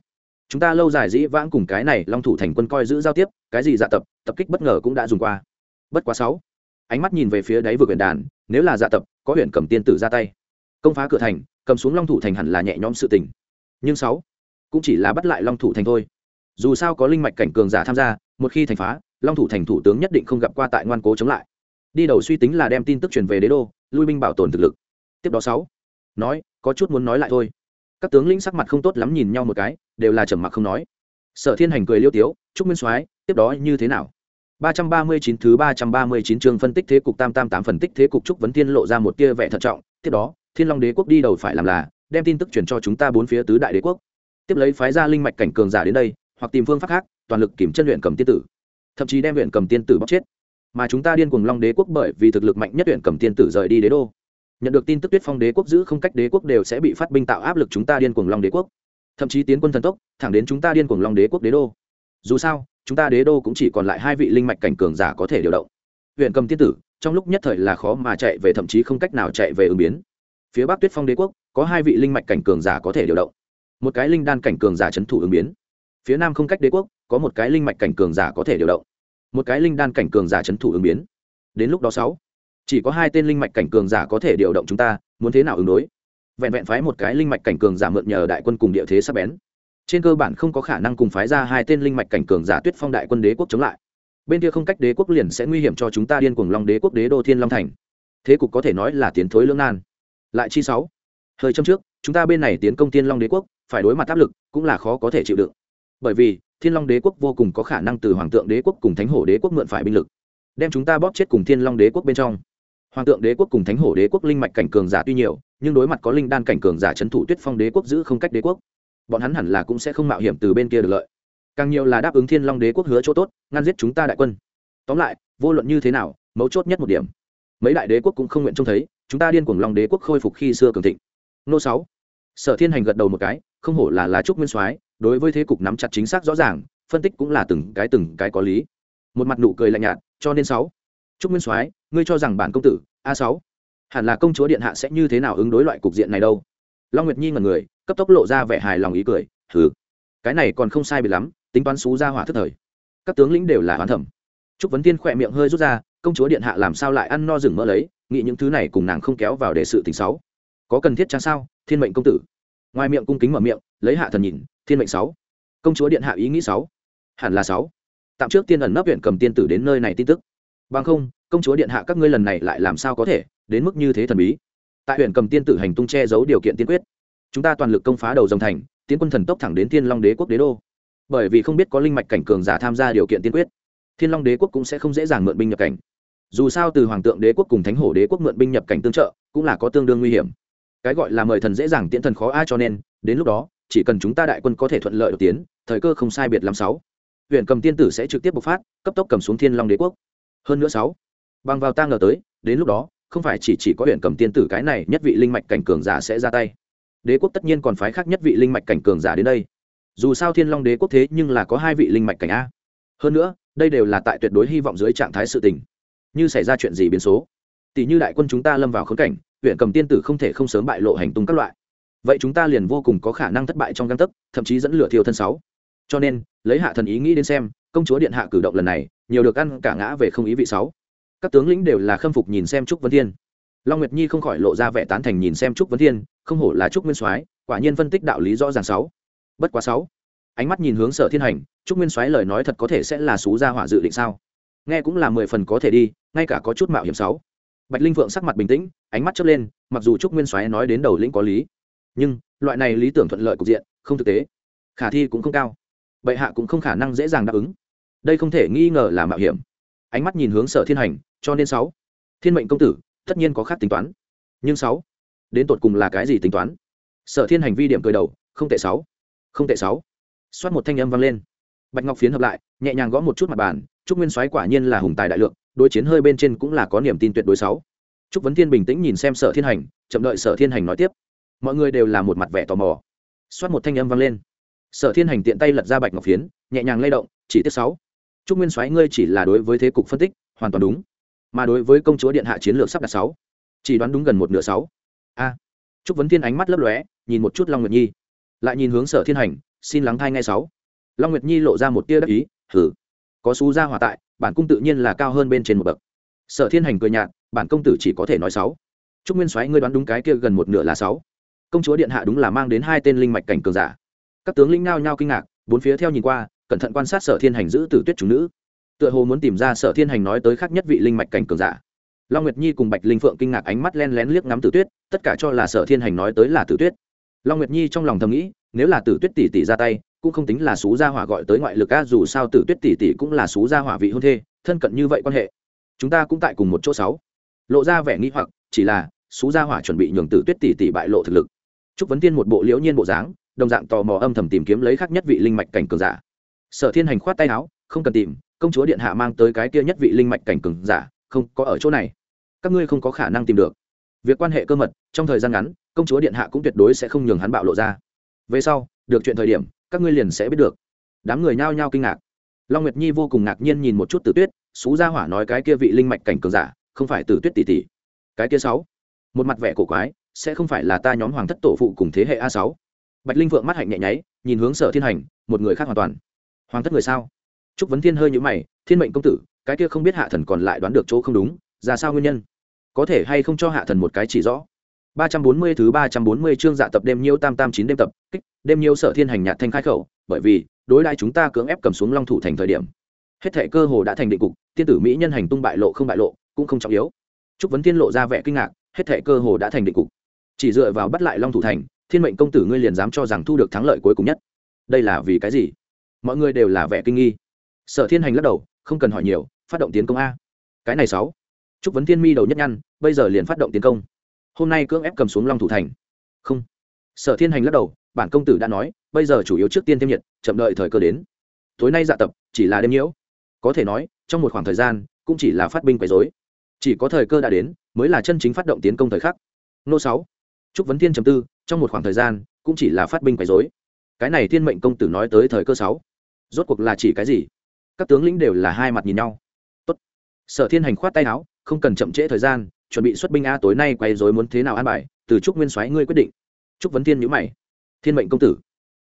chúng ta lâu dài dĩ vãng cùng cái này long thủ thành quân coi giữ giao tiếp, cái gì dạ tập tập kích bất ngờ cũng đã dùng qua bất quá sáu. Ánh mắt nhìn về phía đáy vừa huyện đàn, nếu là dạ tập, có huyện cầm tiên tử ra tay. Công phá cửa thành, cầm xuống long thủ thành hẳn là nhẹ nhõm sự tình. Nhưng sáu, cũng chỉ là bắt lại long thủ thành thôi. Dù sao có linh mạch cảnh cường giả tham gia, một khi thành phá, long thủ thành thủ tướng nhất định không gặp qua tại ngoan cố chống lại. Đi đầu suy tính là đem tin tức truyền về đế đô, lui binh bảo tồn thực lực. Tiếp đó sáu, nói, có chút muốn nói lại thôi. Các tướng lĩnh sắc mặt không tốt lắm nhìn nhau một cái, đều là trầm mặc không nói. Sở thiên hành cười liêu tiếu chúc nguyên soái, tiếp đó như thế nào? Ba trăm ba mươi chín thứ ba trăm ba mươi chín chương phân tích thế cục tam tam tám phân tích thế cục trúc vấn thiên lộ ra một tia vẻ thận trọng. Tiếp đó, thiên long đế quốc đi đầu phải làm là đem tin tức truyền cho chúng ta bốn phía tứ đại đế quốc. Tiếp lấy phái ra linh mạch cảnh cường giả đến đây, hoặc tìm phương pháp khác, toàn lực kiểm chân luyện cầm tiên tử. Thậm chí đem luyện cầm tiên tử bóc chết. Mà chúng ta điên cuồng long đế quốc bởi vì thực lực mạnh nhất luyện cầm tiên tử rời đi đế đô. Nhận được tin tức tuyết phong đế quốc giữ không cách đế quốc đều sẽ bị phát binh tạo áp lực chúng ta điên cuồng long đế quốc. Thậm chí tiến quân thần tốc, thẳng đến chúng ta điên cuồng long đế quốc đế đô. Dù sao chúng ta đế đô cũng chỉ còn lại hai vị linh mạch cảnh cường giả có thể điều động. Huyện cầm tiên tử, trong lúc nhất thời là khó mà chạy về, thậm chí không cách nào chạy về ứng biến. Phía bắc tuyết phong đế quốc, có hai vị linh mạch cảnh cường giả có thể điều động. Một cái linh đan cảnh cường giả c thủ ứng biến. Phía nam không cách đế quốc, có một cái linh mạch cảnh cường giả có thể điều động. Một cái linh đan cảnh cường giả c thủ ứng biến. Đến lúc đó sáu, chỉ có hai tên linh mạch cảnh cường giả có thể điều động chúng ta, muốn thế nào ứng đối? Vẹn vẹn phái một cái linh mạch cảnh cường giả mượn nhờ đại quân cùng địa thế sắp bén trên cơ bản không có khả năng cùng phái ra hai tên linh mạch cảnh cường giả tuyết phong đại quân đế quốc chống lại bên kia không cách đế quốc liền sẽ nguy hiểm cho chúng ta điên cuồng long đế quốc đế đô thiên long thành thế cục có thể nói là tiến thối lưỡng nan lại chi sáu hơi châm trước chúng ta bên này tiến công tiên long đế quốc phải đối mặt áp lực cũng là khó có thể chịu đựng bởi vì thiên long đế quốc vô cùng có khả năng từ hoàng tượng đế quốc cùng thánh hổ đế quốc mượn phải binh lực đem chúng ta bóp chết cùng thiên long đế quốc bên trong hoàng tượng đế quốc cùng thánh hổ đế quốc linh mạch cảnh cường giả tuy nhiều nhưng đối mặt có linh đan cảnh cường giả trấn thủ tuyết phong đế quốc giữ không cách đế quốc bọn hắn hẳn là cũng sẽ không mạo hiểm từ bên kia được lợi. Càng nhiều là đáp ứng thiên long đế quốc hứa chỗ tốt, ngăn giết chúng ta đại quân. Tóm lại, vô luận như thế nào, mấu chốt nhất một điểm. Mấy đại đế quốc cũng không nguyện trông thấy, chúng ta điên cuồng long đế quốc khôi phục khi xưa cường thịnh. Nô sáu. Sở thiên hành gật đầu một cái, không hổ là lá trúc nguyên soái, đối với thế cục nắm chặt chính xác rõ ràng, phân tích cũng là từng cái từng cái có lý. Một mặt nụ cười lạnh nhạt, cho nên sáu. Trúc nguyên soái, ngươi cho rằng bản công tử, a sáu, hẳn là công chúa điện hạ sẽ như thế nào ứng đối loại cục diện này đâu? Long nguyệt nhi ngần người, cấp tốc lộ ra vẻ hài lòng ý cười thử cái này còn không sai biệt lắm, tính toán xú ra hỏa thức thời. Các tướng lĩnh đều là hoán thẩm trúc vấn tiên khỏe miệng hơi rút ra, công chúa điện hạ làm sao lại ăn no rừng mỡ lấy, nghĩ những thứ này cùng nàng không kéo vào để sự tình sáu có cần thiết chăng sao? Thiên mệnh công tử. Ngoài miệng cung kính mở miệng, lấy hạ thần nhìn, thiên mệnh sáu. Công chúa điện hạ ý nghĩ sáu. Hẳn là sáu. Tạm trước tiên ẩn nấp huyện cầm tiên tử đến nơi này tin tức. Bằng không, công chúa điện hạ các ngươi lần này lại làm sao có thể, đến mức như thế thần bí? Tại huyện cầm tiên tử hành tung che giấu điều kiện tiên quyết, chúng ta toàn lực công phá đầu dòng thành, tiến quân thần tốc thẳng đến thiên long đế quốc đế đô. Bởi vì không biết có linh mạch cảnh cường giả tham gia điều kiện tiên quyết, thiên long đế quốc cũng sẽ không dễ dàng mượn binh nhập cảnh. Dù sao từ hoàng tượng đế quốc cùng thánh hổ đế quốc mượn binh nhập cảnh tương trợ, cũng là có tương đương nguy hiểm. Cái gọi là mời thần dễ dàng tiễn thần khó ai cho nên, đến lúc đó, chỉ cần chúng ta đại quân có thể thuận lợi đột tiến, thời cơ không sai biệt làm sáu. Huyện cầm tiên tử sẽ trực tiếp bộc phát, cấp tốc cầm xuống thiên long đế quốc. Hơn nữa sáu. Bằng vào ta ngờ tới, đến lúc đó không phải chỉ chỉ có huyện cầm tiên tử cái này nhất vị linh mạch cảnh cường giả sẽ ra tay. Đế quốc tất nhiên còn phái khác nhất vị linh mạch cảnh cường giả đến đây. Dù sao thiên long đế quốc thế nhưng là có hai vị linh mạch cảnh a. Hơn nữa, đây đều là tại tuyệt đối hy vọng dưới trạng thái sự tình. Như xảy ra chuyện gì biến số? Tỷ như đại quân chúng ta lâm vào khốn cảnh, huyện cầm tiên tử không thể không sớm bại lộ hành tung các loại. Vậy chúng ta liền vô cùng có khả năng thất bại trong găng tấc, thậm chí dẫn lửa thiêu thân sáu. Cho nên, lấy hạ thần ý nghĩ đến xem, công chúa điện hạ cử động lần này, nhiều được ăn cả ngã về không ý vị sáu các tướng lĩnh đều là khâm phục nhìn xem trúc vấn thiên. Long nguyệt nhi không khỏi lộ ra vẻ tán thành nhìn xem trúc vấn thiên, không hổ là trúc nguyên soái, quả nhiên phân tích đạo lý rõ ràng sáu. Bất quá sáu. Ánh mắt nhìn hướng sở thiên hành, trúc nguyên soái lời nói thật có thể sẽ là xú gia hỏa dự định sao? Nghe cũng là mười phần có thể đi, ngay cả có chút mạo hiểm sáu. Bạch linh vượng sắc mặt bình tĩnh, ánh mắt chớp lên, mặc dù trúc nguyên soái nói đến đầu lĩnh có lý, nhưng loại này lý tưởng thuận lợi cục diện, không thực tế. Khả thi cũng không cao. Bệ hạ cũng không khả năng dễ dàng đáp ứng. Đây không thể nghi ngờ là mạo hiểm ánh mắt nhìn hướng sở thiên hành, cho nên sáu. Thiên mệnh công tử, tất nhiên có khác tính toán. Nhưng sáu, đến tột cùng là cái gì tính toán? Sở thiên hành vi điểm cười đầu, không tệ sáu. Không tệ sáu. Xoát một thanh âm vang lên. Bạch ngọc phiến hợp lại, nhẹ nhàng gõ một chút mặt bàn, trúc nguyên soái quả nhiên là hùng tài đại lượng, đối chiến hơi bên trên cũng là có niềm tin tuyệt đối sáu. Trúc vấn thiên bình tĩnh nhìn xem sở thiên hành, chậm đợi sở thiên hành nói tiếp. Mọi người đều là một mặt vẻ tò mò. Xoát một thanh âm vang lên. Sở thiên hành tiện tay lật ra bạch ngọc phiến, nhẹ nhàng lay động, chỉ tiết sáu trúc nguyên soái ngươi chỉ là đối với thế cục phân tích, hoàn toàn đúng. Mà đối với công chúa điện hạ chiến lược sắp đặt sáu, chỉ đoán đúng gần một nửa sáu. A. Trúc vấn thiên ánh mắt lấp lóe, nhìn một chút long nguyệt nhi. Lại nhìn hướng sở thiên hành, xin lắng thai ngay sáu. Long nguyệt nhi lộ ra một tia đắc ý thử có xú gia hòa tại, bản cung tự nhiên là cao hơn bên trên một bậc. Sở thiên hành cười nhạt, bản công tử chỉ có thể nói sáu. Trúc nguyên soái ngươi đoán đúng cái kia gần một nửa là sáu. Công chúa điện hạ đúng là mang đến hai tên linh mạch cảnh cường giả. Các tướng lĩnh nao nhao kinh ngạc, bốn phía theo nhìn qua cẩn thận quan sát sở thiên hành giữ tử tuyết chúng nữ. Tựa hồ muốn tìm ra sở thiên hành nói tới khác nhất vị linh mạch cảnh cường giả. Long nguyệt nhi cùng bạch linh phượng kinh ngạc ánh mắt len lén liếc ngắm tử tuyết, tất cả cho là sở thiên hành nói tới là tử tuyết. Long nguyệt nhi trong lòng thầm nghĩ, nếu là tử tuyết tỷ tỷ ra tay, cũng không tính là xú gia hỏa gọi tới ngoại lực a dù sao tử tuyết tỷ tỷ cũng là xú gia hỏa vị hôn thê, thân cận như vậy quan hệ. Chúng ta cũng tại cùng một chỗ sáu. Lộ ra vẻ nghĩ hoặc, chỉ là, xú gia hỏa chuẩn bị nhường tử tuyết tỷ tỷ bại lộ thực lực. Chúc vấn tiên một bộ liễu nhiên bộ dáng, đồng dạng tò mò âm thầm tìm kiếm lấy khác nhất vị linh mạch cảnh cường giả sở thiên hành khoát tay áo, không cần tìm, công chúa điện hạ mang tới cái kia nhất vị linh mạch cảnh cường giả, không có ở chỗ này. Các ngươi không có khả năng tìm được. Việc quan hệ cơ mật, trong thời gian ngắn, công chúa điện hạ cũng tuyệt đối sẽ không nhường hắn bạo lộ ra. Về sau, được chuyện thời điểm, các ngươi liền sẽ biết được. Đám người nhao nhao kinh ngạc. Long nguyệt nhi vô cùng ngạc nhiên nhìn một chút tử tuyết, xú gia hỏa nói cái kia vị linh mạch cảnh cường giả, không phải tử tuyết tỷ tỷ. Cái kia sáu, một mặt vẻ cổ quái, sẽ không phải là ta nhóm hoàng thất tổ phụ cùng thế hệ a sáu. Bạch linh vượng mắt hạnh nhẹ nháy, nhìn hướng sở thiên hành, một người khác hoàn toàn hoàng thất người sao? Trúc vấn thiên hơi nhữ mày, thiên mệnh công tử, cái kia không biết hạ thần còn lại đoán được chỗ không đúng, ra sao nguyên nhân? Có thể hay không cho hạ thần một cái chỉ rõ? ba trăm bốn mươi thứ ba trăm bốn mươi chương dạ tập đêm nhiêu tam tam chín đêm tập, kích, đêm nhiêu sở thiên hành nhạt thanh khai khẩu, bởi vì, đối đại chúng ta cưỡng ép cầm xuống long thủ thành thời điểm. Hết thệ cơ hồ đã thành định cục, tiên tử mỹ nhân hành tung bại lộ không bại lộ, cũng không trọng yếu. Trúc vấn Thiên lộ ra vẻ kinh ngạc, hết thệ cơ hồ đã thành định cục. Chỉ dựa vào bắt lại long thủ thành, thiên mệnh công tử ngươi liền dám cho rằng thu được thắng lợi cuối cùng nhất. Đây là vì cái gì? Mọi người đều là vẻ kinh nghi. Sở thiên hành lắc đầu, không cần hỏi nhiều, phát động tiến công a. Cái này sáu. Trúc vấn thiên mi đầu nhất nhăn, bây giờ liền phát động tiến công. Hôm nay cưỡng ép cầm xuống long thủ thành. Không. Sở thiên hành lắc đầu, bản công tử đã nói, bây giờ chủ yếu trước tiên thêm nhiệt, chậm đợi thời cơ đến. Tối nay dạ tập, chỉ là đêm nhiễu. Có thể nói, trong một khoảng thời gian, cũng chỉ là phát binh quấy dối chỉ có thời cơ đã đến, mới là chân chính phát động tiến công thời khắc. Nô sáu. Trúc vấn thiên chấm tư, trong một khoảng thời gian, cũng chỉ là phát binh quấy dối cái này thiên mệnh công tử nói tới thời cơ sáu rốt cuộc là chỉ cái gì? Các tướng lĩnh đều là hai mặt nhìn nhau. Tốt. sở thiên hành khoát tay áo, không cần chậm trễ thời gian, chuẩn bị xuất binh a tối nay quay dối muốn thế nào an bài, từ trúc nguyên soái ngươi quyết định. Trúc vấn thiên nhữ mày. Thiên mệnh công tử.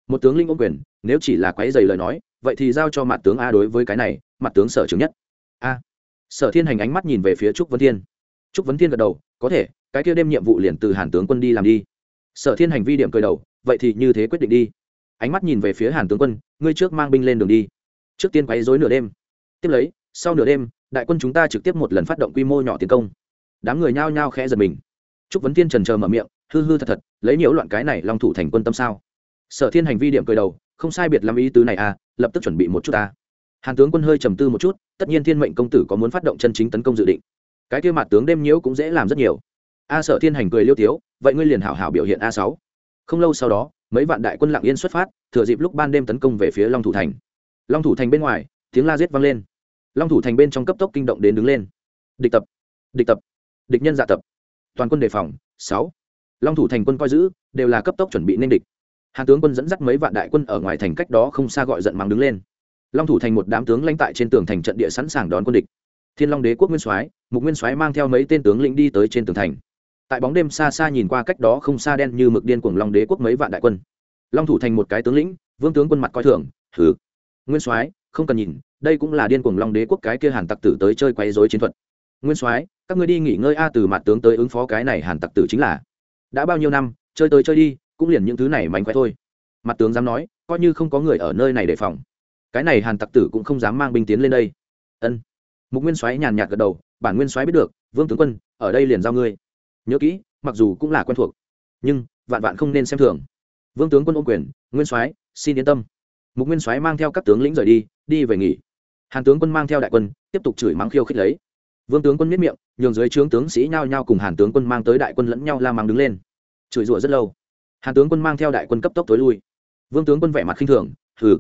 Một tướng linh ôm quyền, nếu chỉ là quái dày lời nói, vậy thì giao cho mặt tướng a đối với cái này, mặt tướng sở chứng nhất. A. Sở thiên hành ánh mắt nhìn về phía trúc vấn thiên. Trúc vấn thiên gật đầu, có thể, cái kia đêm nhiệm vụ liền từ hàn tướng quân đi làm đi. Sở thiên hành vi điểm cười đầu, vậy thì như thế quyết định đi. Ánh mắt nhìn về phía hàn tướng quân ngươi trước mang binh lên đường đi. Trước tiên quấy dối nửa đêm. Tiếp lấy, sau nửa đêm, đại quân chúng ta trực tiếp một lần phát động quy mô nhỏ tiến công. Đám người nhao nhao khẽ giật mình. Trúc vấn thiên trần chờ mở miệng, hư hư thật thật, lấy nhiễu loạn cái này long thủ thành quân tâm sao? Sở thiên hành vi điểm cười đầu, không sai biệt làm ý tứ này à lập tức chuẩn bị một chút ta. Hàn tướng quân hơi trầm tư một chút, tất nhiên thiên mệnh công tử có muốn phát động chân chính tấn công dự định. Cái kia mặt tướng đêm nhiễu cũng dễ làm rất nhiều. A sở thiên hành cười liêu tiếu, vậy ngươi liền hảo hảo biểu hiện a sáu. Không lâu sau đó mấy vạn đại quân lặng yên xuất phát, thừa dịp lúc ban đêm tấn công về phía long thủ thành. Long thủ thành bên ngoài, tiếng la giết vang lên. Long thủ thành bên trong cấp tốc kinh động đến đứng lên. Địch tập địch tập, địch nhân dạ tập. Toàn quân đề phòng, sáu. Long thủ thành quân coi giữ, đều là cấp tốc chuẩn bị nên địch. Hàn tướng quân dẫn dắt mấy vạn đại quân ở ngoài thành cách đó không xa gọi giận mắng đứng lên. Long thủ thành một đám tướng lãnh tại trên tường thành trận địa sẵn sàng đón quân địch. Thiên long đế quốc nguyên soái, mục nguyên soái mang theo mấy tên tướng lĩnh đi tới trên tường thành tại bóng đêm xa xa nhìn qua cách đó không xa đen như mực điên cuồng long đế quốc mấy vạn đại quân. Long thủ thành một cái tướng lĩnh, vương tướng quân mặt coi thường thử nguyên soái, không cần nhìn, đây cũng là điên cuồng long đế quốc cái kia hàn tặc tử tới chơi quấy rối chiến thuật. Nguyên soái, các ngươi đi nghỉ ngơi a, từ mặt tướng tới ứng phó cái này hàn tặc tử chính là. Đã bao nhiêu năm, chơi tới chơi đi, cũng liền những thứ này mánh khóe thôi. Mặt tướng dám nói, coi như không có người ở nơi này đề phòng. Cái này hàn tặc tử cũng không dám mang binh tiến lên đây. Ân. Mục nguyên soái nhàn nhạt gật đầu, bản nguyên soái biết được, vương tướng quân, ở đây liền giao ngươi nhớ kỹ, mặc dù cũng là quen thuộc, nhưng vạn vạn không nên xem thường. Vương tướng quân ô quyền, nguyên soái, xin yên tâm. Mục nguyên soái mang theo các tướng lĩnh rời đi đi về nghỉ. Hàn tướng quân mang theo đại quân, tiếp tục chửi mắng khiêu khích lấy. Vương tướng quân miết miệng, nhường dưới trướng tướng sĩ nhao nhao cùng hàn tướng quân mang tới đại quân lẫn nhau la mắng đứng lên. Chửi rủa rất lâu. Hàn tướng quân mang theo đại quân cấp tốc tối lui. Vương tướng quân vẻ mặt khinh thường, hừ,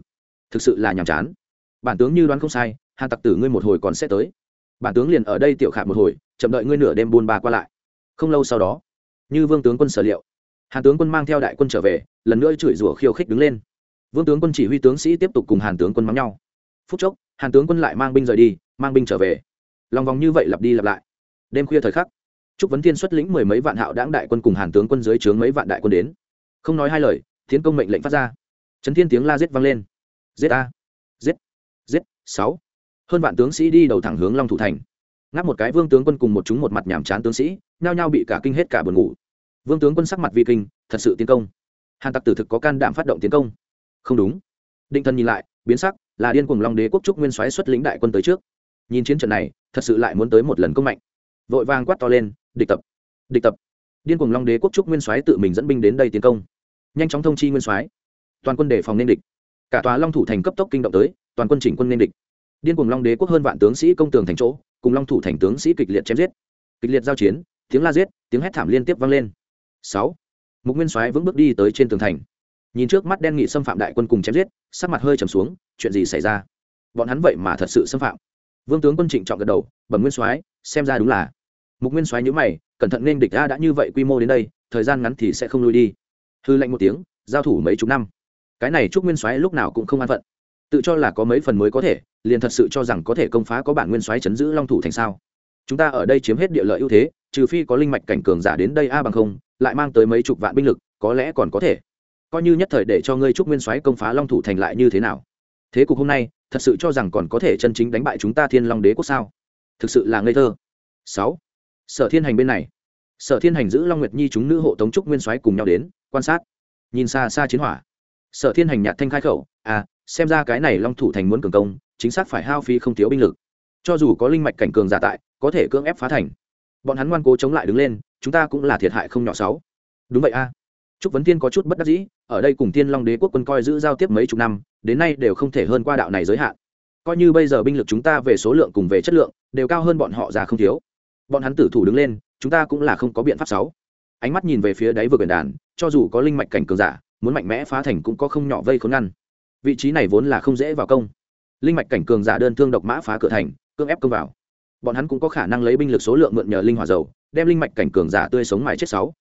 thực sự là nhàm chán. Bản tướng như đoán không sai, hàn tặc tử ngươi một hồi còn sẽ tới. Bản tướng liền ở đây tiểu khả một hồi, chậm đợi ngươi nửa đêm buôn ba qua lại không lâu sau đó, như vương tướng quân sở liệu, hàn tướng quân mang theo đại quân trở về, lần nữa chửi rủa khiêu khích đứng lên. Vương tướng quân chỉ huy tướng sĩ tiếp tục cùng hàn tướng quân mắng nhau. Phút chốc, hàn tướng quân lại mang binh rời đi, mang binh trở về. Lòng vòng như vậy lặp đi lặp lại. Đêm khuya thời khắc, trúc vấn thiên xuất lĩnh mười mấy vạn hạo đáng đại quân cùng hàn tướng quân dưới trướng mấy vạn đại quân đến. Không nói hai lời tiến công mệnh lệnh phát ra. Trấn thiên tiếng la giết vang lên. Giết a. Giết. Giết. Sáu. Hơn vạn tướng sĩ đi đầu thẳng hướng long thủ thành. Ngáp một cái vương tướng quân cùng một chúng một mặt nhàm chán tướng sĩ nhao nhao bị cả kinh hết cả buồn ngủ. Vương tướng quân sắc mặt vi kinh, thật sự tiến công. Hàn tặc tử thực có can đảm phát động tiến công. Không đúng. Định thần nhìn lại, biến sắc, là điên cuồng long đế quốc trúc nguyên soái xuất lĩnh đại quân tới trước. Nhìn chiến trận này, thật sự lại muốn tới một lần công mạnh. Vội vàng quát to lên, địch tập! Địch tập! Điên cuồng long đế quốc trúc nguyên soái tự mình dẫn binh đến đây tiến công. Nhanh chóng thông chi nguyên soái. Toàn quân đề phòng nên địch. Cả tòa long thủ thành cấp tốc kinh động tới, toàn quân chỉnh quân nên địch. Điên cuồng long đế quốc hơn vạn tướng sĩ công tường thành chỗ, cùng long thủ thành tướng sĩ kịch liệt chém giết. Kịch liệt giao chiến tiếng la giết, tiếng hét thảm liên tiếp vang lên. Sáu. Mục nguyên soái vững bước đi tới trên tường thành. Nhìn trước mắt đen nghị xâm phạm đại quân cùng chém giết, sắc mặt hơi trầm xuống, chuyện gì xảy ra? Bọn hắn vậy mà thật sự xâm phạm. Vương tướng quân trịnh trọng gật đầu, bẩm nguyên soái, xem ra đúng là. Mục nguyên soái nhíu mày, cẩn thận nên địch a đã như vậy quy mô đến đây, thời gian ngắn thì sẽ không lui đi. Hư lệnh một tiếng, giao thủ mấy chục năm. Cái này chúc nguyên soái lúc nào cũng không an phận. Tự cho là có mấy phần mới có thể, liền thật sự cho rằng có thể công phá có bản nguyên soái chấn giữ long thủ thành sao? Chúng ta ở đây chiếm hết địa lợi ưu thế, trừ phi có linh mạch cảnh cường giả đến đây a bằng không, lại mang tới mấy chục vạn binh lực, có lẽ còn có thể. Coi như nhất thời để cho ngươi trúc nguyên soái công phá long thủ thành lại như thế nào? Thế cục hôm nay, thật sự cho rằng còn có thể chân chính đánh bại chúng ta thiên long đế quốc sao? Thực sự là ngây thơ. Sáu. Sở thiên hành bên này. Sở thiên hành giữ long nguyệt nhi chúng nữ hộ tống trúc nguyên soái cùng nhau đến, quan sát. Nhìn xa xa chiến hỏa. Sở thiên hành nhạt thanh khai khẩu à xem ra cái này long thủ thành muốn cường công, chính xác phải hao phí không thiếu binh lực cho dù có linh mạch cảnh cường giả tại, có thể cưỡng ép phá thành. Bọn hắn ngoan cố chống lại đứng lên, chúng ta cũng là thiệt hại không nhỏ sáu. Đúng vậy a. Trúc vấn thiên có chút bất đắc dĩ, ở đây cùng tiên long đế quốc quân coi giữ giao tiếp mấy chục năm, đến nay đều không thể hơn qua đạo này giới hạn. Coi như bây giờ binh lực chúng ta về số lượng cùng về chất lượng, đều cao hơn bọn họ già không thiếu. Bọn hắn tử thủ đứng lên, chúng ta cũng là không có biện pháp sáu. Ánh mắt nhìn về phía đáy vừa biển đàn, cho dù có linh mạch cảnh cường giả, muốn mạnh mẽ phá thành cũng có không nhỏ vây khốn ngăn. Vị trí này vốn là không dễ vào công. Linh mạch cảnh cường giả đơn thương độc mã phá cửa thành cưỡng ép công vào. Bọn hắn cũng có khả năng lấy binh lực số lượng mượn nhờ linh hỏa dầu, đem linh mạch cảnh cường giả tươi sống mài chết sáu.